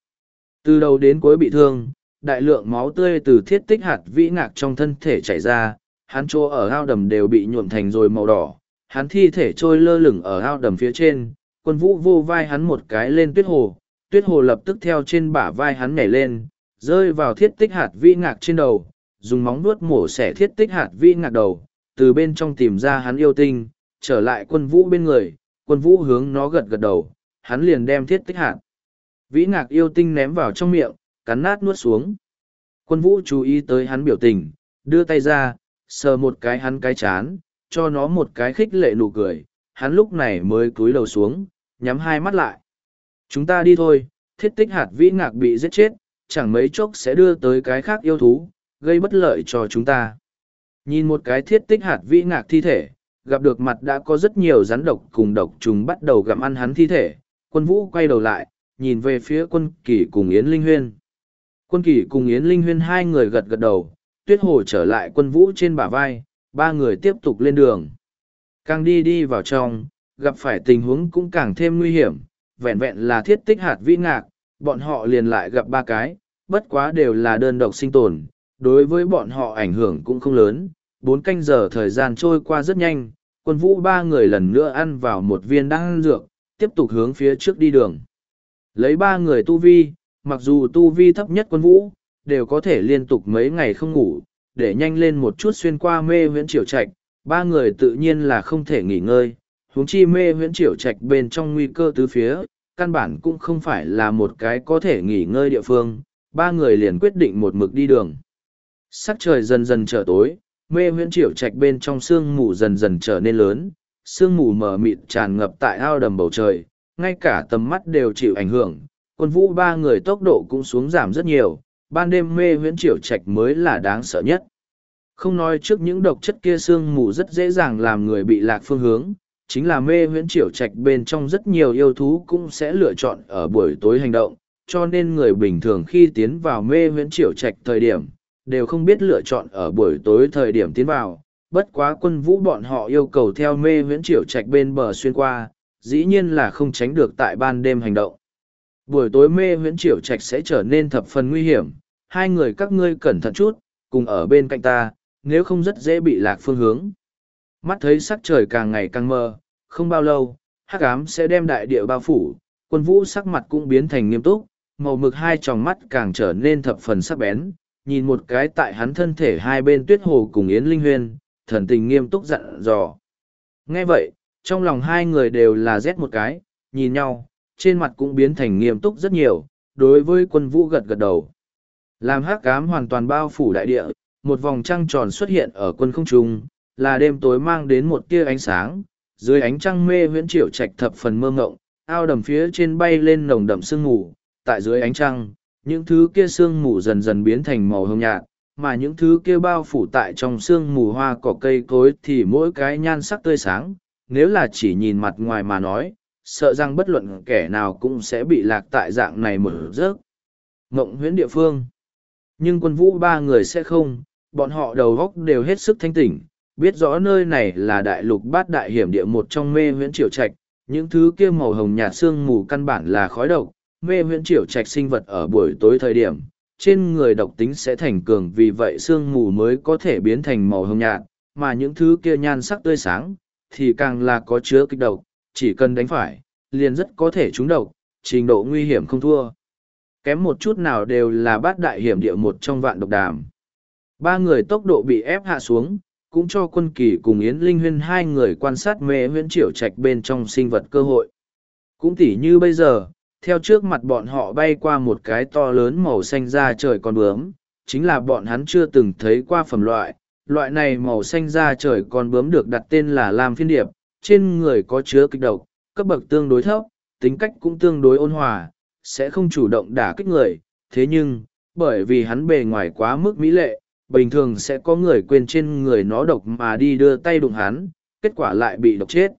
Từ đầu đến cuối bị thương, đại lượng máu tươi từ thiết tích hạt vĩ ngạc trong thân thể chảy ra, hắn chỗ ở ao đầm đều bị nhuộm thành rồi màu đỏ, hắn thi thể trôi lơ lửng ở ao đầm phía trên, quân vũ vô vai hắn một cái lên tuyết hồ, tuyết hồ lập tức theo trên bả vai hắn nhảy lên, rơi vào thiết tích hạt vĩ ngạc trên đầu, dùng móng nuốt mổ xẻ thiết tích hạt vĩ ngạc đầu, từ bên trong tìm ra hắn yêu tinh, trở lại quân vũ bên người, quân vũ hướng nó gật gật đầu, hắn liền đem thiết tích hạt. Vĩ ngạc yêu tinh ném vào trong miệng, cắn nát nuốt xuống. Quân vũ chú ý tới hắn biểu tình, đưa tay ra, sờ một cái hắn cái chán, cho nó một cái khích lệ nụ cười, hắn lúc này mới cúi đầu xuống, nhắm hai mắt lại. Chúng ta đi thôi, thiết tích hạt vĩ ngạc bị giết chết, chẳng mấy chốc sẽ đưa tới cái khác yêu thú, gây bất lợi cho chúng ta. Nhìn một cái thiết tích hạt vĩ ngạc thi thể, gặp được mặt đã có rất nhiều rắn độc cùng độc trùng bắt đầu gặm ăn hắn thi thể, quân vũ quay đầu lại, nhìn về phía quân kỳ cùng Yến Linh Huyên. Quân kỳ cùng Yến Linh Huyên hai người gật gật đầu, tuyết hồ trở lại quân vũ trên bả vai, ba người tiếp tục lên đường. Càng đi đi vào trong, gặp phải tình huống cũng càng thêm nguy hiểm, vẹn vẹn là thiết tích hạt vĩ ngạc, bọn họ liền lại gặp ba cái, bất quá đều là đơn độc sinh tồn, đối với bọn họ ảnh hưởng cũng không lớn. Bốn canh giờ thời gian trôi qua rất nhanh, quân vũ ba người lần nữa ăn vào một viên đan dược, tiếp tục hướng phía trước đi đường. Lấy ba người tu vi, mặc dù tu vi thấp nhất quân vũ, đều có thể liên tục mấy ngày không ngủ, để nhanh lên một chút xuyên qua mê huyễn triều trạch, ba người tự nhiên là không thể nghỉ ngơi, huống chi mê huyễn triều trạch bên trong nguy cơ tứ phía, căn bản cũng không phải là một cái có thể nghỉ ngơi địa phương, ba người liền quyết định một mực đi đường. Sắc trời dần dần trở tối, mê huyễn triều trạch bên trong sương mù dần dần trở nên lớn, sương mù mờ mịt tràn ngập tại ao đầm bầu trời, ngay cả tầm mắt đều chịu ảnh hưởng, quân vũ ba người tốc độ cũng xuống giảm rất nhiều, ban đêm mê huyễn triều trạch mới là đáng sợ nhất. Không nói trước những độc chất kia sương mù rất dễ dàng làm người bị lạc phương hướng, chính là mê huyễn triều trạch bên trong rất nhiều yêu thú cũng sẽ lựa chọn ở buổi tối hành động, cho nên người bình thường khi tiến vào mê huyễn triều trạch thời điểm, đều không biết lựa chọn ở buổi tối thời điểm tiến vào. Bất quá quân vũ bọn họ yêu cầu theo mê huyễn triều trạch bên bờ xuyên qua, dĩ nhiên là không tránh được tại ban đêm hành động. Buổi tối mê huyễn triều trạch sẽ trở nên thập phần nguy hiểm, hai người các ngươi cẩn thận chút, cùng ở bên cạnh ta, nếu không rất dễ bị lạc phương hướng. Mắt thấy sắc trời càng ngày càng mờ, không bao lâu, hắc ám sẽ đem đại địa bao phủ, quân vũ sắc mặt cũng biến thành nghiêm túc, màu mực hai tròng mắt càng trở nên thập phần sắc bén, nhìn một cái tại hắn thân thể hai bên tuyết hồ cùng Yến Linh Huyên, thần tình nghiêm túc dặn dò. Nghe vậy, trong lòng hai người đều là rét một cái, nhìn nhau, trên mặt cũng biến thành nghiêm túc rất nhiều, đối với quân vũ gật gật đầu. Làm hắc cám hoàn toàn bao phủ đại địa, một vòng trăng tròn xuất hiện ở quân không trung, là đêm tối mang đến một tia ánh sáng, dưới ánh trăng mê huyễn triệu trạch thập phần mơ ngộng, ao đầm phía trên bay lên nồng đậm sương ngủ tại dưới ánh trăng, những thứ kia sương mù dần dần biến thành màu hồng nhạt, mà những thứ kia bao phủ tại trong sương mù hoa cỏ cây cối thì mỗi cái nhan sắc tươi sáng, nếu là chỉ nhìn mặt ngoài mà nói, sợ rằng bất luận kẻ nào cũng sẽ bị lạc tại dạng này mở rớt. Ngộng huyễn địa phương. Nhưng quân vũ ba người sẽ không, bọn họ đầu góc đều hết sức thanh tỉnh, biết rõ nơi này là đại lục bát đại hiểm địa một trong mê huyễn triều trạch, những thứ kia màu hồng nhạt xương mù căn bản là khói độc, mê huyễn triểu trạch sinh vật ở buổi tối thời điểm, trên người độc tính sẽ thành cường vì vậy xương mù mới có thể biến thành màu hồng nhạt, mà những thứ kia nhan sắc tươi sáng, thì càng là có chứa kích độc, chỉ cần đánh phải, liền rất có thể trúng độc, trình độ nguy hiểm không thua. Kém một chút nào đều là bát đại hiểm địa một trong vạn độc đàm. Ba người tốc độ bị ép hạ xuống, cũng cho quân kỳ cùng Yến Linh Huyên hai người quan sát mê huyễn triểu trạch bên trong sinh vật cơ hội. Cũng tỉ như bây giờ, theo trước mặt bọn họ bay qua một cái to lớn màu xanh da trời con bướm, chính là bọn hắn chưa từng thấy qua phẩm loại. Loại này màu xanh da trời con bướm được đặt tên là Lam Phiên Điệp, trên người có chứa kịch độc, cấp bậc tương đối thấp, tính cách cũng tương đối ôn hòa, sẽ không chủ động đả kích người. Thế nhưng, bởi vì hắn bề ngoài quá mức mỹ lệ, bình thường sẽ có người quên trên người nó độc mà đi đưa tay đụng hắn, kết quả lại bị độc chết.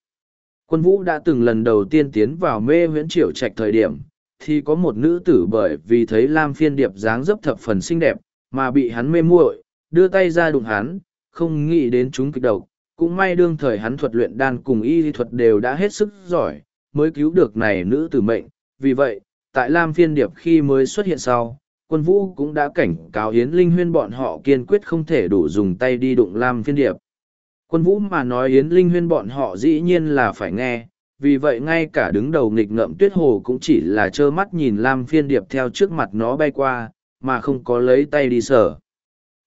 Quân vũ đã từng lần đầu tiên tiến vào mê huyễn triều trạch thời điểm, thì có một nữ tử bởi vì thấy Lam phiên điệp dáng dấp thập phần xinh đẹp, mà bị hắn mê muội, đưa tay ra đụng hắn, không nghĩ đến chúng kịch độc. Cũng may đương thời hắn thuật luyện đan cùng y thuật đều đã hết sức giỏi, mới cứu được này nữ tử mệnh. Vì vậy, tại Lam phiên điệp khi mới xuất hiện sau, quân vũ cũng đã cảnh cáo Yến Linh Huyên bọn họ kiên quyết không thể đủ dùng tay đi đụng Lam phiên điệp. Quân vũ mà nói Yến Linh Huyên bọn họ dĩ nhiên là phải nghe, vì vậy ngay cả đứng đầu nghịch ngợm tuyết hồ cũng chỉ là trơ mắt nhìn Lam phiên điệp theo trước mặt nó bay qua, mà không có lấy tay đi sở.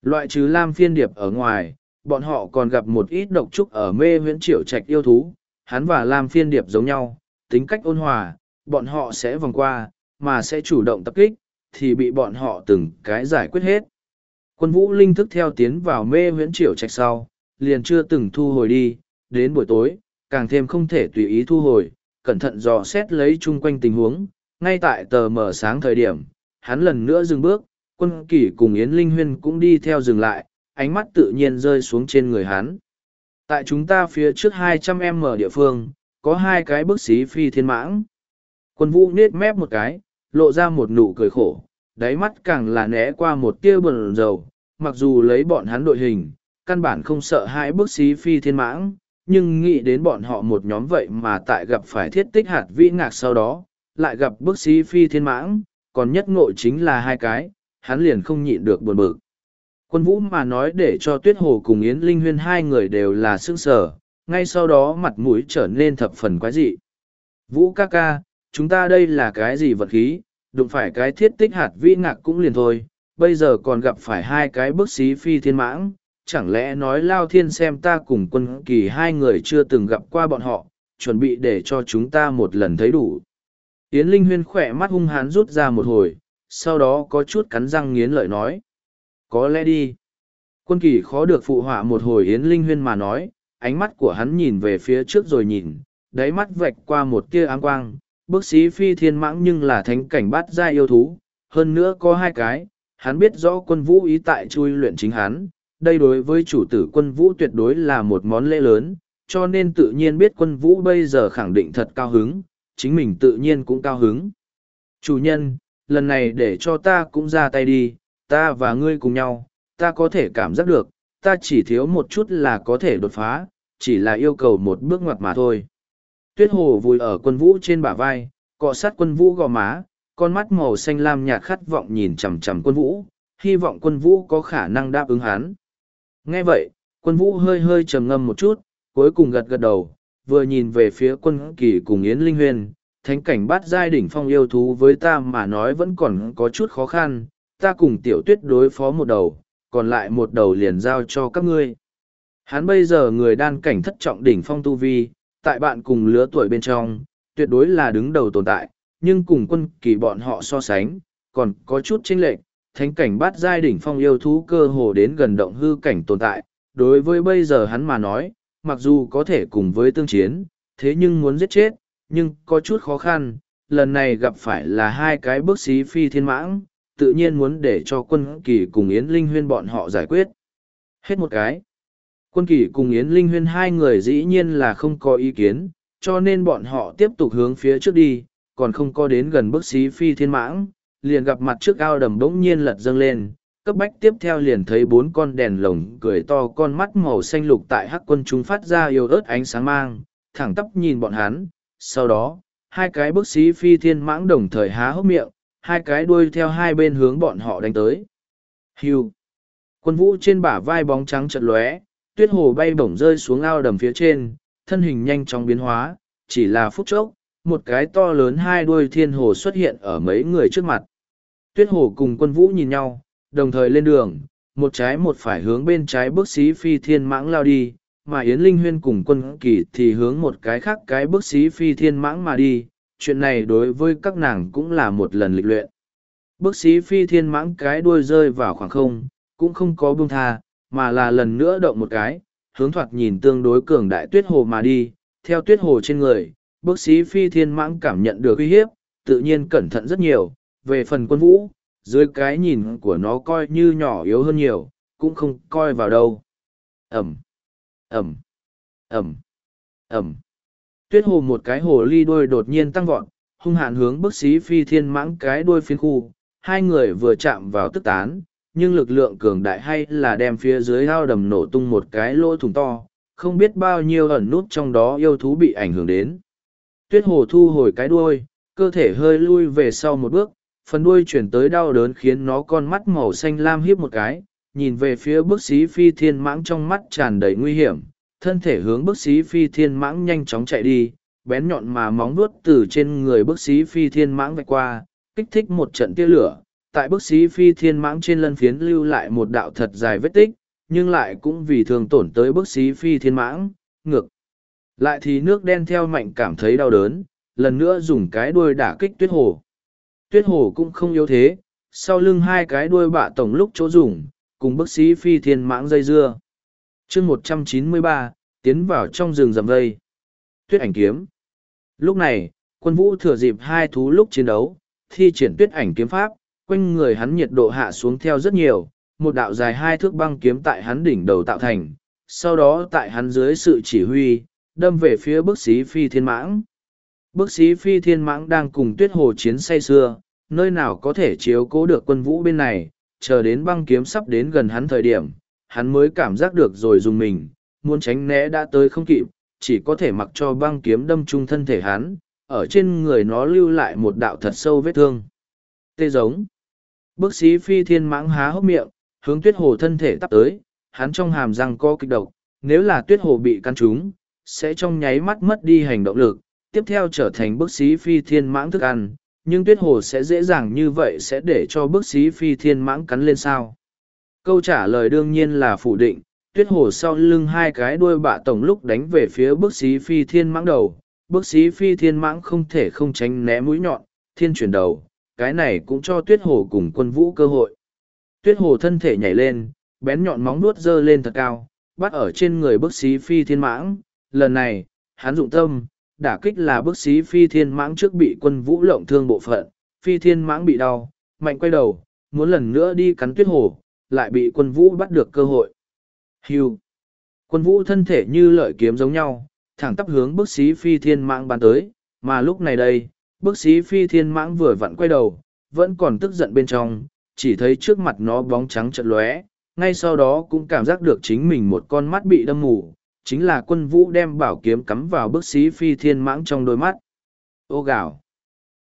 Loại trừ Lam phiên điệp ở ngoài, bọn họ còn gặp một ít độc trúc ở mê huyễn triệu trạch yêu thú, hắn và Lam phiên điệp giống nhau, tính cách ôn hòa, bọn họ sẽ vòng qua, mà sẽ chủ động tập kích, thì bị bọn họ từng cái giải quyết hết. Quân vũ linh thức theo tiến vào mê huyễn triệu trạch sau, liền chưa từng thu hồi đi, đến buổi tối, càng thêm không thể tùy ý thu hồi, cẩn thận dò xét lấy chung quanh tình huống, ngay tại tờ mở sáng thời điểm, hắn lần nữa dừng bước, quân kỷ cùng Yến Linh Huyên cũng đi theo dừng lại, ánh mắt tự nhiên rơi xuống trên người hắn. Tại chúng ta phía trước 200m địa phương, có hai cái bức xí phi thiên mãng. Quân vũ nết mép một cái, lộ ra một nụ cười khổ, đáy mắt càng là né qua một tia bờn dầu, mặc dù lấy bọn hắn đội hình, căn bản không sợ hãi bức xí phi thiên mãng, nhưng nghĩ đến bọn họ một nhóm vậy mà tại gặp phải thiết tích hạt vĩ ngạc sau đó, lại gặp bức xí phi thiên mãng, còn nhất ngộ chính là hai cái, hắn liền không nhịn được buồn bực. Quân vũ mà nói để cho Tuyết Hồ cùng Yến Linh Huyên hai người đều là sững sờ, ngay sau đó mặt mũi trở nên thập phần quái dị. Vũ ca ca, chúng ta đây là cái gì vật khí, đụng phải cái thiết tích hạt vĩ ngạc cũng liền thôi, bây giờ còn gặp phải hai cái bức xí phi thiên mãng, chẳng lẽ nói Lao Thiên xem ta cùng quân kỳ hai người chưa từng gặp qua bọn họ, chuẩn bị để cho chúng ta một lần thấy đủ. Yến Linh Huyên khỏe mắt hung hán rút ra một hồi, sau đó có chút cắn răng nghiến lợi nói. Có lẽ đi. Quân kỳ khó được phụ họa một hồi Yến Linh Huyên mà nói, ánh mắt của hắn nhìn về phía trước rồi nhìn, đáy mắt vạch qua một tia áng quang, bước sĩ phi thiên mãng nhưng là thánh cảnh bát gia yêu thú, hơn nữa có hai cái, hắn biết rõ quân vũ ý tại chui luyện chính hắn, đây đối với chủ tử quân vũ tuyệt đối là một món lễ lớn, cho nên tự nhiên biết quân vũ bây giờ khẳng định thật cao hứng, chính mình tự nhiên cũng cao hứng. Chủ nhân, lần này để cho ta cũng ra tay đi, ta và ngươi cùng nhau, ta có thể cảm giác được, ta chỉ thiếu một chút là có thể đột phá, chỉ là yêu cầu một bước ngoặt mà thôi. Tuyết hồ vùi ở quân vũ trên bả vai, cọ sát quân vũ gò má, con mắt màu xanh lam nhạt khát vọng nhìn chằm chằm quân vũ, hy vọng quân vũ có khả năng đáp ứng hắn. Nghe vậy, quân vũ hơi hơi trầm ngâm một chút, cuối cùng gật gật đầu, vừa nhìn về phía quân kỳ cùng Yến Linh Huyền, thánh cảnh bát giai đỉnh phong yêu thú với ta mà nói vẫn còn có chút khó khăn, ta cùng tiểu tuyết đối phó một đầu, còn lại một đầu liền giao cho các ngươi. Hắn bây giờ người đan cảnh thất trọng đỉnh phong tu vi, tại bạn cùng lứa tuổi bên trong, tuyệt đối là đứng đầu tồn tại, nhưng cùng quân kỳ bọn họ so sánh, còn có chút chênh lệch, thánh cảnh bắt giai đỉnh phong yêu thú cơ hồ đến gần động hư cảnh tồn tại, đối với bây giờ hắn mà nói, mặc dù có thể cùng với tương chiến, thế nhưng muốn giết chết, nhưng có chút khó khăn, lần này gặp phải là hai cái bước xí phi thiên mãng, tự nhiên muốn để cho quân kỳ cùng Yến Linh Huyên bọn họ giải quyết. Hết một cái. Quân kỳ cùng Yến Linh Huyên hai người dĩ nhiên là không có ý kiến, cho nên bọn họ tiếp tục hướng phía trước đi, còn không có đến gần bức xí phi thiên mãng, liền gặp mặt trước ao đầm bỗng nhiên lật dâng lên, cấp bách tiếp theo liền thấy bốn con đèn lồng cười to con mắt màu xanh lục tại hắc quân chúng phát ra yêu ớt ánh sáng mang, thẳng tắp nhìn bọn hắn, sau đó, hai cái bức xí phi thiên mãng đồng thời há hốc miệng, hai cái đuôi theo hai bên hướng bọn họ đánh tới. Hưu. Quân vũ trên bả vai bóng trắng chật lóe, tuyết hồ bay bổng rơi xuống ao đầm phía trên, thân hình nhanh chóng biến hóa, chỉ là phút chốc, một cái to lớn hai đuôi thiên hồ xuất hiện ở mấy người trước mặt. Tuyết hồ cùng quân vũ nhìn nhau, đồng thời lên đường, một trái một phải hướng bên trái bước xí phi thiên mãng lao đi, mà Yến Linh Huyên cùng quân kỳ thì hướng một cái khác cái bước xí phi thiên mãng mà đi. Chuyện này đối với các nàng cũng là một lần lịch luyện. Bước xí phi thiên mãng cái đuôi rơi vào khoảng không, cũng không có buông tha, mà là lần nữa động một cái, hướng thoạt nhìn tương đối cường đại tuyết hồ mà đi, theo tuyết hồ trên người, bước sĩ phi thiên mãng cảm nhận được uy hiếp, tự nhiên cẩn thận rất nhiều, về phần quân vũ, dưới cái nhìn của nó coi như nhỏ yếu hơn nhiều, cũng không coi vào đâu. Ẩm, Ẩm, Ẩm, Ẩm. Tuyết hồ một cái hồ ly đuôi đột nhiên tăng vọt, hung hạn hướng bức sĩ phi thiên mãng cái đuôi phiến khu, hai người vừa chạm vào tức tán, nhưng lực lượng cường đại hay là đem phía dưới ao đầm nổ tung một cái lỗ thủng to, không biết bao nhiêu ẩn nút trong đó yêu thú bị ảnh hưởng đến. Tuyết hồ thu hồi cái đuôi, cơ thể hơi lui về sau một bước, phần đuôi chuyển tới đau đớn khiến nó con mắt màu xanh lam hiếp một cái, nhìn về phía bức xí phi thiên mãng trong mắt tràn đầy nguy hiểm, thân thể hướng bức xí phi thiên mãng nhanh chóng chạy đi, bén nhọn mà móng nuốt từ trên người bức xí phi thiên mãng vạch qua, kích thích một trận tia lửa, tại bức xí phi thiên mãng trên lân phiến lưu lại một đạo thật dài vết tích, nhưng lại cũng vì thường tổn tới bức xí phi thiên mãng, ngược. Lại thì nước đen theo mạnh cảm thấy đau đớn, lần nữa dùng cái đuôi đả kích tuyết hồ. Tuyết hồ cũng không yếu thế, sau lưng hai cái đuôi bạ tổng lúc chỗ dùng, cùng bức Sĩ phi thiên mãng dây dưa. chương một trăm chín mươi ba tiến vào trong rừng rầm dây. Tuyết ảnh kiếm. Lúc này, quân vũ thừa dịp hai thú lúc chiến đấu, thi triển tuyết ảnh kiếm pháp, quanh người hắn nhiệt độ hạ xuống theo rất nhiều, một đạo dài hai thước băng kiếm tại hắn đỉnh đầu tạo thành, sau đó tại hắn dưới sự chỉ huy, đâm về phía bức Sĩ phi thiên mãng. Bức sĩ phi thiên mãng đang cùng tuyết hồ chiến say xưa, nơi nào có thể chiếu cố được quân vũ bên này, chờ đến băng kiếm sắp đến gần hắn thời điểm, hắn mới cảm giác được rồi dùng mình, muốn tránh né đã tới không kịp, chỉ có thể mặc cho băng kiếm đâm trung thân thể hắn, ở trên người nó lưu lại một đạo thật sâu vết thương. Tê giống. Bức sĩ phi thiên mãng há hốc miệng, hướng tuyết hồ thân thể tắp tới, hắn trong hàm răng co kịch độc, nếu là tuyết hồ bị căn trúng, sẽ trong nháy mắt mất đi hành động lực, tiếp theo trở thành bức xí phi thiên mãng thức ăn, nhưng tuyết hồ sẽ dễ dàng như vậy sẽ để cho bức xí phi thiên mãng cắn lên sao. Câu trả lời đương nhiên là phủ định, tuyết hồ sau lưng hai cái đuôi bạ tổng lúc đánh về phía bức xí phi thiên mãng đầu, bức xí phi thiên mãng không thể không tránh né mũi nhọn, thiên chuyển đầu, cái này cũng cho tuyết hồ cùng quân vũ cơ hội. Tuyết hồ thân thể nhảy lên, bén nhọn móng nuốt dơ lên thật cao, bắt ở trên người bức xí phi thiên mãng, lần này, hắn dụng tâm, đả kích là bức xí phi thiên mãng trước bị quân vũ lộng thương bộ phận, phi thiên mãng bị đau, mạnh quay đầu, muốn lần nữa đi cắn tuyết hồ, lại bị quân vũ bắt được cơ hội. Hưu. Quân vũ thân thể như lợi kiếm giống nhau, thẳng tắp hướng bức xí phi thiên mãng bắn tới, mà lúc này đây, bức xí phi thiên mãng vừa vặn quay đầu, vẫn còn tức giận bên trong, chỉ thấy trước mặt nó bóng trắng chợt lóe, ngay sau đó cũng cảm giác được chính mình một con mắt bị đâm mù, chính là quân vũ đem bảo kiếm cắm vào bức sĩ phi thiên mãng trong đôi mắt. Ô gạo!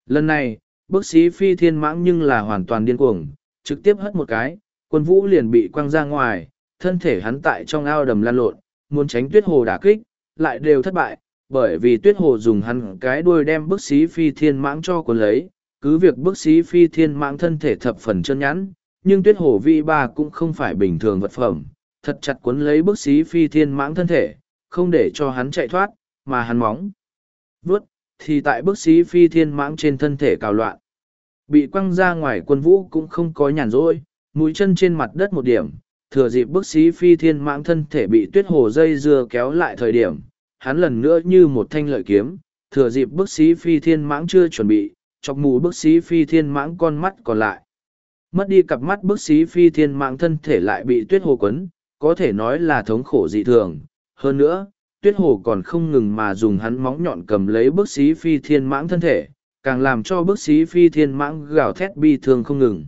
Lần này, bức sĩ phi thiên mãng nhưng là hoàn toàn điên cuồng, trực tiếp hất một cái, quân vũ liền bị quăng ra ngoài, thân thể hắn tại trong ao đầm lan lộn, muốn tránh tuyết hồ đả kích, lại đều thất bại, bởi vì tuyết hồ dùng hắn cái đuôi đem bức sĩ phi thiên mãng cho cuốn lấy, cứ việc bức sĩ phi thiên mãng thân thể thập phần chân nhắn, nhưng tuyết hồ vi ba cũng không phải bình thường vật phẩm, thật chặt cuốn lấy bức xí phi thiên mãng thân thể, không để cho hắn chạy thoát, mà hắn móng. vuốt thì tại bức xí phi thiên mãng trên thân thể cào loạn. Bị quăng ra ngoài quân vũ cũng không có nhàn rỗi, mũi chân trên mặt đất một điểm, thừa dịp bức xí phi thiên mãng thân thể bị tuyết hồ dây dưa kéo lại thời điểm, hắn lần nữa như một thanh lợi kiếm, thừa dịp bức xí phi thiên mãng chưa chuẩn bị, chọc mù bức xí phi thiên mãng con mắt còn lại. Mất đi cặp mắt bức xí phi thiên mãng thân thể lại bị tuyết hồ quấn, có thể nói là thống khổ dị thường. Hơn nữa, tuyết hồ còn không ngừng mà dùng hắn móng nhọn cầm lấy bức xí phi thiên mãng thân thể, càng làm cho bức xí phi thiên mãng gào thét bi thương không ngừng.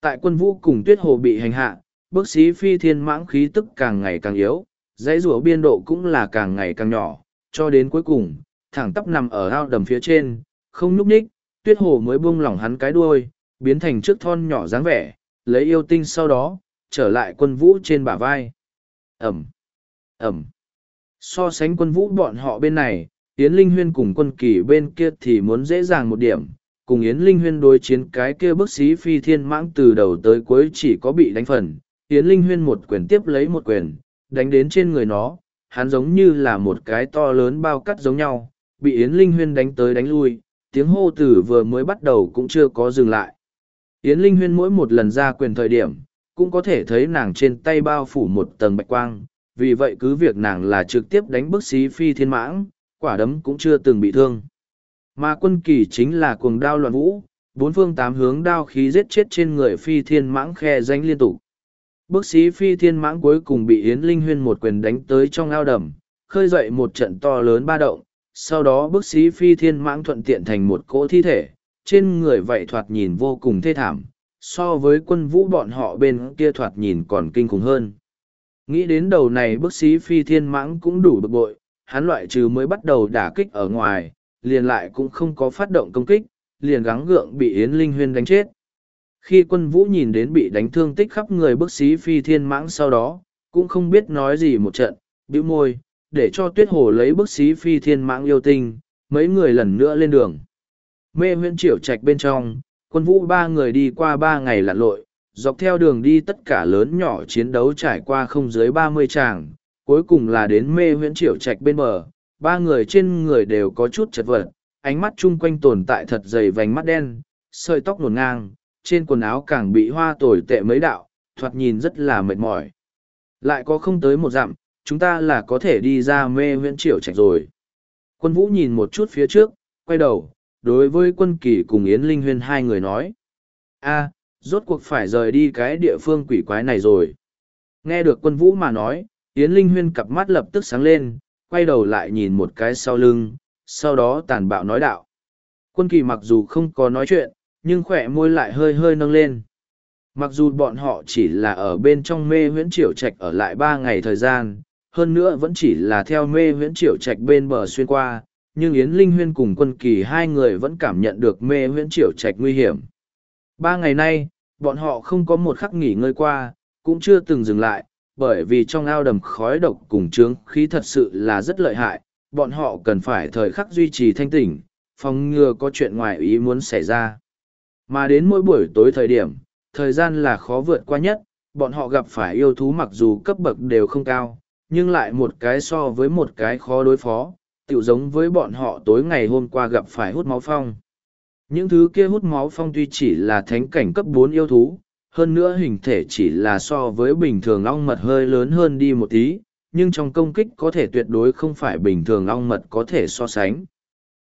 Tại quân vũ cùng tuyết hồ bị hành hạ, bức xí phi thiên mãng khí tức càng ngày càng yếu, dãy rùa biên độ cũng là càng ngày càng nhỏ, cho đến cuối cùng, thẳng tắp nằm ở ao đầm phía trên, không nhúc nhích, tuyết hồ mới buông lỏng hắn cái đuôi, biến thành chiếc thon nhỏ dáng vẻ, lấy yêu tinh sau đó, trở lại quân vũ trên bả vai. Ẩm, Ẩm. So sánh quân vũ bọn họ bên này, Yến Linh Huyên cùng quân kỳ bên kia thì muốn dễ dàng một điểm. Cùng Yến Linh Huyên đối chiến cái kia bức xí phi thiên mãng từ đầu tới cuối chỉ có bị đánh phần. Yến Linh Huyên một quyền tiếp lấy một quyền, đánh đến trên người nó, hắn giống như là một cái to lớn bao cắt giống nhau, bị Yến Linh Huyên đánh tới đánh lui, tiếng hô tử vừa mới bắt đầu cũng chưa có dừng lại. Yến Linh Huyên mỗi một lần ra quyền thời điểm, cũng có thể thấy nàng trên tay bao phủ một tầng bạch quang, vì vậy cứ việc nàng là trực tiếp đánh bức xí phi thiên mãng, quả đấm cũng chưa từng bị thương. Mà quân kỳ chính là cuồng đao loạn vũ, bốn phương tám hướng đao khí giết chết trên người phi thiên mãng khe danh liên tục. Bức xí phi thiên mãng cuối cùng bị Yến Linh Huyên một quyền đánh tới trong ao đầm, khơi dậy một trận to lớn ba động, sau đó bức xí phi thiên mãng thuận tiện thành một cỗ thi thể, trên người vậy thoạt nhìn vô cùng thê thảm, so với quân vũ bọn họ bên kia thoạt nhìn còn kinh khủng hơn. Nghĩ đến đầu này bức sĩ phi thiên mãng cũng đủ bực bội, hắn loại trừ mới bắt đầu đả kích ở ngoài, liền lại cũng không có phát động công kích, liền gắng gượng bị Yến Linh Huyên đánh chết. Khi quân vũ nhìn đến bị đánh thương tích khắp người bức sĩ phi thiên mãng sau đó, cũng không biết nói gì một trận, bĩu môi, để cho tuyết hồ lấy bức sĩ phi thiên mãng yêu tinh, mấy người lần nữa lên đường. Mê huyện triểu trạch bên trong, quân vũ ba người đi qua ba ngày lặn lội, dọc theo đường đi tất cả lớn nhỏ chiến đấu trải qua không dưới ba mươi tràng, cuối cùng là đến mê huyễn triều trạch bên bờ, ba người trên người đều có chút chật vật, ánh mắt chung quanh tồn tại thật dày vành mắt đen, sợi tóc nổn ngang, trên quần áo càng bị hoa tồi tệ mấy đạo, thoạt nhìn rất là mệt mỏi. Lại có không tới một dặm, chúng ta là có thể đi ra mê huyễn triều trạch rồi. Quân vũ nhìn một chút phía trước, quay đầu, đối với quân kỳ cùng Yến Linh Huyên hai người nói. a rốt cuộc phải rời đi cái địa phương quỷ quái này rồi. Nghe được quân vũ mà nói, Yến Linh Huyên cặp mắt lập tức sáng lên, quay đầu lại nhìn một cái sau lưng, sau đó tàn bạo nói đạo. Quân kỳ mặc dù không có nói chuyện, nhưng khỏe môi lại hơi hơi nâng lên. Mặc dù bọn họ chỉ là ở bên trong mê huyễn triều trạch ở lại ba ngày thời gian, hơn nữa vẫn chỉ là theo mê huyễn triều trạch bên bờ xuyên qua, nhưng Yến Linh Huyên cùng quân kỳ hai người vẫn cảm nhận được mê huyễn triều trạch nguy hiểm. Ba ngày nay, bọn họ không có một khắc nghỉ ngơi qua, cũng chưa từng dừng lại, bởi vì trong ao đầm khói độc cùng trướng khí thật sự là rất lợi hại, bọn họ cần phải thời khắc duy trì thanh tỉnh, phòng ngừa có chuyện ngoài ý muốn xảy ra. Mà đến mỗi buổi tối thời điểm, thời gian là khó vượt qua nhất, bọn họ gặp phải yêu thú mặc dù cấp bậc đều không cao, nhưng lại một cái so với một cái khó đối phó, tự giống với bọn họ tối ngày hôm qua gặp phải hút máu phong. Những thứ kia hút máu phong tuy chỉ là thánh cảnh cấp bốn yêu thú, hơn nữa hình thể chỉ là so với bình thường ong mật hơi lớn hơn đi một tí, nhưng trong công kích có thể tuyệt đối không phải bình thường ong mật có thể so sánh.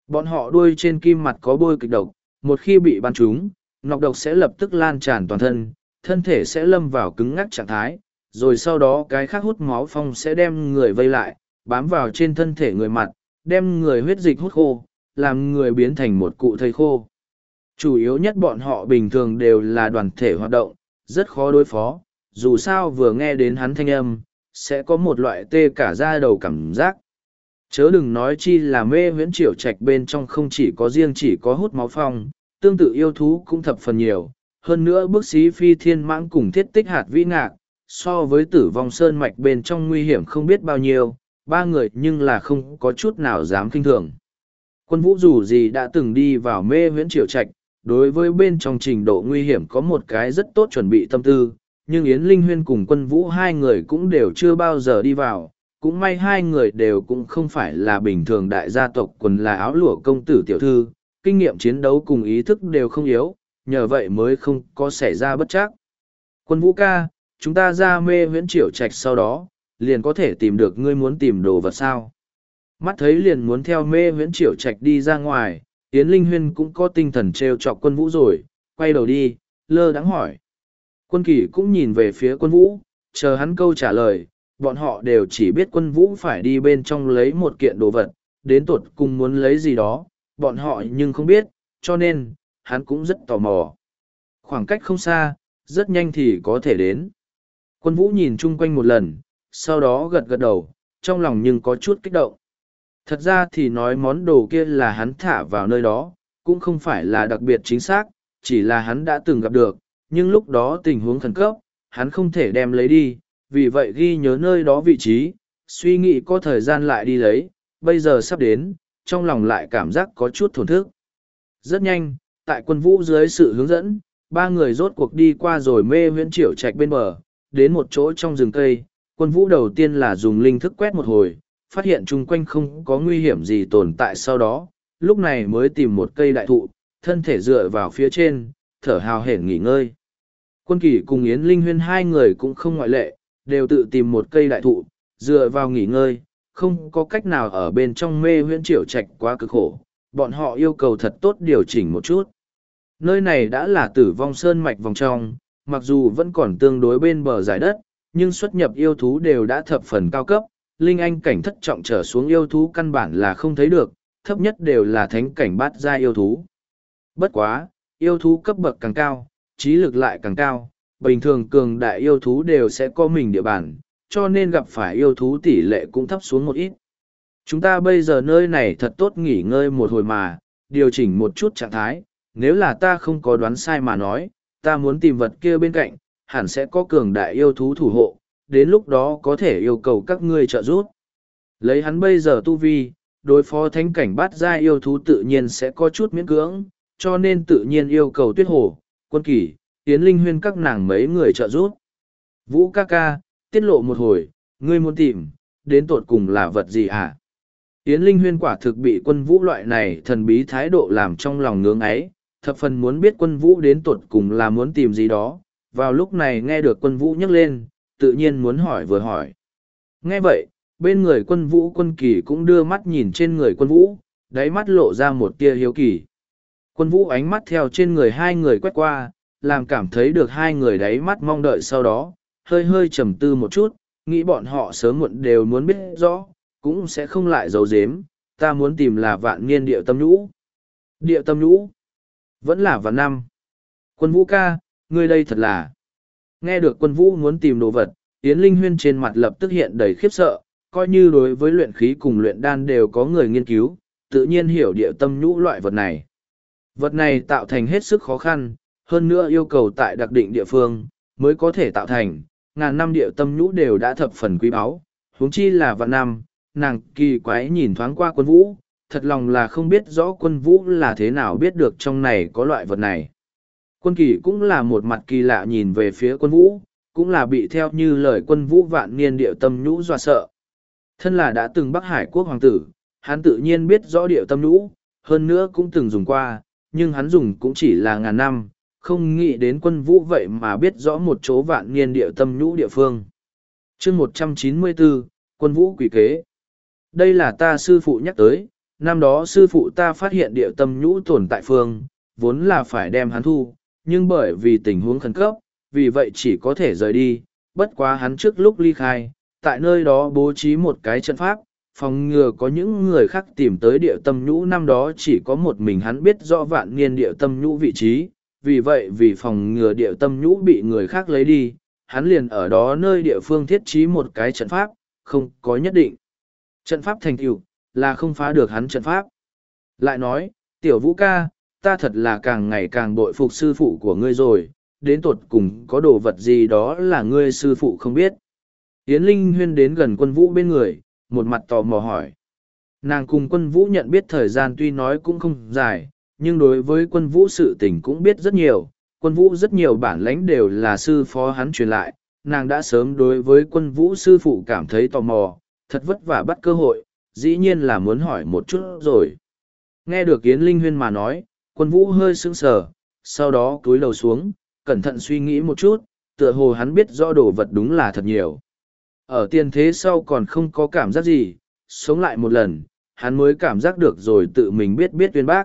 Bọn họ đuôi trên kim mặt có bôi kịch độc, một khi bị bắn trúng, nọc độc sẽ lập tức lan tràn toàn thân, thân thể sẽ lâm vào cứng ngắc trạng thái, rồi sau đó cái khác hút máu phong sẽ đem người vây lại, bám vào trên thân thể người mặt, đem người huyết dịch hút khô, làm người biến thành một cụ thây khô. Chủ yếu nhất bọn họ bình thường đều là đoàn thể hoạt động, rất khó đối phó, dù sao vừa nghe đến hắn thanh âm, sẽ có một loại tê cả da đầu cảm giác. Chớ đừng nói chi là mê huyễn triệu trạch bên trong không chỉ có riêng chỉ có hút máu phong, tương tự yêu thú cũng thập phần nhiều, hơn nữa bức xí phi thiên mãng cùng thiết tích hạt vĩ ngạc, so với tử vong sơn mạch bên trong nguy hiểm không biết bao nhiêu, ba người nhưng là không có chút nào dám kinh thường. Quân vũ dù gì đã từng đi vào mê huyễn triệu trạch, đối với bên trong trình độ nguy hiểm có một cái rất tốt chuẩn bị tâm tư, nhưng Yến Linh Huyên cùng quân vũ hai người cũng đều chưa bao giờ đi vào, cũng may hai người đều cũng không phải là bình thường đại gia tộc quần là áo lụa công tử tiểu thư, kinh nghiệm chiến đấu cùng ý thức đều không yếu, nhờ vậy mới không có xảy ra bất chắc. Quân vũ ca, chúng ta ra mê huyễn triệu trạch sau đó, liền có thể tìm được ngươi muốn tìm đồ vật sao. Mắt thấy liền muốn theo mê huyễn triệu trạch đi ra ngoài, Yến Linh Huyên cũng có tinh thần trêu chọc quân vũ rồi, quay đầu đi, lơ đắng hỏi. Quân kỳ cũng nhìn về phía quân vũ, chờ hắn câu trả lời, bọn họ đều chỉ biết quân vũ phải đi bên trong lấy một kiện đồ vật, đến tuột cùng muốn lấy gì đó, bọn họ nhưng không biết, cho nên, hắn cũng rất tò mò. Khoảng cách không xa, rất nhanh thì có thể đến. Quân vũ nhìn chung quanh một lần, sau đó gật gật đầu, trong lòng nhưng có chút kích động. Thật ra thì nói món đồ kia là hắn thả vào nơi đó, cũng không phải là đặc biệt chính xác, chỉ là hắn đã từng gặp được, nhưng lúc đó tình huống khẩn cấp, hắn không thể đem lấy đi, vì vậy ghi nhớ nơi đó vị trí, suy nghĩ có thời gian lại đi lấy, bây giờ sắp đến, trong lòng lại cảm giác có chút thổn thức. Rất nhanh, tại quân vũ dưới sự hướng dẫn, ba người rốt cuộc đi qua rồi mê huyễn triệu trạch bên bờ, đến một chỗ trong rừng cây, quân vũ đầu tiên là dùng linh thức quét một hồi, phát hiện chung quanh không có nguy hiểm gì tồn tại sau đó, lúc này mới tìm một cây đại thụ, thân thể dựa vào phía trên, thở hào hển nghỉ ngơi. Quân kỳ cùng Yến Linh Huyên hai người cũng không ngoại lệ, đều tự tìm một cây đại thụ, dựa vào nghỉ ngơi, không có cách nào ở bên trong mê huyễn triểu trạch quá cực khổ, bọn họ yêu cầu thật tốt điều chỉnh một chút. Nơi này đã là tử vong sơn mạch vòng trong, mặc dù vẫn còn tương đối bên bờ giải đất, nhưng xuất nhập yêu thú đều đã thập phần cao cấp, linh anh cảnh thất trọng trở xuống yêu thú căn bản là không thấy được, thấp nhất đều là thánh cảnh bát gia yêu thú. Bất quá, yêu thú cấp bậc càng cao, trí lực lại càng cao, bình thường cường đại yêu thú đều sẽ có mình địa bàn, cho nên gặp phải yêu thú tỷ lệ cũng thấp xuống một ít. Chúng ta bây giờ nơi này thật tốt nghỉ ngơi một hồi mà, điều chỉnh một chút trạng thái, nếu là ta không có đoán sai mà nói, ta muốn tìm vật kia bên cạnh, hẳn sẽ có cường đại yêu thú thủ hộ, đến lúc đó có thể yêu cầu các ngươi trợ giúp. Lấy hắn bây giờ tu vi, đối phó thánh cảnh bát gia yêu thú tự nhiên sẽ có chút miễn cưỡng, cho nên tự nhiên yêu cầu tuyết hồ, quân kỳ, tiến linh huyên các nàng mấy người trợ giúp. Vũ ca ca, tiết lộ một hồi, ngươi muốn tìm, đến tột cùng là vật gì hả? Yến Linh Huyên quả thực bị quân vũ loại này thần bí thái độ làm trong lòng ngưỡng ấy, thập phần muốn biết quân vũ đến tột cùng là muốn tìm gì đó. Vào lúc này nghe được quân vũ nhắc lên, tự nhiên muốn hỏi vừa hỏi. Nghe vậy, bên người quân vũ quân kỳ cũng đưa mắt nhìn trên người quân vũ, đáy mắt lộ ra một tia hiếu kỳ. Quân vũ ánh mắt theo trên người hai người quét qua, làm cảm thấy được hai người đáy mắt mong đợi sau đó, hơi hơi trầm tư một chút, nghĩ bọn họ sớm muộn đều muốn biết rõ, cũng sẽ không lại giấu giếm, ta muốn tìm là vạn niên địa tâm nhũ. Địa tâm nhũ, vẫn là vạn năm. Quân vũ ca, ngươi đây thật là. Nghe được quân vũ muốn tìm đồ vật, Yến Linh Huyên trên mặt lập tức hiện đầy khiếp sợ, coi như đối với luyện khí cùng luyện đan đều có người nghiên cứu, tự nhiên hiểu địa tâm nhũ loại vật này. Vật này tạo thành hết sức khó khăn, hơn nữa yêu cầu tại đặc định địa phương, mới có thể tạo thành, ngàn năm địa tâm nhũ đều đã thập phần quý báu, huống chi là vạn năm, nàng kỳ quái nhìn thoáng qua quân vũ, thật lòng là không biết rõ quân vũ là thế nào biết được trong này có loại vật này. Quân kỳ cũng là một mặt kỳ lạ nhìn về phía quân vũ, cũng là bị theo như lời quân vũ vạn niên địa tâm nhũ dọa sợ. Thân là đã từng Bắc Hải quốc hoàng tử, hắn tự nhiên biết rõ địa tâm nhũ, hơn nữa cũng từng dùng qua, nhưng hắn dùng cũng chỉ là ngàn năm, không nghĩ đến quân vũ vậy mà biết rõ một chỗ vạn niên địa tâm nhũ địa phương. Chương 194, quân vũ quỷ kế. Đây là ta sư phụ nhắc tới, năm đó sư phụ ta phát hiện địa tâm nhũ tồn tại phương, vốn là phải đem hắn thu, nhưng bởi vì tình huống khẩn cấp, vì vậy chỉ có thể rời đi, bất quá hắn trước lúc ly khai, tại nơi đó bố trí một cái trận pháp, phòng ngừa có những người khác tìm tới địa tâm nhũ năm đó chỉ có một mình hắn biết rõ vạn niên địa tâm nhũ vị trí, vì vậy vì phòng ngừa địa tâm nhũ bị người khác lấy đi, hắn liền ở đó nơi địa phương thiết trí một cái trận pháp, không có nhất định. Trận pháp thành tựu là không phá được hắn trận pháp. Lại nói, tiểu vũ ca, ta thật là càng ngày càng bội phục sư phụ của ngươi rồi, đến tột cùng có đồ vật gì đó là ngươi sư phụ không biết. Yến Linh Huyên đến gần quân vũ bên người, một mặt tò mò hỏi. Nàng cùng quân vũ nhận biết thời gian tuy nói cũng không dài, nhưng đối với quân vũ sự tình cũng biết rất nhiều. Quân vũ rất nhiều bản lãnh đều là sư phó hắn truyền lại, nàng đã sớm đối với quân vũ sư phụ cảm thấy tò mò, thật vất vả bắt cơ hội, dĩ nhiên là muốn hỏi một chút rồi. Nghe được Yến Linh Huyên mà nói, quân vũ hơi sững sờ, sau đó cúi đầu xuống, cẩn thận suy nghĩ một chút, tựa hồ hắn biết rõ đồ vật đúng là thật nhiều. Ở tiền thế sau còn không có cảm giác gì, sống lại một lần, hắn mới cảm giác được rồi tự mình biết biết tuyên bác.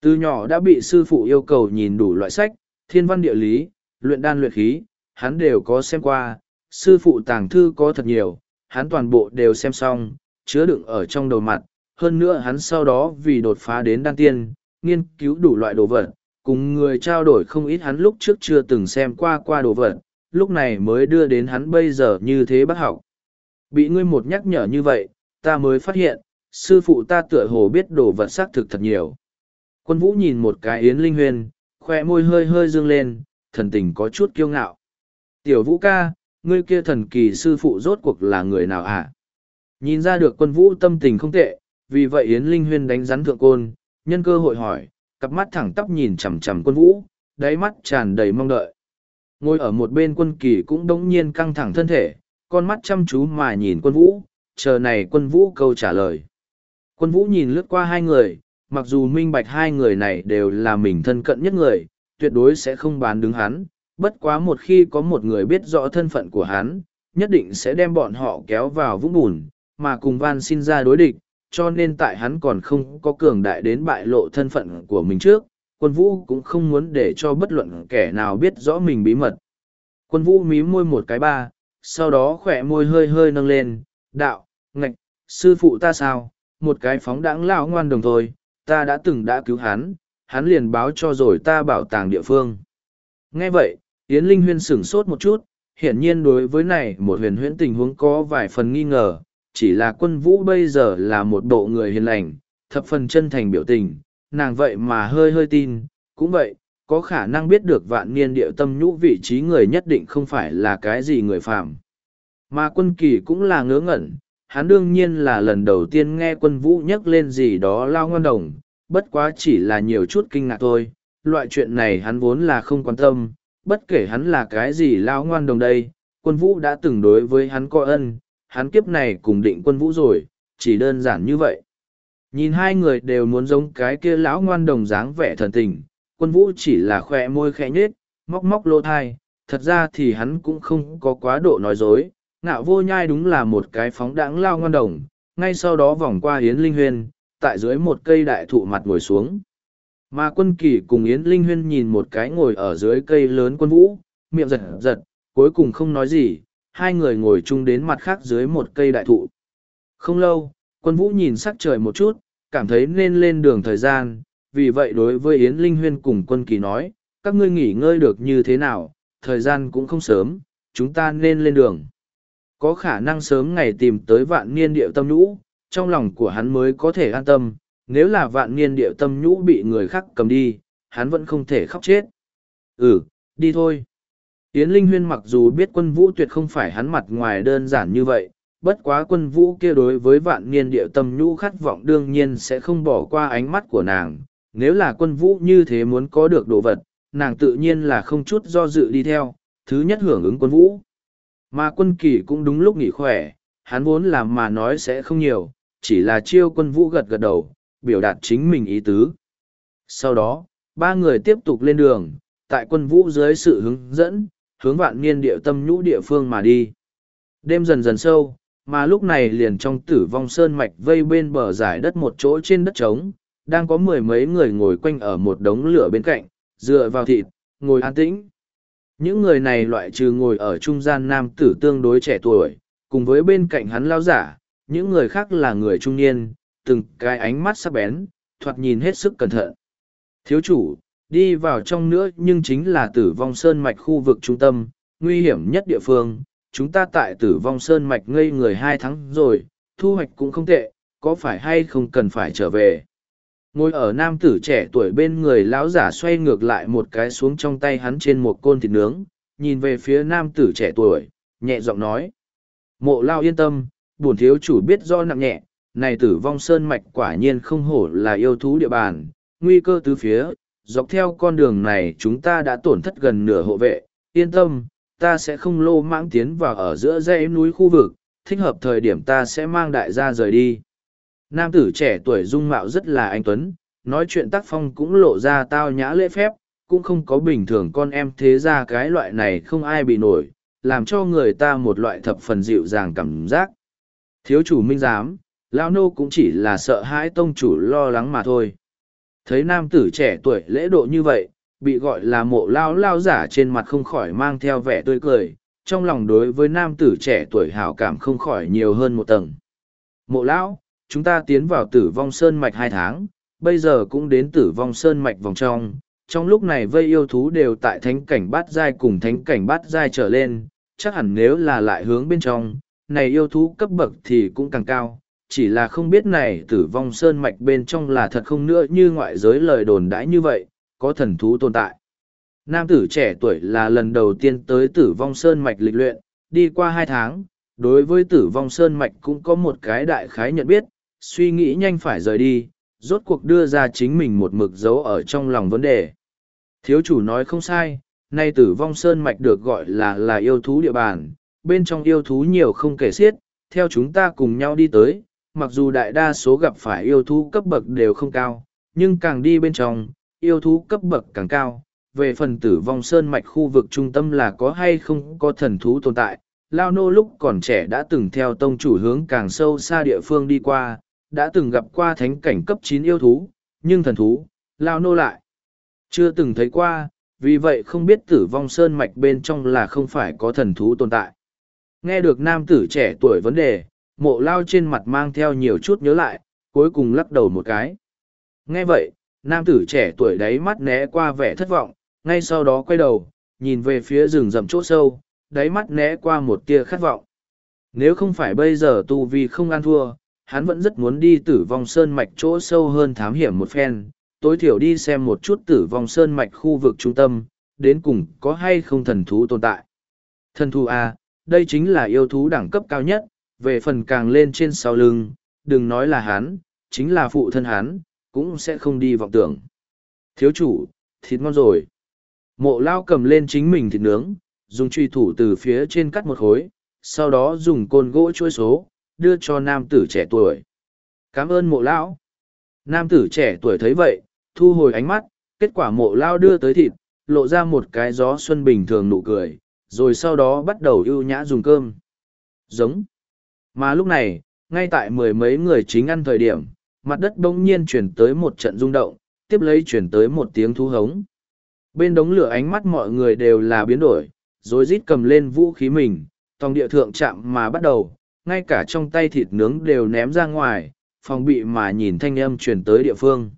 Từ nhỏ đã bị sư phụ yêu cầu nhìn đủ loại sách, thiên văn địa lý, luyện đan luyện khí, hắn đều có xem qua, sư phụ tàng thư có thật nhiều, hắn toàn bộ đều xem xong, chứa đựng ở trong đầu mặt, hơn nữa hắn sau đó vì đột phá đến đan tiên, nghiên cứu đủ loại đồ vật, cùng người trao đổi không ít hắn lúc trước chưa từng xem qua qua đồ vật, lúc này mới đưa đến hắn bây giờ như thế bác học. Bị ngươi một nhắc nhở như vậy, ta mới phát hiện, sư phụ ta tựa hồ biết đồ vật xác thực thật nhiều. Quân vũ nhìn một cái yến linh huyền, khoe môi hơi hơi dương lên, thần tình có chút kiêu ngạo. Tiểu vũ ca, ngươi kia thần kỳ sư phụ rốt cuộc là người nào hả? À? Nhìn ra được quân vũ tâm tình không tệ, vì vậy Yến Linh Huyên đánh rắn thượng côn, nhân cơ hội hỏi, cặp mắt thẳng tắp nhìn chằm chằm quân vũ, đáy mắt tràn đầy mong đợi. Ngồi ở một bên quân kỳ cũng đống nhiên căng thẳng thân thể, con mắt chăm chú mà nhìn quân vũ, chờ này quân vũ câu trả lời. Quân vũ nhìn lướt qua hai người, mặc dù minh bạch hai người này đều là mình thân cận nhất người, tuyệt đối sẽ không bán đứng hắn, bất quá một khi có một người biết rõ thân phận của hắn, nhất định sẽ đem bọn họ kéo vào vũng bùn, mà cùng van xin ra đối địch, cho nên tại hắn còn không có cường đại đến bại lộ thân phận của mình trước, quân vũ cũng không muốn để cho bất luận kẻ nào biết rõ mình bí mật. Quân vũ mí môi một cái ba, sau đó khỏe môi hơi hơi nâng lên, đạo, ngạch, sư phụ ta sao, một cái phóng đãng lão ngoan đồng thôi, ta đã từng đã cứu hắn, hắn liền báo cho rồi ta bảo tàng địa phương. Nghe vậy, Yến Linh Huyên sửng sốt một chút, hiển nhiên đối với này một huyền huyễn tình huống có vài phần nghi ngờ, chỉ là quân vũ bây giờ là một bộ người hiền lành, thập phần chân thành biểu tình, nàng vậy mà hơi hơi tin, cũng vậy, có khả năng biết được vạn niên điệu tâm nhũ vị trí người nhất định không phải là cái gì người phạm. Mà quân kỳ cũng là ngớ ngẩn, hắn đương nhiên là lần đầu tiên nghe quân vũ nhắc lên gì đó lao ngon đồng, bất quá chỉ là nhiều chút kinh ngạc thôi, loại chuyện này hắn vốn là không quan tâm, bất kể hắn là cái gì lao ngoan đồng đây, quân vũ đã từng đối với hắn có ân, hắn kiếp này cùng định quân vũ rồi, chỉ đơn giản như vậy. Nhìn hai người đều muốn giống cái kia lão ngoan đồng dáng vẻ thần tình, quân vũ chỉ là khoe môi khẽ nhếch, móc móc lô thai, thật ra thì hắn cũng không có quá độ nói dối, ngạo vô nhai đúng là một cái phóng đãng lao ngoan đồng, ngay sau đó vòng qua Yến Linh Huyên, tại dưới một cây đại thụ mặt ngồi xuống. Mà quân kỳ cùng Yến Linh Huyên nhìn một cái ngồi ở dưới cây lớn quân vũ, miệng giật giật, cuối cùng không nói gì, hai người ngồi chung đến mặt khác dưới một cây đại thụ. Không lâu, quân vũ nhìn sắc trời một chút, cảm thấy nên lên đường thời gian, vì vậy đối với Yến Linh Huyên cùng quân kỳ nói, các ngươi nghỉ ngơi được như thế nào, thời gian cũng không sớm, chúng ta nên lên đường. Có khả năng sớm ngày tìm tới vạn niên điệu tâm nhũ, trong lòng của hắn mới có thể an tâm, nếu là vạn niên điệu tâm nhũ bị người khác cầm đi, hắn vẫn không thể khóc chết. Ừ, đi thôi. Yến Linh Huyên mặc dù biết quân vũ tuyệt không phải hắn mặt ngoài đơn giản như vậy, bất quá quân vũ kia đối với vạn niên địa tâm nhũ khát vọng đương nhiên sẽ không bỏ qua ánh mắt của nàng. Nếu là quân vũ như thế muốn có được đồ vật, nàng tự nhiên là không chút do dự đi theo, thứ nhất hưởng ứng quân vũ. Mà quân kỳ cũng đúng lúc nghỉ khỏe, hắn vốn làm mà nói sẽ không nhiều, chỉ là chiêu quân vũ gật gật đầu, biểu đạt chính mình ý tứ. Sau đó, ba người tiếp tục lên đường, tại quân vũ dưới sự hướng dẫn, hướng vạn niên địa tâm nhũ địa phương mà đi. Đêm dần dần sâu, mà lúc này liền trong tử vong sơn mạch vây bên bờ giải đất một chỗ trên đất trống, đang có mười mấy người ngồi quanh ở một đống lửa bên cạnh, dựa vào thịt, ngồi an tĩnh. Những người này loại trừ ngồi ở trung gian nam tử tương đối trẻ tuổi, cùng với bên cạnh hắn lao giả, những người khác là người trung niên, từng cái ánh mắt sắc bén, thoạt nhìn hết sức cẩn thận. Thiếu chủ, đi vào trong nữa nhưng chính là tử vong sơn mạch khu vực trung tâm, nguy hiểm nhất địa phương. Chúng ta tại tử vong sơn mạch ngây người hai tháng rồi, thu hoạch cũng không tệ, có phải hay không cần phải trở về. Ngồi ở nam tử trẻ tuổi bên người lão giả xoay ngược lại một cái xuống trong tay hắn trên một côn thịt nướng, nhìn về phía nam tử trẻ tuổi, nhẹ giọng nói. Mộ lao yên tâm, bổn thiếu chủ biết do nặng nhẹ, này tử vong sơn mạch quả nhiên không hổ là yêu thú địa bàn, nguy cơ tứ phía, dọc theo con đường này chúng ta đã tổn thất gần nửa hộ vệ, yên tâm, ta sẽ không lô mãng tiến vào ở giữa dãy núi khu vực, thích hợp thời điểm ta sẽ mang đại gia rời đi. Nam tử trẻ tuổi dung mạo rất là anh Tuấn, nói chuyện tác phong cũng lộ ra tao nhã lễ phép, cũng không có bình thường con em thế ra cái loại này không ai bị nổi, làm cho người ta một loại thập phần dịu dàng cảm giác. Thiếu chủ minh giám, Lao Nô cũng chỉ là sợ hãi tông chủ lo lắng mà thôi. Thấy nam tử trẻ tuổi lễ độ như vậy, bị gọi là mộ lao lao giả trên mặt không khỏi mang theo vẻ tươi cười, trong lòng đối với nam tử trẻ tuổi hảo cảm không khỏi nhiều hơn một tầng. Mộ lão, chúng ta tiến vào tử vong sơn mạch hai tháng, bây giờ cũng đến tử vong sơn mạch vòng trong. Trong lúc này vây yêu thú đều tại thánh cảnh bát giai cùng thánh cảnh bát giai trở lên, chắc hẳn nếu là lại hướng bên trong, này yêu thú cấp bậc thì cũng càng cao, chỉ là không biết này tử vong sơn mạch bên trong là thật không nữa như ngoại giới lời đồn đãi như vậy, có thần thú tồn tại. Nam tử trẻ tuổi là lần đầu tiên tới tử vong sơn mạch lịch luyện, đi qua hai tháng, đối với tử vong sơn mạch cũng có một cái đại khái nhận biết, suy nghĩ nhanh phải rời đi, rốt cuộc đưa ra chính mình một mực dấu ở trong lòng vấn đề. Thiếu chủ nói không sai, nay tử vong sơn mạch được gọi là là yêu thú địa bàn, bên trong yêu thú nhiều không kể xiết, theo chúng ta cùng nhau đi tới, mặc dù đại đa số gặp phải yêu thú cấp bậc đều không cao, nhưng càng đi bên trong, yêu thú cấp bậc càng cao. Về phần tử vong sơn mạch khu vực trung tâm là có hay không có thần thú tồn tại, Lao Nô lúc còn trẻ đã từng theo tông chủ hướng càng sâu xa địa phương đi qua, đã từng gặp qua thánh cảnh cấp chín yêu thú, nhưng thần thú, Lao Nô lại chưa từng thấy qua, vì vậy không biết tử vong sơn mạch bên trong là không phải có thần thú tồn tại. Nghe được nam tử trẻ tuổi vấn đề, mộ lao trên mặt mang theo nhiều chút nhớ lại, cuối cùng lắc đầu một cái. Nghe vậy, nam tử trẻ tuổi đấy mắt né qua vẻ thất vọng, ngay sau đó quay đầu, nhìn về phía rừng rậm chỗ sâu, đáy mắt né qua một tia khát vọng. Nếu không phải bây giờ tu vi không ăn thua, hắn vẫn rất muốn đi tử vong sơn mạch chỗ sâu hơn thám hiểm một phen, tối thiểu đi xem một chút tử vong sơn mạch khu vực trung tâm, đến cùng có hay không thần thú tồn tại. Thần thú A, đây chính là yêu thú đẳng cấp cao nhất, về phần càng lên trên sau lưng, đừng nói là hắn, chính là phụ thân hắn, cũng sẽ không đi vọng tưởng. Thiếu chủ, thịt ngon rồi. Mộ lao cầm lên chính mình thịt nướng, dùng truy thủ từ phía trên cắt một khối, sau đó dùng côn gỗ chuôi số, đưa cho nam tử trẻ tuổi. Cảm ơn mộ lão. Nam tử trẻ tuổi thấy vậy, thu hồi ánh mắt, kết quả mộ lao đưa tới thịt, lộ ra một cái gió xuân bình thường nụ cười, rồi sau đó bắt đầu ưu nhã dùng cơm. Giống. Mà lúc này, ngay tại mười mấy người chính ăn thời điểm, mặt đất bỗng nhiên chuyển tới một trận rung động, tiếp lấy chuyển tới một tiếng thú hống. Bên đống lửa ánh mắt mọi người đều là biến đổi, rồi rít cầm lên vũ khí mình, tòng địa thượng chạm mà bắt đầu, ngay cả trong tay thịt nướng đều ném ra ngoài, phòng bị mà nhìn thanh âm chuyển tới địa phương.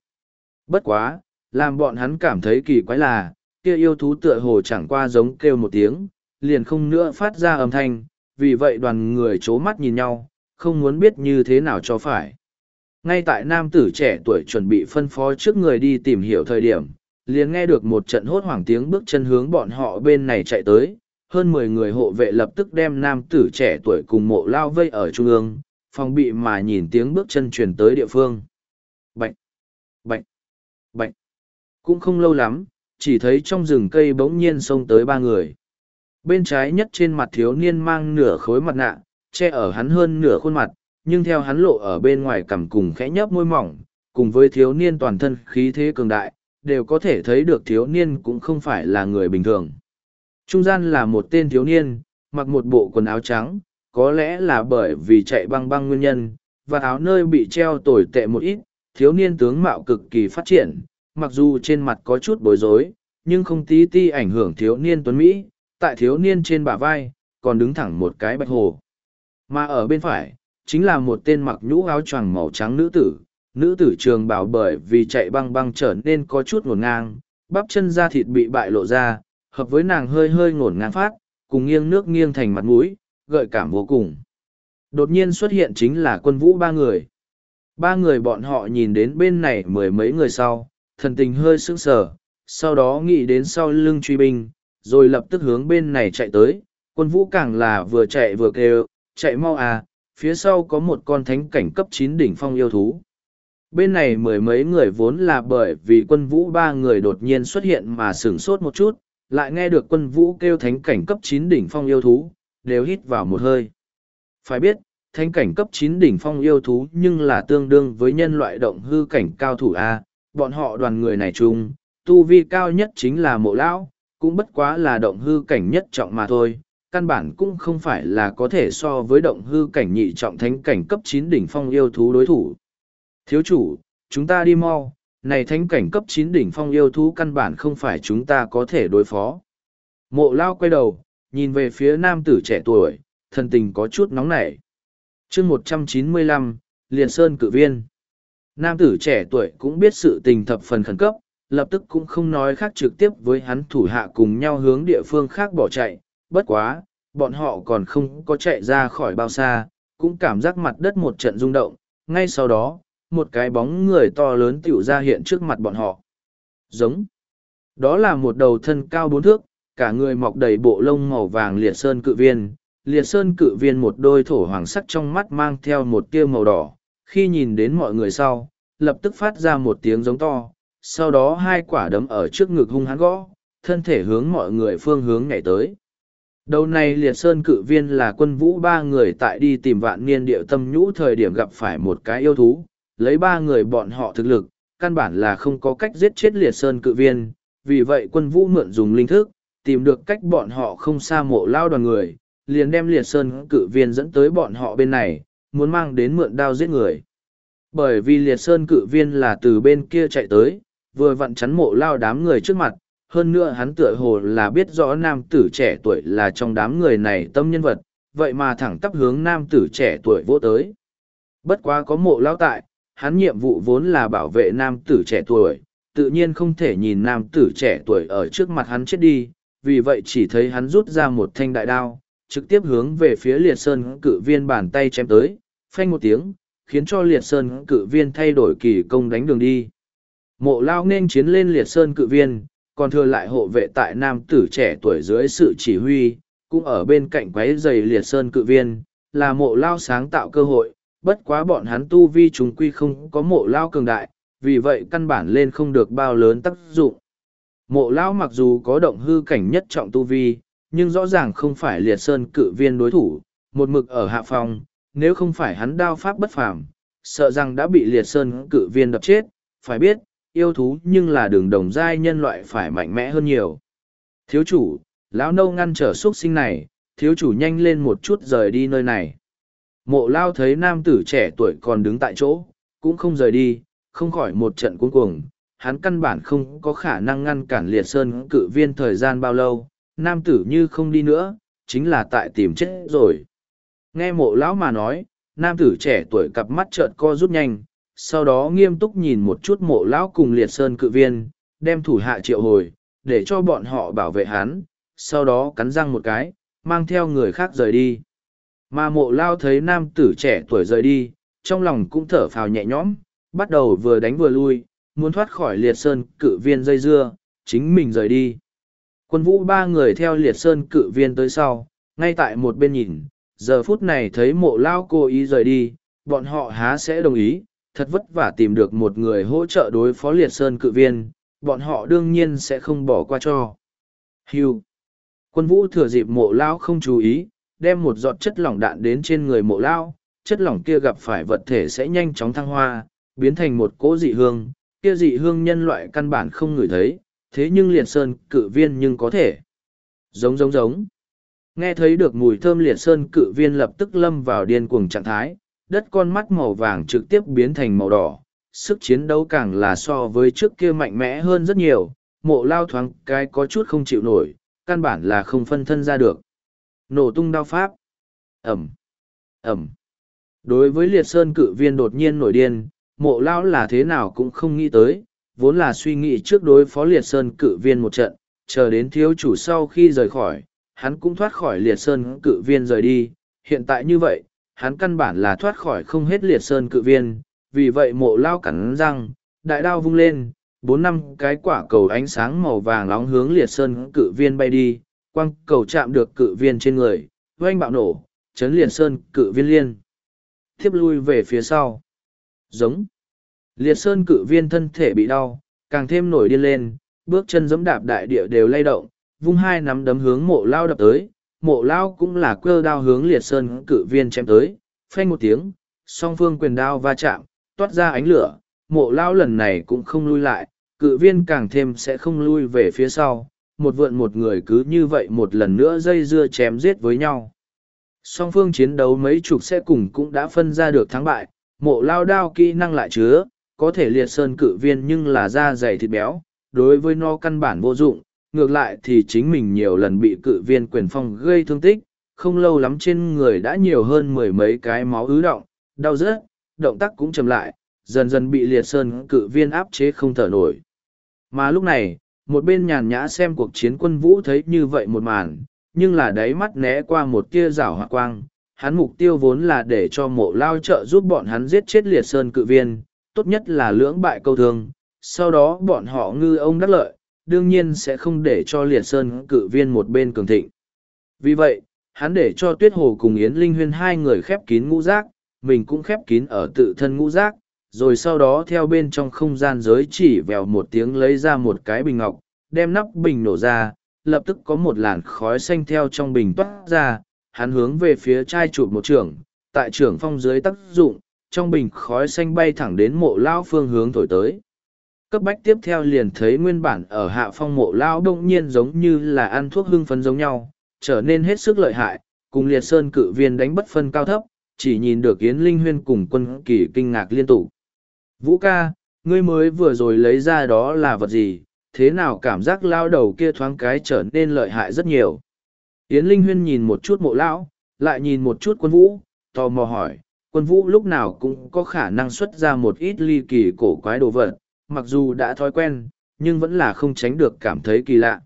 Bất quá, làm bọn hắn cảm thấy kỳ quái là, kia yêu thú tựa hồ chẳng qua giống kêu một tiếng, liền không nữa phát ra âm thanh, vì vậy đoàn người c h ố mắt nhìn nhau, không muốn biết như thế nào cho phải. Ngay tại nam tử trẻ tuổi chuẩn bị phân phó trước người đi tìm hiểu thời điểm, liền nghe được một trận hốt hoảng tiếng bước chân hướng bọn họ bên này chạy tới. Hơn mười người hộ vệ lập tức đem nam tử trẻ tuổi cùng mộ lao vây ở trung ương, phòng bị mà nhìn tiếng bước chân truyền tới địa phương. Bệnh bệnh bệnh cũng không lâu lắm, chỉ thấy trong rừng cây bỗng nhiên xông tới ba người. Bên trái nhất trên mặt thiếu niên mang nửa khối mặt nạ, che ở hắn hơn nửa khuôn mặt, nhưng theo hắn lộ ở bên ngoài cằm cùng khẽ nhấp môi mỏng, cùng với thiếu niên toàn thân khí thế cường đại, đều có thể thấy được thiếu niên cũng không phải là người bình thường. Trung gian là một tên thiếu niên, mặc một bộ quần áo trắng, có lẽ là bởi vì chạy băng băng nguyên nhân, và áo nơi bị treo tồi tệ một ít, thiếu niên tướng mạo cực kỳ phát triển, mặc dù trên mặt có chút bối rối, nhưng không tí ti ảnh hưởng thiếu niên tuấn Mỹ, tại thiếu niên trên bả vai, còn đứng thẳng một cái bạch hồ. Mà ở bên phải, chính là một tên mặc nhũ áo choàng màu trắng nữ tử. Nữ tử trường bảo bởi vì chạy băng băng trở nên có chút ngổn ngang, bắp chân da thịt bị bại lộ ra, hợp với nàng hơi hơi ngổn ngang phát, cùng nghiêng nước nghiêng thành mặt mũi, gợi cảm vô cùng. Đột nhiên xuất hiện chính là quân vũ ba người. Ba người bọn họ nhìn đến bên này mười mấy người sau, thần tình hơi sững sờ, sau đó nghĩ đến sau lưng truy binh, rồi lập tức hướng bên này chạy tới. Quân vũ càng là vừa chạy vừa kêu, chạy mau à, phía sau có một con thánh cảnh cấp chín đỉnh phong yêu thú. Bên này mười mấy người vốn là bởi vì quân vũ ba người đột nhiên xuất hiện mà sửng sốt một chút, lại nghe được quân vũ kêu thánh cảnh cấp chín đỉnh phong yêu thú, đều hít vào một hơi. Phải biết, thánh cảnh cấp chín đỉnh phong yêu thú nhưng là tương đương với nhân loại động hư cảnh cao thủ A, bọn họ đoàn người này chung, tu vi cao nhất chính là mộ lão, cũng bất quá là động hư cảnh nhất trọng mà thôi, căn bản cũng không phải là có thể so với động hư cảnh nhị trọng thánh cảnh cấp chín đỉnh phong yêu thú đối thủ. Thiếu chủ, chúng ta đi mau, này thánh cảnh cấp chín đỉnh phong yêu thú căn bản không phải chúng ta có thể đối phó. Mộ lao quay đầu, nhìn về phía nam tử trẻ tuổi, thần tình có chút nóng nảy. chương một trăm chín mươi lăm Liền Sơn cự viên. Nam tử trẻ tuổi cũng biết sự tình thập phần khẩn cấp, lập tức cũng không nói khác trực tiếp với hắn thủ hạ cùng nhau hướng địa phương khác bỏ chạy. Bất quá, bọn họ còn không có chạy ra khỏi bao xa, cũng cảm giác mặt đất một trận rung động. Ngay sau đó, một cái bóng người to lớn tiểu ra hiện trước mặt bọn họ. Giống. Đó là một đầu thân cao bốn thước, cả người mọc đầy bộ lông màu vàng liệt sơn cự viên. Liệt sơn cự viên một đôi thổ hoàng sắc trong mắt mang theo một tia màu đỏ. Khi nhìn đến mọi người sau, lập tức phát ra một tiếng giống to. Sau đó hai quả đấm ở trước ngực hung hãn gõ, thân thể hướng mọi người phương hướng nhảy tới. Đầu này liệt sơn cự viên là quân vũ ba người tại đi tìm vạn niên điệu tâm nhũ thời điểm gặp phải một cái yêu thú, lấy ba người bọn họ thực lực, căn bản là không có cách giết chết liệt sơn cự viên, vì vậy quân vũ mượn dùng linh thức, tìm được cách bọn họ không xa mộ lao đoàn người, liền đem liệt sơn cự viên dẫn tới bọn họ bên này, muốn mang đến mượn đao giết người. Bởi vì liệt sơn cự viên là từ bên kia chạy tới, vừa vặn chắn mộ lao đám người trước mặt, hơn nữa hắn tựa hồ là biết rõ nam tử trẻ tuổi là trong đám người này tâm nhân vật, vậy mà thẳng tắp hướng nam tử trẻ tuổi vô tới. Bất quá có mộ lao tại, hắn nhiệm vụ vốn là bảo vệ nam tử trẻ tuổi, tự nhiên không thể nhìn nam tử trẻ tuổi ở trước mặt hắn chết đi, vì vậy chỉ thấy hắn rút ra một thanh đại đao, trực tiếp hướng về phía liệt sơn cự viên bàn tay chém tới, phanh một tiếng, khiến cho liệt sơn cự viên thay đổi kỳ công đánh đường đi. Mộ lao nên chiến lên liệt sơn cự viên, còn thừa lại hộ vệ tại nam tử trẻ tuổi dưới sự chỉ huy, cũng ở bên cạnh quấy giày liệt sơn cự viên, là mộ lao sáng tạo cơ hội, bất quá bọn hắn tu vi chúng quy không có mộ lao cường đại, vì vậy căn bản lên không được bao lớn tác dụng. Mộ lao mặc dù có động hư cảnh nhất trọng tu vi, nhưng rõ ràng không phải liệt sơn cự viên đối thủ, một mực ở hạ phòng, nếu không phải hắn đao pháp bất phàm, sợ rằng đã bị liệt sơn cự viên đập chết, phải biết, yêu thú nhưng là đường đồng giai nhân loại phải mạnh mẽ hơn nhiều. Thiếu chủ, lão nâu ngăn trở xuất sinh này, thiếu chủ nhanh lên một chút rời đi nơi này. Mộ lao thấy nam tử trẻ tuổi còn đứng tại chỗ, cũng không rời đi, không khỏi một trận cuống cuồng. Hắn căn bản không có khả năng ngăn cản liệt sơn cự viên thời gian bao lâu, nam tử như không đi nữa, chính là tại tìm chết rồi. Nghe mộ lão mà nói, nam tử trẻ tuổi cặp mắt trợn co rút nhanh, sau đó nghiêm túc nhìn một chút mộ lão cùng liệt sơn cự viên, đem thủ hạ triệu hồi, để cho bọn họ bảo vệ hắn, sau đó cắn răng một cái, mang theo người khác rời đi. Mà mộ lao thấy nam tử trẻ tuổi rời đi, trong lòng cũng thở phào nhẹ nhõm, bắt đầu vừa đánh vừa lui, muốn thoát khỏi liệt sơn cự viên dây dưa, chính mình rời đi. Quân vũ ba người theo liệt sơn cự viên tới sau, ngay tại một bên nhìn, giờ phút này thấy mộ lao cố ý rời đi, bọn họ há sẽ đồng ý, thật vất vả tìm được một người hỗ trợ đối phó liệt sơn cự viên, bọn họ đương nhiên sẽ không bỏ qua cho. Hiu, Quân vũ thừa dịp mộ lao không chú ý, đem một giọt chất lỏng đạn đến trên người mộ lao, chất lỏng kia gặp phải vật thể sẽ nhanh chóng thăng hoa, biến thành một cỗ dị hương, kia dị hương nhân loại căn bản không ngửi thấy, thế nhưng liệt sơn cự viên nhưng có thể. Giống giống giống. Nghe thấy được mùi thơm liệt sơn cự viên lập tức lâm vào điên cuồng trạng thái, đất con mắt màu vàng trực tiếp biến thành màu đỏ, sức chiến đấu càng là so với trước kia mạnh mẽ hơn rất nhiều, mộ lao thoáng cái có chút không chịu nổi, căn bản là không phân thân ra được. Nổ tung đao pháp. Ẩm. Ẩm. Đối với liệt sơn cự viên đột nhiên nổi điên, mộ lao là thế nào cũng không nghĩ tới, vốn là suy nghĩ trước đối phó liệt sơn cự viên một trận, chờ đến thiếu chủ sau khi rời khỏi, hắn cũng thoát khỏi liệt sơn cự viên rời đi, hiện tại như vậy, hắn căn bản là thoát khỏi không hết liệt sơn cự viên, vì vậy mộ lao cắn răng, đại đao vung lên, bốn năm cái quả cầu ánh sáng màu vàng nóng hướng liệt sơn cự viên bay đi, quăng cầu chạm được cự viên trên người, oanh bạo nổ, chấn liệt sơn cự viên liên. Tiếp lui về phía sau. Giống. Liệt sơn cự viên thân thể bị đau, càng thêm nổi điên lên, bước chân giẫm đạp đại địa đều lay động, vung hai nắm đấm hướng mộ lao đập tới. Mộ lao cũng là cơ đao hướng liệt sơn cự viên chém tới, phanh một tiếng, song phương quyền đao va chạm, toát ra ánh lửa, mộ lao lần này cũng không lui lại, cự viên càng thêm sẽ không lui về phía sau, một vượn một người cứ như vậy một lần nữa dây dưa chém giết với nhau. Song phương chiến đấu mấy chục xe cùng cũng đã phân ra được thắng bại, mộ lao đao kỹ năng lại chứa, có thể liệt sơn cự viên nhưng là da dày thịt béo, đối với nó căn bản vô dụng, ngược lại thì chính mình nhiều lần bị cự viên quyền phong gây thương tích, không lâu lắm trên người đã nhiều hơn mười mấy cái máu ứ động, đau rớt, động tác cũng chậm lại, dần dần bị liệt sơn cự viên áp chế không thở nổi. Mà lúc này, một bên nhàn nhã xem cuộc chiến quân vũ thấy như vậy một màn, nhưng là đáy mắt né qua một tia rảo hoa quang. Hắn mục tiêu vốn là để cho mộ lao trợ giúp bọn hắn giết chết liệt sơn cự viên, tốt nhất là lưỡng bại câu thương, sau đó bọn họ ngư ông đắc lợi, đương nhiên sẽ không để cho liệt sơn cự viên một bên cường thịnh. Vì vậy, hắn để cho tuyết hồ cùng Yến Linh Huyên hai người khép kín ngũ giác, mình cũng khép kín ở tự thân ngũ giác, rồi sau đó theo bên trong không gian giới chỉ vèo một tiếng lấy ra một cái bình ngọc, đem nắp bình nổ ra, lập tức có một làn khói xanh theo trong bình toát ra, hắn hướng về phía trai chụp một trưởng, tại trưởng phong dưới tác dụng, trong bình khói xanh bay thẳng đến mộ lao phương hướng thổi tới. Cấp bách tiếp theo liền thấy nguyên bản ở hạ phong mộ lao đông nhiên giống như là ăn thuốc hưng phấn giống nhau, trở nên hết sức lợi hại, cùng liệt sơn cự viên đánh bất phân cao thấp, chỉ nhìn được Yến Linh Huyên cùng quân kỳ kinh ngạc liên tục. Vũ ca, ngươi mới vừa rồi lấy ra đó là vật gì, thế nào cảm giác lao đầu kia thoáng cái trở nên lợi hại rất nhiều. Yến Linh Huyên nhìn một chút mộ lão, lại nhìn một chút quân vũ, tò mò hỏi, quân vũ lúc nào cũng có khả năng xuất ra một ít ly kỳ cổ quái đồ vật, mặc dù đã thói quen, nhưng vẫn là không tránh được cảm thấy kỳ lạ.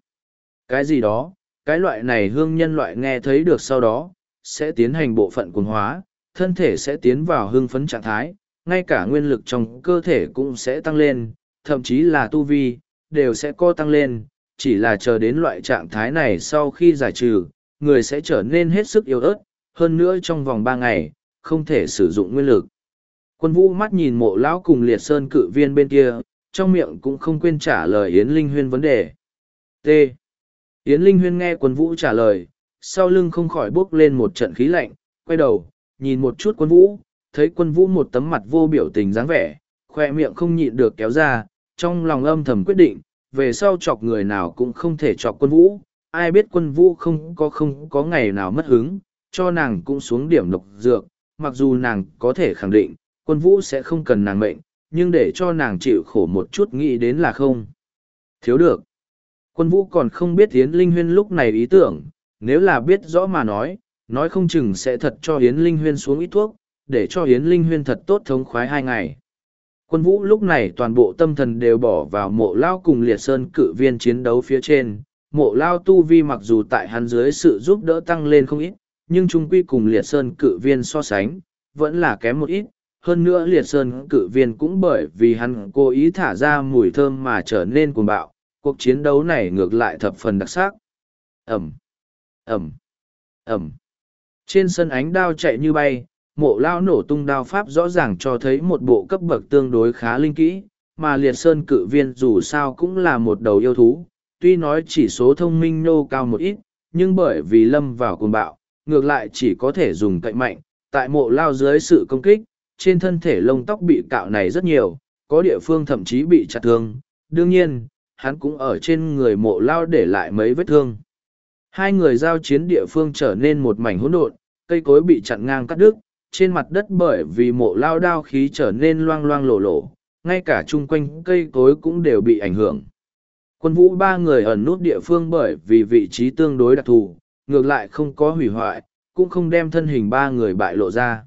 Cái gì đó, cái loại này hương nhân loại nghe thấy được sau đó, sẽ tiến hành bộ phận cuồng hóa, thân thể sẽ tiến vào hương phấn trạng thái, ngay cả nguyên lực trong cơ thể cũng sẽ tăng lên, thậm chí là tu vi, đều sẽ co tăng lên, chỉ là chờ đến loại trạng thái này sau khi giải trừ, người sẽ trở nên hết sức yếu ớt, hơn nữa trong vòng ba ngày, không thể sử dụng nguyên lực. Quân vũ mắt nhìn mộ lão cùng liệt sơn cự viên bên kia, trong miệng cũng không quên trả lời Yến Linh Huyên vấn đề. T. Yến Linh Huyên nghe quân vũ trả lời, sau lưng không khỏi bước lên một trận khí lạnh, quay đầu, nhìn một chút quân vũ, thấy quân vũ một tấm mặt vô biểu tình dáng vẻ, khoe miệng không nhịn được kéo ra, trong lòng âm thầm quyết định, về sau chọc người nào cũng không thể chọc quân vũ, ai biết quân vũ không có không có ngày nào mất hứng, cho nàng cũng xuống điểm độc dược, mặc dù nàng có thể khẳng định, quân vũ sẽ không cần nàng mệnh, nhưng để cho nàng chịu khổ một chút nghĩ đến là không. Thiếu được. Quân vũ còn không biết Yến Linh Huyên lúc này ý tưởng, nếu là biết rõ mà nói, nói không chừng sẽ thật cho Yến Linh Huyên xuống ít thuốc, để cho Yến Linh Huyên thật tốt thống khoái hai ngày. Quân vũ lúc này toàn bộ tâm thần đều bỏ vào mộ lao cùng liệt sơn cự viên chiến đấu phía trên. Mộ lao tu vi mặc dù tại hắn dưới sự giúp đỡ tăng lên không ít, nhưng trung quy cùng liệt sơn cự viên so sánh, vẫn là kém một ít. Hơn nữa liệt sơn cự viên cũng bởi vì hắn cố ý thả ra mùi thơm mà trở nên cuồng bạo. Cuộc chiến đấu này ngược lại thập phần đặc sắc. Ẩm, Ẩm, Ẩm. Trên sân ánh đao chạy như bay, mộ lao nổ tung đao pháp rõ ràng cho thấy một bộ cấp bậc tương đối khá linh kỹ, mà liệt sơn cự viên dù sao cũng là một đầu yêu thú, tuy nói chỉ số thông minh nô cao một ít, nhưng bởi vì lâm vào cuồng bạo, ngược lại chỉ có thể dùng cậy mạnh, tại mộ lao dưới sự công kích, trên thân thể lông tóc bị cạo này rất nhiều, có địa phương thậm chí bị chặt thương, đương nhiên, hắn cũng ở trên người mộ lao để lại mấy vết thương. Hai người giao chiến địa phương trở nên một mảnh hỗn độn, cây cối bị chặn ngang cắt đứt, trên mặt đất bởi vì mộ lao đao khí trở nên loang loang lộ lộ, ngay cả chung quanh cây cối cũng đều bị ảnh hưởng. Quân vũ ba người ẩn nút địa phương bởi vì vị trí tương đối đặc thù, ngược lại không có hủy hoại, cũng không đem thân hình ba người bại lộ ra.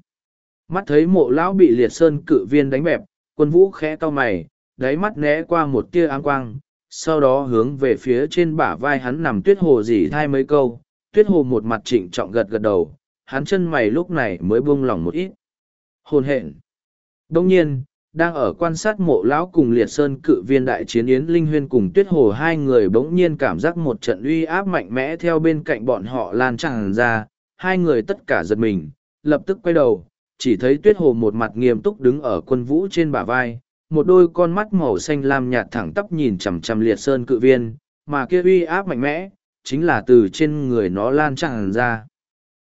Mắt thấy mộ lão bị liệt sơn cự viên đánh bẹp, quân vũ khẽ cau mày, đáy mắt né qua một tia áng quang, sau đó hướng về phía trên bả vai hắn nằm tuyết hồ dỉ thai mấy câu, tuyết hồ một mặt trịnh trọng gật gật đầu, hắn chân mày lúc này mới buông lỏng một ít. Hồn hện. Đông nhiên, đang ở quan sát mộ lão cùng liệt sơn cự viên đại chiến yến linh huyên cùng tuyết hồ hai người bỗng nhiên cảm giác một trận uy áp mạnh mẽ theo bên cạnh bọn họ lan tràn ra hai người tất cả giật mình lập tức quay đầu chỉ thấy tuyết hồ một mặt nghiêm túc đứng ở quân vũ trên bả vai một đôi con mắt màu xanh lam nhạt thẳng tắp nhìn chằm chằm liệt sơn cự viên mà kia uy áp mạnh mẽ chính là từ trên người nó lan tràn ra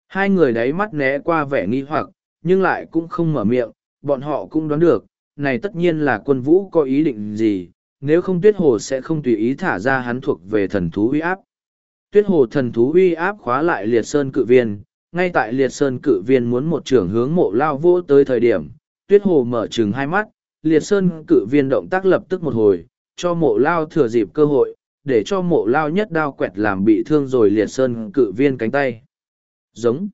hai người đáy mắt né qua vẻ nghi hoặc nhưng lại cũng không mở miệng bọn họ cũng đoán được này tất nhiên là quân vũ có ý định gì, nếu không tuyết hồ sẽ không tùy ý thả ra hắn thuộc về thần thú uy áp. Tuyết hồ thần thú uy áp khóa lại liệt sơn cự viên, ngay tại liệt sơn cự viên muốn một trưởng hướng mộ lao vô tới thời điểm, tuyết hồ mở chừng hai mắt, liệt sơn cự viên động tác lập tức một hồi, cho mộ lao thừa dịp cơ hội, để cho mộ lao nhất đao quẹt làm bị thương rồi liệt sơn cự viên cánh tay. Giống.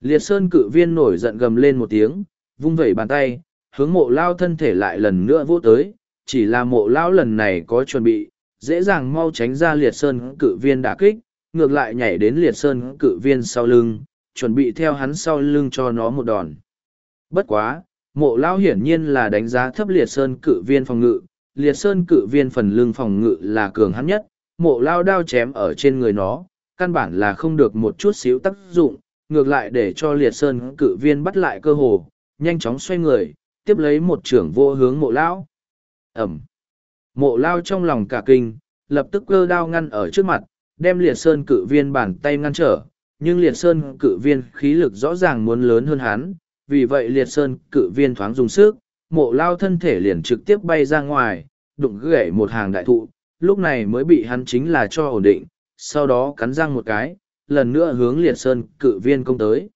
Liệt sơn cự viên nổi giận gầm lên một tiếng, vung vẩy bàn tay, hướng mộ lao thân thể lại lần nữa vô tới, chỉ là mộ lao lần này có chuẩn bị, dễ dàng mau tránh ra liệt sơn cự viên đả kích, ngược lại nhảy đến liệt sơn cự viên sau lưng, chuẩn bị theo hắn sau lưng cho nó một đòn. Bất quá, mộ lao hiển nhiên là đánh giá thấp liệt sơn cự viên phòng ngự, liệt sơn cự viên phần lưng phòng ngự là cường hắn nhất, mộ lao đao chém ở trên người nó, căn bản là không được một chút xíu tác dụng, ngược lại để cho liệt sơn cự viên bắt lại cơ hồ, nhanh chóng xoay người, tiếp lấy một trưởng vô hướng mộ lão ẩm mộ lao trong lòng cả kinh lập tức cơ đao ngăn ở trước mặt đem liệt sơn cự viên bàn tay ngăn trở nhưng liệt sơn cự viên khí lực rõ ràng muốn lớn hơn hắn vì vậy liệt sơn cự viên thoáng dùng sức mộ lao thân thể liền trực tiếp bay ra ngoài đụng gãy một hàng đại thụ lúc này mới bị hắn chính là cho ổn định sau đó cắn răng một cái lần nữa hướng liệt sơn cự viên công tới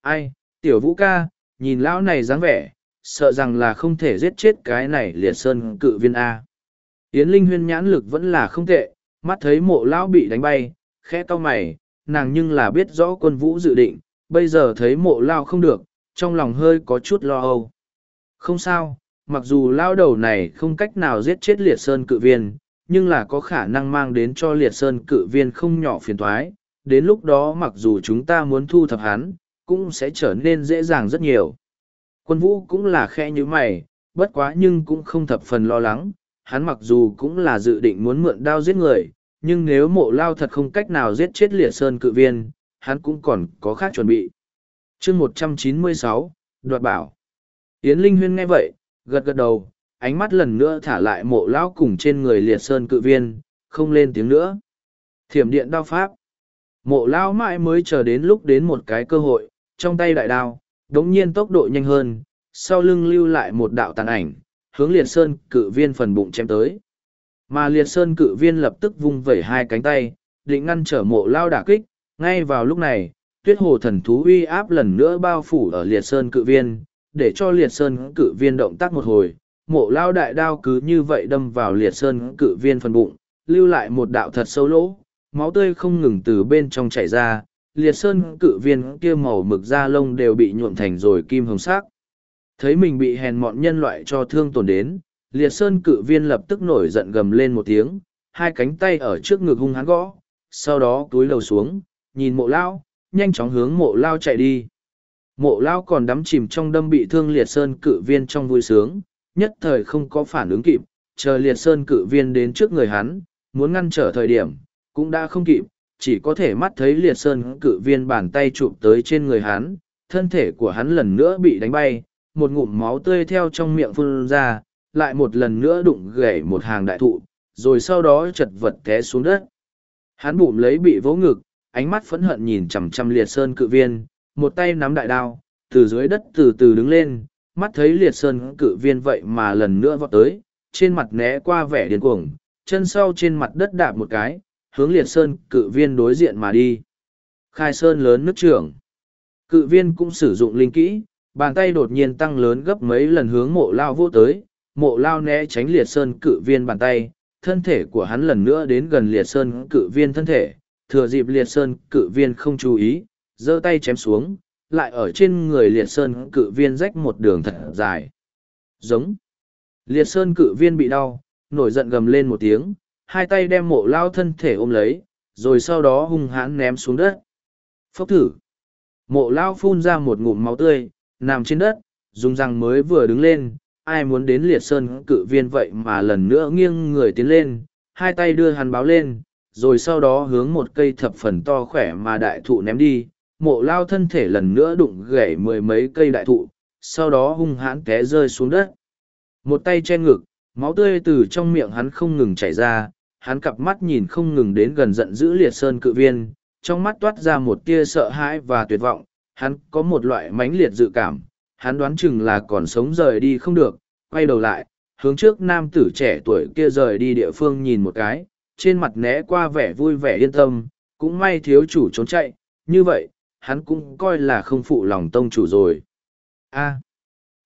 ai tiểu vũ ca nhìn lão này dáng vẻ sợ rằng là không thể giết chết cái này liệt sơn cự viên A. Yến Linh huyên nhãn lực vẫn là không tệ, mắt thấy mộ lão bị đánh bay, khẽ to mày, nàng nhưng là biết rõ quân vũ dự định, bây giờ thấy mộ lao không được, trong lòng hơi có chút lo âu. Không sao, mặc dù lao đầu này không cách nào giết chết liệt sơn cự viên, nhưng là có khả năng mang đến cho liệt sơn cự viên không nhỏ phiền toái. đến lúc đó mặc dù chúng ta muốn thu thập hắn, cũng sẽ trở nên dễ dàng rất nhiều. Quân vũ cũng là khe như mày, bất quá nhưng cũng không thập phần lo lắng, hắn mặc dù cũng là dự định muốn mượn đao giết người, nhưng nếu mộ lao thật không cách nào giết chết liệt sơn cự viên, hắn cũng còn có khác chuẩn bị. chương một trăm chín mươi sáu đoạt bảo. Yến Linh Huyên nghe vậy, gật gật đầu, ánh mắt lần nữa thả lại mộ lao cùng trên người liệt sơn cự viên, không lên tiếng nữa. Thiểm điện đao pháp. Mộ lao mãi mới chờ đến lúc đến một cái cơ hội, trong tay đại đao, đống nhiên tốc độ nhanh hơn, sau lưng lưu lại một đạo tàn ảnh, hướng liệt sơn cự viên phần bụng chém tới. Mà liệt sơn cự viên lập tức vung vẩy hai cánh tay, định ngăn trở mộ lao đả kích, ngay vào lúc này, tuyết hồ thần thú uy áp lần nữa bao phủ ở liệt sơn cự viên, để cho liệt sơn cự viên động tác một hồi, mộ lao đại đao cứ như vậy đâm vào liệt sơn cự viên phần bụng, lưu lại một đạo thật sâu lỗ, máu tươi không ngừng từ bên trong chảy ra, liệt sơn cự viên kia màu mực da lông đều bị nhuộm thành rồi kim hồng sắc. Thấy mình bị hèn mọn nhân loại cho thương tổn đến, liệt sơn cự viên lập tức nổi giận gầm lên một tiếng, hai cánh tay ở trước ngực hung hắn gõ, sau đó túi lầu xuống, nhìn mộ lao, nhanh chóng hướng mộ lao chạy đi. Mộ lao còn đắm chìm trong đâm bị thương liệt sơn cự viên trong vui sướng, nhất thời không có phản ứng kịp, chờ liệt sơn cự viên đến trước người hắn, muốn ngăn trở thời điểm, cũng đã không kịp, chỉ có thể mắt thấy liệt sơn cự viên bàn tay chụp tới trên người hắn, thân thể của hắn lần nữa bị đánh bay, một ngụm máu tươi theo trong miệng phun ra, lại một lần nữa đụng gãy một hàng đại thụ, rồi sau đó chật vật té xuống đất. Hắn bụm lấy bị vỗ ngực, ánh mắt phẫn hận nhìn chằm chằm liệt sơn cự viên, một tay nắm đại đao, từ dưới đất từ từ đứng lên, mắt thấy liệt sơn cự viên vậy mà lần nữa vọt tới, trên mặt né qua vẻ điên cuồng, chân sau trên mặt đất đạp một cái, hướng liệt sơn cự viên đối diện mà đi. Khai sơn lớn nước trưởng. Cự viên cũng sử dụng linh kỹ, bàn tay đột nhiên tăng lớn gấp mấy lần hướng mộ lao vô tới, mộ lao né tránh liệt sơn cự viên bàn tay, thân thể của hắn lần nữa đến gần liệt sơn cự viên thân thể, thừa dịp liệt sơn cự viên không chú ý, giơ tay chém xuống, lại ở trên người liệt sơn cự viên rách một đường thật dài. Giống. Liệt sơn cự viên bị đau, nổi giận gầm lên một tiếng, hai tay đem mộ lao thân thể ôm lấy, rồi sau đó hung hãn ném xuống đất. Phốc thử. Mộ lao phun ra một ngụm máu tươi, nằm trên đất, dùng răng mới vừa đứng lên, ai muốn đến liệt sơn cự viên vậy mà lần nữa nghiêng người tiến lên, hai tay đưa hắn báo lên, rồi sau đó hướng một cây thập phần to khỏe mà đại thụ ném đi, mộ lao thân thể lần nữa đụng gãy mười mấy cây đại thụ, sau đó hung hãn té rơi xuống đất. Một tay che ngực, máu tươi từ trong miệng hắn không ngừng chảy ra, hắn cặp mắt nhìn không ngừng đến gần giận dữ liệt sơn cự viên, trong mắt toát ra một tia sợ hãi và tuyệt vọng, hắn có một loại mãnh liệt dự cảm, hắn đoán chừng là còn sống rời đi không được, quay đầu lại, hướng trước nam tử trẻ tuổi kia rời đi địa phương nhìn một cái, trên mặt né qua vẻ vui vẻ yên tâm, cũng may thiếu chủ trốn chạy, như vậy, hắn cũng coi là không phụ lòng tông chủ rồi. A.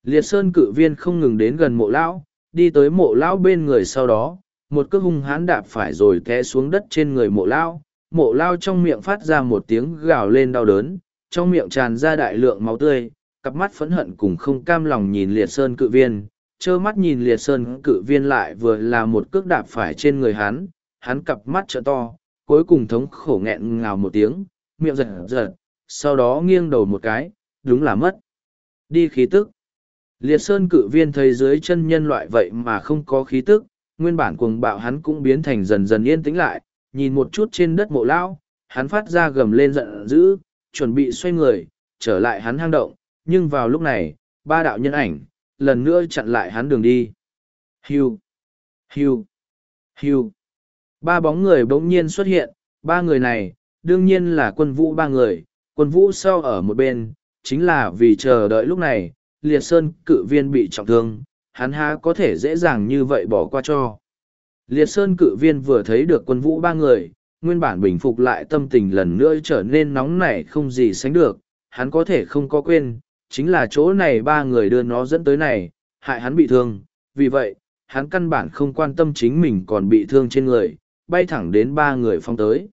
liệt sơn cự viên không ngừng đến gần mộ lão, đi tới mộ lão bên người sau đó, một cước hung hãn đạp phải rồi té xuống đất trên người mộ lão, mộ lao trong miệng phát ra một tiếng gào lên đau đớn, trong miệng tràn ra đại lượng máu tươi, cặp mắt phẫn hận cùng không cam lòng nhìn liệt sơn cự viên, trơ mắt nhìn liệt sơn cự viên lại vừa là một cước đạp phải trên người hắn, hắn cặp mắt trợ to, cuối cùng thống khổ nghẹn ngào một tiếng, miệng giật giật, sau đó nghiêng đầu một cái, đúng là mất. Đi khí tức. Liệt sơn cự viên thấy dưới chân nhân loại vậy mà không có khí tức, nguyên bản cuồng bạo hắn cũng biến thành dần dần yên tĩnh lại, nhìn một chút trên đất mộ lão, hắn phát ra gầm lên giận dữ, chuẩn bị xoay người, trở lại hắn hang động, nhưng vào lúc này, ba đạo nhân ảnh, lần nữa chặn lại hắn đường đi. hiu hiu hiu Ba bóng người bỗng nhiên xuất hiện, ba người này, đương nhiên là quân vũ ba người, quân vũ sau ở một bên, chính là vì chờ đợi lúc này, liệt sơn cự viên bị trọng thương, hắn há có thể dễ dàng như vậy bỏ qua cho. Liệt sơn cự viên vừa thấy được quân vũ ba người, nguyên bản bình phục lại tâm tình lần nữa trở nên nóng nảy không gì sánh được, hắn có thể không có quên, chính là chỗ này ba người đưa nó dẫn tới này, hại hắn bị thương, vì vậy, hắn căn bản không quan tâm chính mình còn bị thương trên người, bay thẳng đến ba người phong tới.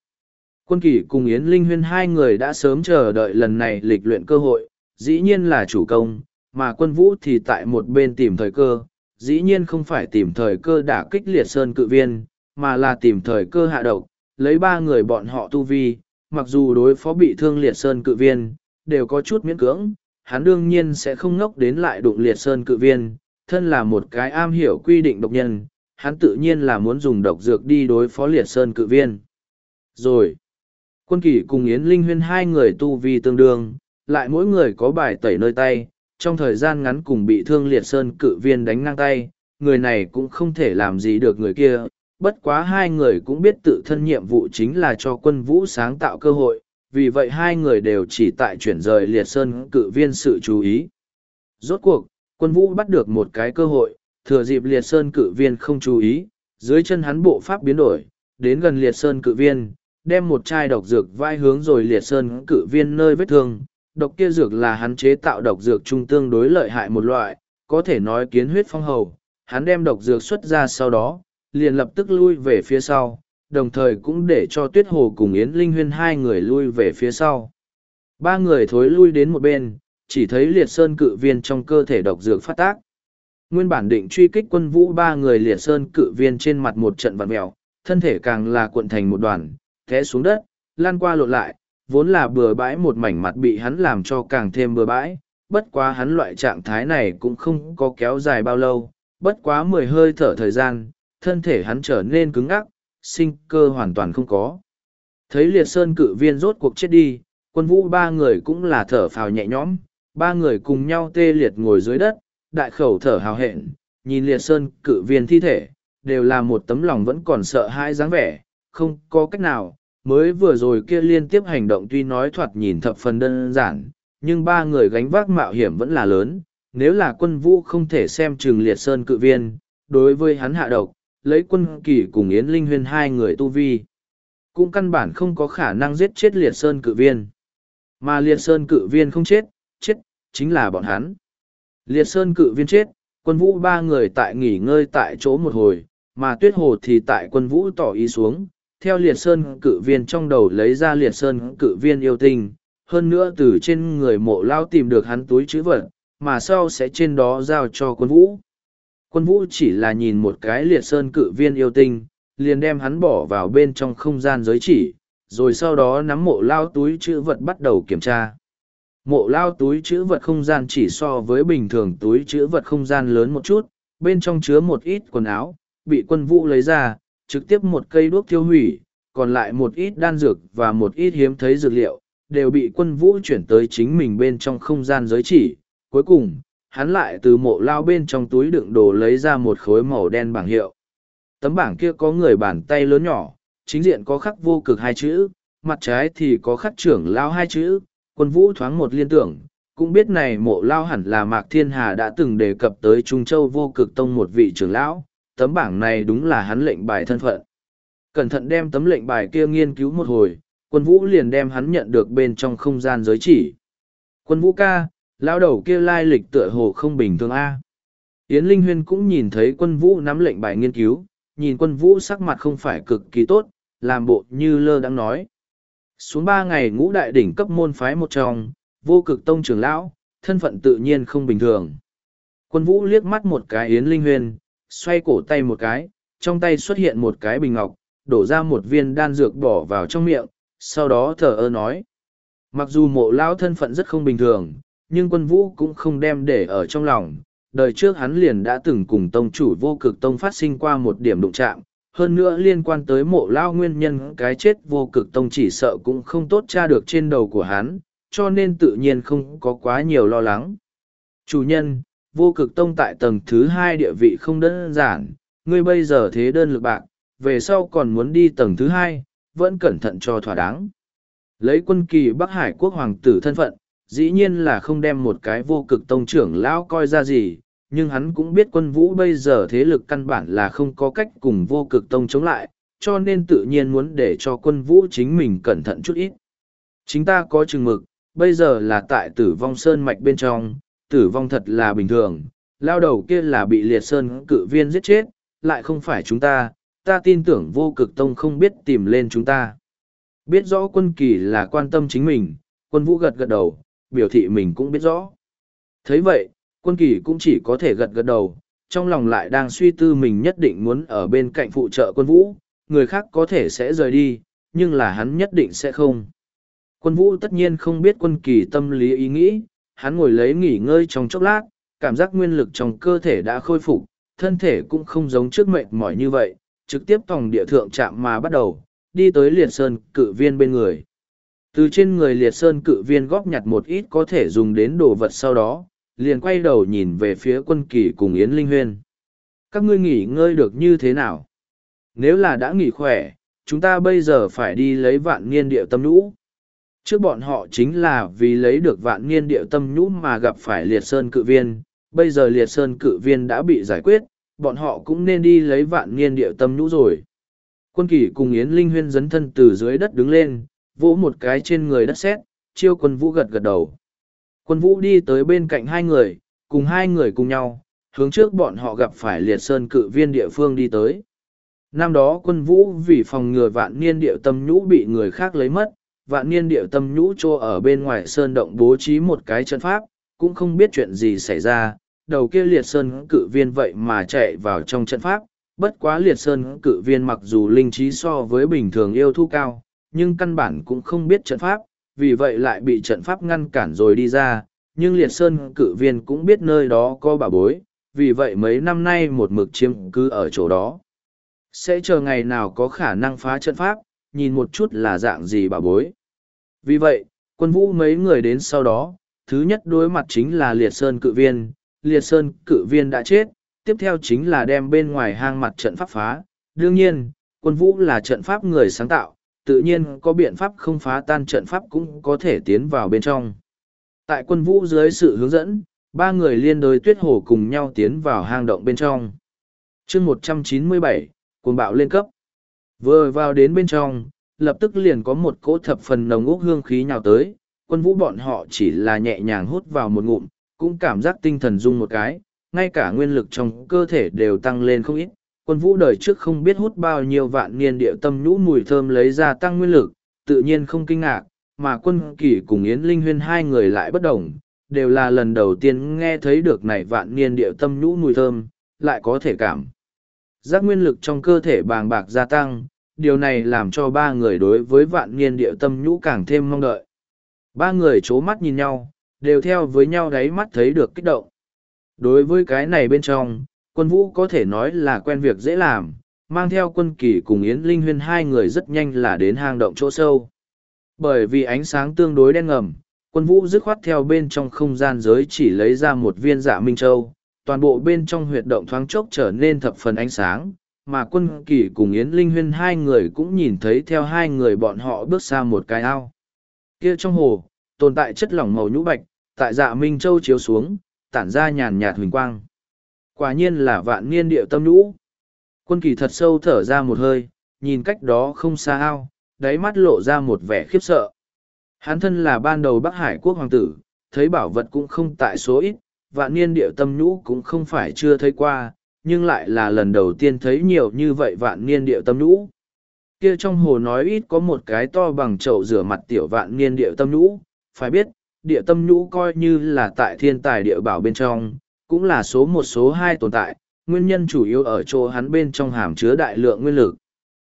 Quân kỷ cùng Yến Linh Huyên hai người đã sớm chờ đợi lần này lịch luyện cơ hội, dĩ nhiên là chủ công, mà quân vũ thì tại một bên tìm thời cơ, dĩ nhiên không phải tìm thời cơ đả kích liệt sơn cự viên, mà là tìm thời cơ hạ độc, lấy ba người bọn họ tu vi, mặc dù đối phó bị thương liệt sơn cự viên, đều có chút miễn cưỡng, hắn đương nhiên sẽ không ngốc đến lại đụng liệt sơn cự viên, thân là một cái am hiểu quy định độc nhân, hắn tự nhiên là muốn dùng độc dược đi đối phó liệt sơn cự viên. Rồi, quân kỷ cùng Yến Linh Huyên hai người tu vi tương đương, lại mỗi người có bài tẩy nơi tay, trong thời gian ngắn cùng bị thương liệt sơn cự viên đánh ngang tay, người này cũng không thể làm gì được người kia. Bất quá hai người cũng biết tự thân nhiệm vụ chính là cho quân vũ sáng tạo cơ hội, vì vậy hai người đều chỉ tại chuyển rời liệt sơn cự viên sự chú ý. Rốt cuộc, quân vũ bắt được một cái cơ hội, thừa dịp liệt sơn cự viên không chú ý, dưới chân hắn bộ pháp biến đổi, đến gần liệt sơn cự viên, đem một chai độc dược vai hướng rồi liệt sơn cự viên nơi vết thương, độc kia dược là hắn chế tạo độc dược trung tương đối lợi hại một loại, có thể nói kiến huyết phong hầu. Hắn đem độc dược xuất ra sau đó, liền lập tức lui về phía sau, đồng thời cũng để cho Tuyết Hồ cùng Yến Linh Huyên hai người lui về phía sau. Ba người thối lui đến một bên, chỉ thấy liệt sơn cự viên trong cơ thể độc dược phát tác. Nguyên bản định truy kích quân vũ ba người liệt sơn cự viên trên mặt một trận vặn mèo, thân thể càng là cuộn thành một đoàn, té xuống đất, lan qua lộn lại, vốn là bừa bãi một mảnh mặt bị hắn làm cho càng thêm bừa bãi, bất quá hắn loại trạng thái này cũng không có kéo dài bao lâu, bất quá mười hơi thở thời gian, thân thể hắn trở nên cứng ngắc, sinh cơ hoàn toàn không có. Thấy liệt sơn cự viên rốt cuộc chết đi, quân vũ ba người cũng là thở phào nhẹ nhõm, ba người cùng nhau tê liệt ngồi dưới đất, đại khẩu thở hào hẹn, nhìn liệt sơn cự viên thi thể, đều là một tấm lòng vẫn còn sợ hãi dáng vẻ, không có cách nào, mới vừa rồi kia liên tiếp hành động tuy nói thoạt nhìn thập phần đơn giản, nhưng ba người gánh vác mạo hiểm vẫn là lớn. Nếu là quân vũ không thể xem trừng liệt sơn cự viên, đối với hắn hạ độc, lấy quân kỳ cùng Yến Linh Huyên hai người tu vi. Cũng căn bản không có khả năng giết chết liệt sơn cự viên. Mà liệt sơn cự viên không chết, chết, chính là bọn hắn. Liệt sơn cự viên chết, quân vũ ba người tại nghỉ ngơi tại chỗ một hồi, mà tuyết hồ thì tại quân vũ tỏ ý xuống, theo liệt sơn cự viên trong đầu lấy ra liệt sơn cự viên yêu tinh, hơn nữa từ trên người mộ lao tìm được hắn túi chữ vật, mà sau sẽ trên đó giao cho quân vũ. Quân vũ chỉ là nhìn một cái liệt sơn cự viên yêu tinh, liền đem hắn bỏ vào bên trong không gian giới chỉ, rồi sau đó nắm mộ lao túi chữ vật bắt đầu kiểm tra. Mộ lao túi chữ vật không gian chỉ so với bình thường túi chữ vật không gian lớn một chút, bên trong chứa một ít quần áo, bị quân vũ lấy ra, trực tiếp một cây đuốc tiêu hủy, còn lại một ít đan dược và một ít hiếm thấy dược liệu, đều bị quân vũ chuyển tới chính mình bên trong không gian giới chỉ. Cuối cùng, hắn lại từ mộ lao bên trong túi đựng đồ lấy ra một khối màu đen bảng hiệu. Tấm bảng kia có người bàn tay lớn nhỏ, chính diện có khắc vô cực hai chữ, mặt trái thì có khắc trưởng lao hai chữ, quân vũ thoáng một liên tưởng, cũng biết này mộ lao hẳn là Mạc Thiên Hà đã từng đề cập tới Trung Châu vô cực tông một vị trưởng lão, tấm bảng này đúng là hắn lệnh bài thân phận. Cẩn thận đem tấm lệnh bài kia nghiên cứu một hồi, quân vũ liền đem hắn nhận được bên trong không gian giới chỉ. Quân vũ ca, lão đầu kia lai lịch tựa hồ không bình thường A. Yến Linh Huyên cũng nhìn thấy quân vũ nắm lệnh bài nghiên cứu, nhìn quân vũ sắc mặt không phải cực kỳ tốt, làm bộ như lơ đang nói. Xuống ba ngày ngũ đại đỉnh cấp môn phái một trong, vô cực tông trưởng lão, thân phận tự nhiên không bình thường. Quân vũ liếc mắt một cái Yến Linh Huyên, xoay cổ tay một cái, trong tay xuất hiện một cái bình ngọc, đổ ra một viên đan dược bỏ vào trong miệng, sau đó thở ơ nói. Mặc dù mộ lão thân phận rất không bình thường, nhưng quân vũ cũng không đem để ở trong lòng. Đời trước hắn liền đã từng cùng tông chủ vô cực tông phát sinh qua một điểm đụng chạm, hơn nữa liên quan tới mộ lao nguyên nhân cái chết vô cực tông chỉ sợ cũng không tốt tra được trên đầu của hắn, cho nên tự nhiên không có quá nhiều lo lắng. Chủ nhân, vô cực tông tại tầng thứ hai địa vị không đơn giản, ngươi bây giờ thế đơn lực bạc, về sau còn muốn đi tầng thứ hai, vẫn cẩn thận cho thỏa đáng. Lấy quân kỳ Bắc Hải quốc hoàng tử thân phận, dĩ nhiên là không đem một cái vô cực tông trưởng lão coi ra gì, nhưng hắn cũng biết quân vũ bây giờ thế lực căn bản là không có cách cùng vô cực tông chống lại, cho nên tự nhiên muốn để cho quân vũ chính mình cẩn thận chút ít. Chính ta có chừng mực, bây giờ là tại tử vong sơn mạch bên trong, tử vong thật là bình thường, lao đầu kia là bị liệt sơn cự viên giết chết, lại không phải chúng ta, ta tin tưởng vô cực tông không biết tìm lên chúng ta. Biết rõ quân kỳ là quan tâm chính mình, quân vũ gật gật đầu, biểu thị mình cũng biết rõ. thấy vậy, quân kỳ cũng chỉ có thể gật gật đầu, trong lòng lại đang suy tư mình nhất định muốn ở bên cạnh phụ trợ quân vũ, người khác có thể sẽ rời đi, nhưng là hắn nhất định sẽ không. Quân vũ tất nhiên không biết quân kỳ tâm lý ý nghĩ, hắn ngồi lấy nghỉ ngơi trong chốc lát, cảm giác nguyên lực trong cơ thể đã khôi phục, thân thể cũng không giống trước mệt mỏi như vậy, trực tiếp tòng địa thượng chạm mà bắt đầu, đi tới liệt sơn cự viên bên người. Từ trên người liệt sơn cự viên góp nhặt một ít có thể dùng đến đồ vật sau đó, liền quay đầu nhìn về phía quân kỳ cùng Yến Linh Huyên. Các ngươi nghỉ ngơi được như thế nào? Nếu là đã nghỉ khỏe, chúng ta bây giờ phải đi lấy vạn niên địa tâm nhũ. Trước bọn họ chính là vì lấy được vạn niên địa tâm nhũ mà gặp phải liệt sơn cự viên, bây giờ liệt sơn cự viên đã bị giải quyết, bọn họ cũng nên đi lấy vạn niên địa tâm nhũ rồi. Quân kỳ cùng Yến Linh Huyên dấn thân từ dưới đất đứng lên, vỗ một cái trên người đất sét, chiêu quân vũ gật gật đầu. Quân vũ đi tới bên cạnh hai người, cùng hai người cùng nhau, hướng trước bọn họ gặp phải liệt sơn cự viên địa phương đi tới. Năm đó quân vũ vì phòng ngừa vạn niên địa tâm nhũ bị người khác lấy mất, vạn niên địa tâm nhũ trô ở bên ngoài sơn động bố trí một cái trận pháp, cũng không biết chuyện gì xảy ra, đầu kia liệt sơn cự viên vậy mà chạy vào trong trận pháp, bất quá liệt sơn cự viên mặc dù linh trí so với bình thường yêu thu cao, nhưng căn bản cũng không biết trận pháp, vì vậy lại bị trận pháp ngăn cản rồi đi ra, nhưng liệt sơn cự viên cũng biết nơi đó có bà bối, vì vậy mấy năm nay một mực chiếm cứ ở chỗ đó. Sẽ chờ ngày nào có khả năng phá trận pháp, nhìn một chút là dạng gì bà bối. Vì vậy, quân vũ mấy người đến sau đó, thứ nhất đối mặt chính là liệt sơn cự viên, liệt sơn cự viên đã chết, tiếp theo chính là đem bên ngoài hang mặt trận pháp phá. Đương nhiên, quân vũ là trận pháp người sáng tạo, tự nhiên có biện pháp không phá tan trận pháp cũng có thể tiến vào bên trong. Tại quân vũ dưới sự hướng dẫn, ba người liên đối tuyết hồ cùng nhau tiến vào hang động bên trong. chương 197, cuồng bạo lên cấp. Vừa vào đến bên trong, lập tức liền có một cỗ thập phần nồng úc hương khí nhào tới, quân vũ bọn họ chỉ là nhẹ nhàng hút vào một ngụm, cũng cảm giác tinh thần rung một cái, ngay cả nguyên lực trong cơ thể đều tăng lên không ít, quân vũ đời trước không biết hút bao nhiêu vạn niên địa tâm nhũ mùi thơm lấy ra tăng nguyên lực, tự nhiên không kinh ngạc, mà quân kỳ cùng Yến Linh Huyên hai người lại bất đồng, đều là lần đầu tiên nghe thấy được này vạn niên địa tâm nhũ mùi thơm, lại có thể cảm. Giác nguyên lực trong cơ thể bàng bạc gia tăng, điều này làm cho ba người đối với vạn niên địa tâm nhũ càng thêm mong đợi. Ba người chố mắt nhìn nhau, đều theo với nhau đáy mắt thấy được kích động. Đối với cái này bên trong, quân vũ có thể nói là quen việc dễ làm, mang theo quân kỳ cùng Yến Linh Huyên hai người rất nhanh là đến hang động chỗ sâu. Bởi vì ánh sáng tương đối đen ngầm, quân vũ dứt khoát theo bên trong không gian giới chỉ lấy ra một viên dạ minh châu, toàn bộ bên trong huyệt động thoáng chốc trở nên thập phần ánh sáng, mà quân kỳ cùng Yến Linh Huyên hai người cũng nhìn thấy theo hai người bọn họ bước xa một cái ao. Kia trong hồ, tồn tại chất lỏng màu nhũ bạch, tại dạ Minh Châu chiếu xuống, tản ra nhàn nhạt huỳnh quang. Quả nhiên là vạn niên điệu tâm nhũ. Quân kỳ thật sâu thở ra một hơi, nhìn cách đó không xa ao, đáy mắt lộ ra một vẻ khiếp sợ. Hán thân là ban đầu Bắc Hải quốc hoàng tử, thấy bảo vật cũng không tại số ít, vạn niên điệu tâm nhũ cũng không phải chưa thấy qua, nhưng lại là lần đầu tiên thấy nhiều như vậy vạn niên điệu tâm nhũ. Kia trong hồ nói ít có một cái to bằng chậu rửa mặt tiểu vạn niên điệu tâm nhũ, phải biết, địa tâm nhũ coi như là tại thiên tài địa bảo bên trong, cũng là số một số hai tồn tại, nguyên nhân chủ yếu ở chỗ hắn bên trong hàm chứa đại lượng nguyên lực.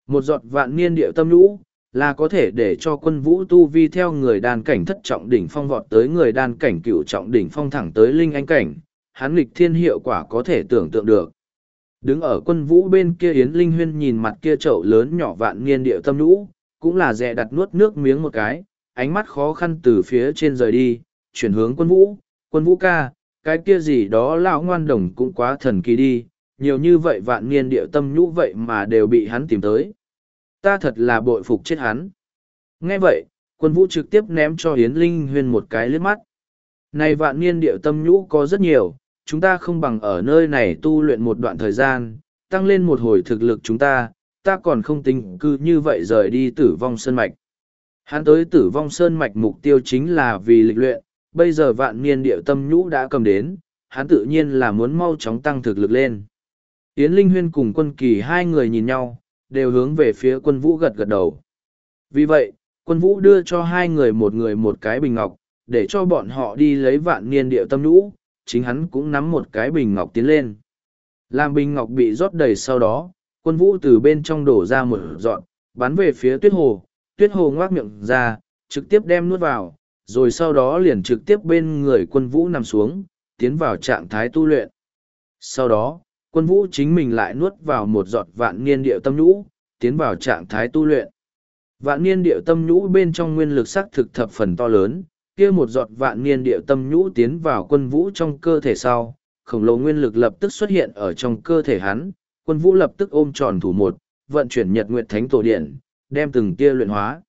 Một giọt vạn niên địa tâm lũ là có thể để cho quân vũ tu vi theo người đàn cảnh thất trọng đỉnh phong vọt tới người đàn cảnh cửu trọng đỉnh phong thẳng tới linh anh cảnh, hắn lịch thiên hiệu quả có thể tưởng tượng được. Đứng ở quân vũ bên kia Yến Linh Huyên nhìn mặt kia chậu lớn nhỏ vạn niên địa tâm lũ cũng là dè đặt nuốt nước miếng một cái, ánh mắt khó khăn từ phía trên rời đi, chuyển hướng quân vũ, quân vũ ca, cái kia gì đó lão ngoan đồng cũng quá thần kỳ đi, nhiều như vậy vạn niên địa tâm nhũ vậy mà đều bị hắn tìm tới. Ta thật là bội phục chết hắn. Nghe vậy, quân vũ trực tiếp ném cho Yến Linh Huyên một cái liếc mắt. Này vạn niên địa tâm nhũ có rất nhiều, chúng ta không bằng ở nơi này tu luyện một đoạn thời gian, tăng lên một hồi thực lực chúng ta, ta còn không tính cư như vậy rời đi tử vong sơn mạch. Hắn tới tử vong sơn mạch mục tiêu chính là vì lịch luyện, bây giờ vạn niên địa tâm nhũ đã cầm đến, hắn tự nhiên là muốn mau chóng tăng thực lực lên. Yến Linh Huyên cùng quân kỳ hai người nhìn nhau, đều hướng về phía quân vũ gật gật đầu. Vì vậy, quân vũ đưa cho hai người một người một cái bình ngọc, để cho bọn họ đi lấy vạn niên địa tâm nhũ, chính hắn cũng nắm một cái bình ngọc tiến lên. Làm bình ngọc bị rót đầy sau đó, quân vũ từ bên trong đổ ra một dọn, bắn về phía tuyết hồ, tuyết hồ ngoác miệng ra, trực tiếp đem nuốt vào, rồi sau đó liền trực tiếp bên người quân vũ nằm xuống, tiến vào trạng thái tu luyện. Sau đó, quân vũ chính mình lại nuốt vào một giọt vạn niên điệu tâm nhũ, tiến vào trạng thái tu luyện. Vạn niên điệu tâm nhũ bên trong nguyên lực sắc thực thập phần to lớn, kia một giọt vạn niên điệu tâm nhũ tiến vào quân vũ trong cơ thể sau, khổng lồ nguyên lực lập tức xuất hiện ở trong cơ thể hắn, quân vũ lập tức ôm tròn thủ một, vận chuyển nhật nguyệt thánh tổ điện, đem từng kia luyện hóa.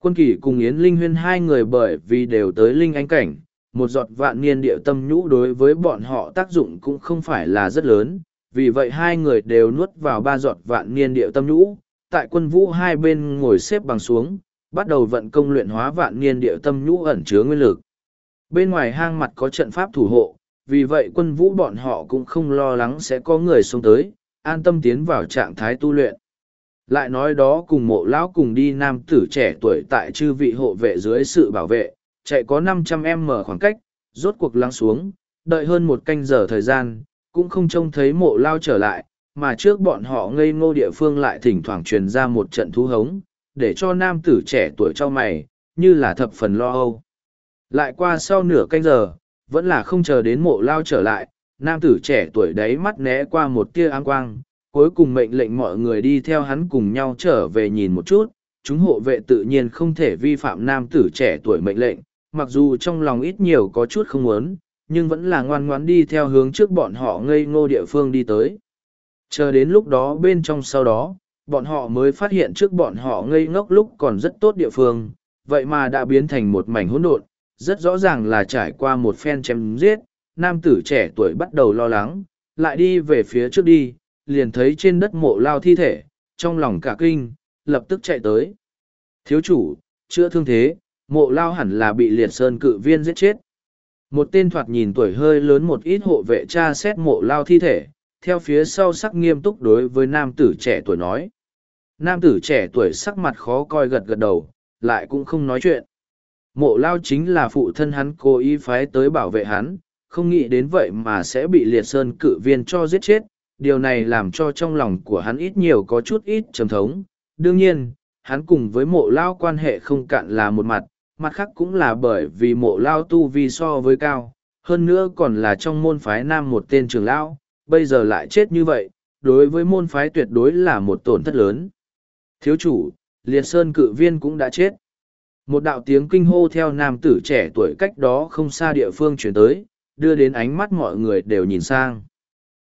Quân kỷ cùng Yến Linh Huyên hai người bởi vì đều tới linh ánh cảnh, một giọt vạn niên địa tâm nhũ đối với bọn họ tác dụng cũng không phải là rất lớn, vì vậy hai người đều nuốt vào ba giọt vạn niên địa tâm nhũ, tại quân vũ hai bên ngồi xếp bằng xuống, bắt đầu vận công luyện hóa vạn niên địa tâm nhũ ẩn chứa nguyên lực. Bên ngoài hang mặt có trận pháp thủ hộ, vì vậy quân vũ bọn họ cũng không lo lắng sẽ có người xông tới, an tâm tiến vào trạng thái tu luyện. Lại nói đó cùng mộ lão cùng đi nam tử trẻ tuổi tại chư vị hộ vệ dưới sự bảo vệ, chạy có 500m khoảng cách, rốt cuộc lắng xuống, đợi hơn một canh giờ thời gian, cũng không trông thấy mộ lao trở lại, mà trước bọn họ ngây ngô địa phương lại thỉnh thoảng truyền ra một trận thú hống, để cho nam tử trẻ tuổi cho mày, như là thập phần lo âu. Lại qua sau nửa canh giờ, vẫn là không chờ đến mộ lao trở lại, nam tử trẻ tuổi đấy mắt né qua một tia áng quang, cuối cùng mệnh lệnh mọi người đi theo hắn cùng nhau trở về nhìn một chút, chúng hộ vệ tự nhiên không thể vi phạm nam tử trẻ tuổi mệnh lệnh, mặc dù trong lòng ít nhiều có chút không muốn, nhưng vẫn là ngoan ngoãn đi theo hướng trước bọn họ ngây ngô địa phương đi tới. Chờ đến lúc đó bên trong sau đó, bọn họ mới phát hiện trước bọn họ ngây ngốc lúc còn rất tốt địa phương, vậy mà đã biến thành một mảnh hỗn độn, rất rõ ràng là trải qua một phen chém giết, nam tử trẻ tuổi bắt đầu lo lắng, lại đi về phía trước đi, liền thấy trên đất mộ lao thi thể, trong lòng cả kinh, lập tức chạy tới. Thiếu chủ, chữa thương thế, mộ lao hẳn là bị liệt sơn cự viên giết chết. Một tên thoạt nhìn tuổi hơi lớn một ít hộ vệ cha xét mộ lao thi thể, theo phía sau sắc nghiêm túc đối với nam tử trẻ tuổi nói. Nam tử trẻ tuổi sắc mặt khó coi gật gật đầu, lại cũng không nói chuyện. Mộ lao chính là phụ thân hắn cố ý phái tới bảo vệ hắn, không nghĩ đến vậy mà sẽ bị liệt sơn cự viên cho giết chết. Điều này làm cho trong lòng của hắn ít nhiều có chút ít trầm thống. Đương nhiên, hắn cùng với mộ lao quan hệ không cạn là một mặt, mặt khác cũng là bởi vì mộ lao tu vi so với cao, hơn nữa còn là trong môn phái nam một tên trường lão, bây giờ lại chết như vậy, đối với môn phái tuyệt đối là một tổn thất lớn. Thiếu chủ, liệt sơn cự viên cũng đã chết. Một đạo tiếng kinh hô theo nam tử trẻ tuổi cách đó không xa địa phương chuyển tới, đưa đến ánh mắt mọi người đều nhìn sang.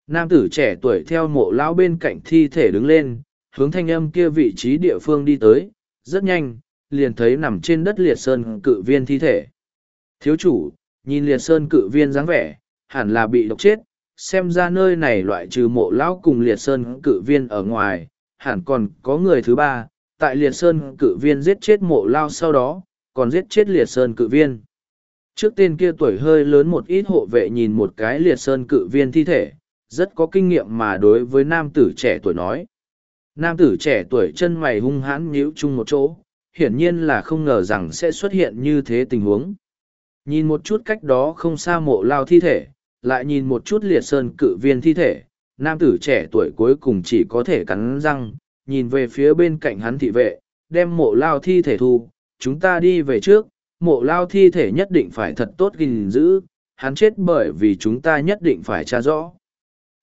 Nam tử trẻ tuổi theo mộ lão bên cạnh thi thể đứng lên, hướng thanh âm kia vị trí địa phương đi tới, rất nhanh, liền thấy nằm trên đất liệt sơn cự viên thi thể. Thiếu chủ, nhìn liệt sơn cự viên dáng vẻ, hẳn là bị độc chết, xem ra nơi này loại trừ mộ lão cùng liệt sơn cự viên ở ngoài, hẳn còn có người thứ ba, tại liệt sơn cự viên giết chết mộ lao sau đó, còn giết chết liệt sơn cự viên. Trước tên kia tuổi hơi lớn một ít hộ vệ nhìn một cái liệt sơn cự viên thi thể, rất có kinh nghiệm mà đối với nam tử trẻ tuổi nói. Nam tử trẻ tuổi chân mày hung hãn nhíu chung một chỗ, hiển nhiên là không ngờ rằng sẽ xuất hiện như thế tình huống. Nhìn một chút cách đó không xa mộ lao thi thể, lại nhìn một chút liệt sơn cự viên thi thể, nam tử trẻ tuổi cuối cùng chỉ có thể cắn răng, nhìn về phía bên cạnh hắn thị vệ, đem mộ lao thi thể thu, chúng ta đi về trước, mộ lao thi thể nhất định phải thật tốt gìn giữ, hắn chết bởi vì chúng ta nhất định phải tra rõ.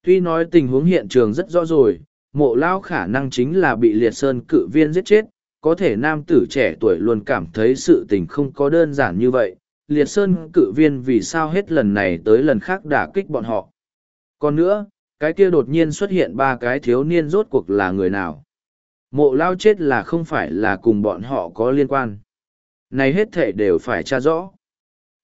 Tuy nói tình huống hiện trường rất rõ rồi, mộ lao khả năng chính là bị liệt sơn cự viên giết chết, có thể nam tử trẻ tuổi luôn cảm thấy sự tình không có đơn giản như vậy, liệt sơn cự viên vì sao hết lần này tới lần khác đả kích bọn họ. Còn nữa, cái kia đột nhiên xuất hiện ba cái thiếu niên rốt cuộc là người nào. Mộ lao chết là không phải là cùng bọn họ có liên quan. Này hết thể đều phải tra rõ.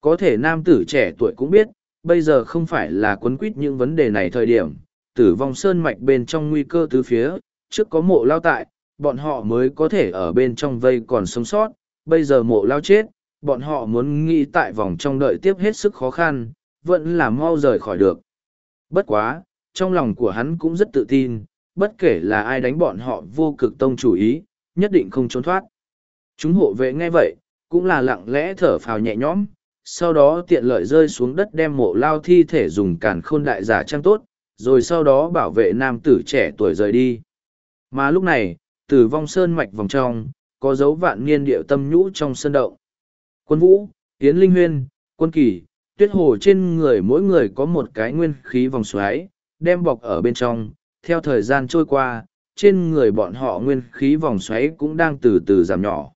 Có thể nam tử trẻ tuổi cũng biết, bây giờ không phải là quấn quýt những vấn đề này thời điểm, tử vong sơn mạch bên trong nguy cơ tứ phía, trước có mộ lao tại, bọn họ mới có thể ở bên trong vây còn sống sót, bây giờ mộ lao chết, bọn họ muốn nghĩ tại vòng trong đợi tiếp hết sức khó khăn, vẫn là mau rời khỏi được. Bất quá, trong lòng của hắn cũng rất tự tin, bất kể là ai đánh bọn họ vô cực tông chủ ý, nhất định không trốn thoát. Chúng hộ vệ nghe vậy, cũng là lặng lẽ thở phào nhẹ nhõm, sau đó tiện lợi rơi xuống đất đem mộ lao thi thể dùng càn khôn đại giả trang tốt, rồi sau đó bảo vệ nam tử trẻ tuổi rời đi. Mà lúc này, tử vong sơn mạch vòng trong, có dấu vạn niên điệu tâm nhũ trong sơn động. Quân vũ, Yến Linh Huyên, quân kỳ, tuyết hồ trên người mỗi người có một cái nguyên khí vòng xoáy, đem bọc ở bên trong. Theo thời gian trôi qua, trên người bọn họ nguyên khí vòng xoáy cũng đang từ từ giảm nhỏ.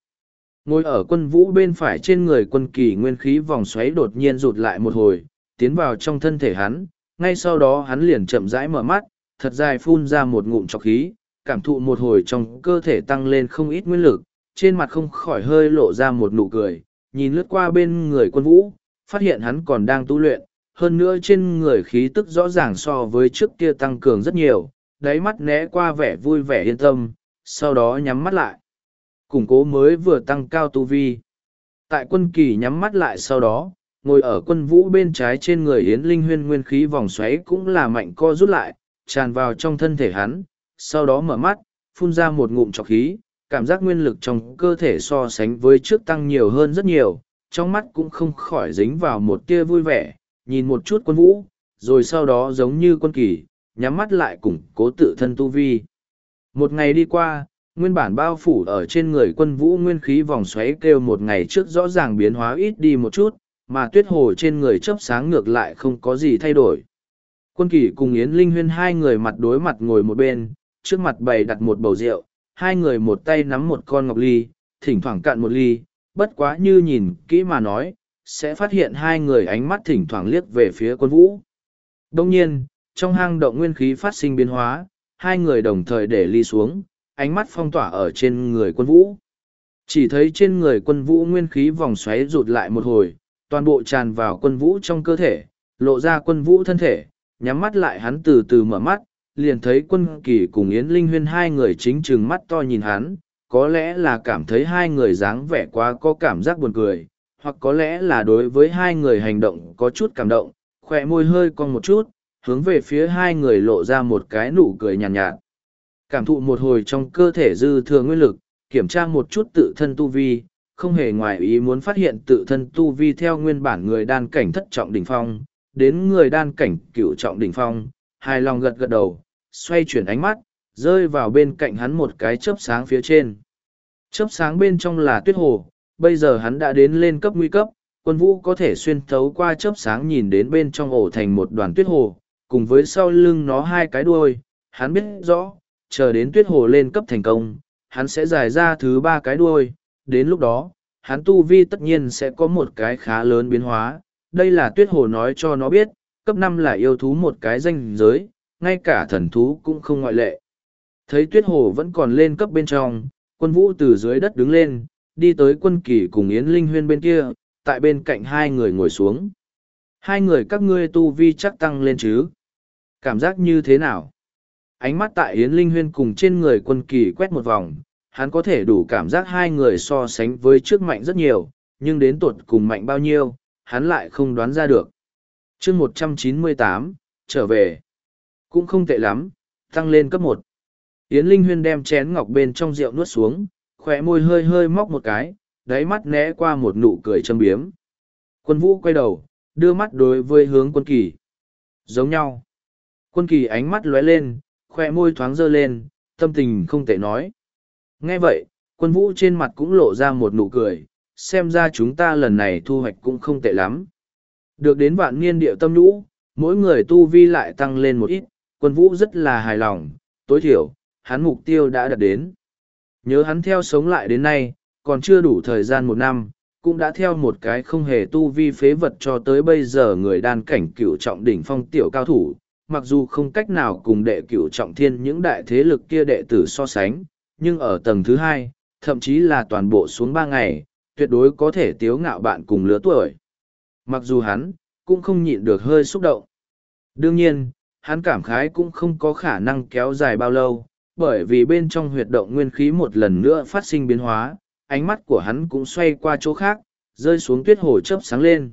Ngồi ở quân vũ bên phải trên người quân kỳ nguyên khí vòng xoáy đột nhiên rụt lại một hồi, tiến vào trong thân thể hắn, ngay sau đó hắn liền chậm rãi mở mắt, thật dài phun ra một ngụm trọc khí, cảm thụ một hồi trong cơ thể tăng lên không ít nguyên lực, trên mặt không khỏi hơi lộ ra một nụ cười, nhìn lướt qua bên người quân vũ, phát hiện hắn còn đang tu luyện, hơn nữa trên người khí tức rõ ràng so với trước kia tăng cường rất nhiều, đáy mắt né qua vẻ vui vẻ yên tâm, sau đó nhắm mắt lại. Củng cố mới vừa tăng cao tu vi. Tại quân kỳ nhắm mắt lại sau đó, ngồi ở quân vũ bên trái trên người Yến Linh Huyên nguyên khí vòng xoáy cũng là mạnh co rút lại, tràn vào trong thân thể hắn, sau đó mở mắt, phun ra một ngụm trọc khí, cảm giác nguyên lực trong cơ thể so sánh với trước tăng nhiều hơn rất nhiều, trong mắt cũng không khỏi dính vào một tia vui vẻ, nhìn một chút quân vũ, rồi sau đó giống như quân kỳ, nhắm mắt lại củng cố tự thân tu vi. Một ngày đi qua, nguyên bản bao phủ ở trên người quân vũ nguyên khí vòng xoáy kêu một ngày trước rõ ràng biến hóa ít đi một chút, mà tuyết hồ trên người chớp sáng ngược lại không có gì thay đổi. Quân kỳ cùng Yến Linh Huyên hai người mặt đối mặt ngồi một bên, trước mặt bày đặt một bầu rượu, hai người một tay nắm một con ngọc ly, thỉnh thoảng cạn một ly, bất quá như nhìn kỹ mà nói, sẽ phát hiện hai người ánh mắt thỉnh thoảng liếc về phía quân vũ. Đông nhiên, trong hang động nguyên khí phát sinh biến hóa, hai người đồng thời để ly xuống, ánh mắt phong tỏa ở trên người quân vũ. Chỉ thấy trên người quân vũ nguyên khí vòng xoáy rụt lại một hồi, toàn bộ tràn vào quân vũ trong cơ thể, lộ ra quân vũ thân thể, nhắm mắt lại hắn từ từ mở mắt, liền thấy quân kỳ cùng Yến Linh Huyên hai người chính trừng mắt to nhìn hắn, có lẽ là cảm thấy hai người dáng vẻ quá có cảm giác buồn cười, hoặc có lẽ là đối với hai người hành động có chút cảm động, khỏe môi hơi cong một chút, hướng về phía hai người lộ ra một cái nụ cười nhàn nhạt, nhạt. Cảm thụ một hồi trong cơ thể dư thừa nguyên lực, kiểm tra một chút tự thân tu vi, không hề ngoài ý muốn phát hiện tự thân tu vi theo nguyên bản người đan cảnh thất trọng đỉnh phong, đến người đan cảnh cửu trọng đỉnh phong, hài lòng gật gật đầu, xoay chuyển ánh mắt, rơi vào bên cạnh hắn một cái chớp sáng phía trên. Chớp sáng bên trong là tuyết hồ, bây giờ hắn đã đến lên cấp nguy cấp, quân vũ có thể xuyên thấu qua chớp sáng nhìn đến bên trong ổ thành một đoàn tuyết hồ, cùng với sau lưng nó hai cái đuôi, hắn biết rõ, chờ đến tuyết hồ lên cấp thành công, hắn sẽ giải ra thứ ba cái đuôi, đến lúc đó, hắn tu vi tất nhiên sẽ có một cái khá lớn biến hóa, đây là tuyết hồ nói cho nó biết, cấp năm là yêu thú một cái danh giới, ngay cả thần thú cũng không ngoại lệ. Thấy tuyết hồ vẫn còn lên cấp bên trong, quân vũ từ dưới đất đứng lên, đi tới quân kỳ cùng Yến Linh Huyên bên kia, tại bên cạnh hai người ngồi xuống. Hai người các ngươi tu vi chắc tăng lên chứ? Cảm giác như thế nào? Ánh mắt tại Yến Linh Huyên cùng trên người quân kỳ quét một vòng, hắn có thể đủ cảm giác hai người so sánh với trước mạnh rất nhiều, nhưng đến tuột cùng mạnh bao nhiêu, hắn lại không đoán ra được. chương một trăm chín mươi tám trở về. Cũng không tệ lắm, tăng lên cấp một. Yến Linh Huyên đem chén ngọc bên trong rượu nuốt xuống, khỏe môi hơi hơi móc một cái, đáy mắt né qua một nụ cười châm biếm. Quân vũ quay đầu, đưa mắt đối với hướng quân kỳ. Giống nhau. Quân kỳ ánh mắt lóe lên, khoe môi thoáng dơ lên, tâm tình không tệ nói. Nghe vậy, quân vũ trên mặt cũng lộ ra một nụ cười, xem ra chúng ta lần này thu hoạch cũng không tệ lắm. Được đến vạn niên điệu tâm nhũ, mỗi người tu vi lại tăng lên một ít, quân vũ rất là hài lòng, tối thiểu, hắn mục tiêu đã đạt đến. Nhớ hắn theo sống lại đến nay, còn chưa đủ thời gian một năm, cũng đã theo một cái không hề tu vi phế vật cho tới bây giờ người đan cảnh cựu trọng đỉnh phong tiểu cao thủ, mặc dù không cách nào cùng đệ cửu trọng thiên những đại thế lực kia đệ tử so sánh, nhưng ở tầng thứ hai, thậm chí là toàn bộ xuống ba ngày, tuyệt đối có thể tiếu ngạo bạn cùng lứa tuổi. Mặc dù hắn, cũng không nhịn được hơi xúc động. Đương nhiên, hắn cảm khái cũng không có khả năng kéo dài bao lâu, bởi vì bên trong huyệt động nguyên khí một lần nữa phát sinh biến hóa, ánh mắt của hắn cũng xoay qua chỗ khác, rơi xuống tuyết hồ chớp sáng lên.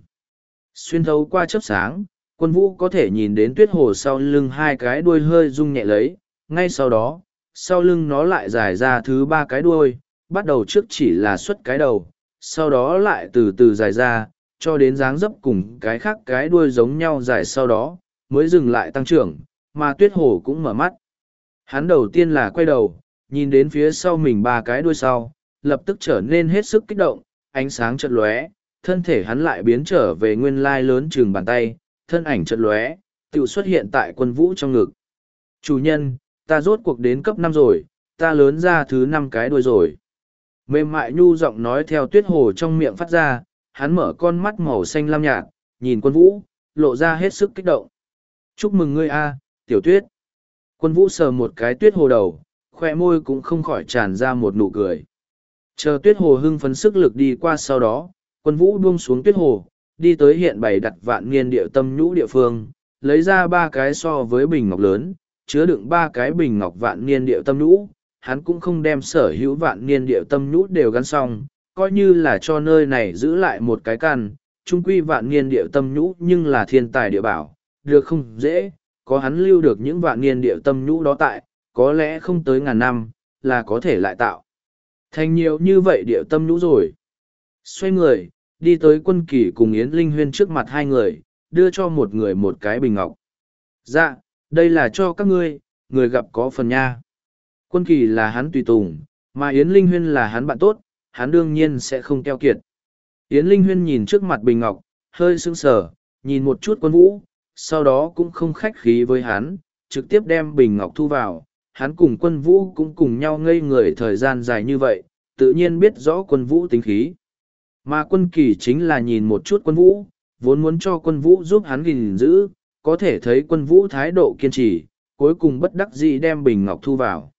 Xuyên thấu qua chớp sáng, quân vũ có thể nhìn đến tuyết hồ sau lưng hai cái đuôi hơi rung nhẹ lấy, ngay sau đó, sau lưng nó lại dài ra thứ ba cái đuôi, bắt đầu trước chỉ là xuất cái đầu, sau đó lại từ từ dài ra, cho đến dáng dấp cùng cái khác cái đuôi giống nhau dài sau đó, mới dừng lại tăng trưởng, mà tuyết hồ cũng mở mắt. Hắn đầu tiên là quay đầu, nhìn đến phía sau mình ba cái đuôi sau, lập tức trở nên hết sức kích động, ánh sáng chợt lóe, thân thể hắn lại biến trở về nguyên lai lớn chừng bàn tay, thân ảnh chợt lóe, tự xuất hiện tại quân vũ trong ngực. Chủ nhân, ta rốt cuộc đến cấp năm rồi, ta lớn ra thứ năm cái đuôi rồi. Mềm mại nhu giọng nói theo tuyết hồ trong miệng phát ra, hắn mở con mắt màu xanh lam nhạt, nhìn quân vũ, lộ ra hết sức kích động. Chúc mừng ngươi a, tiểu tuyết. Quân vũ sờ một cái tuyết hồ đầu, khoe môi cũng không khỏi tràn ra một nụ cười. Chờ tuyết hồ hưng phấn sức lực đi qua sau đó, quân vũ buông xuống tuyết hồ, đi tới hiện bày đặt vạn niên địa tâm nhũ địa phương, lấy ra ba cái so với bình ngọc lớn, chứa đựng ba cái bình ngọc vạn niên địa tâm nhũ, hắn cũng không đem sở hữu vạn niên địa tâm nhũ đều gắn xong, coi như là cho nơi này giữ lại một cái căn, trung quy vạn niên địa tâm nhũ nhưng là thiên tài địa bảo, được không dễ, có hắn lưu được những vạn niên địa tâm nhũ đó tại, có lẽ không tới ngàn năm, là có thể lại tạo. Thành nhiều như vậy địa tâm nhũ rồi. Xoay người, đi tới quân kỳ cùng Yến Linh Huyên trước mặt hai người, đưa cho một người một cái bình ngọc. Dạ, đây là cho các ngươi, người gặp có phần nha. Quân kỳ là hắn tùy tùng, mà Yến Linh Huyên là hắn bạn tốt, hắn đương nhiên sẽ không keo kiệt. Yến Linh Huyên nhìn trước mặt bình ngọc, hơi sững sờ, nhìn một chút quân vũ, sau đó cũng không khách khí với hắn, trực tiếp đem bình ngọc thu vào. Hắn cùng quân vũ cũng cùng nhau ngây người thời gian dài như vậy, tự nhiên biết rõ quân vũ tính khí. Mà quân kỳ chính là nhìn một chút quân vũ, vốn muốn cho quân vũ giúp hắn gìn giữ, có thể thấy quân vũ thái độ kiên trì, cuối cùng bất đắc dĩ đem bình ngọc thu vào.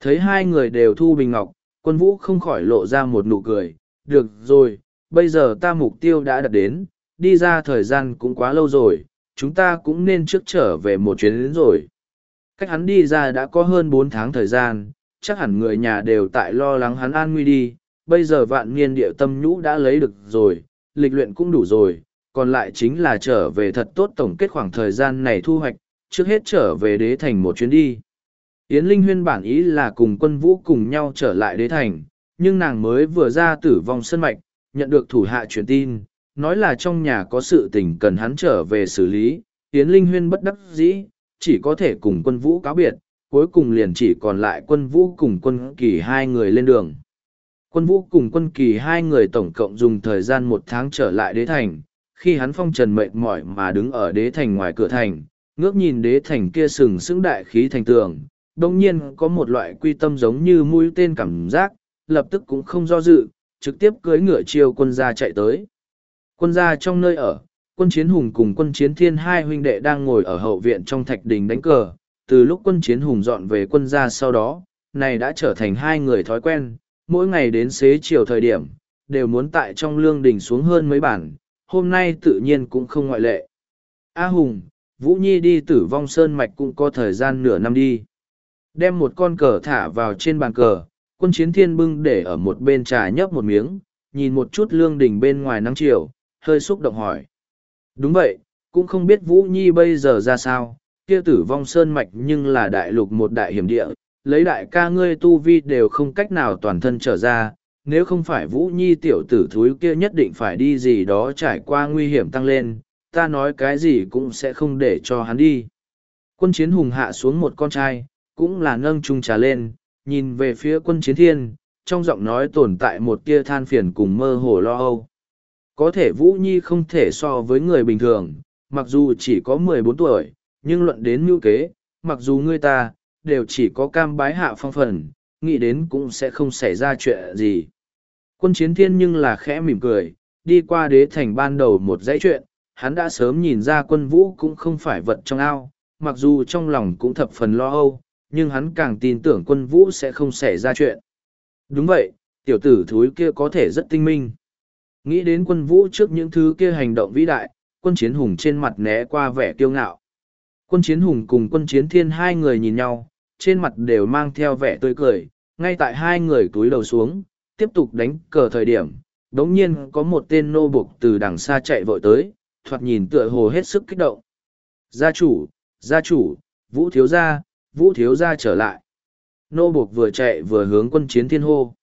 Thấy hai người đều thu bình ngọc, quân vũ không khỏi lộ ra một nụ cười, được rồi, bây giờ ta mục tiêu đã đạt đến, đi ra thời gian cũng quá lâu rồi, chúng ta cũng nên trước trở về một chuyến đến rồi. Cách hắn đi ra đã có hơn bốn tháng thời gian, chắc hẳn người nhà đều tại lo lắng hắn an nguy đi, bây giờ vạn niên địa tâm nhũ đã lấy được rồi, lịch luyện cũng đủ rồi, còn lại chính là trở về thật tốt tổng kết khoảng thời gian này thu hoạch, trước hết trở về đế thành một chuyến đi. Yến Linh Huyên bản ý là cùng quân vũ cùng nhau trở lại đế thành, nhưng nàng mới vừa ra tử vong sân mạch, nhận được thủ hạ truyền tin, nói là trong nhà có sự tình cần hắn trở về xử lý. Yến Linh Huyên bất đắc dĩ, chỉ có thể cùng quân vũ cáo biệt, cuối cùng liền chỉ còn lại quân vũ cùng quân kỳ hai người lên đường. Quân vũ cùng quân kỳ hai người tổng cộng dùng thời gian một tháng trở lại đế thành, khi hắn phong trần mệt mỏi mà đứng ở đế thành ngoài cửa thành, ngước nhìn đế thành kia sừng sững đại khí thành tường, đồng nhiên có một loại quy tâm giống như mũi tên cảm giác, lập tức cũng không do dự, trực tiếp cưỡi ngựa chiều quân gia chạy tới. Quân gia trong nơi ở, quân chiến hùng cùng quân chiến thiên hai huynh đệ đang ngồi ở hậu viện trong thạch đình đánh cờ, từ lúc quân chiến hùng dọn về quân gia sau đó, này đã trở thành hai người thói quen, mỗi ngày đến xế chiều thời điểm, đều muốn tại trong lương đình xuống hơn mấy bản, hôm nay tự nhiên cũng không ngoại lệ. A Hùng, Vũ Nhi đi tử vong sơn mạch cũng có thời gian nửa năm đi. Đem một con cờ thả vào trên bàn cờ, quân chiến thiên bưng để ở một bên trà nhấp một miếng, nhìn một chút lương đình bên ngoài nắng chiều, hơi xúc động hỏi. Đúng vậy, cũng không biết Vũ Nhi bây giờ ra sao, kia tử vong sơn mạch nhưng là đại lục một đại hiểm địa, lấy đại ca ngươi tu vi đều không cách nào toàn thân trở ra, nếu không phải Vũ Nhi tiểu tử thúi kia nhất định phải đi gì đó trải qua nguy hiểm tăng lên, ta nói cái gì cũng sẽ không để cho hắn đi. Quân chiến hùng hạ xuống một con trai, cũng là nâng trung trà lên, nhìn về phía quân chiến thiên, trong giọng nói tồn tại một tia than phiền cùng mơ hồ lo âu. Có thể Vũ Nhi không thể so với người bình thường, mặc dù chỉ có mười bốn tuổi, nhưng luận đến mưu kế, mặc dù ngươi ta, đều chỉ có cam bái hạ phong phần, nghĩ đến cũng sẽ không xảy ra chuyện gì. Quân chiến thiên nhưng là khẽ mỉm cười, đi qua đế thành ban đầu một dãy chuyện, hắn đã sớm nhìn ra quân vũ cũng không phải vật trong ao, mặc dù trong lòng cũng thập phần lo âu, nhưng hắn càng tin tưởng quân vũ sẽ không xảy ra chuyện. Đúng vậy, tiểu tử thúi kia có thể rất tinh minh. Nghĩ đến quân vũ trước những thứ kia hành động vĩ đại, quân chiến hùng trên mặt né qua vẻ kiêu ngạo. Quân chiến hùng cùng quân chiến thiên hai người nhìn nhau, trên mặt đều mang theo vẻ tươi cười, ngay tại hai người túi đầu xuống, tiếp tục đánh cờ thời điểm, đống nhiên có một tên nô buộc từ đằng xa chạy vội tới, thoạt nhìn tựa hồ hết sức kích động. Gia chủ, gia chủ, vũ thiếu gia, vũ thiếu gia trở lại. Nô buộc vừa chạy vừa hướng quân chiến thiên hô.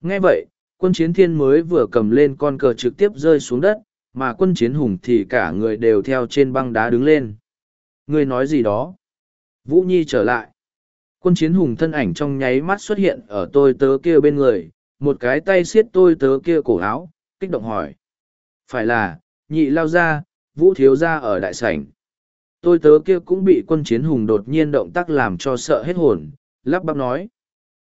Nghe vậy, quân chiến thiên mới vừa cầm lên con cờ trực tiếp rơi xuống đất, mà quân chiến hùng thì cả người đều theo trên băng đá đứng lên. Người nói gì đó? Vũ Nhi trở lại. Quân chiến hùng thân ảnh trong nháy mắt xuất hiện ở tôi tớ kia bên người, một cái tay xiết tôi tớ kia cổ áo, kích động hỏi. Phải là, nhị lao ra, vũ thiếu ra ở đại sảnh. Tôi tớ kia cũng bị quân chiến hùng đột nhiên động tác làm cho sợ hết hồn, lắp bắp nói.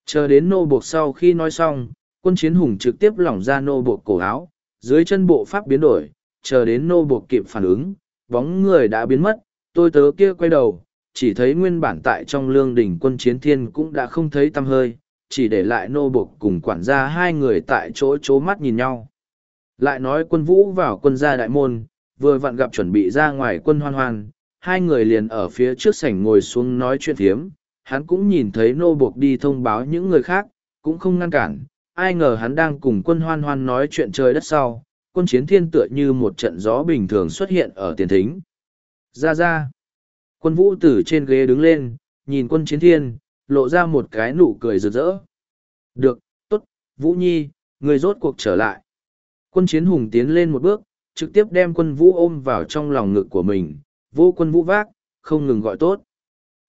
Chờ đến nô buộc sau khi nói xong, quân chiến hùng trực tiếp lỏng ra nô buộc cổ áo, dưới chân bộ pháp biến đổi, chờ đến nô buộc kịp phản ứng, bóng người đã biến mất, tôi tớ kia quay đầu, chỉ thấy nguyên bản tại trong lương đình quân chiến thiên cũng đã không thấy tăm hơi, chỉ để lại nô buộc cùng quản gia hai người tại chỗ chố mắt nhìn nhau. Lại nói quân vũ vào quân gia đại môn, vừa vặn gặp chuẩn bị ra ngoài quân hoan hoan, hai người liền ở phía trước sảnh ngồi xuống nói chuyện thiếm, hắn cũng nhìn thấy nô buộc đi thông báo những người khác, cũng không ngăn cản, ai ngờ hắn đang cùng quân hoan hoan nói chuyện trời đất sau, quân chiến thiên tựa như một trận gió bình thường xuất hiện ở tiền thính. Ra ra, quân vũ từ trên ghế đứng lên, nhìn quân chiến thiên, lộ ra một cái nụ cười rực rỡ. Được, tốt, Vũ Nhi, người rốt cuộc trở lại. Quân chiến hùng tiến lên một bước, trực tiếp đem quân vũ ôm vào trong lòng ngực của mình, vô quân vũ vác, không ngừng gọi tốt.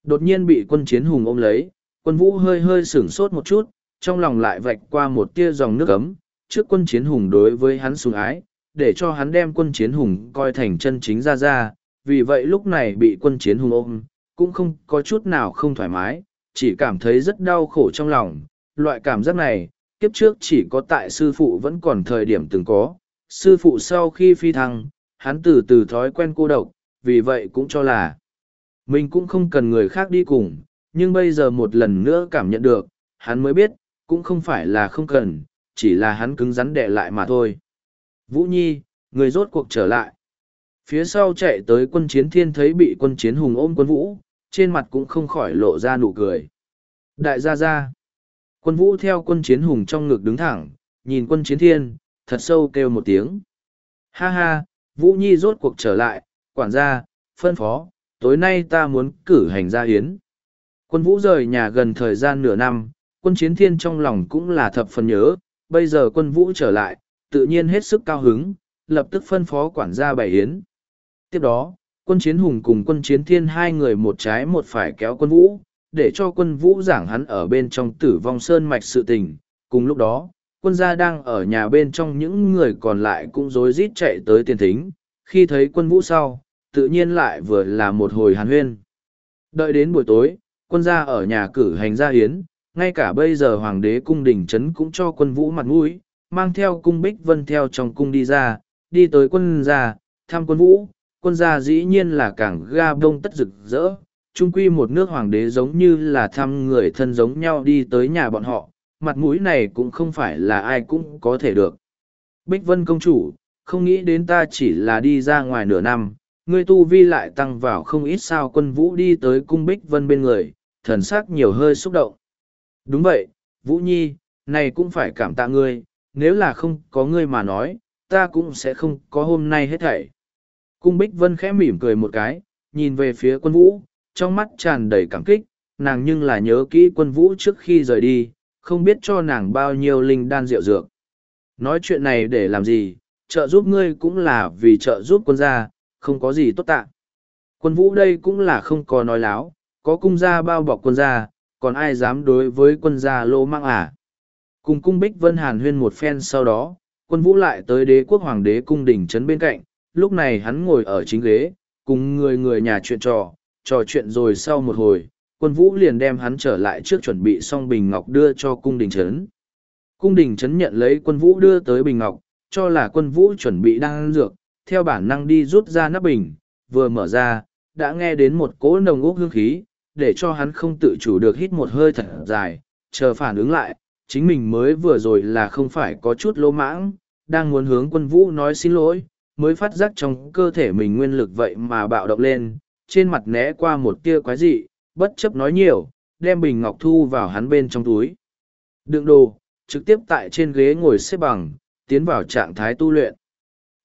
Đột nhiên bị quân chiến hùng ôm lấy, quân vũ hơi hơi sửng sốt một chút, trong lòng lại vạch qua một tia dòng nước ấm, trước quân chiến hùng đối với hắn sùng ái, để cho hắn đem quân chiến hùng coi thành chân chính ra ra, vì vậy lúc này bị quân chiến hùng ôm, cũng không có chút nào không thoải mái, chỉ cảm thấy rất đau khổ trong lòng. Loại cảm giác này, kiếp trước chỉ có tại sư phụ vẫn còn thời điểm từng có. Sư phụ sau khi phi thăng, hắn từ từ thói quen cô độc, vì vậy cũng cho là mình cũng không cần người khác đi cùng, nhưng bây giờ một lần nữa cảm nhận được, hắn mới biết, cũng không phải là không cần, chỉ là hắn cứng rắn đẻ lại mà thôi. Vũ Nhi, người rốt cuộc trở lại. Phía sau chạy tới quân chiến thiên thấy bị quân chiến hùng ôm quân vũ, trên mặt cũng không khỏi lộ ra nụ cười. Đại gia gia. Quân vũ theo quân chiến hùng trong ngực đứng thẳng, nhìn quân chiến thiên, thật sâu kêu một tiếng. Ha ha, Vũ Nhi rốt cuộc trở lại, quản gia, phân phó, tối nay ta muốn cử hành gia hiến. Quân Vũ rời nhà gần thời gian nửa năm, quân chiến thiên trong lòng cũng là thập phần nhớ, bây giờ quân Vũ trở lại, tự nhiên hết sức cao hứng, lập tức phân phó quản gia bày hiến. Tiếp đó, quân chiến hùng cùng quân chiến thiên hai người một trái một phải kéo quân Vũ, để cho quân Vũ giảng hắn ở bên trong tử vong sơn mạch sự tình. Cùng lúc đó, quân gia đang ở nhà bên trong những người còn lại cũng rối rít chạy tới tiền thính, khi thấy quân Vũ sau, tự nhiên lại vừa là một hồi hàn huyên. Đợi đến buổi tối, quân gia ở nhà cử hành gia hiến, ngay cả bây giờ hoàng đế cung đình trấn cũng cho quân vũ mặt mũi, mang theo cung bích vân theo trong cung đi ra, đi tới quân gia, thăm quân vũ, quân gia dĩ nhiên là càng ga đông tất rực rỡ, trung quy một nước hoàng đế giống như là thăm người thân giống nhau đi tới nhà bọn họ, mặt mũi này cũng không phải là ai cũng có thể được. Bích Vân công chủ, không nghĩ đến ta chỉ là đi ra ngoài nửa năm, ngươi tu vi lại tăng vào không ít sao quân vũ đi tới cung Bích Vân bên người, thần sắc nhiều hơi xúc động. Đúng vậy, Vũ Nhi, này cũng phải cảm tạ ngươi, nếu là không có ngươi mà nói, ta cũng sẽ không có hôm nay hết thảy. Cung Bích Vân khẽ mỉm cười một cái, nhìn về phía quân vũ, trong mắt tràn đầy cảm kích, nàng nhưng là nhớ kỹ quân vũ trước khi rời đi, không biết cho nàng bao nhiêu linh đan rượu dược. Nói chuyện này để làm gì, trợ giúp ngươi cũng là vì trợ giúp quân gia, không có gì tốt tạ. Quân vũ đây cũng là không có nói láo, có cung gia bao bọc quân gia, còn ai dám đối với quân gia lô mang à. Cùng cung Bích Vân Hàn huyên một phen sau đó, quân vũ lại tới đế quốc hoàng đế cung đỉnh trấn bên cạnh, lúc này hắn ngồi ở chính ghế, cùng người người nhà chuyện trò, trò chuyện rồi sau một hồi, quân vũ liền đem hắn trở lại trước chuẩn bị xong bình ngọc đưa cho cung đình chấn. Cung đình chấn nhận lấy quân vũ đưa tới bình ngọc, cho là quân vũ chuẩn bị đang ăn dược, theo bản năng đi rút ra nắp bình, vừa mở ra, đã nghe đến một cỗ nồng ốc hương khí, để cho hắn không tự chủ được hít một hơi thật dài, chờ phản ứng lại, chính mình mới vừa rồi là không phải có chút lỗ mãng, đang muốn hướng quân vũ nói xin lỗi, mới phát giác trong cơ thể mình nguyên lực vậy mà bạo động lên, trên mặt né qua một tia quái dị, bất chấp nói nhiều, đem bình ngọc thu vào hắn bên trong túi. Đựng đồ, trực tiếp tại trên ghế ngồi xếp bằng, tiến vào trạng thái tu luyện.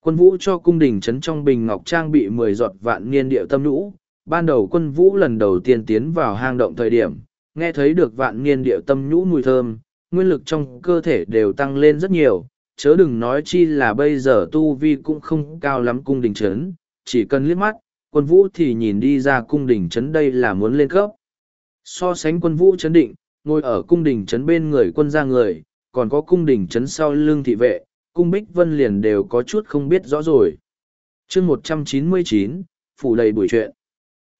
Quân vũ cho cung đình chấn trong bình ngọc trang bị mười giọt vạn niên điệu tâm nhũ. Ban đầu quân vũ lần đầu tiên tiến vào hang động thời điểm, nghe thấy được vạn niên điệu tâm nhũ mùi thơm, nguyên lực trong cơ thể đều tăng lên rất nhiều, chớ đừng nói chi là bây giờ tu vi cũng không cao lắm cung đình chấn, chỉ cần liếc mắt, quân vũ thì nhìn đi ra cung đình chấn đây là muốn lên cấp. So sánh quân vũ chấn định, ngồi ở cung đình chấn bên người quân gia người, còn có cung đình chấn sau lưng thị vệ, cung bích vân liền đều có chút không biết rõ rồi. chương một trăm chín mươi chín phủ đầy buổi chuyện.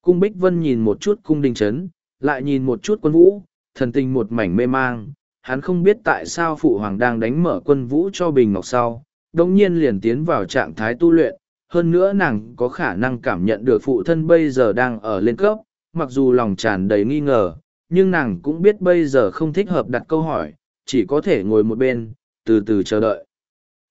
Cung bích vân nhìn một chút cung đình chấn, lại nhìn một chút quân vũ, thần tình một mảnh mê mang, hắn không biết tại sao phụ hoàng đang đánh mở quân vũ cho bình ngọc sau, đồng nhiên liền tiến vào trạng thái tu luyện, hơn nữa nàng có khả năng cảm nhận được phụ thân bây giờ đang ở lên cấp, mặc dù lòng tràn đầy nghi ngờ, nhưng nàng cũng biết bây giờ không thích hợp đặt câu hỏi, chỉ có thể ngồi một bên, từ từ chờ đợi.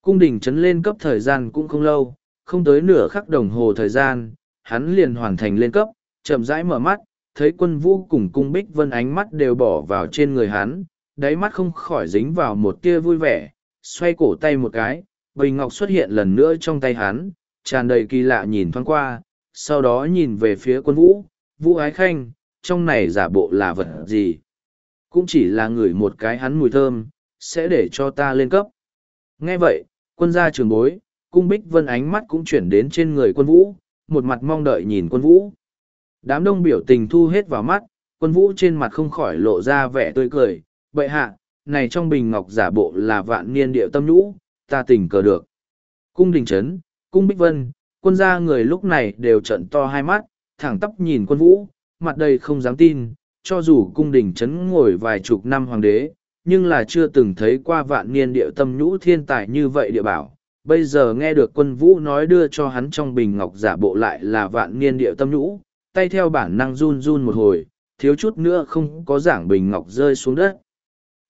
Cung đình chấn lên cấp thời gian cũng không lâu, không tới nửa khắc đồng hồ thời gian, hắn liền hoàn thành lên cấp, chậm rãi mở mắt, thấy quân vũ cùng cung bích vân ánh mắt đều bỏ vào trên người hắn, đáy mắt không khỏi dính vào một tia vui vẻ, xoay cổ tay một cái, bình ngọc xuất hiện lần nữa trong tay hắn, tràn đầy kỳ lạ nhìn thoáng qua, sau đó nhìn về phía quân vũ, vũ ái khanh, trong này giả bộ là vật gì. Cũng chỉ là ngửi một cái hắn mùi thơm, sẽ để cho ta lên cấp. Nghe vậy, quân gia trường bối, cung bích vân ánh mắt cũng chuyển đến trên người quân vũ, một mặt mong đợi nhìn quân vũ. Đám đông biểu tình thu hết vào mắt, quân vũ trên mặt không khỏi lộ ra vẻ tươi cười, bệ hạ, này trong bình ngọc giả bộ là vạn niên điệu tâm nhũ, ta tình cờ được. Cung đình chấn, cung bích vân, quân gia người lúc này đều trận to hai mắt, thẳng tắp nhìn quân vũ, mặt đầy không dám tin, cho dù cung đình chấn ngồi vài chục năm hoàng đế, nhưng là chưa từng thấy qua vạn niên điệu tâm nhũ thiên tài như vậy địa bảo. Bây giờ nghe được quân vũ nói đưa cho hắn trong bình ngọc giả bộ lại là vạn niên điệu tâm nhũ, tay theo bản năng run run một hồi, thiếu chút nữa không có giảng bình ngọc rơi xuống đất.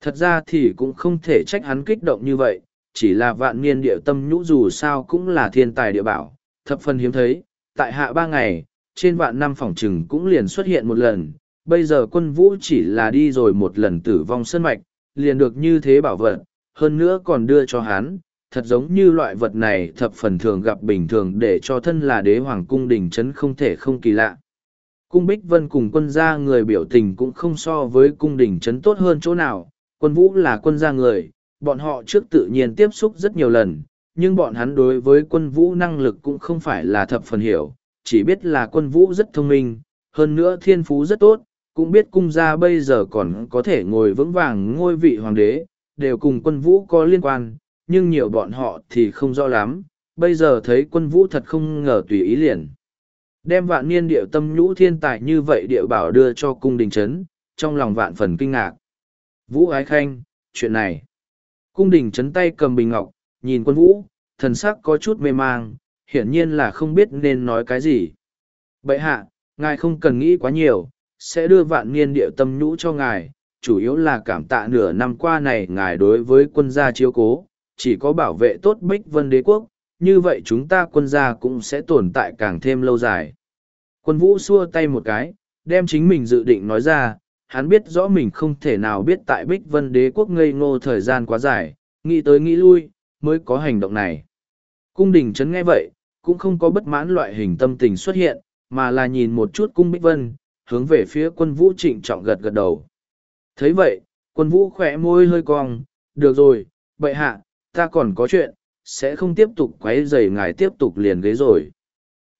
Thật ra thì cũng không thể trách hắn kích động như vậy, chỉ là vạn niên địa tâm nhũ dù sao cũng là thiên tài địa bảo, thập phần hiếm thấy, tại hạ ba ngày, trên vạn năm phòng trừng cũng liền xuất hiện một lần, bây giờ quân vũ chỉ là đi rồi một lần tử vong sân mạch, liền được như thế bảo vật, hơn nữa còn đưa cho hắn, thật giống như loại vật này thập phần thường gặp bình thường để cho thân là đế hoàng cung đình chấn không thể không kỳ lạ. Cung Bích Vân cùng quân gia người biểu tình cũng không so với cung đình chấn tốt hơn chỗ nào, quân vũ là quân gia người, bọn họ trước tự nhiên tiếp xúc rất nhiều lần, nhưng bọn hắn đối với quân vũ năng lực cũng không phải là thập phần hiểu, chỉ biết là quân vũ rất thông minh, hơn nữa thiên phú rất tốt, cũng biết cung gia bây giờ còn có thể ngồi vững vàng ngôi vị hoàng đế, đều cùng quân vũ có liên quan, nhưng nhiều bọn họ thì không rõ lắm, bây giờ thấy quân vũ thật không ngờ tùy ý liền. Đem vạn niên điệu tâm nhũ thiên tài như vậy điệu bảo đưa cho cung đình chấn, trong lòng vạn phần kinh ngạc. Vũ ái khanh, chuyện này. Cung đình chấn tay cầm bình ngọc, nhìn quân vũ, thần sắc có chút mê mang, hiển nhiên là không biết nên nói cái gì. Bậy hạ, ngài không cần nghĩ quá nhiều, sẽ đưa vạn niên điệu tâm nhũ cho ngài, chủ yếu là cảm tạ nửa năm qua này ngài đối với quân gia chiếu cố, chỉ có bảo vệ tốt Bích Vân Đế Quốc, như vậy chúng ta quân gia cũng sẽ tồn tại càng thêm lâu dài. Quân vũ xua tay một cái, đem chính mình dự định nói ra, hắn biết rõ mình không thể nào biết tại Bích Vân Đế Quốc ngây ngô thời gian quá dài, nghĩ tới nghĩ lui, mới có hành động này. Cung đình chấn nghe vậy, cũng không có bất mãn loại hình tâm tình xuất hiện, mà là nhìn một chút cung Bích Vân, hướng về phía quân vũ trịnh trọng gật gật đầu. thấy vậy, quân vũ khỏe môi hơi cong, được rồi, bệ hạ, ta còn có chuyện, sẽ không tiếp tục quấy rầy ngài tiếp tục liền ghế rồi.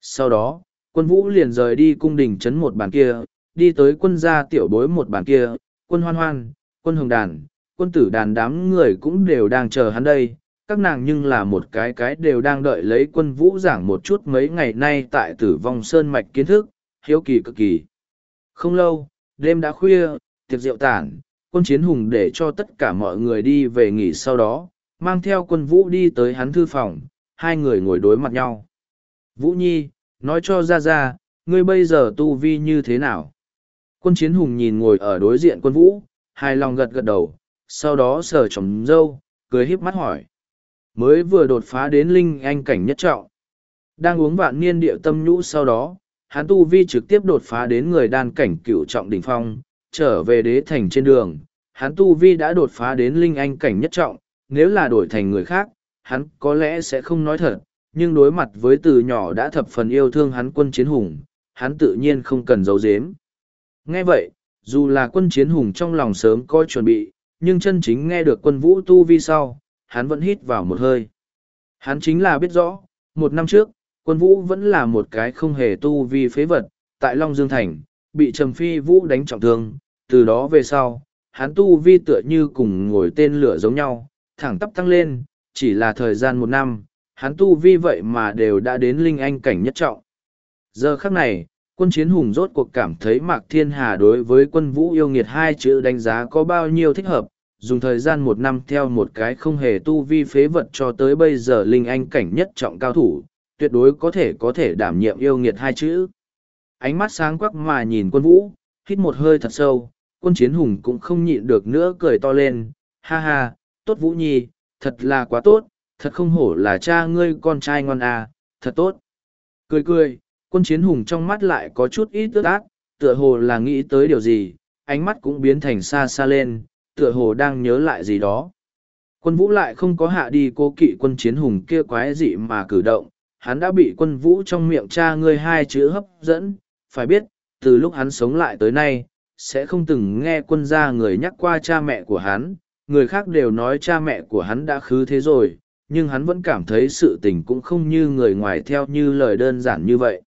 Sau đó, quân vũ liền rời đi cung đình chấn một bàn kia, đi tới quân gia tiểu bối một bàn kia, quân hoan hoan, quân hồng đàn, quân tử đàn đám người cũng đều đang chờ hắn đây. Các nàng nhưng là một cái cái đều đang đợi lấy quân vũ giảng một chút mấy ngày nay tại tử vong sơn mạch kiến thức, hiếu kỳ cực kỳ. Không lâu, đêm đã khuya, tiệc rượu tản, quân chiến hùng để cho tất cả mọi người đi về nghỉ sau đó, mang theo quân vũ đi tới hắn thư phòng, hai người ngồi đối mặt nhau. Vũ Nhi, nói cho ra ra, ngươi bây giờ tu vi như thế nào? Quân chiến hùng nhìn ngồi ở đối diện quân vũ, hài lòng gật gật đầu, sau đó sờ chồng dâu, cười híp mắt hỏi. Mới vừa đột phá đến linh anh cảnh nhất trọng. Đang uống vạn niên điệu tâm nhũ sau đó, hắn tu vi trực tiếp đột phá đến người đan cảnh cựu trọng đỉnh phong, trở về đế thành trên đường. Hắn tu vi đã đột phá đến linh anh cảnh nhất trọng, nếu là đổi thành người khác, hắn có lẽ sẽ không nói thật, nhưng đối mặt với từ nhỏ đã thập phần yêu thương hắn quân chiến hùng, hắn tự nhiên không cần giấu giếm. Nghe vậy, dù là quân chiến hùng trong lòng sớm có chuẩn bị, nhưng chân chính nghe được quân vũ tu vi sau, hắn vẫn hít vào một hơi. Hắn chính là biết rõ, một năm trước, quân vũ vẫn là một cái không hề tu vi phế vật, tại Long Dương Thành, bị Trầm Phi Vũ đánh trọng thương, từ đó về sau, hắn tu vi tựa như cùng ngồi tên lửa giống nhau, thẳng tắp tăng lên, chỉ là thời gian một năm, hắn tu vi vậy mà đều đã đến linh anh cảnh nhất trọng. Giờ khắc này, quân chiến hùng rốt cuộc cảm thấy Mạc Thiên Hà đối với quân vũ yêu nghiệt hai chữ đánh giá có bao nhiêu thích hợp, dùng thời gian một năm theo một cái không hề tu vi phế vật cho tới bây giờ linh anh cảnh nhất trọng cao thủ, tuyệt đối có thể có thể đảm nhiệm yêu nghiệt hai chữ. Ánh mắt sáng quắc mà nhìn quân vũ, hít một hơi thật sâu, quân chiến hùng cũng không nhịn được nữa cười to lên, ha ha, tốt vũ nhi, thật là quá tốt, thật không hổ là cha ngươi con trai ngon à, thật tốt. Cười cười, quân chiến hùng trong mắt lại có chút ít ướt át, tựa hồ là nghĩ tới điều gì, ánh mắt cũng biến thành xa xa lên, tựa hồ đang nhớ lại gì đó. Quân vũ lại không có hạ đi cố kỵ quân chiến hùng kia quái dị mà cử động, hắn đã bị quân vũ trong miệng cha ngươi hai chữ hấp dẫn, phải biết, từ lúc hắn sống lại tới nay, sẽ không từng nghe quân gia người nhắc qua cha mẹ của hắn, người khác đều nói cha mẹ của hắn đã khứ thế rồi, nhưng hắn vẫn cảm thấy sự tình cũng không như người ngoài theo như lời đơn giản như vậy.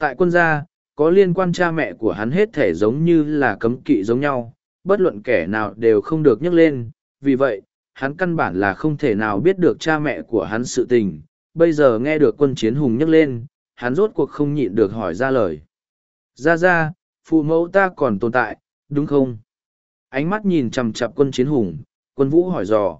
Tại quân gia, có liên quan cha mẹ của hắn hết thể giống như là cấm kỵ giống nhau, bất luận kẻ nào đều không được nhắc lên, vì vậy, hắn căn bản là không thể nào biết được cha mẹ của hắn sự tình. Bây giờ nghe được quân chiến hùng nhắc lên, hắn rốt cuộc không nhịn được hỏi ra lời. Ra ra, phụ mẫu ta còn tồn tại, đúng không? Ánh mắt nhìn chằm chặp quân chiến hùng, quân vũ hỏi dò.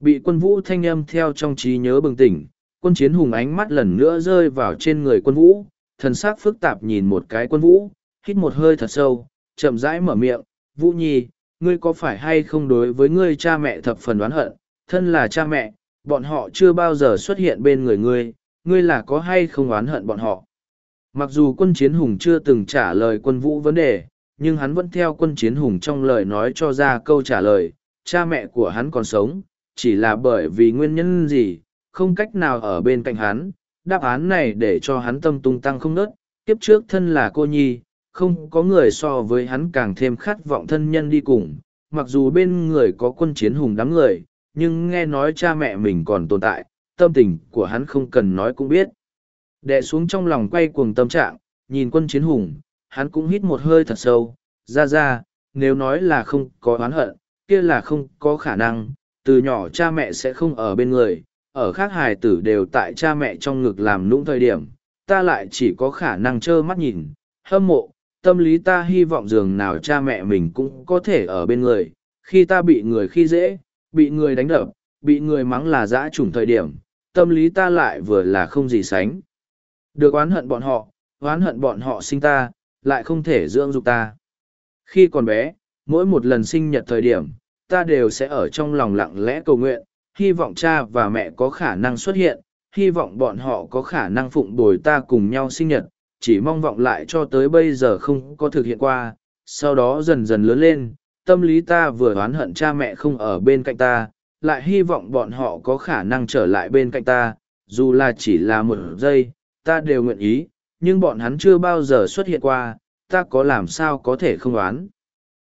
Bị quân vũ thanh âm theo trong trí nhớ bừng tỉnh, quân chiến hùng ánh mắt lần nữa rơi vào trên người quân vũ, thần sắc phức tạp nhìn một cái quân vũ, hít một hơi thật sâu, chậm rãi mở miệng, vũ nhi, ngươi có phải hay không đối với ngươi cha mẹ thập phần oán hận, thân là cha mẹ, bọn họ chưa bao giờ xuất hiện bên người ngươi, ngươi là có hay không oán hận bọn họ. Mặc dù quân chiến hùng chưa từng trả lời quân vũ vấn đề, nhưng hắn vẫn theo quân chiến hùng trong lời nói cho ra câu trả lời, cha mẹ của hắn còn sống, chỉ là bởi vì nguyên nhân gì, không cách nào ở bên cạnh hắn, đáp án này để cho hắn tâm tung tăng không nớt, kiếp trước thân là cô nhi, không có người so với hắn càng thêm khát vọng thân nhân đi cùng, mặc dù bên người có quân chiến hùng đám người, nhưng nghe nói cha mẹ mình còn tồn tại, tâm tình của hắn không cần nói cũng biết. Đệ xuống trong lòng quay cuồng tâm trạng, nhìn quân chiến hùng, hắn cũng hít một hơi thật sâu, ra ra, nếu nói là không có oán hận, kia là không có khả năng, từ nhỏ cha mẹ sẽ không ở bên người, ở khác hài tử đều tại cha mẹ trong ngực làm lũng thời điểm, ta lại chỉ có khả năng trơ mắt nhìn, hâm mộ, tâm lý ta hy vọng dường nào cha mẹ mình cũng có thể ở bên người, khi ta bị người khi dễ, bị người đánh đập, bị người mắng là dã chủng thời điểm, tâm lý ta lại vừa là không gì sánh. Được oán hận bọn họ, oán hận bọn họ sinh ta, lại không thể dưỡng dục ta. Khi còn bé, mỗi một lần sinh nhật thời điểm, ta đều sẽ ở trong lòng lặng lẽ cầu nguyện, hy vọng cha và mẹ có khả năng xuất hiện, hy vọng bọn họ có khả năng phụng bồi ta cùng nhau sinh nhật, chỉ mong vọng lại cho tới bây giờ không có thực hiện qua, sau đó dần dần lớn lên, tâm lý ta vừa oán hận cha mẹ không ở bên cạnh ta, lại hy vọng bọn họ có khả năng trở lại bên cạnh ta, dù là chỉ là một giây, ta đều nguyện ý, nhưng bọn hắn chưa bao giờ xuất hiện qua, ta có làm sao có thể không oán.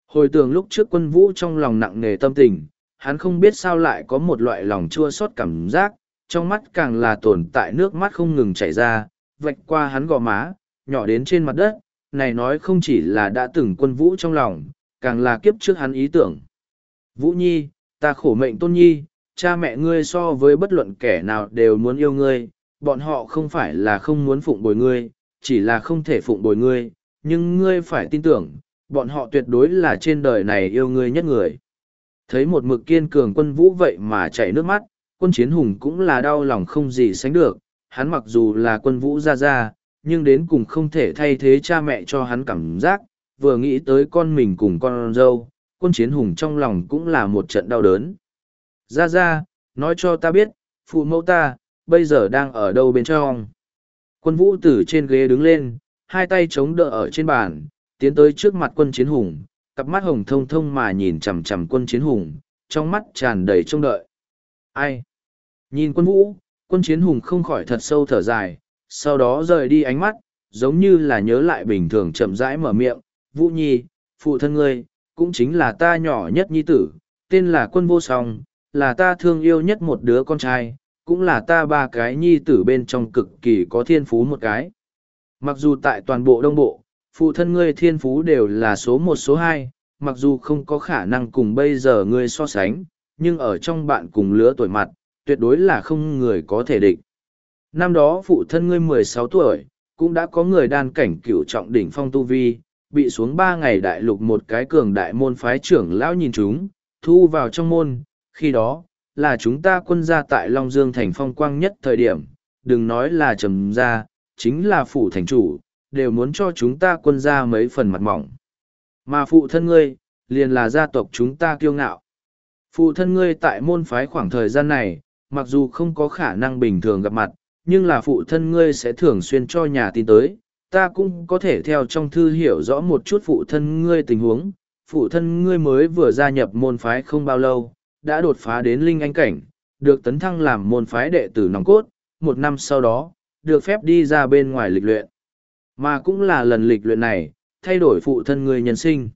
Hồi tưởng lúc trước quân vũ trong lòng nặng nề tâm tình, hắn không biết sao lại có một loại lòng chua xót cảm giác, trong mắt càng là tồn tại nước mắt không ngừng chảy ra, vạch qua hắn gò má, nhỏ đến trên mặt đất, này nói không chỉ là đã từng quân vũ trong lòng, càng là kiếp trước hắn ý tưởng. Vũ Nhi, ta khổ mệnh tôn nhi, cha mẹ ngươi so với bất luận kẻ nào đều muốn yêu ngươi, bọn họ không phải là không muốn phụng bồi ngươi, chỉ là không thể phụng bồi ngươi, nhưng ngươi phải tin tưởng, bọn họ tuyệt đối là trên đời này yêu ngươi nhất người. Thấy một mực kiên cường quân vũ vậy mà chảy nước mắt, quân chiến hùng cũng là đau lòng không gì sánh được, hắn mặc dù là quân vũ ra ra, nhưng đến cùng không thể thay thế cha mẹ cho hắn cảm giác, vừa nghĩ tới con mình cùng con dâu, quân chiến hùng trong lòng cũng là một trận đau đớn. Ra ra, nói cho ta biết, phụ mẫu ta, bây giờ đang ở đâu bên trong. Quân vũ từ trên ghế đứng lên, hai tay chống đỡ ở trên bàn, tiến tới trước mặt quân chiến hùng, cặp mắt hồng thông thông mà nhìn chằm chằm quân chiến hùng, trong mắt tràn đầy trông đợi. Ai? Nhìn quân vũ, quân chiến hùng không khỏi thật sâu thở dài, sau đó rời đi ánh mắt, giống như là nhớ lại bình thường chậm rãi mở miệng, Vũ Nhi, phụ thân ngươi, cũng chính là ta nhỏ nhất nhi tử, tên là quân vô song, là ta thương yêu nhất một đứa con trai, cũng là ta ba cái nhi tử bên trong cực kỳ có thiên phú một cái. Mặc dù tại toàn bộ đông bộ, phụ thân ngươi thiên phú đều là số một số hai, mặc dù không có khả năng cùng bây giờ ngươi so sánh, nhưng ở trong bạn cùng lứa tuổi mặt, tuyệt đối là không người có thể địch. Năm đó phụ thân ngươi mười sáu tuổi, cũng đã có người đan cảnh cựu trọng đỉnh phong tu vi, bị xuống ba ngày đại lục một cái cường đại môn phái trưởng lão nhìn chúng, thu vào trong môn, khi đó, là chúng ta quân gia tại Long Dương thành phong quang nhất thời điểm, đừng nói là trầm gia, chính là phủ thành chủ, đều muốn cho chúng ta quân gia mấy phần mặt mỏng. Mà phụ thân ngươi, liền là gia tộc chúng ta kiêu ngạo. Phụ thân ngươi tại môn phái khoảng thời gian này, mặc dù không có khả năng bình thường gặp mặt, nhưng là phụ thân ngươi sẽ thường xuyên cho nhà tin tới, ta cũng có thể theo trong thư hiểu rõ một chút phụ thân ngươi tình huống. Phụ thân ngươi mới vừa gia nhập môn phái không bao lâu, đã đột phá đến linh anh cảnh, được tấn thăng làm môn phái đệ tử nòng cốt, một năm sau đó, được phép đi ra bên ngoài lịch luyện. Mà cũng là lần lịch luyện này, thay đổi phụ thân ngươi nhân sinh.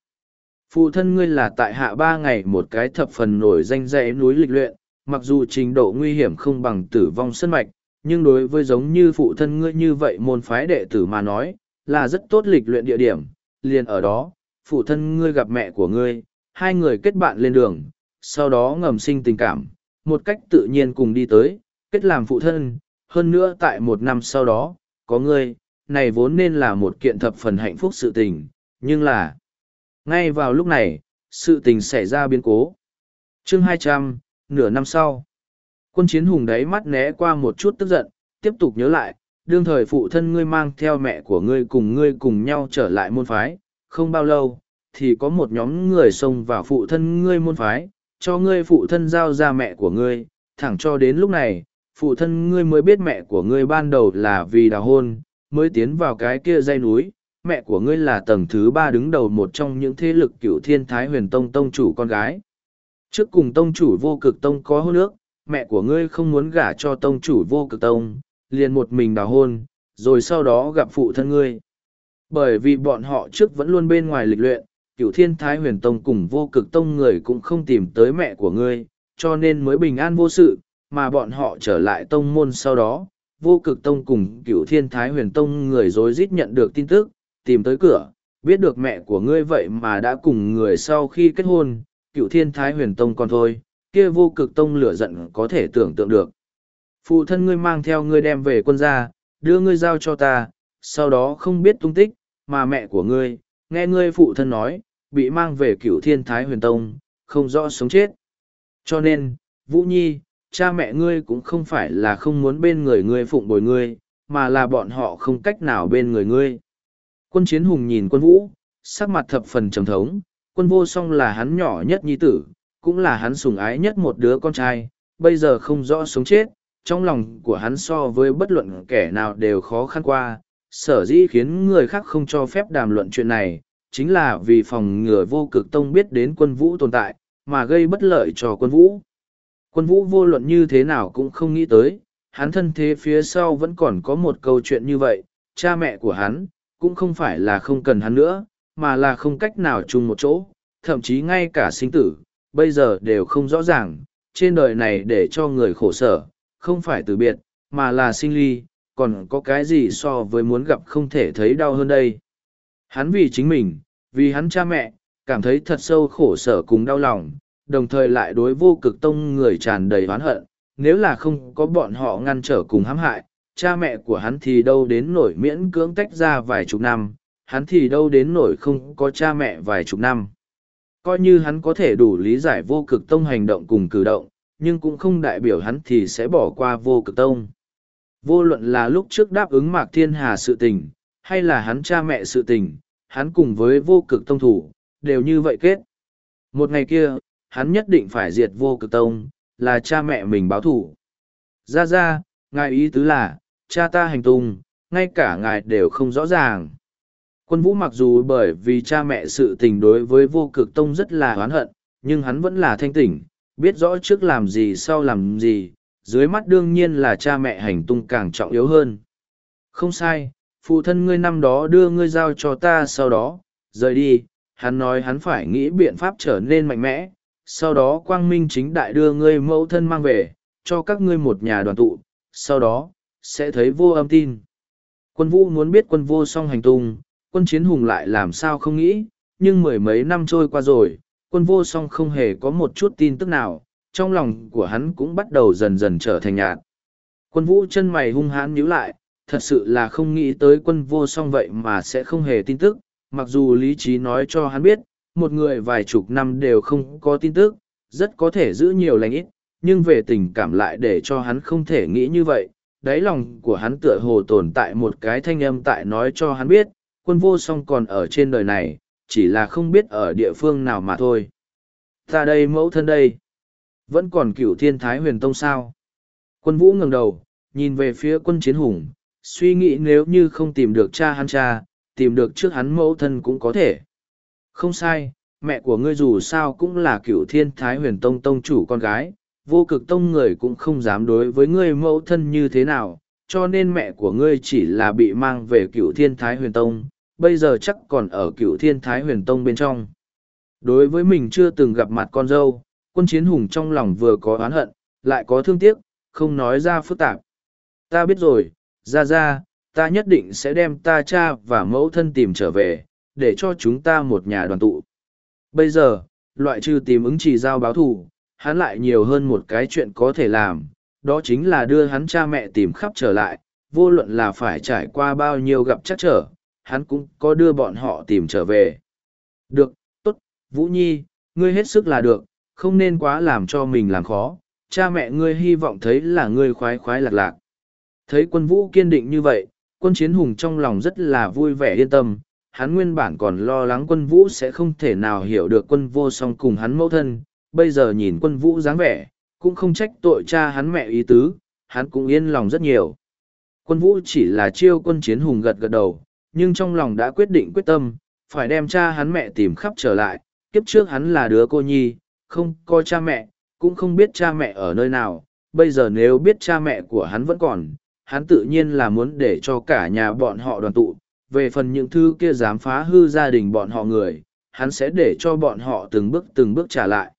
Phụ thân ngươi là tại hạ ba ngày một cái thập phần nổi danh dãy núi lịch luyện, mặc dù trình độ nguy hiểm không bằng tử vong sân mạch, nhưng đối với giống như phụ thân ngươi như vậy môn phái đệ tử mà nói, là rất tốt lịch luyện địa điểm, liền ở đó, phụ thân ngươi gặp mẹ của ngươi, hai người kết bạn lên đường, sau đó ngầm sinh tình cảm, một cách tự nhiên cùng đi tới, kết làm phụ thân, hơn nữa tại một năm sau đó, có ngươi, này vốn nên là một kiện thập phần hạnh phúc sự tình, nhưng là, ngay vào lúc này, sự tình xảy ra biến cố. chương hai trăm nửa năm sau, Quân chiến hùng đáy mắt né qua một chút tức giận, tiếp tục nhớ lại, đương thời phụ thân ngươi mang theo mẹ của ngươi cùng ngươi cùng nhau trở lại môn phái, không bao lâu, thì có một nhóm người xông vào phụ thân ngươi môn phái, cho ngươi phụ thân giao ra mẹ của ngươi, thẳng cho đến lúc này, phụ thân ngươi mới biết mẹ của ngươi ban đầu là vì đào hôn, mới tiến vào cái kia dây núi, mẹ của ngươi là tầng thứ ba đứng đầu một trong những thế lực cựu thiên thái huyền tông tông chủ con gái. Trước cùng tông chủ vô cực tông có hôn ước, mẹ của ngươi không muốn gả cho tông chủ vô cực tông, liền một mình đào hôn, rồi sau đó gặp phụ thân ngươi. Bởi vì bọn họ trước vẫn luôn bên ngoài lịch luyện, cựu thiên thái huyền tông cùng vô cực tông người cũng không tìm tới mẹ của ngươi, cho nên mới bình an vô sự, mà bọn họ trở lại tông môn sau đó. Vô cực tông cùng cựu thiên thái huyền tông người rối rít nhận được tin tức, tìm tới cửa, biết được mẹ của ngươi vậy mà đã cùng người sau khi kết hôn, cựu thiên thái huyền tông còn thôi, kia vô cực tông lửa giận có thể tưởng tượng được. Phụ thân ngươi mang theo ngươi đem về quân gia, đưa ngươi giao cho ta, sau đó không biết tung tích, mà mẹ của ngươi, nghe ngươi phụ thân nói, bị mang về cựu thiên thái huyền tông, không rõ sống chết. Cho nên, Vũ Nhi, cha mẹ ngươi cũng không phải là không muốn bên người ngươi phụng bồi ngươi, mà là bọn họ không cách nào bên người ngươi. Quân chiến hùng nhìn quân vũ, sắc mặt thập phần trầm thống, quân vô song là hắn nhỏ nhất nhi tử, cũng là hắn sủng ái nhất một đứa con trai, bây giờ không rõ sống chết, trong lòng của hắn so với bất luận kẻ nào đều khó khăn qua, sở dĩ khiến người khác không cho phép đàm luận chuyện này, chính là vì phòng ngừa vô cực tông biết đến quân vũ tồn tại, mà gây bất lợi cho quân vũ. Quân vũ vô luận như thế nào cũng không nghĩ tới, hắn thân thế phía sau vẫn còn có một câu chuyện như vậy, cha mẹ của hắn, cũng không phải là không cần hắn nữa, mà là không cách nào chung một chỗ, thậm chí ngay cả sinh tử, bây giờ đều không rõ ràng, trên đời này để cho người khổ sở, không phải từ biệt, mà là sinh ly, còn có cái gì so với muốn gặp không thể thấy đau hơn đây. Hắn vì chính mình, vì hắn cha mẹ, cảm thấy thật sâu khổ sở cùng đau lòng, đồng thời lại đối vô cực tông người tràn đầy oán hận, nếu là không có bọn họ ngăn trở cùng hãm hại, cha mẹ của hắn thì đâu đến nổi miễn cưỡng tách ra vài chục năm, hắn thì đâu đến nổi không có cha mẹ vài chục năm. Coi như hắn có thể đủ lý giải vô cực tông hành động cùng cử động, nhưng cũng không đại biểu hắn thì sẽ bỏ qua vô cực tông. Vô luận là lúc trước đáp ứng Mạc Thiên Hà sự tình, hay là hắn cha mẹ sự tình, hắn cùng với vô cực tông thủ, đều như vậy kết. Một ngày kia, hắn nhất định phải diệt vô cực tông, là cha mẹ mình báo thủ. Ra ra, ngài ý tứ là, cha ta hành tung, ngay cả ngài đều không rõ ràng. Quân vũ mặc dù bởi vì cha mẹ sự tình đối với vô cực tông rất là oán hận, nhưng hắn vẫn là thanh tỉnh, biết rõ trước làm gì sau làm gì, dưới mắt đương nhiên là cha mẹ hành tung càng trọng yếu hơn. Không sai, phụ thân ngươi năm đó đưa ngươi giao cho ta sau đó, rời đi, hắn nói hắn phải nghĩ biện pháp trở nên mạnh mẽ, sau đó quang minh chính đại đưa ngươi mẫu thân mang về, cho các ngươi một nhà đoàn tụ, sau đó, sẽ thấy vô âm tin. Quân vũ muốn biết quân vô song hành tung, quân chiến hùng lại làm sao không nghĩ, nhưng mười mấy năm trôi qua rồi, quân vô song không hề có một chút tin tức nào, trong lòng của hắn cũng bắt đầu dần dần trở thành nhạt. Quân vũ chân mày hung hãn nhíu lại, thật sự là không nghĩ tới quân vô song vậy mà sẽ không hề tin tức, mặc dù lý trí nói cho hắn biết, một người vài chục năm đều không có tin tức, rất có thể giữ nhiều lành ít, nhưng về tình cảm lại để cho hắn không thể nghĩ như vậy. Đáy lòng của hắn tựa hồ tồn tại một cái thanh âm tại nói cho hắn biết, quân vô song còn ở trên đời này, chỉ là không biết ở địa phương nào mà thôi. Ta đây mẫu thân đây. Vẫn còn cửu thiên thái huyền tông sao. Quân vũ ngẩng đầu, nhìn về phía quân chiến hùng, suy nghĩ nếu như không tìm được cha hắn cha, tìm được trước hắn mẫu thân cũng có thể. Không sai, mẹ của ngươi dù sao cũng là cựu thiên thái huyền tông tông chủ con gái, vô cực tông người cũng không dám đối với ngươi mẫu thân như thế nào, cho nên mẹ của ngươi chỉ là bị mang về cựu thiên thái huyền tông, bây giờ chắc còn ở cựu thiên thái huyền tông bên trong. Đối với mình chưa từng gặp mặt con dâu, quân chiến hùng trong lòng vừa có oán hận, lại có thương tiếc, không nói ra phức tạp. Ta biết rồi, ra ra, ta nhất định sẽ đem ta cha và mẫu thân tìm trở về, để cho chúng ta một nhà đoàn tụ. Bây giờ, loại trừ tìm ứng chỉ giao báo thù, hắn lại nhiều hơn một cái chuyện có thể làm, đó chính là đưa hắn cha mẹ tìm khắp trở lại, vô luận là phải trải qua bao nhiêu gặp chắc trở, hắn cũng có đưa bọn họ tìm trở về. Được, tốt, Vũ Nhi, ngươi hết sức là được, không nên quá làm cho mình làm khó, cha mẹ ngươi hy vọng thấy là ngươi khoái khoái lạc lạc. Thấy quân vũ kiên định như vậy, quân chiến hùng trong lòng rất là vui vẻ yên tâm, hắn nguyên bản còn lo lắng quân vũ sẽ không thể nào hiểu được quân vô song cùng hắn mẫu thân, bây giờ nhìn quân vũ dáng vẻ, cũng không trách tội cha hắn mẹ ý tứ, hắn cũng yên lòng rất nhiều. Quân vũ chỉ là chiêu quân chiến hùng gật gật đầu, nhưng trong lòng đã quyết định quyết tâm, phải đem cha hắn mẹ tìm khắp trở lại, kiếp trước hắn là đứa cô nhi, không có cha mẹ, cũng không biết cha mẹ ở nơi nào, bây giờ nếu biết cha mẹ của hắn vẫn còn, hắn tự nhiên là muốn để cho cả nhà bọn họ đoàn tụ, về phần những thứ kia dám phá hư gia đình bọn họ người, hắn sẽ để cho bọn họ từng bước từng bước trả lại.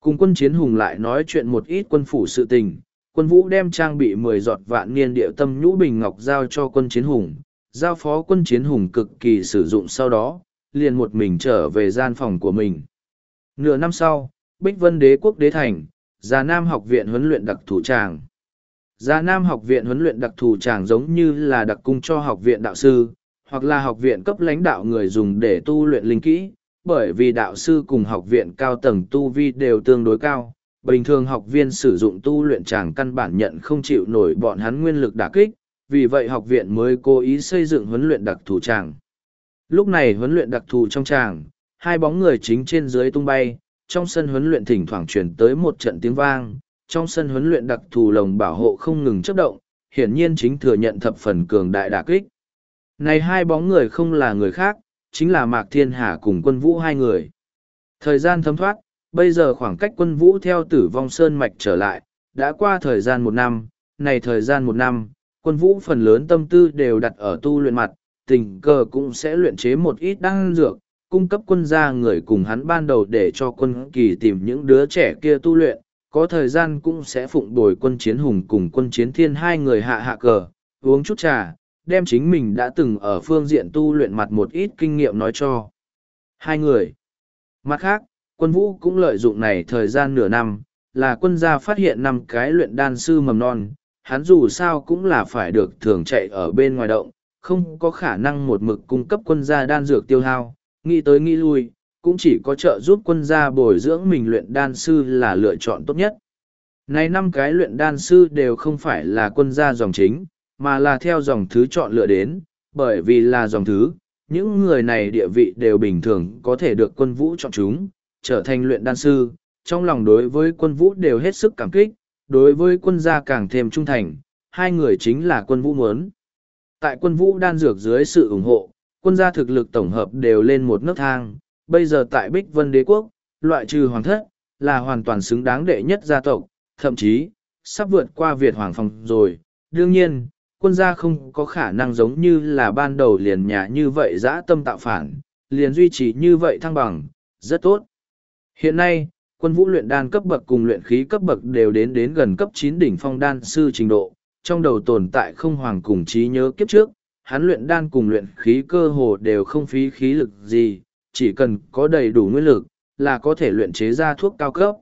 Cùng quân chiến hùng lại nói chuyện một ít quân phủ sự tình, quân vũ đem trang bị mười giọt vạn niên địa tâm nhũ bình ngọc giao cho quân chiến hùng, giao phó quân chiến hùng cực kỳ sử dụng sau đó, liền một mình trở về gian phòng của mình. Nửa năm sau, Bích Vân Đế quốc đế thành, Già Nam học viện huấn luyện đặc thủ tràng. Già Nam học viện huấn luyện đặc thù tràng giống như là đặc cung cho học viện đạo sư, hoặc là học viện cấp lãnh đạo người dùng để tu luyện linh kỹ, bởi vì đạo sư cùng học viện cao tầng tu vi đều tương đối cao. Bình thường học viên sử dụng tu luyện tràng căn bản nhận không chịu nổi bọn hắn nguyên lực đả kích, vì vậy học viện mới cố ý xây dựng huấn luyện đặc thù tràng. Lúc này huấn luyện đặc thù trong tràng, hai bóng người chính trên dưới tung bay, trong sân huấn luyện thỉnh thoảng truyền tới một trận tiếng vang, trong sân huấn luyện đặc thù lồng bảo hộ không ngừng chấp động, hiển nhiên chính thừa nhận thập phần cường đại đả kích. Này hai bóng người không là người khác, chính là Mạc Thiên Hà cùng quân vũ hai người. Thời gian thấm thoát, bây giờ khoảng cách quân vũ theo tử vong sơn mạch trở lại, đã qua thời gian một năm, này thời gian một năm, quân vũ phần lớn tâm tư đều đặt ở tu luyện mặt, tình cờ cũng sẽ luyện chế một ít đan dược, cung cấp quân gia người cùng hắn ban đầu để cho quân kỳ tìm những đứa trẻ kia tu luyện, có thời gian cũng sẽ phụng đổi quân chiến hùng cùng quân chiến thiên hai người hạ hạ cờ, uống chút trà, đem chính mình đã từng ở phương diện tu luyện mặt một ít kinh nghiệm nói cho. Hai người. Mặt khác, quân vũ cũng lợi dụng này thời gian nửa năm, là quân gia phát hiện năm cái luyện đan sư mầm non, hắn dù sao cũng là phải được thường chạy ở bên ngoài động, không có khả năng một mực cung cấp quân gia đan dược tiêu hao, nghĩ tới nghĩ lui, cũng chỉ có trợ giúp quân gia bồi dưỡng mình luyện đan sư là lựa chọn tốt nhất. Này năm cái luyện đan sư đều không phải là quân gia dòng chính, mà là theo dòng thứ chọn lựa đến, bởi vì là dòng thứ, những người này địa vị đều bình thường có thể được quân vũ chọn chúng, trở thành luyện đan sư, trong lòng đối với quân vũ đều hết sức cảm kích, đối với quân gia càng thêm trung thành, hai người chính là quân vũ muốn. Tại quân vũ đan dược dưới sự ủng hộ, quân gia thực lực tổng hợp đều lên một nấc thang, bây giờ tại Bích Vân Đế Quốc, loại trừ hoàng thất, là hoàn toàn xứng đáng đệ nhất gia tộc, thậm chí, sắp vượt qua Việt Hoàng Phong rồi. Đương nhiên, quân gia không có khả năng giống như là ban đầu liền nhà như vậy dã tâm tạo phản, liền duy trì như vậy thăng bằng, rất tốt. Hiện nay, quân vũ luyện đan cấp bậc cùng luyện khí cấp bậc đều đến đến gần cấp chín đỉnh phong đan sư trình độ, trong đầu tồn tại không hoàng cùng trí nhớ kiếp trước, hắn luyện đan cùng luyện khí cơ hồ đều không phí khí lực gì, chỉ cần có đầy đủ nguyên lực, là có thể luyện chế ra thuốc cao cấp.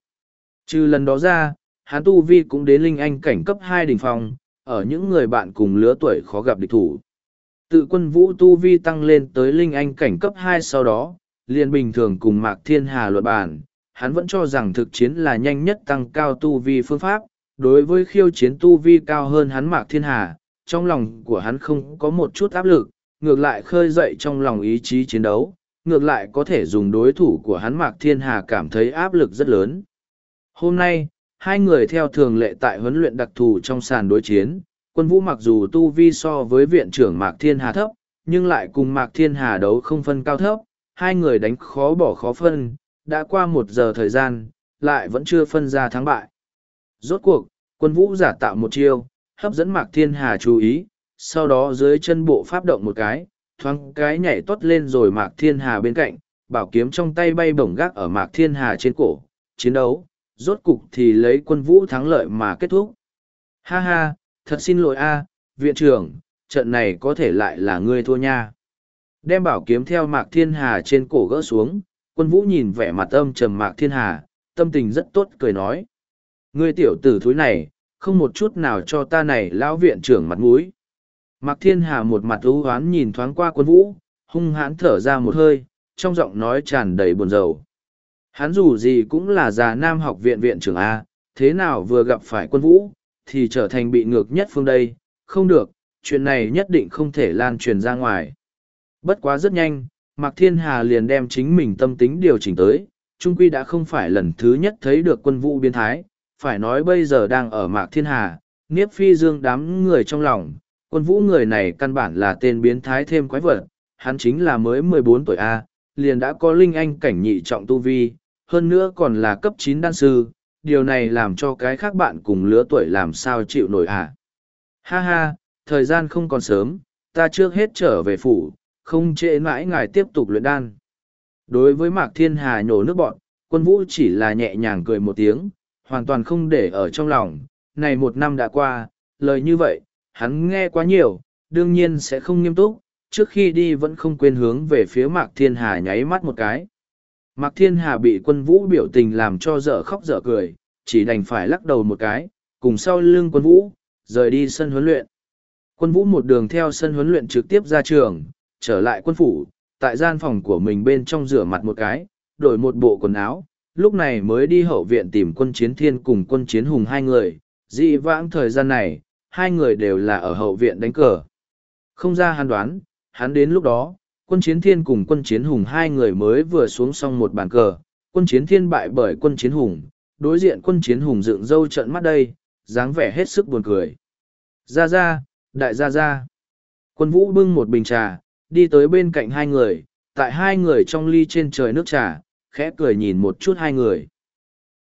Trừ lần đó ra, hắn tu vi cũng đến linh anh cảnh cấp hai đỉnh phong, ở những người bạn cùng lứa tuổi khó gặp địch thủ. Tự quân vũ tu vi tăng lên tới linh anh cảnh cấp hai sau đó, liền bình thường cùng Mạc Thiên Hà luận bản, hắn vẫn cho rằng thực chiến là nhanh nhất tăng cao tu vi phương pháp, đối với khiêu chiến tu vi cao hơn hắn Mạc Thiên Hà, trong lòng của hắn không có một chút áp lực, ngược lại khơi dậy trong lòng ý chí chiến đấu, ngược lại có thể dùng đối thủ của hắn Mạc Thiên Hà cảm thấy áp lực rất lớn. Hôm nay, hai người theo thường lệ tại huấn luyện đặc thù trong sàn đối chiến, quân vũ mặc dù tu vi so với viện trưởng Mạc Thiên Hà thấp, nhưng lại cùng Mạc Thiên Hà đấu không phân cao thấp, hai người đánh khó bỏ khó phân, đã qua một giờ thời gian, lại vẫn chưa phân ra thắng bại. Rốt cuộc, quân vũ giả tạo một chiêu, hấp dẫn Mạc Thiên Hà chú ý, sau đó dưới chân bộ pháp động một cái, thoáng cái nhảy tót lên rồi Mạc Thiên Hà bên cạnh, bảo kiếm trong tay bay bổng gác ở Mạc Thiên Hà trên cổ, chiến đấu, rốt cục thì lấy quân vũ thắng lợi mà kết thúc. Ha ha, thật xin lỗi a, viện trưởng, trận này có thể lại là ngươi thua nha. Đem bảo kiếm theo Mạc Thiên Hà trên cổ gỡ xuống, quân vũ nhìn vẻ mặt âm trầm Mạc Thiên Hà, tâm tình rất tốt cười nói. Ngươi tiểu tử thúi này, không một chút nào cho ta này lão viện trưởng mặt mũi. Mạc Thiên Hà một mặt ưu hoán nhìn thoáng qua quân vũ, hung hãn thở ra một hơi, trong giọng nói tràn đầy buồn rầu. Hắn dù gì cũng là già nam học viện viện trưởng A, thế nào vừa gặp phải quân vũ, thì trở thành bị ngược nhất phương đây, không được, chuyện này nhất định không thể lan truyền ra ngoài. Bất quá rất nhanh, Mạc Thiên Hà liền đem chính mình tâm tính điều chỉnh tới, Trung Quy đã không phải lần thứ nhất thấy được quân vũ biến thái, phải nói bây giờ đang ở Mạc Thiên Hà, Niếp Phi Dương đám người trong lòng, quân vũ người này căn bản là tên biến thái thêm quái vật, hắn chính là mới mười bốn tuổi A, liền đã có linh anh cảnh nhị trọng tu vi, hơn nữa còn là cấp chín đan sư, điều này làm cho cái khác bạn cùng lứa tuổi làm sao chịu nổi hả? À? Ha ha, thời gian không còn sớm, ta trước hết trở về phủ, không trễ mãi ngài tiếp tục luyện đan. Đối với Mạc Thiên Hà nhổ nước bọn, quân vũ chỉ là nhẹ nhàng cười một tiếng, hoàn toàn không để ở trong lòng. Này một năm đã qua, lời như vậy, hắn nghe quá nhiều, đương nhiên sẽ không nghiêm túc, trước khi đi vẫn không quên hướng về phía Mạc Thiên Hà nháy mắt một cái. Mạc Thiên Hà bị quân vũ biểu tình làm cho dở khóc dở cười, chỉ đành phải lắc đầu một cái, cùng sau lưng quân vũ, rời đi sân huấn luyện. Quân vũ một đường theo sân huấn luyện trực tiếp ra trường, trở lại quân phủ, tại gian phòng của mình bên trong rửa mặt một cái, đổi một bộ quần áo, lúc này mới đi hậu viện tìm quân chiến thiên cùng quân chiến hùng hai người, dị vãng thời gian này, hai người đều là ở hậu viện đánh cờ. Không ra hắn đoán, hắn đến lúc đó, quân chiến thiên cùng quân chiến hùng hai người mới vừa xuống xong một bàn cờ, quân chiến thiên bại bởi quân chiến hùng, đối diện quân chiến hùng dựng râu trận mắt đây, dáng vẻ hết sức buồn cười. Ra ra, đại ra ra. Quân vũ bưng một bình trà, đi tới bên cạnh hai người, tại hai người trong ly trên trời nước trà, khẽ cười nhìn một chút hai người.